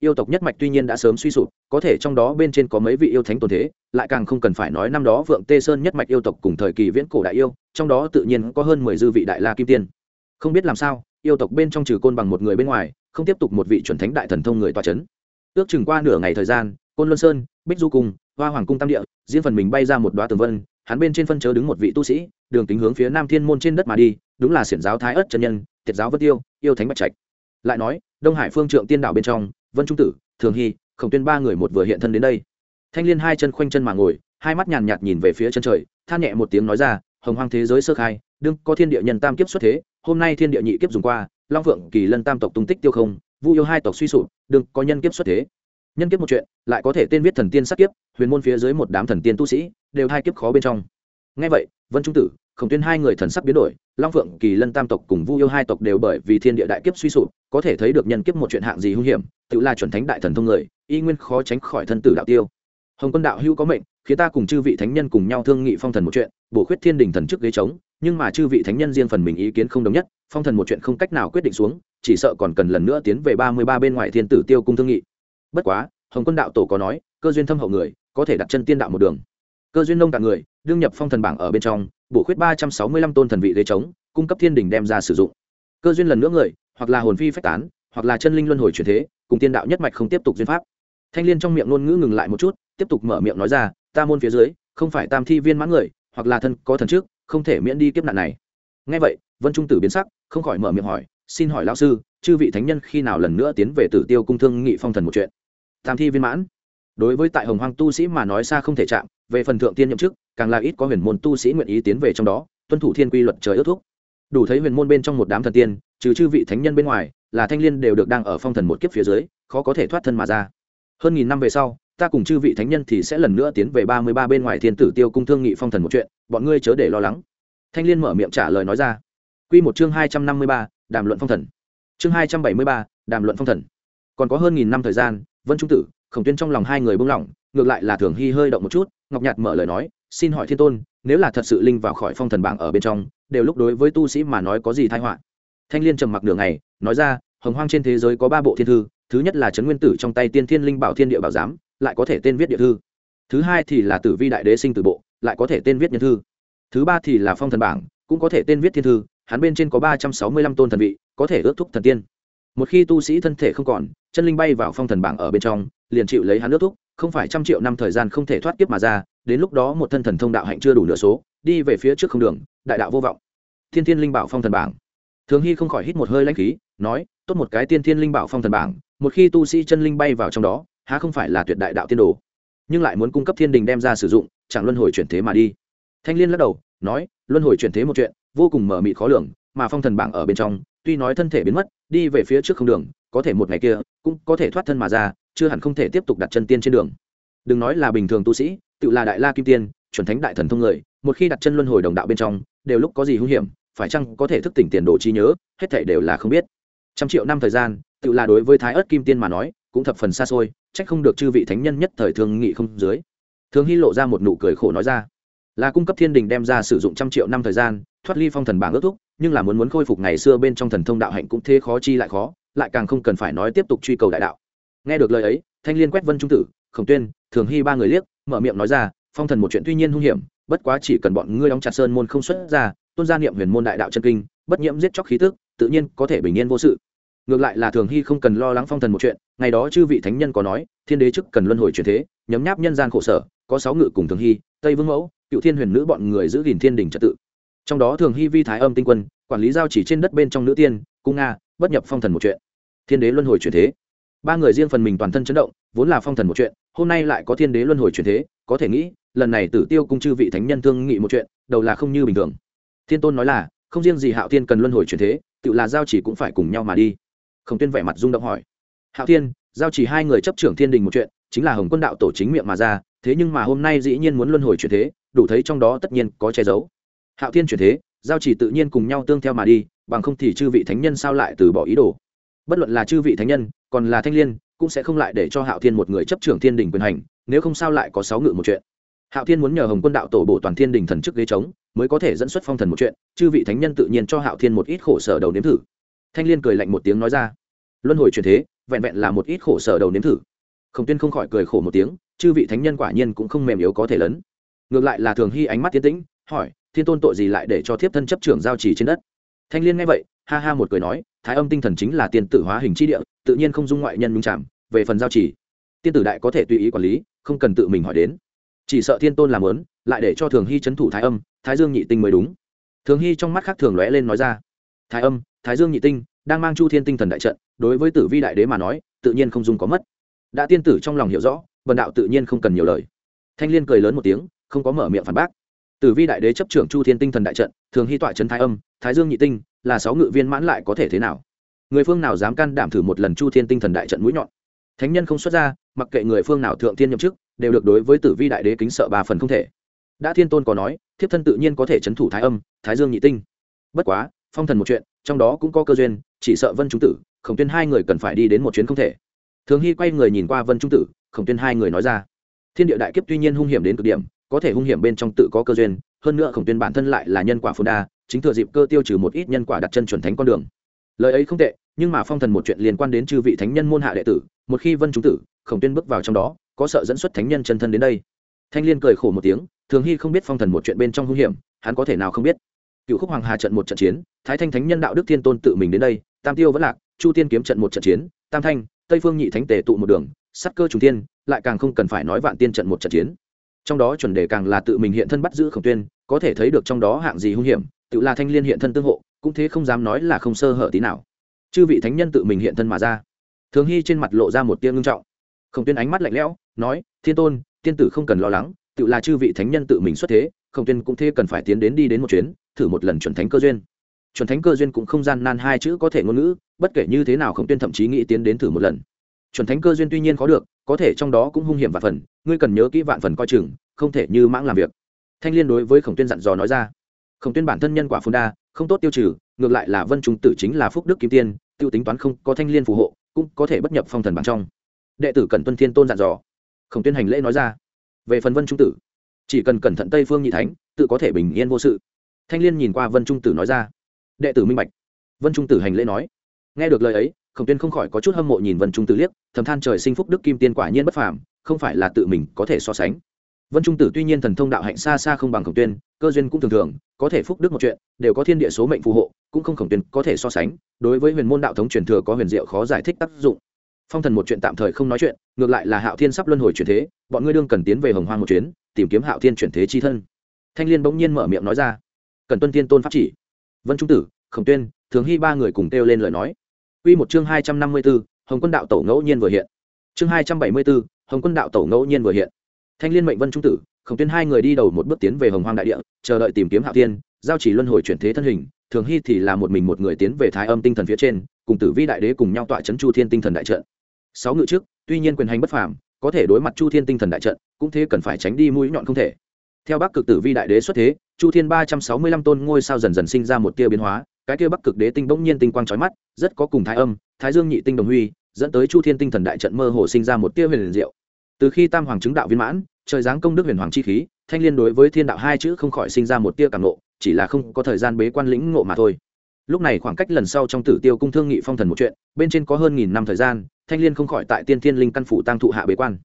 yêu tộc nhất mạch tuy nhiên đã sớm suy sụp, có thể trong đó bên trên có mấy vị yêu thánh tồn thế, lại càng không cần phải nói năm đó vượng tê sơn nhất mạch yêu tộc cùng thời kỳ viễn cổ đại yêu, trong đó tự nhiên có hơn mười dư vị đại la kim tiên. Không biết làm sao, yêu tộc bên trong trừ côn bằng một người bên ngoài, không tiếp tục một vị chuẩn thánh đại thần thông người toa c h ấ n ước chừng qua nửa ngày thời gian, côn luân sơn, bích du cung, hoa hoàng cung tam địa diễn phần mình bay ra một đoá tường vân, hắn bên trên phân chớ đứng một vị tu sĩ, đường tính hướng phía nam thiên môn trên đất mà đi, đúng là xiển giáo thái ất chân nhân, tiệt giáo vân tiêu, yêu thánh bạch trạch. Lại nói, đông hải phương trượng tiên đảo bên trong vân trung tử, thường hy, khổng tuyên ba người một vừa hiện thân đến đây. Thanh liên hai chân khoanh chân mà ngồi, hai mắt nhàn nhạt nhìn về phía chân trời, than nhẹ một tiếng nói ra, hồng hoang thế giới sơ khai, đương có thiên địa nhân tam kiếp xuất thế, hôm nay thiên địa nhị kiếp dùng qua, long phượng, kỳ lân tam tộc tung tích tiêu không, vu yêu hai tộc suy sụp, đương có nhân kiếp xuất thế. Nhân kiếp một chuyện, lại có thể tên viết thần tiên sát kiếp, huyền môn phía dưới một đám thần tiên tu sĩ, đều hai kiếp khó bên trong ngay vậy, vân trung tử, khổng tuyên hai người thần sắc biến đổi, long phượng, kỳ lân tam tộc cùng vu yêu hai tộc đều bởi vì thiên địa đại kiếp suy sụp, có thể thấy được nhân kiếp một chuyện hạng gì hung hiểm, tự là chuẩn thánh đại thần thông người, y nguyên khó tránh khỏi thân tử đạo tiêu. Hồng quân đạo hữu có mệnh, khiến ta cùng chư vị thánh nhân cùng nhau thương nghị phong thần một chuyện, bổ khuyết thiên đình thần trước ghế trống, nhưng mà chư vị thánh nhân riêng phần mình ý kiến không đồng nhất, phong thần một chuyện không cách nào quyết định xuống, chỉ sợ còn cần lần nữa tiến về ba mươi ba bên ngoài thiên tử tiêu cung thương nghị. Bất quá, hồng quân đạo tổ có nói, cơ duyên thâm hậu người, có thể đặt chân tiên đạo một đường. Cơ duyên nông cạn người đương nhập phong thần bảng ở bên trong, bổ khuyết ba trăm sáu mươi lăm tôn thần vị ghế trống, cung cấp thiên đình đem ra sử dụng. Cơ duyên lần nữa người, hoặc là hồn phi phách tán, hoặc là chân linh luân hồi chuyển thế, cùng tiên đạo nhất mạch không tiếp tục duyên pháp. Thanh l i ê n trong miệng ngôn ngữ ngừng lại một chút, tiếp tục mở miệng nói ra, ta môn phía dưới, không phải tam thi viên mãn người, hoặc là thân có thần trước, không thể miễn đi kiếp nạn này. Ngay vậy, vân trung tử biến sắc, không khỏi mở miệng hỏi, xin hỏi lão sư, chư vị thánh nhân khi nào lần nữa tiến về tử tiêu cung thương nghị phong thần một chuyện? Tam thi viên mãn đối với tại hồng hoang tu sĩ mà nói xa không thể chạm, về phần thượng tiên nhậm chức, càng là ít có huyền môn tu sĩ nguyện ý tiến về trong đó, tuân thủ thiên quy luật trời ước thúc. Đủ thấy huyền môn bên trong một đám thần tiên, trừ chư vị thánh nhân bên ngoài, là thanh liên đều được đang ở phong thần một kiếp phía dưới, khó có thể thoát thân mà ra. Hơn nghìn năm về sau, ta cùng chư vị thánh nhân thì sẽ lần nữa tiến về ba mươi ba bên ngoài thiên tử tiêu cung thương nghị phong thần một chuyện, bọn ngươi chớ để lo lắng. Thanh liên mở miệng trả lời nói ra. Q một chương hai trăm năm mươi ba, đàm luận phong thần. Chương hai trăm bảy mươi ba, đàm luận phong thần. Còn có hơn nghìn năm thời gian, vân trung tử khổng tuyên trong lòng hai người buông lỏng, ngược lại là thường hy hơi động một chút, ngọc nhạt mở lời nói, xin hỏi thiên tôn, nếu là thật sự linh vào khỏi phong thần bảng ở bên trong, đều lúc đối với tu sĩ mà nói có gì thai họa? Thanh liên trầm mặc đường này nói ra, hồng hoang trên thế giới có ba bộ thiên thư, thứ nhất là trấn nguyên tử trong tay tiên thiên linh bảo thiên địa bảo giám, lại có thể tên viết địa thư. Thứ hai thì là tử vi đại đế sinh tử bộ, lại có thể tên viết nhân thư. Thứ ba thì là phong thần bảng, cũng có thể tên viết thiên thư, hắn bên trên có ba trăm sáu mươi lăm tôn thần vị, có thể ước thúc thần tiên. Một khi tu sĩ thân thể không còn, chân linh bay vào phong thần bảng ở bên trong liền chịu lấy hắn nước thúc, không phải trăm triệu năm thời gian không thể thoát kiếp mà ra, đến lúc đó một thân thần thông đạo hạnh chưa đủ nửa số, đi về phía trước không đường, đại đạo vô vọng. Thiên thiên linh bảo phong thần bảng. Thường hy không khỏi hít một hơi lãnh khí, nói, tốt một cái tiên thiên linh bảo phong thần bảng, một khi tu sĩ chân linh bay vào trong đó, há không phải là tuyệt đại đạo tiên đồ. Nhưng lại muốn cung cấp thiên đình đem ra sử dụng, chẳng luân hồi chuyển thế mà đi. Thanh liên lắc đầu, nói, luân hồi chuyển thế một chuyện, vô cùng mở mị khó lường, mà phong thần bảng ở bên trong, tuy nói thân thể biến mất, đi về phía trước không đường, có thể một ngày kia, cũng có thể thoát thân mà ra chưa hẳn không thể tiếp tục đặt chân tiên trên đường. Đừng nói là bình thường tu sĩ, tự là đại la kim tiên, chuẩn thánh đại thần thông người, một khi đặt chân luân hồi đồng đạo bên trong, đều lúc có gì hữu hiểm, phải chăng có thể thức tỉnh tiền đồ chi nhớ, hết thảy đều là không biết. Trăm triệu năm thời gian, tự là đối với thái ớt kim tiên mà nói, cũng thập phần xa xôi trách không được chư vị thánh nhân nhất thời thương nghị không dưới. Thường hy lộ ra một nụ cười khổ nói ra. Là cung cấp thiên đình đem ra sử dụng trăm triệu năm thời gian, thoát ly phong thần bảng ước thúc, nhưng là muốn muốn khôi phục ngày xưa bên trong thần thông đạo hạnh cũng thế khó chi lại khó, lại càng không cần phải nói tiếp tục truy cầu đại đạo nghe được lời ấy, thanh liên quét vân trung tử, khổng tuyên, thường hy ba người liếc, mở miệng nói ra, phong thần một chuyện tuy nhiên hung hiểm, bất quá chỉ cần bọn ngươi đóng chặt sơn môn không xuất ra, tôn gia niệm huyền môn đại đạo chân kinh, bất nhiễm giết chóc khí tức, tự nhiên có thể bình yên vô sự. Ngược lại là thường hy không cần lo lắng phong thần một chuyện, ngày đó chư vị thánh nhân có nói, thiên đế chức cần luân hồi truyền thế, nhấm nháp nhân gian khổ sở, có sáu ngự cùng thường hy, tây vương mẫu, cựu thiên huyền nữ bọn người giữ gìn thiên đình trật tự. Trong đó thường hy vi thái âm tinh quân, quản lý giao chỉ trên đất bên trong nữ tiên, cung nga, bất nhập phong thần một chuyện. Thiên đế luân hồi truyền thế ba người riêng phần mình toàn thân chấn động, vốn là phong thần một chuyện, hôm nay lại có thiên đế luân hồi truyền thế, có thể nghĩ, lần này tử tiêu cung chư vị thánh nhân thương nghị một chuyện, đầu là không như bình thường. Thiên tôn nói là, không riêng gì hạo thiên cần luân hồi truyền thế, tự là giao chỉ cũng phải cùng nhau mà đi. Khổng tuyên vẻ mặt rung động hỏi. Hạo thiên, giao chỉ hai người chấp trưởng thiên đình một chuyện, chính là hồng quân đạo tổ chính miệng mà ra, thế nhưng mà hôm nay dĩ nhiên muốn luân hồi truyền thế, đủ thấy trong đó tất nhiên có che giấu. Hạo thiên truyền thế, giao chỉ tự nhiên cùng nhau tương theo mà đi, bằng không thì chư vị thánh nhân sao lại từ bỏ ý đồ? Bất luận là chư vị thánh nhân còn là thanh liên, cũng sẽ không lại để cho hạo thiên một người chấp trưởng thiên đình quyền hành, nếu không sao lại có sáu ngự một chuyện. Hạo thiên muốn nhờ hồng quân đạo tổ bổ toàn thiên đình thần chức ghế trống, mới có thể dẫn xuất phong thần một chuyện, chư vị thánh nhân tự nhiên cho hạo thiên một ít khổ sở đầu nếm thử. Thanh liên cười lạnh một tiếng nói ra, luân hồi truyền thế, vẹn vẹn là một ít khổ sở đầu nếm thử. Khổng tuyên không khỏi cười khổ một tiếng, chư vị thánh nhân quả nhiên cũng không mềm yếu có thể lớn ngược lại là thường hy ánh mắt tiến tĩnh, hỏi, thiên tôn tội gì lại để cho thiếp thân chấp trưởng giao trì trên đất? Thanh liên nghe vậy, ha ha một cười nói thái âm tinh thần chính là tiên tử hóa hình chi địa tự nhiên không dung ngoại nhân nhung chạm về phần giao chỉ, tiên tử đại có thể tùy ý quản lý không cần tự mình hỏi đến. Chỉ sợ thiên tôn làm lớn lại để cho thường hy c thủ thái âm thái dương nhị tinh mới đúng. Thường hy trong mắt khác thường lóe lên nói ra thái âm thái dương nhị tinh đang mang chu thiên tinh thần đại trận đối với tử vi đại đế mà nói tự nhiên không dùng có mất. Đã tiên tử trong lòng hiểu rõ vần đạo tự nhiên không cần nhiều lời. Thanh liên cười lớn một tiếng không có mở miệng phản bác. Tử vi đại đế chấp trưởng chu thiên tinh thần đại trận thường hy tọa trấn thái âm thái dương nhị tinh là sáu ngự viên mãn lại có thể thế nào? Người phương nào dám can đảm thử một lần chu thiên tinh thần đại trận mũi nhọn? Thánh nhân không xuất ra, mặc kệ người phương nào thượng thiên nhậm chức, đều được đối với tử vi đại đế kính sợ ba phần không thể. Đã thiên tôn có nói, thiếp thân tự nhiên có thể c thủ thái âm, thái dương nhị tinh. Bất quá, phong thần một chuyện, trong đó cũng có cơ duyên, chỉ sợ vân trung tử, khổng tuyên hai người cần phải đi đến một chuyến không thể. Thường hy quay người nhìn qua vân trung tử, khổng tuyên hai người nói ra, thiên địa đại kiếp tuy nhiên hung hiểm đến cực điểm, có thể hung hiểm bên trong tự có cơ duyên, hơn nữa khổng tuyên bản thân lại là nhân quả phồn đa chính thừa dịp cơ tiêu trừ một ít nhân quả đặt chân chuẩn thánh con đường. Lời ấy không tệ, nhưng mà phong thần một chuyện liên quan đến chư vị thánh nhân môn hạ đệ tử, một khi vân chúng tử, khổng tuyên bước vào trong đó, có sợ dẫn xuất thánh nhân chân thân đến đây. Thanh liên cười khổ một tiếng, thường hy không biết phong thần một chuyện bên trong hung hiểm, hắn có thể nào không biết. Cựu khúc hoàng hà trận một trận chiến, thái thanh thánh nhân đạo đức thiên tôn tự mình đến đây, tam tiêu vẫn lạc, chu tiên kiếm trận một trận chiến, tam thanh, tây phương nhị thánh tề tụ một đường, sắt cơ trùng tiên lại càng không cần phải nói vạn tiên trận một trận chiến. Trong đó chuẩn đề càng là tự mình hiện thân bắt giữ khổng tuyên, có thể thấy được trong đó hạng gì hung hiểm tự là thanh liên hiện thân tương hộ, cũng thế không dám nói là không sơ hở tí nào. Chư vị thánh nhân tự mình hiện thân mà ra. Thường hy trên mặt lộ ra một tia ngưng trọng. Khổng tuyên ánh mắt lạnh lẽo, nói, thiên tôn, tiên tử không cần lo lắng, tự là chư vị thánh nhân tự mình xuất thế, khổng tuyên cũng thế cần phải tiến đến đi đến một chuyến, thử một lần chuẩn thánh cơ duyên. Chuẩn thánh cơ duyên cũng không gian nan hai chữ có thể ngôn ngữ, bất kể như thế nào khổng tuyên thậm chí nghĩ tiến đến thử một lần. Chuẩn thánh cơ duyên tuy nhiên có được, có thể trong đó cũng hung hiểm và phần, ngươi cần nhớ kỹ vạn phần coi chừng, không thể như mãng làm việc. Thanh liên đối với khổng tuyên dặn dò nói ra khổng tuyên bản thân nhân quả phun đa, không tốt tiêu trừ, ngược lại là vân trung tử chính là phúc đức kim tiên, tiêu tính toán không có thanh liên phù hộ, cũng có thể bất nhập phong thần bằng trong. Đệ tử cần tuân thiên tôn dặn dò. Khổng tuyên hành lễ nói ra. Về phần vân trung tử, chỉ cần cẩn thận tây phương nhị thánh, tự có thể bình yên vô sự. Thanh liên nhìn qua vân trung tử nói ra. Đệ tử minh bạch. Vân trung tử hành lễ nói. Nghe được lời ấy, khổng tuyên không khỏi có chút hâm mộ nhìn vân trung tử liếc, thầm than trời sinh phúc đức kim tiên quả nhiên bất phàm, không phải là tự mình có thể so sánh. Vân trung tử tuy nhiên thần thông đạo hạnh xa xa không bằng khổng tuyên cơ duyên cũng thường thường có thể phúc đức một chuyện đều có thiên địa số mệnh phù hộ cũng không khổng tuyền có thể so sánh đối với huyền môn đạo thống truyền thừa có huyền diệu khó giải thích tác dụng phong thần một chuyện tạm thời không nói chuyện ngược lại là hạo thiên sắp luân hồi chuyển thế bọn ngươi đương cần tiến về hồng hoang một chuyến tìm kiếm hạo thiên chuyển thế chi thân thanh liên bỗng nhiên mở miệng nói ra cần tuân tiên tôn pháp chỉ vân trung tử khổng tuyên thường hy ba người cùng kêu lên lời nói Quy một chương hai trăm năm mươi 254, Hồng Quân đạo tổ ngẫu nhiên vừa hiện. Chương hai trăm bảy mươi 274, Hồng Quân đạo tổ ngẫu nhiên vừa hiện. Thanh Liên mệnh Vân Trung tử, Khổng Tuyên hai người đi đầu một bước tiến về Hồng Hoang đại địa, chờ đợi tìm kiếm Hạo Tiên, giao chỉ luân hồi chuyển thế thân hình, Thường Hy thì là một mình một người tiến về Thái Âm tinh thần phía trên, cùng Tử Vi đại đế cùng nhau tọa trấn Chu Thiên tinh thần đại trận. Sáu ngự trước, tuy nhiên quyền hành bất phàm, có thể đối mặt Chu Thiên tinh thần đại trận, cũng thế cần phải tránh đi mũi nhọn không thể. Theo Bắc Cực Tử Vi đại đế xuất thế, Chu Thiên ba trăm sáu mươi lăm tôn ngôi sao dần dần sinh ra một tia biến hóa, cái kia Bắc Cực đế tinh bỗng nhiên tinh quang trói mắt, rất có cùng Thái Âm, Thái Dương nhị tinh đồng huy, dẫn tới Chu Thiên tinh thần đại trận mơ hồ sinh ra một tia huyền diệu. Từ khi Tam Hoàng chứng đạo viên mãn, trời giáng công đức huyền hoàng chi khí, thanh liên đối với thiên đạo hai chữ không khỏi sinh ra một tia cảm ngộ, chỉ là không có thời gian bế quan lĩnh ngộ mà thôi. Lúc này khoảng cách lần sau trong Tử Tiêu cung thương nghị phong thần một chuyện, bên trên có hơn nghìn năm thời gian, thanh liên không khỏi tại tiên thiên linh căn phủ tăng thụ hạ bế quan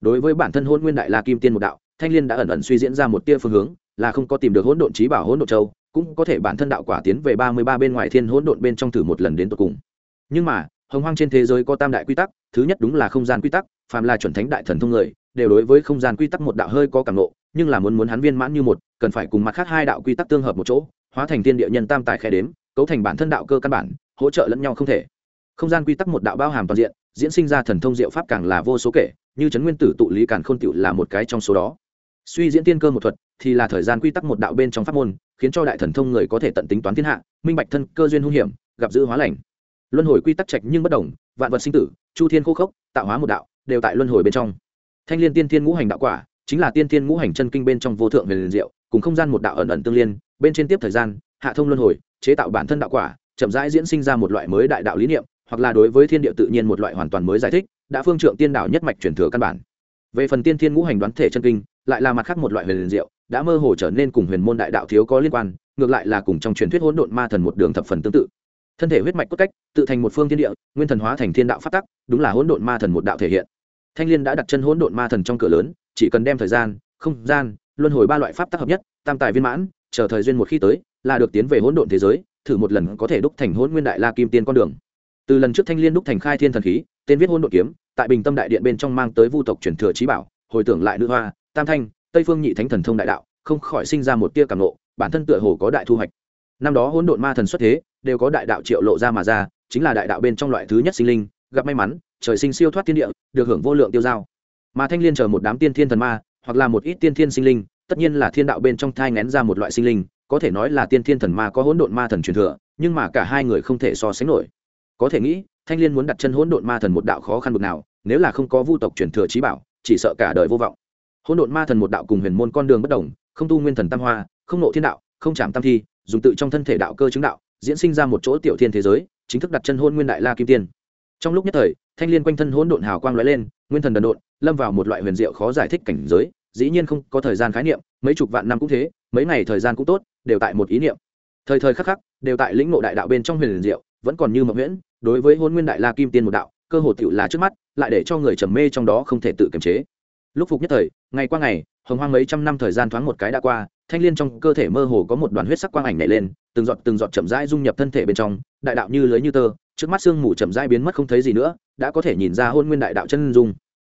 đối với bản thân hôn nguyên đại la kim tiên một đạo thanh liên đã ẩn ẩn suy diễn ra một tia phương hướng là không có tìm được hỗn độn trí bảo hỗn độn châu cũng có thể bản thân đạo quả tiến về ba mươi ba bên ngoài thiên hỗn độn bên trong thử một lần đến tận cùng nhưng mà hồng hoang trên thế giới có tam đại quy tắc thứ nhất đúng là không gian quy tắc phàm là chuẩn thánh đại thần thông người đều đối với không gian quy tắc một đạo hơi có cảm nộ, nhưng là muốn muốn hắn viên mãn như một, cần phải cùng mặt khác hai đạo quy tắc tương hợp một chỗ, hóa thành thiên địa nhân tam tài khe đếm, cấu thành bản thân đạo cơ căn bản, hỗ trợ lẫn nhau không thể. Không gian quy tắc một đạo bao hàm toàn diện, diễn sinh ra thần thông diệu pháp càng là vô số kể, như trấn nguyên tử tụ lý càn khôn tiểu là một cái trong số đó. Suy diễn tiên cơ một thuật, thì là thời gian quy tắc một đạo bên trong pháp môn, khiến cho đại thần thông người có thể tận tính toán thiên hạ, minh bạch thân cơ duyên hung hiểm, gặp dữ hóa lành. Luân hồi quy tắc trạch nhưng bất đồng, vạn vật sinh tử, chu thiên khô khốc, tạo hóa một đạo, đều tại luân hồi bên trong thanh liên tiên thiên ngũ hành đạo quả chính là tiên thiên ngũ hành chân kinh bên trong vô thượng về liền diệu, cùng không gian một đạo ẩn ẩn tương liên, bên trên tiếp thời gian, hạ thông luân hồi, chế tạo bản thân đạo quả, chậm rãi diễn sinh ra một loại mới đại đạo lý niệm, hoặc là đối với thiên địa tự nhiên một loại hoàn toàn mới giải thích, đã phương trượng tiên đạo nhất mạch truyền thừa căn bản. Về phần tiên thiên ngũ hành đoán thể chân kinh, lại là mặt khác một loại huyền liền diệu, đã mơ hồ trở nên cùng huyền môn đại đạo thiếu có liên quan, ngược lại là cùng trong truyền thuyết hỗn độn ma thần một đường thập phần tương tự. Thân thể huyết mạch cốt cách, tự thành một phương thiên địa, nguyên thần hóa thành thiên đạo phát tắc, đúng là hỗn độn ma thần một đạo thể hiện thanh liên đã đặt chân hỗn độn ma thần trong cửa lớn, chỉ cần đem thời gian, không gian, luân hồi ba loại pháp tác hợp nhất, tam tài viên mãn, chờ thời duyên một khi tới, là được tiến về hỗn độn thế giới, thử một lần có thể đúc thành hỗn nguyên đại la kim tiên con đường. Từ lần trước thanh liên đúc thành khai thiên thần khí, tên viết hôn đội kiếm, tại bình tâm đại điện bên trong mang tới vu tộc truyền thừa trí bảo, hồi tưởng lại nữ hoa, tam thanh, tây phương nhị thánh thần thông đại đạo, không khỏi sinh ra một tia cảm nộ bản thân tựa hồ có đại thu hoạch. Năm đó hỗn độn ma thần xuất thế, đều có đại đạo triệu lộ ra mà ra, chính là đại đạo bên trong loại thứ nhất sinh linh, gặp may mắn trời sinh siêu thoát thiên địa, được hưởng vô lượng tiêu giao. Mà thanh liên chờ một đám tiên thiên thần ma, hoặc là một ít tiên thiên sinh linh, tất nhiên là thiên đạo bên trong thai ngén ra một loại sinh linh, có thể nói là tiên thiên thần ma có hỗn độn ma thần truyền thừa, nhưng mà cả hai người không thể so sánh nổi. Có thể nghĩ, thanh liên muốn đặt chân hỗn độn ma thần một đạo khó khăn bực nào, nếu là không có vu tộc truyền thừa trí bảo, chỉ sợ cả đời vô vọng. Hỗn độn ma thần một đạo cùng huyền môn con đường bất đồng, không tu nguyên thần tam hoa, không nộ thiên đạo, không chạm tam thi, dùng tự trong thân thể đạo cơ chứng đạo, diễn sinh ra một chỗ tiểu thiên thế giới, chính thức đặt chân hôn nguyên đại la kim tiên. Trong lúc nhất thời thanh liên quanh thân hỗn độn hào quang lóe lên, nguyên thần đần độn, lâm vào một loại huyền diệu khó giải thích cảnh giới, dĩ nhiên không có thời gian khái niệm, mấy chục vạn năm cũng thế, mấy ngày thời gian cũng tốt, đều tại một ý niệm. Thời thời khắc khắc, đều tại lĩnh ngộ đại đạo bên trong huyền diệu, vẫn còn như mộng nguyễn đối với hôn nguyên đại la kim tiên một đạo, cơ hồ tiểu là trước mắt, lại để cho người trầm mê trong đó không thể tự kiềm chế. Lúc phục nhất thời, ngày qua ngày, hồng hoang mấy trăm năm thời gian thoáng một cái đã qua, thanh liên trong cơ thể mơ hồ có một đoàn huyết sắc quang ảnh nảy lên, từng giọt từng giọt chậm rãi dung nhập thân thể bên trong, đại đạo như lưới như tơ trước mắt sương mù chậm rãi biến mất không thấy gì nữa, đã có thể nhìn ra hôn nguyên đại đạo chân dung.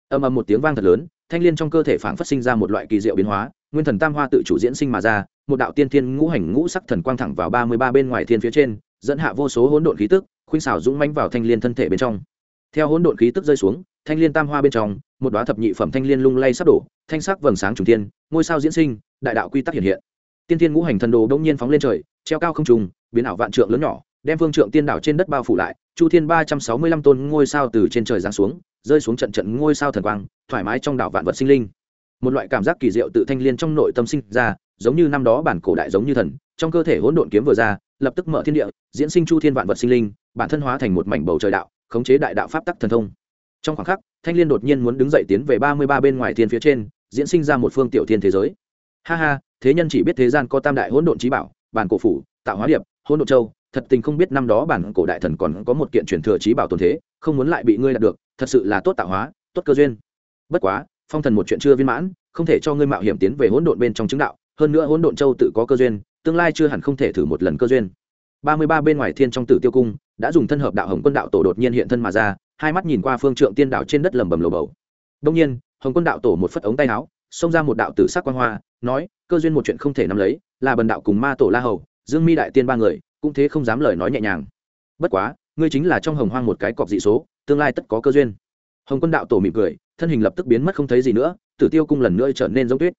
Âm âm một tiếng vang thật lớn, thanh liên trong cơ thể phảng phát sinh ra một loại kỳ diệu biến hóa, nguyên thần tam hoa tự chủ diễn sinh mà ra, một đạo tiên thiên ngũ hành ngũ sắc thần quang thẳng vào ba mươi ba bên ngoài thiên phía trên, dẫn hạ vô số hỗn độn khí tức, khuynh xảo dũng mãnh vào thanh liên thân thể bên trong. Theo hỗn độn khí tức rơi xuống, thanh liên tam hoa bên trong, một đóa thập nhị phẩm thanh liên lung lay sắp đổ, thanh sắc vầng sáng trùng thiên, ngôi sao diễn sinh, đại đạo quy tắc hiện hiện. Tiên thiên ngũ hành thần đồ đông nhiên phóng lên trời, treo cao không trùng biến ảo vạn trượng lớn nhỏ đem phương trượng tiên đảo trên đất bao phủ lại, chu thiên ba trăm sáu mươi lăm tôn ngôi sao từ trên trời giáng xuống, rơi xuống trận trận ngôi sao thần quang, thoải mái trong đảo vạn vật sinh linh. Một loại cảm giác kỳ diệu tự thanh liên trong nội tâm sinh ra, giống như năm đó bản cổ đại giống như thần, trong cơ thể hỗn độn kiếm vừa ra, lập tức mở thiên địa, diễn sinh chu thiên vạn vật sinh linh, bản thân hóa thành một mảnh bầu trời đạo, khống chế đại đạo pháp tắc thần thông. Trong khoảng khắc, thanh liên đột nhiên muốn đứng dậy tiến về ba mươi ba bên ngoài thiên phía trên, diễn sinh ra một phương tiểu thiên thế giới. Ha ha, thế nhân chỉ biết thế gian có tam đại hỗn độn trí bảo, bản cổ phủ, tạo hóa điệp, hỗn độn châu thật tình không biết năm đó bản cổ đại thần còn có một kiện truyền thừa trí bảo tồn thế, không muốn lại bị ngươi đạt được, thật sự là tốt tạo hóa, tốt cơ duyên. Bất quá, phong thần một chuyện chưa viên mãn, không thể cho ngươi mạo hiểm tiến về hỗn độn bên trong chứng đạo, hơn nữa hỗn độn châu tự có cơ duyên, tương lai chưa hẳn không thể thử một lần cơ duyên. Ba mươi ba bên ngoài thiên trong tử tiêu cung, đã dùng thân hợp đạo hồng quân đạo tổ đột nhiên hiện thân mà ra, hai mắt nhìn qua phương trượng tiên đạo trên đất lầm bầm lồ bầu. Đông nhiên, hồng quân đạo tổ một phất ống tay áo, xông ra một đạo tử sắc quan hoa, nói, cơ duyên một chuyện không thể nắm lấy, là bần đạo cùng ma tổ la hầu, dương mi đại tiên ba người cũng thế không dám lời nói nhẹ nhàng. Bất quá, ngươi chính là trong hồng hoang một cái cọc dị số, tương lai tất có cơ duyên. Hồng quân đạo tổ mỉm cười, thân hình lập tức biến mất không thấy gì nữa, tử tiêu cung lần nữa trở nên giống tuyết.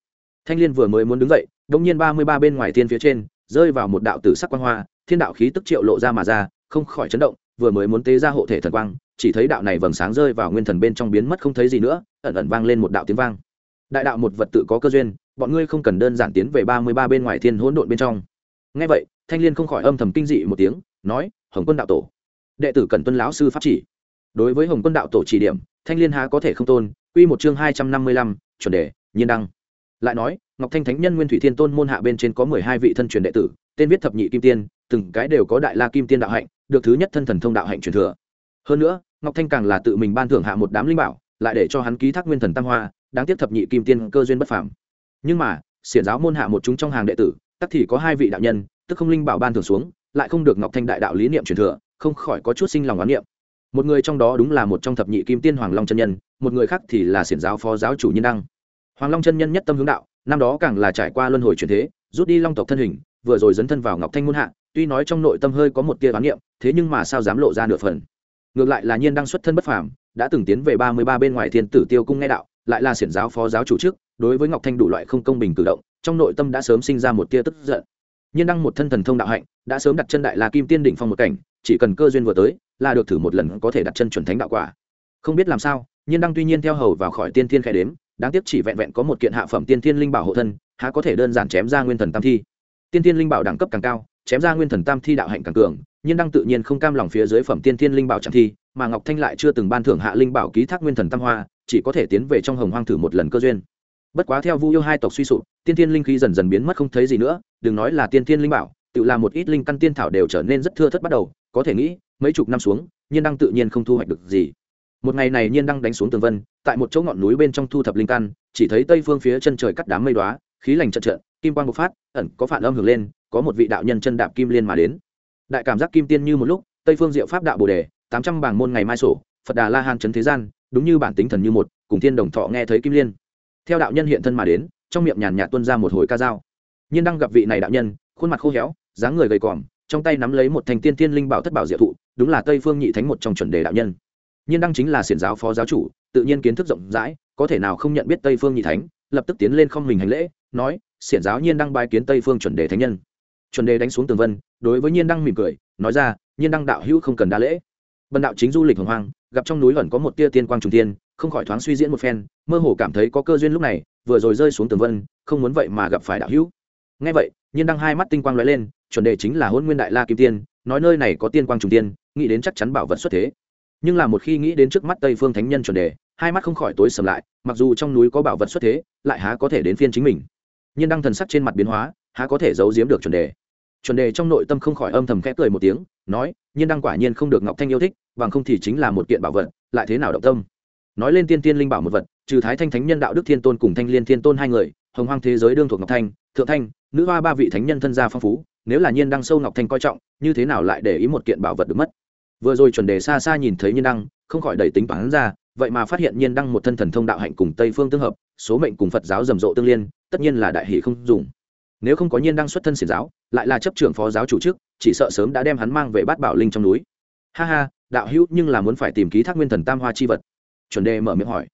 Thanh l i ê n vừa mới muốn đứng dậy đ ỗ n g nhiên ba mươi ba bên ngoài thiên phía trên, rơi vào một đạo tử sắc quan hoa, thiên đạo khí tức triệu lộ ra mà ra, không khỏi chấn động, vừa mới muốn tế ra hộ thể thần quang, chỉ thấy đạo này vầng sáng rơi vào nguyên thần bên trong biến mất không thấy gì nữa, ẩn ẩn vang lên một đạo tiếng vang. Đại đạo một vật tự có cơ duyên, bọn ngươi không cần đơn giản tiến về ba mươi ba bên ngoài thiên hỗn độn bên trong. Ngay vậy thanh liên không khỏi âm thầm kinh dị một tiếng, nói, hồng quân đạo tổ, đệ tử cần tuân lão sư pháp chỉ. Đối với hồng quân đạo tổ chỉ điểm, thanh liên há có thể không tôn, quy một chương hai trăm năm mươi lăm, chuẩn đề, nhiên đăng. Lại nói, ngọc thanh thánh nhân nguyên thủy thiên tôn môn hạ bên trên có mười hai vị thân truyền đệ tử, tên viết thập nhị kim tiên, từng cái đều có đại la kim tiên đạo hạnh, được thứ nhất thân thần thông đạo hạnh truyền thừa. Hơn nữa, ngọc thanh càng là tự mình ban thưởng hạ một đám linh bảo, lại để cho hắn ký thác nguyên thần tam hoa, đáng tiếc thập nhị kim tiên cơ duyên bất phàm. Nhưng mà, xiển giáo môn hạ một chúng trong hàng đệ tử tất thì có hai vị đạo nhân tức không linh bảo ban thường xuống, lại không được ngọc thanh đại đạo lý niệm truyền thừa, không khỏi có chút sinh lòng oán niệm. Một người trong đó đúng là một trong thập nhị kim tiên hoàng long chân nhân, một người khác thì là xiển giáo phó giáo chủ nhân đăng. Hoàng long chân nhân nhất tâm hướng đạo, năm đó càng là trải qua luân hồi truyền thế, rút đi long tộc thân hình, vừa rồi dấn thân vào ngọc thanh muôn hạ, tuy nói trong nội tâm hơi có một tia oán niệm, thế nhưng mà sao dám lộ ra nửa phần. Ngược lại là nhiên đăng xuất thân bất phàm, đã từng tiến về ba mươi ba bên ngoài thiên tử tiêu cung nghe đạo, lại là xiển giáo phó giáo chủ trước, đối với ngọc thanh đủ loại không công bình cử động, trong nội tâm đã sớm sinh ra một tia tức giận nhiên đăng một thân thần thông đạo hạnh, đã sớm đặt chân đại la kim tiên đỉnh phong một cảnh, chỉ cần cơ duyên vừa tới, là được thử một lần có thể đặt chân chuẩn thánh đạo quả. Không biết làm sao, nhiên đăng tuy nhiên theo hầu vào khỏi tiên thiên khẽ đếm, đáng tiếc chỉ vẹn vẹn có một kiện hạ phẩm tiên thiên linh bảo hộ thân, há có thể đơn giản chém ra nguyên thần tam thi. Tiên thiên linh bảo đẳng cấp càng cao, chém ra nguyên thần tam thi đạo hạnh càng cường, nhiên đăng tự nhiên không cam lòng phía dưới phẩm tiên thiên linh bảo chẳng thi, mà ngọc thanh lại chưa từng ban thưởng hạ linh bảo ký thác nguyên thần tam hoa, chỉ có thể tiến về trong hồng hoang thử một lần cơ duyên bất quá theo vu yêu hai tộc suy sụp, tiên thiên linh khí dần dần biến mất không thấy gì nữa, đừng nói là tiên thiên linh bảo, tự làm một ít linh căn tiên thảo đều trở nên rất thưa thất bắt đầu, có thể nghĩ, mấy chục năm xuống, nhiên đăng tự nhiên không thu hoạch được gì. Một ngày này nhiên đăng đánh xuống tường vân, tại một chỗ ngọn núi bên trong thu thập linh căn, chỉ thấy tây phương phía chân trời cắt đám mây đoá khí lành trận trận, kim quang bộc phát, ẩn có phản âm hưởng lên, có một vị đạo nhân chân đạp kim liên mà đến. Đại cảm giác kim tiên như một lúc, tây phương diệu pháp đạo bồ đề, tám trăm bảng môn ngày mai sổ, phật đà la hàn trấn thế gian, đúng như bản tính thần như một, cùng thiên đồng thọ nghe thấy kim liên theo đạo nhân hiện thân mà đến, trong miệng nhàn nhạt tuân ra một hồi ca dao. Nhiên đăng gặp vị này đạo nhân, khuôn mặt khô héo, dáng người gầy còm, trong tay nắm lấy một thành tiên tiên linh bảo thất bảo diệu thụ, đúng là tây phương nhị thánh một trong chuẩn đề đạo nhân. Nhiên đăng chính là xiển giáo phó giáo chủ, tự nhiên kiến thức rộng rãi, có thể nào không nhận biết tây phương nhị thánh, lập tức tiến lên không mình hành lễ, nói, xiển giáo nhiên đăng bài kiến tây phương chuẩn đề thánh nhân. Chuẩn đề đánh xuống tường vân, đối với nhiên đăng mỉm cười, nói ra, nhiên đăng đạo hữu không cần đa lễ bần đạo chính du lịch hồng hoang, gặp trong núi vẫn có một tia tiên quang trùng tiên không khỏi thoáng suy diễn một phen, mơ hồ cảm thấy có cơ duyên lúc này, vừa rồi rơi xuống tường vân, không muốn vậy mà gặp phải đạo hữu. Ngay vậy, nhiên đăng hai mắt tinh quang lóe lên, chuẩn đề chính là hôn nguyên đại la kim tiên, nói nơi này có tiên quang trùng tiên nghĩ đến chắc chắn bảo vật xuất thế. Nhưng là một khi nghĩ đến trước mắt tây phương thánh nhân chuẩn đề, hai mắt không khỏi tối sầm lại, mặc dù trong núi có bảo vật xuất thế, lại há có thể đến phiên chính mình. Nhiên đăng thần sắc trên mặt biến hóa, há có thể giấu giếm được chuẩn đề chuẩn đề trong nội tâm không khỏi âm thầm khẽ cười một tiếng, nói, nhiên đăng quả nhiên không được ngọc thanh yêu thích, bằng không thì chính là một kiện bảo vật, lại thế nào động tâm? Nói lên tiên tiên linh bảo một vật, trừ thái thanh thánh nhân đạo đức thiên tôn cùng thanh liên thiên tôn hai người, hồng hoang thế giới đương thuộc ngọc thanh, thượng thanh, nữ hoa ba vị thánh nhân thân gia phong phú, nếu là nhiên đăng sâu ngọc thanh coi trọng, như thế nào lại để ý một kiện bảo vật được mất? Vừa rồi chuẩn đề xa xa nhìn thấy nhiên đăng, không khỏi đầy tính toán ra, vậy mà phát hiện nhiên đăng một thân thần thông đạo hạnh cùng tây phương tương hợp, số mệnh cùng phật giáo rầm rộ tương liên, tất nhiên là đại hỷ không dùng nếu không có nhiên đăng xuất thân xiển giáo, lại là chấp trưởng phó giáo chủ chức, chỉ sợ sớm đã đem hắn mang về bát bảo linh trong núi. Ha ha, đạo hữu, nhưng là muốn phải tìm ký thác nguyên thần tam hoa chi vật. Chuẩn đề mở miệng hỏi.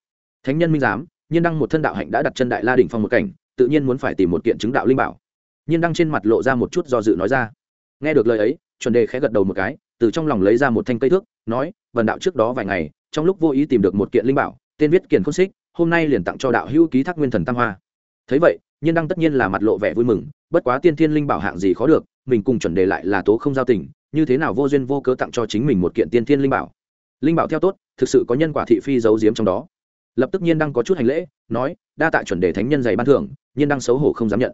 Thánh nhân minh giám, nhiên đăng một thân đạo hạnh đã đặt chân đại la đỉnh phong một cảnh, tự nhiên muốn phải tìm một kiện chứng đạo linh bảo. Nhiên đăng trên mặt lộ ra một chút do dự nói ra. Nghe được lời ấy, chuẩn đề khẽ gật đầu một cái, từ trong lòng lấy ra một thanh cây thước, nói, vần đạo trước đó vài ngày, trong lúc vô ý tìm được một kiện linh bảo, tên viết kiền khôn xích, hôm nay liền tặng cho đạo hữu ký thác nguyên thần tam hoa. Thấy vậy nhiên đăng tất nhiên là mặt lộ vẻ vui mừng, bất quá tiên thiên linh bảo hạng gì khó được, mình cùng chuẩn đề lại là tố không giao tình, như thế nào vô duyên vô cớ tặng cho chính mình một kiện tiên thiên linh bảo. Linh bảo theo tốt, thực sự có nhân quả thị phi giấu giếm trong đó. Lập tức nhiên đăng có chút hành lễ, nói, đa tạ chuẩn đề thánh nhân dày ban thưởng, nhiên đăng xấu hổ không dám nhận.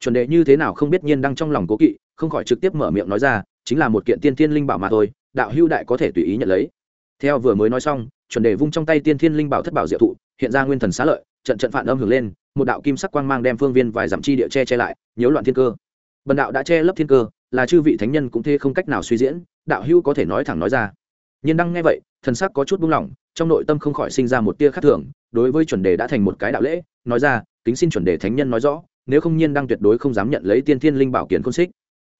Chuẩn đề như thế nào không biết nhiên đăng trong lòng cố kỵ, không khỏi trực tiếp mở miệng nói ra, chính là một kiện tiên thiên linh bảo mà thôi, đạo hưu đại có thể tùy ý nhận lấy. Theo vừa mới nói xong, chuẩn đề vung trong tay tiên thiên linh bảo thất bảo diệu thụ, hiện ra nguyên thần xá lợi trận trận phản âm hưởng lên, một đạo kim sắc quang mang đem phương viên vài dặm chi địa che che lại, nhiễu loạn thiên cơ. Bần đạo đã che lấp thiên cơ, là chư vị thánh nhân cũng thế không cách nào suy diễn, đạo hưu có thể nói thẳng nói ra. Nhiên đăng nghe vậy, thần sắc có chút buông lỏng, trong nội tâm không khỏi sinh ra một tia khác thường, đối với chuẩn đề đã thành một cái đạo lễ, nói ra, kính xin chuẩn đề thánh nhân nói rõ, nếu không nhiên đăng tuyệt đối không dám nhận lấy tiên thiên linh bảo kiến khôn xích.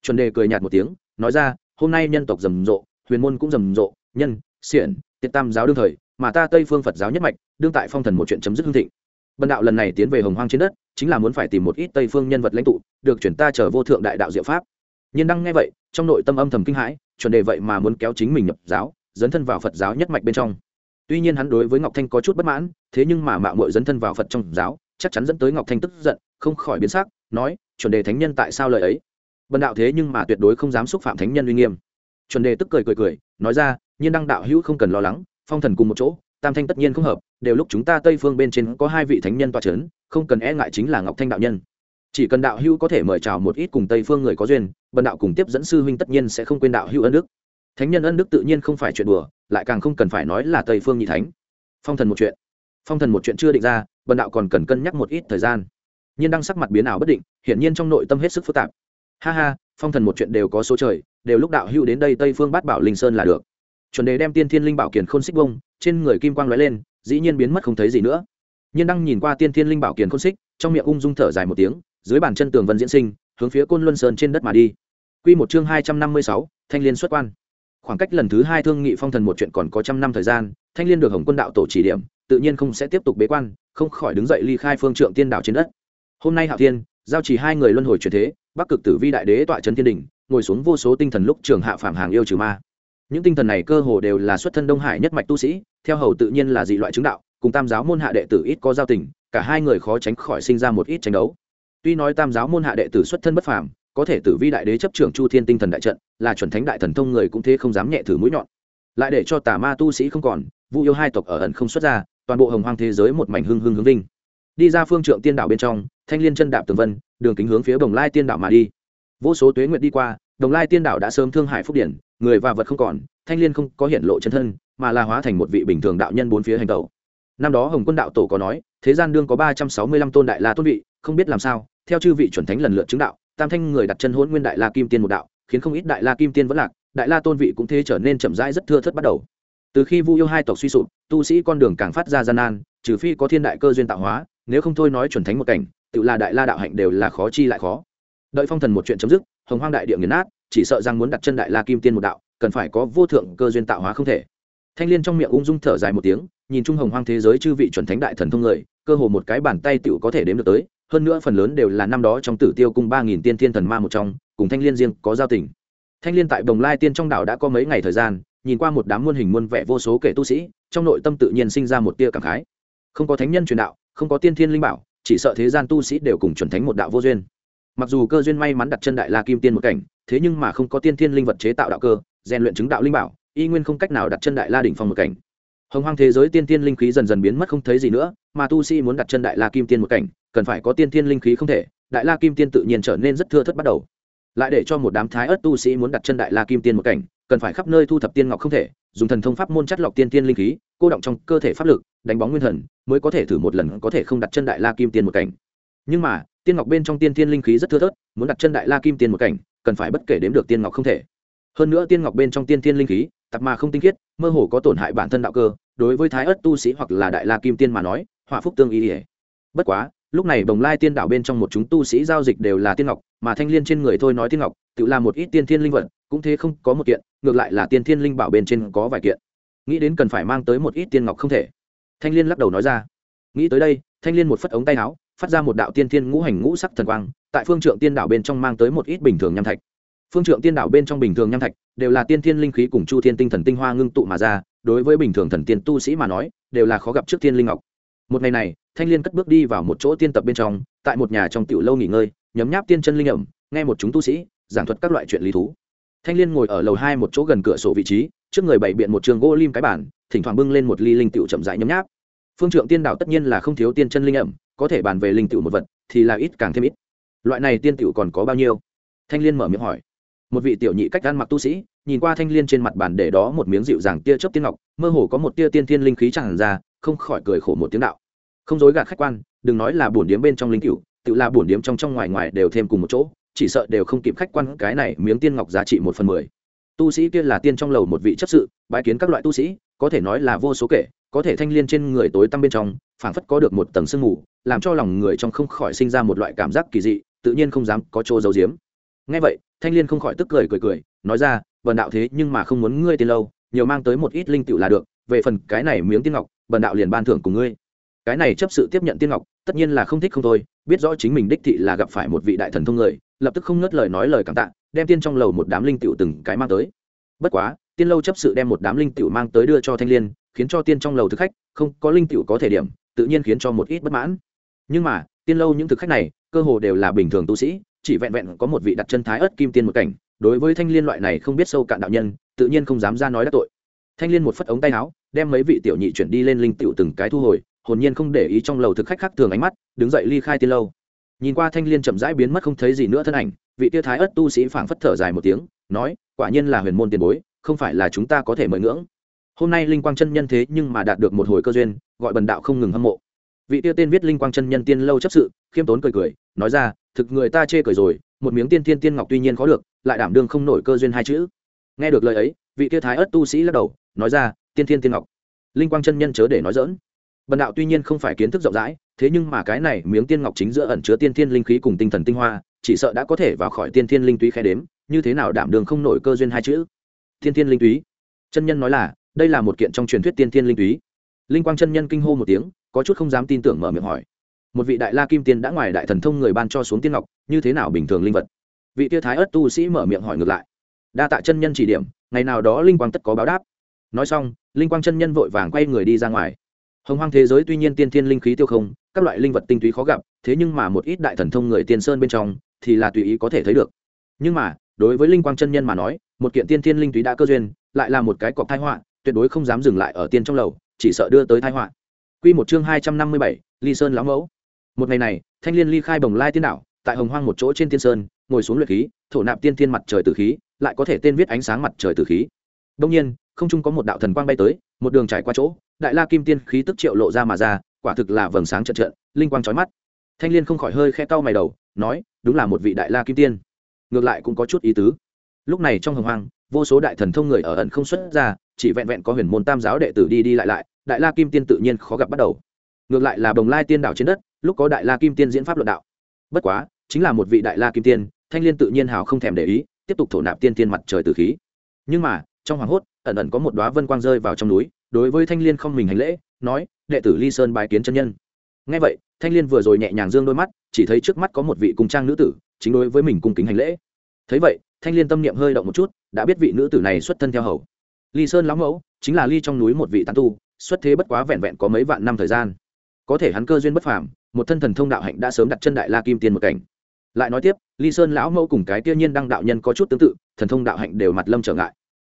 Chuẩn đề cười nhạt một tiếng, nói ra, hôm nay nhân tộc rầm rộ, huyền môn cũng rầm rộ, nhân xiển tiết tam giáo đương thời, mà ta tây phương phật giáo nhất mạch, đương tại phong thần một chuyện chấm dứt hương thịnh bần đạo lần này tiến về hồng hoang trên đất, chính là muốn phải tìm một ít tây phương nhân vật lãnh tụ, được chuyển ta trở vô thượng đại đạo diệu pháp. Nhiên đăng nghe vậy, trong nội tâm âm thầm kinh hãi, chuẩn đề vậy mà muốn kéo chính mình nhập giáo, dấn thân vào phật giáo nhất mạch bên trong. Tuy nhiên hắn đối với ngọc thanh có chút bất mãn, thế nhưng mà mạo mội dấn thân vào phật trong giáo, chắc chắn dẫn tới ngọc thanh tức giận, không khỏi biến sắc, nói, chuẩn đề thánh nhân tại sao lời ấy? Bần đạo thế nhưng mà tuyệt đối không dám xúc phạm thánh nhân uy nghiêm. Chuẩn đề tức cười cười cười, nói ra, nhiên đăng đạo hữu không cần lo lắng, phong thần cùng một chỗ tam thanh tất nhiên không hợp, đều lúc chúng ta tây phương bên trên có hai vị thánh nhân toa c h ấ n không cần e ngại chính là ngọc thanh đạo nhân. Chỉ cần đạo hữu có thể mời chào một ít cùng tây phương người có duyên, bần đạo cùng tiếp dẫn sư huynh tất nhiên sẽ không quên đạo hữu ân đức. Thánh nhân ân đức tự nhiên không phải chuyện đùa, lại càng không cần phải nói là tây phương nhị thánh. Phong thần một chuyện. Phong thần một chuyện chưa định ra, bần đạo còn cần cân nhắc một ít thời gian. Nhiên đang sắc mặt biến ảo bất định, hiển nhiên trong nội tâm hết sức phức tạp. Ha ha, phong thần một chuyện đều có số trời, đều lúc đạo hữu đến đây tây phương bát bảo linh sơn là được chuẩn đề đem tiên thiên linh bảo kiền khôn xích bông trên người kim quang lóe lên, dĩ nhiên biến mất không thấy gì nữa. Nhiên đăng nhìn qua tiên thiên linh bảo kiền khôn xích, trong miệng ung dung thở dài một tiếng, dưới bàn chân tường vân diễn sinh, hướng phía côn luân sơn trên đất mà đi. Quy một chương hai trăm năm mươi sáu, thanh liên xuất quan. Khoảng cách lần thứ hai thương nghị phong thần một chuyện còn có trăm năm thời gian, thanh liên được hồng quân đạo tổ chỉ điểm, tự nhiên không sẽ tiếp tục bế quan, không khỏi đứng dậy ly khai phương trượng tiên đạo trên đất. Hôm nay hạo thiên, giao chỉ hai người luân hồi truyền thế, bắc cực tử vi đại đế tọa trấn thiên đình, ngồi xuống vô số tinh thần lúc trường hạ phạm hàng yêu trừ ma những tinh thần này cơ hồ đều là xuất thân đông hải nhất mạch tu sĩ, theo hầu tự nhiên là dị loại chứng đạo, cùng tam giáo môn hạ đệ tử ít có giao tình, cả hai người khó tránh khỏi sinh ra một ít tranh đấu. Tuy nói tam giáo môn hạ đệ tử xuất thân bất phàm, có thể tử vi đại đế chấp trưởng chu thiên tinh thần đại trận, là chuẩn thánh đại thần thông người cũng thế không dám nhẹ thử mũi nhọn. Lại để cho tà ma tu sĩ không còn, vu yêu hai tộc ở ẩn không xuất ra, toàn bộ hồng hoang thế giới một mảnh hưng hưng hướng vinh. Đi ra phương trượng tiên đạo bên trong, thanh liên chân đạp tường vân, đường kính hướng phía bồng lai tiên đạo mà đi. Vô số tuế nguyện đi qua, đồng lai tiên đạo đã sớm thương hải phúc điển người và vật không còn, thanh liên không có hiện lộ chân thân, mà là hóa thành một vị bình thường đạo nhân bốn phía hành tẩu. Năm đó hồng quân đạo tổ có nói, thế gian đương có ba trăm sáu mươi lăm tôn đại la tôn vị, không biết làm sao, theo chư vị chuẩn thánh lần lượt chứng đạo, tam thanh người đặt chân hôn nguyên đại la kim tiên một đạo, khiến không ít đại la kim tiên vẫn lạc, đại la tôn vị cũng thế trở nên chậm rãi rất thưa thất bắt đầu. Từ khi vu yêu hai tộc suy sụp, tu sĩ con đường càng phát ra gian nan, trừ phi có thiên đại cơ duyên tạo hóa, nếu không thôi nói chuẩn thánh một cảnh, tự là đại la đạo hạnh đều là khó chi lại khó. Đợi phong thần một chuyện chấm dứt, hồng hoang đại địa nghiền nát chỉ sợ rằng muốn đặt chân đại la kim tiên một đạo, cần phải có vô thượng cơ duyên tạo hóa không thể. Thanh liên trong miệng ung dung thở dài một tiếng, nhìn trung hồng hoang thế giới chư vị chuẩn thánh đại thần thông người, cơ hồ một cái bàn tay tựu có thể đếm được tới, hơn nữa phần lớn đều là năm đó trong tử tiêu cung ba nghìn tiên thiên thần ma một trong, cùng thanh liên riêng có giao tình. Thanh liên tại đồng lai tiên trong đảo đã có mấy ngày thời gian, nhìn qua một đám muôn hình muôn vẻ vô số kể tu sĩ, trong nội tâm tự nhiên sinh ra một tia cảm khái. Không có thánh nhân truyền đạo, không có tiên thiên linh bảo, chỉ sợ thế gian tu sĩ đều cùng chuẩn thánh một đạo vô duyên mặc dù cơ duyên may mắn đặt chân đại la kim tiên một cảnh, thế nhưng mà không có tiên thiên linh vật chế tạo đạo cơ, rèn luyện chứng đạo linh bảo, y nguyên không cách nào đặt chân đại la đỉnh phong một cảnh. Hồng hoang thế giới tiên thiên linh khí dần dần biến mất không thấy gì nữa, mà tu sĩ muốn đặt chân đại la kim tiên một cảnh, cần phải có tiên thiên linh khí không thể, đại la kim tiên tự nhiên trở nên rất thưa thất bắt đầu. Lại để cho một đám thái ớt tu sĩ muốn đặt chân đại la kim tiên một cảnh, cần phải khắp nơi thu thập tiên ngọc không thể, dùng thần thông pháp môn chất lọc tiên tiên linh khí, cô động trong cơ thể pháp lực, đánh bóng nguyên thần, mới có thể thử một lần có thể không đặt chân đại la kim tiên một cảnh. Nhưng mà tiên ngọc bên trong tiên Thiên linh khí rất thưa thớt, muốn đặt chân đại la kim tiên một cảnh, cần phải bất kể đếm được tiên ngọc không thể. Hơn nữa tiên ngọc bên trong tiên Thiên linh khí, tạp mà không tinh khiết, mơ hồ có tổn hại bản thân đạo cơ, đối với thái ất tu sĩ hoặc là đại la kim tiên mà nói hỏa phúc tương ý ỉa bất quá, lúc này bồng lai tiên đảo bên trong một chúng tu sĩ giao dịch đều là tiên ngọc, mà thanh l i ê n trên người thôi nói tiên ngọc, tự làm một ít tiên thiên linh vật, cũng thế không có một kiện, ngược lại là tiên thiên linh bảo bên trên có vài kiện. Nghĩ đến cần phải mang tới một ít tiên ngọc không thể. Thanh l i ê n lắc đầu nói ra. Nghĩ tới đây, thanh l i ê n một phất ống tay áo phát ra một đạo tiên thiên ngũ hành ngũ sắc thần quang, tại phương trượng tiên đảo bên trong mang tới một ít bình thường nham thạch. Phương trượng tiên đảo bên trong bình thường nham thạch đều là tiên thiên linh khí cùng chu thiên tinh thần tinh hoa ngưng tụ mà ra, đối với bình thường thần tiên tu sĩ mà nói, đều là khó gặp trước tiên linh ngọc. Một ngày này, thanh liên cất bước đi vào một chỗ tiên tập bên trong, tại một nhà trong tiểu lâu nghỉ ngơi, nhấm nháp tiên chân linh ẩm, nghe một chúng tu sĩ giảng thuật các loại chuyện lý thú. Thanh liên ngồi ở lầu hai một chỗ gần cửa sổ vị trí, trước người bày biện một trường gỗ lim cái bản thỉnh thoảng bưng lên một ly linh tiểu chậm rãi nhấm nháp. Phương trượng tiên đạo tất nhiên là không thiếu tiên chân linh ẩm có thể bàn về linh tiểu một vật, thì là ít càng thêm ít. Loại này tiên tiểu còn có bao nhiêu? Thanh liên mở miệng hỏi. Một vị tiểu nhị cách ăn mặc tu sĩ, nhìn qua thanh liên trên mặt bàn để đó một miếng dịu dàng tia chớp tiên ngọc, mơ hồ có một tia tiên thiên linh khí tràn ra, không khỏi cười khổ một tiếng đạo. Không dối gạt khách quan, đừng nói là bổn điếm bên trong linh cựu tự là bổn điếm trong trong ngoài ngoài đều thêm cùng một chỗ, chỉ sợ đều không kịp khách quan, cái này miếng tiên ngọc giá trị một phần mười. Tu sĩ kia là tiên trong lầu một vị chấp sự bãi kiến các loại tu sĩ, có thể nói là vô số kể có thể thanh liên trên người tối tăm bên trong, phảng phất có được một tầng sương mù, làm cho lòng người trong không khỏi sinh ra một loại cảm giác kỳ dị, tự nhiên không dám có chỗ giấu giếm. Ngay vậy, thanh liên không khỏi tức cười cười cười, nói ra, bần đạo thế nhưng mà không muốn ngươi tiền lâu, nhiều mang tới một ít linh tựu là được, về phần cái này miếng tiên ngọc, bần đạo liền ban thưởng cùng ngươi. Cái này chấp sự tiếp nhận tiên ngọc, tất nhiên là không thích không thôi, biết rõ chính mình đích thị là gặp phải một vị đại thần thông người, lập tức không ngớt lời nói lời cảm tạ, đem tiên trong lầu một đám linh tiểu từng cái mang tới. Bất quá, tiên lâu chấp sự đem một đám linh tiểu mang tới đưa cho thanh liên khiến cho tiên trong lầu thực khách không có linh tiểu có thể điểm, tự nhiên khiến cho một ít bất mãn. Nhưng mà, tiên lâu những thực khách này, cơ hồ đều là bình thường tu sĩ, chỉ vẹn vẹn có một vị đặt chân thái ớt kim tiên một cảnh, đối với thanh liên loại này không biết sâu cạn đạo nhân, tự nhiên không dám ra nói đắc tội. Thanh liên một phất ống tay áo, đem mấy vị tiểu nhị chuyển đi lên linh tiểu từng cái thu hồi, hồn nhiên không để ý trong lầu thực khách khác thường ánh mắt, đứng dậy ly khai tiên lâu. Nhìn qua thanh liên chậm rãi biến mất không thấy gì nữa thân ảnh, vị tiêu thái ất tu sĩ phảng phất thở dài một tiếng, nói, quả nhiên là huyền môn tiền bối, không phải là chúng ta có thể mời ngưỡng hôm nay linh quang chân nhân thế nhưng mà đạt được một hồi cơ duyên, gọi bần đạo không ngừng hâm mộ. Vị tiêu tên viết linh quang chân nhân tiên lâu chấp sự, khiêm tốn cười cười, nói ra, thực người ta chê cười rồi, một miếng tiên thiên tiên ngọc tuy nhiên khó được, lại đảm đương không nổi cơ duyên hai chữ. Nghe được lời ấy, vị tiêu thái ất tu sĩ lắc đầu, nói ra, tiên thiên tiên ngọc. Linh quang chân nhân chớ để nói dỡn bần đạo tuy nhiên không phải kiến thức rộng rãi, thế nhưng mà cái này miếng tiên ngọc chính giữa ẩn chứa tiên thiên linh khí cùng tinh thần tinh hoa, chỉ sợ đã có thể vào khỏi tiên thiên linh túy khe đếm, như thế nào đảm đường không nổi cơ duyên hai chữ? Tiên thiên linh túy. Chân nhân nói là đây là một kiện trong truyền thuyết tiên thiên linh túy. Linh quang chân nhân kinh hô một tiếng, có chút không dám tin tưởng mở miệng hỏi. Một vị đại la kim tiên đã ngoài đại thần thông người ban cho xuống tiên ngọc, như thế nào bình thường linh vật? Vị tia thái ất tu sĩ mở miệng hỏi ngược lại. Đa tạ chân nhân chỉ điểm, ngày nào đó linh quang tất có báo đáp. Nói xong, linh quang chân nhân vội vàng quay người đi ra ngoài. Hồng hoang thế giới tuy nhiên tiên thiên linh khí tiêu không, các loại linh vật tinh túy khó gặp, thế nhưng mà một ít đại thần thông người tiên sơn bên trong, thì là tùy ý có thể thấy được. Nhưng mà, đối với linh quang chân nhân mà nói, một kiện tiên thiên linh túy đã cơ duyên, lại là một cái cọc thái họa tuyệt đối không dám dừng lại ở tiên trong lầu chỉ sợ đưa tới thái họa Quy một chương hai trăm năm mươi bảy, Ly Sơn lão mẫu. Một ngày này, Thanh Liên ly khai Bồng Lai Tiên đảo, tại Hồng Hoang một chỗ trên tiên sơn, ngồi xuống luyện khí, thổ nạp tiên thiên mặt trời tử khí, lại có thể tên viết ánh sáng mặt trời tử khí. Đương nhiên, không trung có một đạo thần quang bay tới, một đường trải qua chỗ, đại la kim tiên khí tức triệu lộ ra mà ra quả thực là vầng sáng trận trận linh quang trói mắt thanh liên không khỏi hơi khe cau mày đầu nói đúng là một vị đại la kim tiên ngược lại cũng có chút ý tứ lúc này trong hồng hoang vô số đại thần thông người ở ẩn không xuất ra chỉ vẹn vẹn có huyền môn tam giáo đệ tử đi đi lại lại, đại la kim tiên tự nhiên khó gặp bắt đầu. Ngược lại là bồng lai tiên đảo trên đất, lúc có đại la kim tiên diễn pháp luận đạo. Bất quá, chính là một vị đại la kim tiên, thanh liên tự nhiên hào không thèm để ý, tiếp tục thổ nạp tiên tiên mặt trời từ khí. Nhưng mà, trong hoàng hốt, ẩn ẩn có một đoá vân quang rơi vào trong núi, đối với thanh liên không mình hành lễ, nói, đệ tử ly sơn bài kiến chân nhân. Ngay vậy, thanh liên vừa rồi nhẹ nhàng dương đôi mắt, chỉ thấy trước mắt có một vị cung trang nữ tử, chính đối với mình cung kính hành lễ. Thấy vậy, thanh liên tâm niệm hơi động một chút, đã biết vị nữ tử này xuất thân theo hầu ly sơn lão mẫu, chính là ly trong núi một vị tán tu, xuất thế bất quá vẹn vẹn có mấy vạn năm thời gian. Có thể hắn cơ duyên bất phàm, một thân thần thông đạo hạnh đã sớm đặt chân đại la kim tiên một cảnh. Lại nói tiếp, ly sơn lão mẫu cùng cái tiêu nhiên đăng đạo nhân có chút tương tự, thần thông đạo hạnh đều mặt lâm trở ngại.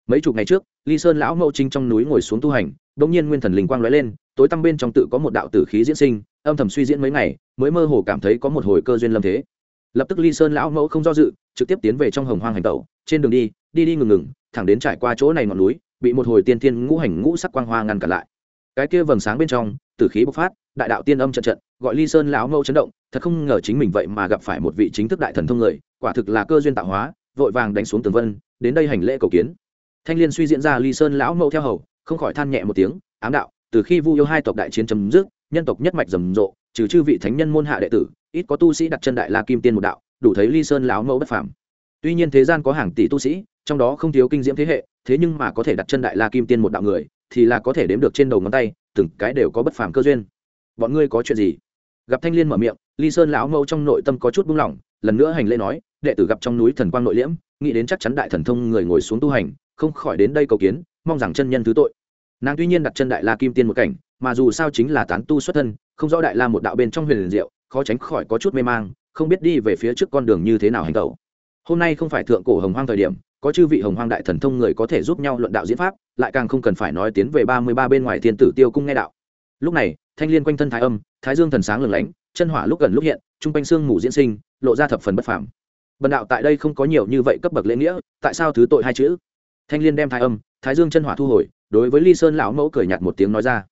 Mấy chục ngày trước, ly sơn lão mẫu trinh trong núi ngồi xuống tu hành đ ỗ n g nhiên nguyên thần linh quang lóe lên, tối tăm bên trong tự có một đạo tử khí diễn sinh, âm thầm suy diễn mấy ngày, mới mơ hồ cảm thấy có một hồi cơ duyên lâm thế. Lập tức ly sơn lão mẫu không do dự, trực tiếp tiến về trong hồng hoang hành tẩu, trên đường đi đi đi ngừng ngừng, thẳng đến trải qua chỗ này ngọn núi bị một hồi tiên thiên ngũ hành ngũ sắc quang hoa ngăn cản lại. Cái kia vầng sáng bên trong, tử khí bộc phát, đại đạo tiên âm trận trận, gọi ly sơn lão mẫu chấn động, thật không ngờ chính mình vậy mà gặp phải một vị chính thức đại thần thông người, quả thực là cơ duyên tạo hóa, vội vàng đánh xuống tường vân, đến đây hành lễ cầu kiến. Thanh liên suy diễn ra ly sơn lão mẫu theo hầu, không khỏi than nhẹ một tiếng, ám đạo, từ khi vu yêu hai tộc đại chiến chấm dứt, nhân tộc nhất mạch rầm rộ, trừ chư vị thánh nhân môn hạ đệ tử, ít có tu sĩ đặt chân đại la kim tiên một đạo, đủ thấy ly sơn lão mẫu bất phàm. Tuy nhiên thế gian có hàng tỷ tu sĩ trong đó không thiếu kinh diễm thế hệ, thế nhưng mà có thể đặt chân đại la kim tiên một đạo người, thì là có thể đếm được trên đầu ngón tay, từng cái đều có bất phàm cơ duyên. Bọn ngươi có chuyện gì? Gặp thanh liên mở miệng, ly sơn lão mẫu trong nội tâm có chút buông lỏng, lần nữa hành lễ nói, đệ tử gặp trong núi thần quang nội liễm, nghĩ đến chắc chắn đại thần thông người ngồi xuống tu hành, không khỏi đến đây cầu kiến, mong rằng chân nhân thứ tội. Nàng tuy nhiên đặt chân đại la kim tiên một cảnh, mà dù sao chính là tán tu xuất thân, không rõ đại la một đạo bên trong huyền liền diệu, khó tránh khỏi có chút mê mang, không biết đi về phía trước con đường như thế nào hành tẩu. Hôm nay không phải thượng cổ hồng hoang thời điểm có chư vị hồng hoang đại thần thông người có thể giúp nhau luận đạo diễn pháp, lại càng không cần phải nói tiến về ba mươi ba bên ngoài thiên tử tiêu cung nghe đạo. Lúc này, thanh liên quanh thân thái âm, thái dương thần sáng lừng lánh, chân hỏa lúc gần lúc hiện, trung quanh xương mù diễn sinh, lộ ra thập phần bất phàm. Bần đạo tại đây không có nhiều như vậy cấp bậc lễ nghĩa, tại sao thứ tội hai chữ? Thanh liên đem thái âm, thái dương chân hỏa thu hồi, đối với ly sơn lão mẫu cười nhạt một tiếng nói ra.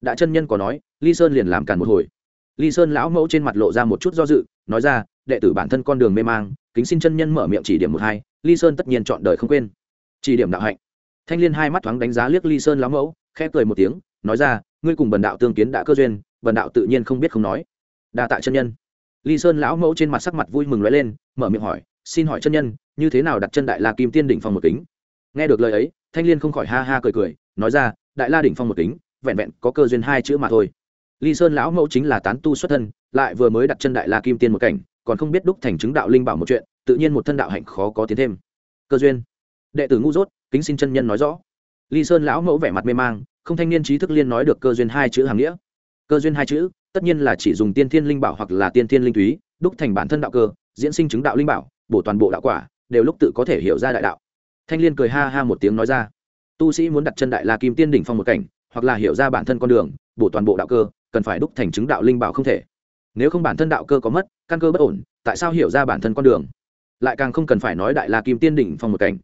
Đã chân nhân có nói, ly sơn liền làm càn một hồi. Ly sơn lão mẫu trên mặt lộ ra một chút do dự, nói ra, đệ tử bản thân con đường mê mang, kính xin chân nhân mở miệng chỉ điểm một hai ly sơn tất nhiên chọn đời không quên. Chỉ điểm đạo hạnh. Thanh liên hai mắt thoáng đánh giá liếc ly sơn lão mẫu, khẽ cười một tiếng, nói ra, ngươi cùng bần đạo tương kiến đã cơ duyên, bần đạo tự nhiên không biết không nói. Đa tạ chân nhân. Ly sơn lão mẫu trên mặt sắc mặt vui mừng nói lên, mở miệng hỏi, xin hỏi chân nhân, như thế nào đặt chân đại la kim tiên đỉnh phong một kính? Nghe được lời ấy, thanh liên không khỏi ha ha cười cười, nói ra, đại la đỉnh phong một kính, vẹn vẹn có cơ duyên hai chữ mà thôi. Ly sơn lão mẫu chính là tán tu xuất thân, lại vừa mới đặt chân đại la kim tiên một cảnh, còn không biết đúc thành chứng đạo linh bảo một chuyện tự nhiên một thân đạo hạnh khó có tiến thêm. Cơ duyên. Đệ tử ngu dốt, kính xin chân nhân nói rõ. Ly sơn lão mẫu vẻ mặt mê mang, không thanh niên trí thức liên nói được cơ duyên hai chữ hàng nghĩa. Cơ duyên hai chữ, tất nhiên là chỉ dùng tiên thiên linh bảo hoặc là tiên thiên linh túy, đúc thành bản thân đạo cơ, diễn sinh chứng đạo linh bảo, bổ toàn bộ đạo quả, đều lúc tự có thể hiểu ra đại đạo. Thanh liên cười ha ha một tiếng nói ra. Tu sĩ muốn đặt chân đại la kim tiên đỉnh phong một cảnh, hoặc là hiểu ra bản thân con đường, bổ toàn bộ đạo cơ, cần phải đúc thành chứng đạo linh bảo không thể. Nếu không bản thân đạo cơ có mất, căn cơ bất ổn, tại sao hiểu ra bản thân con đường? Lại càng không cần phải nói đại la kim tiên đỉnh phong một cảnh.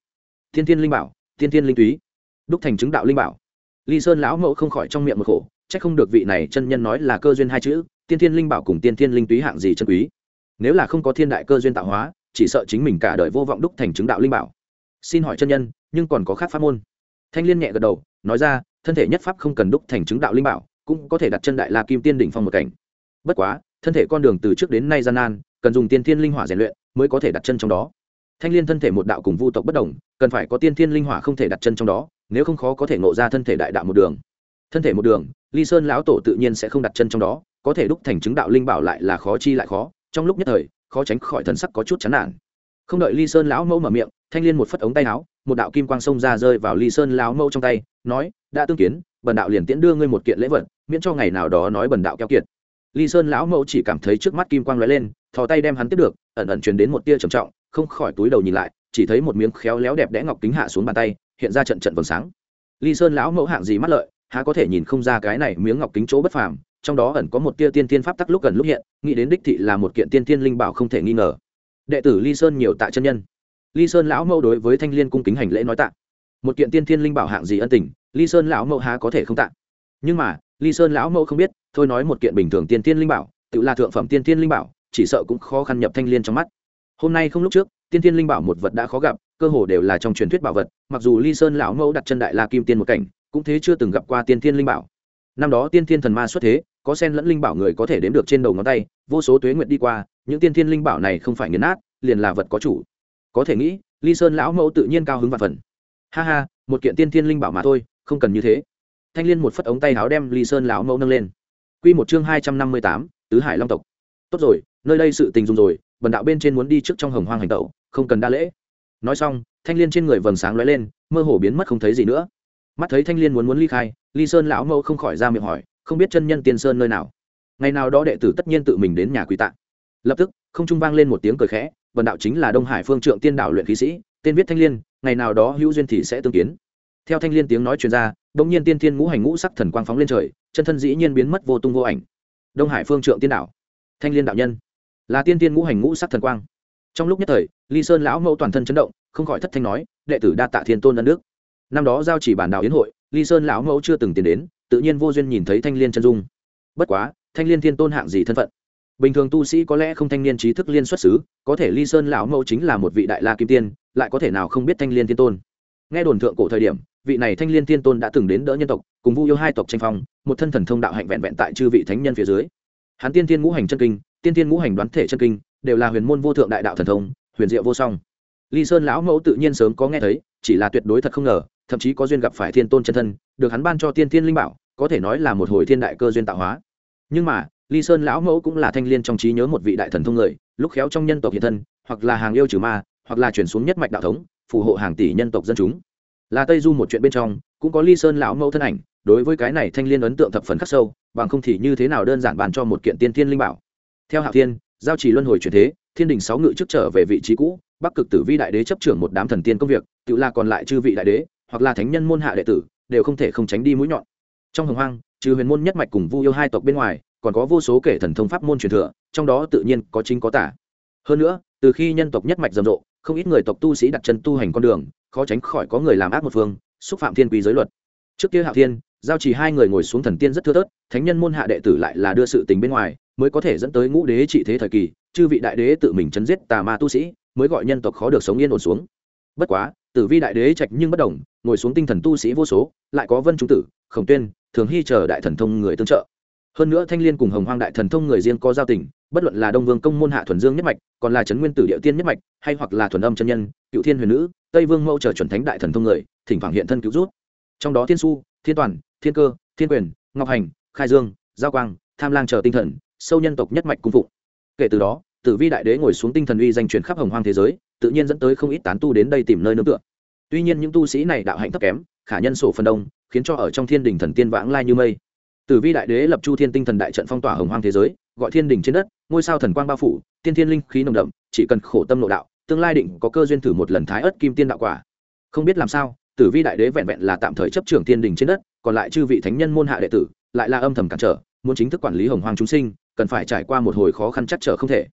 Thiên thiên linh bảo, thiên thiên linh túy, đúc thành chứng đạo linh bảo. Ly sơn lão mẫu không khỏi trong miệng một khổ c h ắ c không được vị này chân nhân nói là cơ duyên hai chữ tiên thiên linh bảo cùng tiên thiên linh túy hạng gì chân quý. Nếu là không có thiên đại cơ duyên tạo hóa, chỉ sợ chính mình cả đời vô vọng đúc thành chứng đạo linh bảo. Xin hỏi chân nhân, nhưng còn có khác pháp môn? Thanh liên nhẹ gật đầu, nói ra, thân thể nhất pháp không cần đúc thành chứng đạo linh bảo, cũng có thể đặt chân đại la kim tiên đỉnh phong một cảnh. Bất quá, thân thể con đường từ trước đến nay gian nan, cần dùng tiên thiên linh hỏa rèn luyện mới có thể đặt chân trong đó. Thanh liên thân thể một đạo cùng vu tộc bất đồng, cần phải có tiên thiên linh hỏa không thể đặt chân trong đó, nếu không khó có thể ngộ ra thân thể đại đạo một đường. Thân thể một đường, ly sơn lão tổ tự nhiên sẽ không đặt chân trong đó, có thể đúc thành chứng đạo linh bảo lại là khó chi lại khó, trong lúc nhất thời, khó tránh khỏi thần sắc có chút chán nản. Không đợi ly sơn lão mẫu mở miệng, thanh liên một phất ống tay áo, một đạo kim quang sông ra rơi vào ly sơn lão mẫu trong tay, nói, đã tương kiến, bần đạo liền tiễn đưa ngươi một kiện lễ vật, miễn cho ngày nào đó nói bần đạo keo kiệt. Ly sơn lão mẫu chỉ cảm thấy trước mắt kim quang lóe lên thò tay đem hắn tiếp được, ẩn ẩn truyền đến một tia trầm trọng, không khỏi túi đầu nhìn lại, chỉ thấy một miếng khéo léo đẹp đẽ ngọc kính hạ xuống bàn tay, hiện ra trận trận vầng sáng. Ly sơn lão mẫu hạng gì mắt lợi, há có thể nhìn không ra cái này miếng ngọc kính chỗ bất phàm, trong đó ẩn có một tia tiên tiên pháp tắc lúc gần lúc hiện, nghĩ đến đích thị là một kiện tiên tiên linh bảo không thể nghi ngờ. Đệ tử ly sơn nhiều tạ chân nhân. Ly sơn lão mẫu đối với thanh liên cung kính hành lễ nói tạ. Một kiện tiên tiên linh bảo hạng gì ân tình, ly sơn lão mẫu há có thể không tạ. Nhưng mà, ly sơn lão mẫu không biết, thôi nói một kiện bình thường tiên tiên linh bảo, tự là thượng phẩm tiên tiên linh bảo chỉ sợ cũng khó khăn nhập thanh liên trong mắt. Hôm nay không lúc trước, tiên tiên linh bảo một vật đã khó gặp, cơ hồ đều là trong truyền thuyết bảo vật, mặc dù ly sơn lão mẫu đặt chân đại la kim tiên một cảnh, cũng thế chưa từng gặp qua tiên tiên linh bảo. Năm đó tiên tiên thần ma xuất thế, có sen lẫn linh bảo người có thể đếm được trên đầu ngón tay, vô số tuế nguyệt đi qua, những tiên tiên linh bảo này không phải nghiền nát, liền là vật có chủ. Có thể nghĩ, ly sơn lão mẫu tự nhiên cao hứng và phần. Ha ha, một kiện tiên tiên linh bảo mà thôi, không cần như thế. Thanh liên một phất ống tay áo đem ly sơn lão mẫu nâng lên. Quy một chương hai trăm năm mươi tám, tứ hải long tộc. Tốt rồi nơi đây sự tình dùng rồi, bần đạo bên trên muốn đi trước trong hồng hoang hành tẩu, không cần đa lễ. Nói xong, thanh liên trên người vầng sáng lóe lên, mơ hồ biến mất không thấy gì nữa. Mắt thấy thanh liên muốn muốn ly khai, ly sơn lão mẫu không khỏi ra miệng hỏi, không biết chân nhân tiên sơn nơi nào. Ngày nào đó đệ tử tất nhiên tự mình đến nhà quỳ tạ lập tức, không trung vang lên một tiếng cười khẽ vần đạo chính là đông hải phương trượng tiên đạo luyện khí sĩ, tên viết thanh liên, ngày nào đó hữu duyên thì sẽ tương kiến. Theo thanh liên tiếng nói chuyên ra đông nhiên tiên thiên ngũ hành ngũ sắc thần quang phóng lên trời, chân thân dĩ nhiên biến mất vô tung vô ảnh. Đông hải phương trượng tiên đạo. Thanh liên đạo nhân là tiên tiên ngũ hành ngũ sắc thần quang. Trong lúc nhất thời, ly sơn lão mẫu toàn thân chấn động, không khỏi thất thanh nói, đệ tử đa tạ thiên tôn ân đức. Năm đó giao chỉ bản đảo yến hội, ly sơn lão mẫu chưa từng tiến đến, tự nhiên vô duyên nhìn thấy thanh liên chân dung. Bất quá, thanh liên thiên tôn hạng gì thân phận? Bình thường tu sĩ có lẽ không thanh niên trí thức liên xuất xứ, có thể ly sơn lão mẫu chính là một vị đại la kim tiên, lại có thể nào không biết thanh liên thiên tôn? Nghe đồn thượng cổ thời điểm, vị này thanh liên thiên tôn đã từng đến đỡ nhân tộc, cùng vu yêu hai tộc tranh phong, một thân thần thông đạo hạnh vẹn vẹn tại chư vị thánh nhân phía dưới. Hắn tiên tiên ngũ hành chân kinh tiên tiên ngũ hành đoán thể chân kinh, đều là huyền môn vô thượng đại đạo thần thông, huyền diệu vô song. Ly sơn lão mẫu tự nhiên sớm có nghe thấy, chỉ là tuyệt đối thật không ngờ, thậm chí có duyên gặp phải thiên tôn chân thân, được hắn ban cho tiên thiên linh bảo, có thể nói là một hồi thiên đại cơ duyên tạo hóa. Nhưng mà, ly sơn lão mẫu cũng là thanh liên trong trí nhớ một vị đại thần thông người, lúc khéo trong nhân tộc hiện thân, hoặc là hàng yêu trừ ma, hoặc là chuyển xuống nhất mạch đạo thống, phù hộ hàng tỷ nhân tộc dân chúng. Là tây du một chuyện bên trong, cũng có ly sơn lão mẫu thân ảnh, đối với cái này thanh liên ấn tượng thập phần khắc sâu, bằng không thì như thế nào đơn giản bàn cho một kiện tiên thiên linh bảo theo hạ thiên, giao trì luân hồi chuyển thế, thiên đình sáu ngự trước trở về vị trí cũ, bắc cực tử vi đại đế chấp trưởng một đám thần tiên công việc, tự là còn lại chư vị đại đế, hoặc là thánh nhân môn hạ đệ tử, đều không thể không tránh đi mũi nhọn. Trong hồng hoang, trừ huyền môn nhất mạch cùng vu yêu hai tộc bên ngoài, còn có vô số kể thần thông pháp môn truyền thừa, trong đó tự nhiên có chính có tả. Hơn nữa, từ khi nhân tộc nhất mạch rầm rộ, không ít người tộc tu sĩ đặt chân tu hành con đường, khó tránh khỏi có người làm ác một phương, xúc phạm thiên quý giới luật. Trước kia hạ thiên, giao chỉ hai người ngồi xuống thần tiên rất thưa thớt, thánh nhân môn hạ đệ tử lại là đưa sự tình bên ngoài mới có thể dẫn tới ngũ đế trị thế thời kỳ, chư vị đại đế tự mình chấn giết tà ma tu sĩ, mới gọi nhân tộc khó được sống yên ổn xuống. Bất quá, tử vi đại đế trạch nhưng bất đồng, ngồi xuống tinh thần tu sĩ vô số, lại có vân trung tử, khổng tuyên, thường hy chờ đại thần thông người tương trợ. Hơn nữa thanh liên cùng hồng hoang đại thần thông người riêng có giao tình, bất luận là đông vương công môn hạ thuần dương nhất mạch, còn là trấn nguyên tử địa tiên nhất mạch, hay hoặc là thuần âm chân nhân, cựu thiên huyền nữ, tây vương mẫu chờ chuẩn thánh đại thần thông người, thỉnh thoảng hiện thân cứu rút trong đó thiên su, thiên toàn, thiên cơ, thiên quyền, ngọc hành, khai dương, giao quang, tham lang chờ tinh thần sâu nhân tộc nhất mạch cung phụng. Kể từ đó, tử vi đại đế ngồi xuống tinh thần uy danh truyền khắp hồng hoang thế giới, tự nhiên dẫn tới không ít tán tu đến đây tìm nơi nương tựa. Tuy nhiên những tu sĩ này đạo hạnh thấp kém, khả nhân sổ phần đông, khiến cho ở trong thiên đình thần tiên vãng lai như mây. Tử vi đại đế lập chu thiên tinh thần đại trận phong tỏa hồng hoang thế giới, gọi thiên đình trên đất, ngôi sao thần quang bao phủ, tiên thiên linh khí nồng đậm, chỉ cần khổ tâm nội đạo, tương lai định có cơ duyên thử một lần thái ớt kim tiên đạo quả. Không biết làm sao, tử vi đại đế vẹn vẹn là tạm thời chấp trưởng thiên đình trên đất, còn lại chư vị thánh nhân môn hạ đệ tử, lại là âm thầm cản trở, muốn chính thức quản lý hồng hoang chúng sinh cần phải trải qua một hồi khó khăn chắc trở không thể.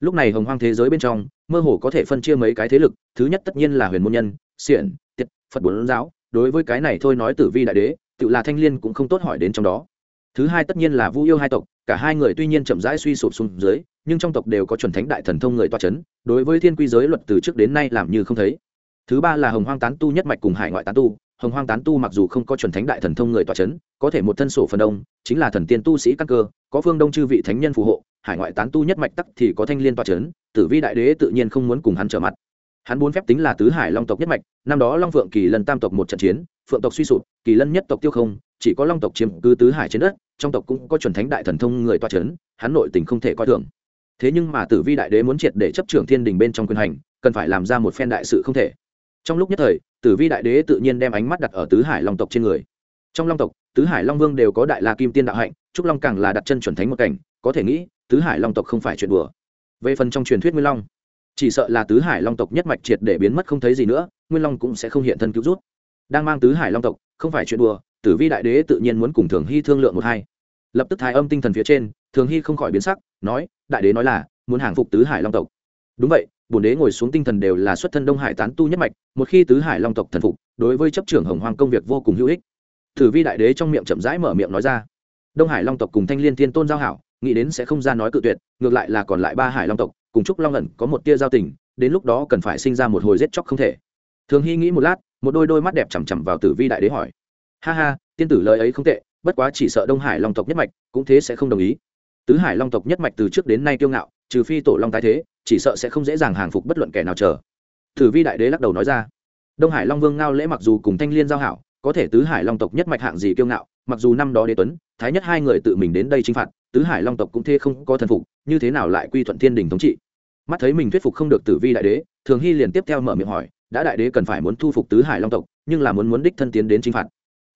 Lúc này hồng hoang thế giới bên trong, mơ hồ có thể phân chia mấy cái thế lực, thứ nhất tất nhiên là huyền môn nhân, xiển tiết phật bốn giáo. Đối với cái này thôi nói tử vi đại đế, tự là thanh liên cũng không tốt hỏi đến trong đó. Thứ hai tất nhiên là vu yêu hai tộc, cả hai người tuy nhiên chậm rãi suy sụp xuống dưới, nhưng trong tộc đều có chuẩn thánh đại thần thông người toa c h ấ n đối với thiên quy giới luật từ trước đến nay làm như không thấy. Thứ ba là hồng hoang tán tu nhất mạch cùng hải ngoại tán tu, hồng hoang tán tu mặc dù không có chuẩn thánh đại thần thông người toa c h ấ n có thể một thân sổ phần đông, chính là thần tiên tu sĩ căn cơ, có phương đông chư vị thánh nhân phù hộ, hải ngoại tán tu nhất mạch tắc thì có thanh liên toa c h ấ n tử vi đại đế tự nhiên không muốn cùng hắn trở mặt. Hắn bốn phép tính là tứ hải long tộc nhất mạch, năm đó long phượng kỳ lân tam tộc một trận chiến, phượng tộc suy sụp, kỳ lân nhất tộc tiêu không, chỉ có long tộc chiếm cứ tứ hải trên đất, trong tộc cũng có chuẩn thánh đại thần thông người toa c h ấ n hắn nội tình không thể coi thường. Thế nhưng mà tử vi đại đế muốn triệt để chấp trưởng thiên đình bên trong quyền hành, cần phải làm ra một phen đại sự không thể. Trong lúc nhất thời, tử vi đại đế tự nhiên đem ánh mắt đặt ở tứ hải long tộc trên người. Trong long tộc tứ hải long vương đều có đại la kim tiên đạo hạnh, trúc long càng là đặt chân chuẩn thánh một cảnh, có thể nghĩ, tứ hải long tộc không phải chuyện đùa. Về phần trong truyền thuyết nguyên long, chỉ sợ là tứ hải long tộc nhất mạch triệt để biến mất không thấy gì nữa, nguyên long cũng sẽ không hiện thân cứu rút. Đang mang tứ hải long tộc, không phải chuyện đùa, tử vi đại đế tự nhiên muốn cùng thường hy thương lượng một hai. Lập tức thái âm tinh thần phía trên, thường hy không khỏi biến sắc, nói, đại đế nói là, muốn hàng phục tứ hải long tộc. Đúng vậy, bổn đế ngồi xuống tinh thần đều là xuất thân đông hải tán tu nhất mạch, một khi tứ hải long tộc thần phục, đối với chấp trưởng hồng hoang công việc vô cùng hữu ích. Thử vi đại đế trong miệng chậm rãi mở miệng nói ra. Đông hải long tộc cùng thanh liên thiên tôn giao hảo, nghĩ đến sẽ không ra nói cự tuyệt, ngược lại là còn lại ba hải long tộc, cùng Chúc long ẩn có một tia giao tình, đến lúc đó cần phải sinh ra một hồi giết chóc không thể. Thường hy nghĩ một lát, một đôi đôi mắt đẹp chằm chằm vào tử vi đại đế hỏi. Ha ha, tiên tử lời ấy không tệ, bất quá chỉ sợ đông hải long tộc nhất mạch, cũng thế sẽ không đồng ý. Tứ hải long tộc nhất mạch từ trước đến nay kiêu ngạo, trừ phi tổ long tái thế, chỉ sợ sẽ không dễ dàng hàng phục bất luận kẻ nào chờ. Tử vi đại đế lắc đầu nói ra. Đông hải long vương ngao lễ mặc dù cùng thanh liên giao hảo có thể tứ hải long tộc nhất mạch hạng gì kiêu ngạo, mặc dù năm đó đế tuấn, thái nhất hai người tự mình đến đây chinh phạt, tứ hải long tộc cũng thế không có thần phục, như thế nào lại quy thuận thiên đình thống trị? Mắt thấy mình thuyết phục không được tử vi đại đế, thường hy liền tiếp theo mở miệng hỏi, đã đại đế cần phải muốn thu phục tứ hải long tộc, nhưng là muốn muốn đích thân tiến đến chinh phạt.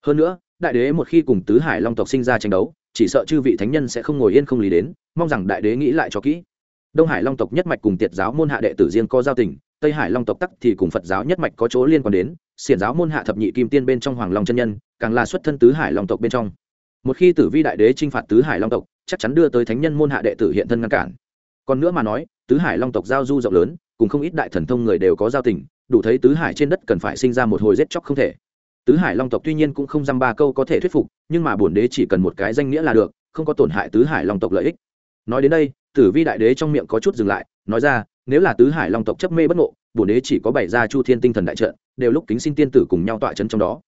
Hơn nữa, đại đế một khi cùng tứ hải long tộc sinh ra tranh đấu, chỉ sợ chư vị thánh nhân sẽ không ngồi yên không lý đến, mong rằng đại đế nghĩ lại cho kỹ. Đông hải long tộc nhất mạch cùng tiệt giáo môn hạ đệ tử riêng có giao tình, tây hải long tộc tắc thì cùng phật giáo nhất mạch có chỗ liên quan đến xiển giáo môn hạ thập nhị kim tiên bên trong hoàng long chân nhân, càng là xuất thân tứ hải long tộc bên trong. Một khi tử vi đại đế t r i n h phạt tứ hải long tộc, chắc chắn đưa tới thánh nhân môn hạ đệ tử hiện thân ngăn cản. Còn nữa mà nói, tứ hải long tộc giao du rộng lớn, cùng không ít đại thần thông người đều có giao tình, đủ thấy tứ hải trên đất cần phải sinh ra một hồi rết chóc không thể. Tứ hải long tộc tuy nhiên cũng không dăm ba câu có thể thuyết phục, nhưng mà bổn đế chỉ cần một cái danh nghĩa là được, không có tổn hại tứ hải long tộc lợi ích. Nói đến đây, tử vi đại đế trong miệng có chút dừng lại, nói ra, nếu là tứ hải long tộc chấp mê bất ngộ bổn đế chỉ có bảy gia chu thiên tinh thần đại trận, đều lúc kính xin tiên tử cùng nhau tọa chân trong đó.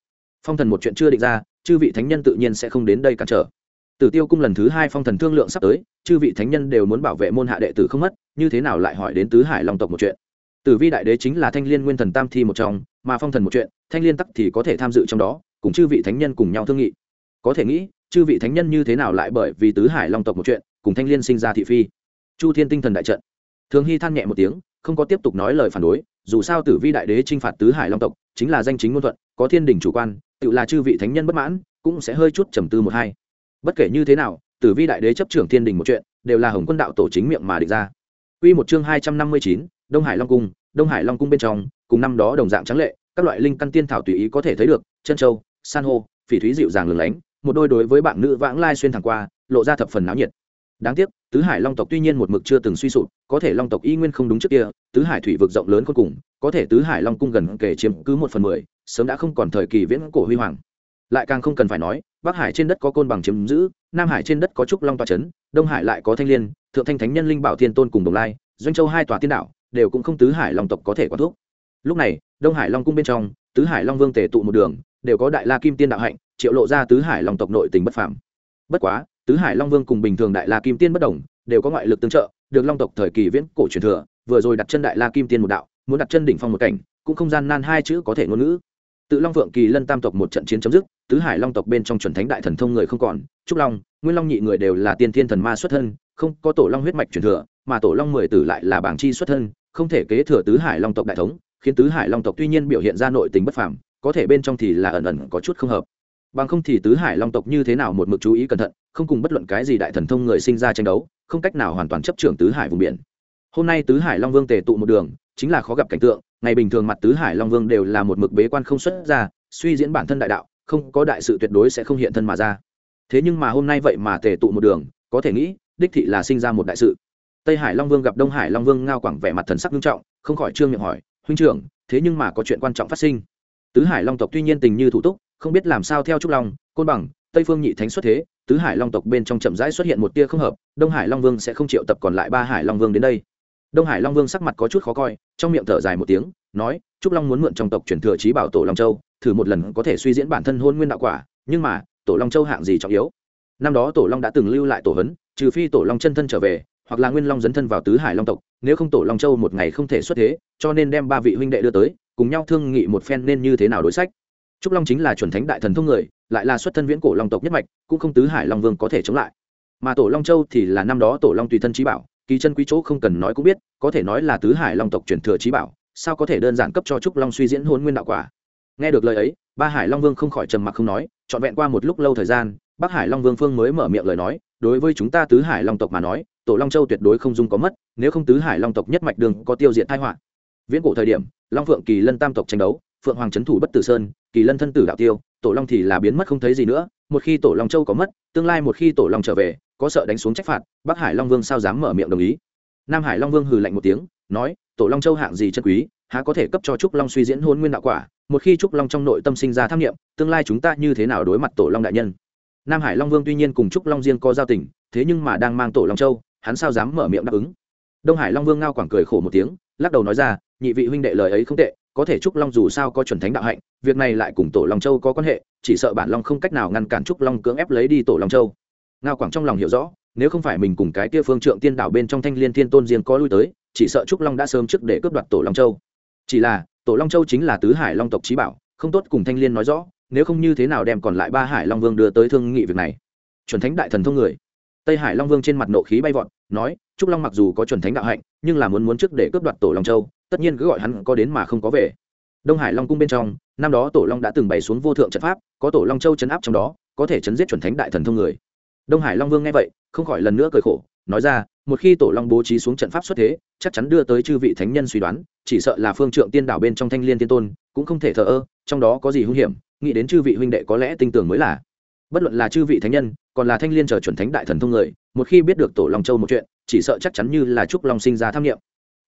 Phong thần một chuyện chưa định ra, chư vị thánh nhân tự nhiên sẽ không đến đây cản trở. Tử tiêu cung lần thứ hai phong thần thương lượng sắp tới, chư vị thánh nhân đều muốn bảo vệ môn hạ đệ tử không mất, như thế nào lại hỏi đến tứ hải long tộc một chuyện? Tử vi đại đế chính là thanh liên nguyên thần tam thi một trong, mà phong thần một chuyện, thanh liên tắc thì có thể tham dự trong đó, cùng chư vị thánh nhân cùng nhau thương nghị. Có thể nghĩ, chư vị thánh nhân như thế nào lại bởi vì tứ hải long tộc một chuyện, cùng thanh liên sinh ra thị phi? Chu thiên tinh thần đại trận. Thường hy than nhẹ một tiếng không có tiếp tục nói lời phản đối, dù sao tử vi đại đế t r i n h phạt tứ hải long tộc, chính là danh chính ngôn thuận, có thiên đình chủ quan, tự là chư vị thánh nhân bất mãn, cũng sẽ hơi chút trầm tư một hai. Bất kể như thế nào, tử vi đại đế chấp trưởng thiên đình một chuyện, đều là hồng quân đạo tổ chính miệng mà địch ra. Quy một chương hai trăm năm mươi chín, đông hải long cung, đông hải long cung bên trong, cùng năm đó đồng dạng trắng lệ, các loại linh căn tiên thảo tùy ý có thể thấy được chân châu, san hô, phỉ thúy dịu dàng lừng lánh, một đôi đối với bạn nữ vãng lai xuyên thẳng qua, lộ ra thập phần náo nhiệt. Đáng tiếc tứ hải long tộc tuy nhiên một mực chưa từng suy sụp, có thể long tộc y nguyên không đúng trước kia, tứ hải thủy vực rộng lớn cuối cùng, có thể tứ hải long cung gần kể chiếm cứ một phần mười, sớm đã không còn thời kỳ viễn cổ huy hoàng. Lại càng không cần phải nói, bắc hải trên đất có côn bằng chiếm giữ, nam hải trên đất có trúc long tòa trấn đông hải lại có thanh liên, thượng thanh thánh nhân linh bảo thiên tôn cùng đồng lai, doanh châu hai tòa tiên đạo đều cũng không tứ hải long tộc có thể quản thuốc lúc này, đông hải long cung bên trong, tứ hải long vương tề tụ một đường, đều có đại la kim tiên đạo hạnh, triệu lộ ra tứ hải long tộc nội tình bất phàm. Bất quá tứ hải long vương cùng bình thường đại la kim tiên bất đồng, đều có ngoại lực tương trợ, được long tộc thời kỳ viễn cổ truyền thừa, vừa rồi đặt chân đại la kim tiên một đạo, muốn đặt chân đỉnh phong một cảnh, cũng không gian nan hai chữ có thể ngôn ngữ. Tự long vượng kỳ lân tam tộc một trận chiến chấm dứt, tứ hải long tộc bên trong chuẩn thánh đại thần thông người không còn, trúc long, nguyên long nhị người đều là tiên thiên thần ma xuất thân, không có tổ long huyết mạch truyền thừa, mà tổ long mười tử lại là bảng chi xuất thân, không thể kế thừa tứ hải long tộc đại thống, khiến tứ hải long tộc tuy nhiên biểu hiện ra nội tình bất phàm, có thể bên trong thì là ẩn ẩn có chút không hợp bằng không thì tứ hải long tộc như thế nào một mực chú ý cẩn thận, không cùng bất luận cái gì đại thần thông người sinh ra tranh đấu, không cách nào hoàn toàn chấp trưởng tứ hải vùng biển. Hôm nay tứ hải long vương tề tụ một đường, chính là khó gặp cảnh tượng, ngày bình thường mặt tứ hải long vương đều là một mực bế quan không xuất ra, suy diễn bản thân đại đạo, không có đại sự tuyệt đối sẽ không hiện thân mà ra. Thế nhưng mà hôm nay vậy mà tề tụ một đường, có thể nghĩ, đích thị là sinh ra một đại sự. Tây hải long vương gặp đông hải long vương ngao quẳng vẻ mặt thần sắc nghiêm trọng, không khỏi trương miệng hỏi, huynh trưởng, thế nhưng mà có chuyện quan trọng phát sinh? Tứ hải long tộc tuy nhiên tình như thủ túc không biết làm sao theo trúc long, côn bằng, tây phương nhị thánh xuất thế, tứ hải long tộc bên trong chậm rãi xuất hiện một tia không hợp, đông hải long vương sẽ không chịu tập còn lại ba hải long vương đến đây. Đông hải long vương sắc mặt có chút khó coi, trong miệng thở dài một tiếng, nói, trúc long muốn mượn trong tộc truyền thừa trí bảo tổ long châu, thử một lần có thể suy diễn bản thân hôn nguyên đạo quả, nhưng mà, tổ long châu hạng gì trọng yếu? Năm đó tổ long đã từng lưu lại tổ hấn trừ phi tổ long chân thân trở về, hoặc là nguyên long dấn thân vào tứ hải long tộc, nếu không tổ long châu một ngày không thể xuất thế, cho nên đem ba vị huynh đệ đưa tới, cùng nhau thương nghị một phen nên như thế nào đối sách trúc long chính là chuẩn thánh đại thần thông người, lại là xuất thân viễn cổ long tộc nhất mạch, cũng không tứ hải long vương có thể chống lại. Mà tổ long châu thì là năm đó tổ long tùy thân trí bảo, kỳ chân quý chỗ không cần nói cũng biết, có thể nói là tứ hải long tộc truyền thừa trí bảo, sao có thể đơn giản cấp cho trúc long suy diễn hôn nguyên đạo quả? Nghe được lời ấy, ba hải long vương không khỏi trầm mặc không nói, trọn vẹn qua một lúc lâu thời gian, bắc hải long vương phương mới mở miệng lời nói, đối với chúng ta tứ hải long tộc mà nói, tổ long châu tuyệt đối không dung có mất, nếu không tứ hải long tộc nhất mạch đường có tiêu diệt tai họa. Viễn cổ thời điểm, long phượng kỳ lân tam tộc tranh đấu, phượng hoàng trấn thủ bất tử sơn kỳ lân thân tử đạo tiêu, tổ long thì là biến mất không thấy gì nữa, một khi tổ long châu có mất, tương lai một khi tổ long trở về, có sợ đánh xuống trách phạt, bắc hải long vương sao dám mở miệng đồng ý? Nam hải long vương hừ lạnh một tiếng, nói, tổ long châu hạng gì chân quý, há có thể cấp cho trúc long suy diễn hôn nguyên đạo quả, một khi trúc long trong nội tâm sinh ra tham nghiệm tương lai chúng ta như thế nào đối mặt tổ long đại nhân? Nam hải long vương tuy nhiên cùng trúc long riêng có giao tình, thế nhưng mà đang mang tổ long châu, hắn sao dám mở miệng đáp ứng? Đông hải long vương ngao quảng cười khổ một tiếng, lắc đầu nói ra, nhị vị huynh đệ lời ấy không tệ có thể trúc long dù sao có chuẩn thánh đạo hạnh, việc này lại cùng tổ long châu có quan hệ, chỉ sợ bản long không cách nào ngăn cản trúc long cưỡng ép lấy đi tổ long châu. Ngao quảng trong lòng hiểu rõ, nếu không phải mình cùng cái kia phương trượng tiên đảo bên trong thanh liên thiên tôn riêng có lui tới, chỉ sợ trúc long đã sớm trước để cướp đoạt tổ long châu. Chỉ là, tổ long châu chính là tứ hải long tộc trí bảo, không tốt cùng thanh liên nói rõ, nếu không như thế nào đem còn lại ba hải long vương đưa tới thương nghị việc này. Chuẩn thánh đại thần thông người. Tây hải long vương trên mặt nộ khí bay vọt, nói, trúc long mặc dù có chuẩn thánh đạo hạnh, nhưng là muốn muốn trước để cướp đoạt tổ long châu tất nhiên cứ gọi hắn có đến mà không có về. Đông hải long cung bên trong, năm đó tổ long đã từng bày xuống vô thượng trận pháp, có tổ long châu chấn áp trong đó, có thể chấn giết chuẩn thánh đại thần thông người. Đông hải long vương nghe vậy, không khỏi lần nữa cười khổ, nói ra, một khi tổ long bố trí xuống trận pháp xuất thế, chắc chắn đưa tới chư vị thánh nhân suy đoán, chỉ sợ là phương trượng tiên đảo bên trong thanh liên tiên tôn, cũng không thể thờ ơ, trong đó có gì hung hiểm, nghĩ đến chư vị huynh đệ có lẽ tin tưởng mới là. Bất luận là chư vị thánh nhân, còn là thanh liên chờ chuẩn thánh đại thần thông người, một khi biết được tổ long châu một chuyện, chỉ sợ chắc chắn như là trúc long sinh ra tham nghiệm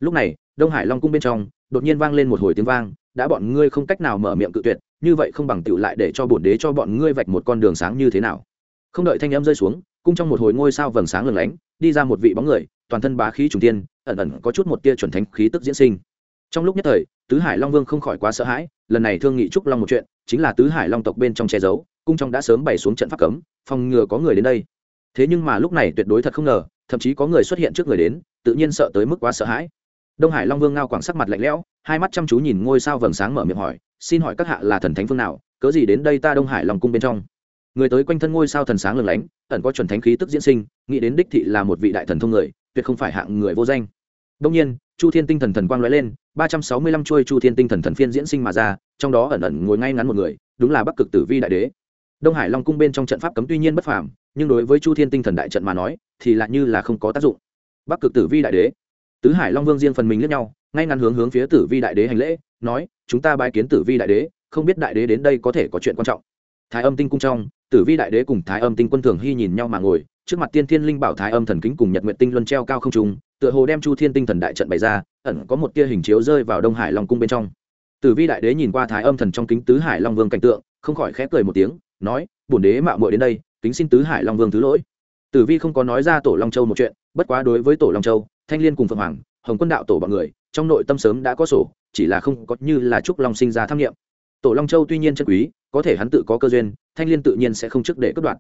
lúc này đông hải long cung bên trong, đột nhiên vang lên một hồi tiếng vang, đã bọn ngươi không cách nào mở miệng cự tuyệt, như vậy không bằng tựu lại để cho bổn đế cho bọn ngươi vạch một con đường sáng như thế nào. Không đợi thanh em rơi xuống, cung trong một hồi ngôi sao vầng sáng lừng lánh, đi ra một vị bóng người, toàn thân bá khí trùng tiên, ẩn ẩn có chút một tia chuẩn thánh khí tức diễn sinh. Trong lúc nhất thời, tứ hải long vương không khỏi quá sợ hãi, lần này thương nghị trúc long một chuyện, chính là tứ hải long tộc bên trong che giấu, cung trong đã sớm bày xuống trận pháp cấm, phòng ngừa có người đến đây. Thế nhưng mà lúc này tuyệt đối thật không ngờ, thậm chí có người xuất hiện trước người đến, tự nhiên sợ tới mức quá sợ hãi đông hải long vương ngao quảng sắc mặt lạnh lẽo, hai mắt chăm chú nhìn ngôi sao vầng sáng mở miệng hỏi, xin hỏi các hạ là thần thánh phương nào? Cớ gì đến đây ta đông hải lòng cung bên trong? Người tới quanh thân ngôi sao thần sáng lừng lánh, ẩn có chuẩn thánh khí tức diễn sinh, nghĩ đến đích thị là một vị đại thần thông người, tuyệt không phải hạng người vô danh. Đông nhiên, chu thiên tinh thần thần quang lóe lên, ba trăm sáu mươi lăm chuôi chu thiên tinh thần thần phiên diễn sinh mà ra, trong đó ẩn ẩn ngồi ngay ngắn một người, đúng là bắc cực tử vi đại đế. Đông hải long cung bên trong trận pháp cấm tuy nhiên bất phàm, nhưng đối với chu thiên tinh thần đại trận mà nói, thì lại như là không có tác dụng. Bắc cực tử vi đại đế tứ hải long vương riêng phần mình lẫn nhau, ngay ngắn hướng hướng phía tử vi đại đế hành lễ, nói, chúng ta bái kiến tử vi đại đế, không biết đại đế đến đây có thể có chuyện quan trọng. Thái âm tinh cung trong, tử vi đại đế cùng thái âm tinh quân thường hy nhìn nhau mà ngồi, trước mặt tiên thiên linh bảo thái âm thần kính cùng nhật nguyện tinh luân treo cao không trùng tựa hồ đem chu thiên tinh thần đại trận bày ra, ẩn có một tia hình chiếu rơi vào đông hải long cung bên trong. Tử vi đại đế nhìn qua thái âm thần trong kính tứ hải long vương cảnh tượng, không khỏi khẽ cười một tiếng, nói, bổn đế mạo muội đến đây, kính xin tứ hải long vương thứ lỗi. Tử vi không có nói ra tổ long châu một chuyện, bất quá đối với tổ long châu thanh liên cùng phượng hoàng hồng quân đạo tổ bọn người trong nội tâm sớm đã có sổ chỉ là không có như là trúc long sinh ra tham nghiệm tổ long châu tuy nhiên chân quý có thể hắn tự có cơ duyên thanh liên tự nhiên sẽ không trước để cất đoạn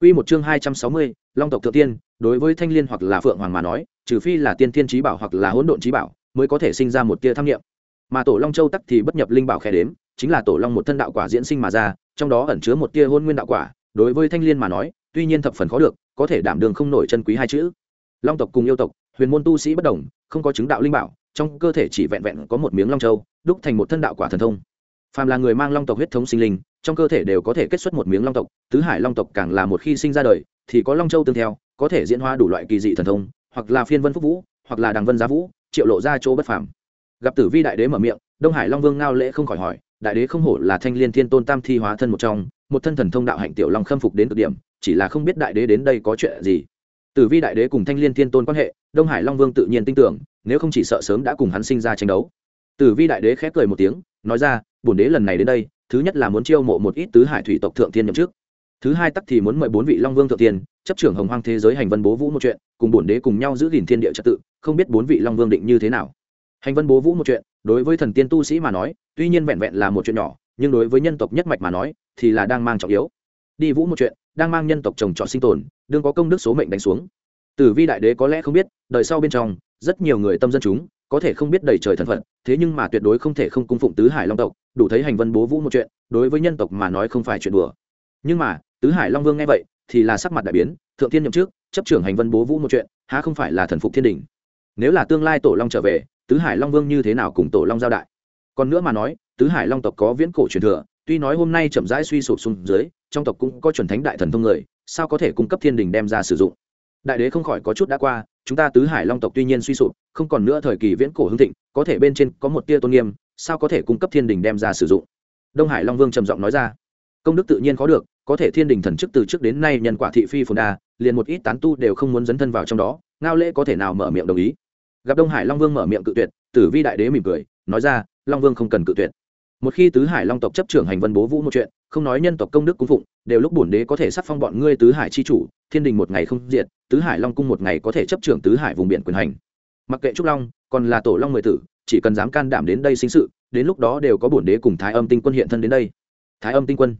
Quy một chương hai trăm sáu mươi, Long tộc thượng tiên, đối với Thanh Liên hoặc là Phượng Hoàng mà nói, trừ phi là tiên thiên chí bảo hoặc là hỗn độn chí bảo, mới có thể sinh ra một tia tham nghiệm. Mà Tổ Long Châu tắc thì bất nhập linh bảo khẽ đếm, chính là Tổ Long một thân đạo quả diễn sinh mà ra, trong đó ẩn chứa một tia hôn nguyên đạo quả, đối với Thanh Liên mà nói, tuy nhiên thập phần khó được, có thể đảm đương không nổi chân quý hai chữ. Long tộc cùng yêu tộc, huyền môn tu sĩ bất đồng, không có chứng đạo linh bảo, trong cơ thể chỉ vẹn vẹn có một miếng long châu, đúc thành một thân đạo quả thần thông. Phàm là người mang long tộc huyết thống sinh linh, trong cơ thể đều có thể kết xuất một miếng long tộc tứ hải long tộc càng là một khi sinh ra đời thì có long châu tương theo có thể diễn hóa đủ loại kỳ dị thần thông hoặc là phiên vân phúc vũ hoặc là đằng vân giá vũ triệu lộ ra chỗ bất phàm gặp tử vi đại đế mở miệng đông hải long vương ngao lễ không khỏi hỏi đại đế không hổ là thanh liên thiên tôn tam thi hóa thân một trong một thân thần thông đạo hạnh tiểu long khâm phục đến cực điểm chỉ là không biết đại đế đến đây có chuyện gì tử vi đại đế cùng thanh liên thiên tôn quan hệ, đông hải long vương tự nhiên tin tưởng, nếu không chỉ sợ sớm đã cùng hắn sinh ra tranh đấu. Tử vi đại đế khép cười một tiếng, nói ra, bổn đế lần này đến đây, thứ nhất là muốn chiêu mộ một ít tứ hải thủy tộc thượng thiên nhậm chức. Thứ hai tắc thì muốn mời bốn vị long vương thượng thiên, chấp trưởng hồng hoang thế giới hành vân bố vũ một chuyện, cùng bổn đế cùng nhau giữ gìn thiên địa trật tự, không biết bốn vị long vương định như thế nào. Hành vân bố vũ một chuyện, đối với thần tiên tu sĩ mà nói, tuy nhiên vẹn vẹn là một chuyện nhỏ, nhưng đối với nhân tộc nhất mạch mà nói, thì là đang mang trọng yếu. Đi vũ một chuyện, đang mang nhân tộc trồng trọt sinh tồn đương có công đức số mệnh đánh xuống. Tử vi đại đế có lẽ không biết, đời sau bên trong, rất nhiều người tâm dân chúng, có thể không biết đầy trời thần phận thế nhưng mà tuyệt đối không thể không cung phụng tứ hải long tộc, đủ thấy hành vân bố vũ một chuyện, đối với nhân tộc mà nói không phải chuyện đùa. Nhưng mà, tứ hải long vương nghe vậy, thì là sắc mặt đại biến, thượng thiên nhậm trước chấp trưởng hành vân bố vũ một chuyện, há không phải là thần phục thiên đình? Nếu là tương lai tổ long trở về, tứ hải long vương như thế nào cùng tổ long giao đại? Còn nữa mà nói, tứ hải long tộc có viễn cổ truyền thừa, tuy nói hôm nay chậm rãi suy sụp xuống dưới, trong tộc cũng có chuẩn thánh đại thần thông người sao có thể cung cấp thiên đình đem ra sử dụng? Đại đế không khỏi có chút đã qua, chúng ta tứ hải long tộc tuy nhiên suy sụp, không còn nữa thời kỳ viễn cổ hưng thịnh, có thể bên trên có một tia tôn nghiêm, sao có thể cung cấp thiên đình đem ra sử dụng? Đông hải long vương trầm giọng nói ra. Công đức tự nhiên có được, có thể thiên đình thần chức từ trước đến nay nhân quả thị phi phồn đa, liền một ít tán tu đều không muốn dấn thân vào trong đó, ngao lễ có thể nào mở miệng đồng ý? Gặp đông hải long vương mở miệng cự tuyệt, tử vi đại đế mỉm cười, nói ra, long vương không cần cự tuyệt. Một khi tứ hải long tộc chấp trưởng hành vân bố vũ một chuyện không nói nhân tộc công đức cung phụng, đều lúc bổn đế có thể sắc phong bọn ngươi tứ hải chi chủ, thiên đình một ngày không diệt, tứ hải long cung một ngày có thể chấp trưởng tứ hải vùng biển quyền hành. Mặc kệ trúc long, còn là tổ long mười tử, chỉ cần dám can đảm đến đây sinh sự, đến lúc đó đều có bổn đế cùng thái âm tinh quân hiện thân đến đây. Thái âm tinh quân.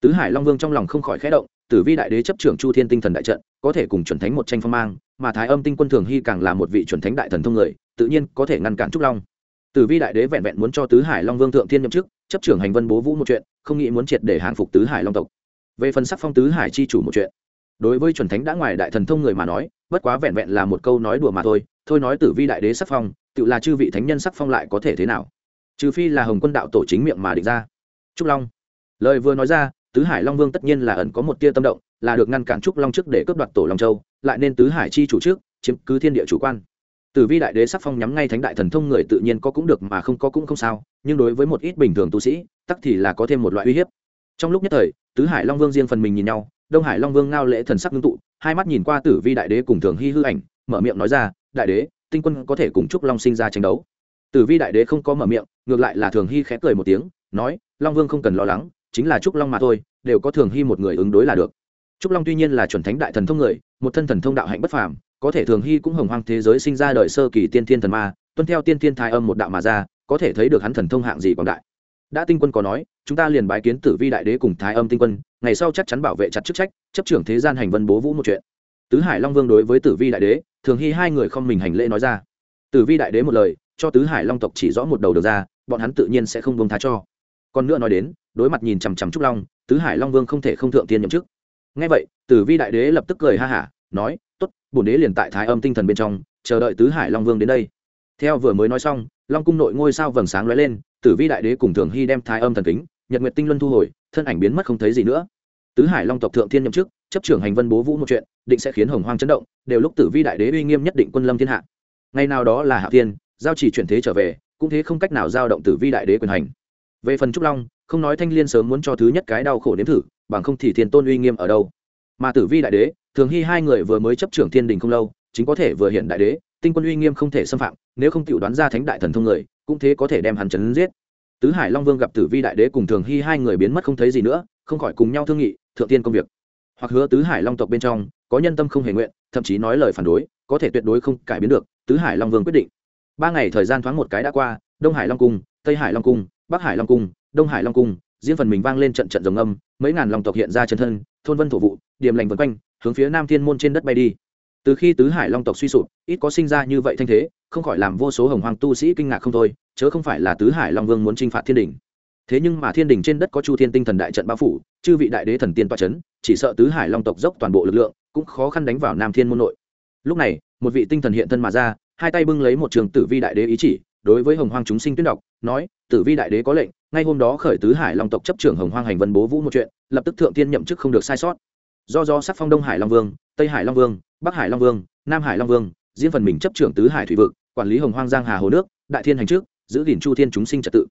Tứ hải long vương trong lòng không khỏi khẽ động, tử vi đại đế chấp trưởng chu thiên tinh thần đại trận, có thể cùng chuẩn thánh một tranh phong mang, mà thái âm tinh quân thường hy càng là một vị chuẩn thánh đại thần thông người, tự nhiên có thể ngăn cản trúc long tử vi đại đế vẹn vẹn muốn cho tứ hải long vương thượng thiên nhậm chức, chấp trưởng hành vân bố vũ một chuyện, không nghĩ muốn triệt để hàng phục tứ hải long tộc. Về phần sắc phong tứ hải chi chủ một chuyện, đối với chuẩn thánh đã ngoài đại thần thông người mà nói, bất quá vẹn vẹn là một câu nói đùa mà thôi thôi nói tử vi đại đế sắc phong, tự là chư vị thánh nhân sắc phong lại có thể thế nào? Trừ phi là hồng quân đạo tổ chính miệng mà định ra. Trúc long, lời vừa nói ra, tứ hải long vương tất nhiên là ẩn có một tia tâm động, là được ngăn cản trúc long trước để cướp đoạt tổ long châu, lại nên tứ hải chi chủ trước, chiếm cứ thiên địa chủ quan tử vi đại đế sắc phong nhắm ngay thánh đại thần thông người tự nhiên có cũng được mà không có cũng không sao, nhưng đối với một ít bình thường tu sĩ, tắc thì là có thêm một loại uy hiếp. Trong lúc nhất thời, tứ hải long vương riêng phần mình nhìn nhau, đông hải long vương ngao lễ thần sắc ngưng tụ, hai mắt nhìn qua tử vi đại đế cùng thường hy hư ảnh, mở miệng nói ra, đại đế, tinh quân có thể cùng trúc long sinh ra tranh đấu. Tử vi đại đế không có mở miệng, ngược lại là thường hy khẽ cười một tiếng, nói, long vương không cần lo lắng, chính là trúc long mà thôi, đều có thường hy một người ứng đối là được trúc long tuy nhiên là chuẩn thánh đại thần thông người, một thân thần thông đạo hạnh bất phàm, có thể thường hy cũng hồng hoang thế giới sinh ra đời sơ kỳ tiên thiên thần ma, tuân theo tiên thiên thái âm một đạo mà ra, có thể thấy được hắn thần thông hạng gì quảng đại. Đã tinh quân có nói, chúng ta liền bái kiến tử vi đại đế cùng thái âm tinh quân, ngày sau chắc chắn bảo vệ chặt chức trách, chấp trưởng thế gian hành vân bố vũ một chuyện. Tứ hải long vương đối với tử vi đại đế, thường hy hai người không mình hành lễ nói ra. Tử vi đại đế một lời, cho tứ hải long tộc chỉ rõ một đầu được ra, bọn hắn tự nhiên sẽ không buông tha cho. Còn nữa nói đến, đối mặt nhìn chằm chằm trúc long, tứ hải long vương không thể không thượng tiên nhậm chức ngay vậy tử vi đại đế lập tức cười ha hả, nói t ố t bổn đế liền tại thái âm tinh thần bên trong, chờ đợi tứ hải long vương đến đây. Theo vừa mới nói xong, long cung nội ngôi sao vầng sáng lóe lên tử vi đại đế cùng thường hy đem thái âm thần kính, nhật nguyệt tinh luân thu hồi, thân ảnh biến mất không thấy gì nữa. Tứ hải long tộc thượng thiên nhậm chức, chấp trưởng hành vân bố vũ một chuyện, định sẽ khiến hồng hoang chấn động, đều lúc tử vi đại đế uy nghiêm nhất định quân lâm thiên hạ. Ngày nào đó là hạ thiên, giao chỉ chuyển thế trở về, cũng thế không cách nào giao động tử vi đại đế quyền hành về phần trúc long, không nói thanh liên sớm muốn cho thứ nhất cái đau khổ nếm thử, bằng không thì thiên tôn uy nghiêm ở đâu. Mà tử vi đại đế, thường hy hai người vừa mới chấp trưởng thiên đình không lâu, chính có thể vừa hiện đại đế, tinh quân uy nghiêm không thể xâm phạm, nếu không tự đoán ra thánh đại thần thông người, cũng thế có thể đem hắn chấn giết. Tứ hải long vương gặp tử vi đại đế cùng thường hy hai người biến mất không thấy gì nữa, không khỏi cùng nhau thương nghị, thượng tiên công việc. Hoặc hứa tứ hải long tộc bên trong, có nhân tâm không hề nguyện, thậm chí nói lời phản đối, có thể tuyệt đối không cải biến được, tứ hải long vương quyết định. Ba ngày thời gian thoáng một cái đã qua, đông hải long cung, tây hải long cung bắc hải long cung, đông hải long cung diễn phần mình vang lên trận trận rồng âm, mấy ngàn long tộc hiện ra chân thân, thôn vân thổ vụ điểm lành vân quanh, hướng phía nam thiên môn trên đất bay đi. Từ khi tứ hải long tộc suy sụp, ít có sinh ra như vậy thanh thế, không khỏi làm vô số hồng hoàng tu sĩ kinh ngạc không thôi, chớ không phải là tứ hải long vương muốn t r i n h phạt thiên đình thế nhưng mà thiên đình trên đất có chu thiên tinh thần đại trận bao phủ, chư vị đại đế thần tiên toa c h ấ n chỉ sợ tứ hải long tộc dốc toàn bộ lực lượng, cũng khó khăn đánh vào nam thiên môn nội. Lúc này, một vị tinh thần hiện thân mà ra, hai tay bưng lấy một trường tử vi đại đế ý chỉ đối với hồng hoàng chúng sinh tuyên đọc, nói, tử vi đại đế có lệnh, ngay hôm đó khởi tứ hải long tộc chấp trưởng hồng hoàng hành vân bố vũ một chuyện, lập tức thượng tiên nhậm chức không được sai sót. Do do sắc phong đông hải long vương, tây hải long vương, bắc hải long vương, nam hải long vương riêng phần mình chấp trưởng tứ hải thủy vực, quản lý hồng hoang giang hà hồ nước, đại thiên hành trước, giữ gìn chu thiên chúng sinh trật tự.